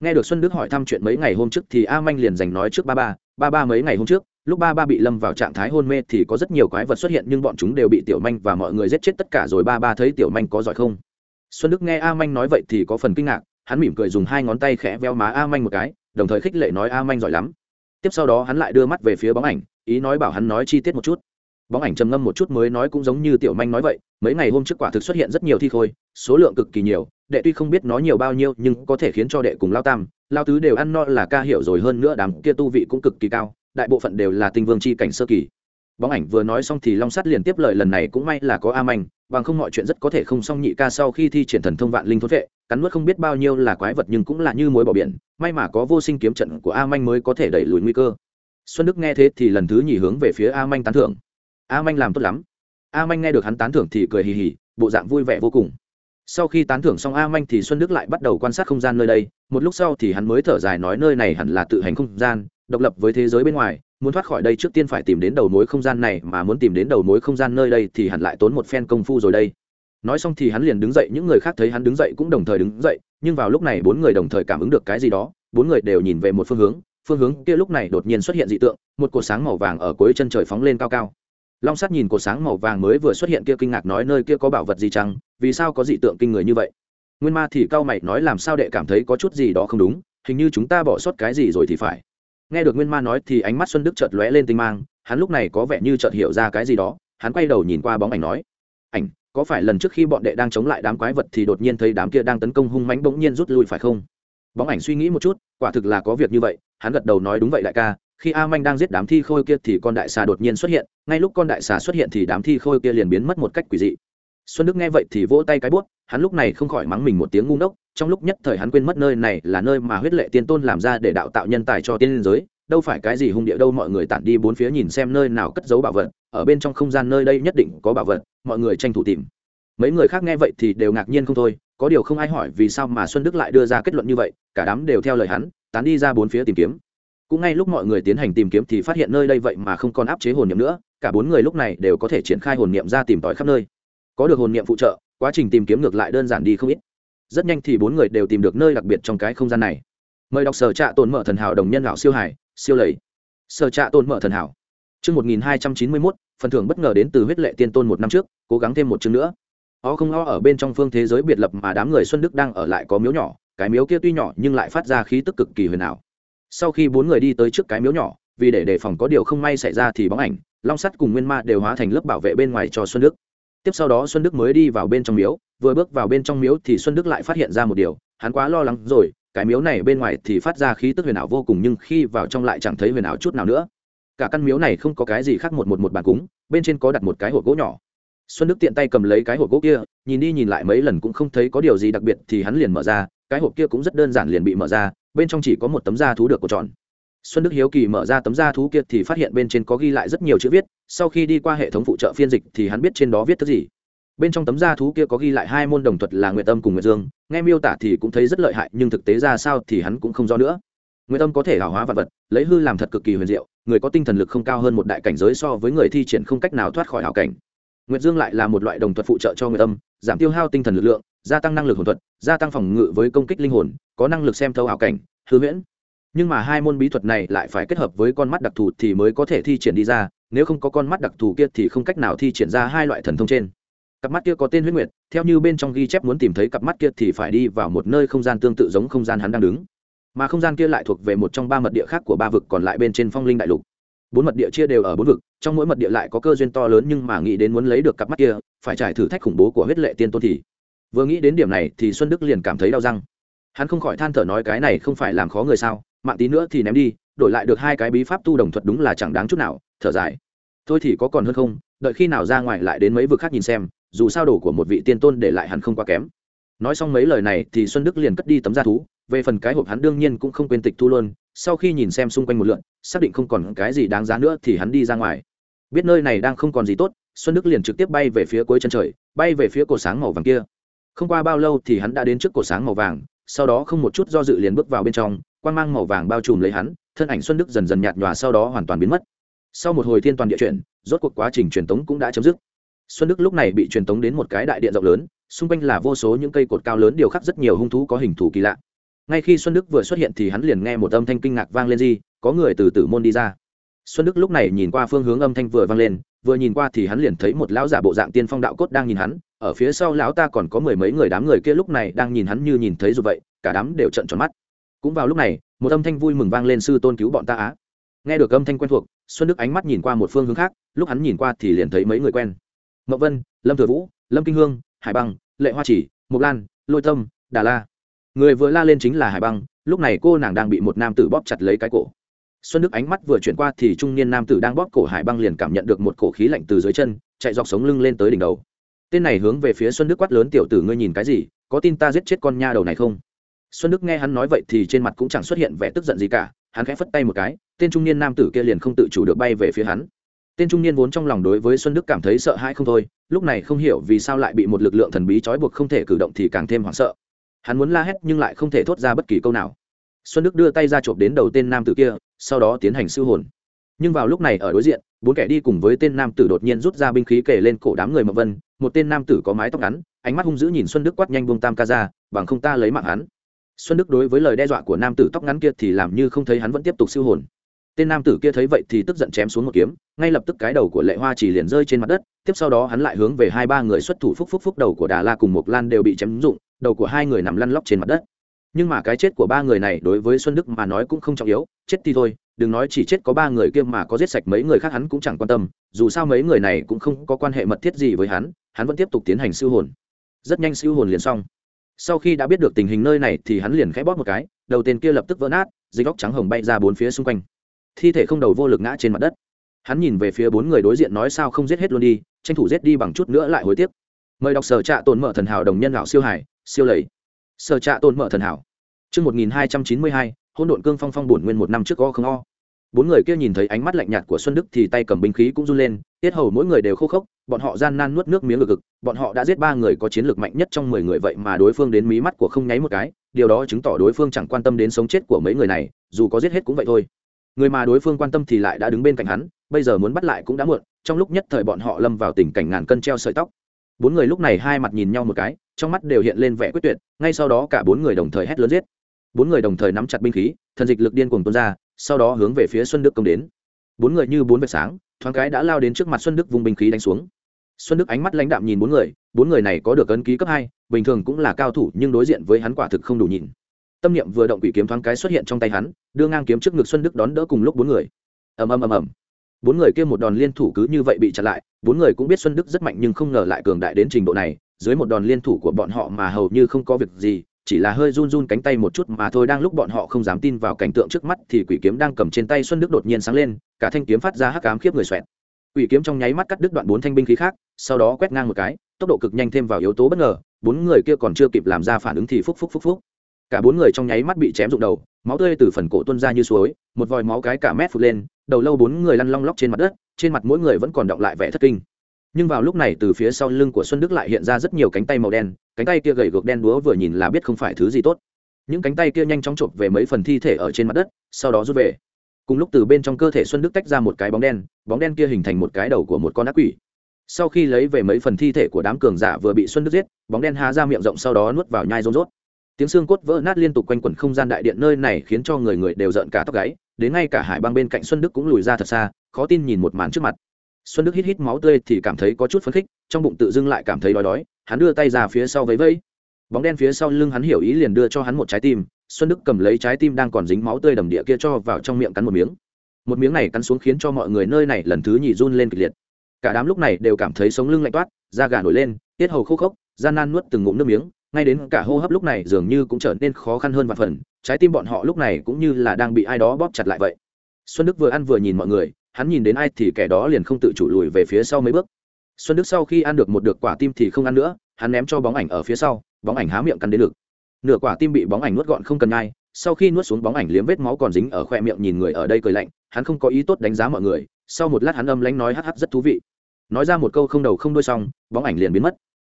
nghe được xuân đức hỏi thăm chuyện mấy ngày hôm trước thì a manh liền dành nói trước ba ba ba ba mấy ngày hôm trước, lúc ba ba bị lâm vào trạng thái hôn mê thì có rất nhiều quái vật xuất hiện nhưng bọn chúng đều bị tiểu manh và mọi người giết chết tất cả rồi ba ba thấy tiểu manh có giỏi không? Xuân đức nghe a manh nói vậy thì có phần kinh ngạc, hắn mỉm cười dùng hai ngón tay khẽ veo má a manh một cái, đồng thời khích lệ nói a manh giỏi lắm. Tiếp sau đó hắn lại đưa mắt về phía bóng ảnh, ý nói bảo hắn nói chi tiết một chút. Bóng ảnh trầm ngâm một chút mới nói cũng giống như tiểu manh nói vậy, mấy ngày hôm trước quả thực xuất hiện rất nhiều thi khôi, số lượng cực kỳ nhiều đệ tuy không biết nó nhiều bao nhiêu, nhưng có thể khiến cho đệ cùng lao tam, lao tứ đều ăn no là ca hiểu rồi hơn nữa đám kia tu vị cũng cực kỳ cao, đại bộ phận đều là tinh vương c h i cảnh sơ kỳ. Bóng ảnh vừa nói xong thì long sắt liền tiếp lời lần này cũng may là có a manh, bằng không mọi chuyện rất có thể không xong nhị ca sau khi thi triển thần thông vạn linh thốt vệ, cắn nuốt không biết bao nhiêu là quái vật nhưng cũng là như mối bỏ biển, may mà có vô sinh kiếm trận của a manh mới có thể đẩy lùi nguy cơ. Xuân đức nghe thế thì lần thứ nhì hướng về phía a manh tán thưởng. A manh làm tốt lắm. A manh nghe được hắn tán thưởng thì cười hì hì, bộ dạng vui vẻ vô cùng sau khi tán thưởng xong a manh thì xuân đức lại bắt đầu quan sát không gian nơi đây. Một lúc sau thì hắn mới thở dài nói nơi này hẳn là tự hành không gian, độc lập với thế giới bên ngoài. Muốn thoát khỏi đây trước tiên phải tìm đến đầu mối không gian này, mà muốn tìm đến đầu mối không gian nơi đây thì hẳn lại tốn một phen công phu rồi đây. Nói xong thì hắn liền đứng dậy, những người khác thấy hắn đứng dậy cũng đồng thời đứng dậy, nhưng vào lúc này bốn người đồng thời cảm ứng được cái gì đó. Bốn người đều nhìn về một phương hướng phương hướng kia lúc này đột nhiên xuất hiện dị tượng, một cột sáng màu vàng ở cuối chân trời phóng lên cao cao. Long sắt nhìn cột sáng màu vàng mới vừa xuất hiện kia kinh ngạc nói nơi kia có bảo vật gì chăng? Vì sao có dị tượng kinh người như vậy? Nguyên ma thì cao mày nói làm sao đệ cảm thấy có chút gì đó không đúng, hình như chúng ta bỏ sót cái gì rồi thì phải. Nghe được nguyên ma nói thì ánh mắt xuân đức chợt lóe lên tinh mang, hắn lúc này có vẻ như chợt hiểu ra cái gì đó, hắn quay đầu nhìn qua bóng ảnh nói, ảnh, có phải lần trước khi bọn đệ đang chống lại đám quái vật thì đột nhiên thấy đám kia đang tấn công hung mãnh bỗng nhiên rút lui phải không? Bóng ảnh suy nghĩ một chút, quả thực là có việc như vậy, hắn gật đầu nói đúng vậy đại ca, khi a manh đang giết đám thi khôi kia thì con đại xà đột nhiên xuất hiện, ngay lúc con đại xà xuất hiện thì đám thi khôi kia liền biến mất một cách quỷ dị xuân đức nghe vậy thì vỗ tay cái bút, hắn lúc này không khỏi mắng mình một tiếng ngu ngốc, trong lúc nhất thời hắn quên mất nơi này là nơi mà huyết lệ tiên tôn làm ra để đạo tạo nhân tài cho tiên liên giới, đâu phải cái gì hung địa đâu, mọi người tản đi bốn phía nhìn xem nơi nào cất giấu bảo vật, ở bên trong không gian nơi đây nhất định có bảo vật, mọi người tranh thủ tìm. Mấy người khác nghe vậy thì đều ngạc nhiên không thôi, có điều không ai hỏi vì sao mà xuân đức lại đưa ra kết luận như vậy, cả đám đều theo lời hắn, tán đi ra bốn phía tìm kiếm. Cũng ngay lúc mọi người tiến hành tìm kiếm thì phát hiện nơi đây vậy mà không còn áp chế hồn niệm nữa, cả bốn người lúc này đều có thể triển khai hồn niệm ra tìm tòi khắp nơi có được hồn niệm phụ trợ, quá trình tìm kiếm ngược lại đơn giản đi không ít. Rất nhanh thì bốn người đều tìm được nơi đặc biệt trong cái không gian này. Mời đọc sở trạ tồn mở thần hảo đồng nhân lão siêu hải siêu lầy. Sở trạ tồn mở thần hảo. Chương một nghìn hai trăm chín mươi mốt, phần thưởng bất ngờ đến từ huyết lệ tiên tôn một năm trước, cố gắng thêm một chương nữa. O không o ở bên trong phương thế giới biệt lập mà đám người xuân đức đang ở lại có miếu nhỏ, cái miếu kia tuy nhỏ nhưng lại phát ra khí tức cực kỳ huyền ảo. Sau khi bốn người đi tới trước cái miếu nhỏ, vì để đề phòng có điều không may xảy ra thì bóng ảnh, long sắt cùng nguyên ma đều hóa thành lớp bảo vệ bên ngoài cho xuân đức tiếp sau đó xuân đức mới đi vào bên trong miếu, vừa bước vào bên trong miếu thì xuân đức lại phát hiện ra một điều, hắn quá lo lắng rồi, cái miếu này bên ngoài thì phát ra khí tức huyền ảo vô cùng nhưng khi vào trong lại chẳng thấy huyền ảo chút nào nữa. Cả căn miếu này không có cái gì khác một một một bàn cúng, bên trên có đặt một cái hộp gỗ nhỏ. Xuân đức tiện tay cầm lấy cái hộp gỗ kia, nhìn đi nhìn lại mấy lần cũng không thấy có điều gì đặc biệt thì hắn liền mở ra, cái hộp kia cũng rất đơn giản liền bị mở ra, bên trong chỉ có một tấm da thú được của tròn xuân đức hiếu kỳ mở ra tấm da thú kia thì phát hiện bên trên có ghi lại rất nhiều chữ viết, sau khi đi qua hệ thống phụ trợ phiên dịch thì hắn biết trên đó viết thứ gì. Bên trong tấm da thú kia có ghi lại hai môn đồng thuật là nguyệt tâm cùng nguyệt dương, nghe miêu tả thì cũng thấy rất lợi hại, nhưng thực tế ra sao thì hắn cũng không rõ nữa. Nguyệt tâm có thể hảo hóa vật vật, lấy hư làm thật cực kỳ huyền diệu, người có tinh thần lực không cao hơn một đại cảnh giới so với người thi triển không cách nào thoát khỏi hảo cảnh. Nguyệt dương lại là một loại đồng thuật phụ trợ cho nguyệt tâm giảm tiêu hao tinh thần lực lượng, gia tăng năng lực hồn thuật, gia tăng phòng ngự với công kích linh hồn, có năng lực xem thấu hảo cảnh, hư huyễn nhưng mà hai môn bí thuật này lại phải kết hợp với con mắt đặc thù thì mới có thể thi triển đi ra, nếu không có con mắt đặc thù kia thì không cách nào thi triển ra hai loại thần thông trên. Cặp mắt kia có tên huyết nguyệt, theo như bên trong ghi chép muốn tìm thấy cặp mắt kia thì phải đi vào một nơi không gian tương tự giống không gian hắn đang đứng. Mà không gian kia lại thuộc về một trong ba mật địa khác của ba vực còn lại bên trên phong linh đại lục. Bốn mật địa chia đều ở bốn vực, trong mỗi mật địa lại có cơ duyên to lớn nhưng mà nghĩ đến muốn lấy được cặp mắt kia, phải trải thử thách khủng bố của huyết lệ tiên tôn thì. Vừa nghĩ đến điểm này thì xuân đức liền cảm thấy đau răng. Hắn không khỏi than thở nói cái này không phải làm khó người sao? Mạng tí nữa thì ném đi, đổi lại được hai cái bí pháp tu đồng thuật đúng là chẳng đáng chút nào, thở dài. Thôi thì có còn hơn không, đợi khi nào ra ngoài lại đến mấy vực khác nhìn xem, dù sao đồ của một vị tiên tôn để lại hẳn không quá kém. Nói xong mấy lời này thì xuân đức liền cất đi tấm da thú, về phần cái hộp hắn đương nhiên cũng không quên tịch thu luôn, sau khi nhìn xem xung quanh một lượn, xác định không còn cái gì đáng giá nữa thì hắn đi ra ngoài. Biết nơi này đang không còn gì tốt, xuân đức liền trực tiếp bay về phía cuối chân trời, bay về phía cổ sáng màu vàng kia. Không qua bao lâu thì hắn đã đến trước cổ sáng màu vàng, sau đó không một chút do dự liền bước vào bên trong quan g mang màu vàng bao trùm lấy hắn, thân ảnh xuân đức dần dần nhạt nhòa sau đó hoàn toàn biến mất. Sau một hồi thiên toàn địa chuyển, rốt cuộc quá trình truyền tống cũng đã chấm dứt. Xuân đức lúc này bị truyền tống đến một cái đại điện rộng lớn, xung quanh là vô số những cây cột cao lớn, điều khắc rất nhiều hung thú có hình thù kỳ lạ. Ngay khi xuân đức vừa xuất hiện thì hắn liền nghe một âm thanh kinh ngạc vang lên gì, có người từ tử môn đi ra. Xuân đức lúc này nhìn qua phương hướng âm thanh vừa vang lên, vừa nhìn qua thì hắn liền thấy một lão giả bộ dạng tiên phong đạo cốt đang nhìn hắn, ở phía sau lão ta còn có mười mấy người đám người kia lúc này đang nhìn hắn như nhìn thấy dù vậy, cả đám đều trận tròn mắt cũng vào lúc này, một âm thanh vui mừng vang lên sư tôn cứu bọn ta á. Nghe được âm thanh quen thuộc, xuân đức ánh mắt nhìn qua một phương hướng khác, lúc hắn nhìn qua thì liền thấy mấy người quen. Mậu vân, lâm thừa vũ, lâm kinh hương, hải băng, lệ hoa chỉ, mộc lan, lôi tâm, đà la. Người vừa la lên chính là hải băng, lúc này cô nàng đang bị một nam tử bóp chặt lấy cái cổ. Xuân đức ánh mắt vừa chuyển qua thì trung niên nam tử đang bóp cổ hải băng liền cảm nhận được một cổ khí lạnh từ dưới chân, chạy dọc sống lưng lên tới đỉnh đầu. Tên này hướng về phía xuân đức quát lớn, tiểu tử ngươi nhìn cái gì? Có tin ta giết chết con nha đầu này không? Xuân đức nghe hắn nói vậy thì trên mặt cũng chẳng xuất hiện vẻ tức giận gì cả, hắn khẽ phất tay một cái, tên trung niên nam tử kia liền không tự chủ được bay về phía hắn. Tên trung niên vốn trong lòng đối với xuân đức cảm thấy sợ hãi không thôi, lúc này không hiểu vì sao lại bị một lực lượng thần bí trói buộc không thể cử động thì càng thêm hoảng sợ. Hắn muốn la hét nhưng lại không thể thốt ra bất kỳ câu nào. Xuân đức đưa tay ra chộp đến đầu tên nam tử kia, sau đó tiến hành siêu hồn. Nhưng vào lúc này ở đối diện, bốn kẻ đi cùng với tên nam tử đột nhiên rút ra binh khí kể lên cổ đám người mậu vân, một tên nam tử có mái tóc ngắn, ánh mắt hung dữ nhìn xuân đức quát nhanh buông tam ca ra, bằng không ta lấy mạng hắn xuân đức đối với lời đe dọa của nam tử tóc ngắn kia thì làm như không thấy hắn vẫn tiếp tục siêu hồn. Tên nam tử kia thấy vậy thì tức giận chém xuống một kiếm, ngay lập tức cái đầu của lệ hoa chỉ liền rơi trên mặt đất, tiếp sau đó hắn lại hướng về hai ba người xuất thủ phúc phúc phúc đầu của đà la cùng một lan đều bị chém rụng, đầu của hai người nằm lăn lóc trên mặt đất. Nhưng mà cái chết của ba người này đối với xuân đức mà nói cũng không trọng yếu, chết thì thôi, đừng nói chỉ chết có ba người kia mà có giết sạch mấy người khác hắn cũng chẳng quan tâm, dù sao mấy người này cũng không có quan hệ mật thiết gì với hắn hắn vẫn tiếp tục tiến hành siêu hồn. Rất nhanh siêu hồn liền xong sau khi đã biết được tình hình nơi này thì hắn liền khẽ bóp một cái, đầu tên kia lập tức vỡ nát dính góc trắng hồng bay ra bốn phía xung quanh. Thi thể không đầu vô lực ngã trên mặt đất. Hắn nhìn về phía bốn người đối diện nói sao không giết hết luôn đi, tranh thủ giết đi bằng chút nữa lại hối tiếc. Mời đọc sở trạ tồn mở thần hảo đồng nhân lão siêu hải, siêu lầy. Sở trạ tồn mở thần hảo. Chương một nghìn hai trăm chín mươi hai hôn độn cương phong phong bổn nguyên một năm trước o không o bốn người kia nhìn thấy ánh mắt lạnh nhạt của xuân đức thì tay cầm binh khí cũng run lên, tiết hầu mỗi người đều khô khốc, bọn họ gian nan nuốt nước miếng ngực ngực, bọn họ đã giết ba người có chiến lược mạnh nhất trong mười người vậy mà đối phương đến mí mắt của không nháy một cái, điều đó chứng tỏ đối phương chẳng quan tâm đến sống chết của mấy người này, dù có giết hết cũng vậy thôi. Người mà đối phương quan tâm thì lại đã đứng bên cạnh hắn, bây giờ muốn bắt lại cũng đã muộn, trong lúc nhất thời bọn họ lâm vào tình cảnh ngàn cân treo sợi tóc. Bốn người lúc này hai mặt nhìn nhau một cái, trong mắt đều hiện lên vẻ quyết tuyệt, ngay sau đó cả bốn người đồng thời hét lớn giết. Bốn người đồng thời nắm chặt binh khí, thần dịch lực điên cuồng tuôn ra sau đó hướng về phía xuân đức công đến. Bốn người như bốn vệt sáng, thoáng cái đã lao đến trước mặt xuân đức vùng binh khí đánh xuống. Xuân đức ánh mắt lãnh đạm nhìn bốn người bốn người này có được ấn ký cấp hai, bình thường cũng là cao thủ, nhưng đối diện với hắn quả thực không đủ nhìn. Tâm niệm vừa động quỷ kiếm thoáng cái xuất hiện trong tay hắn, đưa ngang kiếm trước ngực xuân đức đón đỡ cùng lúc bốn người. Ầm ầm ầm ầm. Bốn người kia một đòn liên thủ cứ như vậy bị chặn lại, bốn người cũng biết xuân đức rất mạnh nhưng không ngờ lại cường đại đến trình độ này, dưới một đòn liên thủ của bọn họ mà hầu như không có việc gì chỉ là hơi run run cánh tay một chút mà thôi. Đang lúc bọn họ không dám tin vào cảnh tượng trước mắt thì quỷ kiếm đang cầm trên tay xuân đức đột nhiên sáng lên, cả thanh kiếm phát ra hắc ám khiếp người xoẹt. Quỷ kiếm trong nháy mắt cắt đứt đoạn bốn thanh binh khí khác, sau đó quét ngang một cái, tốc độ cực nhanh thêm vào yếu tố bất ngờ, bốn người kia còn chưa kịp làm ra phản ứng thì phúc phúc phúc phúc. Cả bốn người trong nháy mắt bị chém rụng đầu, máu tươi từ phần cổ tuôn ra như suối, một vòi máu cái cả mét phụt lên, đầu lâu bốn người lăn long lóc trên mặt đất, trên mặt mỗi người vẫn còn động lại vẻ thất kinh. Nhưng vào lúc này từ phía sau lưng của xuân đức lại hiện ra rất nhiều cánh tay màu đen cánh tay kia gầy gược đen đúa vừa nhìn là biết không phải thứ gì tốt. Những cánh tay kia nhanh chóng chộp về mấy phần thi thể ở trên mặt đất, sau đó rút về. Cùng lúc từ bên trong cơ thể xuân đức tách ra một cái bóng đen bóng đen kia hình thành một cái đầu của một con ác quỷ. Sau khi lấy về mấy phần thi thể của đám cường giả vừa bị xuân đức giết, bóng đen há ra miệng rộng sau đó nuốt vào nhai rôn rốt. Tiếng xương cốt vỡ nát liên tục quanh quẩn không gian đại điện nơi này khiến cho người người đều giận cả tóc gáy, đến ngay cả hải băng bên cạnh xuân đức cũng lùi ra thật xa, khó tin nhìn một màn trước mặt xuân đức hít hít máu tươi thì cảm thấy có chút phấn khích, trong bụng tự dưng lại cảm thấy đói đói, hắn đưa tay ra phía sau vấy vẫy. Bóng đen phía sau lưng hắn hiểu ý liền đưa cho hắn một trái tim, xuân đức cầm lấy trái tim đang còn dính máu tươi đầm địa kia cho vào trong miệng cắn một miếng. Một miếng này cắn xuống khiến cho mọi người nơi này lần thứ nhì run lên kịch liệt. Cả đám lúc này đều cảm thấy sống lưng lạnh toát, da gà nổi lên, tiết hầu khô khốc, gian nan nuốt từng ngụm nước miếng, ngay đến cả hô hấp lúc này dường như cũng trở nên khó khăn hơn và phần, trái tim bọn họ lúc này cũng như là đang bị ai đó bóp chặt lại vậy. Xuân đức vừa ăn vừa nhìn mọi người hắn nhìn đến ai thì kẻ đó liền không tự chủ lùi về phía sau mấy bước. Xuân đức sau khi ăn được một được quả tim thì không ăn nữa, hắn ném cho bóng ảnh ở phía sau, bóng ảnh há miệng cắn đến lực nửa quả tim bị bóng ảnh nuốt gọn không cần nhai. sau khi nuốt xuống bóng ảnh liếm vết máu còn dính ở khoe miệng nhìn người ở đây cười lạnh, hắn không có ý tốt đánh giá mọi người, sau một lát hắn âm lánh nói hắc hắc rất thú vị. Nói ra một câu không đầu không đuôi xong, bóng ảnh liền biến mất.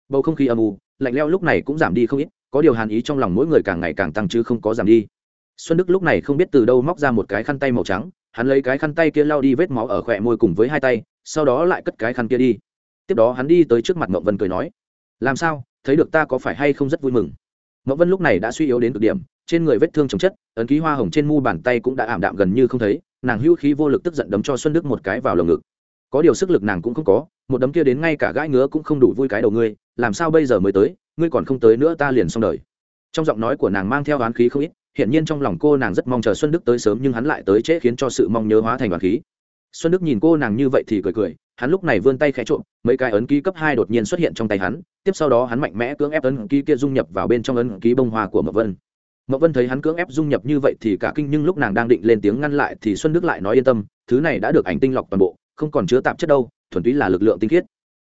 Bầu không khí âm u, lạnh leo lúc này cũng giảm đi không ít, có điều hàn ý trong lòng mỗi người càng ngày càng tăng chứ không có giảm đi. Xuân đức lúc này không biết từ đâu móc ra một cái khăn tay màu trắng hắn lấy cái khăn tay kia lau đi vết máu ở khỏe môi cùng với hai tay, sau đó lại cất cái khăn kia đi. Tiếp đó hắn đi tới trước mặt mậu vân cười nói, làm sao? Thấy được ta có phải hay không rất vui mừng? Mậu vân lúc này đã suy yếu đến cực điểm, trên người vết thương chồng chất, ấn ký hoa hồng trên mu bàn tay cũng đã ảm đạm gần như không thấy, nàng hữu khí vô lực tức giận đấm cho xuân đức một cái vào lồng ngực. Có điều sức lực nàng cũng không có, một đấm kia đến ngay cả gãi ngứa cũng không đủ vui cái đầu ngươi, làm sao bây giờ mới tới, ngươi còn không tới nữa ta liền xong đời. Trong giọng nói của nàng mang theo oán khí không ít hiện nhiên trong lòng cô nàng rất mong chờ xuân đức tới sớm nhưng hắn lại tới trễ khiến cho sự mong nhớ hóa thành oán khí. Xuân đức nhìn cô nàng như vậy thì cười cười, hắn lúc này vươn tay khẽ trộm, mấy cái ấn ký cấp hai đột nhiên xuất hiện trong tay hắn, tiếp sau đó hắn mạnh mẽ cưỡng ép ấn ký kia dung nhập vào bên trong ấn ký bông hoa của mậu vân. Mậu vân thấy hắn cưỡng ép dung nhập như vậy thì cả kinh nhưng lúc nàng đang định lên tiếng ngăn lại thì xuân đức lại nói yên tâm, thứ này đã được ảnh tinh lọc toàn bộ, không còn chứa tạp chất đâu, thuần túy là lực lượng tinh khiết.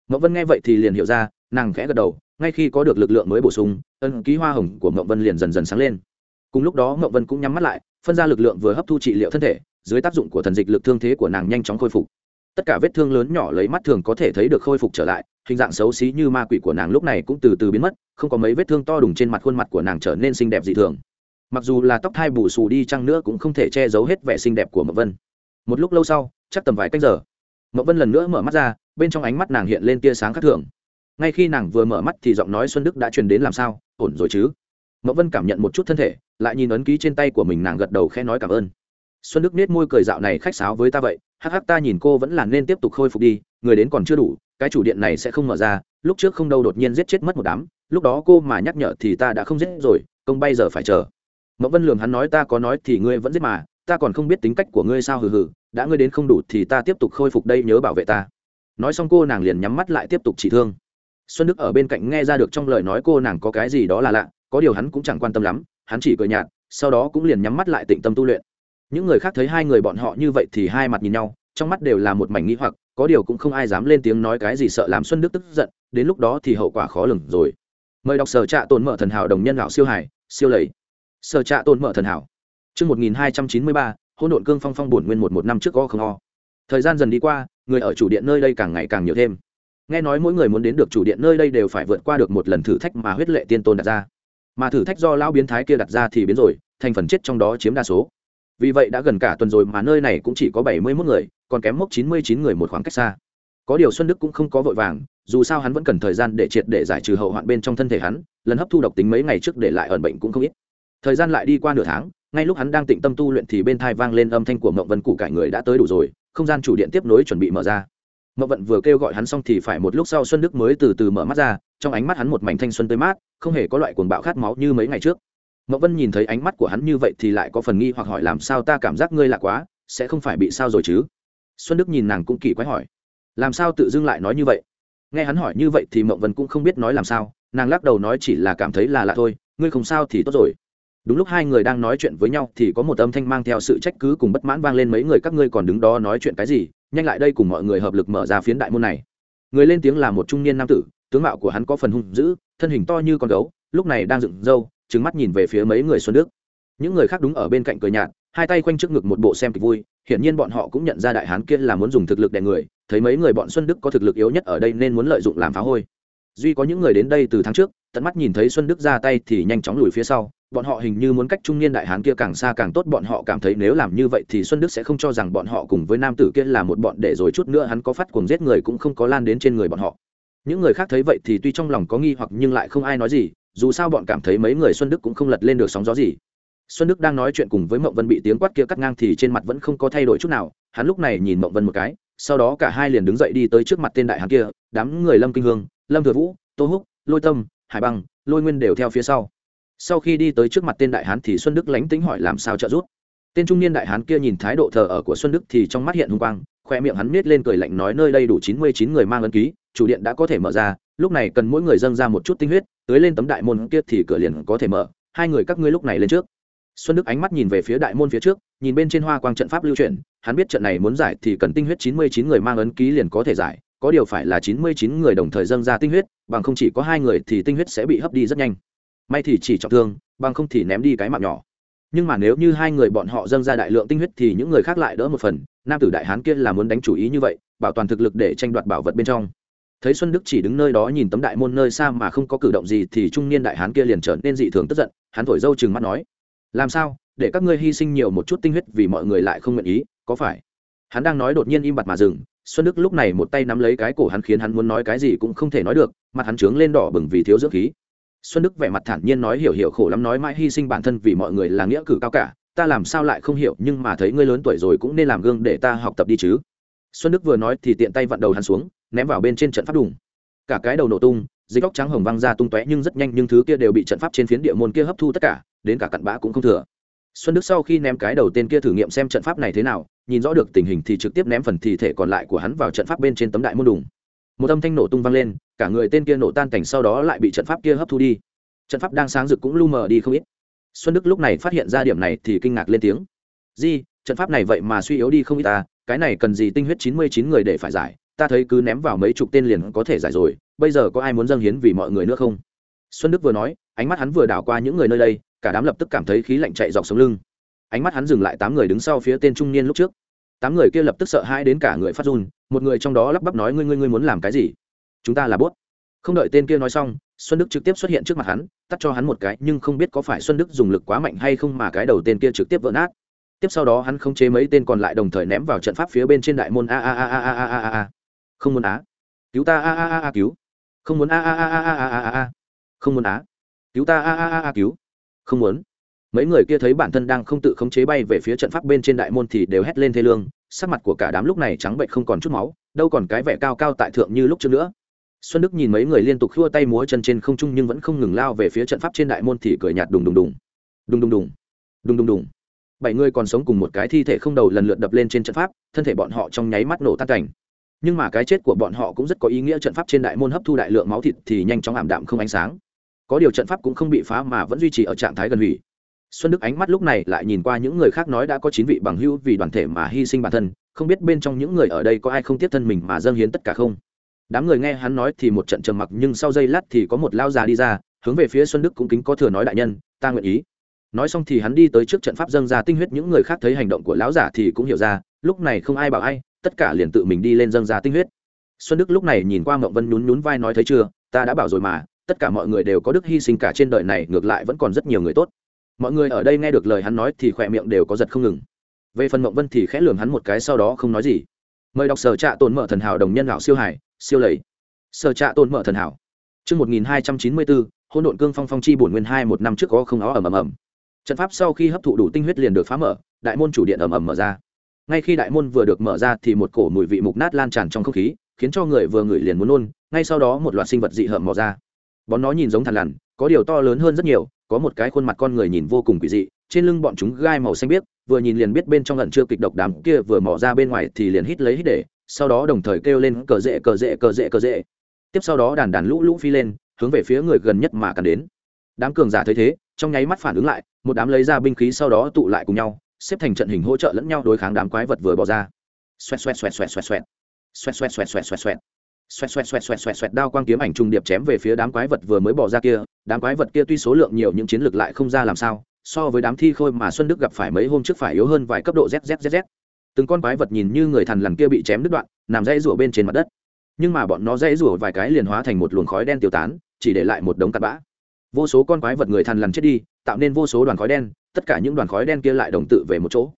Mậu vân nghe vậy thì liền hiểu ra, nàng khẽ gật đầu, ngay khi có được lực lượng mới bổ sung ân ký hoa hồng của mậu vân liền dần dần sáng lên cùng lúc đó mậu vân cũng nhắm mắt lại, phân ra lực lượng vừa hấp thu trị liệu thân thể, dưới tác dụng của thần dịch lực thương thế của nàng nhanh chóng khôi phục. Tất cả vết thương lớn nhỏ lấy mắt thường có thể thấy được khôi phục trở lại, hình dạng xấu xí như ma quỷ của nàng lúc này cũng từ từ biến mất, không có mấy vết thương to đùng trên mặt khuôn mặt của nàng trở nên xinh đẹp dị thường. Mặc dù là tóc thai bù xù đi chăng nữa cũng không thể che giấu hết vẻ xinh đẹp của mậu vân. Một lúc lâu sau, chắc tầm vài cách giờ mậu vân lần nữa mở mắt ra, bên trong ánh mắt nàng hiện lên tia sáng khác thường. Ngay khi nàng vừa mở mắt thì giọng nói xuân đức đã truyền đến làm sao? Ổn rồi chứ? Mậu vân cảm nhận một chút thân thể lại nhìn ấn ký trên tay của mình nàng gật đầu khẽ nói cảm ơn. Xuân đức nết môi cười dạo này khách sáo với ta vậy, hắc hắc ta nhìn cô vẫn là nên tiếp tục khôi phục đi, người đến còn chưa đủ, cái chủ điện này sẽ không mở ra, lúc trước không đâu đột nhiên giết chết mất một đám, lúc đó cô mà nhắc nhở thì ta đã không giết rồi, công bay giờ phải chờ. Mậu vân lường hắn nói ta có nói thì ngươi vẫn giết mà, ta còn không biết tính cách của ngươi sao hừ hừ, đã ngươi đến không đủ thì ta tiếp tục khôi phục đây nhớ bảo vệ ta. Nói xong cô nàng liền nhắm mắt lại tiếp tục chỉ thương. Xuân đức ở bên cạnh nghe ra được trong lời nói cô nàng có cái gì đó là lạ, có điều hắn cũng chẳng quan tâm lắm hắn chỉ cười nhạt sau đó cũng liền nhắm mắt lại tịnh tâm tu luyện những người khác thấy hai người bọn họ như vậy thì hai mặt nhìn nhau trong mắt đều là một mảnh nghĩ hoặc có điều cũng không ai dám lên tiếng nói cái gì sợ làm xuân đức tức giận đến lúc đó thì hậu quả khó lường rồi mời đọc sở trạ tồn mở thần hảo đồng nhân lão siêu hải siêu lầy sở trạ tồn mở thần hảo Trước 1293, hỗn độn cương phong phong buồn nguyên một một năm trước có không o. Thời gian dần đi qua, người ở chủ điện nơi đây càng ngày càng nhiều thêm. Nghe nói mỗi người muốn đến được chủ điện nơi đây đều phải vượt qua được một lần thử thách mà huyết lệ tiên tôn đặt ra. Mà thử thách do lão biến thái kia đặt ra thì biến rồi, thành phần chết trong đó chiếm đa số. Vì vậy đã gần cả tuần rồi mà nơi này cũng chỉ có bảy mươi 71 người, còn kém mốc chín mươi chín người một khoảng cách xa. Có điều Xuân Đức cũng không có vội vàng, dù sao hắn vẫn cần thời gian để triệt để giải trừ hậu hoạn bên trong thân thể hắn, lần hấp thu độc tính mấy ngày trước để lại ẩn bệnh cũng không ít. Thời gian lại đi qua nửa tháng, ngay lúc hắn đang tịnh tâm tu luyện thì bên thai vang lên âm thanh của mậu vân cụ cải người đã tới đủ rồi không gian chủ điện tiếp nối chuẩn bị mở ra mậu vận vừa kêu gọi hắn xong thì phải một lúc sau xuân đức mới từ từ mở mắt ra trong ánh mắt hắn một mảnh thanh xuân tươi mát, không hề có loại cuồng bạo khát máu như mấy ngày trước. Mậu vân nhìn thấy ánh mắt của hắn như vậy thì lại có phần nghi hoặc hỏi làm sao ta cảm giác ngươi lạ quá, sẽ không phải bị sao rồi chứ? Xuân đức nhìn nàng cũng kỳ quái hỏi. Làm sao tự dưng lại nói như vậy? Nghe hắn hỏi như vậy thì Mậu vân cũng không biết nói làm sao, nàng lắc đầu nói chỉ là cảm thấy là lạ thôi, ngươi không sao thì tốt rồi. Đúng lúc hai người đang nói chuyện với nhau thì có một âm thanh mang theo sự trách cứ cùng bất mãn vang lên mấy người các ngươi còn đứng đó nói chuyện cái gì, nhanh lại đây cùng mọi người hợp lực mở ra phiến đại môn này. Người lên tiếng là một trung niên nam tử tướng mạo của hắn có phần hung dữ, thân hình to như con gấu, lúc này đang dựng râu trứng mắt nhìn về phía mấy người xuân đức. Những người khác đúng ở bên cạnh cười nhạt, hai tay quanh trước ngực một bộ xem kịch vui, hiển nhiên bọn họ cũng nhận ra đại hán kia là muốn dùng thực lực đè người, thấy mấy người bọn xuân đức có thực lực yếu nhất ở đây nên muốn lợi dụng làm phá hôi. Duy có những người đến đây từ tháng trước, tận mắt nhìn thấy xuân đức ra tay thì nhanh chóng lùi phía sau, bọn họ hình như muốn cách trung niên đại hán kia càng xa càng tốt, bọn họ cảm thấy nếu làm như vậy thì xuân đức sẽ không cho rằng bọn họ cùng với nam tử kia là một bọn, để rồi chút nữa hắn có phát cuồng giết người cũng không có lan đến trên người bọn họ những người khác thấy vậy thì tuy trong lòng có nghi hoặc nhưng lại không ai nói gì, dù sao bọn cảm thấy mấy người xuân đức cũng không lật lên được sóng gió gì. Xuân đức đang nói chuyện cùng với mậu vân bị tiếng quát kia cắt ngang thì trên mặt vẫn không có thay đổi chút nào, hắn lúc này nhìn mậu vân một cái, sau đó cả hai liền đứng dậy đi tới trước mặt tên đại hán kia, đám người lâm kinh hương, lâm thừa vũ, tô húc, lôi tâm, hải băng, lôi nguyên đều theo phía sau. Sau khi đi tới trước mặt tên đại hán thì xuân đức lánh tính hỏi làm sao trợ giúp. Tên trung niên đại hán kia nhìn thái độ thờ ở của xuân đức thì trong mắt hiện hung quang, khoe miệng hắn nết lên cười lạnh nói nơi đây đủ chín mươi chín người mang ấn ký chủ điện đã có thể mở ra, lúc này cần mỗi người dâng ra một chút tinh huyết tới lên tấm đại môn kia thì cửa liền có thể mở. Hai người các ngươi lúc này lên trước. Xuân đức ánh mắt nhìn về phía đại môn phía trước, nhìn bên trên hoa quang trận pháp lưu chuyển, hắn biết trận này muốn giải thì cần tinh huyết chín mươi chín người mang ấn ký liền có thể giải, có điều phải là chín mươi chín người đồng thời dâng ra tinh huyết, bằng không chỉ có hai người thì tinh huyết sẽ bị hấp đi rất nhanh. May thì chỉ trọng thương, bằng không thì ném đi cái mạng nhỏ. Nhưng mà nếu như hai người bọn họ dâng ra đại lượng tinh huyết thì những người khác lại đỡ một phần, nam tử đại hán kia là muốn đánh chủ ý như vậy, bảo toàn thực lực để tranh đoạt bảo vật bên trong thấy xuân đức chỉ đứng nơi đó nhìn tấm đại môn nơi xa mà không có cử động gì thì trung niên đại hán kia liền trở nên dị thường tức giận, hắn thổi dâu chừng mắt nói, làm sao? Để các ngươi hy sinh nhiều một chút tinh huyết vì mọi người lại không nguyện ý, có phải? Hắn đang nói đột nhiên im bặt mà dừng, xuân đức lúc này một tay nắm lấy cái cổ hắn khiến hắn muốn nói cái gì cũng không thể nói được, mặt hắn trướng lên đỏ bừng vì thiếu dưỡng khí. Xuân đức vẻ mặt thản nhiên nói, hiểu hiểu, khổ lắm, nói mãi hy sinh bản thân vì mọi người là nghĩa cử cao cả, ta làm sao lại không hiểu, nhưng mà thấy ngươi lớn tuổi rồi cũng nên làm gương để ta học tập đi chứ. Xuân đức vừa nói thì tiện tay vặn đầu hắn xuống ném vào bên trên trận pháp đùng. Cả cái đầu nổ tung, dịch góc trắng hồng văng ra tung tóe nhưng rất nhanh nhưng thứ kia đều bị trận pháp trên phiến địa môn kia hấp thu tất cả, đến cả cặn bã cũng không thừa. Xuân đức sau khi ném cái đầu tên kia thử nghiệm xem trận pháp này thế nào, nhìn rõ được tình hình thì trực tiếp ném phần thi thể còn lại của hắn vào trận pháp bên trên tấm đại môn đùng. Một âm thanh nổ tung vang lên, cả người tên kia nổ tan cảnh sau đó lại bị trận pháp kia hấp thu đi. Trận pháp đang sáng rực cũng lu mờ đi không ít. Xuân đức lúc này phát hiện ra điểm này thì kinh ngạc lên tiếng. Di, trận pháp này vậy mà suy yếu đi không ít ta, cái này cần gì tinh huyết chín mươi chín người để phải giải ta thấy cứ ném vào mấy chục tên liền có thể giải rồi, bây giờ có ai muốn dâng hiến vì mọi người nữa không? Xuân đức vừa nói, ánh mắt hắn vừa đảo qua những người nơi đây, cả đám lập tức cảm thấy khí lạnh chạy dọc sống lưng. Ánh mắt hắn dừng lại tám người đứng sau phía tên trung niên lúc trước. Tám người kia lập tức sợ hãi đến cả người phát run, một người trong đó lắp bắp nói, ngươi ngươi ngươi muốn làm cái gì? Chúng ta là bốt. Không đợi tên kia nói xong, xuân đức trực tiếp xuất hiện trước mặt hắn, tắt cho hắn một cái, nhưng không biết có phải xuân đức dùng lực quá mạnh hay không mà cái đầu tên kia trực tiếp vỡ nát. Tiếp sau đó hắn không chế mấy tên còn lại đồng thời ném vào trận pháp phía bên trên đại môn. A a a a a a a a không muốn á cứu ta a a a a cứu không muốn a a a a a a a a không muốn á cứu ta a a a a cứu không muốn mấy người kia thấy bản thân đang không tự khống chế bay về phía trận pháp bên trên đại môn thì đều hét lên thê lương sắc mặt của cả đám lúc này trắng bệnh không còn chút máu đâu còn cái vẻ cao cao tại thượng như lúc trước nữa xuân đức nhìn mấy người liên tục khua tay múa chân trên không trung nhưng vẫn không ngừng lao về phía trận pháp trên đại môn thì cười nhạt đùng đùng đùng đùng đùng đùng đùng đùng đùng bảy người còn sống cùng một cái thi thể không đầu lần lượt đập lên trên trận pháp thân thể bọn họ trong nháy mắt nổ tan cảnh nhưng mà cái chết của bọn họ cũng rất có ý nghĩa trận pháp trên đại môn hấp thu đại lượng máu thịt thì nhanh chóng ảm đạm không ánh sáng. Có điều trận pháp cũng không bị phá mà vẫn duy trì ở trạng thái gần hủy. Xuân đức ánh mắt lúc này lại nhìn qua những người khác nói đã có chín vị bằng hữu vì đoàn thể mà hy sinh bản thân, không biết bên trong những người ở đây có ai không tiếp thân mình mà dâng hiến tất cả không? Đám người nghe hắn nói thì một trận trầm mặc, nhưng sau giây lát thì có một lao già đi ra, hướng về phía xuân đức cũng kính có thừa nói đại nhân, ta nguyện ý. Nói xong thì hắn đi tới trước trận pháp dâng ra tinh huyết, những người khác thấy hành động của lão giả thì cũng hiểu ra, lúc này không ai bảo ai tất cả liền tự mình đi lên dâng ra tinh huyết. Xuân đức lúc này nhìn qua mộng vân nhún nhún vai nói thấy chưa ta đã bảo rồi mà tất cả mọi người đều có đức hy sinh cả trên đời này ngược lại vẫn còn rất nhiều người tốt. Mọi người ở đây nghe được lời hắn nói thì khỏe miệng đều có giật không ngừng. Về phần mộng vân thì khẽ lường hắn một cái sau đó không nói gì. Mời đọc sở trạ tồn mở thần hảo đồng nhân lão siêu hải siêu lầy. Sở trạ tồn mở thần hảo. Trước 1294, hôn độn cương phong phong chi bổn nguyên hai một năm trước có không ó ầm ầm ầm. Trận pháp sau khi hấp thụ đủ tinh huyết liền được phá mở, đại môn chủ điện ầm ầm mở ra. Ngay khi đại môn vừa được mở ra thì một cổ mùi vị mục nát lan tràn trong không khí, khiến cho người vừa ngửi liền muốn nôn, ngay sau đó một loạt sinh vật dị hợm mò ra. Bọn nó nhìn giống thằn lằn, có điều to lớn hơn rất nhiều, có một cái khuôn mặt con người nhìn vô cùng quỷ dị trên lưng bọn chúng gai màu xanh biếc vừa nhìn liền biết bên trong lần chưa kịch độc đám kia vừa mò ra bên ngoài thì liền hít lấy hít để sau đó đồng thời kêu lên cờ rễ cờ rễ cờ rễ cờ rễ tiếp sau đó đàn đàn lũ lũ phi lên hướng về phía người gần nhất mà cần đến đám cường giả thấy thế trong nháy mắt phản ứng lại một đám lấy ra binh khí sau đó tụ lại cùng nhau xếp thành trận hình hỗ trợ lẫn nhau đối kháng đám quái vật vừa bỏ ra xoẹt xoẹt xoẹt xoẹt xoẹt xoẹt xoẹt xoẹt xoẹt xoẹt xoẹt xoẹt xoẹt xoẹt xoẹt xoẹt xoẹt xoẹt đao quang kiếm ảnh trùng điệp chém về phía đám quái vật vừa mới bỏ ra kia đám quái vật kia tuy số lượng nhiều nhưng chiến lược lại không ra làm sao so với đám thi khôi mà xuân đức gặp phải mấy hôm trước phải yếu hơn vài cấp độ zzz từng con quái vật nhìn như người thằn lằn kia bị chém đứt đoạn nằm dãy rủa bên trên mặt đất nhưng mà bọn nó dãy rủa vài cái liền hóa thành một luồng khói đen tiêu tán chỉ để lại một đống cặn bã vô số con quái vật người thằn lằn chết đi tạo nên vô số đoàn khói đen tất cả những đoàn khói đen kia lại đồng tự về một chỗ.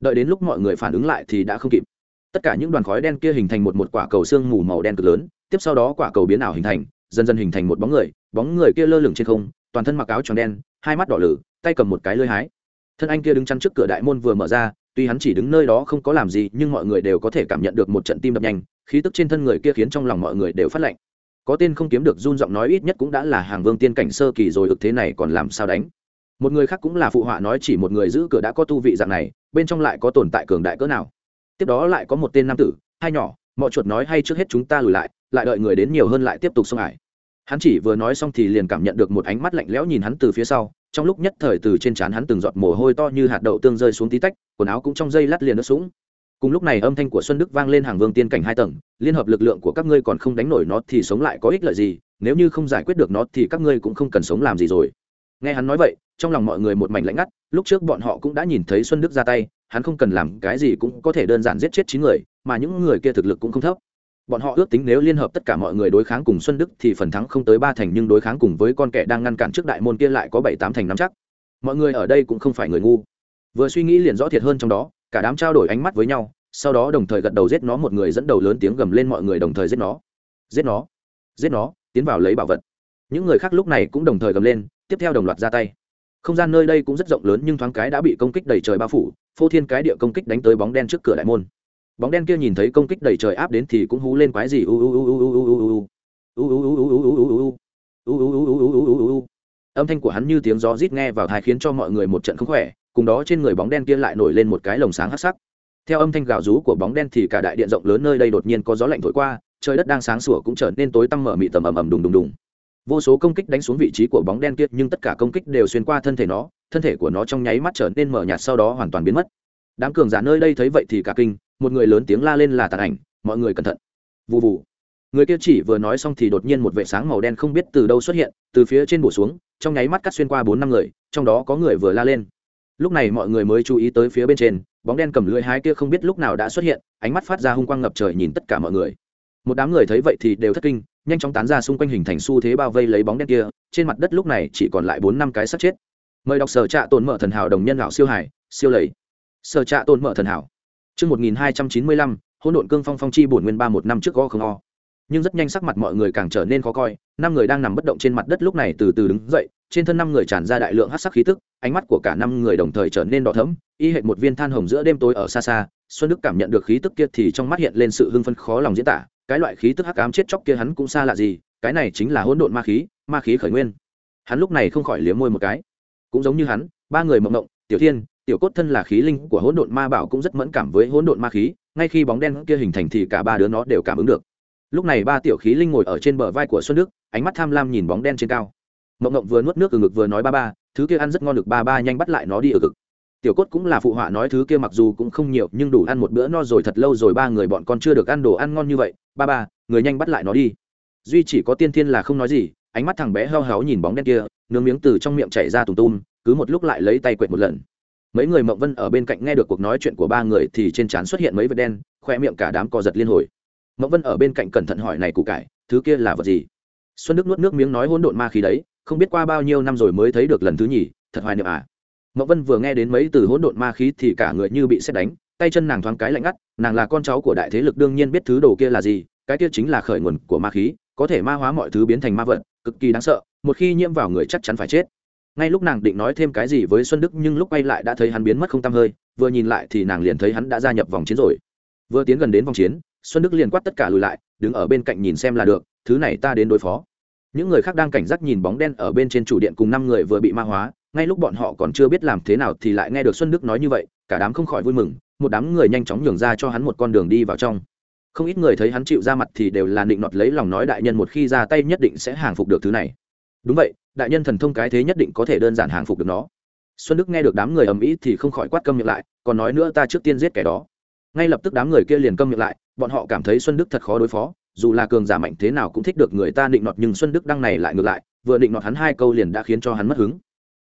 Đợi đến lúc mọi người phản ứng lại thì đã không kịp. Tất cả những đoàn khói đen kia hình thành một một quả cầu xương mù màu đen cực lớn, tiếp sau đó quả cầu biến ảo hình thành, dần dần hình thành một bóng người bóng người kia lơ lửng trên không, toàn thân mặc áo tròn đen, hai mắt đỏ lử tay cầm một cái lơi hái. Thân anh kia đứng chắn trước cửa đại môn vừa mở ra, tuy hắn chỉ đứng nơi đó không có làm gì, nhưng mọi người đều có thể cảm nhận được một trận tim đập nhanh, khí tức trên thân người kia khiến trong lòng mọi người đều phát lạnh. Có tên không kiếm được run giọng nói ít nhất cũng đã là hàng vương tiên cảnh sơ kỳ rồi, ực thế này còn làm sao đánh? Một người khác cũng là phụ họa nói chỉ một người giữ cửa đã có tu vị dạng này, bên trong lại có tồn tại cường đại cỡ nào. Tiếp đó lại có một tên nam tử, hai nhỏ mọi chuột nói hay trước hết chúng ta lùi lại lại đợi người đến nhiều hơn lại tiếp tục xông ải. Hắn chỉ vừa nói xong thì liền cảm nhận được một ánh mắt lạnh lẽo nhìn hắn từ phía sau, trong lúc nhất thời từ trên trán hắn từng giọt mồ hôi to như hạt đậu tương rơi xuống tí tách, quần áo cũng trong dây lát liền nước sũng. Cùng lúc này âm thanh của xuân đức vang lên hàng vương tiên cảnh hai tầng, liên hợp lực lượng của các ngươi còn không đánh nổi nó thì sống lại có ích lợi gì, nếu như không giải quyết được nó thì các ngươi cũng không cần sống làm gì rồi nghe hắn nói vậy, trong lòng mọi người một mảnh lạnh ngắt, lúc trước bọn họ cũng đã nhìn thấy xuân đức ra tay, hắn không cần làm cái gì cũng có thể đơn giản giết chết chín người, mà những người kia thực lực cũng không thấp. Bọn họ ước tính nếu liên hợp tất cả mọi người đối kháng cùng xuân đức thì phần thắng không tới ba thành, nhưng đối kháng cùng với con kẻ đang ngăn cản trước đại môn kia lại có bảy tám thành nắm chắc. Mọi người ở đây cũng không phải người ngu. Vừa suy nghĩ liền rõ thiệt hơn trong đó, cả đám trao đổi ánh mắt với nhau, sau đó đồng thời gật đầu giết nó một người dẫn đầu lớn tiếng gầm lên mọi người đồng thời giết nó. Giết nó. Giết nó, tiến vào lấy bảo vật. Những người khác lúc này cũng đồng thời gầm lên tiếp theo đồng loạt ra tay không gian nơi đây cũng rất rộng lớn nhưng thoáng cái đã bị công kích đầy trời bao phủ phô thiên cái địa công kích đánh tới bóng đen trước cửa đại môn bóng đen kia nhìn thấy công kích đầy trời áp đến thì cũng hú lên quái gì âm thanh của hắn như tiếng gió rít nghe vào thai khiến cho mọi người một trận không khỏe cùng đó trên người bóng đen kia lại nổi lên một cái lồng sáng hắc sắc theo âm thanh gào rú của bóng đen thì cả đại điện rộng lớn nơi đây đột nhiên có gió lạnh thổi qua trời đất đang sáng sủa cũng trở nên tối tăm mở mị tầm ầm ầm đùng đùng đùng vô số công kích đánh xuống vị trí của bóng đen kia, nhưng tất cả công kích đều xuyên qua thân thể nó, thân thể của nó trong nháy mắt trở nên mở nhạt, sau đó hoàn toàn biến mất. Đám cường giả nơi đây thấy vậy thì cả kinh, một người lớn tiếng la lên là tàn ảnh, mọi người cẩn thận. Vụ vụ người kia chỉ vừa nói xong thì đột nhiên một vệ sáng màu đen không biết từ đâu xuất hiện, từ phía trên bổ xuống, trong nháy mắt cắt xuyên qua bốn năm người, trong đó có người vừa la lên. Lúc này mọi người mới chú ý tới phía bên trên, bóng đen cầm lưỡi hái kia không biết lúc nào đã xuất hiện, ánh mắt phát ra hung quang ngập trời nhìn tất cả mọi người. Một đám người thấy vậy thì đều thất kinh nhanh chóng tán ra xung quanh hình thành xu thế bao vây lấy bóng đen kia, trên mặt đất lúc này chỉ còn lại bốn năm cái sắt chết. Mời đọc sở trạ tồn mở thần hảo đồng nhân lão siêu hải, siêu lầy. Sở trạ tồn mở thần hảo. Chương một nghìn hai trăm chín mươi lăm, hỗn độn cương phong phong chi bổn nguyên ba một năm trước go không o. Nhưng rất nhanh sắc mặt mọi người càng trở nên khó coi, năm người đang nằm bất động trên mặt đất lúc này từ từ đứng dậy, trên thân năm người tràn ra đại lượng hát sắc khí tức, ánh mắt của cả năm người đồng thời trở nên đỏ thẫm, y hệt một viên than hồng giữa đêm tối ở xa xa, xuân đức cảm nhận được khí tức kia thì trong mắt hiện lên sự hưng phân khó lòng diễn tả cái loại khí tức hắc ám chết chóc kia hắn cũng xa lạ gì, cái này chính là hỗn độn ma khí ma khí khởi nguyên. Hắn lúc này không khỏi liếm môi một cái. Cũng giống như hắn, ba người mộng mộng, tiểu thiên, tiểu cốt thân là khí linh của hỗn độn ma bảo cũng rất mẫn cảm với hỗn độn ma khí, ngay khi bóng đen kia hình thành thì cả ba đứa nó đều cảm ứng được. Lúc này ba tiểu khí linh ngồi ở trên bờ vai của xuân đức, ánh mắt tham lam nhìn bóng đen trên cao. Mộng mộng vừa nuốt nước từ ngực vừa nói ba ba, thứ kia ăn rất ngon được ba ba, nhanh bắt lại nó đi ở ngực tiểu cốt cũng là phụ họa nói thứ kia mặc dù cũng không nhiều, nhưng đủ ăn một bữa no rồi, thật lâu rồi ba người bọn con chưa được ăn đồ ăn ngon như vậy. Ba ba, người nhanh bắt lại nó đi. Duy chỉ có tiên thiên là không nói gì, ánh mắt thằng bé heo héo nhìn bóng đen kia, nướng miếng từ trong miệng chảy ra tùm tùm, cứ một lúc lại lấy tay quệt một lần. Mấy người mộng vân ở bên cạnh nghe được cuộc nói chuyện của ba người thì trên trán xuất hiện mấy vệt đen, khoe miệng cả đám co giật liên hồi. Mộng vân ở bên cạnh cẩn thận hỏi này cụ cải, thứ kia là vật gì? Xuân đức nuốt nước miếng nói hỗn độn ma khí đấy, không biết qua bao nhiêu năm rồi mới thấy được lần thứ nhì, thật hoài niệm à mậu vân vừa nghe đến mấy từ hỗn độn ma khí thì cả người như bị xét đánh, tay chân nàng thoáng cái lạnh ngắt, nàng là con cháu của đại thế lực đương nhiên biết thứ đồ kia là gì, cái kia chính là khởi nguồn của ma khí, có thể ma hóa mọi thứ biến thành ma vật, cực kỳ đáng sợ, một khi nhiễm vào người chắc chắn phải chết. Ngay lúc nàng định nói thêm cái gì với xuân đức nhưng lúc quay lại đã thấy hắn biến mất không tăm hơi, vừa nhìn lại thì nàng liền thấy hắn đã gia nhập vòng chiến rồi. Vừa tiến gần đến vòng chiến, xuân đức liền quát tất cả lùi lại, đứng ở bên cạnh nhìn xem là được, thứ này ta đến đối phó. Những người khác đang cảnh giác nhìn bóng đen ở bên trên chủ điện cùng năm người vừa bị ma hóa ngay lúc bọn họ còn chưa biết làm thế nào thì lại nghe được xuân đức nói như vậy, cả đám không khỏi vui mừng, một đám người nhanh chóng nhường ra cho hắn một con đường đi vào trong. Không ít người thấy hắn chịu ra mặt thì đều là định nọt lấy lòng nói đại nhân một khi ra tay nhất định sẽ hàng phục được thứ này. Đúng vậy, đại nhân thần thông cái thế nhất định có thể đơn giản hàng phục được nó. Xuân đức nghe được đám người ầm ĩ thì không khỏi quát câm miệng lại, còn nói nữa ta trước tiên giết kẻ đó. Ngay lập tức đám người kia liền câm miệng lại, bọn họ cảm thấy xuân đức thật khó đối phó, dù là cường giả mạnh thế nào cũng thích được người ta định nọt nhưng xuân đức đăng này lại ngược lại, vừa định nọt hắn hai câu liền đã khiến cho hắn mất hứng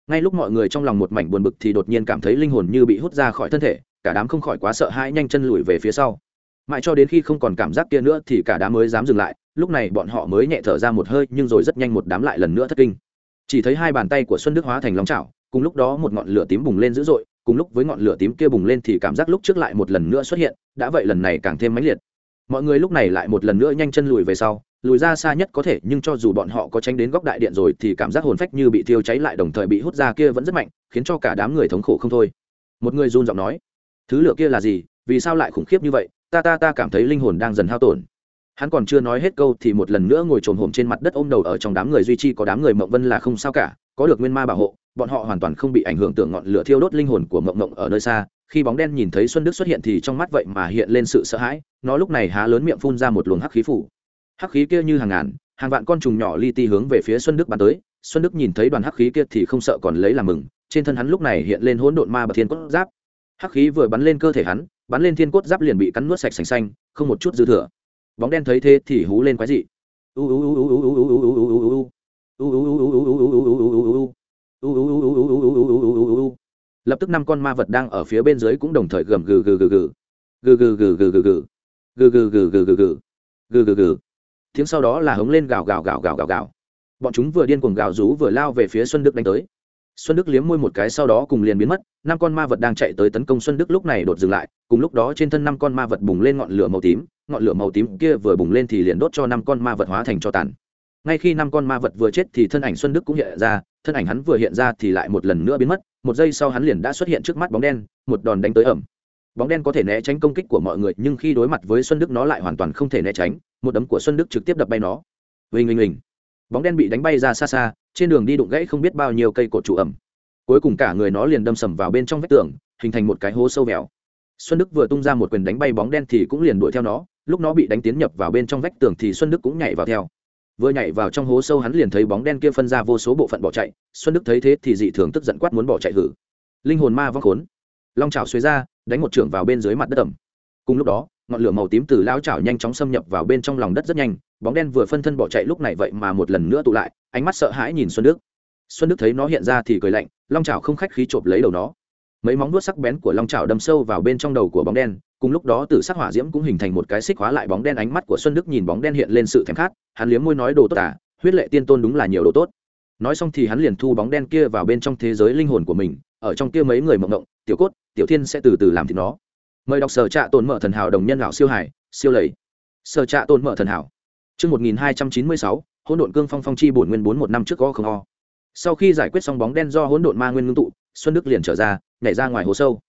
ngay lúc mọi người trong lòng một mảnh buồn bực thì đột nhiên cảm thấy linh hồn như bị hút ra khỏi thân thể, cả đám không khỏi quá sợ hãi nhanh chân lùi về phía sau. Mãi cho đến khi không còn cảm giác kia nữa thì cả đám mới dám dừng lại, lúc này bọn họ mới nhẹ thở ra một hơi nhưng rồi rất nhanh một đám lại lần nữa thất kinh. Chỉ thấy hai bàn tay của xuân đức hóa thành lòng chảo, cùng lúc đó một ngọn lửa tím bùng lên dữ dội, cùng lúc với ngọn lửa tím kia bùng lên thì cảm giác lúc trước lại một lần nữa xuất hiện, đã vậy lần này càng thêm mãnh liệt. Mọi người lúc này lại một lần nữa nhanh chân lùi về sau lùi ra xa nhất có thể, nhưng cho dù bọn họ có tránh đến góc đại điện rồi thì cảm giác hồn phách như bị thiêu cháy lại đồng thời bị hút ra kia vẫn rất mạnh, khiến cho cả đám người thống khổ không thôi. Một người run giọng nói, thứ lửa kia là gì? Vì sao lại khủng khiếp như vậy? Ta ta ta cảm thấy linh hồn đang dần hao tổn. Hắn còn chưa nói hết câu thì một lần nữa ngồi trồn hổm trên mặt đất ôm đầu ở trong đám người duy trì, có đám người mộng vân là không sao cả, có được nguyên ma bảo hộ, bọn họ hoàn toàn không bị ảnh hưởng tưởng ngọn lửa thiêu đốt linh hồn của mộng mộng ở nơi xa. Khi bóng đen nhìn thấy xuân đức xuất hiện thì trong mắt vậy mà hiện lên sự sợ hãi, nó lúc này há lớn miệng phun ra một luồng hắc khí phủ hắc khí kia như hàng ngàn hàng vạn con trùng nhỏ li ti hướng về phía xuân đức bắn tới xuân đức nhìn thấy đoàn hắc khí kia thì không sợ còn lấy làm mừng trên thân hắn lúc này hiện lên hỗn độn ma bậc thiên cốt giáp hắc khí vừa bắn lên cơ thể hắn bắn lên thiên cốt giáp liền bị cắn nuốt sạch sành xanh không một chút dư thừa bóng đen thấy thế thì hú lên quái dị lập tức năm con ma vật đang ở phía bên dưới cũng đồng thời gầm gừ gừ gừ gừ gừ gừ gừ gừ gừ gừ gừ gừ gừ gừ gừ gừ gừ gừ gừ tiếng sau đó là hống lên gào gào gào gào gào gào. Bọn chúng vừa điên cuồng gào rú vừa lao về phía xuân đức đánh tới. Xuân đức liếm môi một cái sau đó cùng liền biến mất, năm con ma vật đang chạy tới tấn công xuân đức lúc này đột dừng lại, cùng lúc đó trên thân năm con ma vật bùng lên ngọn lửa màu tím, ngọn lửa màu tím kia vừa bùng lên thì liền đốt cho năm con ma vật hóa thành cho tàn. Ngay khi năm con ma vật vừa chết thì thân ảnh xuân đức cũng hiện ra, thân ảnh hắn vừa hiện ra thì lại một lần nữa biến mất, một giây sau hắn liền đã xuất hiện trước mắt bóng đen, một đòn đánh tới ẩm bóng đen có thể né tránh công kích của mọi người, nhưng khi đối mặt với xuân đức nó lại hoàn toàn không thể né tránh, một đấm của xuân đức trực tiếp đập bay nó. Vinh vinh vinh. Bóng đen bị đánh bay ra xa xa, trên đường đi đụng gãy không biết bao nhiêu cây cột trụ ẩm. Cuối cùng cả người nó liền đâm sầm vào bên trong vách tường, hình thành một cái hố sâu vẹo. xuân đức vừa tung ra một quyền đánh bay bóng đen thì cũng liền đuổi theo nó, lúc nó bị đánh tiến nhập vào bên trong vách tường thì xuân đức cũng nhảy vào theo. Vừa nhảy vào trong hố sâu hắn liền thấy bóng đen kia phân ra vô số bộ phận bỏ chạy, xuân đức thấy thế thì dị thường tức giận quát muốn bỏ chạy hử. Linh hồn ma vong khốn. Long trào xuế ra đánh một trưởng vào bên dưới mặt đất ẩm. Cùng lúc đó, ngọn lửa màu tím từ lao chảo nhanh chóng xâm nhập vào bên trong lòng đất rất nhanh, bóng đen vừa phân thân bỏ chạy lúc này vậy mà một lần nữa tụ lại, ánh mắt sợ hãi nhìn xuân đức. Xuân đức thấy nó hiện ra thì cười lạnh, long chảo không khách khí chộp lấy đầu nó. Mấy móng vuốt sắc bén của long chảo đâm sâu vào bên trong đầu của bóng đen, cùng lúc đó từ sắc hỏa diễm cũng hình thành một cái xích hóa lại bóng đen, ánh mắt của xuân đức nhìn bóng đen hiện lên sự thèm khát, hắn liếm môi nói đồ tốt à huyết lệ tiên tôn đúng là nhiều đồ tốt. Nói xong thì hắn liền thu bóng đen kia vào bên trong thế giới linh hồn của mình ở trong kia mấy người mộng mộng tiểu cốt tiểu thiên sẽ từ từ làm thì nó mời đọc sở trạ tồn mở thần hảo đồng nhân lão siêu hải siêu lầy sở trạ tồn mở thần hảo chương một nghìn hai trăm chín mươi sáu, hỗn độn cương phong phong chi bổn nguyên bốn một năm trước có không o. Sau khi giải quyết xong bóng đen do hỗn độn ma nguyên ngưng tụ, Xuân Đức liền trở ra, nhảy ra ngoài hồ sâu.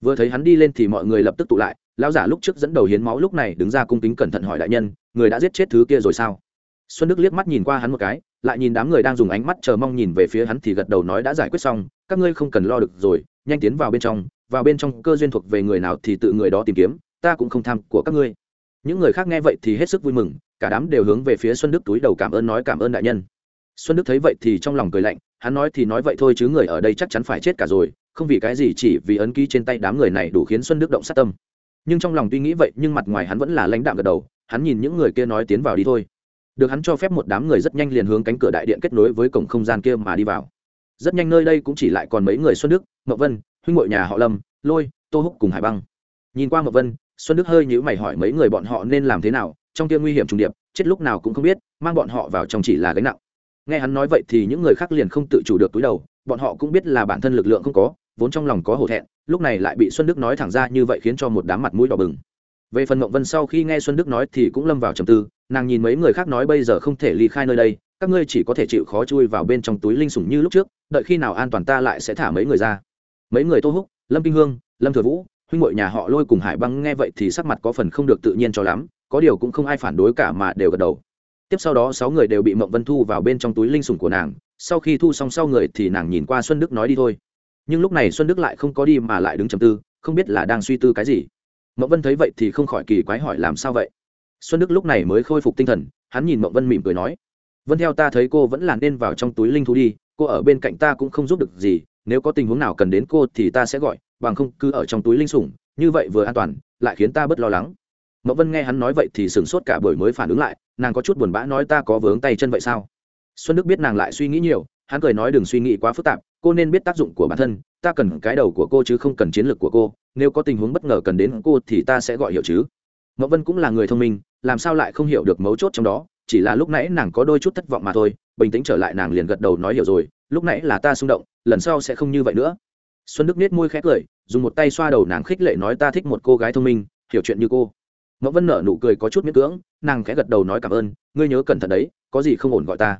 Vừa thấy hắn đi lên thì mọi người lập tức tụ lại, lão giả lúc trước dẫn đầu hiến máu lúc này đứng ra cung kính cẩn thận hỏi đại nhân, người đã giết chết thứ kia rồi sao? Xuân Đức liếc mắt nhìn qua hắn một cái, lại nhìn đám người đang dùng ánh mắt chờ mong nhìn về phía hắn thì gật đầu nói đã giải quyết xong, các ngươi không cần lo được rồi, nhanh tiến vào bên trong, vào bên trong cơ duyên thuộc về người nào thì tự người đó tìm kiếm, ta cũng không tham của các ngươi. Những người khác nghe vậy thì hết sức vui mừng, cả đám đều hướng về phía xuân đức túi đầu cảm ơn nói cảm ơn đại nhân. Xuân đức thấy vậy thì trong lòng cười lạnh hắn nói thì nói vậy thôi chứ người ở đây chắc chắn phải chết cả rồi không vì cái gì chỉ vì ấn ký trên tay đám người này đủ khiến xuân đức động sát tâm. Nhưng trong lòng tuy nghĩ vậy nhưng mặt ngoài hắn vẫn là lãnh đạm gật đầu hắn nhìn những người kia nói tiến vào đi thôi được hắn cho phép một đám người rất nhanh liền hướng cánh cửa đại điện kết nối với cổng không gian kia mà đi vào. Rất nhanh nơi đây cũng chỉ lại còn mấy người xuân đức, mậu vân, huynh ngội nhà họ lâm, lôi, tô húc cùng hải băng. Nhìn qua mậu vân, xuân đức hơi nhữ mày hỏi mấy người bọn họ nên làm thế nào, trong kia nguy hiểm trùng điệp, chết lúc nào cũng không biết, mang bọn họ vào trong chỉ là gánh nặng. Nghe hắn nói vậy thì những người khác liền không tự chủ được túi đầu, bọn họ cũng biết là bản thân lực lượng không có, vốn trong lòng có hổ thẹn, lúc này lại bị xuân đức nói thẳng ra như vậy khiến cho một đám mặt mũi đỏ bừng về phần mộng vân sau khi nghe xuân đức nói thì cũng lâm vào trầm tư, nàng nhìn mấy người khác nói bây giờ không thể ly khai nơi đây, các ngươi chỉ có thể chịu khó chui vào bên trong túi linh sủng như lúc trước, đợi khi nào an toàn ta lại sẽ thả mấy người ra. Mấy người tô húc, lâm kinh hương, lâm thừa vũ, huynh ngội nhà họ lôi cùng hải băng nghe vậy thì sắc mặt có phần không được tự nhiên cho lắm, có điều cũng không ai phản đối cả mà đều gật đầu. Tiếp sau đó sáu người đều bị mộng vân thu vào bên trong túi linh sủng của nàng, sau khi thu xong sau người thì nàng nhìn qua xuân đức nói đi thôi. Nhưng lúc này xuân đức lại không có đi mà lại đứng trầm tư, không biết là đang suy tư cái gì mộng vân thấy vậy thì không khỏi kỳ quái hỏi làm sao vậy? Xuân đức lúc này mới khôi phục tinh thần, hắn nhìn mộng vân mỉm cười nói, vân theo ta thấy cô vẫn là nên vào trong túi linh thú đi, cô ở bên cạnh ta cũng không giúp được gì, nếu có tình huống nào cần đến cô thì ta sẽ gọi, bằng không cứ ở trong túi linh sủng, như vậy vừa an toàn, lại khiến ta bớt lo lắng. Mậu vân nghe hắn nói vậy thì sửng sốt cả buổi mới phản ứng lại, nàng có chút buồn bã nói, ta có vướng tay chân vậy sao? Xuân đức biết nàng lại suy nghĩ nhiều, hắn cười nói, đừng suy nghĩ quá phức tạp cô nên biết tác dụng của bản thân, ta cần cái đầu của cô chứ không cần chiến lược của cô. Nếu có tình huống bất ngờ cần đến cô thì ta sẽ gọi hiểu chứ. Mậu vân cũng là người thông minh, làm sao lại không hiểu được mấu chốt trong đó? Chỉ là lúc nãy nàng có đôi chút thất vọng mà thôi. Bình tĩnh trở lại nàng liền gật đầu nói hiểu rồi. Lúc nãy là ta xung động, lần sau sẽ không như vậy nữa. Xuân đức nết môi khét cười, dùng một tay xoa đầu nàng khích lệ nói ta thích một cô gái thông minh, hiểu chuyện như cô. Mậu vân nở nụ cười có chút miễn cưỡng, nàng khẽ gật đầu nói cảm ơn, ngươi nhớ cẩn thận đấy, có gì không ổn gọi ta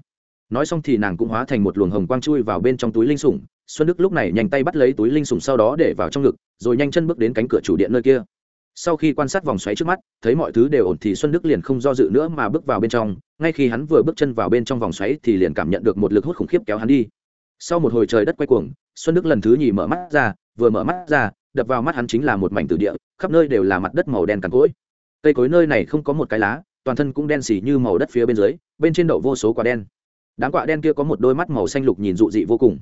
nói xong thì nàng cũng hóa thành một luồng hồng quang chui vào bên trong túi linh sủng. Xuân đức lúc này nhanh tay bắt lấy túi linh sủng sau đó để vào trong ngực, rồi nhanh chân bước đến cánh cửa chủ điện nơi kia. Sau khi quan sát vòng xoáy trước mắt, thấy mọi thứ đều ổn thì xuân đức liền không do dự nữa mà bước vào bên trong. Ngay khi hắn vừa bước chân vào bên trong vòng xoáy thì liền cảm nhận được một lực hút khủng khiếp kéo hắn đi. Sau một hồi trời đất quay cuồng, xuân đức lần thứ nhì mở mắt ra, vừa mở mắt ra, đập vào mắt hắn chính là một mảnh tử địa, khắp nơi đều là mặt đất màu đen cằn cỗi. Cây cối nơi này không có một cái lá, toàn thân cũng đen xì như màu đất phía bên dưới, bên trên đậu vô số quả đen đám quạ đen kia có một đôi mắt màu xanh lục nhìn dụ dị vô cùng.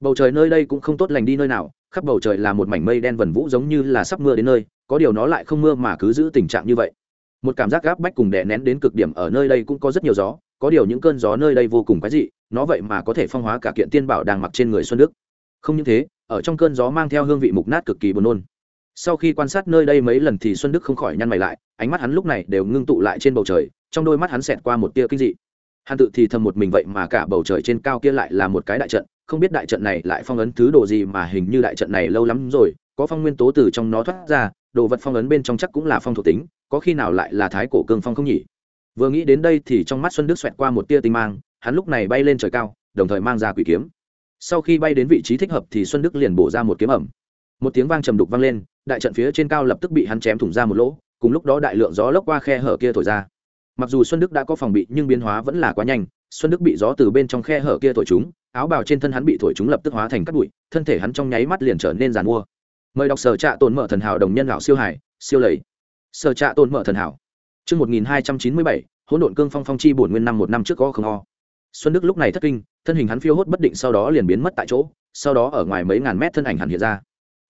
Bầu trời nơi đây cũng không tốt lành đi nơi nào, khắp bầu trời là một mảnh mây đen vần vũ giống như là sắp mưa đến nơi, có điều nó lại không mưa mà cứ giữ tình trạng như vậy. Một cảm giác gáp bách cùng đè nén đến cực điểm ở nơi đây cũng có rất nhiều gió, có điều những cơn gió nơi đây vô cùng quái dị, nó vậy mà có thể phong hóa cả kiện tiên bảo đang mặc trên người xuân đức. Không những thế, ở trong cơn gió mang theo hương vị mục nát cực kỳ buồn nôn. Sau khi quan sát nơi đây mấy lần thì xuân đức không khỏi nhăn mày lại, ánh mắt hắn lúc này đều ngưng tụ lại trên bầu trời, trong đôi mắt hắn xẹt qua một tia kinh dị hắn tự thì thầm một mình vậy mà cả bầu trời trên cao kia lại là một cái đại trận, không biết đại trận này lại phong ấn thứ đồ gì mà hình như đại trận này lâu lắm rồi, có phong nguyên tố từ trong nó thoát ra, đồ vật phong ấn bên trong chắc cũng là phong thuộc tính, có khi nào lại là thái cổ cương phong không nhỉ? Vừa nghĩ đến đây thì trong mắt xuân đức xoẹt qua một tia tinh mang, hắn lúc này bay lên trời cao, đồng thời mang ra quỷ kiếm. Sau khi bay đến vị trí thích hợp thì xuân đức liền bổ ra một kiếm ẩm. Một tiếng vang trầm đục vang lên, đại trận phía trên cao lập tức bị hắn chém thủng ra một lỗ, cùng lúc đó đại lượng gió lốc qua khe hở kia thổi ra mặc dù xuân đức đã có phòng bị nhưng biến hóa vẫn là quá nhanh xuân đức bị gió từ bên trong khe hở kia thổi chúng áo bào trên thân hắn bị thổi chúng lập tức hóa thành cát bụi thân thể hắn trong nháy mắt liền trở nên giàn mua mời đọc sở trạ tồn mở thần hảo đồng nhân lão siêu hải siêu lầy sở trạ tồn mở thần hảo Trước 1297, hỗn độn cương phong phong chi bổn nguyên năm một năm trước có không o. Xuân Đức lúc này thất kinh, thân hình hắn phiêu hốt bất định sau đó liền biến mất tại chỗ, sau đó ở ngoài mấy ngàn mét thân ảnh hẳn hiện ra.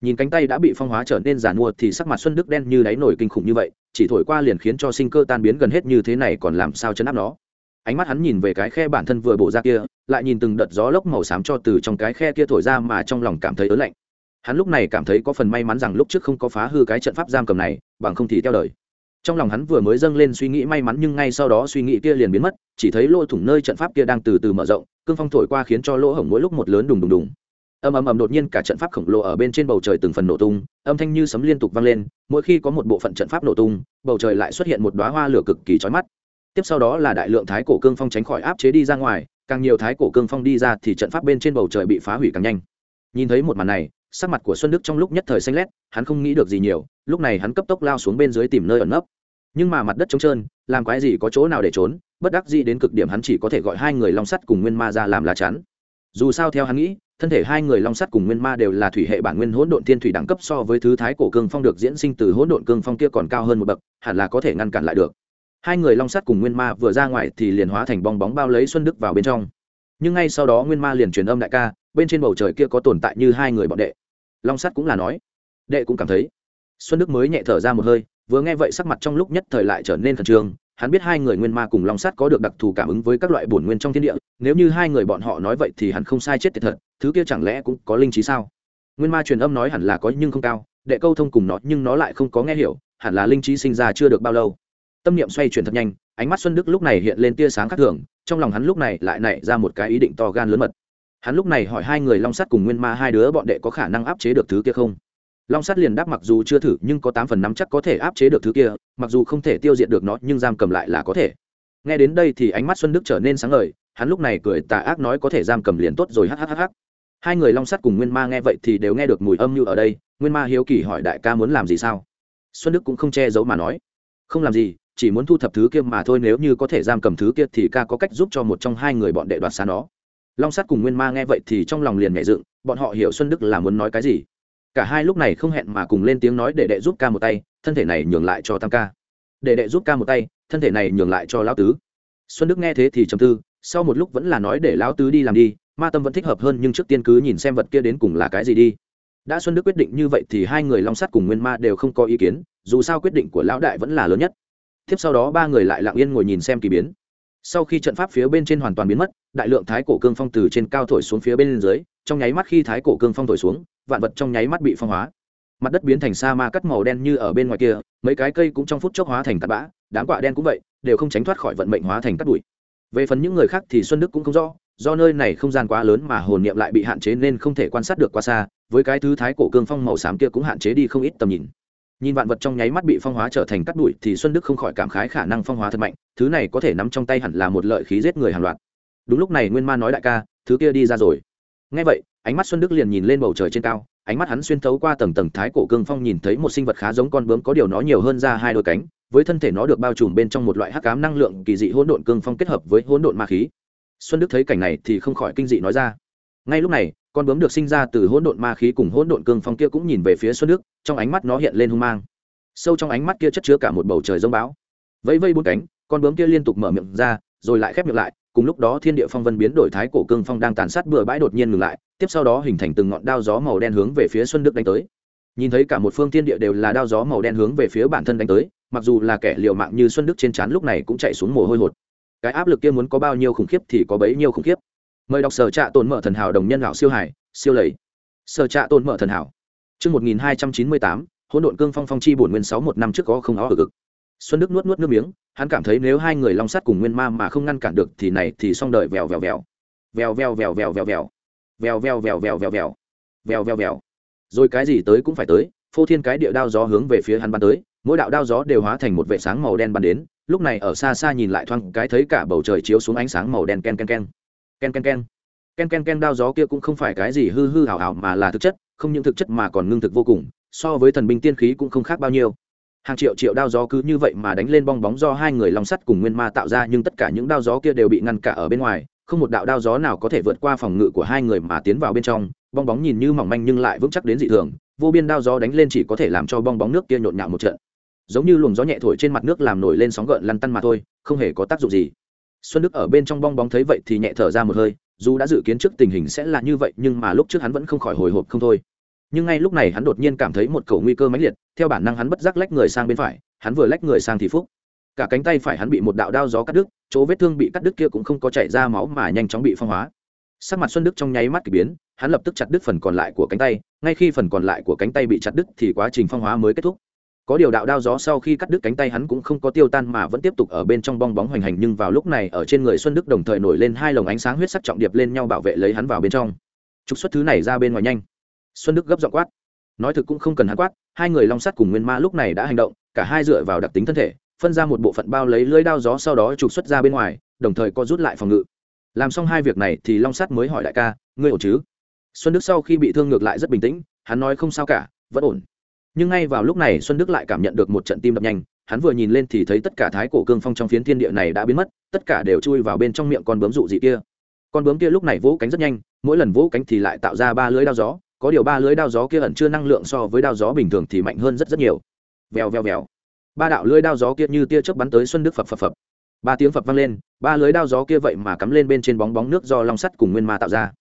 Nhìn cánh tay đã bị phong hóa trở nên giàn mua thì sắc mặt Xuân Đức đen như đáy nổi kinh khủng như vậy, chỉ thổi qua liền khiến cho sinh cơ tan biến gần hết như thế này còn làm sao chấn áp nó. Ánh mắt hắn nhìn về cái khe bản thân vừa bổ ra kia, lại nhìn từng đợt gió lốc màu xám cho từ trong cái khe kia thổi ra mà trong lòng cảm thấy ớn lạnh. Hắn lúc này cảm thấy có phần may mắn rằng lúc trước không có phá hư cái trận pháp giam cầm này, bằng không thì theo đời trong lòng hắn vừa mới dâng lên suy nghĩ may mắn nhưng ngay sau đó suy nghĩ kia liền biến mất chỉ thấy lỗ thủng nơi trận pháp kia đang từ từ mở rộng cương phong thổi qua khiến cho lỗ hổng mỗi lúc một lớn đùng đùng đùng ầm ầm ầm đột nhiên cả trận pháp khổng lồ ở bên trên bầu trời từng phần nổ tung, âm thanh như sấm liên tục vang lên, mỗi khi có một bộ phận trận pháp nổ tung, bầu trời lại xuất hiện một đoá hoa lửa cực kỳ chói mắt. Tiếp sau đó là đại lượng thái cổ cương phong tránh khỏi áp chế đi ra ngoài, càng nhiều thái cổ cương phong đi ra thì trận pháp bên trên bầu trời bị phá hủy càng nhanh. Nhìn thấy một màn này, sắc mặt của xuân đức trong lúc nhất thời xanh lét, hắn không nghĩ được gì nhiều, lúc này hắn cấp tốc lao xuống bên dưới tìm nơi ẩn nấp. Nhưng mà mặt đất trống trơn, làm quái gì có chỗ nào để trốn, bất đắc gì đến cực điểm hắn chỉ có thể gọi hai người long sắt cùng nguyên ma ra làm lá chắn. Dù sao theo hắn nghĩ thân thể hai người long sắt cùng nguyên ma đều là thủy hệ bản nguyên hỗn độn thiên thủy đẳng cấp so với thứ thái cổ cương phong được diễn sinh từ hỗn độn cương phong kia còn cao hơn một bậc, hẳn là có thể ngăn cản lại được. Hai người long sắt cùng nguyên ma vừa ra ngoài thì liền hóa thành bong bóng bao lấy xuân đức vào bên trong. Nhưng ngay sau đó nguyên ma liền truyền âm đại ca, bên trên bầu trời kia có tồn tại như hai người bọn đệ. Long sắt cũng là nói. Đệ cũng cảm thấy. Xuân đức mới nhẹ thở ra một hơi, vừa nghe vậy sắc mặt trong lúc nhất thời lại trở nên khẩn trương hắn biết hai người nguyên ma cùng long sắt có được đặc thù cảm ứng với các loại bổn nguyên trong thiên địa, nếu như hai người bọn họ nói vậy thì hắn không sai chết thiệt thật, thứ kia chẳng lẽ cũng có linh trí sao? Nguyên ma truyền âm nói hẳn là có nhưng không cao, đệ câu thông cùng nó nhưng nó lại không có nghe hiểu, hẳn là linh trí sinh ra chưa được bao lâu. Tâm niệm xoay chuyển thật nhanh, ánh mắt xuân đức lúc này hiện lên tia sáng khác thường, trong lòng hắn lúc này lại nảy ra một cái ý định to gan lớn mật. Hắn lúc này hỏi hai người long sắt cùng nguyên ma hai đứa bọn đệ có khả năng áp chế được thứ kia không? Long sắt liền đáp mặc dù chưa thử, nhưng có tám phần năm chắc có thể áp chế được thứ kia, mặc dù không thể tiêu diệt được nó, nhưng giam cầm lại là có thể. Nghe đến đây thì ánh mắt xuân đức trở nên sáng ngời, hắn lúc này cười, tà ác nói có thể giam cầm liền tốt rồi hhhh hai người long sắt cùng nguyên ma nghe vậy thì đều nghe được mùi âm như ở đây, nguyên ma hiếu kỳ hỏi, đại ca muốn làm gì sao? Xuân đức cũng không che giấu mà nói, không làm gì, chỉ muốn thu thập thứ kia mà thôi, nếu như có thể giam cầm thứ kia thì ca có cách giúp cho một trong hai người bọn đệ đoạt xa nó. Long sắt cùng nguyên ma nghe vậy thì trong lòng liền nhảy dựng, bọn họ hiểu xuân đức là muốn nói cái gì cả hai lúc này không hẹn mà cùng lên tiếng nói để đệ giúp ca một tay, thân thể này nhường lại cho tam ca. Để đệ giúp ca một tay, thân thể này nhường lại cho lão tứ. Xuân đức nghe thế thì trầm tư, sau một lúc vẫn là nói để lão tứ đi làm đi, ma tâm vẫn thích hợp hơn nhưng trước tiên cứ nhìn xem vật kia đến cùng là cái gì đi. Đã xuân đức quyết định như vậy thì hai người long sắt cùng nguyên ma đều không có ý kiến, dù sao quyết định của lão đại vẫn là lớn nhất. Tiếp sau đó ba người lại lặng yên ngồi nhìn xem kỳ biến. Sau khi trận pháp phía bên trên hoàn toàn biến mất, đại lượng thái cổ cương phong từ trên cao thổi xuống phía bên dưới, trong nháy mắt khi thái cổ cương phong thổi xuống vạn vật trong nháy mắt bị phong hóa. Mặt đất biến thành sa ma cắt màu đen như ở bên ngoài kia, mấy cái cây cũng trong phút chốc hóa thành cắt bã, đám quạ đen cũng vậy, đều không tránh thoát khỏi vận mệnh hóa thành cắt bụi. Về phần những người khác thì xuân đức cũng không rõ, do nơi này không gian quá lớn mà hồn niệm lại bị hạn chế nên không thể quan sát được quá xa, với cái thứ thái cổ cương phong màu xám kia cũng hạn chế đi không ít tầm nhìn. Nhìn vạn vật trong nháy mắt bị phong hóa trở thành cắt bụi thì xuân đức không khỏi cảm khái khả năng phong hóa thật mạnh, thứ này có thể nắm trong tay hẳn là một lợi khí giết người hàng loạt. Đúng lúc này nguyên ma nói đại ca, thứ kia đi ra rồi. Ngay vậy ánh mắt xuân đức liền nhìn lên bầu trời trên cao, ánh mắt hắn xuyên thấu qua tầng tầng thái cổ cương phong nhìn thấy một sinh vật khá giống con bướm có điều nó nhiều hơn ra hai đôi cánh, với thân thể nó được bao trùm bên trong một loại hắc cám năng lượng kỳ dị hỗn độn cương phong kết hợp với hỗn độn ma khí. Xuân đức thấy cảnh này thì không khỏi kinh dị nói ra. Ngay lúc này, con bướm được sinh ra từ hỗn độn ma khí cùng hỗn độn cương phong kia cũng nhìn về phía xuân đức, trong ánh mắt nó hiện lên hung mang. Sâu trong ánh mắt kia chất chứa cả một bầu trời rông bão. Vẫy vây bốn cánh, con bướm kia liên tục mở miệng ra, rồi lại khép miệng lại, cùng lúc đó thiên địa phong vân biến đổi thái cổ cương phong đang tàn sát bừa bãi đột nhiên ngừng lại tiếp sau đó hình thành từng ngọn đao gió màu đen hướng về phía xuân đức đánh tới nhìn thấy cả một phương thiên địa đều là đao gió màu đen hướng về phía bản thân đánh tới mặc dù là kẻ liều mạng như xuân đức trên trán lúc này cũng chạy xuống mồ hôi hột cái áp lực kia muốn có bao nhiêu khủng khiếp thì có bấy nhiêu khủng khiếp mời đọc sở trạ tồn mở thần hảo đồng nhân lão siêu hải siêu lầy sở trạ tồn mở thần hảo Trước 1298, hỗn độn cương phong phong chi bổn nguyên sáu một năm trước có không ó ở cực. Xuân Đức nuốt nuốt nước miếng, hắn cảm thấy nếu hai người long sắt cùng nguyên ma mà không ngăn cản được thì này thì xong đời vèo vèo vèo. Vèo vèo vèo vèo vèo vèo. Vèo vèo vèo vèo vèo vèo. Vèo vèo vèo. Rồi cái gì tới cũng phải tới, phô thiên cái địa đao gió hướng về phía hắn bắn tới, mỗi đạo đao gió đều hóa thành một vệ sáng màu đen bắn đến, lúc này ở xa xa nhìn lại thoáng cái thấy cả bầu trời chiếu xuống ánh sáng màu đen ken ken ken. Ken ken ken. Ken ken ken đao gió kia cũng không phải cái gì hư hư hảo hảo mà là thực chất, không những thực chất mà còn ngưng thực vô cùng, so với thần binh tiên khí cũng không khác bao nhiêu hàng triệu triệu đao gió cứ như vậy mà đánh lên bong bóng do hai người lòng sắt cùng nguyên ma tạo ra nhưng tất cả những đao gió kia đều bị ngăn cả ở bên ngoài không một đạo đao gió nào có thể vượt qua phòng ngự của hai người mà tiến vào bên trong, bong bóng nhìn như mỏng manh nhưng lại vững chắc đến dị thường, vô biên đao gió đánh lên chỉ có thể làm cho bong bóng nước kia nhộn nhạo một trận. Giống như luồng gió nhẹ thổi trên mặt nước làm nổi lên sóng gợn lăn tăn mà thôi, không hề có tác dụng gì. Xuân đức ở bên trong bong bóng thấy vậy thì nhẹ thở ra một hơi, dù đã dự kiến trước tình hình sẽ là như vậy nhưng mà lúc trước hắn vẫn không khỏi hồi hộp không thôi. Nhưng ngay lúc này hắn đột nhiên cảm thấy một cầu nguy cơ mãnh liệt, theo bản năng hắn bất giác lách người sang bên phải, hắn vừa lách người sang thì phúc cả cánh tay phải hắn bị một đạo đao gió cắt đứt, chỗ vết thương bị cắt đứt kia cũng không có chảy ra máu mà nhanh chóng bị phong hóa. Sắc mặt xuân đức trong nháy mắt k ỳ biến, hắn lập tức chặt đứt phần còn lại của cánh tay, ngay khi phần còn lại của cánh tay bị chặt đứt thì quá trình phong hóa mới kết thúc. Có điều đạo đao gió sau khi cắt đứt cánh tay hắn cũng không có tiêu tan mà vẫn tiếp tục ở bên trong bong bóng hoành hành, nhưng vào lúc này, ở trên người xuân đức đồng thời nổi lên hai lồng ánh sáng huyết sắc trọng điệp lên nhau bảo vệ lấy hắn vào bên trong. Trục xuất thứ này ra bên ngoài nhanh. Xuân đức gấp giọng quát. Nói thực cũng không cần hắn quát, hai người long sắt cùng nguyên ma lúc này đã hành động, cả hai dựa vào đặc tính thân thể phân ra một bộ phận bao lấy lưới đao gió sau đó trục xuất ra bên ngoài, đồng thời co rút lại phòng ngự. Làm xong hai việc này thì long sắt mới hỏi đại ca, ngươi ổn chứ? Xuân đức sau khi bị thương ngược lại rất bình tĩnh, hắn nói không sao cả, vẫn ổn. Nhưng ngay vào lúc này xuân đức lại cảm nhận được một trận tim đập nhanh, hắn vừa nhìn lên thì thấy tất cả thái cổ cương phong trong phiến thiên địa này đã biến mất, tất cả đều chui vào bên trong miệng con bướm dụ dị kia. Con bướm kia lúc này vỗ cánh rất nhanh, mỗi lần vỗ cánh thì lại tạo ra ba lưới đao gió, có điều ba lưới đao gió kia ẩn chưa năng lượng so với đao gió bình thường thì mạnh hơn rất rất nhiều. Vèo vèo vèo ba đạo lưới đao gió kia như tia chớp bắn tới xuân đức phập phập phập. Ba tiếng phập vang lên, ba lưới đao gió kia vậy mà cắm lên bên trên bóng bóng nước do long sắt cùng nguyên ma tạo ra.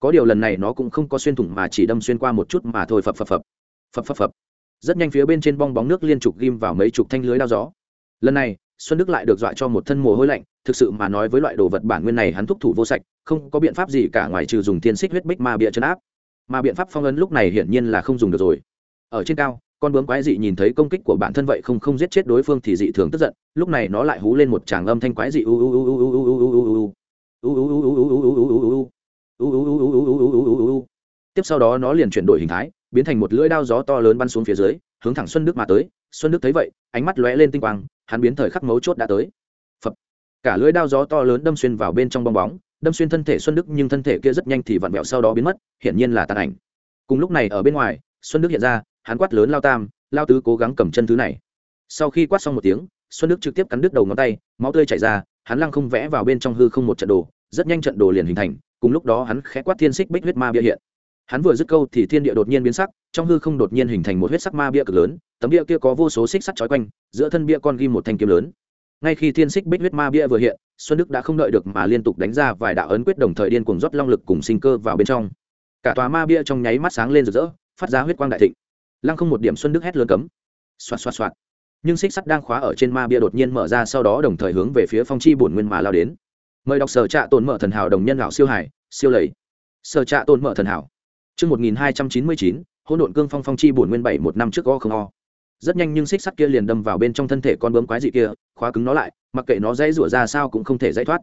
Có điều lần này nó cũng không có xuyên thủng mà chỉ đâm xuyên qua một chút mà thôi, phập phập phập. Phập phập phập. Rất nhanh phía bên trên bong bóng nước liên trục ghim vào mấy chục thanh lưới đao gió. Lần này, xuân đức lại được dọa cho một thân mồ hôi lạnh, thực sự mà nói với loại đồ vật bản nguyên này hắn thúc thủ vô sạch, không có biện pháp gì cả ngoài trừ dùng thiên xích huyết bích ma bịa chấn áp. Mà biện pháp phong ấn lúc này hiển nhiên là không dùng được rồi. Ở trên cao con bướm quái dị nhìn thấy công kích của bản thân vậy không không giết chết đối phương thì dị thường tức giận lúc này nó lại hú lên một tràng âm thanh quái dị tiếp sau đó nó liền chuyển đổi hình thái biến thành một lưỡi đao gió to lớn bắn xuống phía dưới hướng thẳng xuân đức mà tới xuân đức thấy vậy ánh mắt lóe lên tinh quang hắn biến thời khắc mấu chốt đã tới phập cả lưỡi đao gió to lớn đâm xuyên vào bên trong bong bóng đâm xuyên thân thể xuân đức nhưng thân thể kia rất nhanh thì vặn vẹo sau đó biến mất hiển nhiên là tàn ảnh cùng lúc này ở bên ngoài xuân đức hiện ra hắn quát lớn lao tam, lao tứ cố gắng cầm chân thứ này. Sau khi quát xong một tiếng, xuân đức trực tiếp cắn đứt đầu ngón tay, máu tươi chảy ra, hắn lăng không vẽ vào bên trong hư không một trận đồ, rất nhanh trận đồ liền hình thành, cùng lúc đó hắn khẽ quát thiên xích bích huyết ma bia hiện. Hắn vừa dứt câu thì thiên địa đột nhiên biến sắc, trong hư không đột nhiên hình thành một huyết sắc ma bia cực lớn, tấm bia kia có vô số xích sắt trói quanh, giữa thân bia con ghi một thanh kiếm lớn. Ngay khi thiên xích bích huyết ma bia vừa hiện, xuân đức đã không đợi được mà liên tục đánh ra vài đạo ấn quyết đồng thời điên cuồng rót long lực cùng sinh cơ vào bên trong. Cả tòa ma bia trong nháy mắt sáng lên rực rỡ, phát ra huyết quang đại thịnh lăng không một điểm xuân đức hét lớn cấm. Xoạt xoạt xoạt. Nhưng xích sắt đang khóa ở trên ma bia đột nhiên mở ra sau đó đồng thời hướng về phía phong chi bổn nguyên mà lao đến. Mời đọc sở trạ tồn mở thần hảo đồng nhân lão siêu hải siêu lầy. Sở trạ tồn mở thần hảo. Trước 1299, hỗn độn cương phong phong chi bổn nguyên bảy một năm trước go không o. Rất nhanh nhưng xích sắt kia liền đâm vào bên trong thân thể con bướm quái dị kia khóa cứng nó lại mặc kệ nó dây rủa ra sao cũng không thể dây thoát.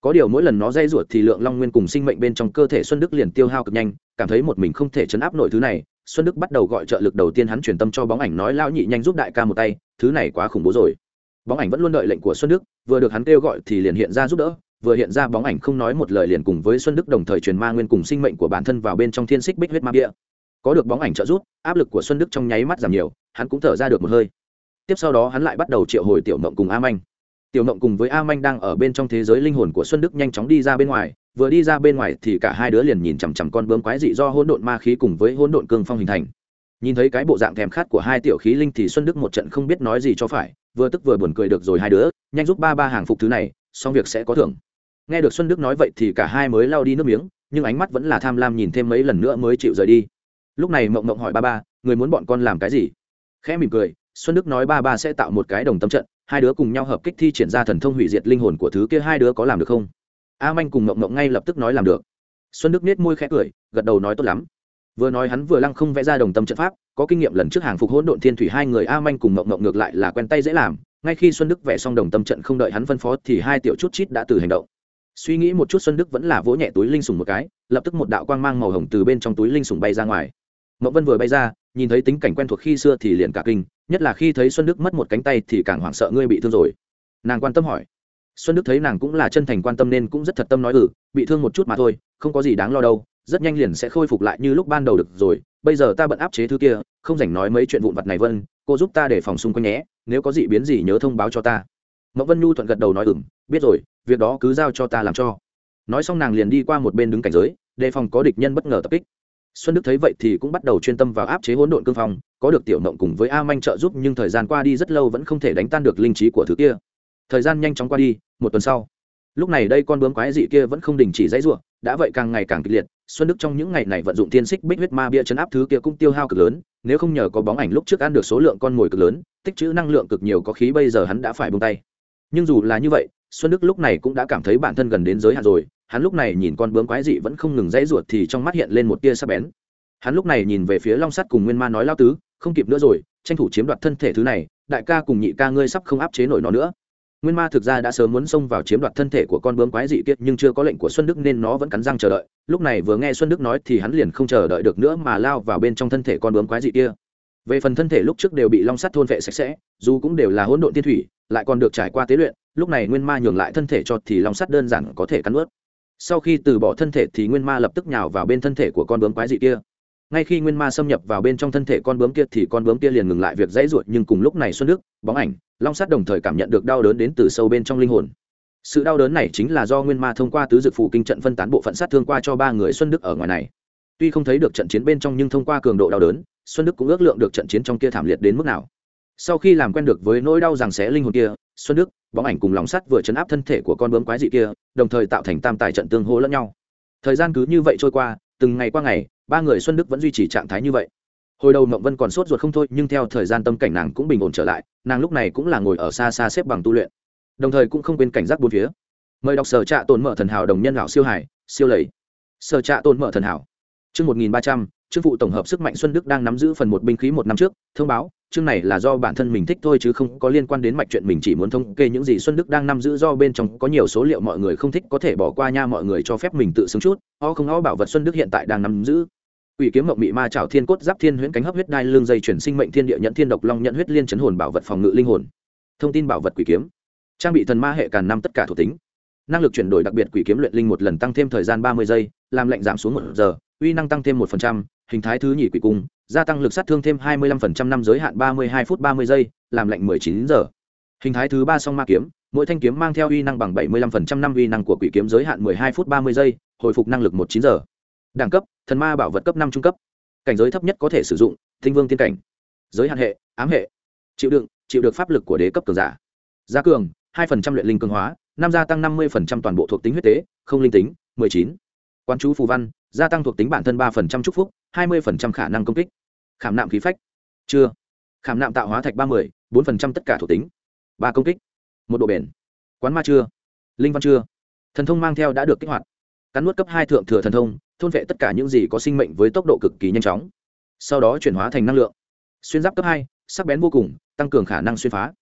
Có điều mỗi lần nó dây rủa thì lượng long nguyên cùng sinh mệnh bên trong cơ thể xuân đức liền tiêu hao cực nhanh cảm thấy một mình không thể chấn áp nổi thứ này xuân đức bắt đầu gọi trợ lực đầu tiên hắn truyền tâm cho bóng ảnh nói lao nhị nhanh giúp đại ca một tay, thứ này quá khủng bố rồi. Bóng ảnh vẫn luôn đợi lệnh của xuân đức, vừa được hắn kêu gọi thì liền hiện ra giúp đỡ, vừa hiện ra bóng ảnh không nói một lời liền cùng với xuân đức đồng thời truyền ma nguyên cùng sinh mệnh của bản thân vào bên trong thiên xích bích huyết ma bia. Có được bóng ảnh trợ giúp, áp lực của xuân đức trong nháy mắt giảm nhiều, hắn cũng thở ra được một hơi. Tiếp sau đó hắn lại bắt đầu triệu hồi tiểu mộng cùng a manh. Tiểu mộng cùng với a manh đang ở bên trong thế giới linh hồn của xuân đức nhanh chóng đi ra bên ngoài vừa đi ra bên ngoài thì cả hai đứa liền nhìn chằm chằm con bướm quái dị do hỗn độn ma khí cùng với hỗn độn cương phong hình thành. Nhìn thấy cái bộ dạng thèm khát của hai tiểu khí linh thì xuân đức một trận không biết nói gì cho phải, vừa tức vừa buồn cười được rồi hai đứa, nhanh giúp ba ba hàng phục thứ này, xong việc sẽ có thưởng. Nghe được xuân đức nói vậy thì cả hai mới lao đi nước miếng, nhưng ánh mắt vẫn là tham lam nhìn thêm mấy lần nữa mới chịu rời đi. Lúc này mộng mộng hỏi ba ba, người muốn bọn con làm cái gì? Khẽ mỉm cười, xuân đức nói ba ba sẽ tạo một cái đồng tâm trận, hai đứa cùng nhau hợp kích thi triển ra thần thông hủy diệt linh hồn của thứ kia hai đứa có làm được không? A manh cùng mộng mộng ngay lập tức nói làm được. Xuân đức nết môi khẽ cười, gật đầu nói tốt lắm. Vừa nói hắn vừa lăng không vẽ ra đồng tâm trận pháp, có kinh nghiệm lần trước hàng phục hỗn độn thiên thủy hai người a manh cùng mộng mộng ngược lại là quen tay dễ làm, ngay khi xuân đức vẽ xong đồng tâm trận không đợi hắn phân phó thì hai tiểu chút chít đã từ hành động. Suy nghĩ một chút xuân đức vẫn là vỗ nhẹ túi linh sùng một cái, lập tức một đạo quang mang màu hồng từ bên trong túi linh sùng bay ra ngoài. Mậu vân vừa bay ra, nhìn thấy tính cảnh quen thuộc khi xưa thì liền cả kinh, nhất là khi thấy xuân đức mất một cánh tay thì càng hoảng sợ ngươi bị thương rồi. Nàng quan tâm hỏi xuân đức thấy nàng cũng là chân thành quan tâm nên cũng rất thật tâm nói ừ bị thương một chút mà thôi, không có gì đáng lo đâu, rất nhanh liền sẽ khôi phục lại như lúc ban đầu được rồi, bây giờ ta bận áp chế thứ kia, không dành nói mấy chuyện vụn vặt này vân, cô giúp ta để phòng xung quanh nhé, nếu có gì biến gì nhớ thông báo cho ta. Mậu vân nhu thuận gật đầu nói ừng biết rồi, việc đó cứ giao cho ta làm cho. Nói xong nàng liền đi qua một bên đứng cảnh giới, đề phòng có địch nhân bất ngờ tập kích. Xuân đức thấy vậy thì cũng bắt đầu chuyên tâm vào áp chế hỗn độn cương phong, có được tiểu mộng cùng với a manh trợ giúp nhưng thời gian qua đi rất lâu vẫn không thể đánh tan được linh trí của thứ kia thời gian nhanh chóng qua đi, một tuần sau. Lúc này đây con bướm quái dị kia vẫn không đình chỉ dãy ruộng đã vậy càng ngày càng kịch liệt, xuân đức trong những ngày này vận dụng tiên xích bích huyết ma bia chấn áp thứ kia cũng tiêu hao cực lớn, nếu không nhờ có bóng ảnh lúc trước ăn được số lượng con mồi cực lớn, tích trữ năng lượng cực nhiều có khí bây giờ hắn đã phải bung tay. Nhưng dù là như vậy, xuân đức lúc này cũng đã cảm thấy bản thân gần đến giới hạn rồi, hắn lúc này nhìn con bướm quái dị vẫn không ngừng dãy ruột thì trong mắt hiện lên một tia sắc bén. Hắn lúc này nhìn về phía long sắt cùng nguyên ma nói lao tứ, không kịp nữa rồi, tranh thủ chiếm đoạt thân thể thứ này, đại ca cùng nhị ca ngươi sắp không áp chế nổi nó nữa nguyên ma thực ra đã sớm muốn xông vào chiếm đoạt thân thể của con bướm quái dị kia, nhưng chưa có lệnh của xuân đức nên nó vẫn cắn răng chờ đợi. Lúc này vừa nghe xuân đức nói thì hắn liền không chờ đợi được nữa mà lao vào bên trong thân thể con bướm quái dị kia. Về phần thân thể lúc trước đều bị long sắt thôn vệ sạch sẽ dù cũng đều là hỗn độn tiên thủy lại còn được trải qua tế luyện lúc này nguyên ma nhường lại thân thể cho thì long sắt đơn giản có thể cắn ướt sau khi từ bỏ thân thể thì nguyên ma lập tức nhào vào bên thân thể của con bướm quái dị kia ngay khi nguyên ma xâm nhập vào bên trong thân thể con bướm kia thì con bướm kia liền ngừng lại việc dãy ruột, nhưng cùng lúc này xuân đức, bóng ảnh, long sắt đồng thời cảm nhận được đau đớn đến từ sâu bên trong linh hồn. Sự đau đớn này chính là do nguyên ma thông qua tứ dự phủ kinh trận phân tán bộ phận sát thương qua cho ba người xuân đức ở ngoài này. Tuy không thấy được trận chiến bên trong nhưng thông qua cường độ đau đớn, xuân đức cũng ước lượng được trận chiến trong kia thảm liệt đến mức nào. Sau khi làm quen được với nỗi đau rằng xé linh hồn kia, xuân đức, bóng ảnh cùng lòng sắt vừa chấn áp thân thể của con bướm quái dị kia, đồng thời tạo thành tam tài trận tương hô lẫn nhau. Thời gian cứ như vậy trôi qua, từng ngày qua ngày ba người xuân đức vẫn duy trì trạng thái như vậy hồi đầu mộng vân còn sốt ruột không thôi nhưng theo thời gian tâm cảnh nàng cũng bình ổn trở lại nàng lúc này cũng là ngồi ở xa xa xếp bằng tu luyện đồng thời cũng không quên cảnh giác bốn phía mời đọc sở trạ tồn mở thần hảo đồng nhân lão siêu hải siêu lầy sở trạ tồn mở thần hảo chương một nghìn ba trăm, chương phụ tổng hợp sức mạnh xuân đức đang nắm giữ phần một binh khí một năm trước, thông báo chương này là do bản thân mình thích thôi chứ không có liên quan đến mạch chuyện mình chỉ muốn thống kê những gì xuân đức đang nắm giữ do bên trong có nhiều số liệu mọi người không thích có thể bỏ qua nha mọi người cho phép mình tự xứng chút. O không o bảo vật xuân đức hiện tại đang nắm giữ. Quỷ kiếm mộng mị ma trảo thiên cốt giáp thiên huyễn cánh hấp huyết đai lương dây chuyển sinh mệnh thiên địa nhận thiên độc long nhận huyết liên chấn hồn bảo vật phòng ngự linh hồn. Thông tin bảo vật quỷ kiếm. Trang bị thần ma hệ càn năm tất cả thuộc tính. Năng lực chuyển đổi đặc biệt quỷ kiếm luyện linh một lần tăng thêm thời gian ba mươi giây, làm lệnh giảm xuống một giờ, uy năng tăng thêm một phần trăm hình thái thứ nhì quỷ cung, gia tăng lực sát thương thêm hai mươi lăm phần trăm năm giới hạn ba mươi hai phút ba mươi giây, làm lạnh 19 giờ. Hình thái thứ ba song ma kiếm, mỗi thanh kiếm mang theo uy năng bằng bảy mươi lăm phần trăm năm uy năng của quỷ kiếm giới hạn mười hai phút ba mươi giây, hồi phục năng lực một chín giờ. Đẳng cấp, thần ma bảo vật cấp năm trung cấp. Cảnh giới thấp nhất có thể sử dụng, thinh vương tiên cảnh. Giới hạn hệ, ám hệ. Chịu đựng, chịu được pháp lực của đế cấp cường giả. Gia cường 2% luyện linh cường hóa, năm gia tăng năm mươi phần trăm toàn bộ thuộc tính huyết tế, không linh tính, mười chín. Quan chú phù văn, gia tăng thuộc tính bản thân 3% chúc phúc hai mươi phần trăm khả năng công kích. Khảm nạm khí phách. Chưa. Khảm nạm tạo hóa thạch ba mươi, bốn phần trăm tất cả thuộc tính. Ba công kích. Một độ bền. Quán ma chưa. Linh văn chưa. Thần thông mang theo đã được kích hoạt. Cắn nuốt cấp hai thượng thừa thần thông, thôn vệ tất cả những gì có sinh mệnh với tốc độ cực kỳ nhanh chóng. Sau đó chuyển hóa thành năng lượng. Xuyên giáp cấp hai, sắc bén vô cùng, tăng cường khả năng xuyên phá.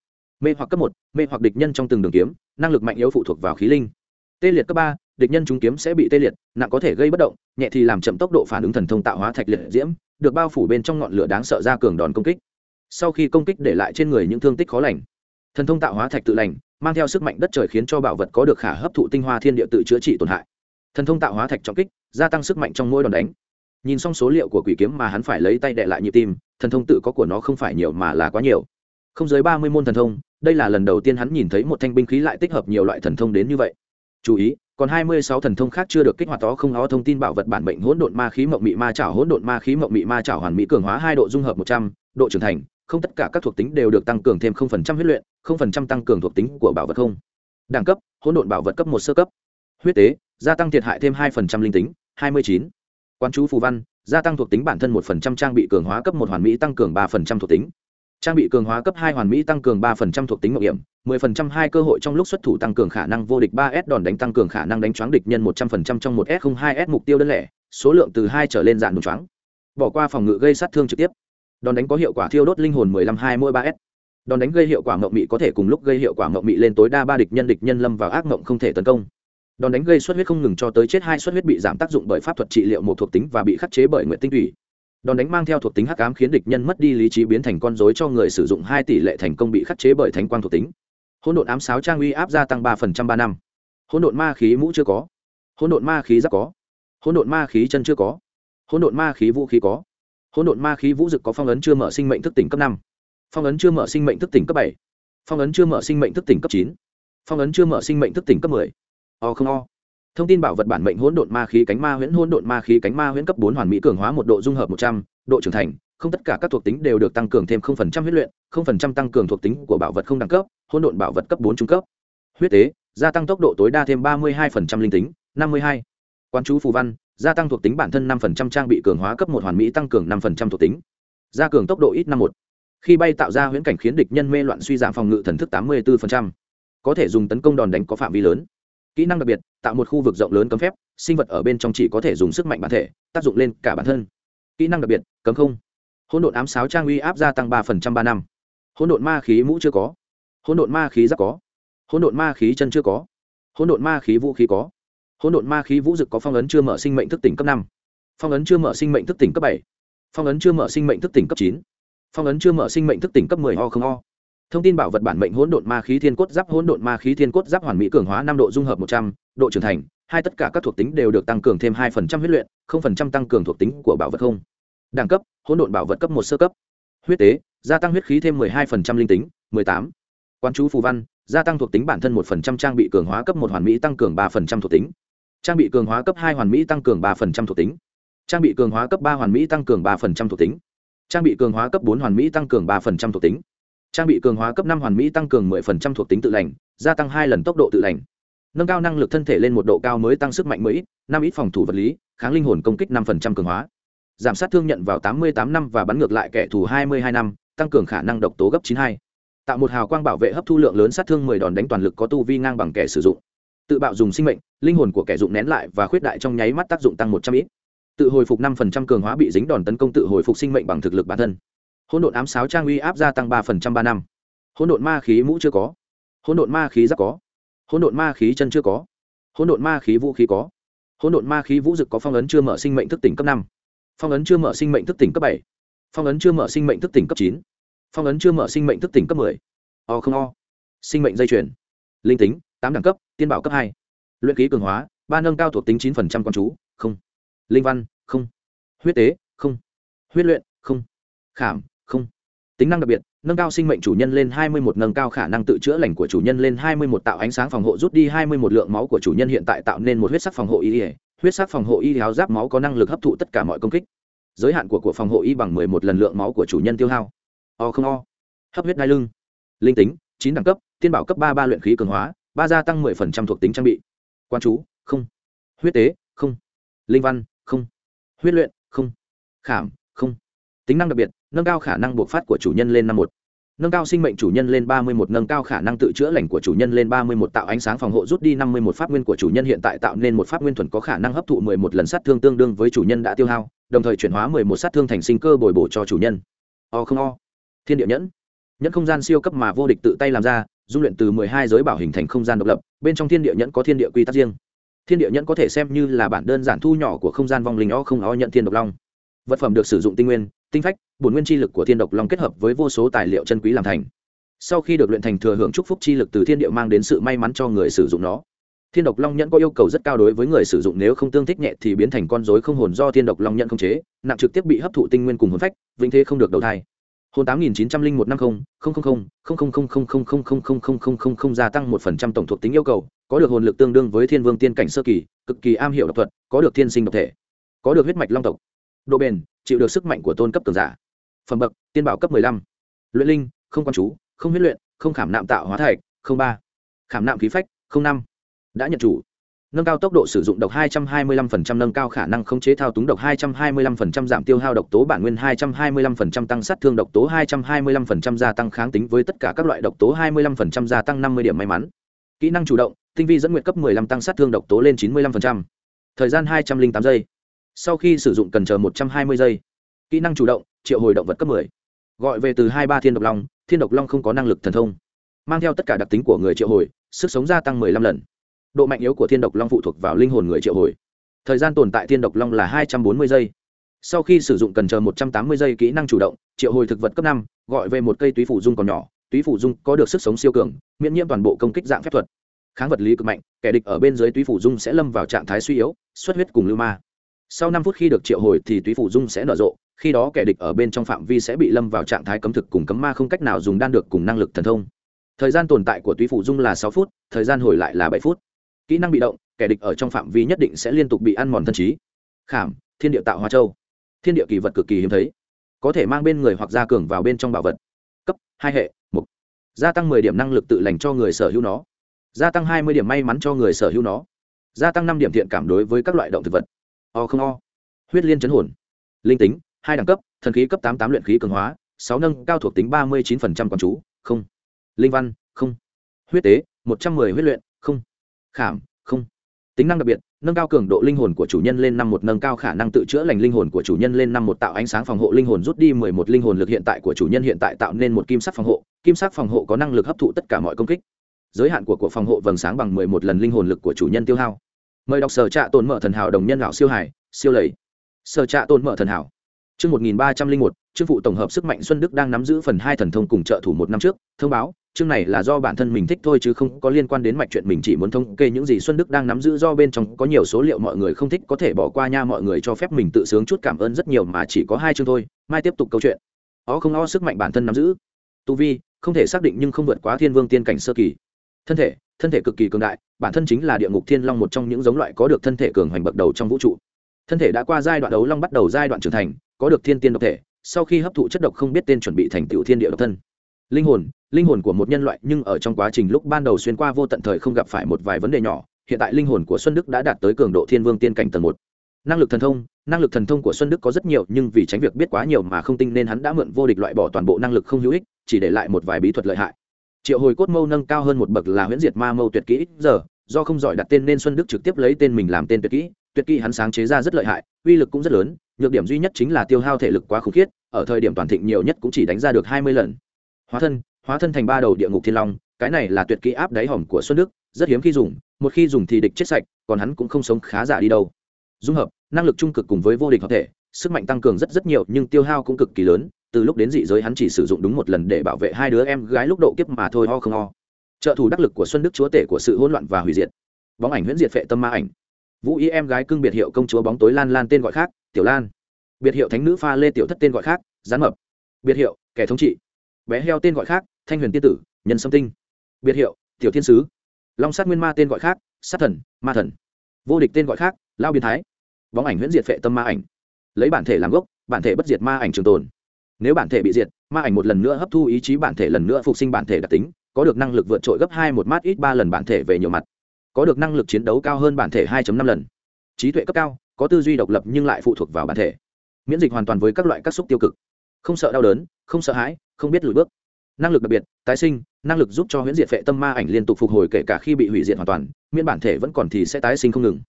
Mê hoặc cấp một, mê hoặc địch nhân trong từng đường kiếm, năng lực mạnh yếu phụ thuộc vào khí linh. Tê liệt cấp ba địch nhân chúng kiếm sẽ bị tê liệt, nặng có thể gây bất động, nhẹ thì làm chậm tốc độ phản ứng thần thông tạo hóa thạch liệt diễm, được bao phủ bên trong ngọn lửa đáng sợ ra cường đòn công kích. Sau khi công kích để lại trên người những thương tích khó lành, thần thông tạo hóa thạch tự lành, mang theo sức mạnh đất trời khiến cho bảo vật có được khả hấp thụ tinh hoa thiên địa tự chữa trị tổn hại. Thần thông tạo hóa thạch trọng kích, gia tăng sức mạnh trong mỗi đòn đánh. Nhìn xong số liệu của quỷ kiếm mà hắn phải lấy tay đệ lại nhịp tim, thần thông tự có của nó không phải nhiều mà là quá nhiều. Không dưới ba mươi môn thần thông, đây là lần đầu tiên hắn nhìn thấy một thanh binh khí lại tích hợp nhiều loại thần thông đến như vậy. Chú ý còn hai mươi sáu thần thông khác chưa được kích hoạt đó không có thông tin bảo vật bản mệnh hỗn độn ma khí mộng mị ma chảo, hỗn độn ma khí mộng mị ma chảo hoàn mỹ cường hóa hai độ dung hợp một trăm, độ trưởng thành, không tất cả các thuộc tính đều được tăng cường thêm không phần trăm huyết luyện, không phần trăm tăng cường thuộc tính của bảo vật không. Đẳng cấp, hỗn độn bảo vật cấp một sơ cấp. Huyết tế, gia tăng thiệt hại thêm hai phần trăm linh tính, hai mươi chín. Quán chú phù văn, gia tăng thuộc tính bản thân một phần trăm trang bị cường hóa cấp một hoàn mỹ tăng cường ba phần trăm thuộc tính trang bị cường hóa cấp hai hoàn mỹ tăng cường ba phần trăm thuộc tính mạo hiểm, mười phần trăm hai cơ hội trong lúc xuất thủ tăng cường khả năng vô địch ba s đòn đánh tăng cường khả năng đánh choáng địch nhân một trăm phần trăm trong một s không hai s mục tiêu đơn lẻ, số lượng từ hai trở lên dạng đồn choáng. Bỏ qua phòng ngự gây sát thương trực tiếp. Đòn đánh có hiệu quả thiêu đốt linh hồn mười lăm hai mỗi ba s. Đòn đánh gây hiệu quả mộng mị có thể cùng lúc gây hiệu quả mộng mị lên tối đa ba địch nhân địch nhân lâm vào ác mộng không thể tấn công. Đòn đánh gây xuất huyết không ngừng cho tới chết hai xuất huyết bị giảm tác dụng bởi pháp thuật trị liệu một thuộc tính và bị khắc chế bởi nguyện tinh thủy đòn đánh mang theo thuộc tính hắc ám khiến địch nhân mất đi lý trí biến thành con rối cho người sử dụng hai tỷ lệ thành công bị khắc chế bởi thánh quang thuộc tính. Hỗn độn ám sáo trang uy áp gia tăng ba phần trăm ba năm. Hỗn độn ma khí mũ chưa có. Hỗn độn ma khí giáp có. Hỗn độn ma khí chân chưa có. Hỗn độn ma khí vũ khí có. Hỗn độn ma khí vũ dực có phong ấn chưa mở sinh mệnh thức tỉnh cấp năm. Phong ấn chưa mở sinh mệnh thức tỉnh cấp bảy. Phong ấn chưa mở sinh mệnh thức tỉnh cấp chín. Phong ấn chưa mở sinh mệnh thức tỉnh cấp mười. O không o thông tin bảo vật bản mệnh hỗn độn ma khí cánh ma huyễn, hỗn độn ma khí cánh ma huyễn cấp bốn hoàn mỹ cường hóa một độ dung hợp một trăm, độ trưởng thành. Không tất cả các thuộc tính đều được tăng cường thêm không phần trăm huyết luyện, không phần trăm tăng cường thuộc tính của bảo vật không đẳng cấp, hỗn độn bảo vật cấp bốn trung cấp. Huyết tế, gia tăng tốc độ tối đa thêm ba mươi hai phần trăm linh tính, năm mươi hai. Quan chú phù văn, gia tăng thuộc tính bản thân năm phần trăm trang bị cường hóa cấp một hoàn mỹ tăng cường năm phần trăm thuộc tính. Gia cường tốc độ ít năm một. Khi bay tạo ra huyễn cảnh khiến địch nhân mê loạn suy giảm phòng ngự thần thức tám mươi bốn có thể dùng tấn công đòn đánh có phạm vi lớn kỹ năng đặc biệt, tạo một khu vực rộng lớn cấm phép, sinh vật ở bên trong chỉ có thể dùng sức mạnh bản thể, tác dụng lên cả bản thân. Kỹ năng đặc biệt, cấm không. Hỗn độn ám sáo trang uy áp gia tăng ba phần trăm ba năm. Hỗn độn ma khí mũ chưa có. Hỗn độn ma khí giáp có. Hỗn độn ma khí chân chưa có. Hỗn độn ma khí vũ khí có. Hỗn độn ma khí vũ dực có phong ấn chưa mở sinh mệnh thức tỉnh cấp năm. Phong ấn chưa mở sinh mệnh thức tỉnh cấp bảy. Phong ấn chưa mở sinh mệnh thức tỉnh cấp chín. Phong ấn chưa mở sinh mệnh thức tỉnh cấp mười ho không ho thông tin bảo vật bản mệnh hỗn độn ma khí thiên cốt giáp, hỗn độn ma khí thiên cốt giáp hoàn mỹ cường hóa năm độ dung hợp một trăm, độ trưởng thành, hai tất cả các thuộc tính đều được tăng cường thêm hai phần trăm huyết luyện, không phần trăm tăng cường thuộc tính của bảo vật không. Đẳng cấp, hỗn độn bảo vật cấp một sơ cấp. Huyết tế, gia tăng huyết khí thêm mười hai phần trăm linh tính, mười tám. Quan chú phù văn, gia tăng thuộc tính bản thân một phần trăm trang bị cường hóa cấp một hoàn mỹ tăng cường ba phần trăm thuộc tính. Trang bị cường hóa cấp hai hoàn mỹ tăng cường ba phần trăm thuộc tính. Trang bị cường hóa cấp ba hoàn mỹ tăng cường ba phần trăm thuộc tính. Trang bị cường hóa cấp bốn hoàn mỹ tăng cường ba phần trăm thuộc tính trang bị cường hóa cấp năm hoàn mỹ tăng cường mười phần trăm thuộc tính tự lành, gia tăng hai lần tốc độ tự lành. Nâng cao năng lực thân thể lên một độ cao mới tăng sức mạnh mới ít, năm ít phòng thủ vật lý, kháng linh hồn công kích năm phần trăm cường hóa. Giảm sát thương nhận vào tám mươi tám năm và bắn ngược lại kẻ thù hai mươi hai năm, tăng cường khả năng độc tố gấp chín hai. Tạo một hào quang bảo vệ hấp thu lượng lớn sát thương mười đòn đánh toàn lực có tu vi ngang bằng kẻ sử dụng. Tự bạo dùng sinh mệnh, linh hồn của kẻ dụng nén lại và khuyết đại trong nháy mắt tác dụng tăng một trăm ít. Tự hồi phục năm phần trăm cường hóa bị dính đòn tấn công tự hồi phục sinh mệnh bằng thực lực bản thân hỗn độn ám sáo trang uy áp gia tăng ba phần trăm ba năm. Hỗn độn ma khí mũ chưa có. Hỗn độn ma khí giáp có. Hỗn độn ma khí chân chưa có. Hỗn độn ma khí vũ khí có. Hỗn độn ma khí vũ dực có phong ấn chưa mở sinh mệnh thức tỉnh cấp năm. Phong ấn chưa mở sinh mệnh thức tỉnh cấp bảy. Phong ấn chưa mở sinh mệnh thức tỉnh cấp chín. Phong ấn chưa mở sinh mệnh thức tỉnh cấp mười. O không o. Sinh mệnh dây chuyền. Linh tính, tám đẳng cấp, tiên bảo cấp hai. Luyện ký cường hóa, ba nâng cao thuộc tính chín phần trăm con chú, không. Linh văn, không. Huyết tế, không. Huyết luyện, không. Khảm không. Tính năng đặc biệt, nâng cao sinh mệnh chủ nhân lên 21 nâng cao khả năng tự chữa lành của chủ nhân lên 21 tạo ánh sáng phòng hộ rút đi 21 lượng máu của chủ nhân hiện tại tạo nên một huyết sắc phòng hộ y huyết sắc phòng hộ y áo giáp máu có năng lực hấp thụ tất cả mọi công kích. Giới hạn của của phòng hộ y bằng 11 lần lượng máu của chủ nhân tiêu hao. O không o. Hấp huyết đai lưng. Linh tính, chín đẳng cấp, tiên bảo cấp ba ba luyện khí cường hóa, ba gia tăng 10% thuộc tính trang bị. Quan chú, không. Huyết tế, không. Linh văn, không. Huyết luyện, không. Khảm, không. Tính năng đặc biệt nâng cao khả năng buộc phát của chủ nhân lên năm một. Nâng cao sinh mệnh chủ nhân lên ba mươi một nâng cao khả năng tự chữa lành của chủ nhân lên ba mươi một tạo ánh sáng phòng hộ rút đi năm mươi một pháp nguyên của chủ nhân hiện tại tạo nên một pháp nguyên thuần có khả năng hấp thụ mười một lần sát thương tương đương với chủ nhân đã tiêu hao, đồng thời chuyển hóa mười một sát thương thành sinh cơ bồi bổ cho chủ nhân. O không o. Thiên địa nhẫn. Nhẫn không gian siêu cấp mà vô địch tự tay làm ra, dung luyện từ mười hai giới bảo hình thành không gian độc lập, bên trong thiên địa nhẫn có thiên địa quy tắc riêng. Thiên địa nhẫn có thể xem như là bản đơn giản thu nhỏ của không gian vong linh o không o nhận thiên độc long vật phẩm được sử dụng tinh nguyên tinh phách bổn nguyên chi lực của thiên độc long kết hợp với vô số tài liệu chân quý làm thành sau khi được luyện thành thừa hưởng chúc phúc chi lực từ thiên địa mang đến sự may mắn cho người sử dụng nó thiên độc long nhẫn có yêu cầu rất cao đối với người sử dụng nếu không tương thích nhẹ thì biến thành con dối không hồn do thiên độc long nhẫn không chế nặng trực tiếp bị hấp thụ tinh nguyên cùng hồn phách vĩnh thế không được đầu thai hồn tám nghìn chín trăm linh một năm không gia tăng một phần trăm tổng thuộc tính yêu cầu có được hồn lực tương đương với thiên vương tiên cảnh sơ kỳ cực kỳ am hiểu độc thuật có được thiên sinh độc thể có được huyết mạch long tộc độ bền, chịu được sức mạnh của tôn cấp cường giả. Phẩm bậc, tiên bảo cấp 15. luyện linh, không quan chú, không huyết luyện, không khảm nạm tạo hóa thạch, không ba. Khảm nạm khí phách, không năm. Đã nhận chủ. Nâng cao tốc độ sử dụng độc 225% nâng cao khả năng khống chế thao túng độc 225% giảm tiêu hao độc tố bản nguyên 225% tăng sát thương độc tố 225% gia tăng kháng tính với tất cả các loại độc tố 25% gia tăng 50 điểm may mắn. Kỹ năng chủ động, tinh vi dẫn nguyện cấp 15 tăng sát thương độc tố lên 95%. thời gian 208 giây sau khi sử dụng cần chờ 120 giây kỹ năng chủ động triệu hồi động vật cấp 10. gọi về từ 23 thiên độc long thiên độc long không có năng lực thần thông. Mang theo tất cả đặc tính của người triệu hồi sức sống gia tăng 15 lần. Độ mạnh yếu của thiên độc long phụ thuộc vào linh hồn người triệu hồi. Thời gian tồn tại thiên độc long là 240 giây. Sau khi sử dụng cần chờ 180 giây kỹ năng chủ động triệu hồi thực vật cấp 5, gọi về một cây túy phủ dung còn nhỏ. Túy phủ dung có được sức sống siêu cường miễn nhiễm toàn bộ công kích dạng phép thuật. Kháng vật lý cực mạnh kẻ địch ở bên dưới túy phủ dung sẽ lâm vào trạng thái suy yếu xuất huyết cùng lưu ma sau năm phút khi được triệu hồi thì túy phủ dung sẽ nở rộ, khi đó kẻ địch ở bên trong phạm vi sẽ bị lâm vào trạng thái cấm thực cùng cấm ma không cách nào dùng đan được cùng năng lực thần thông. Thời gian tồn tại của túy phủ dung là sáu phút, thời gian hồi lại là bảy phút. Kỹ năng bị động, kẻ địch ở trong phạm vi nhất định sẽ liên tục bị ăn mòn thân trí. Khảm, thiên địa tạo hóa châu. Thiên địa kỳ vật cực kỳ hiếm thấy. Có thể mang bên người hoặc gia cường vào bên trong bảo vật. Cấp, hai hệ một gia tăng mười điểm năng lực tự lành cho người sở hữu nó. Gia tăng hai mươi điểm may mắn cho người sở hữu nó. Gia tăng năm điểm thiện cảm đối với các loại động thực vật o không o. Huyết liên chấn hồn. Linh tính, hai đẳng cấp, thần khí cấp tám tám luyện khí cường hóa, sáu nâng, cao thuộc tính ba mươi chín phần trăm quán chú, không. Linh văn, không. Huyết tế, một trăm mười huyết luyện, không. Khảm, không. Tính năng đặc biệt, nâng cao cường độ linh hồn của chủ nhân lên năm một, nâng cao khả năng tự chữa lành linh hồn của chủ nhân lên năm một, tạo ánh sáng phòng hộ linh hồn, rút đi mười một linh hồn lực hiện tại của chủ nhân hiện tại tạo nên một kim sắc phòng hộ. Kim sắc phòng hộ có năng lực hấp thụ tất cả mọi công kích. Giới hạn của của phòng hộ vầng sáng bằng mười một lần linh hồn lực của chủ nhân tiêu hao mời đọc sở trạ tồn mở thần hảo đồng nhân lão siêu hải siêu lầy sở trạ tồn mở thần hảo Chương 1301, chương phụ tổng hợp sức mạnh Xuân Đức đang nắm giữ phần hai thần thông cùng trợ thủ một năm trước, thông báo, chương này là do bản thân mình thích thôi chứ không có liên quan đến mạch chuyện mình chỉ muốn thông kê những gì Xuân Đức đang nắm giữ do bên trong có nhiều số liệu mọi người không thích có thể bỏ qua nha mọi người cho phép mình tự sướng chút cảm ơn rất nhiều mà chỉ có hai chương thôi, mai tiếp tục câu chuyện. Ó không o sức mạnh bản thân nắm giữ. Tu vi, không thể xác định nhưng không vượt quá Thiên Vương tiên cảnh sơ kỳ. Thân thể, thân thể cực kỳ cường đại, bản thân chính là địa ngục thiên long một trong những giống loại có được thân thể cường hoành bậc đầu trong vũ trụ. Thân thể đã qua giai đoạn đấu long bắt đầu giai đoạn trưởng thành, có được thiên tiên độc thể sau khi hấp thụ chất độc không biết tên chuẩn bị thành tựu thiên địa độc thân. Linh hồn linh hồn của một nhân loại nhưng ở trong quá trình lúc ban đầu xuyên qua vô tận thời không gặp phải một vài vấn đề nhỏ hiện tại linh hồn của xuân đức đã đạt tới cường độ thiên vương tiên cảnh tầng một. Năng lực thần thông năng lực thần thông của xuân đức có rất nhiều nhưng vì tránh việc biết quá nhiều mà không tinh nên hắn đã mượn vô địch loại bỏ toàn bộ năng lực không hữu ích chỉ để lại một vài bí thuật lợi hại triệu hồi cốt mâu nâng cao hơn một bậc là huyễn diệt ma mâu tuyệt kỹ giờ, do không giỏi đặt tên nên xuân đức trực tiếp lấy tên mình làm tên tuyệt kỹ tuyệt kỹ hắn sáng chế ra rất lợi hại, uy lực cũng rất lớn, nhược điểm duy nhất chính là tiêu hao thể lực quá khủng khiết ở thời điểm toàn thịnh nhiều nhất cũng chỉ đánh ra được hai mươi lần. Hóa thân hóa thân thành ba đầu địa ngục thiên long, cái này là tuyệt kỹ áp đáy hòm của xuân đức, rất hiếm khi dùng, một khi dùng thì địch chết sạch, còn hắn cũng không sống khá giả đi đâu. Dung hợp, năng lực trung cực cùng với vô địch hợp thể, sức mạnh tăng cường rất rất nhiều nhưng tiêu hao cũng cực kỳ lớn từ lúc đến dị giới hắn chỉ sử dụng đúng một lần để bảo vệ hai đứa em gái lúc độ kiếp mà thôi, ho không ho. Trợ thủ đắc lực của xuân đức chúa tể của sự hỗn loạn và hủy diệt. Bóng ảnh huyễn diệt phệ tâm ma ảnh. Vũ y em gái cưng biệt hiệu công chúa bóng tối lan lan tên gọi khác, tiểu lan. Biệt hiệu thánh nữ pha lê tiểu thất tên gọi khác, gián mập. Biệt hiệu, kẻ thống trị. Bé heo tên gọi khác, thanh huyền tiên tử, nhân sâm tinh. Biệt hiệu, tiểu thiên sứ. Long sát nguyên ma tên gọi khác, sát thần, ma thần. Vô địch tên gọi khác, lao biến thái. Bóng ảnh huyễn diệt phệ tâm ma ảnh. Lấy bản thể làm gốc, bản thể bất diệt ma ảnh trường tồn nếu bản thể bị diệt, ma ảnh một lần nữa hấp thu ý chí bản thể lần nữa phục sinh bản thể đặc tính, có được năng lực vượt trội gấp hai một mát ít ba lần bản thể về nhiều mặt. Có được năng lực chiến đấu cao hơn bản thể 2 năm lần. Trí tuệ cấp cao, có tư duy độc lập nhưng lại phụ thuộc vào bản thể. Miễn dịch hoàn toàn với các loại các xúc tiêu cực. Không sợ đau đớn, không sợ hãi, không biết lùi bước. Năng lực đặc biệt, tái sinh, năng lực giúp cho huyễn diệt phệ tâm ma ảnh liên tục phục hồi kể cả khi bị hủy diệt hoàn toàn, miễn bản thể vẫn còn thì sẽ tái sinh không ngừng.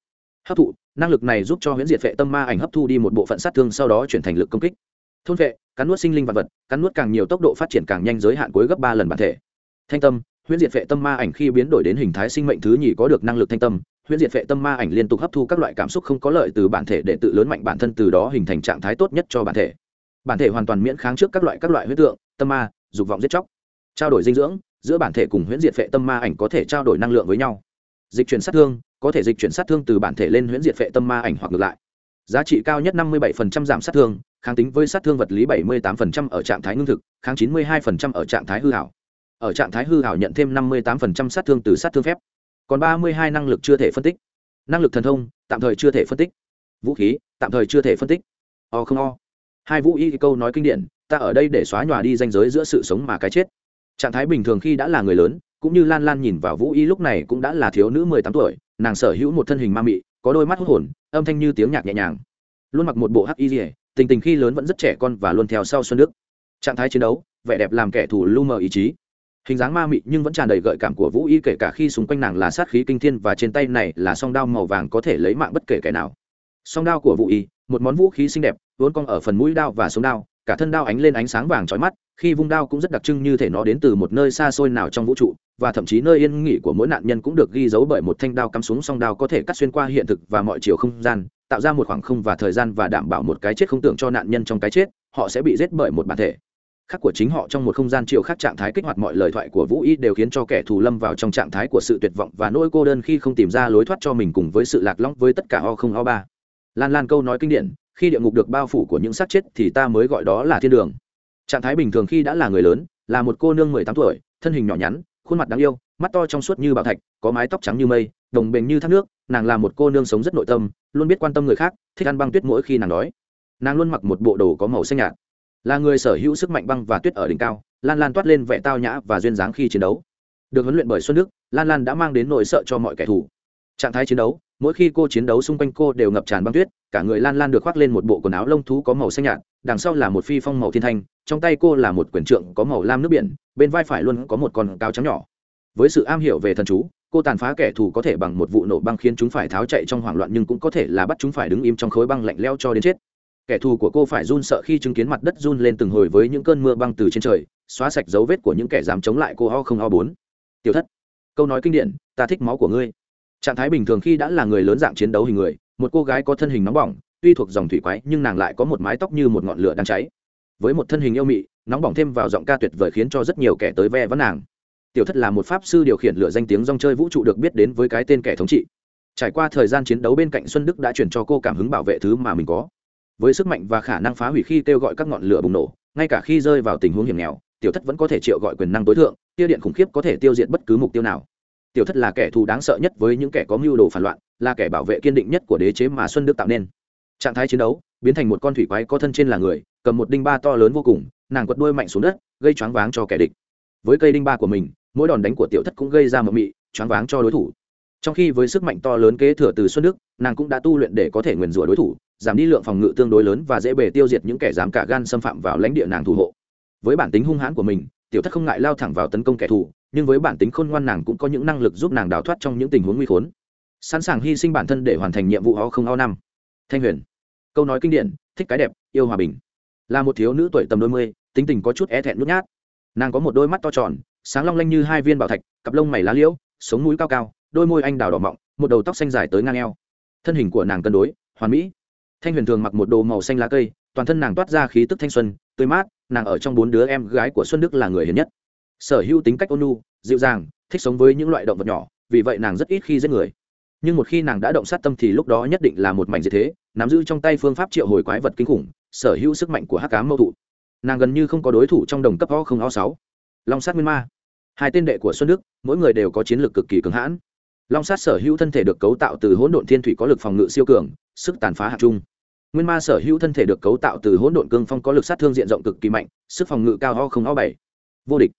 Hấp thụ, năng lực này giúp cho huyễn diệt phệ tâm ma ảnh hấp thu đi một bộ phận sát thương sau đó chuyển thành lực công kích thôn vệ, cắn nuốt sinh linh vật vật, cắn nuốt càng nhiều tốc độ phát triển càng nhanh giới hạn cuối gấp ba lần bản thể. Thanh tâm, huyễn diệt vệ tâm ma ảnh khi biến đổi đến hình thái sinh mệnh thứ nhì có được năng lực thanh tâm, huyễn diệt vệ tâm ma ảnh liên tục hấp thu các loại cảm xúc không có lợi từ bản thể để tự lớn mạnh bản thân từ đó hình thành trạng thái tốt nhất cho bản thể. Bản thể hoàn toàn miễn kháng trước các loại các loại huyết tượng, tâm ma, dục vọng giết chóc. Trao đổi dinh dưỡng, giữa bản thể cùng huyễn diệt vệ tâm ma ảnh có thể trao đổi năng lượng với nhau. Dịch chuyển sát thương, có thể dịch chuyển sát thương từ bản thể lên huyễn diệt vệ tâm ma ảnh hoặc ngược lại. Giá trị cao nhất năm mươi 57% giảm sát thương kháng tính với sát thương vật lý 78% ở trạng thái ngưng thực, kháng 92% ở trạng thái hư hảo. Ở trạng thái hư hảo nhận thêm 58% sát thương từ sát thương phép. Còn ba mươi hai năng lực chưa thể phân tích. Năng lực thần thông, tạm thời chưa thể phân tích. Vũ khí, tạm thời chưa thể phân tích. O không o. Hai vũ y câu nói kinh điển, ta ở đây để xóa nhòa đi ranh giới giữa sự sống mà cái chết. Trạng thái bình thường khi đã là người lớn, cũng như lan lan nhìn vào vũ y lúc này cũng đã là thiếu nữ mười tám tuổi, nàng sở hữu một thân hình ma mị, có đôi mắt hút hồn, âm thanh như tiếng nhạc nhẹ nhàng. Luôn mặc một bộ hắc y dỉa tình tình khi lớn vẫn rất trẻ con và luôn theo sau xuân đức. Trạng thái chiến đấu, vẻ đẹp làm kẻ thù lu mờ ý chí. Hình dáng ma mị nhưng vẫn tràn đầy gợi cảm của vũ y, kể cả khi xung quanh nàng là sát khí kinh thiên và trên tay này là song đao màu vàng có thể lấy mạng bất kể kẻ nào. Song đao của vũ y, một món vũ khí xinh đẹp, vốn cong ở phần mũi đao và sống đao, cả thân đao ánh lên ánh sáng vàng trói mắt khi vung đao cũng rất đặc trưng như thể nó đến từ một nơi xa xôi nào trong vũ trụ, và thậm chí nơi yên nghỉ của mỗi nạn nhân cũng được ghi dấu bởi một thanh đao cắm xuống song đao có thể cắt xuyên qua hiện thực và mọi chiều không gian, tạo ra một khoảng không và thời gian và đảm bảo một cái chết không tưởng cho nạn nhân trong cái chết, họ sẽ bị giết bởi một bản thể. Khác của chính họ trong một không gian chiều khác trạng thái kích hoạt mọi lời thoại của vũ y đều khiến cho kẻ thù lâm vào trong trạng thái của sự tuyệt vọng và nỗi cô đơn khi không tìm ra lối thoát cho mình cùng với sự lạc lõng với tất cả o không, o ba. Lan lan câu nói kinh điển, khi địa ngục được bao phủ của những xác chết thì ta mới gọi đó là thiên đường trạng thái bình thường khi đã là người lớn, là một cô nương mười tám tuổi, thân hình nhỏ nhắn, khuôn mặt đáng yêu, mắt to trong suốt như bảo thạch, có mái tóc trắng như mây, đồng bền như thác nước, nàng là một cô nương sống rất nội tâm, luôn biết quan tâm người khác, thích ăn băng tuyết mỗi khi nàng đói. Nàng luôn mặc một bộ đồ có màu xanh nhạt. Là người sở hữu sức mạnh băng và tuyết ở đỉnh cao, lan lan toát lên vẻ tao nhã và duyên dáng khi chiến đấu. Được huấn luyện bởi xuân đức, lan lan đã mang đến nỗi sợ cho mọi kẻ thù. Trạng thái chiến đấu mỗi khi cô chiến đấu xung quanh cô đều ngập tràn băng tuyết, cả người lan lan được khoác lên một bộ quần áo lông thú có màu xanh nhạt, đằng sau là một phi phong màu thiên thanh, trong tay cô là một quyển trượng có màu lam nước biển, bên vai phải luôn có một con cao trắng nhỏ. Với sự am hiểu về thần chú, cô tàn phá kẻ thù có thể bằng một vụ nổ băng khiến chúng phải tháo chạy trong hoảng loạn nhưng cũng có thể là bắt chúng phải đứng im trong khối băng lạnh leo cho đến chết. Kẻ thù của cô phải run sợ khi chứng kiến mặt đất run lên từng hồi với những cơn mưa băng từ trên trời, xóa sạch dấu vết của những kẻ dám chống lại cô ho không ho bốn. Tiểu thất, câu nói kinh điển, ta thích máu của ngươi trạng thái bình thường khi đã là người lớn dạng chiến đấu hình người, một cô gái có thân hình nóng bỏng, tuy thuộc dòng thủy quái, nhưng nàng lại có một mái tóc như một ngọn lửa đang cháy. Với một thân hình yêu mị, nóng bỏng thêm vào giọng ca tuyệt vời khiến cho rất nhiều kẻ tới ve vấn nàng. Tiểu thất là một pháp sư điều khiển lửa danh tiếng dòng chơi vũ trụ được biết đến với cái tên kẻ thống trị. Trải qua thời gian chiến đấu bên cạnh xuân đức đã chuyển cho cô cảm hứng bảo vệ thứ mà mình có. Với sức mạnh và khả năng phá hủy khi kêu gọi các ngọn lửa bùng nổ, ngay cả khi rơi vào tình huống hiểm nghèo, tiểu thất vẫn có thể triệu gọi quyền năng tối thượng tiêu điện khủng khiếp có thể tiêu diệt bất cứ mục tiêu nào tiểu thất là kẻ thù đáng sợ nhất với những kẻ có mưu đồ phản loạn, là kẻ bảo vệ kiên định nhất của đế chế mà xuân đức tạo nên. Trạng thái chiến đấu, biến thành một con thủy quái có thân trên là người, cầm một đinh ba to lớn vô cùng, nàng quật đuôi mạnh xuống đất, gây choáng váng cho kẻ địch. Với cây đinh ba của mình, mỗi đòn đánh của tiểu thất cũng gây ra mậm mị, choáng váng cho đối thủ. Trong khi với sức mạnh to lớn kế thừa từ xuân đức, nàng cũng đã tu luyện để có thể nguyền rủa đối thủ, giảm đi lượng phòng ngự tương đối lớn và dễ bề tiêu diệt những kẻ dám cả gan xâm phạm vào lãnh địa nàng thủ hộ. Với bản tính hung hãn của mình tiểu thất không ngại lao thẳng vào tấn công kẻ thù, nhưng với bản tính khôn ngoan nàng cũng có những năng lực giúp nàng đào thoát trong những tình huống nguy khốn. Sẵn sàng hy sinh bản thân để hoàn thành nhiệm vụ ho không ho năm. Thanh huyền. Câu nói kinh điển, thích cái đẹp, yêu hòa bình. Là một thiếu nữ tuổi tầm đôi mươi, tính tình có chút e thẹn nhút nhát. Nàng có một đôi mắt to tròn, sáng long lanh như hai viên bảo thạch, cặp lông mày lá liễu, sống mũi cao cao, đôi môi anh đào đỏ mọng, một đầu tóc xanh dài tới ngang eo. Thân hình của nàng cân đối, hoàn mỹ. Thanh huyền thường mặc một đồ màu xanh lá cây, toàn thân nàng toát ra khí tức thanh xuân, tươi mát nàng ở trong bốn đứa em gái của xuân đức là người hiền nhất. Sở hữu tính cách ôn nhu, dịu dàng, thích sống với những loại động vật nhỏ, vì vậy nàng rất ít khi giết người. Nhưng một khi nàng đã động sát tâm thì lúc đó nhất định là một mảnh diệt thế, nắm giữ trong tay phương pháp triệu hồi quái vật kinh khủng, sở hữu sức mạnh của hắc cám mâu thụ. Nàng gần như không có đối thủ trong đồng cấp o không o sáu. Long sát nguyên ma. Hai tên đệ của xuân đức, mỗi người đều có chiến lược cực kỳ cứng hãn. Long sát sở hữu thân thể được cấu tạo từ hỗn độn thiên thủy có lực phòng ngự siêu cường, sức tàn phá hạt trung nguyên ma sở hữu thân thể được cấu tạo từ hỗn độn cương phong có lực sát thương diện rộng cực kỳ mạnh, sức phòng ngự cao ho không ho bảy. Vô địch.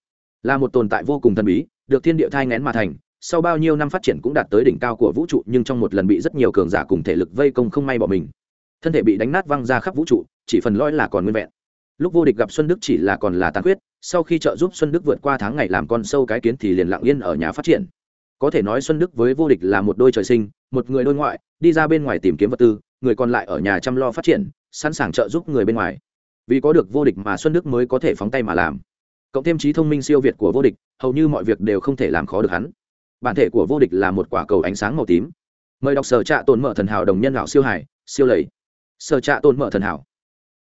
Là một tồn tại vô cùng thần bí, được thiên địa thai ngén mà thành, sau bao nhiêu năm phát triển cũng đạt tới đỉnh cao của vũ trụ, nhưng trong một lần bị rất nhiều cường giả cùng thể lực vây công không may bỏ mình. Thân thể bị đánh nát văng ra khắp vũ trụ, chỉ phần lõi là còn nguyên vẹn. Lúc vô địch gặp xuân đức chỉ là còn là tàn huyết sau khi trợ giúp xuân đức vượt qua tháng ngày làm con sâu cái kiến thì liền lặng yên ở nhà phát triển. Có thể nói xuân đức với vô địch là một đôi trời sinh, một người đôi ngoại, đi ra bên ngoài tìm kiếm vật tư người còn lại ở nhà chăm lo phát triển, sẵn sàng trợ giúp người bên ngoài. Vì có được vô địch mà xuân đức mới có thể phóng tay mà làm. Cộng thêm trí thông minh siêu việt của vô địch, hầu như mọi việc đều không thể làm khó được hắn. Bản thể của vô địch là một quả cầu ánh sáng màu tím. Mời đọc sở trạ tồn mở thần hảo đồng nhân lão siêu hải, siêu lầy. Sở trạ tồn mở thần hảo.